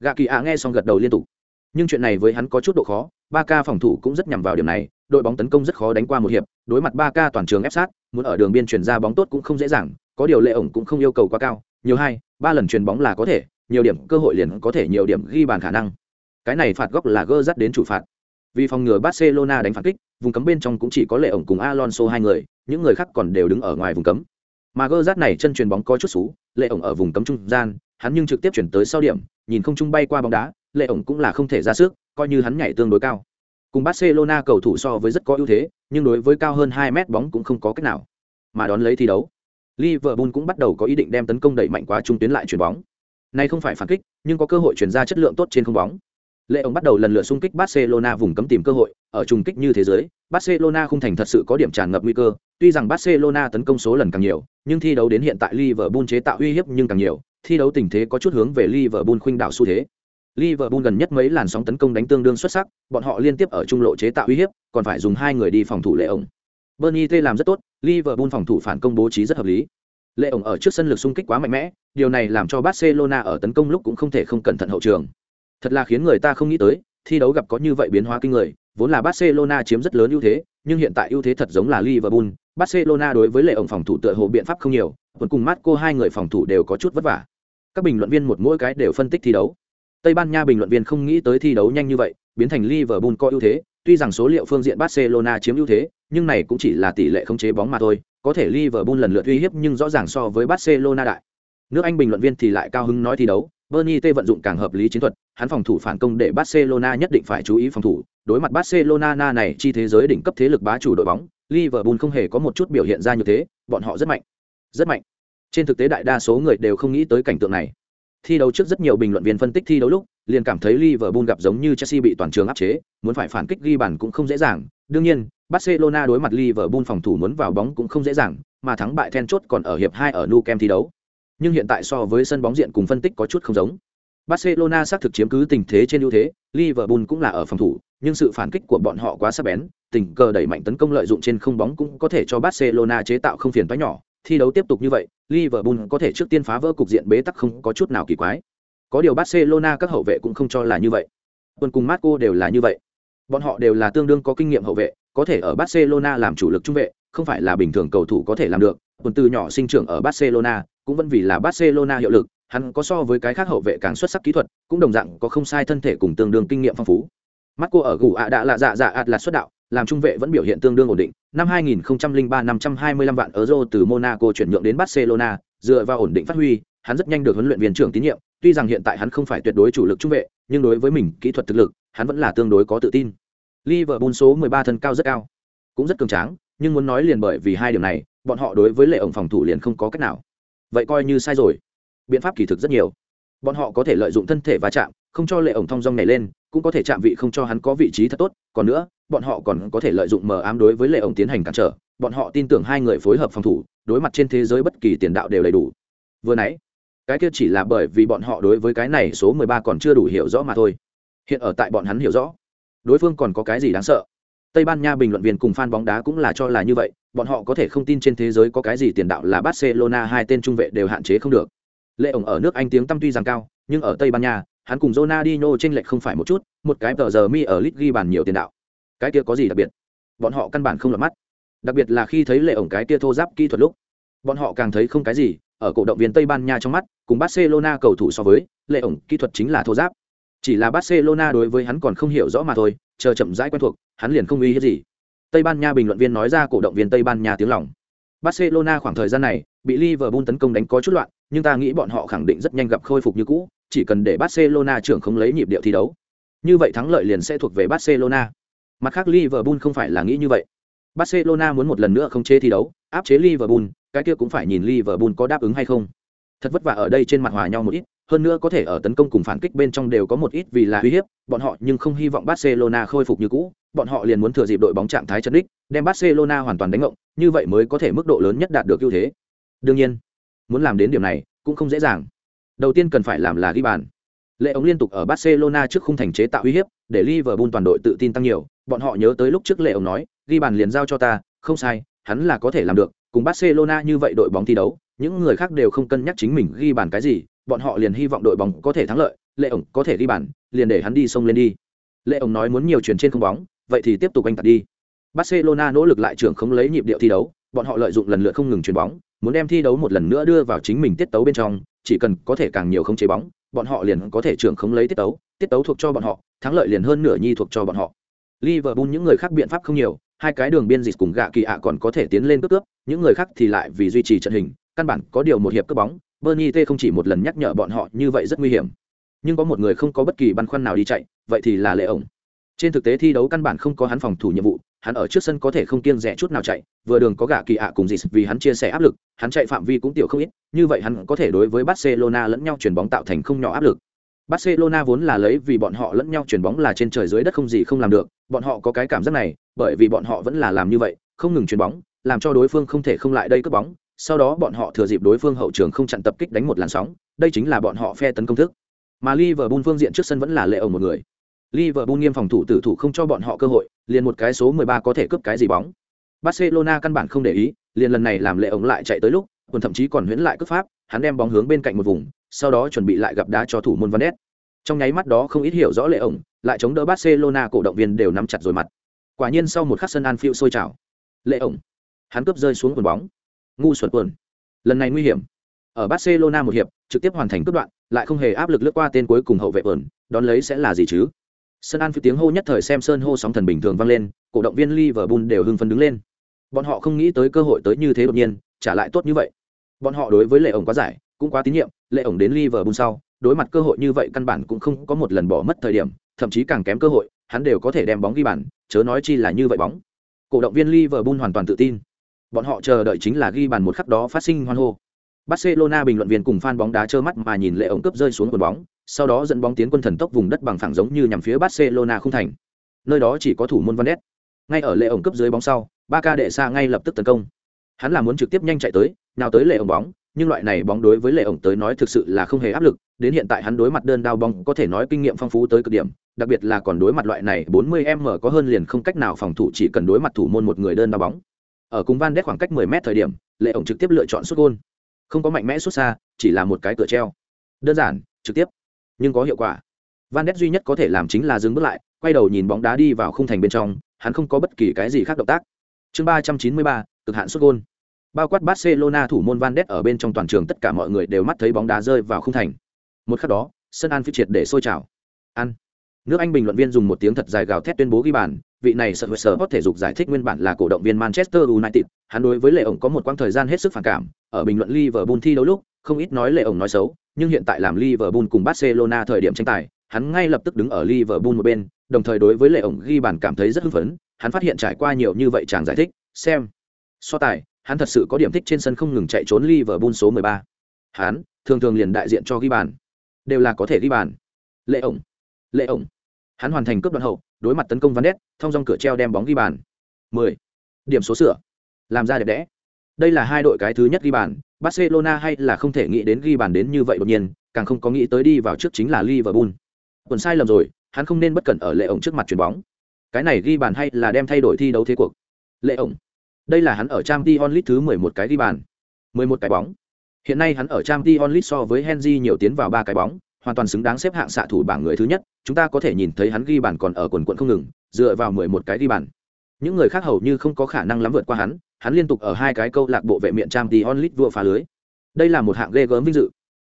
Gạ kỳ A nghe xong gật đầu liên tục. Nhưng chuyện này với hắn có chút độ khó, ba ca phòng thủ cũng rất nhằm vào điểm này, đội bóng tấn công rất khó đánh qua một hiệp, đối mặt ba ca toàn trường ép sát, muốn ở đường biên chuyển ra bóng tốt cũng không dễ dàng, có điều lệ ổng cũng không yêu cầu quá cao, nhiều hai, ba lần chuyền bóng là có thể, nhiều điểm cơ hội liền có thể nhiều điểm ghi bàn khả năng cái này phạt góc là gơ dắt đến chủ phạt. Vì phòng ngừa barcelona đánh phản kích, vùng cấm bên trong cũng chỉ có lệ ổng cùng alonso hai người, những người khác còn đều đứng ở ngoài vùng cấm. Mà gơ rát này chân chuyền bóng có chút xú lệ ổng ở vùng cấm trung gian, hắn nhưng trực tiếp chuyển tới sau điểm, nhìn không trung bay qua bóng đá lệ ổng cũng là không thể ra sức, coi như hắn nhảy tương đối cao. Cùng barcelona cầu thủ so với rất có ưu thế, nhưng đối với cao hơn hai mét bóng cũng không có cách nào. Mà đón lấy thi đấu, liverpool cũng bắt đầu có ý định đem tấn công đẩy mạnh quá trung tuyến lại chuyền bóng. Này không phải phản kích, nhưng có cơ hội chuyển ra chất lượng tốt trên không bóng lệ ông bắt đầu lần lượt xung kích barcelona vùng cấm tìm cơ hội, ở trùng kích như thế giới, barcelona không thành thật sự có điểm tràn ngập nguy cơ. Tuy rằng barcelona tấn công số lần càng nhiều, nhưng thi đấu đến hiện tại liverpool chế tạo uy hiếp nhưng càng nhiều, thi đấu tình thế có chút hướng về liverpool khuynh đảo xu thế. Liverpool gần nhất mấy làn sóng tấn công đánh tương đương xuất sắc, bọn họ liên tiếp ở trung lộ chế tạo uy hiếp, còn phải dùng hai người đi phòng thủ lệ ông. bernie t làm rất tốt, liverpool phòng thủ phản công bố trí rất hợp lý. Lệ ổng ở trước sân lực xung kích quá mạnh mẽ, điều này làm cho barcelona ở tấn công lúc cũng không thể không cẩn thận hậu trường. Thật là khiến người ta không nghĩ tới, thi đấu gặp có như vậy biến hóa kinh người, vốn là Barcelona chiếm rất lớn ưu thế, nhưng hiện tại ưu thế thật giống là Liverpool, Barcelona đối với lệ ổng phòng thủ tựa hồ biện pháp không nhiều, còn cùng Marco hai người phòng thủ đều có chút vất vả. Các bình luận viên một mỗi cái đều phân tích thi đấu. Tây Ban Nha bình luận viên không nghĩ tới thi đấu nhanh như vậy, biến thành Liverpool có ưu thế, tuy rằng số liệu phương diện Barcelona chiếm ưu thế, nhưng này cũng chỉ là tỷ lệ không chế bóng mà thôi, có thể Liverpool lần lượt uy hiếp nhưng rõ ràng so với Barcelona đại. Nước Anh bình luận viên thì lại cao hứng nói thi đấu, Bernie T vận dụng càng hợp lý chiến thuật, hắn phòng thủ phản công để Barcelona nhất định phải chú ý phòng thủ, đối mặt Barcelona na này chi thế giới đỉnh cấp thế lực bá chủ đội bóng, Liverpool không hề có một chút biểu hiện ra như thế, bọn họ rất mạnh. Rất mạnh. Trên thực tế đại đa số người đều không nghĩ tới cảnh tượng này. Thi đấu trước rất nhiều bình luận viên phân tích thi đấu lúc, liền cảm thấy Liverpool gặp giống như Chelsea bị toàn trường áp chế, muốn phải phản kích ghi bàn cũng không dễ dàng. Đương nhiên, Barcelona đối mặt Liverpool phòng thủ muốn vào bóng cũng không dễ dàng, mà thắng bại then chốt còn ở hiệp 2 ở Nou Camp thi đấu. Nhưng hiện tại so với sân bóng diện cùng phân tích có chút không giống. Barcelona xác thực chiếm cứ tình thế trên ưu thế, Liverpool cũng là ở phòng thủ, nhưng sự phản kích của bọn họ quá sắc bén, tình cờ đẩy mạnh tấn công lợi dụng trên không bóng cũng có thể cho Barcelona chế tạo không phiền toái nhỏ. Thi đấu tiếp tục như vậy, Liverpool có thể trước tiên phá vỡ cục diện bế tắc không có chút nào kỳ quái. Có điều Barcelona các hậu vệ cũng không cho là như vậy. Quân cùng Marco đều là như vậy. Bọn họ đều là tương đương có kinh nghiệm hậu vệ, có thể ở Barcelona làm chủ lực trung vệ, không phải là bình thường cầu thủ có thể làm được. Quân từ nhỏ sinh trưởng ở Barcelona, cũng vẫn vì là Barcelona hiệu lực, hắn có so với cái khác hậu vệ càng xuất sắc kỹ thuật, cũng đồng dạng có không sai thân thể cùng tương đương kinh nghiệm phong phú. Marco ở gù ạ đã là dạ dạ ạt là xuất đạo, làm trung vệ vẫn biểu hiện tương đương ổn định. Năm 2003 525 vạn euro từ Monaco chuyển nhượng đến Barcelona, dựa vào ổn định phát huy, hắn rất nhanh được huấn luyện viên trưởng tín nhiệm, tuy rằng hiện tại hắn không phải tuyệt đối chủ lực trung vệ, nhưng đối với mình kỹ thuật thực lực, hắn vẫn là tương đối có tự tin. Liverpool số 13 thân cao rất cao, cũng rất cường tráng, nhưng muốn nói liền bởi vì hai điều này, bọn họ đối với lệ ổng phòng thủ liền không có cách nào. Vậy coi như sai rồi. Biện pháp kỳ thực rất nhiều. Bọn họ có thể lợi dụng thân thể va chạm, không cho lệ ổng thông dong này lên, cũng có thể chạm vị không cho hắn có vị trí thật tốt, còn nữa, bọn họ còn có thể lợi dụng mờ ám đối với lệ ổng tiến hành cản trở, bọn họ tin tưởng hai người phối hợp phòng thủ, đối mặt trên thế giới bất kỳ tiền đạo đều đầy đủ. Vừa nãy, cái kia chỉ là bởi vì bọn họ đối với cái này số 13 còn chưa đủ hiểu rõ mà thôi. Hiện ở tại bọn hắn hiểu rõ, đối phương còn có cái gì đáng sợ tây ban nha bình luận viên cùng fan bóng đá cũng là cho là như vậy, bọn họ có thể không tin trên thế giới có cái gì tiền đạo là barcelona hai tên trung vệ đều hạn chế không được. Lệ ổng ở nước anh tiếng tăm tuy rằng cao, nhưng ở tây ban nha, hắn cùng Ronaldinho trên lệch không phải một chút, một cái tờ giờ mi ở lit ghi bàn nhiều tiền đạo. Cái kia có gì đặc biệt? Bọn họ căn bản không lọt mắt. Đặc biệt là khi thấy lệ ổng cái kia thô giáp kỹ thuật lúc, bọn họ càng thấy không cái gì, ở cổ động viên tây ban nha trong mắt, cùng barcelona cầu thủ so với, lệ ổng kỹ thuật chính là thô giáp. Chỉ là barcelona đối với hắn còn không hiểu rõ mà thôi chờ chậm rãi quen thuộc, hắn liền không uy hiếp gì. Tây ban nha bình luận viên nói ra cổ động viên tây ban nha tiếng lòng. Barcelona khoảng thời gian này bị liverpool tấn công đánh có chút loạn, nhưng ta nghĩ bọn họ khẳng định rất nhanh gặp khôi phục như cũ, chỉ cần để barcelona trưởng không lấy nhịp điệu thi đấu. Như vậy thắng lợi liền sẽ thuộc về barcelona. Mặt khác liverpool không phải là nghĩ như vậy. Barcelona muốn một lần nữa không chế thi đấu, áp chế liverpool, cái kia cũng phải nhìn liverpool có đáp ứng hay không. Thật vất vả ở đây trên mặt hòa nhau một ít hơn nữa có thể ở tấn công cùng phản kích bên trong đều có một ít vì là uy hiếp, bọn họ nhưng không hy vọng barcelona khôi phục như cũ, bọn họ liền muốn thừa dịp đội bóng trạng thái chân đích, đem barcelona hoàn toàn đánh ngộng, như vậy mới có thể mức độ lớn nhất đạt được ưu thế. Đương nhiên, muốn làm đến điểm này cũng không dễ dàng. Đầu tiên cần phải làm là ghi bàn. Lệ ống liên tục ở barcelona trước khung thành chế tạo uy hiếp, để liverpool toàn đội tự tin tăng nhiều. Bọn họ nhớ tới lúc trước lệ ống nói, ghi bàn liền giao cho ta, không sai, hắn là có thể làm được, cùng barcelona như vậy đội bóng thi đấu, những người khác đều không cân nhắc chính mình ghi bàn cái gì bọn họ liền hy vọng đội bóng có thể thắng lợi, lệ ổng có thể ghi bàn, liền để hắn đi xông lên đi. Lệ ổng nói muốn nhiều chuyển trên không bóng, vậy thì tiếp tục anh tạt đi. Barcelona nỗ lực lại trưởng không lấy nhịp điệu thi đấu, bọn họ lợi dụng lần lượt không ngừng chuyển bóng, muốn đem thi đấu một lần nữa đưa vào chính mình tiết tấu bên trong, chỉ cần có thể càng nhiều không chế bóng, bọn họ liền có thể trưởng không lấy tiết tấu tiết tấu thuộc cho bọn họ, thắng lợi liền hơn nửa nhi thuộc cho bọn họ. Liverpool những người khác biện pháp không nhiều, hai cái đường biên dịch cùng gạ kỳ ạ còn có thể tiến lên cướp cướp, những người khác thì lại vì duy trì trận hình, căn bản có điều một hiệp cướp bóng bernie t không chỉ một lần nhắc nhở bọn họ như vậy rất nguy hiểm, nhưng có một người không có bất kỳ băn khoăn nào đi chạy, vậy thì là lệ ổng trên thực tế thi đấu căn bản không có hắn phòng thủ nhiệm vụ, hắn ở trước sân có thể không kiêng rẻ chút nào chạy, vừa đường có gạ kỳ ạ cùng gì vì hắn chia sẻ áp lực, hắn chạy phạm vi cũng tiểu không ít, như vậy hắn có thể đối với barcelona lẫn nhau chuyển bóng tạo thành không nhỏ áp lực. Barcelona vốn là lấy vì bọn họ lẫn nhau chuyển bóng là trên trời dưới đất không gì không làm được, bọn họ có cái cảm giác này, bởi vì bọn họ vẫn là làm như vậy, không ngừng chuyển bóng, làm cho đối phương không thể không lại đây cướp bóng sau đó bọn họ thừa dịp đối phương hậu trường không chặn tập kích đánh một làn sóng, đây chính là bọn họ phe tấn công thức. Mà liverpool phương diện trước sân vẫn là lệ ổng một người. Liverpool nghiêm phòng thủ tử thủ không cho bọn họ cơ hội, liền một cái số 13 có thể cướp cái gì bóng. Barcelona căn bản không để ý, liền lần này làm lệ ổng lại chạy tới lúc, còn thậm chí còn huyễn lại cướp pháp, hắn đem bóng hướng bên cạnh một vùng, sau đó chuẩn bị lại gặp đá cho thủ môn van Ness. trong nháy mắt đó không ít hiểu rõ lệ ổng, lại chống đỡ barcelona, cổ động viên đều nắm chặt rồi mặt. Quả nhiên sau một khắc sân Anfield phiêu sôi trào. Lệ ổng. Hắn cướp rơi xuống quần bóng ngu xuẩn quần lần này nguy hiểm. Ở barcelona một hiệp trực tiếp hoàn thành cướp đoạn lại không hề áp lực lướt qua tên cuối cùng hậu vệ quần đón lấy sẽ là gì chứ? Sân an phi tiếng hô nhất thời xem sơn hô sóng thần bình thường vang lên cổ động viên liverpool đều hưng phấn đứng lên. Bọn họ không nghĩ tới cơ hội tới như thế đột nhiên trả lại tốt như vậy. Bọn họ đối với lệ ổng quá giải cũng quá tín nhiệm lệ ổng đến liverpool sau đối mặt cơ hội như vậy căn bản cũng không có một lần bỏ mất thời điểm thậm chí càng kém cơ hội hắn đều có thể đem bóng ghi bàn, chớ nói chi là như vậy bóng. Cổ động viên Liverpool hoàn toàn tự tin. Bọn họ chờ đợi chính là ghi bàn một khắc đó phát sinh hoan hô. Barcelona bình luận viên cùng fan bóng đá trơ mắt mà nhìn lệ ống cướp rơi xuống quần bóng, sau đó dẫn bóng tiến quân thần tốc vùng đất bằng phẳng giống như nhằm phía Barcelona không thành. Nơi đó chỉ có thủ môn Van Ngay ở lệ ổng cướp dưới bóng sau, Barca đệ xa ngay lập tức tấn công. Hắn là muốn trực tiếp nhanh chạy tới, nào tới lệ ổng bóng, nhưng loại này bóng đối với lệ ổng tới nói thực sự là không hề áp lực, đến hiện tại hắn đối mặt đơn đao bóng có thể nói kinh nghiệm phong phú tới cực điểm, đặc biệt là còn đối mặt loại này 40m có hơn liền không cách nào phòng thủ chỉ cần đối mặt thủ môn một người đơn đao bóng. Ở cùng Van Đét khoảng cách 10 mét thời điểm, lệ ổng trực tiếp lựa chọn sút gôn. Không có mạnh mẽ xuất xa chỉ là một cái cửa treo. Đơn giản trực tiếp. Nhưng có hiệu quả. Van đét duy nhất có thể làm chính là dừng bước lại quay đầu nhìn bóng đá đi vào khung thành bên trong hắn không có bất kỳ cái gì khác động tác. Chương ba trăm chín mươi ba cực hạn xuất gôn. Bao quát barcelona thủ môn van đét ở bên trong toàn trường tất cả mọi người đều mắt thấy bóng đá rơi vào khung thành. Một khắc đó sân an phi triệt để sôi trào. Ăn. Nước anh bình luận viên dùng một tiếng thật dài gào thét tuyên bố ghi bàn vị này sợ sở có thể dục giải thích nguyên bản là cổ động viên manchester united. Hắn đối với lệ ổng có một quãng thời gian hết sức phản cảm. Ở bình luận liverpool thi đấu lúc, không ít nói lệ ổng nói xấu, nhưng hiện tại làm liverpool cùng barcelona thời điểm tranh tài, hắn ngay lập tức đứng ở liverpool một bên, đồng thời đối với lệ ổng ghi bàn cảm thấy rất hưng phấn. Hắn phát hiện trải qua nhiều như vậy chàng giải thích, xem, so tài, hắn thật sự có điểm thích trên sân không ngừng chạy trốn liverpool số 13. hắn, thường thường liền đại diện cho ghi bàn, đều là có thể ghi bàn. Lệ ổng lệ ổng hắn hoàn thành cướp đoạn hậu đối mặt tấn công van Ness, thông dòng cửa treo đem bóng ghi bàn. 10. điểm số sửa. Làm ra đẹp đẽ. Đây là hai đội cái thứ nhất ghi bàn barcelona hay là không thể nghĩ đến ghi bàn đến như vậy đột nhiên càng không có nghĩ tới đi vào trước chính là liverpool. Còn sai lầm rồi hắn không nên bất cẩn ở lệ ổng trước mặt chuyền bóng. Cái này ghi bàn hay là đem thay đổi thi đấu thế cuộc? Lệ ổng. Đây là hắn ở trang League thứ 11 cái ghi bàn. 11 cái bóng. Hiện nay hắn ở trang League so với henry nhiều tiến vào ba cái bóng hoàn toàn xứng đáng xếp hạng xạ thủ bảng người thứ nhất, chúng ta có thể nhìn thấy hắn ghi bàn còn ở quần quận không ngừng, dựa vào mười một cái ghi bàn. Những người khác hầu như không có khả năng lắm vượt qua hắn hắn liên tục ở hai cái câu lạc bộ vệ miện trang tí onlit vua phá lưới. Đây là một hạng ghê gớm vinh dự.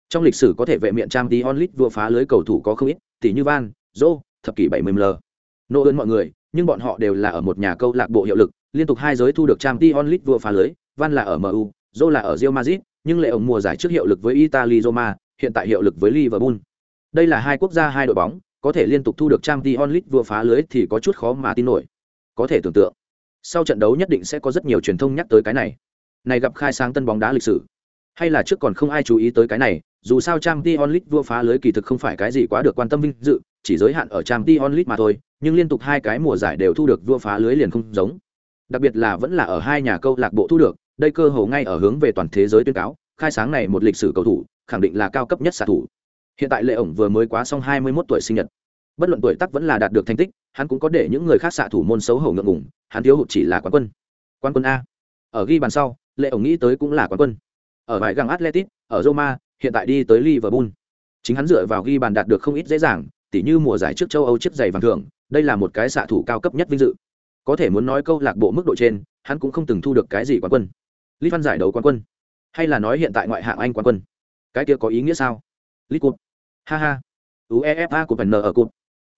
Trong lịch sử có thể vệ miện trang tí onlit vua phá lưới cầu thủ có không ít, tỷ như van dô thập kỷ bảy mươi l. Nô ơn mọi người, nhưng bọn họ đều là ở một nhà câu lạc bộ hiệu lực, liên tục hai giới thu được trang tí onlit vua phá lưới, van là ở mu dô là ở rio mazit nhưng lệ ổng mùa giải trước hiệu lực với italy roma hiện tại hiệu lực với liverpool. Đây là hai quốc gia hai đội bóng, có thể liên tục thu được trang League vừa phá lưới thì có chút khó mà tin nổi. Có thể tưởng tượng, sau trận đấu nhất định sẽ có rất nhiều truyền thông nhắc tới cái này. Này gặp khai sáng tân bóng đá lịch sử. Hay là trước còn không ai chú ý tới cái này, dù sao trang League onlit vua phá lưới kỳ thực không phải cái gì quá được quan tâm vinh dự, chỉ giới hạn ở trang League mà thôi, nhưng liên tục hai cái mùa giải đều thu được vua phá lưới liền không giống. Đặc biệt là vẫn là ở hai nhà câu lạc bộ thu được, đây cơ hồ ngay ở hướng về toàn thế giới tuyên cáo, khai sáng này một lịch sử cầu thủ khẳng định là cao cấp nhất xạ thủ. Hiện tại lệ ổng vừa mới quá xong hai mươi 21 tuổi sinh nhật. Bất luận tuổi tác vẫn là đạt được thành tích, hắn cũng có để những người khác xạ thủ môn xấu hổ ngượng ngùng, hắn thiếu hụt chỉ là quán quân. Quán quân a. Ở ghi bàn sau, lệ ổng nghĩ tới cũng là quán quân. Ở vài găng atletic ở roma, hiện tại đi tới liverpool. Chính hắn dựa vào ghi bàn đạt được không ít dễ dàng, tỉ như mùa giải trước châu âu chiếc giày vàng thưởng đây là một cái xạ thủ cao cấp nhất vinh dự. Có thể muốn nói câu lạc bộ mức độ trên, hắn cũng không từng thu được cái gì quán quân. Lit văn giải đấu quán quân, hay là nói hiện tại ngoại hạng anh quán quân cái kia có ý nghĩa sao? Lít cụt ha ha. Uefa của phần n ở cụt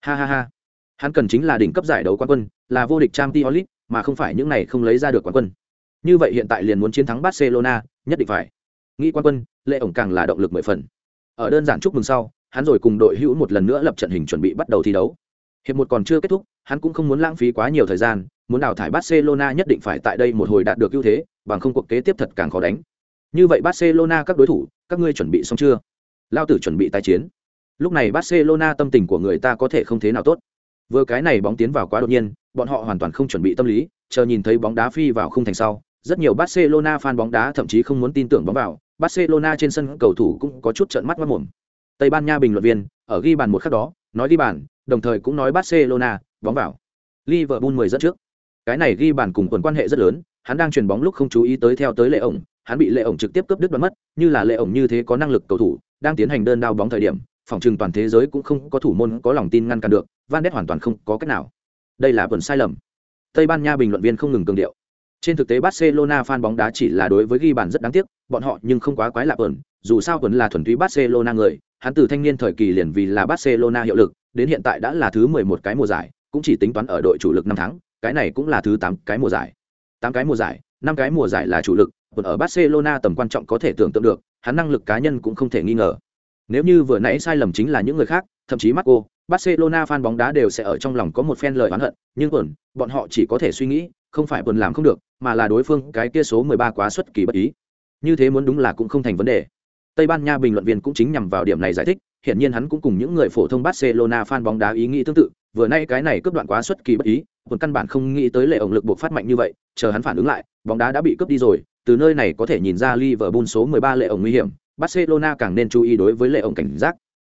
ha ha ha. Hắn cần chính là đỉnh cấp giải đấu quán quân, là vô địch trang t onlit mà không phải những này không lấy ra được quán quân. Như vậy hiện tại liền muốn chiến thắng barcelona, nhất định phải. Nghĩ quán quân lệ ổng càng là động lực mười phần. Ở đơn giản chúc mừng sau, hắn rồi cùng đội hữu một lần nữa lập trận hình chuẩn bị bắt đầu thi đấu. Hiệp một còn chưa kết thúc, hắn cũng không muốn lãng phí quá nhiều thời gian, muốn đào thải barcelona nhất định phải tại đây một hồi đạt được ưu thế, bằng không cuộc kế tiếp thật càng khó đánh như vậy barcelona các đối thủ, các ngươi chuẩn bị xong chưa? Lao tử chuẩn bị tái chiến. Lúc này barcelona tâm tình của người ta có thể không thế nào tốt. Vừa cái này bóng tiến vào quá đột nhiên, bọn họ hoàn toàn không chuẩn bị tâm lý, chờ nhìn thấy bóng đá phi vào không thành sau, rất nhiều barcelona fan bóng đá thậm chí không muốn tin tưởng bóng vào. Barcelona trên sân cầu thủ cũng có chút trợn mắt mất mồm. Tây ban nha bình luận viên, ở ghi bàn một khắc đó, nói ghi bàn, đồng thời cũng nói barcelona, bóng vào. Liverpool 10 dẫn trước. Cái này ghi bàn cùng quần quan hệ rất lớn, hắn đang chuyền bóng lúc không chú ý tới theo tới lệ ổng hắn bị lệ ổng trực tiếp cướp đứt đoạn mất như là lệ ổng như thế có năng lực cầu thủ đang tiến hành đơn đao bóng thời điểm phòng trừng toàn thế giới cũng không có thủ môn có lòng tin ngăn cản được van đét hoàn toàn không có cách nào. Đây là vần sai lầm. Tây ban nha bình luận viên không ngừng cường điệu. Trên thực tế barcelona fan bóng đá chỉ là đối với ghi bàn rất đáng tiếc bọn họ nhưng không quá quái lạ ẩn, dù sao vẫn là thuần túy barcelona người hắn từ thanh niên thời kỳ liền vì là barcelona hiệu lực đến hiện tại đã là thứ mười một cái mùa giải cũng chỉ tính toán ở đội chủ lực năm tháng cái này cũng là thứ tám cái mùa giải. Tám cái mùa giải năm cái mùa giải là chủ lực còn ở barcelona tầm quan trọng có thể tưởng tượng được hắn năng lực cá nhân cũng không thể nghi ngờ nếu như vừa nãy sai lầm chính là những người khác thậm chí Marco, Barcelona fan bóng đá đều sẽ ở trong lòng có một phen lời oán hận, nhưng buồn, bọn họ chỉ có thể suy nghĩ, không phải buồn làm không được, mà là đối phương cái kia số 13 quá xuất kỳ bất ý. Như thế muốn đúng là cũng không thành vấn đề. Tây Ban Nha bình luận viên cũng chính nhằm vào điểm này giải thích, hiện nhiên hắn cũng cùng những người phổ thông Barcelona fan bóng đá ý nghĩ tương tự, vừa nay cái này cướp đoạn quá xuất kỳ bất ý, buồn căn bản không nghĩ tới lệ ổng lực buộc phát mạnh như vậy, chờ hắn phản ứng lại, bóng đá đã bị cướp đi rồi, từ nơi này có thể nhìn ra Liverpool số 13 lệ ổng nguy hiểm, Barcelona càng nên chú ý đối với lệ ổng cảnh giác.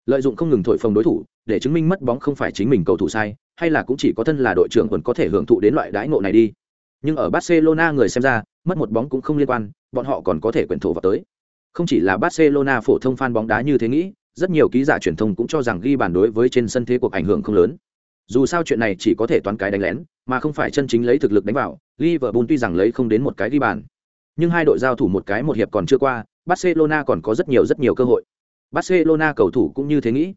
Lợi dụng không ngừng thổi phồng đối thủ, để chứng minh mất bóng không phải chính mình cầu thủ sai, hay là cũng chỉ có thân là đội trưởng còn có thể hưởng thụ đến loại đãi ngộ này đi. Nhưng ở Barcelona người xem ra, mất một bóng cũng không liên quan, bọn họ còn có thể quyền thủ vào tới. Không chỉ là Barcelona phổ thông fan bóng đá như thế nghĩ, rất nhiều ký giả truyền thông cũng cho rằng ghi bàn đối với trên sân thế cuộc ảnh hưởng không lớn. Dù sao chuyện này chỉ có thể toán cái đánh lén, mà không phải chân chính lấy thực lực đánh vào, Liverpool tuy rằng lấy không đến một cái ghi bàn, nhưng hai đội giao thủ một cái một hiệp còn chưa qua, Barcelona còn có rất nhiều rất nhiều cơ hội. Barcelona cầu thủ cũng như thế nghĩ.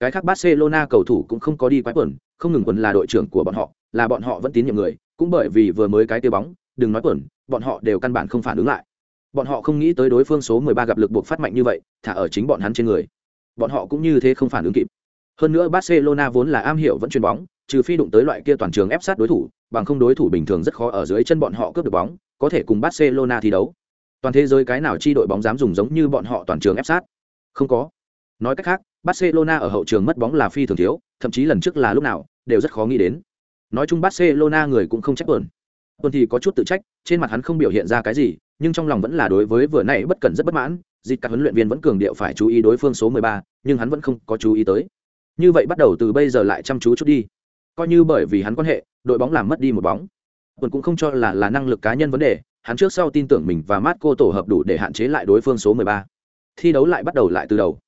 Cái khác Barcelona cầu thủ cũng không có đi quái quẩn, không ngừng quần là đội trưởng của bọn họ, là bọn họ vẫn tín nhiệm người, cũng bởi vì vừa mới cái tiêu bóng, đừng nói quẩn, bọn họ đều căn bản không phản ứng lại. Bọn họ không nghĩ tới đối phương số 13 gặp lực buộc phát mạnh như vậy, thả ở chính bọn hắn trên người. Bọn họ cũng như thế không phản ứng kịp. Hơn nữa Barcelona vốn là am hiểu vẫn chuyền bóng, trừ phi đụng tới loại kia toàn trường ép sát đối thủ, bằng không đối thủ bình thường rất khó ở dưới chân bọn họ cướp được bóng, có thể cùng Barcelona thi đấu. Toàn thế giới cái nào chi đội bóng dám dùng giống như bọn họ toàn trường ép sát? Không có. Nói cách khác, Barcelona ở hậu trường mất bóng là phi thường thiếu, thậm chí lần trước là lúc nào đều rất khó nghĩ đến. Nói chung Barcelona người cũng không trách buồn. Tuần thì có chút tự trách, trên mặt hắn không biểu hiện ra cái gì, nhưng trong lòng vẫn là đối với vừa nãy bất cẩn rất bất mãn, dịch cả huấn luyện viên vẫn cường điệu phải chú ý đối phương số 13, nhưng hắn vẫn không có chú ý tới. Như vậy bắt đầu từ bây giờ lại chăm chú chút đi. Coi như bởi vì hắn quan hệ, đội bóng làm mất đi một bóng. Tuần cũng không cho là là năng lực cá nhân vấn đề, hắn trước sau tin tưởng mình và Marco tổ hợp đủ để hạn chế lại đối phương số 13. Thi đấu lại bắt đầu lại từ đầu.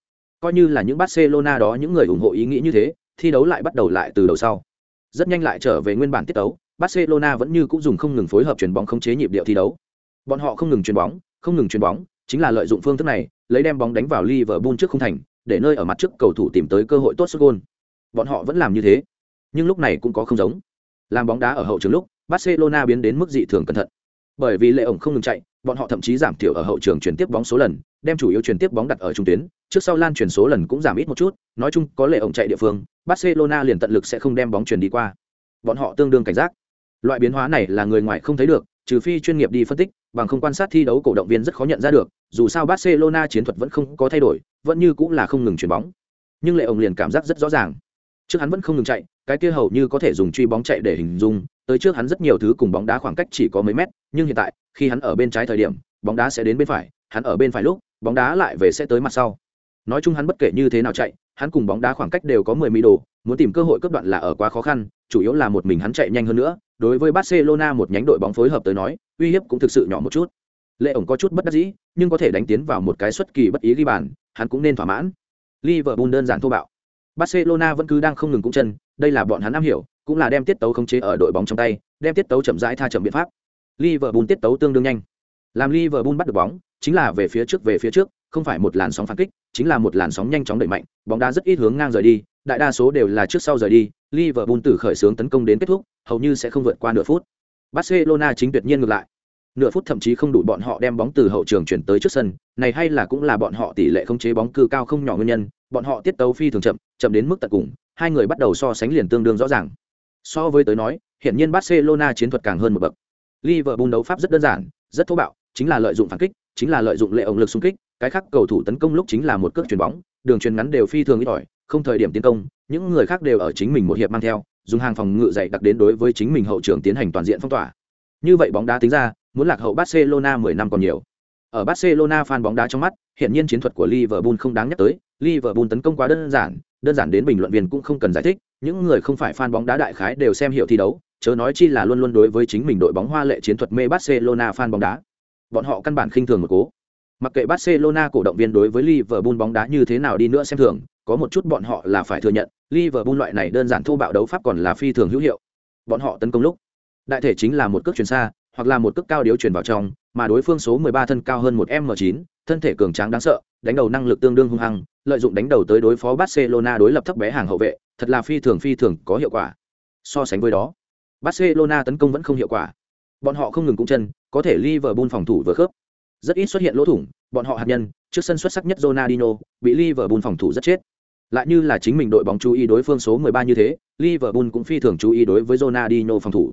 Coi như là những Barcelona đó những người ủng hộ ý nghĩ như thế, thi đấu lại bắt đầu lại từ đầu sau. Rất nhanh lại trở về nguyên bản tiết tấu, Barcelona vẫn như cũng dùng không ngừng phối hợp chuyền bóng khống chế nhịp điệu thi đấu. Bọn họ không ngừng chuyền bóng, không ngừng chuyền bóng, chính là lợi dụng phương thức này, lấy đem bóng đánh vào Liverpool trước không thành, để nơi ở mặt trước cầu thủ tìm tới cơ hội tốt sút gôn, Bọn họ vẫn làm như thế, nhưng lúc này cũng có không giống. Làm bóng đá ở hậu trường lúc, Barcelona biến đến mức dị thường cẩn thận. Bởi vì lệ ổng không ngừng chạy, bọn họ thậm chí giảm thiểu ở hậu trường chuyển tiếp bóng số lần, đem chủ yếu chuyển tiếp bóng đặt ở trung tuyến, trước sau lan chuyển số lần cũng giảm ít một chút, nói chung có lệ ổng chạy địa phương, Barcelona liền tận lực sẽ không đem bóng chuyển đi qua. Bọn họ tương đương cảnh giác. Loại biến hóa này là người ngoài không thấy được, trừ phi chuyên nghiệp đi phân tích, bằng không quan sát thi đấu cổ động viên rất khó nhận ra được, dù sao Barcelona chiến thuật vẫn không có thay đổi, vẫn như cũng là không ngừng chuyển bóng. Nhưng lệ ổng liền cảm giác rất rõ ràng. Trước hắn vẫn không ngừng chạy, cái kia hầu như có thể dùng truy bóng chạy để hình dung, tới trước hắn rất nhiều thứ cùng bóng đá khoảng cách chỉ có mấy mét, nhưng hiện tại, khi hắn ở bên trái thời điểm, bóng đá sẽ đến bên phải, hắn ở bên phải lúc, bóng đá lại về sẽ tới mặt sau. Nói chung hắn bất kể như thế nào chạy, hắn cùng bóng đá khoảng cách đều có 10 mỹ đồ, muốn tìm cơ hội cấp đoạn là ở quá khó khăn, chủ yếu là một mình hắn chạy nhanh hơn nữa, đối với Barcelona một nhánh đội bóng phối hợp tới nói, uy hiếp cũng thực sự nhỏ một chút. Lệ ổng có chút bất đắc dĩ, nhưng có thể đánh tiến vào một cái xuất kỳ bất ý ghi bàn, hắn cũng nên thỏa mãn. Liverpool đơn giản thô bạo. Barcelona vẫn cứ đang không ngừng cũng chân, đây là bọn hắn am hiểu, cũng là đem tiết tấu khống chế ở đội bóng trong tay, đem tiết tấu chậm rãi tha chậm biện pháp. Liverpool tiết tấu tương đương nhanh. Làm Liverpool bắt được bóng, chính là về phía trước về phía trước, không phải một làn sóng phản kích, chính là một làn sóng nhanh chóng đẩy mạnh, bóng đá rất ít hướng ngang rời đi, đại đa số đều là trước sau rời đi, Liverpool từ khởi xướng tấn công đến kết thúc, hầu như sẽ không vượt qua nửa phút. Barcelona chính tuyệt nhiên ngược lại. Nửa phút thậm chí không đủ bọn họ đem bóng từ hậu trường chuyển tới trước sân, này hay là cũng là bọn họ tỷ lệ không chế bóng cư cao không nhỏ nguyên nhân, bọn họ tiết tấu phi thường chậm, chậm đến mức tận cùng, hai người bắt đầu so sánh liền tương đương rõ ràng. So với tới nói, hiện nhiên Barcelona chiến thuật càng hơn một bậc. Liverpool đấu pháp rất đơn giản, rất thô bạo, chính là lợi dụng phản kích, chính là lợi dụng lệ ổng lực xung kích, cái khác cầu thủ tấn công lúc chính là một cước chuyền bóng, đường chuyền ngắn đều phi thường ít ỏi, không thời điểm tiến công, những người khác đều ở chính mình một hiệp mang theo, dùng hàng phòng ngự dày đặc đến đối với chính mình hậu trường tiến hành toàn diện phong tỏa. Như vậy bóng đá tính ra, muốn lạc hậu Barcelona 10 năm còn nhiều. Ở Barcelona fan bóng đá trong mắt, hiện nhiên chiến thuật của Liverpool không đáng nhắc tới, Liverpool tấn công quá đơn giản, đơn giản đến bình luận viên cũng không cần giải thích, những người không phải fan bóng đá đại khái đều xem hiểu thi đấu, chớ nói chi là luôn luôn đối với chính mình đội bóng hoa lệ chiến thuật mê Barcelona fan bóng đá. Bọn họ căn bản khinh thường một cố. Mặc kệ Barcelona cổ động viên đối với Liverpool bóng đá như thế nào đi nữa xem thường, có một chút bọn họ là phải thừa nhận, Liverpool loại này đơn giản thô bạo đấu pháp còn là phi thường hữu hiệu. Bọn họ tấn công lúc, đại thể chính là một cước chuyển xa, hoặc là một cước cao điếu chuyển vào trong, mà đối phương số 13 thân cao hơn một m 9 thân thể cường tráng đáng sợ, đánh đầu năng lực tương đương hung hăng, lợi dụng đánh đầu tới đối phó Barcelona đối lập thấp bé hàng hậu vệ, thật là phi thường phi thường có hiệu quả. So sánh với đó, Barcelona tấn công vẫn không hiệu quả. Bọn họ không ngừng cũng chân, có thể Liverpool phòng thủ vừa khớp. Rất ít xuất hiện lỗ thủng, bọn họ hạt nhân, trước sân xuất sắc nhất Ronaldinho, bị Liverpool phòng thủ rất chết. Lại như là chính mình đội bóng chú ý đối phương số 13 như thế, Liverpool cũng phi thường chú ý đối với Ronaldinho phòng thủ.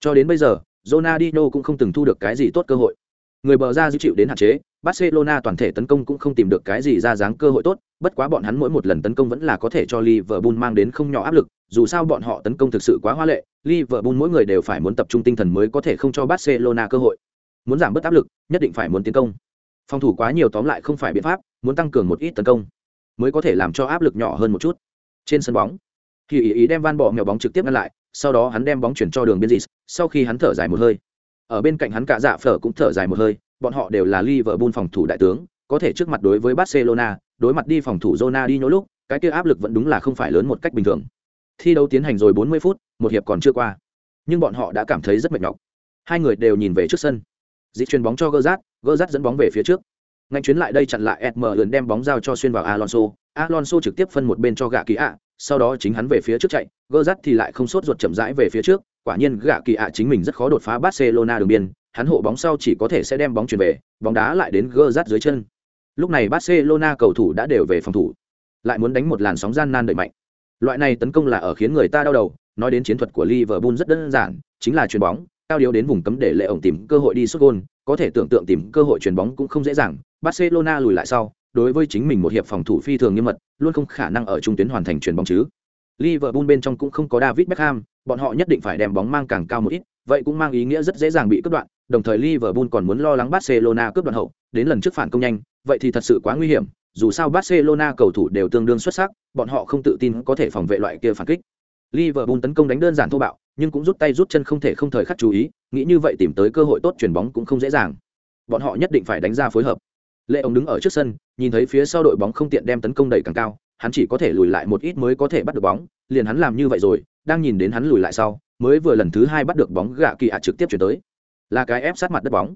Cho đến bây giờ, Ronaldinho cũng không từng thu được cái gì tốt cơ hội. Người bờ ra giữ chịu đến hạn chế, Barcelona toàn thể tấn công cũng không tìm được cái gì ra dáng cơ hội tốt, bất quá bọn hắn mỗi một lần tấn công vẫn là có thể cho Liverpool mang đến không nhỏ áp lực, dù sao bọn họ tấn công thực sự quá hoa lệ, Liverpool mỗi người đều phải muốn tập trung tinh thần mới có thể không cho Barcelona cơ hội. Muốn giảm bớt áp lực, nhất định phải muốn tiến công. Phòng thủ quá nhiều tóm lại không phải biện pháp, muốn tăng cường một ít tấn công, mới có thể làm cho áp lực nhỏ hơn một chút. Trên sân bóng, thì ý, ý đem van bỏ mèo bóng trực tiếp ngăn lại, sau đó hắn đem bóng chuyển cho đường biên dịt sau khi hắn thở dài một hơi. Ở bên cạnh hắn cả dạ phở cũng thở dài một hơi, bọn họ đều là Liverpool phòng thủ đại tướng, có thể trước mặt đối với Barcelona, đối mặt đi phòng thủ Ronaldinho lúc, cái kia áp lực vẫn đúng là không phải lớn một cách bình thường. Thi đấu tiến hành rồi 40 phút, một hiệp còn chưa qua, nhưng bọn họ đã cảm thấy rất mệt nhọc. Hai người đều nhìn về trước sân. Dịch chuyền bóng cho Gerrard, Gerrard dẫn bóng về phía trước. Ngành chuyến lại đây chặn lại Edmer lượn đem bóng giao cho xuyên vào Alonso, Alonso trực tiếp phân một bên cho gạ kỳ ạ, sau đó chính hắn về phía trước chạy, Gerrard thì lại không sốt ruột chậm rãi về phía trước, quả nhiên gạ kỳ ạ chính mình rất khó đột phá Barcelona đường biên, hắn hộ bóng sau chỉ có thể sẽ đem bóng chuyển về, bóng đá lại đến gơ rát dưới chân. Lúc này Barcelona cầu thủ đã đều về phòng thủ, lại muốn đánh một làn sóng gian nan đẩy mạnh. Loại này tấn công là ở khiến người ta đau đầu, nói đến chiến thuật của Liverpool rất đơn giản, chính là chuyền bóng, cao điếu đến vùng cấm để lệ ổng tìm cơ hội đi sút gôn, có thể tưởng tượng tìm cơ hội chuyền bóng cũng không dễ dàng. Barcelona lùi lại sau, đối với chính mình một hiệp phòng thủ phi thường nghiêm mật, luôn không khả năng ở trung tuyến hoàn thành chuyền bóng chứ. Liverpool bên trong cũng không có David Beckham, bọn họ nhất định phải đem bóng mang càng cao một ít, vậy cũng mang ý nghĩa rất dễ dàng bị cướp đoạn, đồng thời Liverpool còn muốn lo lắng Barcelona cướp đoạn hậu, đến lần trước phản công nhanh, vậy thì thật sự quá nguy hiểm, dù sao Barcelona cầu thủ đều tương đương xuất sắc, bọn họ không tự tin có thể phòng vệ loại kia phản kích. Liverpool tấn công đánh đơn giản thô bạo, nhưng cũng rút tay rút chân không thể không thời khắc chú ý, nghĩ như vậy tìm tới cơ hội tốt chuyển bóng cũng không dễ dàng. Bọn họ nhất định phải đánh ra phối hợp. Lệ ông đứng ở trước sân, nhìn thấy phía sau đội bóng không tiện đem tấn công đẩy càng cao, hắn chỉ có thể lùi lại một ít mới có thể bắt được bóng, liền hắn làm như vậy rồi, đang nhìn đến hắn lùi lại sau, mới vừa lần thứ hai bắt được bóng gạ kỳ ạ trực tiếp chuyển tới là cái ép sát mặt đất bóng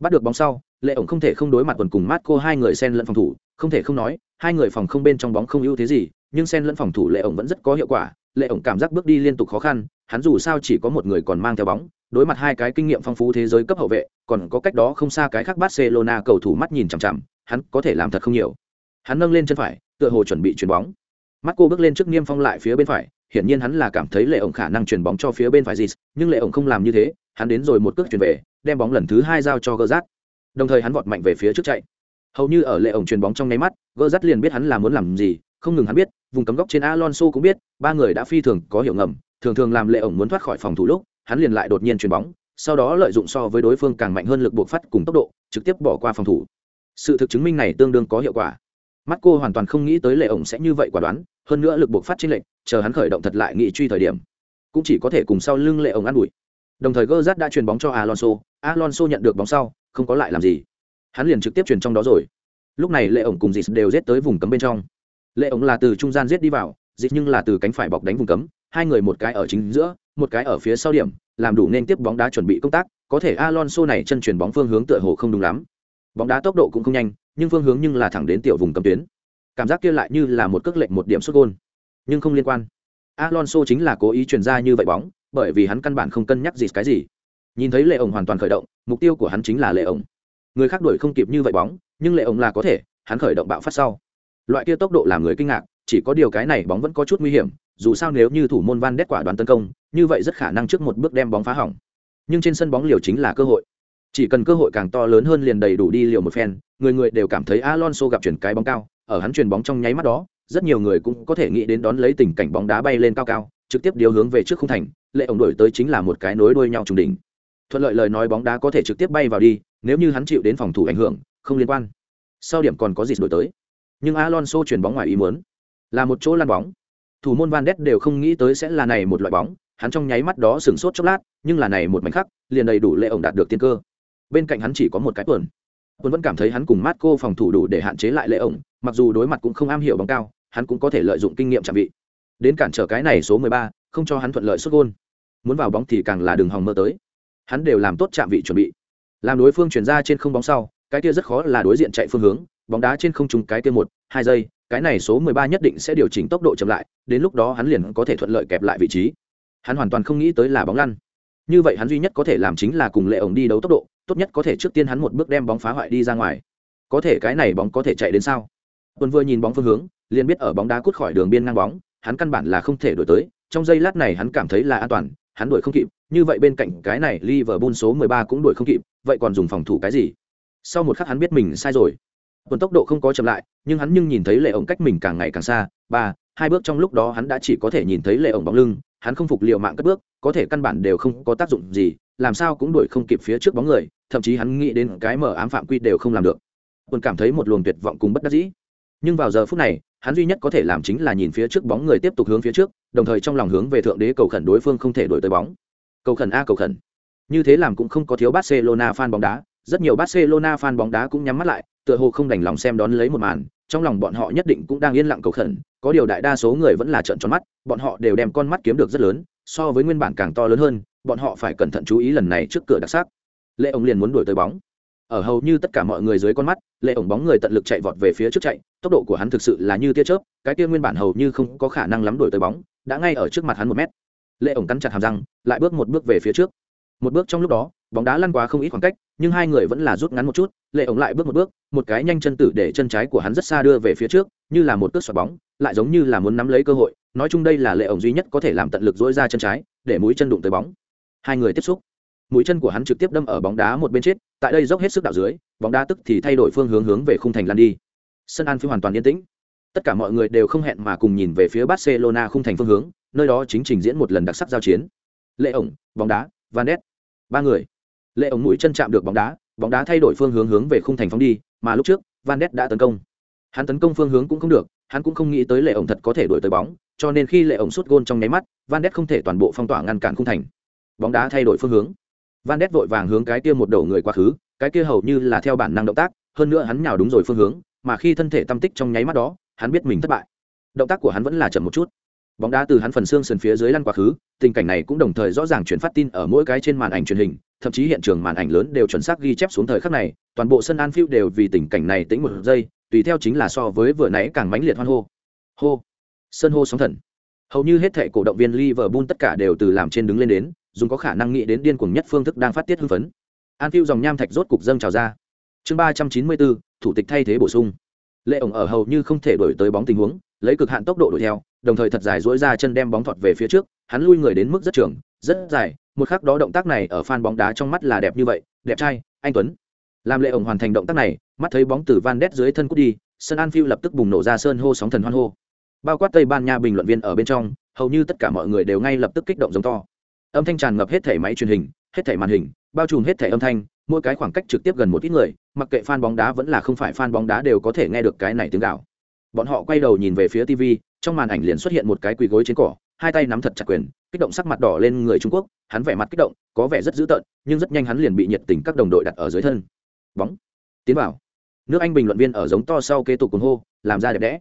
bắt được bóng sau lệ ổng không thể không đối mặt quần cùng mát cô hai người sen lẫn phòng thủ không thể không nói hai người phòng không bên trong bóng không ưu thế gì nhưng sen lẫn phòng thủ lệ ổng vẫn rất có hiệu quả lệ ổng cảm giác bước đi liên tục khó khăn hắn dù sao chỉ có một người còn mang theo bóng đối mặt hai cái kinh nghiệm phong phú thế giới cấp hậu vệ còn có cách đó không xa cái khác barcelona cầu thủ mắt nhìn chằm chằm hắn có thể làm thật không nhiều hắn nâng lên chân phải tựa hồ chuẩn bị chuyền bóng mắt cô bước lên trước niêm phong lại phía bên phải hiển nhiên hắn là cảm thấy lệ ổng khả năng chuyển bóng cho phía bên phải Gis, nhưng lệ ổng không làm như thế, hắn đến rồi một cước chuyển về, đem bóng lần thứ hai giao cho Gerrard. Đồng thời hắn vọt mạnh về phía trước chạy. Hầu như ở lệ ổng chuyển bóng trong nháy mắt, Gerrard liền biết hắn là muốn làm gì, không ngừng hắn biết, vùng cấm góc trên Alonso cũng biết, ba người đã phi thường có hiểu ngầm, thường thường làm lệ ổng muốn thoát khỏi phòng thủ lúc, hắn liền lại đột nhiên chuyền bóng, sau đó lợi dụng so với đối phương càng mạnh hơn lực buộc phát cùng tốc độ, trực tiếp bỏ qua phòng thủ. Sự thực chứng minh này tương đương có hiệu quả. Mắt cô hoàn toàn không nghĩ tới lệ ổng sẽ như vậy quả đoán, hơn nữa lực buộc phát trên lệnh, chờ hắn khởi động thật lại nghị truy thời điểm cũng chỉ có thể cùng sau lưng lệ ổng ăn đuổi đồng thời gơ rát đã chuyền bóng cho alonso alonso nhận được bóng sau không có lại làm gì hắn liền trực tiếp chuyền trong đó rồi lúc này lệ ổng cùng dịt đều giết tới vùng cấm bên trong lệ ổng là từ trung gian giết đi vào dịt nhưng là từ cánh phải bọc đánh vùng cấm hai người một cái ở chính giữa, một cái ở phía sau điểm, làm đủ nên tiếp bóng đá chuẩn bị công tác, có thể alonso này chân chuyển bóng phương hướng tựa hồ không đúng lắm. Bóng đá tốc độ cũng không nhanh, nhưng phương hướng nhưng là thẳng đến tiểu vùng cấm tuyến. Cảm giác kia lại như là một cước lệnh một điểm sút gôn, nhưng không liên quan. Alonso chính là cố ý truyền ra như vậy bóng, bởi vì hắn căn bản không cân nhắc gì cái gì. Nhìn thấy lệ ổng hoàn toàn khởi động, mục tiêu của hắn chính là lệ ổng. Người khác đuổi không kịp như vậy bóng, nhưng lệ ổng là có thể, hắn khởi động bạo phát sau. Loại kia tốc độ làm người kinh ngạc, chỉ có điều cái này bóng vẫn có chút nguy hiểm dù sao nếu như thủ môn van đét quả đoán tấn công, như vậy rất khả năng trước một bước đem bóng phá hỏng. Nhưng trên sân bóng liều chính là cơ hội. Chỉ cần cơ hội càng to lớn hơn liền đầy đủ đi liều một phen, người người đều cảm thấy alonso gặp chuyển cái bóng cao, ở hắn chuyền bóng trong nháy mắt đó, rất nhiều người cũng có thể nghĩ đến đón lấy tình cảnh bóng đá bay lên cao cao, trực tiếp điều hướng về trước khung thành, lệ ổng đổi tới chính là một cái nối đuôi nhau trùng đỉnh. Thuận lợi lời nói bóng đá có thể trực tiếp bay vào đi, nếu như hắn chịu đến phòng thủ ảnh hưởng, không liên quan. Sau điểm còn có gì đổi tới. Nhưng alonso chuyển bóng ngoài ý muốn, là một chỗ lăn bóng thủ môn van đét đều không nghĩ tới sẽ là này một loại bóng hắn trong nháy mắt đó sửng sốt chốc lát nhưng là này một mảnh khắc liền đầy đủ lệ ổng đạt được tiên cơ. Bên cạnh hắn chỉ có một cái tuần. Tuần vẫn cảm thấy hắn cùng Marco phòng thủ đủ để hạn chế lại lệ ổng mặc dù đối mặt cũng không am hiểu bóng cao hắn cũng có thể lợi dụng kinh nghiệm chạm vị. Đến cản trở cái này số 13, không cho hắn thuận lợi xuất gôn. Muốn vào bóng thì càng là đường hòng mơ tới. Hắn đều làm tốt chạm vị chuẩn bị. Làm đối phương chuyển ra trên không bóng sau cái kia rất khó là đối diện chạy phương hướng bóng đá trên không trúng cái kia một hai giây cái này số 13 nhất định sẽ điều chỉnh tốc độ chậm lại, đến lúc đó hắn liền có thể thuận lợi kẹp lại vị trí. Hắn hoàn toàn không nghĩ tới là bóng lăn. Như vậy hắn duy nhất có thể làm chính là cùng lệ ổng đi đấu tốc độ, tốt nhất có thể trước tiên hắn một bước đem bóng phá hoại đi ra ngoài. Có thể cái này bóng có thể chạy đến sao? Tuần vừa nhìn bóng phương hướng, liền biết ở bóng đá cút khỏi đường biên ngang bóng, hắn căn bản là không thể đổi tới. Trong giây lát này hắn cảm thấy là an toàn, hắn đuổi không kịp, như vậy bên cạnh cái này Liverpool số 13 cũng đuổi không kịp, vậy còn dùng phòng thủ cái gì? Sau một khắc hắn biết mình sai rồi tuần tốc độ không có chậm lại, nhưng hắn nhưng nhìn thấy lệ ổng cách mình càng ngày càng xa. Ba, hai bước trong lúc đó hắn đã chỉ có thể nhìn thấy lệ ổng bóng lưng. Hắn không phục liệu mạng cất bước, có thể căn bản đều không có tác dụng gì, làm sao cũng đuổi không kịp phía trước bóng người, thậm chí hắn nghĩ đến cái mở ám phạm quy đều không làm được. Tuần cảm thấy một luồng tuyệt vọng cùng bất đắc dĩ. Nhưng vào giờ phút này, hắn duy nhất có thể làm chính là nhìn phía trước bóng người tiếp tục hướng phía trước, đồng thời trong lòng hướng về thượng đế cầu khẩn đối phương không thể đổi tới bóng. Cầu khẩn a, cầu khẩn. Như thế làm cũng không có thiếu barcelona fan bóng đá rất nhiều barcelona fan bóng đá cũng nhắm mắt lại, tựa hồ không đành lòng xem đón lấy một màn, trong lòng bọn họ nhất định cũng đang yên lặng cầu khẩn, có điều đại đa số người vẫn là trợn tròn mắt, bọn họ đều đem con mắt kiếm được rất lớn, so với nguyên bản càng to lớn hơn, bọn họ phải cẩn thận chú ý lần này trước cửa đặc sắc. Lệ ông liền muốn đuổi tới bóng. Ở hầu như tất cả mọi người dưới con mắt, lệ ổng bóng người tận lực chạy vọt về phía trước chạy, tốc độ của hắn thực sự là như tia chớp, cái kia nguyên bản hầu như không có khả năng lắm đuổi tới bóng, đã ngay ở trước mặt hắn một mét. Lệ ổng cắn chặt hàm răng, lại bước một bước về phía trước một bước trong lúc đó, bóng đá lăn quá không ít khoảng cách, nhưng hai người vẫn là rút ngắn một chút, lệ ổng lại bước một bước, một cái nhanh chân tử để chân trái của hắn rất xa đưa về phía trước, như là một cước xoạt bóng, lại giống như là muốn nắm lấy cơ hội, nói chung đây là lệ ổng duy nhất có thể làm tận lực dỗi ra chân trái, để mũi chân đụng tới bóng. Hai người tiếp xúc. Mũi chân của hắn trực tiếp đâm ở bóng đá một bên chết, tại đây dốc hết sức đạo dưới, bóng đá tức thì thay đổi phương hướng hướng về khung thành lăn đi. Sân an phi hoàn toàn yên tĩnh. Tất cả mọi người đều không hẹn mà cùng nhìn về phía barcelona khung thành phương hướng, nơi đó chính trình diễn một lần đặc sắc giao chiến. Lệ ổng bóng đá van đét ba người. Lệ ống mũi chân chạm được bóng đá bóng đá thay đổi phương hướng hướng về khung thành phóng đi, mà lúc trước, van đét đã tấn công. Hắn tấn công phương hướng cũng không được, hắn cũng không nghĩ tới lệ ổng thật có thể đổi tới bóng, cho nên khi lệ ổng sút gôn trong nháy mắt, van đét không thể toàn bộ phong tỏa ngăn cản khung thành. Bóng đá thay đổi phương hướng. Van đét vội vàng hướng cái kia một đầu người quá khứ, cái kia hầu như là theo bản năng động tác, hơn nữa hắn nhào đúng rồi phương hướng, mà khi thân thể tâm tích trong nháy mắt đó, hắn biết mình thất bại. Động tác của hắn vẫn là chậm một chút bóng đá từ hắn phần xương sườn phía dưới lăn quá khứ, tình cảnh này cũng đồng thời rõ ràng chuyển phát tin ở mỗi cái trên màn ảnh truyền hình, thậm chí hiện trường màn ảnh lớn đều chuẩn xác ghi chép xuống thời khắc này, toàn bộ sân Anfield đều vì tình cảnh này tính một giây, tùy theo chính là so với vừa nãy càng mãnh liệt hoan hô. Hô. Sân hô sóng thần. Hầu như hết thệ cổ động viên Liverpool tất cả đều từ làm trên đứng lên đến, dùng có khả năng nghĩ đến điên cuồng nhất phương thức đang phát tiết hưng phấn. Anfield dòng nham thạch rốt cục dâng trào ra. Chương ba trăm chín mươi bốn, thủ tịch thay thế bổ sung. Lệ ổng ở hầu như không thể đổi tới bóng tình huống, lấy cực hạn tốc độ đuổi theo đồng thời thật dài dỗi ra chân đem bóng thọt về phía trước, hắn lui người đến mức rất trường, rất dài, một khắc đó động tác này ở fan bóng đá trong mắt là đẹp như vậy, đẹp trai, anh tuấn. Làm lệ ổng hoàn thành động tác này, mắt thấy bóng từ van đét dưới thân cút đi, sân Anfield lập tức bùng nổ ra sơn hô sóng thần hoan hô. Bao quát tây ban nha bình luận viên ở bên trong, hầu như tất cả mọi người đều ngay lập tức kích động giống to. Âm thanh tràn ngập hết thể máy truyền hình, hết thể màn hình, bao trùm hết thể âm thanh, mỗi cái khoảng cách trực tiếp gần một ít người, mặc kệ fan bóng đá vẫn là không phải fan bóng đá đều có thể nghe được cái này tiếng gạo bọn họ quay đầu nhìn về phía tv trong màn ảnh liền xuất hiện một cái quỳ gối trên cỏ, hai tay nắm thật chặt quyền, kích động sắc mặt đỏ lên người trung quốc, hắn vẻ mặt kích động, có vẻ rất dữ tợn, nhưng rất nhanh hắn liền bị nhiệt tình các đồng đội đặt ở dưới thân. Bóng. Tiến vào. Nước anh bình luận viên ở giống to sau kế tục cuồng hô, làm ra đẹp đẽ.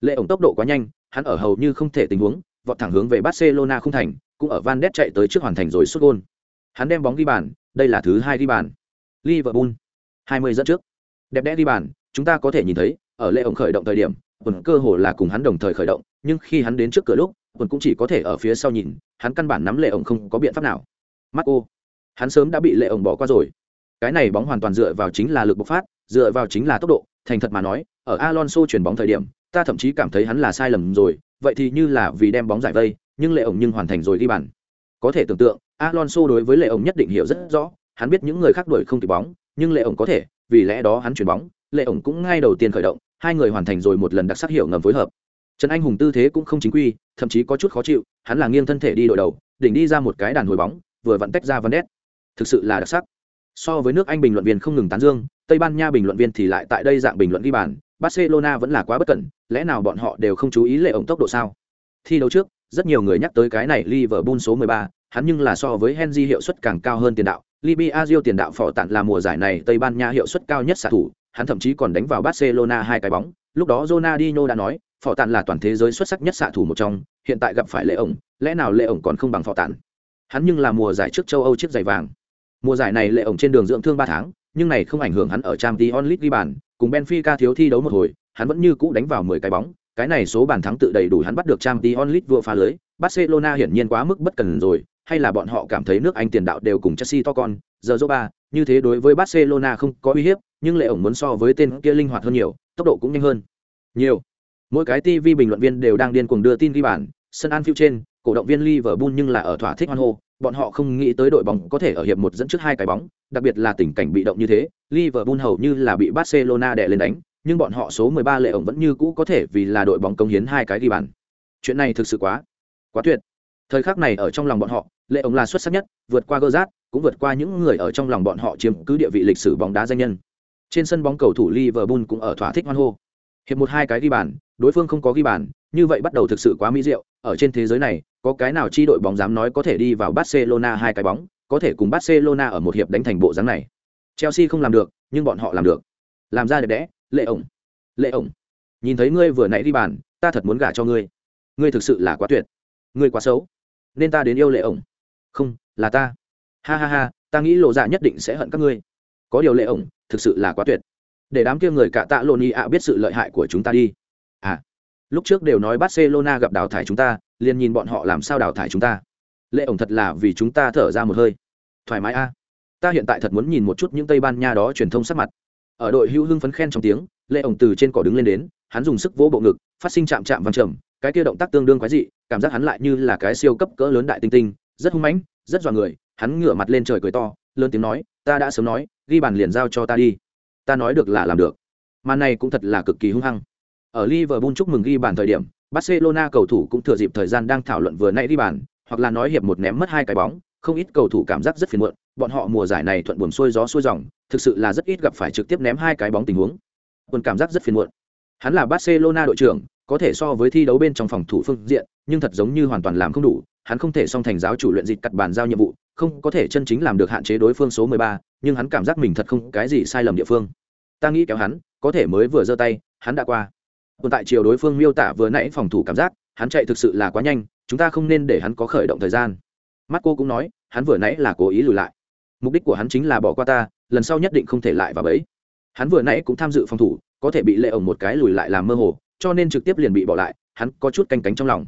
Lệ ổng tốc độ quá nhanh, hắn ở hầu như không thể tình huống, vọt thẳng hướng về barcelona không thành, cũng ở van đét chạy tới trước hoàn thành rồi xuất gôn. Hắn đem bóng ghi bàn, đây là thứ hai ghi bàn. Liverpool. 20 dẫn trước. Đẹp đẽ ghi bàn, chúng ta có thể nhìn thấy, ở lệ ổng khởi động thời điểm quần cơ hồ là cùng hắn đồng thời khởi động, nhưng khi hắn đến trước cửa lúc, quần cũng chỉ có thể ở phía sau nhìn, hắn căn bản nắm lệ ổng không có biện pháp nào. Mắt cô hắn sớm đã bị lệ ổng bỏ qua rồi. Cái này bóng hoàn toàn dựa vào chính là lực bộc phát, dựa vào chính là tốc độ, thành thật mà nói, ở alonso chuyển bóng thời điểm, ta thậm chí cảm thấy hắn là sai lầm rồi, vậy thì như là vì đem bóng giải vây, nhưng lệ ổng nhưng hoàn thành rồi ghi bàn. Có thể tưởng tượng, alonso đối với lệ ổng nhất định hiểu rất rõ, hắn biết những người khác đuổi không kịp bóng, nhưng lệ ổng có thể, vì lẽ đó hắn chuyển bóng lệ ổng cũng ngay đầu tiên khởi động hai người hoàn thành rồi một lần đặc sắc hiệu ngầm phối hợp. Trần anh hùng tư thế cũng không chính quy thậm chí có chút khó chịu hắn là nghiêng thân thể đi đội đầu đỉnh đi ra một cái đàn hồi bóng vừa vặn tách ra vấn đét. Thực sự là đặc sắc. So với nước anh bình luận viên không ngừng tán dương tây ban nha bình luận viên thì lại tại đây dạng bình luận ghi bàn barcelona vẫn là quá bất cẩn lẽ nào bọn họ đều không chú ý lệ ổng tốc độ sao? Thi đấu trước rất nhiều người nhắc tới cái này liverpool số 13, hắn nhưng là so với henry hiệu suất càng cao hơn tiền đạo libya tiền đạo phỏ tặng là mùa giải này tây ban nha hiệu suất cao nhất xạ thủ hắn thậm chí còn đánh vào barcelona hai cái bóng. Lúc đó ronaldinho đã nói phỏ tặng là toàn thế giới xuất sắc nhất xạ thủ một trong, hiện tại gặp phải lệ ổng, lẽ nào lệ ổng còn không bằng phỏ tặng hắn nhưng là mùa giải trước châu âu chiếc giày vàng. Mùa giải này lệ ổng trên đường dưỡng thương ba tháng, nhưng này không ảnh hưởng hắn ở Champions League ghi bàn, cùng benfica thiếu thi đấu một hồi, hắn vẫn như cũ đánh vào mười cái bóng. Cái này số bàn thắng tự đầy đủ hắn bắt được Champions League vừa phá lưới. Barcelona hiển nhiên quá mức bất cần rồi, hay là bọn họ cảm thấy nước anh tiền đạo đều cùng chelsea to con, giờ ba, như thế đối với barcelona không có uy hiếp nhưng lệ ổng muốn so với tên kia linh hoạt hơn nhiều tốc độ cũng nhanh hơn nhiều Mỗi cái TV bình luận viên đều đang điên cuồng đưa tin ghi bàn, sân Anfield trên, cổ động viên Liverpool nhưng là ở thỏa thích hoan hô, bọn họ không nghĩ tới đội bóng có thể ở hiệp một dẫn trước hai cái bóng, đặc biệt là tình cảnh bị động như thế, Liverpool hầu như là bị Barcelona đè lên đánh, nhưng bọn họ số 13 lệ ổng vẫn như cũ có thể vì là đội bóng công hiến hai cái ghi bàn. Chuyện này thực sự quá, quá tuyệt. Thời khắc này ở trong lòng bọn họ, lệ ổng là xuất sắc nhất, vượt qua Gerrard, cũng vượt qua những người ở trong lòng bọn họ chiếm cứ địa vị lịch sử bóng đá danh nhân. Trên sân bóng cầu thủ Liverpool cũng ở thỏa thích hoan hô. Hiệp một hai cái ghi bàn, đối phương không có ghi bàn, như vậy bắt đầu thực sự quá mỹ diệu, ở trên thế giới này, có cái nào chi đội bóng dám nói có thể đi vào Barcelona hai cái bóng, có thể cùng Barcelona ở một hiệp đánh thành bộ dáng này. Chelsea không làm được, nhưng bọn họ làm được. Làm ra đẹp đẽ, lệ ổng. Lệ ổng. Nhìn thấy ngươi vừa nãy đi bàn, ta thật muốn gả cho ngươi. Ngươi thực sự là quá tuyệt. Ngươi quá xấu. Nên ta đến yêu lệ ổng. Không, là ta. Ha ha ha, ta nghĩ lộ dạ nhất định sẽ hận các ngươi. Có điều lệ ổng, thực sự là quá tuyệt. Để đám kia người cả tạ lộn ạ biết sự lợi hại của chúng ta đi. À, lúc trước đều nói Barcelona gặp đào thải chúng ta, liền nhìn bọn họ làm sao đào thải chúng ta lệ ổng thật là vì chúng ta thở ra một hơi thoải mái a ta hiện tại thật muốn nhìn một chút những tây ban nha đó truyền thông sắc mặt ở đội hữu hưng phấn khen trong tiếng lệ ổng từ trên cỏ đứng lên đến hắn dùng sức vỗ bộ ngực phát sinh chạm chạm văng trầm cái kia động tác tương đương quái dị cảm giác hắn lại như là cái siêu cấp cỡ lớn đại tinh tinh rất hung mãnh rất dọa người hắn ngửa mặt lên trời cười to lớn tiếng nói ta đã sớm nói ghi bàn liền giao cho ta đi ta nói được là làm được màn này cũng thật là cực kỳ hung hăng ở Liverpool chúc mừng ghi bàn thời điểm Barcelona cầu thủ cũng thừa dịp thời gian đang thảo luận vừa nãy ghi bàn, hoặc là nói hiệp một ném mất hai cái bóng, không ít cầu thủ cảm giác rất phiền muộn, bọn họ mùa giải này thuận buồm xuôi gió xuôi dòng, thực sự là rất ít gặp phải trực tiếp ném hai cái bóng tình huống. Quân cảm giác rất phiền muộn. Hắn là Barcelona đội trưởng, có thể so với thi đấu bên trong phòng thủ phương diện, nhưng thật giống như hoàn toàn làm không đủ, hắn không thể song thành giáo chủ luyện dịch cắt bàn giao nhiệm vụ, không có thể chân chính làm được hạn chế đối phương số 13, nhưng hắn cảm giác mình thật không cái gì sai lầm địa phương. Ta nghĩ kéo hắn, có thể mới vừa giơ tay, hắn đã qua. Tồn tại chiều đối phương miêu tả vừa nãy phòng thủ cảm giác hắn chạy thực sự là quá nhanh chúng ta không nên để hắn có khởi động thời gian. Mắt cô cũng nói hắn vừa nãy là cố ý lùi lại. Mục đích của hắn chính là bỏ qua ta lần sau nhất định không thể lại vào bẫy. Hắn vừa nãy cũng tham dự phòng thủ có thể bị lệ ổng một cái lùi lại làm mơ hồ cho nên trực tiếp liền bị bỏ lại hắn có chút canh cánh trong lòng.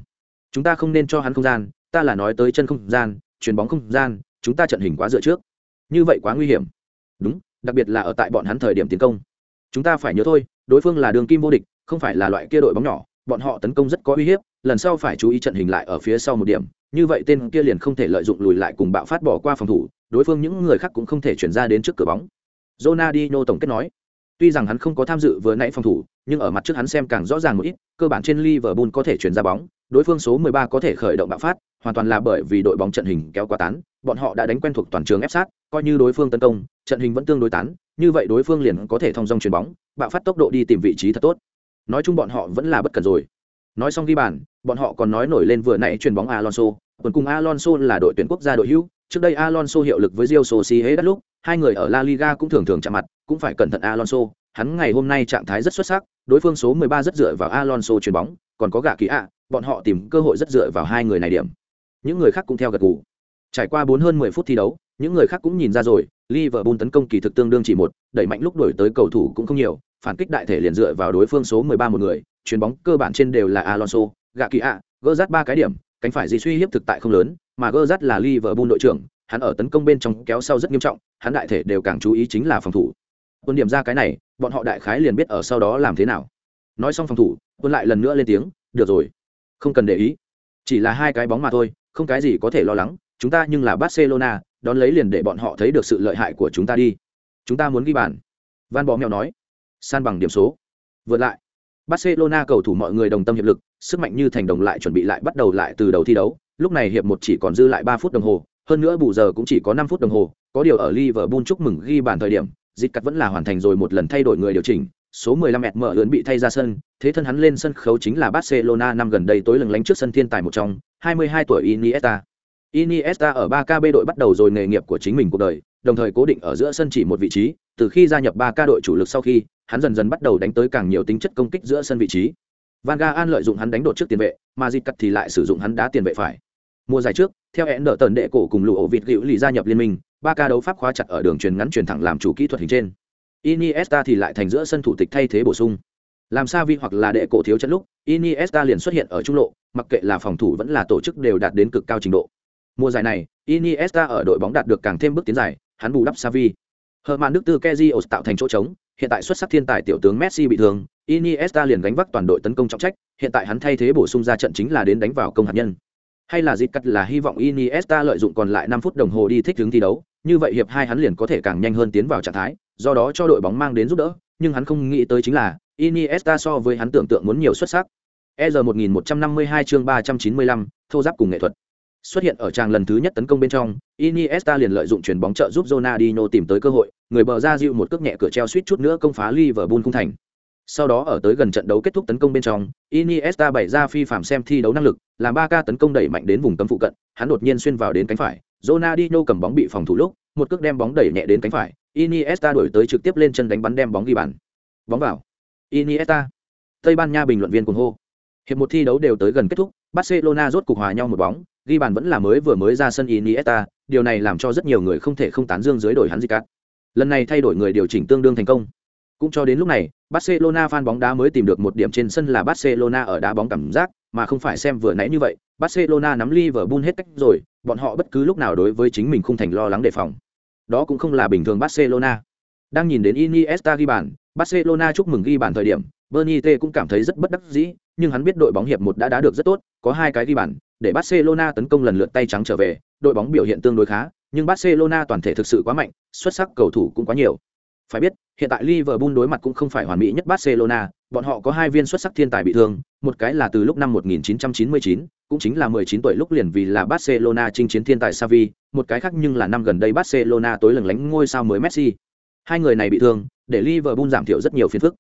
Chúng ta không nên cho hắn không gian ta là nói tới chân không gian, chuyền bóng không gian, chúng ta trận hình quá dựa trước. Như vậy quá nguy hiểm. Đúng, đặc biệt là ở tại bọn hắn thời điểm tiến công. Chúng ta phải nhớ thôi, đối phương là đường kim vô địch, không phải là loại kia đội bóng nhỏ, bọn họ tấn công rất có uy hiếp, lần sau phải chú ý trận hình lại ở phía sau một điểm, như vậy tên kia liền không thể lợi dụng lùi lại cùng bạo phát bỏ qua phòng thủ, đối phương những người khác cũng không thể chuyển ra đến trước cửa bóng. Ronaldinho tổng kết nói, tuy rằng hắn không có tham dự vừa nãy phòng thủ, nhưng ở mặt trước hắn xem càng rõ ràng một ít, cơ bản trên Liverpool có thể chuyển ra bóng, đối phương số 13 có thể khởi động bạo phát hoàn toàn là bởi vì đội bóng trận hình kéo quá tán, bọn họ đã đánh quen thuộc toàn trường ép sát, coi như đối phương tấn công, trận hình vẫn tương đối tán, như vậy đối phương liền có thể thông dong chuyền bóng, bạo phát tốc độ đi tìm vị trí thật tốt. Nói chung bọn họ vẫn là bất cần rồi. Nói xong ghi bàn, bọn họ còn nói nổi lên vừa nãy chuyền bóng alonso. Còn cùng alonso là đội tuyển quốc gia đội hữu, trước đây alonso hiệu lực với Real sociedad lúc, hai người ở la liga cũng thường thường chạm mặt, cũng phải cẩn thận alonso. Hắn ngày hôm nay trạng thái rất xuất sắc, đối phương số 13 rất dựa vào alonso chuyền bóng, còn có gạ kỳ ạ, bọn họ tìm cơ hội rất dựa vào hai người này điểm những người khác cũng theo gật gù trải qua bốn hơn 10 phút thi đấu những người khác cũng nhìn ra rồi liverpool tấn công kỳ thực tương đương chỉ một đẩy mạnh lúc đổi tới cầu thủ cũng không nhiều phản kích đại thể liền dựa vào đối phương số 13 một người, chuyền bóng cơ bản trên đều là Alonso, gạ kỳ ạ, gỡ ba cái điểm, cánh phải gì suy hiếp thực tại không lớn, mà gỡ là Liverpool đội trưởng, hắn ở tấn công bên trong kéo sau rất nghiêm trọng, hắn đại thể đều càng chú ý chính là phòng thủ. Quân điểm ra cái này, bọn họ đại khái liền biết ở sau đó làm thế nào. Nói xong phòng thủ, quân lại lần nữa lên tiếng, được rồi, không cần để ý, chỉ là hai cái bóng mà thôi, không cái gì có thể lo lắng, chúng ta nhưng là Barcelona, đón lấy liền để bọn họ thấy được sự lợi hại của chúng ta đi. Chúng ta muốn ghi bàn. Van bò mèo nói. San bằng điểm số. Vượt lại. Barcelona cầu thủ mọi người đồng tâm hiệp lực sức mạnh như thành đồng lại chuẩn bị lại bắt đầu lại từ đầu thi đấu. Lúc này hiệp một chỉ còn dư lại ba phút đồng hồ hơn nữa bù giờ cũng chỉ có năm phút đồng hồ. Có điều ở liverpool chúc mừng ghi bàn thời điểm dịch cắt vẫn là hoàn thành rồi một lần thay đổi người điều chỉnh. Số 15 mẹt mở ướn bị thay ra sân thế thân hắn lên sân khấu chính là barcelona năm gần đây tối lừng lánh trước sân thiên tài một trong 22 tuổi iniesta iniesta ở 3KB đội bắt đầu rồi nghề nghiệp của chính mình cuộc đời đồng thời cố định ở giữa sân chỉ một vị trí từ khi gia nhập 3K đội chủ lực sau khi hắn dần dần bắt đầu đánh tới càng nhiều tính chất công kích giữa sân vị trí. Van Gaal lợi dụng hắn đánh đột trước tiền vệ, mà Dịch Cắt thì lại sử dụng hắn đá tiền vệ phải. Mùa giải trước, theo hẹn đỡ tần đệ cổ cùng lũ ổ vịt gữu lì gia nhập liên minh, 3K đấu pháp khóa chặt ở đường truyền ngắn truyền thẳng làm chủ kỹ thuật hình trên. Iniesta thì lại thành giữa sân thủ tịch thay thế bổ sung. Làm Sa vi hoặc là đệ cổ thiếu trận lúc, Iniesta liền xuất hiện ở trung lộ, mặc kệ là phòng thủ vẫn là tổ chức đều đạt đến cực cao trình độ. Mùa giải này, Iniesta ở đội bóng đạt được càng thêm bước tiến dài, hắn bù đắp Xavi. Hờ mạn Đức Tư Kessios tạo thành chỗ trống, hiện tại xuất sắc thiên tài tiểu tướng Messi bị thương, Iniesta liền gánh vác toàn đội tấn công trọng trách, hiện tại hắn thay thế bổ sung ra trận chính là đến đánh vào công hạt nhân. Hay là dịp cắt là hy vọng Iniesta lợi dụng còn lại năm phút đồng hồ đi thích ứng thi đấu, như vậy hiệp hai hắn liền có thể càng nhanh hơn tiến vào trạng thái, do đó cho đội bóng mang đến giúp đỡ, nhưng hắn không nghĩ tới chính là Iniesta so với hắn tưởng tượng muốn nhiều xuất sắc. EZ 1152 chương 395, thô giáp cùng nghệ thuật. Xuất hiện ở trang lần thứ nhất tấn công bên trong, Iniesta liền lợi dụng chuyển bóng trợ giúp Ronaldinho tìm tới cơ hội, người bờ ra dịu một cước nhẹ cửa treo suýt chút nữa công phá Liverpool khung thành. Sau đó ở tới gần trận đấu kết thúc tấn công bên trong, Iniesta bày ra phi phạm xem thi đấu năng lực, làm 3K tấn công đẩy mạnh đến vùng cấm phụ cận, hắn đột nhiên xuyên vào đến cánh phải, Ronaldinho cầm bóng bị phòng thủ lúc, một cước đem bóng đẩy nhẹ đến cánh phải, Iniesta đuổi tới trực tiếp lên chân đánh bắn đem bóng ghi bàn. Bóng vào. Iniesta. Tây Ban Nha bình luận viên cuồng hô. Hiệp một thi đấu đều tới gần kết thúc, Barcelona rốt cục hòa nhau một bóng, ghi bàn vẫn là mới vừa mới ra sân Iniesta, điều này làm cho rất nhiều người không thể không tán dương dưới đổi hắn gì cả. Lần này thay đổi người điều chỉnh tương đương thành công. Cũng cho đến lúc này, Barcelona fan bóng đá mới tìm được một điểm trên sân là Barcelona ở đá bóng cảm giác, mà không phải xem vừa nãy như vậy, Barcelona nắm Liverpool hết cách rồi, bọn họ bất cứ lúc nào đối với chính mình không thành lo lắng đề phòng. Đó cũng không là bình thường Barcelona. Đang nhìn đến Iniesta ghi bàn, Barcelona chúc mừng ghi bàn thời điểm, Bernie T cũng cảm thấy rất bất đắc dĩ, nhưng hắn biết đội bóng hiệp một đã đá được rất tốt, có hai cái ghi bàn, để Barcelona tấn công lần lượt tay trắng trở về, đội bóng biểu hiện tương đối khá, nhưng Barcelona toàn thể thực sự quá mạnh, xuất sắc cầu thủ cũng quá nhiều. Phải biết, hiện tại Liverpool đối mặt cũng không phải hoàn mỹ nhất Barcelona, bọn họ có hai viên xuất sắc thiên tài bị thương, một cái là từ lúc năm 1999, cũng chính là 19 tuổi lúc liền vì là Barcelona chinh chiến thiên tài Xavi, một cái khác nhưng là năm gần đây Barcelona tối lừng lánh ngôi sao mới Messi. Hai người này bị thương, để Liverpool giảm thiểu rất nhiều phiền phức.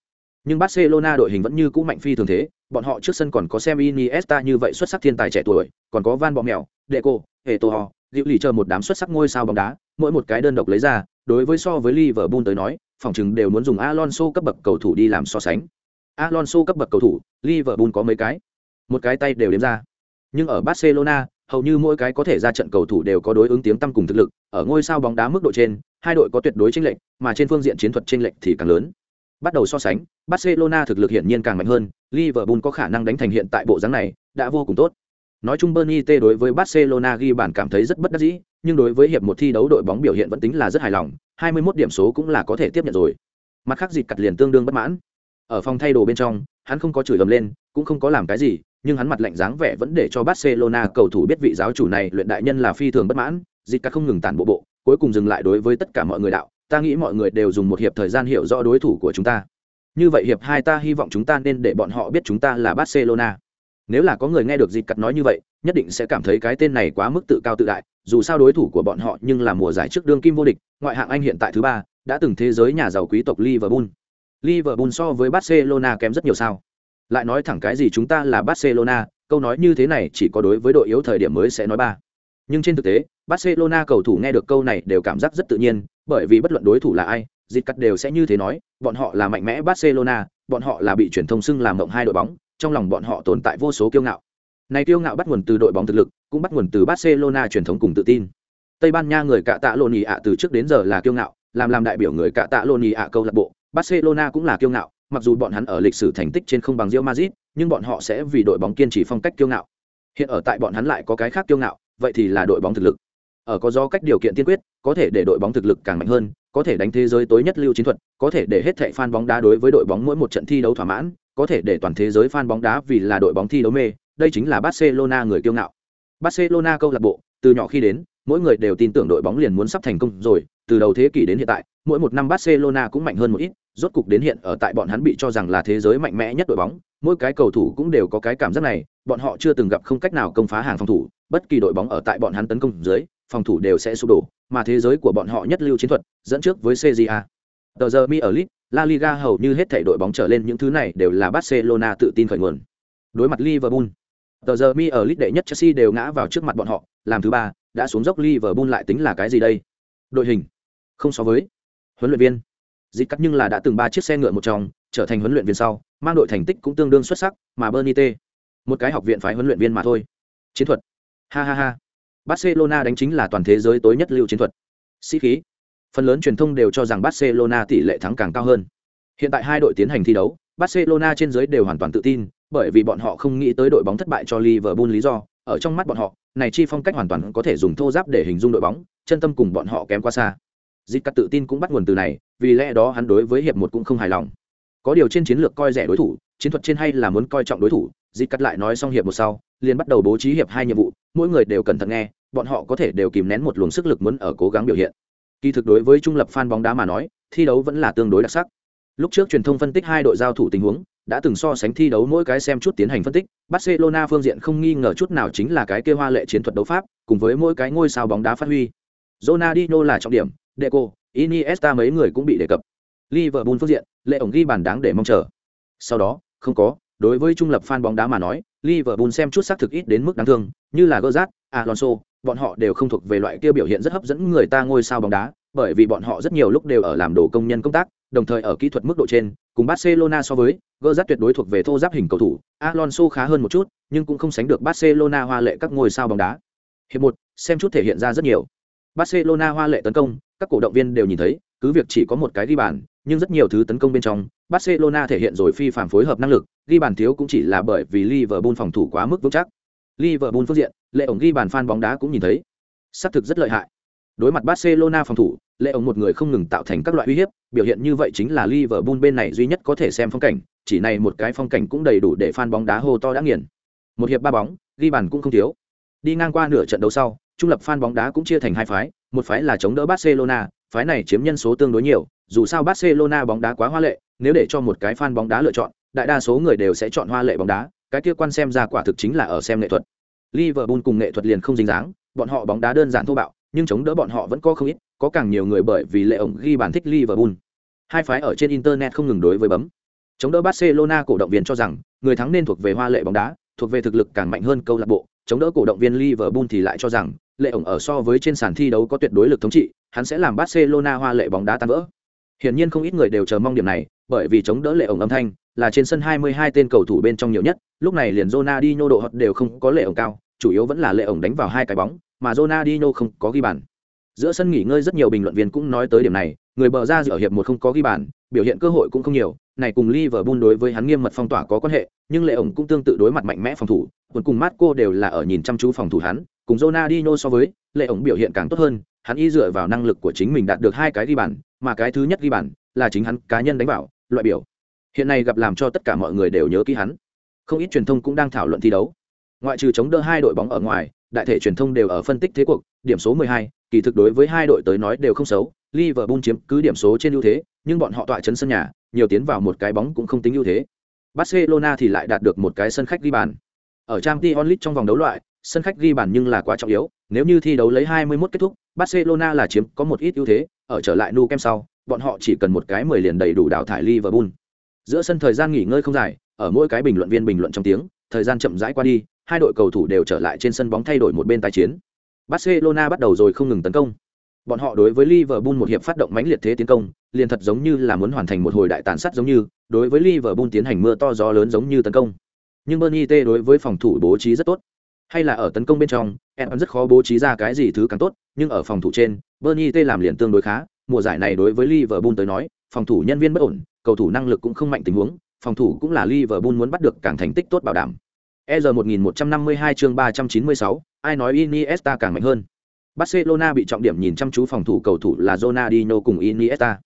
Nhưng Barcelona đội hình vẫn như cũ mạnh phi thường thế, bọn họ trước sân còn có Xavi Iniesta như vậy xuất sắc thiên tài trẻ tuổi, còn có Van Bommel, Deco, Eto'o, Diệu lì chờ một đám xuất sắc ngôi sao bóng đá, mỗi một cái đơn độc lấy ra, đối với so với Liverpool tới nói, phòng chừng đều muốn dùng Alonso cấp bậc cầu thủ đi làm so sánh. Alonso cấp bậc cầu thủ, Liverpool có mấy cái? Một cái tay đều đếm ra. Nhưng ở Barcelona, hầu như mỗi cái có thể ra trận cầu thủ đều có đối ứng tiếng tăm cùng thực lực, ở ngôi sao bóng đá mức độ trên, hai đội có tuyệt đối chênh lệch, mà trên phương diện chiến thuật chênh lệch thì càng lớn. Bắt đầu so sánh, Barcelona thực lực hiển nhiên càng mạnh hơn, Liverpool có khả năng đánh thành hiện tại bộ dáng này, đã vô cùng tốt. Nói chung Bernie T đối với Barcelona ghi bàn cảm thấy rất bất đắc dĩ, nhưng đối với hiệp một thi đấu đội bóng biểu hiện vẫn tính là rất hài lòng, 21 điểm số cũng là có thể tiếp nhận rồi. Mặt khác dịp cặt liền tương đương bất mãn. Ở phòng thay đồ bên trong, hắn không có chửi ầm lên, cũng không có làm cái gì, nhưng hắn mặt lạnh dáng vẻ vẫn để cho Barcelona cầu thủ biết vị giáo chủ này luyện đại nhân là phi thường bất mãn, dịch cả không ngừng tàn bộ bộ, cuối cùng dừng lại đối với tất cả mọi người đạo, ta nghĩ mọi người đều dùng một hiệp thời gian hiểu rõ đối thủ của chúng ta. Như vậy hiệp hai ta hy vọng chúng ta nên để bọn họ biết chúng ta là Barcelona. Nếu là có người nghe được dịch cặt nói như vậy, nhất định sẽ cảm thấy cái tên này quá mức tự cao tự đại, dù sao đối thủ của bọn họ nhưng là mùa giải trước đương kim vô địch, ngoại hạng Anh hiện tại thứ ba, đã từng thế giới nhà giàu quý tộc Liverpool. Liverpool so với Barcelona kém rất nhiều sao? Lại nói thẳng cái gì chúng ta là Barcelona, câu nói như thế này chỉ có đối với đội yếu thời điểm mới sẽ nói ba. Nhưng trên thực tế, Barcelona cầu thủ nghe được câu này đều cảm giác rất tự nhiên, bởi vì bất luận đối thủ là ai, dứt cắt đều sẽ như thế nói, bọn họ là mạnh mẽ Barcelona, bọn họ là bị truyền thông xưng làm mộng hai đội bóng, trong lòng bọn họ tồn tại vô số kiêu ngạo. Này kiêu ngạo bắt nguồn từ đội bóng thực lực, cũng bắt nguồn từ Barcelona truyền thống cùng tự tin. Tây Ban Nha người cạ tạ lộn nhì ạ từ trước đến giờ là kiêu ngạo, làm làm đại biểu người cạ tạ lộn nhì ạ câu lạc bộ, Barcelona cũng là kiêu ngạo, mặc dù bọn hắn ở lịch sử thành tích trên không bằng Real Madrid, nhưng bọn họ sẽ vì đội bóng kiên trì phong cách kiêu ngạo. Hiện ở tại bọn hắn lại có cái khác kiêu ngạo, vậy thì là đội bóng thực lực. Ở có do cách điều kiện tiên quyết, có thể để đội bóng thực lực càng mạnh hơn, có thể đánh thế giới tối nhất lưu chiến thuật, có thể để hết thảy fan bóng đá đối với đội bóng mỗi một trận thi đấu thỏa mãn, có thể để toàn thế giới fan bóng đá vì là đội bóng thi đấu mê, đây chính là Barcelona người kiêu ngạo. Barcelona câu lạc bộ, từ nhỏ khi đến, mỗi người đều tin tưởng đội bóng liền muốn sắp thành công rồi, từ đầu thế kỷ đến hiện tại, mỗi một năm Barcelona cũng mạnh hơn một ít, rốt cục đến hiện ở tại bọn hắn bị cho rằng là thế giới mạnh mẽ nhất đội bóng, mỗi cái cầu thủ cũng đều có cái cảm giác này, bọn họ chưa từng gặp không cách nào công phá hàng phòng thủ, bất kỳ đội bóng ở tại bọn hắn tấn công dưới, phòng thủ đều sẽ sụp đổ, mà thế giới của bọn họ nhất lưu chiến thuật, dẫn trước với CJA. Tờ giờ Mi ở Lit La Liga hầu như hết thảy đội bóng trở lên những thứ này đều là Barcelona tự tin khởi nguồn. Đối mặt Liverpool, tờ giờ Mi ở Lit đệ nhất Chelsea đều ngã vào trước mặt bọn họ, làm thứ ba, đã xuống dốc Liverpool lại tính là cái gì đây? Đội hình, không so với huấn luyện viên. dịp cắt nhưng là đã từng ba chiếc xe ngựa một trong, trở thành huấn luyện viên sau, mang đội thành tích cũng tương đương xuất sắc, mà Bernite, một cái học viện phái huấn luyện viên mà thôi. Chiến thuật. Ha ha ha. Barcelona đánh chính là toàn thế giới tối nhất lưu chiến thuật. Sĩ khí. Phần lớn truyền thông đều cho rằng Barcelona tỷ lệ thắng càng cao hơn. Hiện tại hai đội tiến hành thi đấu, Barcelona trên dưới đều hoàn toàn tự tin, bởi vì bọn họ không nghĩ tới đội bóng thất bại cho Liverpool lý do, ở trong mắt bọn họ, này chi phong cách hoàn toàn có thể dùng thô giáp để hình dung đội bóng, chân tâm cùng bọn họ kém quá xa. Dịch cắt tự tin cũng bắt nguồn từ này, vì lẽ đó hắn đối với hiệp một cũng không hài lòng. có điều trên chiến lược coi rẻ đối thủ chiến thuật trên hay là muốn coi trọng đối thủ dịch cắt lại nói xong hiệp một sau liền bắt đầu bố trí hiệp hai nhiệm vụ mỗi người đều cẩn thận nghe bọn họ có thể đều kìm nén một luồng sức lực muốn ở cố gắng biểu hiện. Kỳ thực đối với trung lập fan bóng đá mà nói thi đấu vẫn là tương đối đặc sắc. Lúc trước truyền thông phân tích hai đội giao thủ tình huống đã từng so sánh thi đấu mỗi cái xem chút tiến hành phân tích barcelona phương diện không nghi ngờ chút nào chính là cái kêu hoa lệ chiến thuật đấu pháp cùng với mỗi cái ngôi sao bóng đá phát huy. Ronaldinho là trọng điểm deco iniesta mấy người cũng bị đề cập. Liverpool phương diện lệ ổng ghi bàn đáng để mong chờ. Sau đó không có đối với trung lập fan bóng đá mà nói liverpool xem chút xác thực ít đến mức đáng thương như là Gerrard, Alonso bọn họ đều không thuộc về loại kia biểu hiện rất hấp dẫn người ta ngôi sao bóng đá bởi vì bọn họ rất nhiều lúc đều ở làm đồ công nhân công tác đồng thời ở kỹ thuật mức độ trên cùng barcelona so với Gerrard tuyệt đối thuộc về thô giáp hình cầu thủ alonso khá hơn một chút nhưng cũng không sánh được barcelona hoa lệ các ngôi sao bóng đá. Hiệp một xem chút thể hiện ra rất nhiều. Barcelona hoa lệ tấn công các cổ động viên đều nhìn thấy, cứ việc chỉ có một cái ghi bàn, nhưng rất nhiều thứ tấn công bên trong, barcelona thể hiện rồi phi phạm phối hợp năng lực, ghi bàn thiếu cũng chỉ là bởi vì liverpool phòng thủ quá mức vững chắc. Liverpool phương diện, lệ ổng ghi bàn fan bóng đá cũng nhìn thấy. Sát thực rất lợi hại. Đối mặt barcelona phòng thủ, lệ ổng một người không ngừng tạo thành các loại uy hiếp, biểu hiện như vậy chính là liverpool bên này duy nhất có thể xem phong cảnh, chỉ này một cái phong cảnh cũng đầy đủ để fan bóng đá hô to đã nghiền. Một hiệp ba bóng, ghi bàn cũng không thiếu. Đi ngang qua nửa trận đấu sau, trung lập fan bóng đá cũng chia thành hai phái một phái là chống đỡ barcelona phái này chiếm nhân số tương đối nhiều dù sao barcelona bóng đá quá hoa lệ nếu để cho một cái fan bóng đá lựa chọn đại đa số người đều sẽ chọn hoa lệ bóng đá cái kia quan xem ra quả thực chính là ở xem nghệ thuật liverpool cùng nghệ thuật liền không dính dáng bọn họ bóng đá đơn giản thô bạo nhưng chống đỡ bọn họ vẫn có không ít có càng nhiều người bởi vì lệ ổng ghi bàn thích Liverpool. Hai phái ở trên internet không ngừng đối với bấm. Chống đỡ Barcelona cổ động viên cho rằng, người thắng nên thuộc về hoa lệ bóng đá, thuộc về thực lực càng mạnh hơn câu lạc bộ, chống đỡ cổ động viên Liverpool thì lại cho rằng, lệ ổng ở so với trên sàn thi đấu có tuyệt đối lực thống trị, hắn sẽ làm Barcelona hoa lệ bóng đá tan vỡ. Hiển nhiên không ít người đều chờ mong điểm này, bởi vì chống đỡ lệ ổng âm thanh là trên sân 22 tên cầu thủ bên trong nhiều nhất, lúc này liền Ronaldinho độ hot đều không có lệ ổng cao, chủ yếu vẫn là lệ ổng đánh vào hai cái bóng, mà Ronaldinho không có ghi bàn giữa sân nghỉ ngơi rất nhiều bình luận viên cũng nói tới điểm này người bờ ra ở hiệp một không có ghi bàn biểu hiện cơ hội cũng không nhiều này cùng Liverpool đối với hắn nghiêm mật phong tỏa có quan hệ nhưng lệ ổng cũng tương tự đối mặt mạnh mẽ phòng thủ còn cùng Marco đều là ở nhìn chăm chú phòng thủ hắn cùng Ronaldinho so với lệ ổng biểu hiện càng tốt hơn hắn y dựa vào năng lực của chính mình đạt được hai cái ghi bàn mà cái thứ nhất ghi bàn là chính hắn cá nhân đánh vào loại biểu. Hiện nay gặp làm cho tất cả mọi người đều nhớ kỹ hắn. Không ít truyền thông cũng đang thảo luận thi đấu. Ngoại trừ chống đỡ hai đội bóng ở ngoài đại thể truyền thông đều ở phân tích thế cuộc điểm số 12, kỳ thực đối với hai đội tới nói đều không xấu, Liverpool chiếm cứ điểm số trên ưu thế, nhưng bọn họ tọa chấn sân nhà, nhiều tiến vào một cái bóng cũng không tính ưu thế. Barcelona thì lại đạt được một cái sân khách ghi bàn. Ở Champions League trong vòng đấu loại, sân khách ghi bàn nhưng là quá trọng yếu, nếu như thi đấu lấy 21 kết thúc, Barcelona là chiếm có một ít ưu thế, ở trở lại Nou Camp sau, bọn họ chỉ cần một cái 10 liền đầy đủ đào thải Liverpool. Giữa sân thời gian nghỉ ngơi không dài, ở mỗi cái bình luận viên bình luận trong tiếng, thời gian chậm rãi qua đi, hai đội cầu thủ đều trở lại trên sân bóng thay đổi một bên tái chiến. Barcelona bắt đầu rồi không ngừng tấn công. Bọn họ đối với Liverpool một hiệp phát động mãnh liệt thế tiến công, liền thật giống như là muốn hoàn thành một hồi đại tàn sát giống như, đối với Liverpool tiến hành mưa to gió lớn giống như tấn công. Nhưng Bernie T đối với phòng thủ bố trí rất tốt. Hay là ở tấn công bên trong, em rất khó bố trí ra cái gì thứ càng tốt, nhưng ở phòng thủ trên, Bernie T làm liền tương đối khá. Mùa giải này đối với Liverpool tới nói, phòng thủ nhân viên bất ổn, cầu thủ năng lực cũng không mạnh tình huống, phòng thủ cũng là Liverpool muốn bắt được càng thành tích tốt bảo đảm. EZ 1152 chương 396, ai nói Iniesta càng mạnh hơn. Barcelona bị trọng điểm nhìn chăm chú phòng thủ cầu thủ là Ronaldinho cùng Iniesta.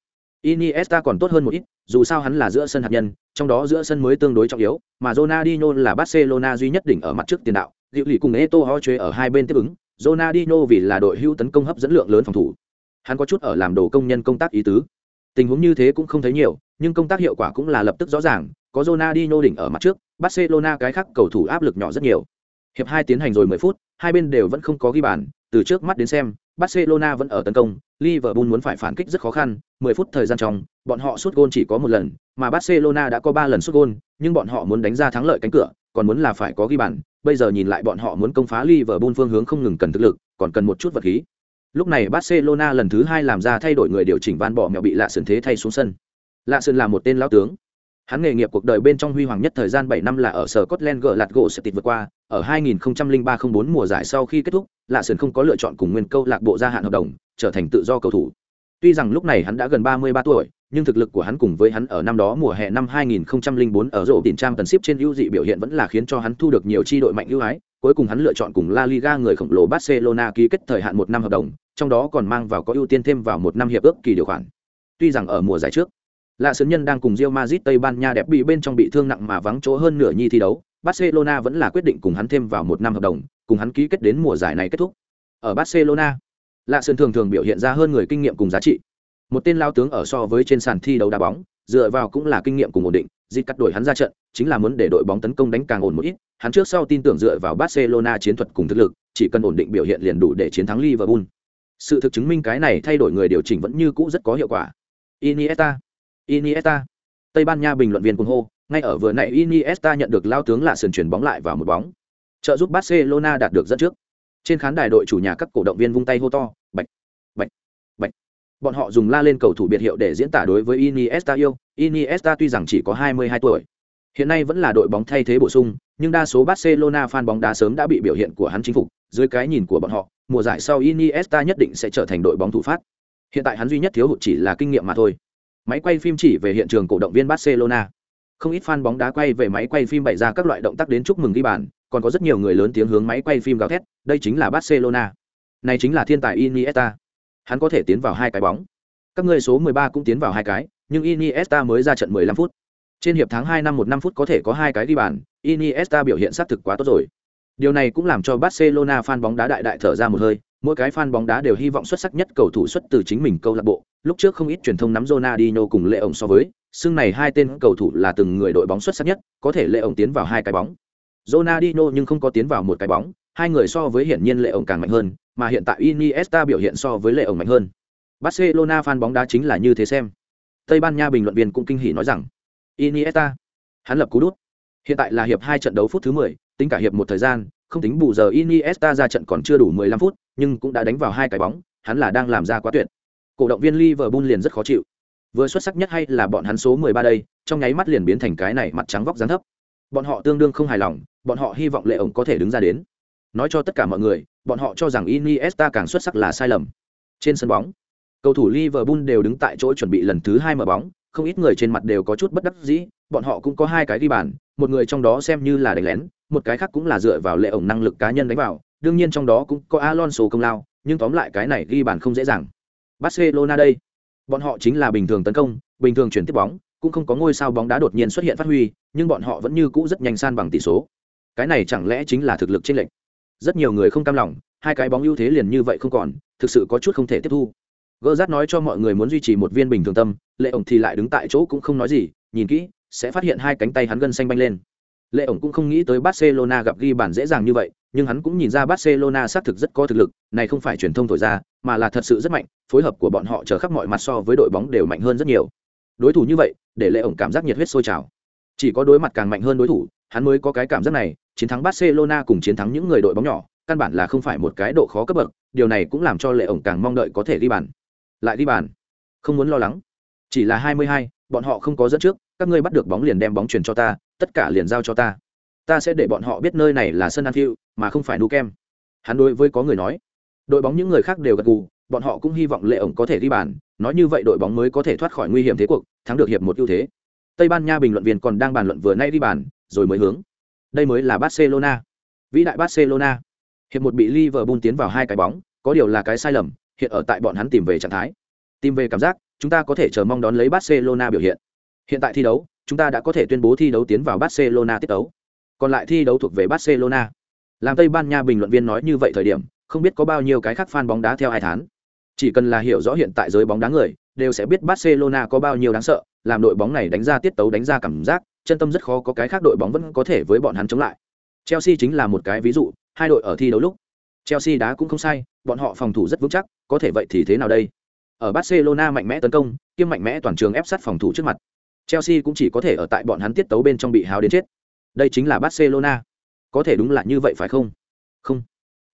Iniesta còn tốt hơn một ít, dù sao hắn là giữa sân hạt nhân, trong đó giữa sân mới tương đối trọng yếu, mà Ronaldinho là Barcelona duy nhất đỉnh ở mặt trước tiền đạo, Diệu lì cùng Eto'o chơi ở hai bên tiếp ứng, Ronaldinho vì là đội hưu tấn công hấp dẫn lượng lớn phòng thủ. Hắn có chút ở làm đồ công nhân công tác ý tứ. Tình huống như thế cũng không thấy nhiều, nhưng công tác hiệu quả cũng là lập tức rõ ràng, có Ronaldinho đỉnh ở mặt trước, Barcelona cái khác cầu thủ áp lực nhỏ rất nhiều. Hiệp hai tiến hành rồi 10 phút, hai bên đều vẫn không có ghi bàn, từ trước mắt đến xem, Barcelona vẫn ở tấn công, Liverpool muốn phải phản kích rất khó khăn, 10 phút thời gian trong, bọn họ sút gôn chỉ có một lần, mà Barcelona đã có 3 lần sút gôn, nhưng bọn họ muốn đánh ra thắng lợi cánh cửa, còn muốn là phải có ghi bàn, bây giờ nhìn lại bọn họ muốn công phá Liverpool phương hướng không ngừng cần thực lực, còn cần một chút vật khí. Lúc này Barcelona lần thứ hai làm ra thay đổi người điều chỉnh van bỏ mèo bị lạ sườn thế thay xuống sân. Lạ sườn là một tên lão tướng, Hắn nghề nghiệp cuộc đời bên trong huy hoàng nhất thời gian 7 năm là ở sở Scotland gỡ lạt gỗ sẽ tịt vượt qua, ở 2003-04 mùa giải sau khi kết thúc, Lạ Sơn không có lựa chọn cùng nguyên câu lạc bộ gia hạn hợp đồng, trở thành tự do cầu thủ. Tuy rằng lúc này hắn đã gần 33 tuổi, nhưng thực lực của hắn cùng với hắn ở năm đó mùa hè năm 2004 ở rổ tiền trang tần ship trên ưu dị biểu hiện vẫn là khiến cho hắn thu được nhiều chi đội mạnh ưu ái. Cuối cùng hắn lựa chọn cùng La Liga người khổng lồ Barcelona ký kết thời hạn một năm hợp đồng, trong đó còn mang vào có ưu tiên thêm vào một năm hiệp ước kỳ điều khoản. Tuy rằng ở mùa giải trước, Lạ sấn nhân đang cùng Real Madrid Tây Ban Nha đẹp bị bên trong bị thương nặng mà vắng chỗ hơn nửa nhi thi đấu, Barcelona vẫn là quyết định cùng hắn thêm vào một năm hợp đồng, cùng hắn ký kết đến mùa giải này kết thúc. Ở Barcelona, Lạ sân thường thường biểu hiện ra hơn người kinh nghiệm cùng giá trị. Một tên lao tướng ở so với trên sàn thi đấu đá bóng, dựa vào cũng là kinh nghiệm cùng ổn định, dịch cắt đổi hắn ra trận, chính là muốn để đội bóng tấn công đánh càng ổn một ít. Hắn trước sau tin tưởng dựa vào Barcelona chiến thuật cùng thực lực, chỉ cần ổn định biểu hiện liền đủ để chiến thắng Liverpool. Sự thực chứng minh cái này thay đổi người điều chỉnh vẫn như cũ rất có hiệu quả. Iniesta, Iniesta. Tây Ban Nha bình luận viên cuồng hô, ngay ở vừa nãy Iniesta nhận được lao tướng lạ sườn chuyển bóng lại vào một bóng, trợ giúp Barcelona đạt được dẫn trước. Trên khán đài đội chủ nhà các cổ động viên vung tay hô to, bạch, bạch, bạch. Bọn họ dùng la lên cầu thủ biệt hiệu để diễn tả đối với Iniesta yêu. Iniesta tuy rằng chỉ có 22 tuổi, hiện nay vẫn là đội bóng thay thế bổ sung, nhưng đa số Barcelona fan bóng đá sớm đã bị biểu hiện của hắn chinh phục, dưới cái nhìn của bọn họ, mùa giải sau Iniesta nhất định sẽ trở thành đội bóng thủ phát. Hiện tại hắn duy nhất thiếu hụt chỉ là kinh nghiệm mà thôi. Máy quay phim chỉ về hiện trường cổ động viên Barcelona. Không ít fan bóng đá quay về máy quay phim bày ra các loại động tác đến chúc mừng ghi bàn, còn có rất nhiều người lớn tiếng hướng máy quay phim gào thét, đây chính là Barcelona. Này chính là thiên tài Iniesta. Hắn có thể tiến vào hai cái bóng. Các người số 13 cũng tiến vào hai cái, nhưng Iniesta mới ra trận 15 phút. Trên hiệp tháng 2 năm 1 năm phút có thể có hai cái ghi bàn, Iniesta biểu hiện sát thực quá tốt rồi. Điều này cũng làm cho Barcelona fan bóng đá đại đại thở ra một hơi, mỗi cái fan bóng đá đều hy vọng xuất sắc nhất cầu thủ xuất từ chính mình câu lạc bộ. Lúc trước không ít truyền thông nắm Ronaldinho cùng Lệ ổng so với, xương này hai tên cầu thủ là từng người đội bóng xuất sắc nhất, có thể Lệ ổng tiến vào hai cái bóng. Ronaldinho nhưng không có tiến vào một cái bóng, hai người so với hiển nhiên Lệ ổng càng mạnh hơn, mà hiện tại Iniesta biểu hiện so với Lệ ổng mạnh hơn. Barcelona fan bóng đá chính là như thế xem. Tây Ban Nha bình luận viên cũng kinh hỉ nói rằng, Iniesta, hắn lập cú đút. Hiện tại là hiệp hai trận đấu phút thứ 10, tính cả hiệp một thời gian, không tính bù giờ Iniesta ra trận còn chưa đủ 15 phút, nhưng cũng đã đánh vào hai cái bóng, hắn là đang làm ra quá tuyệt. Cổ động viên Liverpool liền rất khó chịu. Vừa xuất sắc nhất hay là bọn hắn số 13 đây, trong nháy mắt liền biến thành cái này mặt trắng vóc dáng thấp. Bọn họ tương đương không hài lòng, bọn họ hy vọng Lệ ổng có thể đứng ra đến. Nói cho tất cả mọi người, bọn họ cho rằng Iniesta càng xuất sắc là sai lầm. Trên sân bóng, cầu thủ Liverpool đều đứng tại chỗ chuẩn bị lần thứ hai mở bóng, không ít người trên mặt đều có chút bất đắc dĩ, bọn họ cũng có hai cái ghi bàn, một người trong đó xem như là đánh lén, một cái khác cũng là dựa vào lệ ổng năng lực cá nhân đánh vào, đương nhiên trong đó cũng có Alonso công lao, nhưng tóm lại cái này ghi bàn không dễ dàng. Barcelona đây, bọn họ chính là bình thường tấn công, bình thường chuyển tiếp bóng, cũng không có ngôi sao bóng đá đột nhiên xuất hiện phát huy, nhưng bọn họ vẫn như cũ rất nhanh san bằng tỷ số. Cái này chẳng lẽ chính là thực lực trên lệnh? Rất nhiều người không cam lòng, hai cái bóng ưu thế liền như vậy không còn, thực sự có chút không thể tiếp thu. Gơ rát nói cho mọi người muốn duy trì một viên bình thường tâm, lệ ổng thì lại đứng tại chỗ cũng không nói gì, nhìn kỹ, sẽ phát hiện hai cánh tay hắn gân xanh banh lên. Lệ ổng cũng không nghĩ tới Barcelona gặp ghi bàn dễ dàng như vậy, nhưng hắn cũng nhìn ra Barcelona xác thực rất có thực lực, này không phải truyền thông thổi ra, mà là thật sự rất mạnh, phối hợp của bọn họ chờ khắp mọi mặt so với đội bóng đều mạnh hơn rất nhiều. Đối thủ như vậy, để Lệ ổng cảm giác nhiệt huyết sôi trào. Chỉ có đối mặt càng mạnh hơn đối thủ, hắn mới có cái cảm giác này, chiến thắng Barcelona cùng chiến thắng những người đội bóng nhỏ, căn bản là không phải một cái độ khó cấp bậc, điều này cũng làm cho Lệ ổng càng mong đợi có thể ghi bàn. Lại ghi bàn. Không muốn lo lắng. Chỉ là 22, bọn họ không có dẫn trước, các ngươi bắt được bóng liền đem bóng truyền cho ta, tất cả liền giao cho ta. Ta sẽ để bọn họ biết nơi này là sân Anfield, mà không phải nu kem. Hắn đối với có người nói. Đội bóng những người khác đều gật gù bọn họ cũng hy vọng lệ ổng có thể ghi bàn nói như vậy đội bóng mới có thể thoát khỏi nguy hiểm thế cuộc thắng được hiệp một ưu thế. Tây ban nha bình luận viên còn đang bàn luận vừa nay ghi bàn rồi mới hướng. Đây mới là barcelona. Vĩ đại barcelona. Hiệp một bị liverpool tiến vào hai cái bóng có điều là cái sai lầm hiện ở tại bọn hắn tìm về trạng thái. Tìm về cảm giác chúng ta có thể chờ mong đón lấy barcelona biểu hiện. Hiện tại thi đấu chúng ta đã có thể tuyên bố thi đấu tiến vào Barcelona tiết đấu. Còn lại thi đấu thuộc về Barcelona. Làm Tây Ban Nha bình luận viên nói như vậy thời điểm, không biết có bao nhiêu cái khác fan bóng đá theo hai tháng. Chỉ cần là hiểu rõ hiện tại giới bóng đá người, đều sẽ biết Barcelona có bao nhiêu đáng sợ, làm đội bóng này đánh ra tiết tấu đánh ra cảm giác, chân tâm rất khó có cái khác đội bóng vẫn có thể với bọn hắn chống lại. Chelsea chính là một cái ví dụ, hai đội ở thi đấu lúc. Chelsea đá cũng không sai, bọn họ phòng thủ rất vững chắc, có thể vậy thì thế nào đây? Ở Barcelona mạnh mẽ tấn công, kiêm mạnh mẽ toàn trường ép sát phòng thủ trước mặt. Chelsea cũng chỉ có thể ở tại bọn hắn tiết tấu bên trong bị háo đến chết. Đây chính là Barcelona. Có thể đúng là như vậy phải không? Không.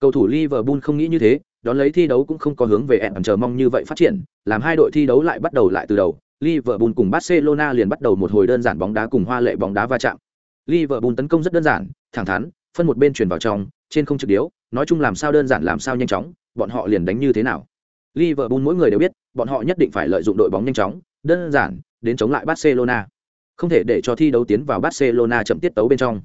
Cầu thủ Liverpool không nghĩ như thế, đón lấy thi đấu cũng không có hướng về ẻn chờ mong như vậy phát triển, làm hai đội thi đấu lại bắt đầu lại từ đầu. Liverpool cùng Barcelona liền bắt đầu một hồi đơn giản bóng đá cùng hoa lệ bóng đá va chạm. Liverpool tấn công rất đơn giản, thẳng thắn, phân một bên chuyển vào trong, trên không trực điếu, nói chung làm sao đơn giản làm sao nhanh chóng, bọn họ liền đánh như thế nào. Liverpool mỗi người đều biết, bọn họ nhất định phải lợi dụng đội bóng nhanh chóng, đơn giản, đến chống lại Barcelona. Không thể để cho thi đấu tiến vào Barcelona chậm tiết tấu bên trong.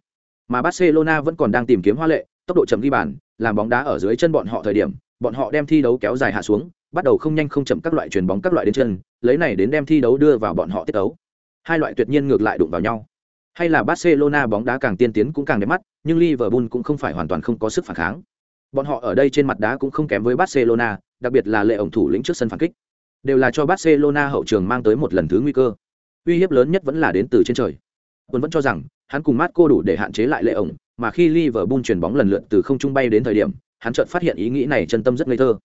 Mà Barcelona vẫn còn đang tìm kiếm hoa lệ, tốc độ chậm ghi bàn, làm bóng đá ở dưới chân bọn họ thời điểm, bọn họ đem thi đấu kéo dài hạ xuống, bắt đầu không nhanh không chậm các loại chuyền bóng các loại đến chân, lấy này đến đem thi đấu đưa vào bọn họ tiết tấu. hai loại tuyệt nhiên ngược lại đụng vào nhau hay là barcelona bóng đá càng tiên tiến cũng càng đẹp mắt nhưng liverpool cũng không phải hoàn toàn không có sức phản kháng bọn họ ở đây trên mặt đá cũng không kém với barcelona đặc biệt là lệ ổng thủ lĩnh trước sân phản kích đều là cho barcelona hậu trường mang tới một lần thứ nguy cơ. Uy hiếp lớn nhất vẫn là đến từ trên trời. Quân vẫn cho rằng, hắn cùng Marco đủ để hạn chế lại lệ ổng, mà khi liverpool chuyển bóng lần lượt từ không trung bay đến thời điểm, hắn chợt phát hiện ý nghĩ này chân tâm rất ngây thơ.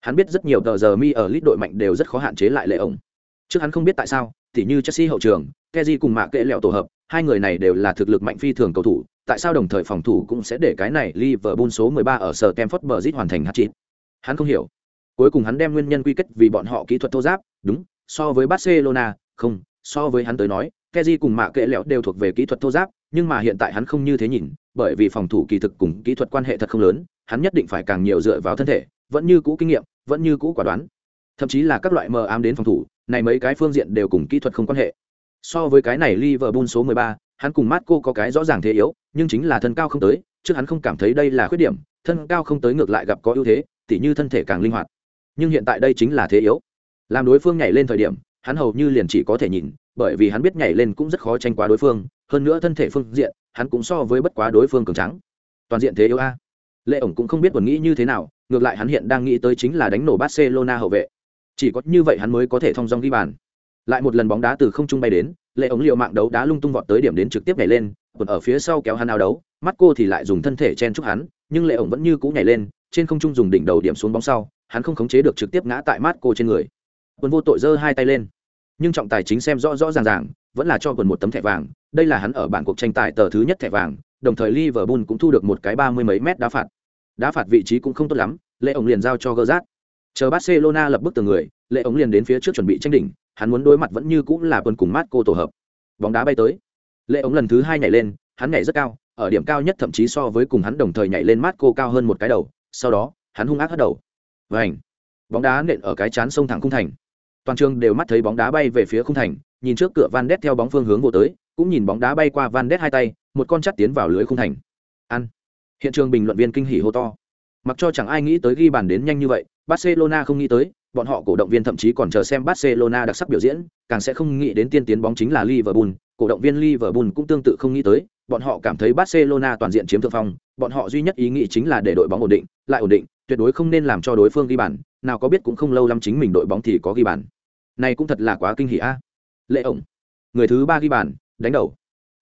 Hắn biết rất nhiều tờ giờ mi ở lít đội mạnh đều rất khó hạn chế lại lệ ổng. Trước hắn không biết tại sao, tỉ như chelsea hậu trường keji cùng Mạc kệ lẹo tổ hợp, hai người này đều là thực lực mạnh phi thường cầu thủ, tại sao đồng thời phòng thủ cũng sẽ để cái này liverpool số 13 ở sở Stamford Bridge hoàn thành hat-trick? Hắn không hiểu cuối cùng hắn đem nguyên nhân quy kết vì bọn họ kỹ thuật thô giáp đúng so với barcelona không so với hắn tới nói keji cùng mạ kệ lẹo đều thuộc về kỹ thuật thô giáp nhưng mà hiện tại hắn không như thế nhìn bởi vì phòng thủ kỳ thực cùng kỹ thuật quan hệ thật không lớn hắn nhất định phải càng nhiều dựa vào thân thể vẫn như cũ kinh nghiệm vẫn như cũ quả đoán. Thậm chí là các loại mờ ám đến phòng thủ này mấy cái phương diện đều cùng kỹ thuật không quan hệ. So với cái này liverpool số 13, hắn cùng Marco có cái rõ ràng thế yếu nhưng chính là thân cao không tới trước hắn không cảm thấy đây là khuyết điểm thân cao không tới ngược lại gặp có ưu thế tỉ như thân thể càng linh hoạt nhưng hiện tại đây chính là thế yếu. Làm đối phương nhảy lên thời điểm, hắn hầu như liền chỉ có thể nhìn, bởi vì hắn biết nhảy lên cũng rất khó tranh qua đối phương, hơn nữa thân thể phương diện, hắn cũng so với bất quá đối phương cường trắng toàn diện thế yếu a. Lệ ổng cũng không biết buồn nghĩ như thế nào, ngược lại hắn hiện đang nghĩ tới chính là đánh nổ barcelona hậu vệ. Chỉ có như vậy hắn mới có thể thong dong ghi bàn. Lại một lần bóng đá từ không trung bay đến, lệ ống liệu mạng đấu đá lung tung vọt tới điểm đến trực tiếp nhảy lên, còn ở phía sau kéo hắn ao đấu, mắt cô thì lại dùng thân thể chen chúc hắn, nhưng lệ ổng vẫn như cũ nhảy lên, trên không trung dùng đỉnh đầu điểm xuống bóng sau hắn không khống chế được trực tiếp ngã tại mát cô trên người. Quân vô tội giơ hai tay lên. Nhưng trọng tài chính xem rõ rõ ràng ràng, vẫn là cho quần một tấm thẻ vàng. Đây là hắn ở bản cuộc tranh tài tờ thứ nhất thẻ vàng, đồng thời liverpool cũng thu được một cái ba mươi mấy mét đá phạt. Đá phạt vị trí cũng không tốt lắm lệ ổng liền giao cho gơ rát chờ barcelona lập bức từ người lệ ổng liền đến phía trước chuẩn bị tranh đỉnh, hắn muốn đối mặt vẫn như cũng là quân cùng mát cô tổ hợp. Bóng đá bay tới. Lệ ống lần thứ hai nhảy lên, hắn nhảy rất cao, ở điểm cao nhất thậm chí so với cùng hắn đồng thời nhảy lên mát cô cao hơn một cái đầu, sau đó, hắn hung ác hất đầu và ảnh. Bóng đá nện ở cái chán sông thẳng khung thành. Toàn trường đều mắt thấy bóng đá bay về phía khung thành nhìn trước cửa van đét theo bóng phương hướng vô tới cũng nhìn bóng đá bay qua van đét hai tay một con chắt tiến vào lưới khung thành. Ăn. Hiện trường bình luận viên kinh hỉ hô to. Mặc cho chẳng ai nghĩ tới ghi bàn đến nhanh như vậy barcelona không nghĩ tới bọn họ cổ động viên thậm chí còn chờ xem Barcelona đặc sắc biểu diễn, càng sẽ không nghĩ đến tiên tiến bóng chính là Liverpool, cổ động viên Liverpool cũng tương tự không nghĩ tới, bọn họ cảm thấy Barcelona toàn diện chiếm thượng phong, bọn họ duy nhất ý nghĩ chính là để đội bóng ổn định, lại ổn định, tuyệt đối không nên làm cho đối phương ghi bàn, nào có biết cũng không lâu lắm chính mình đội bóng thì có ghi bàn. Này cũng thật là quá kinh hỉ a. Lệ ổng, người thứ ba ghi bàn, đánh đầu.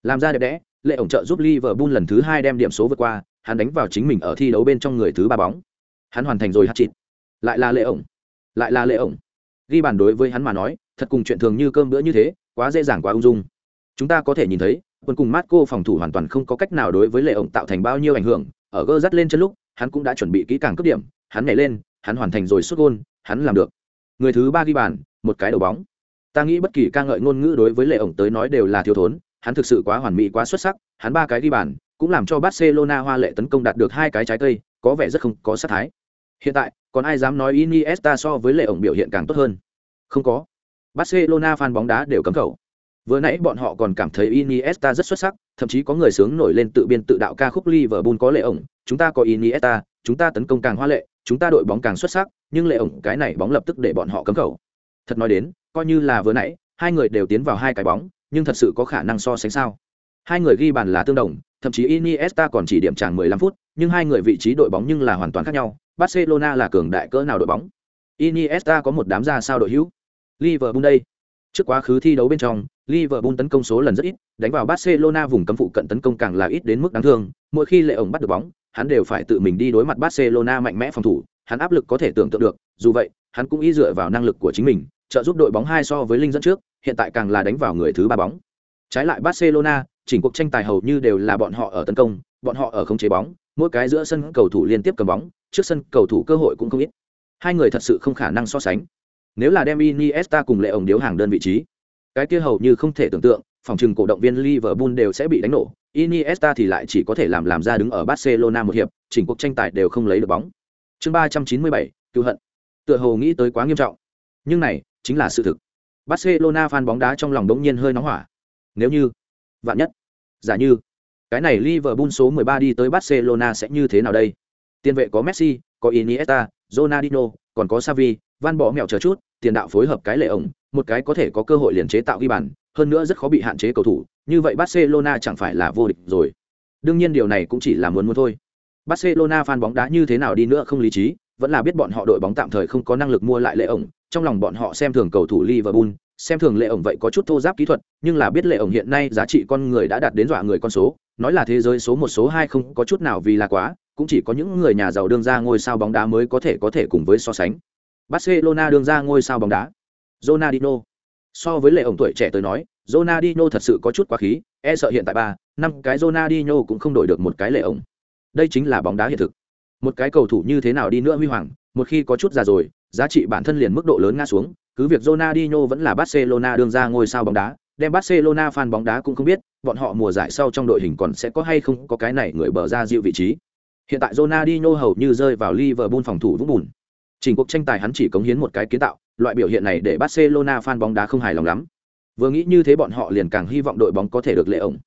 Làm ra đẹp đẽ, Lệ ổng trợ giúp Liverpool lần thứ hai đem điểm số vượt qua, hắn đánh vào chính mình ở thi đấu bên trong người thứ ba bóng. Hắn hoàn thành rồi hát chịt Lại là Lệ ổng lại là lệ ổng ghi bàn đối với hắn mà nói thật cùng chuyện thường như cơm bữa như thế quá dễ dàng quá ung dung chúng ta có thể nhìn thấy quân cùng Marco phòng thủ hoàn toàn không có cách nào đối với lệ ổng tạo thành bao nhiêu ảnh hưởng ở gơ dắt lên chân lúc hắn cũng đã chuẩn bị kỹ càng cướp điểm, hắn nhảy lên, hắn hoàn thành rồi xuất gôn, hắn làm được người thứ ba ghi bàn, một cái đầu bóng ta nghĩ bất kỳ ca ngợi ngôn ngữ đối với lệ ổng tới nói đều là thiếu thốn, hắn thực sự quá hoàn mỹ, quá xuất sắc, hắn ba cái ghi bàn cũng làm cho barcelona hoa lệ tấn công đạt được hai cái trái cây, có vẻ rất không có sát thái hiện tại, còn ai dám nói Iniesta so với lệ ổng biểu hiện càng tốt hơn? Không có. Barcelona fan bóng đá đều cấm khẩu. Vừa nãy bọn họ còn cảm thấy Iniesta rất xuất sắc, thậm chí có người sướng nổi lên tự biên tự đạo ca khúc Liverpool có lệ ổng, chúng ta có Iniesta, chúng ta tấn công càng hoa lệ, chúng ta đội bóng càng xuất sắc, nhưng lệ ổng cái này bóng lập tức để bọn họ cấm khẩu. Thật nói đến, coi như là vừa nãy, hai người đều tiến vào hai cái bóng, nhưng thật sự có khả năng so sánh sao? Hai người ghi bàn là tương đồng, thậm chí Iniesta còn chỉ điểm chàng 15 phút, nhưng hai người vị trí đội bóng nhưng là hoàn toàn khác nhau, Barcelona là cường đại cỡ nào đội bóng. Iniesta có một đám ra sao đội hữu. Liverpool đây. Trước quá khứ thi đấu bên trong, Liverpool tấn công số lần rất ít, đánh vào Barcelona vùng cấm phụ cận tấn công càng là ít đến mức đáng thương, mỗi khi lệ ổng bắt được bóng, hắn đều phải tự mình đi đối mặt Barcelona mạnh mẽ phòng thủ, hắn áp lực có thể tưởng tượng được, dù vậy, hắn cũng ý dựa vào năng lực của chính mình, trợ giúp đội bóng hai so với linh dẫn trước, hiện tại càng là đánh vào người thứ ba bóng. Trái lại Barcelona, chỉnh cuộc tranh tài hầu như đều là bọn họ ở tấn công, bọn họ ở không chế bóng, mỗi cái giữa sân cầu thủ liên tiếp cầm bóng, trước sân cầu thủ cơ hội cũng không ít. Hai người thật sự không khả năng so sánh. Nếu là đem Iniesta cùng Lệ ổng điếu hàng đơn vị trí, cái kia hầu như không thể tưởng tượng, phòng trừng cổ động viên Liverpool đều sẽ bị đánh nổ. Iniesta thì lại chỉ có thể làm làm ra đứng ở Barcelona một hiệp, chỉnh cuộc tranh tài đều không lấy được bóng. Chương ba trăm chín mươi bảy, cứu hận. Tựa hồ nghĩ tới quá nghiêm trọng. Nhưng này chính là sự thực. Barcelona fan bóng đá trong lòng đống nhiên hơi nóng hỏa. Nếu như, vạn nhất, giả như, cái này Liverpool số 13 đi tới Barcelona sẽ như thế nào đây? Tiền vệ có Messi, có Iniesta, Ronaldinho, còn có Xavi, van bỏ mèo chờ chút, tiền đạo phối hợp cái lệ ổng, một cái có thể có cơ hội liền chế tạo ghi bàn, hơn nữa rất khó bị hạn chế cầu thủ, như vậy barcelona chẳng phải là vô địch rồi. Đương nhiên điều này cũng chỉ là muốn muốn thôi. Barcelona fan bóng đá như thế nào đi nữa không lý trí, vẫn là biết bọn họ đội bóng tạm thời không có năng lực mua lại lệ ổng, trong lòng bọn họ xem thường cầu thủ liverpool, xem thường lệ ổng vậy có chút thô giáp kỹ thuật, nhưng là biết lệ ổng hiện nay giá trị con người đã đạt đến dọa người con số, nói là thế giới số một, số hai không có chút nào vì là quá, cũng chỉ có những người nhà giàu đương ra ngôi sao bóng đá mới có thể có thể cùng với so sánh barcelona đương ra ngôi sao bóng đá. Ronaldinho. So với lệ ổng tuổi trẻ tới nói, Ronaldinho thật sự có chút quá khí e sợ hiện tại ba, năm cái Ronaldinho cũng không đổi được một cái lệ ổng. Đây chính là bóng đá hiện thực. Một cái cầu thủ như thế nào đi nữa huy hoàng, một khi có chút già rồi, giá trị bản thân liền mức độ lớn ngã xuống, cứ việc Ronaldinho vẫn là Barcelona đương ra ngôi sao bóng đá, đem Barcelona fan bóng đá cũng không biết, bọn họ mùa giải sau trong đội hình còn sẽ có hay không có cái này người bờ ra dịu vị trí. Hiện tại Ronaldinho hầu như rơi vào Liverpool phòng thủ vũng bùn trình cuộc tranh tài hắn chỉ cống hiến một cái kiến tạo loại biểu hiện này để Barcelona fan bóng đá không hài lòng lắm vừa nghĩ như thế bọn họ liền càng hy vọng đội bóng có thể được lệ ổng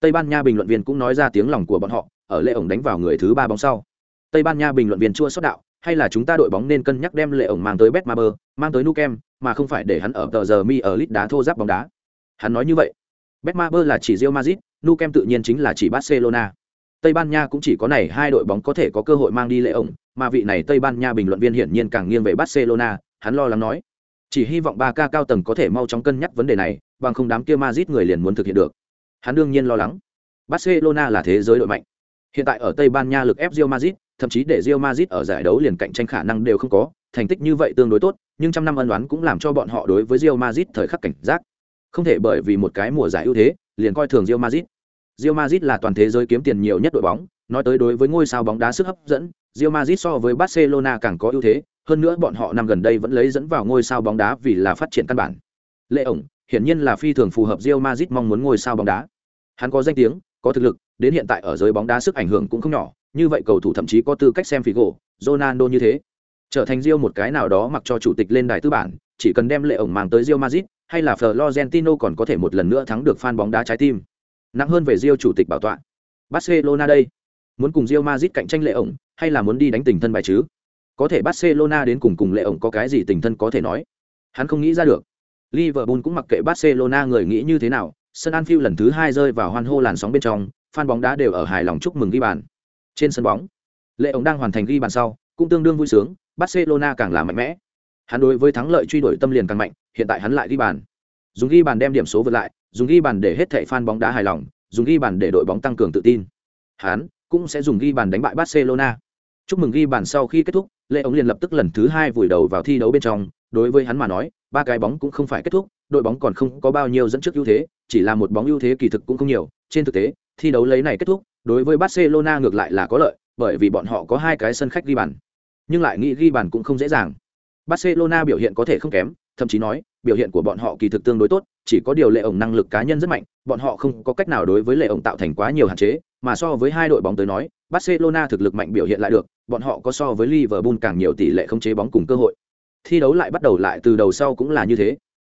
Tây Ban Nha bình luận viên cũng nói ra tiếng lòng của bọn họ ở lệ ổng đánh vào người thứ ba bóng sau Tây Ban Nha bình luận viên chua xót đạo hay là chúng ta đội bóng nên cân nhắc đem lệ ổng mang tới Betmaber, mang tới Nukem, mà không phải để hắn ở tờ giờ mi ở lít đá thô giáp bóng đá. Hắn nói như vậy. Betmaber là chỉ Real Madrid, Nukem tự nhiên chính là chỉ Barcelona. Tây Ban Nha cũng chỉ có này hai đội bóng có thể có cơ hội mang đi lệ ổng, mà vị này Tây Ban Nha bình luận viên hiển nhiên càng nghiêng về Barcelona, hắn lo lắng nói. Chỉ hy vọng 3K cao tầng có thể mau chóng cân nhắc vấn đề này, bằng không đám kia Madrid người liền muốn thực hiện được. Hắn đương nhiên lo lắng. Barcelona là thế giới đội mạnh. Hiện tại ở Tây Ban Nha lực ép Real Madrid, thậm chí để Real Madrid ở giải đấu liền cạnh tranh khả năng đều không có, thành tích như vậy tương đối tốt, nhưng trăm năm ân oán cũng làm cho bọn họ đối với Real Madrid thời khắc cảnh giác. Không thể bởi vì một cái mùa giải ưu thế, liền coi thường Real Madrid. Real Madrid là toàn thế giới kiếm tiền nhiều nhất đội bóng, nói tới đối với ngôi sao bóng đá sức hấp dẫn, Real Madrid so với Barcelona càng có ưu thế, hơn nữa bọn họ năm gần đây vẫn lấy dẫn vào ngôi sao bóng đá vì là phát triển căn bản. Lệ ổng, hiển nhiên là phi thường phù hợp Real Madrid mong muốn ngôi sao bóng đá. Hắn có danh tiếng, có thực lực, đến hiện tại ở giới bóng đá sức ảnh hưởng cũng không nhỏ, như vậy cầu thủ thậm chí có tư cách xem Figo, Ronaldo như thế. Trở thành Real một cái nào đó mặc cho chủ tịch lên đài tư bản, chỉ cần đem lệ ổng mang tới Real Madrid, hay là Florentino còn có thể một lần nữa thắng được fan bóng đá trái tim. Nặng hơn về Real chủ tịch bảo tọa. Barcelona đây, muốn cùng Real Madrid cạnh tranh lệ ổng, hay là muốn đi đánh tình thân bài chứ? Có thể Barcelona đến cùng cùng lệ ổng có cái gì tình thân có thể nói? Hắn không nghĩ ra được. Liverpool cũng mặc kệ Barcelona người nghĩ như thế nào, sân Anfield lần thứ hai rơi vào hoan hô làn sóng bên trong, fan bóng đá đều ở hài lòng chúc mừng ghi bàn. Trên sân bóng, Lệ ổng đang hoàn thành ghi bàn sau, cũng tương đương vui sướng, Barcelona càng là mạnh mẽ. Hắn đối với thắng lợi truy đuổi tâm liền càng mạnh, hiện tại hắn lại ghi bàn. Dùng ghi bàn đem điểm số vượt lại, dùng ghi bàn để hết thảy fan bóng đá hài lòng, dùng ghi bàn để đội bóng tăng cường tự tin. Hắn cũng sẽ dùng ghi bàn đánh bại Barcelona. Chúc mừng ghi bàn sau khi kết thúc, Lệ Ống liền lập tức lần thứ hai vùi đầu vào thi đấu bên trong, đối với hắn mà nói, ba cái bóng cũng không phải kết thúc, đội bóng còn không có bao nhiêu dẫn trước ưu thế, chỉ là một bóng ưu thế kỳ thực cũng không nhiều, trên thực tế, thi đấu lấy này kết thúc, đối với Barcelona ngược lại là có lợi, bởi vì bọn họ có hai cái sân khách ghi bàn. Nhưng lại nghĩ ghi bàn cũng không dễ dàng. Barcelona biểu hiện có thể không kém, thậm chí nói, biểu hiện của bọn họ kỳ thực tương đối tốt, chỉ có điều lệ ổng năng lực cá nhân rất mạnh, bọn họ không có cách nào đối với lệ ổng tạo thành quá nhiều hạn chế, mà so với hai đội bóng tới nói, Barcelona thực lực mạnh biểu hiện lại được, bọn họ có so với Liverpool càng nhiều tỷ lệ không chế bóng cùng cơ hội. Thi đấu lại bắt đầu lại từ đầu sau cũng là như thế.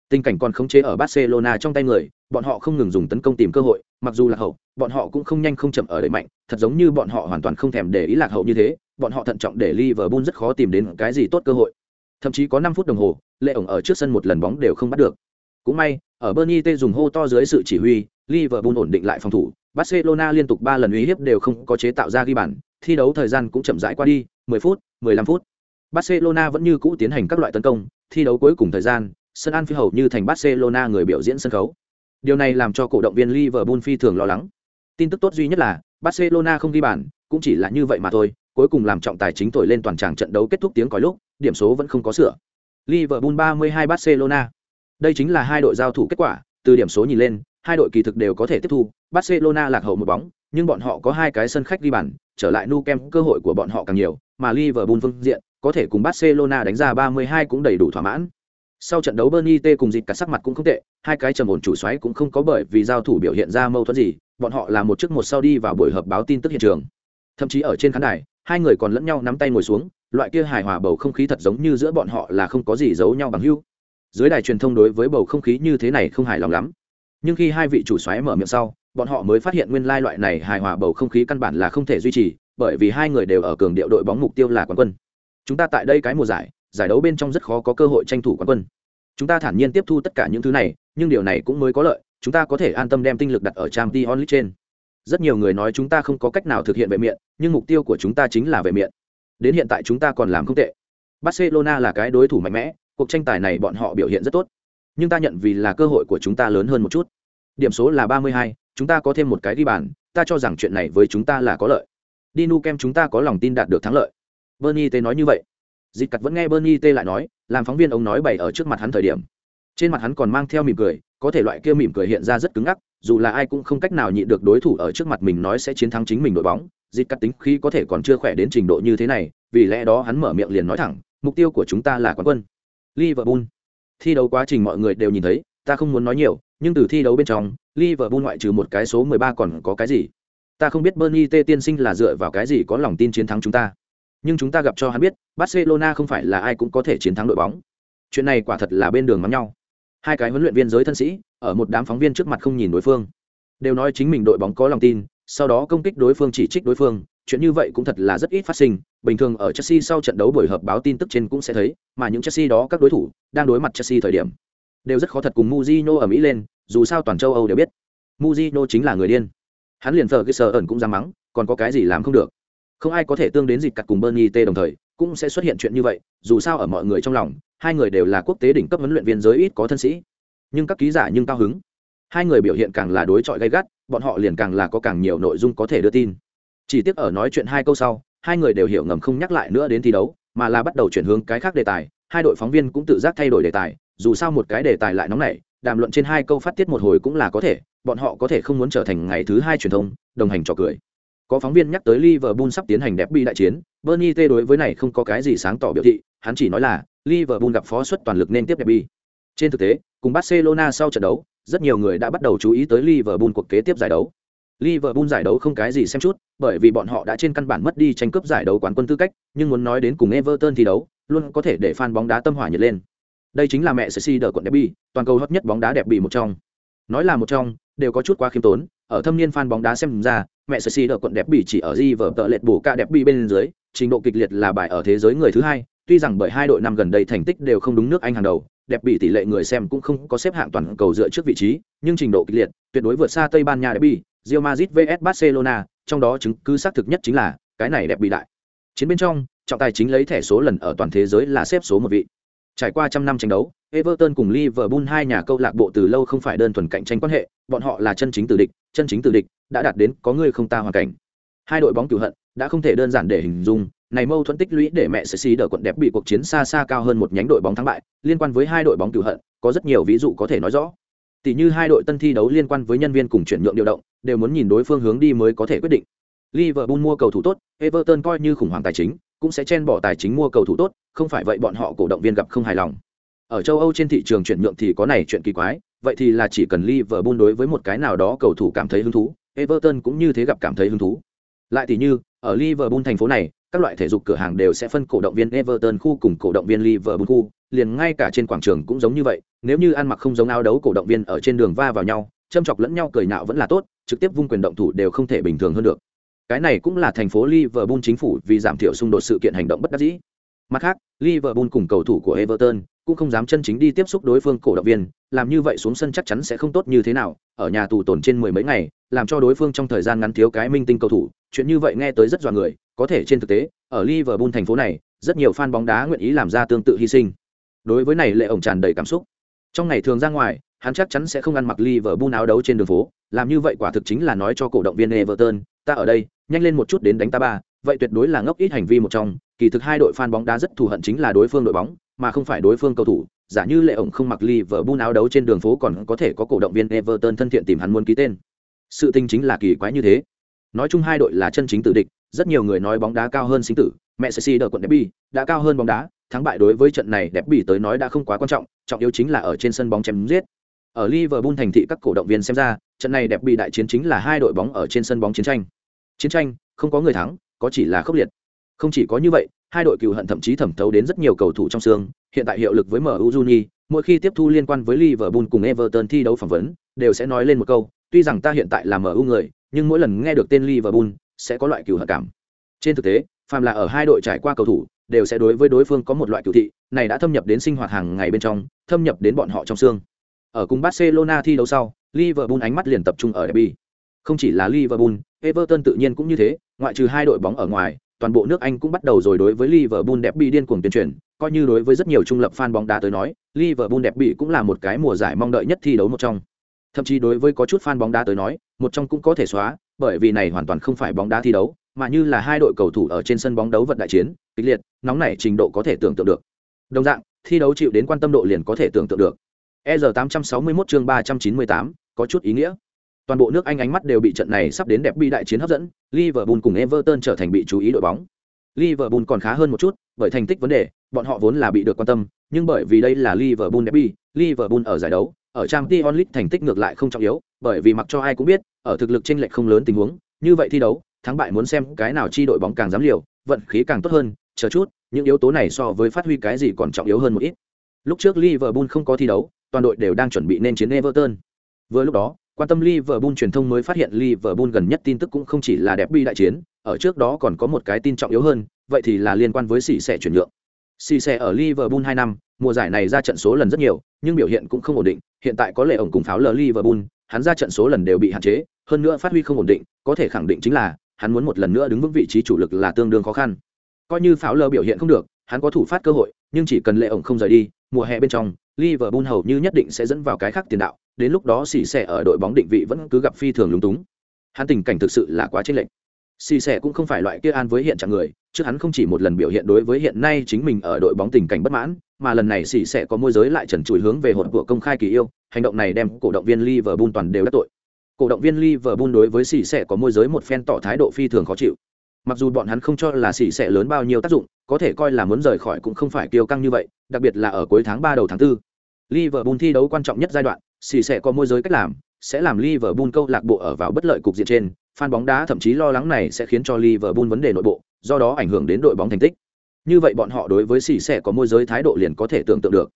Tình cảnh còn khống chế ở Barcelona trong tay người, bọn họ không ngừng dùng tấn công tìm cơ hội, mặc dù là hậu, bọn họ cũng không nhanh không chậm ở đẩy mạnh, thật giống như bọn họ hoàn toàn không thèm để ý lạc hậu như thế, bọn họ thận trọng để Liverpool rất khó tìm đến cái gì tốt cơ hội. Thậm chí có 5 phút đồng hồ, Lệ ổng ở trước sân một lần bóng đều không bắt được. Cũng may, ở Bernie T dùng hô to dưới sự chỉ huy, Liverpool ổn định lại phòng thủ, Barcelona liên tục 3 lần uy hiếp đều không có chế tạo ra ghi bàn, thi đấu thời gian cũng chậm rãi qua đi, 10 phút, 15 phút. Barcelona vẫn như cũ tiến hành các loại tấn công, thi đấu cuối cùng thời gian, sân Anfield hầu như thành Barcelona người biểu diễn sân khấu. Điều này làm cho cổ động viên Liverpool phi thường lo lắng. Tin tức tốt duy nhất là Barcelona không ghi bàn, cũng chỉ là như vậy mà thôi, cuối cùng làm trọng tài chính thổi lên toàn tràng trận đấu kết thúc tiếng còi lúc, điểm số vẫn không có sửa. Liverpool 32 Barcelona. Đây chính là hai đội giao thủ kết quả, từ điểm số nhìn lên, hai đội kỳ thực đều có thể tiếp thu, Barcelona lạc hậu một bóng, nhưng bọn họ có hai cái sân khách ghi bàn, trở lại Nou Camp cơ hội của bọn họ càng nhiều, mà Liverpool phương diện có thể cùng Barcelona đánh ra 32 cũng đầy đủ thỏa mãn. Sau trận đấu Bernie T cùng dịch cả sắc mặt cũng không tệ, hai cái trầm ổn chủ xoáy cũng không có bởi vì giao thủ biểu hiện ra mâu thuẫn gì, bọn họ là một trước một sau đi vào buổi họp báo tin tức hiện trường. Thậm chí ở trên khán đài, hai người còn lẫn nhau nắm tay ngồi xuống, loại kia hài hòa bầu không khí thật giống như giữa bọn họ là không có gì giấu nhau bằng hữu. Dưới đài truyền thông đối với bầu không khí như thế này không hài lòng lắm. Nhưng khi hai vị chủ xoáy mở miệng sau, bọn họ mới phát hiện nguyên lai loại này hài hòa bầu không khí căn bản là không thể duy trì, bởi vì hai người đều ở cường điệu đội bóng mục tiêu là quán quân. Chúng ta tại đây cái mùa giải, giải đấu bên trong rất khó có cơ hội tranh thủ quán quân. Chúng ta thản nhiên tiếp thu tất cả những thứ này nhưng điều này cũng mới có lợi chúng ta có thể an tâm đem tinh lực đặt ở trang t onlit trên. Rất nhiều người nói chúng ta không có cách nào thực hiện vệ miệng nhưng mục tiêu của chúng ta chính là vệ miệng. Đến hiện tại chúng ta còn làm không tệ. Barcelona là cái đối thủ mạnh mẽ cuộc tranh tài này bọn họ biểu hiện rất tốt nhưng ta nhận vì là cơ hội của chúng ta lớn hơn một chút. Điểm số là ba mươi hai, chúng ta có thêm một cái ghi bàn ta cho rằng chuyện này với chúng ta là có lợi. Đi nu kem chúng ta có lòng tin đạt được thắng lợi. Bernie t nói như vậy. Dịch cặt vẫn nghe bernie t lại nói làm phóng viên ông nói bày ở trước mặt hắn thời điểm. Trên mặt hắn còn mang theo mỉm cười có thể loại kia mỉm cười hiện ra rất cứng ngắc dù là ai cũng không cách nào nhịn được đối thủ ở trước mặt mình nói sẽ chiến thắng chính mình đội bóng dịch cắt tính khi có thể còn chưa khỏe đến trình độ như thế này vì lẽ đó hắn mở miệng liền nói thẳng mục tiêu của chúng ta là quán quân. Liverpool thi đấu quá trình mọi người đều nhìn thấy, ta không muốn nói nhiều, nhưng từ thi đấu bên trong, liverpool ngoại trừ một cái số 13 còn có cái gì? Ta không biết bernie t tiên sinh là dựa vào cái gì có lòng tin chiến thắng chúng ta. Nhưng chúng ta gặp cho hắn biết, barcelona không phải là ai cũng có thể chiến thắng đội bóng. Chuyện này quả thật là bên đường mắm nhau. Hai cái huấn luyện viên giới thân sĩ, ở một đám phóng viên trước mặt không nhìn đối phương. Đều nói chính mình đội bóng có lòng tin, sau đó công kích đối phương chỉ trích đối phương chuyện như vậy cũng thật là rất ít phát sinh bình thường ở chelsea sau trận đấu buổi họp báo tin tức trên cũng sẽ thấy mà những chelsea đó các đối thủ đang đối mặt chelsea thời điểm đều rất khó thật cùng Mujino ở Mỹ lên, dù sao toàn châu Âu đều biết. Mujino chính là người điên. Hắn liền sợ cái sợ ẩn cũng dám mắng, còn có cái gì làm không được. Không ai có thể tương đến dịch cặt cùng Bernie T đồng thời, cũng sẽ xuất hiện chuyện như vậy, dù sao ở mọi người trong lòng, hai người đều là quốc tế đỉnh cấp huấn luyện viên giới ít có thân sĩ. Nhưng các ký giả nhưng cao hứng. Hai người biểu hiện càng là đối chọi gay gắt, bọn họ liền càng là có càng nhiều nội dung có thể đưa tin. Chỉ tiếc ở nói chuyện hai câu sau, hai người đều hiểu ngầm không nhắc lại nữa đến thi đấu, mà là bắt đầu chuyển hướng cái khác đề tài, hai đội phóng viên cũng tự giác thay đổi đề tài, dù sao một cái đề tài lại nóng nảy đàm luận trên hai câu phát tiết một hồi cũng là có thể bọn họ có thể không muốn trở thành ngày thứ hai truyền thông đồng hành trò cười. Có phóng viên nhắc tới Liverpool sắp tiến hành đẹp bi đại chiến Bernie T đối với này không có cái gì sáng tỏ biểu thị hắn chỉ nói là Liverpool gặp phó suất toàn lực nên tiếp đẹp bi trên thực tế cùng Barcelona sau trận đấu rất nhiều người đã bắt đầu chú ý tới Liverpool cuộc kế tiếp giải đấu. Liverpool giải đấu không cái gì xem chút, bởi vì bọn họ đã trên căn bản mất đi tranh cướp giải đấu quán quân tư cách, nhưng muốn nói đến cùng Everton thi đấu, luôn có thể để fan bóng đá tâm hỏa nhiệt lên. Đây chính là mẹ Chelsea đỡ quận derby toàn cầu hot nhất bóng đá đẹp bị một trong. Nói là một trong đều có chút quá khiêm tốn ở thâm niên fan bóng đá xem ra mẹ Chelsea đỡ quận đẹp bị chỉ ở Liverpool lệch bổ ca đẹp bị bên dưới trình độ kịch liệt là bài ở thế giới người thứ hai tuy rằng bởi hai đội năm gần đây thành tích đều không đúng nước anh hàng đầu đẹp bị tỷ lệ người xem cũng không có xếp hạng toàn cầu dựa trước vị trí nhưng trình độ kịch liệt tuyệt đối vượt xa tây ban nha đẹp bị Real Madrid vs Barcelona trong đó chứng cứ xác thực nhất chính là cái này đẹp bị đại chiến bên trong trọng tài chính lấy thẻ số lần ở toàn thế giới là xếp số một vị Trải qua trăm năm tranh đấu, Everton cùng Liverpool hai nhà câu lạc bộ từ lâu không phải đơn thuần cạnh tranh quan hệ, bọn họ là chân chính tử địch, chân chính tử địch, đã đạt đến có người không ta hoàn cảnh. Hai đội bóng cửu hận, đã không thể đơn giản để hình dung, này mâu thuẫn tích lũy để mẹ sẽ xí đỡ quận đẹp bị cuộc chiến xa xa cao hơn một nhánh đội bóng thắng bại, liên quan với hai đội bóng cửu hận, có rất nhiều ví dụ có thể nói rõ. Tỷ như hai đội tân thi đấu liên quan với nhân viên cùng chuyển nhượng điều động, đều muốn nhìn đối phương hướng đi mới có thể quyết định. Liverpool mua cầu thủ tốt, Everton coi như khủng hoảng tài chính, cũng sẽ chen bỏ tài chính mua cầu thủ tốt, không phải vậy bọn họ cổ động viên gặp không hài lòng. Ở châu Âu trên thị trường chuyển nhượng thì có này chuyện kỳ quái, vậy thì là chỉ cần Liverpool đối với một cái nào đó cầu thủ cảm thấy hứng thú, Everton cũng như thế gặp cảm thấy hứng thú. Lại thì như, ở Liverpool thành phố này, các loại thể dục cửa hàng đều sẽ phân cổ động viên Everton khu cùng cổ động viên Liverpool khu, liền ngay cả trên quảng trường cũng giống như vậy, nếu như ăn mặc không giống áo đấu cổ động viên ở trên đường va vào nhau, châm chọc lẫn nhau cười nhạo vẫn là tốt, trực tiếp vung quyền động thủ đều không thể bình thường hơn được. Cái này cũng là thành phố Liverpool chính phủ vì giảm thiểu xung đột sự kiện hành động bất đắc dĩ. Mặt khác, Liverpool cùng cầu thủ của Everton cũng không dám chân chính đi tiếp xúc đối phương cổ động viên, làm như vậy xuống sân chắc chắn sẽ không tốt như thế nào, ở nhà tù tổn trên mười mấy ngày, làm cho đối phương trong thời gian ngắn thiếu cái minh tinh cầu thủ, chuyện như vậy nghe tới rất dọa người, có thể trên thực tế, ở Liverpool thành phố này, rất nhiều fan bóng đá nguyện ý làm ra tương tự hy sinh. Đối với này lệ ổng tràn đầy cảm xúc. Trong ngày thường ra ngoài, hắn chắc chắn sẽ không ăn mặc Liverpool áo đấu trên đường phố, làm như vậy quả thực chính là nói cho cổ động viên Everton, ta ở đây, nhanh lên một chút đến đánh ta ba, vậy tuyệt đối là ngốc ít hành vi một trong, kỳ thực hai đội fan bóng đá rất thù hận chính là đối phương đội bóng, mà không phải đối phương cầu thủ. Giả như lệ ổng không mặc Liverpool áo đấu trên đường phố còn có thể có cổ động viên Everton thân thiện tìm hắn muốn ký tên. Sự tình chính là kỳ quái như thế. Nói chung hai đội là chân chính tử địch, rất nhiều người nói bóng đá cao hơn sinh tử, mẹ Chelsea đỡ quận Derby đã cao hơn bóng đá, thắng bại đối với trận này đẹp bỉ tới nói đã không quá quan trọng, trọng yếu chính là ở trên sân bóng chém giết. Ở Liverpool thành thị các cổ động viên xem ra, trận này đẹp bỉ đại chiến chính là hai đội bóng ở trên sân bóng chiến tranh. Chiến tranh, không có người thắng, có chỉ là khốc liệt. Không chỉ có như vậy, hai đội cừu hận thậm chí thẩm thấu đến rất nhiều cầu thủ trong xương, hiện tại hiệu lực với MU Juni, mỗi khi tiếp thu liên quan với Liverpool cùng Everton thi đấu phỏng vấn, đều sẽ nói lên một câu, tuy rằng ta hiện tại là MU người, nhưng mỗi lần nghe được tên Liverpool, sẽ có loại cừu hận cảm. Trên thực tế, phàm là ở hai đội trải qua cầu thủ, đều sẽ đối với đối phương có một loại cựu thị này đã thâm nhập đến sinh hoạt hàng ngày bên trong thâm nhập đến bọn họ trong xương. Ở cùng barcelona thi đấu sau liverpool ánh mắt liền tập trung ở derby. Không chỉ là liverpool everton tự nhiên cũng như thế ngoại trừ hai đội bóng ở ngoài toàn bộ nước Anh cũng bắt đầu rồi đối với Liverpool đẹp bị điên cuồng tuyên truyền, coi như đối với rất nhiều trung lập fan bóng đá tới nói, Liverpool đẹp bị cũng là một cái mùa giải mong đợi nhất thi đấu một trong. Thậm chí đối với có chút fan bóng đá tới nói, một trong cũng có thể xóa, bởi vì này hoàn toàn không phải bóng đá thi đấu, mà như là hai đội cầu thủ ở trên sân bóng đấu vật đại chiến, kịch liệt, nóng nảy trình độ có thể tưởng tượng được. Đồng dạng, thi đấu chịu đến quan tâm độ liền có thể tưởng tượng được. EZ861 chương 398, có chút ý nghĩa. Toàn bộ nước Anh ánh mắt đều bị trận này sắp đến đẹp bi đại chiến hấp dẫn, Liverpool cùng Everton trở thành bị chú ý đội bóng. Liverpool còn khá hơn một chút, bởi thành tích vấn đề, bọn họ vốn là bị được quan tâm, nhưng bởi vì đây là Liverpool derby, Liverpool ở giải đấu, ở trang t onlit thành tích ngược lại không trọng yếu, bởi vì mặc cho ai cũng biết, ở thực lực chênh lệch không lớn tình huống, như vậy thi đấu, thắng bại muốn xem cái nào chi đội bóng càng dám liều, vận khí càng tốt hơn, chờ chút, những yếu tố này so với phát huy cái gì còn trọng yếu hơn một ít. Lúc trước Liverpool không có thi đấu, toàn đội đều đang chuẩn bị nên chiến Everton. Vừa lúc đó, quan tâm Liverpool truyền thông mới phát hiện Liverpool gần nhất tin tức cũng không chỉ là đẹp bi đại chiến, ở trước đó còn có một cái tin trọng yếu hơn, vậy thì là liên quan với xỉ xẻ chuyển nhượng. Xỉ xẻ ở Liverpool 2 năm, mùa giải này ra trận số lần rất nhiều, nhưng biểu hiện cũng không ổn định, hiện tại có lệ ổng cùng pháo lờ Liverpool, hắn ra trận số lần đều bị hạn chế, hơn nữa phát huy không ổn định, có thể khẳng định chính là hắn muốn một lần nữa đứng vững vị trí chủ lực là tương đương khó khăn. Coi như pháo lơ biểu hiện không được, hắn có thủ phát cơ hội, nhưng chỉ cần lệ ổng không rời đi, mùa hè bên trong, Liverpool hầu như nhất định sẽ dẫn vào cái khác tiền đạo, đến lúc đó xì xẻ ở đội bóng định vị vẫn cứ gặp phi thường lúng túng. Hắn tình cảnh thực sự là quá chênh lệch. Xì xẻ cũng không phải loại kia an với hiện trạng người, trước hắn không chỉ một lần biểu hiện đối với hiện nay chính mình ở đội bóng tình cảnh bất mãn, mà lần này xì xẻ có môi giới lại trần trụi hướng về hồn của công khai kỳ yêu, hành động này đem cổ động viên Liverpool toàn đều đắc tội. Cổ động viên Liverpool đối với xì xẻ có môi giới một phen tỏ thái độ phi thường khó chịu. Mặc dù bọn hắn không cho là xì xẻ lớn bao nhiêu tác dụng, có thể coi là muốn rời khỏi cũng không phải kiêu căng như vậy, đặc biệt là ở cuối tháng 3 đầu tháng 4. Liverpool thi đấu quan trọng nhất giai đoạn, xì xẻ có môi giới cách làm, sẽ làm Liverpool câu lạc bộ ở vào bất lợi cục diện trên, fan bóng đá thậm chí lo lắng này sẽ khiến cho Liverpool vấn đề nội bộ, do đó ảnh hưởng đến đội bóng thành tích. Như vậy bọn họ đối với xì xẻ có môi giới thái độ liền có thể tưởng tượng được.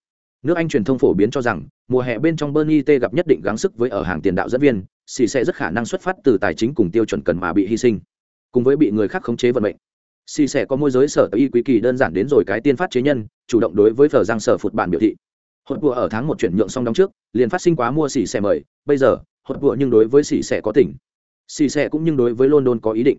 Nước Anh truyền thông phổ biến cho rằng, mùa hè bên trong Bernie T gặp nhất định gắng sức với ở hàng tiền đạo dẫn viên, xì sẽ rất khả năng xuất phát từ tài chính cùng tiêu chuẩn cần mà bị hy sinh, cùng với bị người khác khống chế vận mệnh. Xì sẽ có môi giới sở y quý kỳ đơn giản đến rồi cái tiên phát chế nhân, chủ động đối với phở giang sở phụt bản biểu thị. Hốt bùa ở tháng một chuyển nhượng xong đóng trước liền phát sinh quá mua xì sẽ mời bây giờ hốt bùa nhưng đối với xì sẽ có tỉnh. Xì sẽ cũng nhưng đối với london có ý định.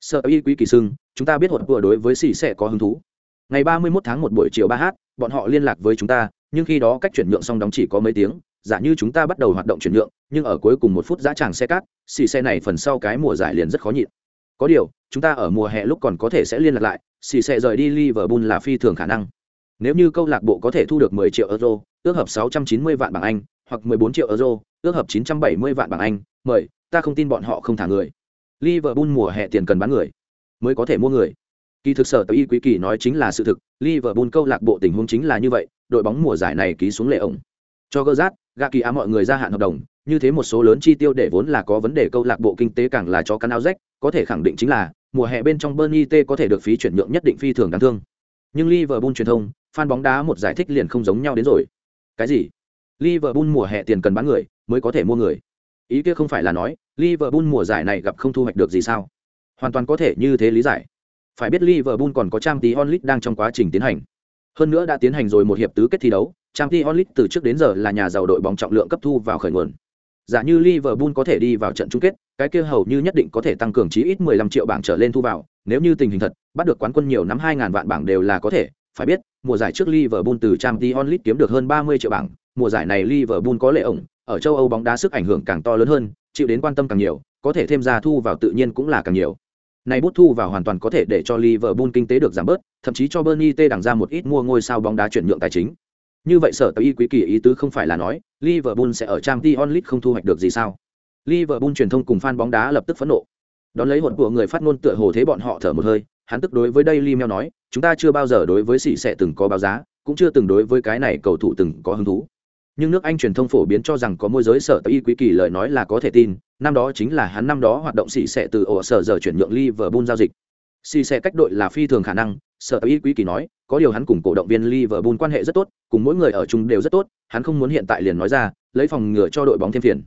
Sở y quý kỳ sưng chúng ta biết hốt bùa đối với xì sẽ có hứng thú. Ngày ba mươi 31 tháng một buổi chiều ba h bọn họ liên lạc với chúng ta nhưng khi đó cách chuyển nhượng xong đóng chỉ có mấy tiếng giả như chúng ta bắt đầu hoạt động chuyển nhượng nhưng ở cuối cùng một phút giá tràng xe cát xì xe này phần sau cái mùa giải liền rất khó nhịn có điều chúng ta ở mùa hè lúc còn có thể sẽ liên lạc lại xì xe rời đi liverpool là phi thường khả năng nếu như câu lạc bộ có thể thu được 10 triệu euro, ước hợp 690 vạn bảng Anh, hoặc 14 triệu euro, ước hợp 970 vạn bảng Anh, mời, ta không tin bọn họ không thả người. Liverpool mùa hè tiền cần bán người, mới có thể mua người. Kỳ thực sở tới y quý kỳ nói chính là sự thực, Liverpool câu lạc bộ tình huống chính là như vậy, đội bóng mùa giải này ký xuống lệ ổng. Cho Gerrard, kỳ á mọi người gia hạn hợp đồng, như thế một số lớn chi tiêu để vốn là có vấn đề câu lạc bộ kinh tế càng là cho canal rách, có thể khẳng định chính là mùa hè bên trong Bernie T có thể được phí chuyển nhượng nhất định phi thường đáng thương. Nhưng Liverpool truyền thông, fan bóng đá một giải thích liền không giống nhau đến rồi. Cái gì? Liverpool mùa hè tiền cần bán người mới có thể mua người. Ý kia không phải là nói Liverpool mùa giải này gặp không thu hoạch được gì sao? Hoàn toàn có thể như thế lý giải. Phải biết Liverpool còn có Champions League đang trong quá trình tiến hành. Hơn nữa đã tiến hành rồi một hiệp tứ kết thi đấu, Champions League từ trước đến giờ là nhà giàu đội bóng trọng lượng cấp thu vào khởi nguồn. Giả như Liverpool có thể đi vào trận chung kết, cái kia hầu như nhất định có thể tăng cường chí ít 15 triệu bảng trở lên thu vào, nếu như tình hình thật, bắt được quán quân nhiều năm 2000 vạn bảng đều là có thể, phải biết, mùa giải trước Liverpool từ Champions League kiếm được hơn 30 triệu bảng, mùa giải này Liverpool có lệ ổng, ở châu Âu bóng đá sức ảnh hưởng càng to lớn hơn, chịu đến quan tâm càng nhiều, có thể thêm ra thu vào tự nhiên cũng là càng nhiều. Này bút thu vào hoàn toàn có thể để cho Liverpool kinh tế được giảm bớt, thậm chí cho Bernie T đằng ra một ít mua ngôi sao bóng đá chuyển nhượng tài chính. Như vậy sở tới quý kỳ ý tứ không phải là nói Liverpool sẽ ở Champions League không thu hoạch được gì sao? Liverpool truyền thông cùng fan bóng đá lập tức phẫn nộ. Đón lấy hồn của người phát ngôn tựa hồ thế bọn họ thở một hơi, hắn tức đối với Daily Mail nói, chúng ta chưa bao giờ đối với sĩ sẽ từng có báo giá, cũng chưa từng đối với cái này cầu thủ từng có hứng thú. Nhưng nước Anh truyền thông phổ biến cho rằng có môi giới sở y quý kỳ lời nói là có thể tin, năm đó chính là hắn năm đó hoạt động xì xẻ từ ổ sở giờ chuyển nhượng Liverpool giao dịch. xì xẻ cách đội là phi thường khả năng, sở y quý kỳ nói, có điều hắn cùng cổ động viên Liverpool quan hệ rất tốt, cùng mỗi người ở chung đều rất tốt, hắn không muốn hiện tại liền nói ra, lấy phòng ngừa cho đội bóng thêm phiền.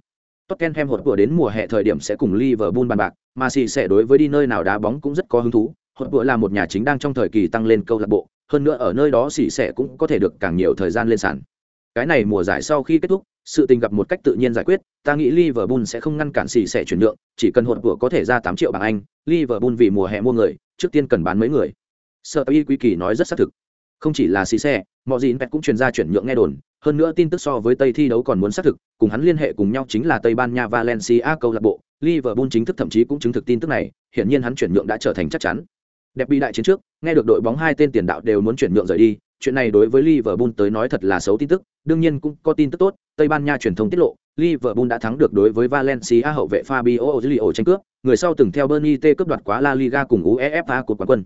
Tottenham hột vừa đến mùa hè thời điểm sẽ cùng Liverpool bàn bạc, mà xì sẽ đối với đi nơi nào đá bóng cũng rất có hứng thú, Hột vừa là một nhà chính đang trong thời kỳ tăng lên câu lạc bộ hơn nữa ở nơi đó xì sẽ cũng có thể được càng nhiều thời gian lên sàn cái này mùa giải sau khi kết thúc, sự tình gặp một cách tự nhiên giải quyết, ta nghĩ liverpool sẽ không ngăn cản xỉ sẽ chuyển nhượng, chỉ cần hột vừa có thể ra tám triệu bảng anh, liverpool vì mùa hè mua người, trước tiên cần bán mấy người. Sở y quý kỳ nói rất xác thực. Không chỉ là xì xe mọi gì cũng truyền ra chuyển nhượng nghe đồn, hơn nữa tin tức so với tây thi đấu còn muốn xác thực, cùng hắn liên hệ cùng nhau chính là tây ban nha valencia câu lạc bộ, liverpool chính thức thậm chí cũng chứng thực tin tức này hiện nhiên hắn chuyển nhượng đã trở thành chắc chắn đẹp bị đại chiến trước, nghe được đội bóng hai tên tiền đạo đều muốn chuyển nhượng rời đi, chuyện này đối với liverpool tới nói thật là xấu tin tức, đương nhiên cũng có tin tức tốt, tây ban nha truyền thông tiết lộ, liverpool đã thắng được đối với valencia hậu vệ fabio ozilio tranh cướp, người sau từng theo bernie t cướp đoạt quá la liga cùng uefa cuộc quán quân.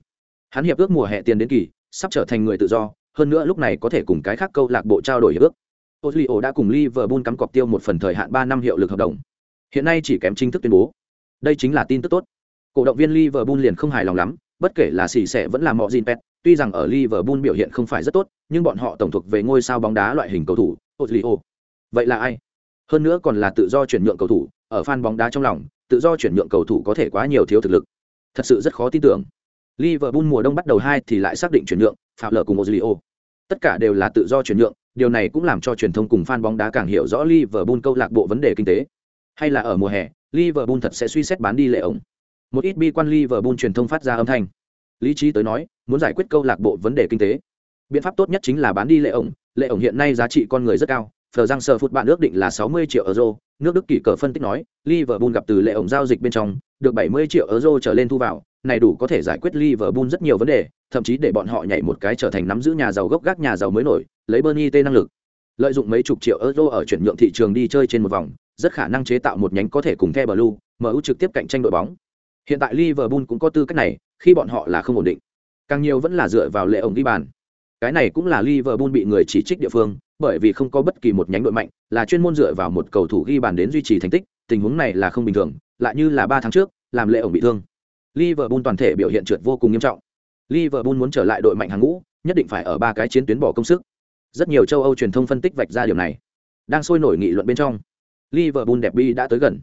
Hắn hiệp ước mùa hè tiền đến kỳ, sắp trở thành người tự do, hơn nữa lúc này có thể cùng cái khác câu lạc bộ trao đổi hiệp ước. Ozilio đã cùng liverpool cắm cọc tiêu một phần thời hạn ba năm hiệu lực hợp đồng. Hiện nay chỉ kém chính thức tuyên bố. Đây chính là tin tức tốt. Cổ động viên liverpool liền không hài lòng lắm bất kể là xì xẻ vẫn là mọi gin pet, tuy rằng ở liverpool biểu hiện không phải rất tốt, nhưng bọn họ tổng thuộc về ngôi sao bóng đá loại hình cầu thủ otlio vậy là ai? Hơn nữa còn là tự do chuyển nhượng cầu thủ, ở fan bóng đá trong lòng, tự do chuyển nhượng cầu thủ có thể quá nhiều thiếu thực lực. Thật sự rất khó tin tưởng. Liverpool mùa đông bắt đầu hai thì lại xác định chuyển nhượng phạm lờ cùng otlio tất cả đều là tự do chuyển nhượng, điều này cũng làm cho truyền thông cùng fan bóng đá càng hiểu rõ liverpool câu lạc bộ vấn đề kinh tế. Hay là ở mùa hè, liverpool thật sẽ suy xét bán đi lệ ổng một ít bi quan liverpool truyền thông phát ra âm thanh. Lý trí tới nói muốn giải quyết câu lạc bộ vấn đề kinh tế. Biện pháp tốt nhất chính là bán đi lệ ổng. Lệ ổng hiện nay giá trị con người rất cao. Phờ giang sờ phút bạn ước định là 60 triệu euro. Nước đức kỷ cờ phân tích nói liverpool gặp từ lệ ổng giao dịch bên trong được 70 triệu euro trở lên thu vào. Này đủ có thể giải quyết liverpool rất nhiều vấn đề thậm chí để bọn họ nhảy một cái trở thành nắm giữ nhà giàu gốc gác nhà giàu mới nổi lấy bernie t năng lực. Lợi dụng mấy chục triệu euro ở chuyển nhượng thị trường đi chơi trên một vòng rất khả năng chế tạo một nhánh có thể cùng The Blue, MU trực tiếp cạnh tranh đội bóng. Hiện tại Liverpool cũng có tư cách này, khi bọn họ là không ổn định. Càng nhiều vẫn là dựa vào lệ ổng ghi bàn. Cái này cũng là Liverpool bị người chỉ trích địa phương, bởi vì không có bất kỳ một nhánh đội mạnh, là chuyên môn dựa vào một cầu thủ ghi bàn đến duy trì thành tích, tình huống này là không bình thường, lại như là 3 tháng trước, làm lệ ổng bị thương. Liverpool toàn thể biểu hiện trượt vô cùng nghiêm trọng. Liverpool muốn trở lại đội mạnh hàng ngũ, nhất định phải ở ba cái chiến tuyến bỏ công sức. Rất nhiều châu Âu truyền thông phân tích vạch ra điều này. Đang sôi nổi nghị luận bên trong. Liverpool đẹp bi đã tới gần.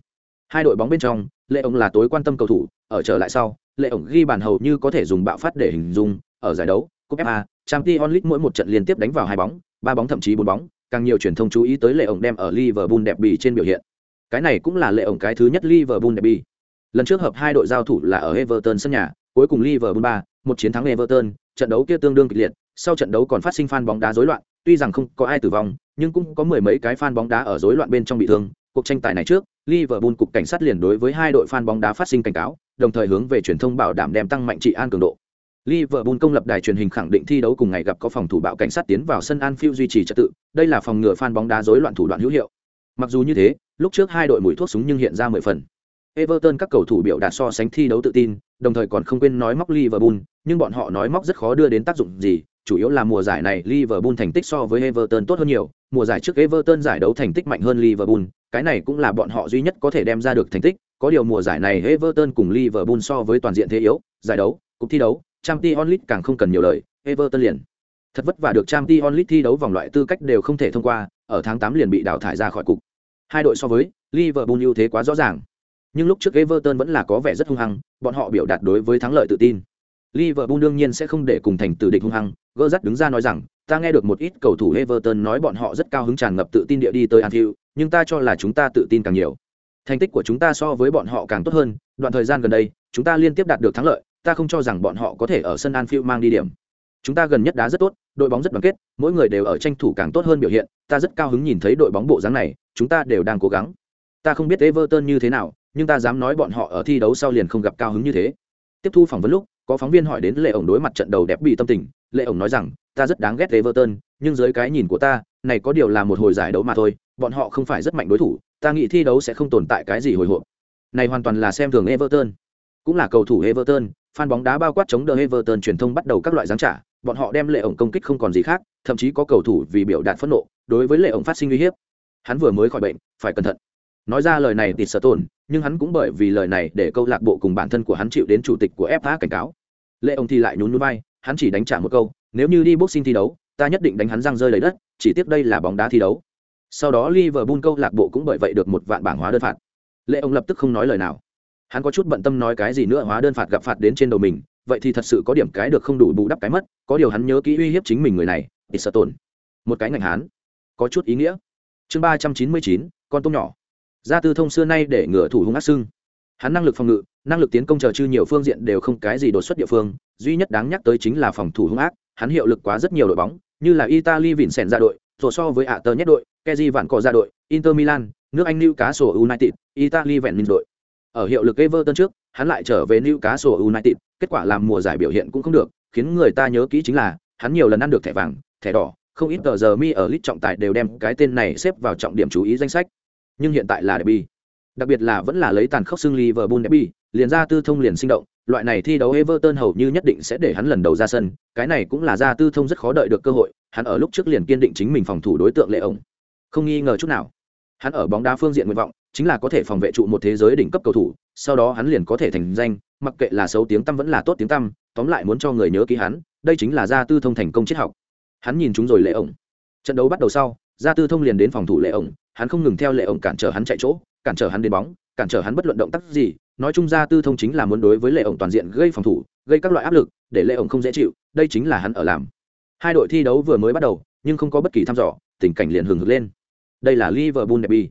Hai đội bóng bên trong, Lệ ổng là tối quan tâm cầu thủ, ở trở lại sau, Lệ ổng ghi bàn hầu như có thể dùng bạo phát để hình dung, ở giải đấu, cúp FA, Champions League mỗi một trận liên tiếp đánh vào hai bóng, ba bóng thậm chí bốn bóng, càng nhiều truyền thông chú ý tới Lệ ổng đem ở Liverpool bì trên biểu hiện. Cái này cũng là Lệ ổng cái thứ nhất Liverpool bì Lần trước hợp hai đội giao thủ là ở Everton sân nhà, cuối cùng Liverpool 3, một chiến thắng Everton, trận đấu kia tương đương kịch liệt, sau trận đấu còn phát sinh fan bóng đá rối loạn, tuy rằng không có ai tử vong, nhưng cũng có mười mấy cái fan bóng đá ở rối loạn bên trong bị thương. Cuộc tranh tài này trước, Liverpool cục cảnh sát liền đối với hai đội fan bóng đá phát sinh cảnh cáo, đồng thời hướng về truyền thông bảo đảm đem tăng mạnh trị an cường độ. Liverpool công lập đài truyền hình khẳng định thi đấu cùng ngày gặp có phòng thủ bạo cảnh sát tiến vào sân Anfield duy trì trật tự, đây là phòng ngừa fan bóng đá rối loạn thủ đoạn hữu hiệu. Mặc dù như thế, lúc trước hai đội mùi thuốc súng nhưng hiện ra mười phần. Everton các cầu thủ biểu đạt so sánh thi đấu tự tin, đồng thời còn không quên nói móc Liverpool, nhưng bọn họ nói móc rất khó đưa đến tác dụng gì, chủ yếu là mùa giải này Liverpool thành tích so với Everton tốt hơn nhiều, mùa giải trước Everton giải đấu thành tích mạnh hơn Liverpool, cái này cũng là bọn họ duy nhất có thể đem ra được thành tích, có điều mùa giải này Everton cùng Liverpool so với toàn diện thế yếu, giải đấu, cúp thi đấu, Champions League càng không cần nhiều lời, Everton liền thật vất vả được Champions League thi đấu vòng loại tư cách đều không thể thông qua, ở tháng 8 liền bị đào thải ra khỏi cục. Hai đội so với Liverpool ưu thế quá rõ ràng. Nhưng lúc trước Everton vẫn là có vẻ rất hung hăng, bọn họ biểu đạt đối với thắng lợi tự tin. Liverpool đương nhiên sẽ không để cùng thành tử địch hung hăng, Gerrard đứng ra nói rằng, ta nghe được một ít cầu thủ Everton nói bọn họ rất cao hứng tràn ngập tự tin địa đi tới Anfield, nhưng ta cho là chúng ta tự tin càng nhiều. Thành tích của chúng ta so với bọn họ càng tốt hơn, đoạn thời gian gần đây, chúng ta liên tiếp đạt được thắng lợi, ta không cho rằng bọn họ có thể ở sân Anfield mang đi điểm. Chúng ta gần nhất đá rất tốt, đội bóng rất đoàn kết, mỗi người đều ở tranh thủ càng tốt hơn biểu hiện, ta rất cao hứng nhìn thấy đội bóng bộ dáng này, chúng ta đều đang cố gắng. Ta không biết Everton như thế nào, nhưng ta dám nói bọn họ ở thi đấu sau liền không gặp cao hứng như thế. Tiếp thu phỏng vấn lúc, có phóng viên hỏi đến Lệ ổng đối mặt trận đầu đẹp bị tâm tình, Lệ ổng nói rằng, ta rất đáng ghét Everton, nhưng dưới cái nhìn của ta, này có điều là một hồi giải đấu mà thôi, bọn họ không phải rất mạnh đối thủ, ta nghĩ thi đấu sẽ không tồn tại cái gì hồi hộp. Này hoàn toàn là xem thường Everton. Cũng là cầu thủ Everton, fan bóng đá bao quát chống đỡ Everton truyền thông bắt đầu các loại giáng trả, bọn họ đem Lệ ổng công kích không còn gì khác, thậm chí có cầu thủ vì biểu đạt phẫn nộ, đối với Lệ ổng phát sinh uy hiếp. Hắn vừa mới khỏi bệnh, phải cẩn thận. Nói ra lời này tịt sợ tổn, nhưng hắn cũng bởi vì lời này để câu lạc bộ cùng bản thân của hắn chịu đến chủ tịch của FA cảnh cáo. Lệ ổng thì lại nhún nhún vai, hắn chỉ đánh trả một câu, nếu như đi boxing thi đấu, ta nhất định đánh hắn răng rơi lấy đất, chỉ tiếc đây là bóng đá thi đấu. Sau đó Liverpool câu lạc bộ cũng bởi vậy được một vạn bảng hóa đơn phạt. Lệ ông lập tức không nói lời nào. Hắn có chút bận tâm nói cái gì nữa hóa đơn phạt gặp phạt đến trên đầu mình, vậy thì thật sự có điểm cái được không đủ bù đắp cái mất có điều hắn nhớ kỹ uy hiếp chính mình người này thì sợ tổn một cái ngành hán có chút ý nghĩa chương ba trăm chín mươi chín con tôm nhỏ gia tư thông xưa nay để ngựa thủ hung ác sưng hắn năng lực phòng ngự năng lực tiến công chờ chư nhiều phương diện đều không cái gì đột xuất địa phương duy nhất đáng nhắc tới chính là phòng thủ hung ác hắn hiệu lực quá rất nhiều đội bóng như là italy vịn sèn ra đội, rồi so với ạ tờ nhất đội, Kezi vạn cỏ ra đội, inter milan, nước anh newcastle united, italy vẹn minh đội. Ở hiệu lực everton trước, hắn lại trở về newcastle united, kết quả làm mùa giải biểu hiện cũng không được, khiến người ta nhớ kỹ chính là, hắn nhiều lần ăn được thẻ vàng, thẻ đỏ, không ít tờ giờ mi ở list trọng tài đều đem cái tên này xếp vào trọng điểm chú ý danh sách. Nhưng hiện tại là derby. Đặc biệt là vẫn là lấy tàn khốc xương liverpool derby liền ra tư thông liền sinh động, loại này thi đấu everton hầu như nhất định sẽ để hắn lần đầu ra sân, cái này cũng là ra tư thông rất khó đợi được cơ hội, hắn ở lúc trước liền kiên định chính mình phòng thủ đối tượng lệ ổng không nghi ngờ chút nào, hắn ở bóng đá phương diện nguyện vọng, chính là có thể phòng vệ trụ một thế giới đỉnh cấp cầu thủ, sau đó hắn liền có thể thành danh, mặc kệ là xấu tiếng tăm vẫn là tốt tiếng tăm, tóm lại muốn cho người nhớ ký hắn, đây chính là gia tư thông thành công triết học. Hắn nhìn chúng rồi lệ ổng trận đấu bắt đầu sau gia tư thông liền đến phòng thủ lệ ổng hắn không ngừng theo lệ ổng cản trở hắn chạy chỗ, cản trở hắn đến bóng, cản trở hắn bất luận động tác gì nói chung gia tư thông chính là muốn đối với lệ ổng toàn diện gây phòng thủ, gây các loại áp lực, để lệ ổng không dễ chịu, đây chính là hắn ở làm. Hai đội thi đấu vừa mới bắt đầu, nhưng không có bất kỳ thăm dò, tình cảnh liền hừng hực lên. Đây là liverpool derby.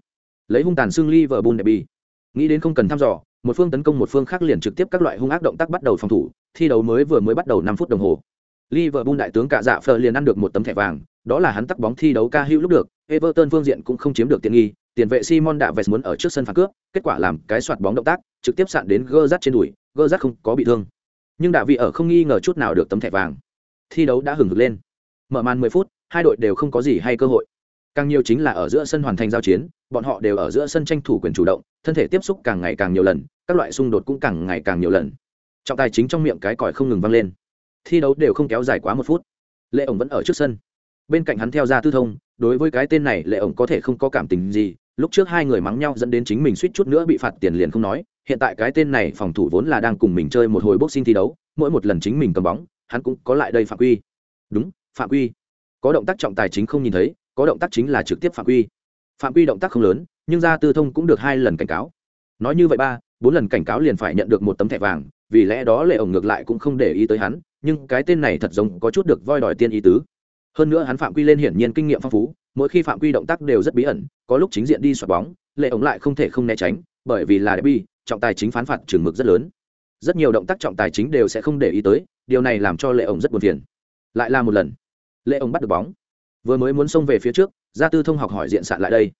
Lấy hung tàn xưng liverpool derby. Nghĩ đến không cần thăm dò, một phương tấn công một phương khác liền trực tiếp các loại hung ác động tác bắt đầu phòng thủ, thi đấu mới vừa mới bắt đầu năm phút đồng hồ. Liverpool đại tướng cả dạ phờ liền ăn được một tấm thẻ vàng, đó là hắn tắc bóng thi đấu ca hữu lúc được, everton phương diện cũng không chiếm được tiện nghi tiền vệ simon đã vẹt muốn ở trước sân phản cướp, kết quả làm cái soạt bóng động tác, trực tiếp sạn đến gơ rắt trên đùi, gơ rắt không có bị thương. Nhưng đạ vị ở không nghi ngờ chút nào được tấm thẻ vàng. Thi đấu đã hừng hực lên. Mở màn 10 phút, hai đội đều không có gì hay cơ hội. Càng nhiều chính là ở giữa sân hoàn thành giao chiến, bọn họ đều ở giữa sân tranh thủ quyền chủ động, thân thể tiếp xúc càng ngày càng nhiều lần, các loại xung đột cũng càng ngày càng nhiều lần. Trọng tài chính trong miệng cái còi không ngừng vang lên. Thi đấu đều không kéo dài quá một phút. Lệ ổng vẫn ở trước sân. Bên cạnh hắn theo ra tư thông đối với cái tên này, lệ ổng có thể không có cảm tình gì. Lúc trước hai người mắng nhau dẫn đến chính mình suýt chút nữa bị phạt tiền liền không nói. Hiện tại cái tên này phòng thủ vốn là đang cùng mình chơi một hồi boxing thi đấu, mỗi một lần chính mình cầm bóng, hắn cũng có lại đây phạm quy. Đúng, phạm quy. Có động tác trọng tài chính không nhìn thấy, có động tác chính là trực tiếp phạm quy. Phạm quy động tác không lớn, nhưng ra tư thông cũng được hai lần cảnh cáo. Nói như vậy ba, bốn lần cảnh cáo liền phải nhận được một tấm thẻ vàng, vì lẽ đó lệ ổng ngược lại cũng không để ý tới hắn, nhưng cái tên này thật giống có chút được voi đòi tiên ý tứ hơn nữa hắn phạm quy lên hiển nhiên kinh nghiệm phong phú, mỗi khi phạm quy động tác đều rất bí ẩn, có lúc chính diện đi xoạt bóng, lệ ống lại không thể không né tránh, bởi vì là derby, trọng tài chính phán phạt trường mực rất lớn. Rất nhiều động tác trọng tài chính đều sẽ không để ý tới, điều này làm cho lệ ổng rất buồn phiền. Lại là một lần, lệ ổng bắt được bóng. Vừa mới muốn xông về phía trước, gia tư thông học hỏi diện sạn lại đây.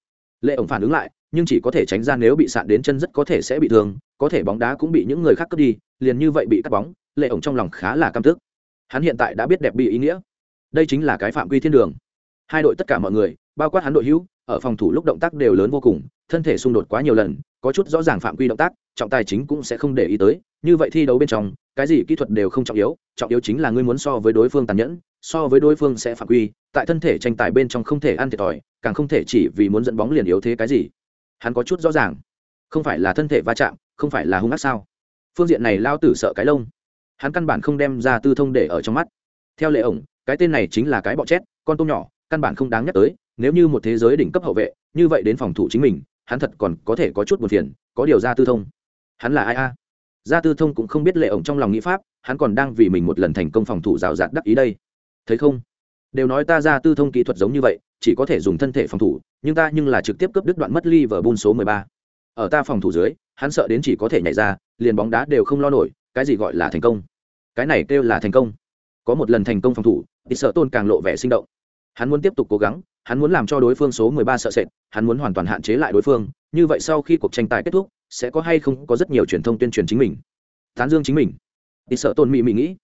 Lệ ổng phản ứng lại, nhưng chỉ có thể tránh ra nếu bị sạn đến chân rất có thể sẽ bị thương, có thể bóng đá cũng bị những người khác cướp đi, liền như vậy bị cắt bóng, lệ ổng trong lòng khá là căm tức. Hắn hiện tại đã biết đẹp bị ý nghĩa đây chính là cái phạm quy thiên đường. Hai đội tất cả mọi người, bao quát hắn đội hữu, ở phòng thủ lúc động tác đều lớn vô cùng, thân thể xung đột quá nhiều lần, có chút rõ ràng phạm quy động tác, trọng tài chính cũng sẽ không để ý tới. Như vậy thi đấu bên trong, cái gì kỹ thuật đều không trọng yếu trọng yếu chính là ngươi muốn so với đối phương tàn nhẫn, so với đối phương sẽ phạm quy, tại thân thể tranh tài bên trong không thể ăn thiệt thòi, càng không thể chỉ vì muốn dẫn bóng liền yếu thế cái gì. Hắn có chút rõ ràng. Không phải là thân thể va chạm, không phải là hung ác sao? Phương diện này lao tử sợ cái lông. Hắn căn bản không đem ra tư thông để ở trong mắt. Theo lệ ổng cái tên này chính là cái bọ chét, con tôm nhỏ, căn bản không đáng nhắc tới, nếu như một thế giới đỉnh cấp hậu vệ, như vậy đến phòng thủ chính mình, hắn thật còn có thể có chút buồn phiền, có điều ra tư thông, hắn là ai a? Gia tư thông cũng không biết lệ ổng trong lòng nghĩ pháp, hắn còn đang vì mình một lần thành công phòng thủ rào rạt đắc ý đây. Thấy không? Đều nói ta ra tư thông kỹ thuật giống như vậy, chỉ có thể dùng thân thể phòng thủ, nhưng ta nhưng là trực tiếp cướp đứt đoạn mất ly vở bun số mười ba. Ở ta phòng thủ dưới, hắn sợ đến chỉ có thể nhảy ra, liền bóng đá đều không lo nổi, cái gì gọi là thành công? Cái này kêu là thành công có một lần thành công phòng thủ, thì sợ tôn càng lộ vẻ sinh động. Hắn muốn tiếp tục cố gắng, hắn muốn làm cho đối phương số mười ba sợ sệt, hắn muốn hoàn toàn hạn chế lại đối phương, như vậy sau khi cuộc tranh tài kết thúc, sẽ có hay không có rất nhiều truyền thông tuyên truyền chính mình. Tán dương chính mình. Thì sợ tôn mỹ mỹ nghĩ.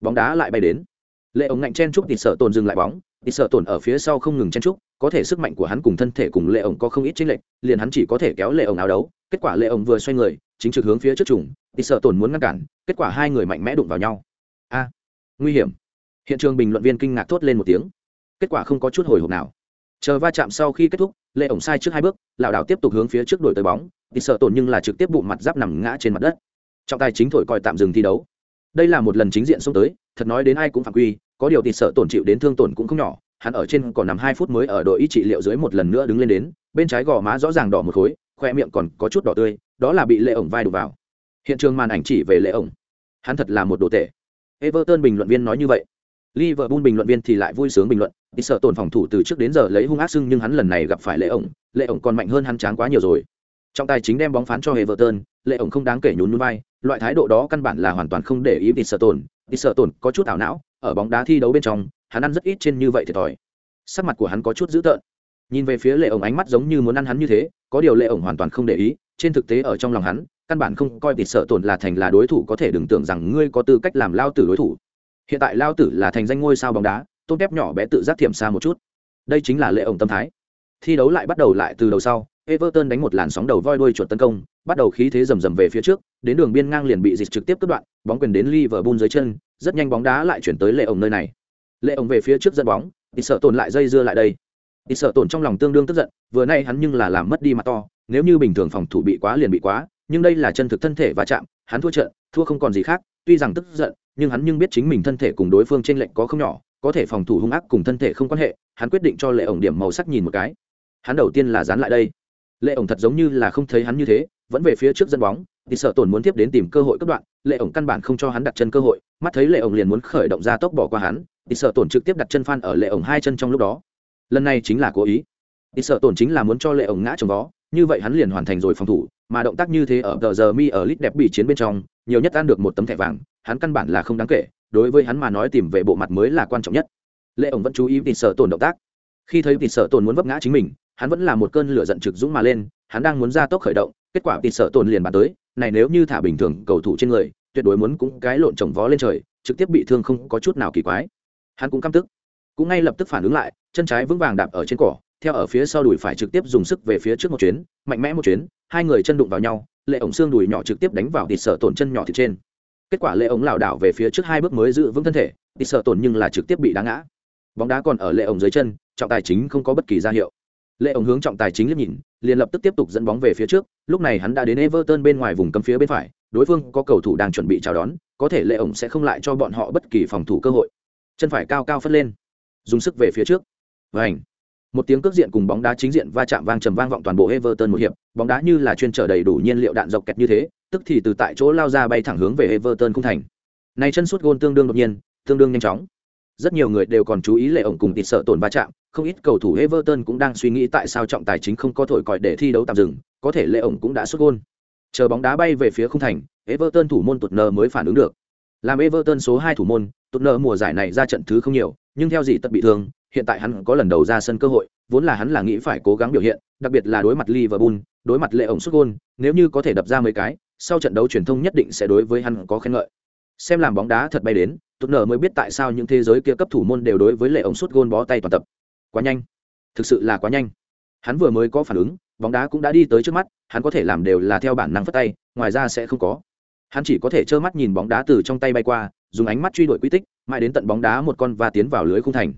Bóng đá lại bay đến. Lệ ống ngạnh chen trúc thì sợ tôn dừng lại bóng. Thì sợ tồn ở phía sau không ngừng chen trúc có thể sức mạnh của hắn cùng thân thể cùng lệ ống có không ít chênh lệch, liền hắn chỉ có thể kéo lệ ống áo đấu. Kết quả lệ ống vừa xoay người, chính trực hướng phía trước trùng, thì sợ tồn muốn ngăn cản, kết quả hai người mạnh mẽ đụng vào nhau. A nguy hiểm. Hiện trường bình luận viên kinh ngạc thốt lên một tiếng. Kết quả không có chút hồi hộp nào. Chờ va chạm sau khi kết thúc lệ ổng sai trước hai bước, lảo đảo tiếp tục hướng phía trước đổi tới bóng, thì sợ tổn nhưng là trực tiếp bụng mặt giáp nằm ngã trên mặt đất. Trọng tài chính thổi còi tạm dừng thi đấu. Đây là một lần chính diện xông tới, thật nói đến ai cũng phạm quy, có điều thì sợ tổn chịu đến thương tổn cũng không nhỏ, hắn ở trên còn nằm hai phút mới ở đội y trị liệu dưới một lần nữa đứng lên đến, bên trái gò má rõ ràng đỏ một khối, khoe miệng còn có chút đỏ tươi, đó là bị lệ ổng vai đục vào. Hiện trường màn ảnh chỉ về lệ ổng. Hắn thật là một đồ tệ. Everton bình luận viên nói như vậy. Liverpool bình luận viên thì lại vui sướng bình luận, đi sợ tổn phòng thủ từ trước đến giờ lấy hung ác xưng nhưng hắn lần này gặp phải lệ ổng, lệ ổng còn mạnh hơn hắn tráng quá nhiều rồi. Trọng tài chính đem bóng phán cho Everton, lệ ổng không đáng kể nhún nhún vai, loại thái độ đó căn bản là hoàn toàn không để ý đi sợ tổn, đi sợ tổn có chút ảo não, ở bóng đá thi đấu bên trong, hắn ăn rất ít trên như vậy thiệt thòi. Sắc mặt của hắn có chút dữ tợn. Nhìn về phía lệ ổng ánh mắt giống như muốn ăn hắn như thế, có điều lệ ổng hoàn toàn không để ý, trên thực tế ở trong lòng hắn, căn bản không coi tịt sợ tổn là thành là đối thủ có thể đừng tưởng rằng ngươi có tư cách làm lao tử đối thủ. Hiện tại lao tử là thành danh ngôi sao bóng đá, tôn kép nhỏ bé tự giác thiểm xa một chút. Đây chính là lệ ổng tâm thái. Thi đấu lại bắt đầu lại từ đầu sau, everton đánh một làn sóng đầu voi đuôi chuột tấn công, bắt đầu khí thế rầm rầm về phía trước, đến đường biên ngang liền bị dịch trực tiếp cất đoạn, bóng quyền đến liverpool dưới chân, rất nhanh bóng đá lại chuyển tới lệ ổng nơi này. Lệ ổng về phía trước dẫn bóng thì sợ tồn lại dây dưa lại đây. Thì sợ tồn trong lòng tương đương tức giận, vừa nay hắn nhưng là làm mất đi mặt to, nếu như bình thường phòng thủ bị quá liền bị quá nhưng đây là chân thực thân thể va chạm, hắn thua trận, thua không còn gì khác, tuy rằng tức giận, nhưng hắn nhưng biết chính mình thân thể cùng đối phương trên lệnh có không nhỏ, có thể phòng thủ hung ác cùng thân thể không quan hệ, hắn quyết định cho lệ ổng điểm màu sắc nhìn một cái. Hắn đầu tiên là dán lại đây. Lệ ổng thật giống như là không thấy hắn như thế, vẫn về phía trước dẫn bóng, thì sợ tổn muốn tiếp đến tìm cơ hội cấp đoạn, lệ ổng căn bản không cho hắn đặt chân cơ hội, mắt thấy lệ ổng liền muốn khởi động ra tốc bỏ qua hắn, thì sợ tổn trực tiếp đặt chân phan ở lệ ổng hai chân trong lúc đó. Lần này chính là cố ý. Thì sợ tổn chính là muốn cho lệ ổng ngã trong vó, như vậy hắn liền hoàn thành rồi phòng thủ mà động tác như thế ở tờ giờ mi ở lit đẹp bị chiến bên trong, nhiều nhất ăn được một tấm thẻ vàng, hắn căn bản là không đáng kể, đối với hắn mà nói tìm về bộ mặt mới là quan trọng nhất. Lệ ổng vẫn chú ý tịt sợ tổn động tác. Khi thấy tịt sợ tổn muốn vấp ngã chính mình, hắn vẫn là một cơn lửa giận trực dũng mà lên, hắn đang muốn ra tốc khởi động, kết quả tịt sợ tổn liền bàn tới, này nếu như thả bình thường cầu thủ trên người, tuyệt đối muốn cũng cái lộn trồng vó lên trời, trực tiếp bị thương không có chút nào kỳ quái. Hắn cũng căm tức. Cũng ngay lập tức phản ứng lại, chân trái vững vàng đạp ở trên cỏ, theo ở phía sau đùi phải trực tiếp dùng sức về phía trước một chuyến, mạnh mẽ một chuyến hai người chân đụng vào nhau, lệ ổng xương đùi nhỏ trực tiếp đánh vào thịt sợ tổn chân nhỏ thịt trên. Kết quả lệ ổng lảo đảo về phía trước hai bước mới giữ vững thân thể, thịt sợ tổn nhưng là trực tiếp bị đá ngã. Bóng đá còn ở lệ ổng dưới chân, trọng tài chính không có bất kỳ ra hiệu. Lệ ổng hướng trọng tài chính liếc nhìn, liền lập tức tiếp tục dẫn bóng về phía trước, lúc này hắn đã đến everton bên ngoài vùng cấm phía bên phải, đối phương có cầu thủ đang chuẩn bị chào đón, có thể lệ ổng sẽ không lại cho bọn họ bất kỳ phòng thủ cơ hội. Chân phải cao cao phất lên, dùng sức về phía trước. Vảnh một tiếng cước diện cùng bóng đá chính diện va chạm vang trầm vang vọng toàn bộ Everton một hiệp, bóng đá như là chuyên trở đầy đủ nhiên liệu đạn dọc kẹt như thế, tức thì từ tại chỗ lao ra bay thẳng hướng về Everton khung thành. Này chân sút gôn tương đương đột nhiên, tương đương nhanh chóng. Rất nhiều người đều còn chú ý lệ ổng cùng tịt sợ tổn va chạm, không ít cầu thủ Everton cũng đang suy nghĩ tại sao trọng tài chính không có thổi còi để thi đấu tạm dừng, có thể lệ ổng cũng đã sút gôn. Chờ bóng đá bay về phía khung thành, Everton thủ môn tụt nờ mới phản ứng được. Làm Everton số 2 thủ môn, tụt nờ mùa giải này ra trận thứ không nhiều, nhưng theo gì tật bị thương, hiện tại hắn có lần đầu ra sân cơ hội, vốn là hắn là nghĩ phải cố gắng biểu hiện, đặc biệt là đối mặt Liverpool, đối mặt lệ ổng sút gôn, nếu như có thể đập ra mấy cái, sau trận đấu truyền thông nhất định sẽ đối với hắn có khen ngợi. Xem làm bóng đá thật bay đến, tốt nở mới biết tại sao những thế giới kia cấp thủ môn đều đối với lệ ổng sút gôn bó tay toàn tập. Quá nhanh, thực sự là quá nhanh. Hắn vừa mới có phản ứng, bóng đá cũng đã đi tới trước mắt, hắn có thể làm đều là theo bản năng phất tay, ngoài ra sẽ không có. Hắn chỉ có thể trơ mắt nhìn bóng đá từ trong tay bay qua, dùng ánh mắt truy đuổi quy tích, mãi đến tận bóng đá một con và tiến vào lưới khung thành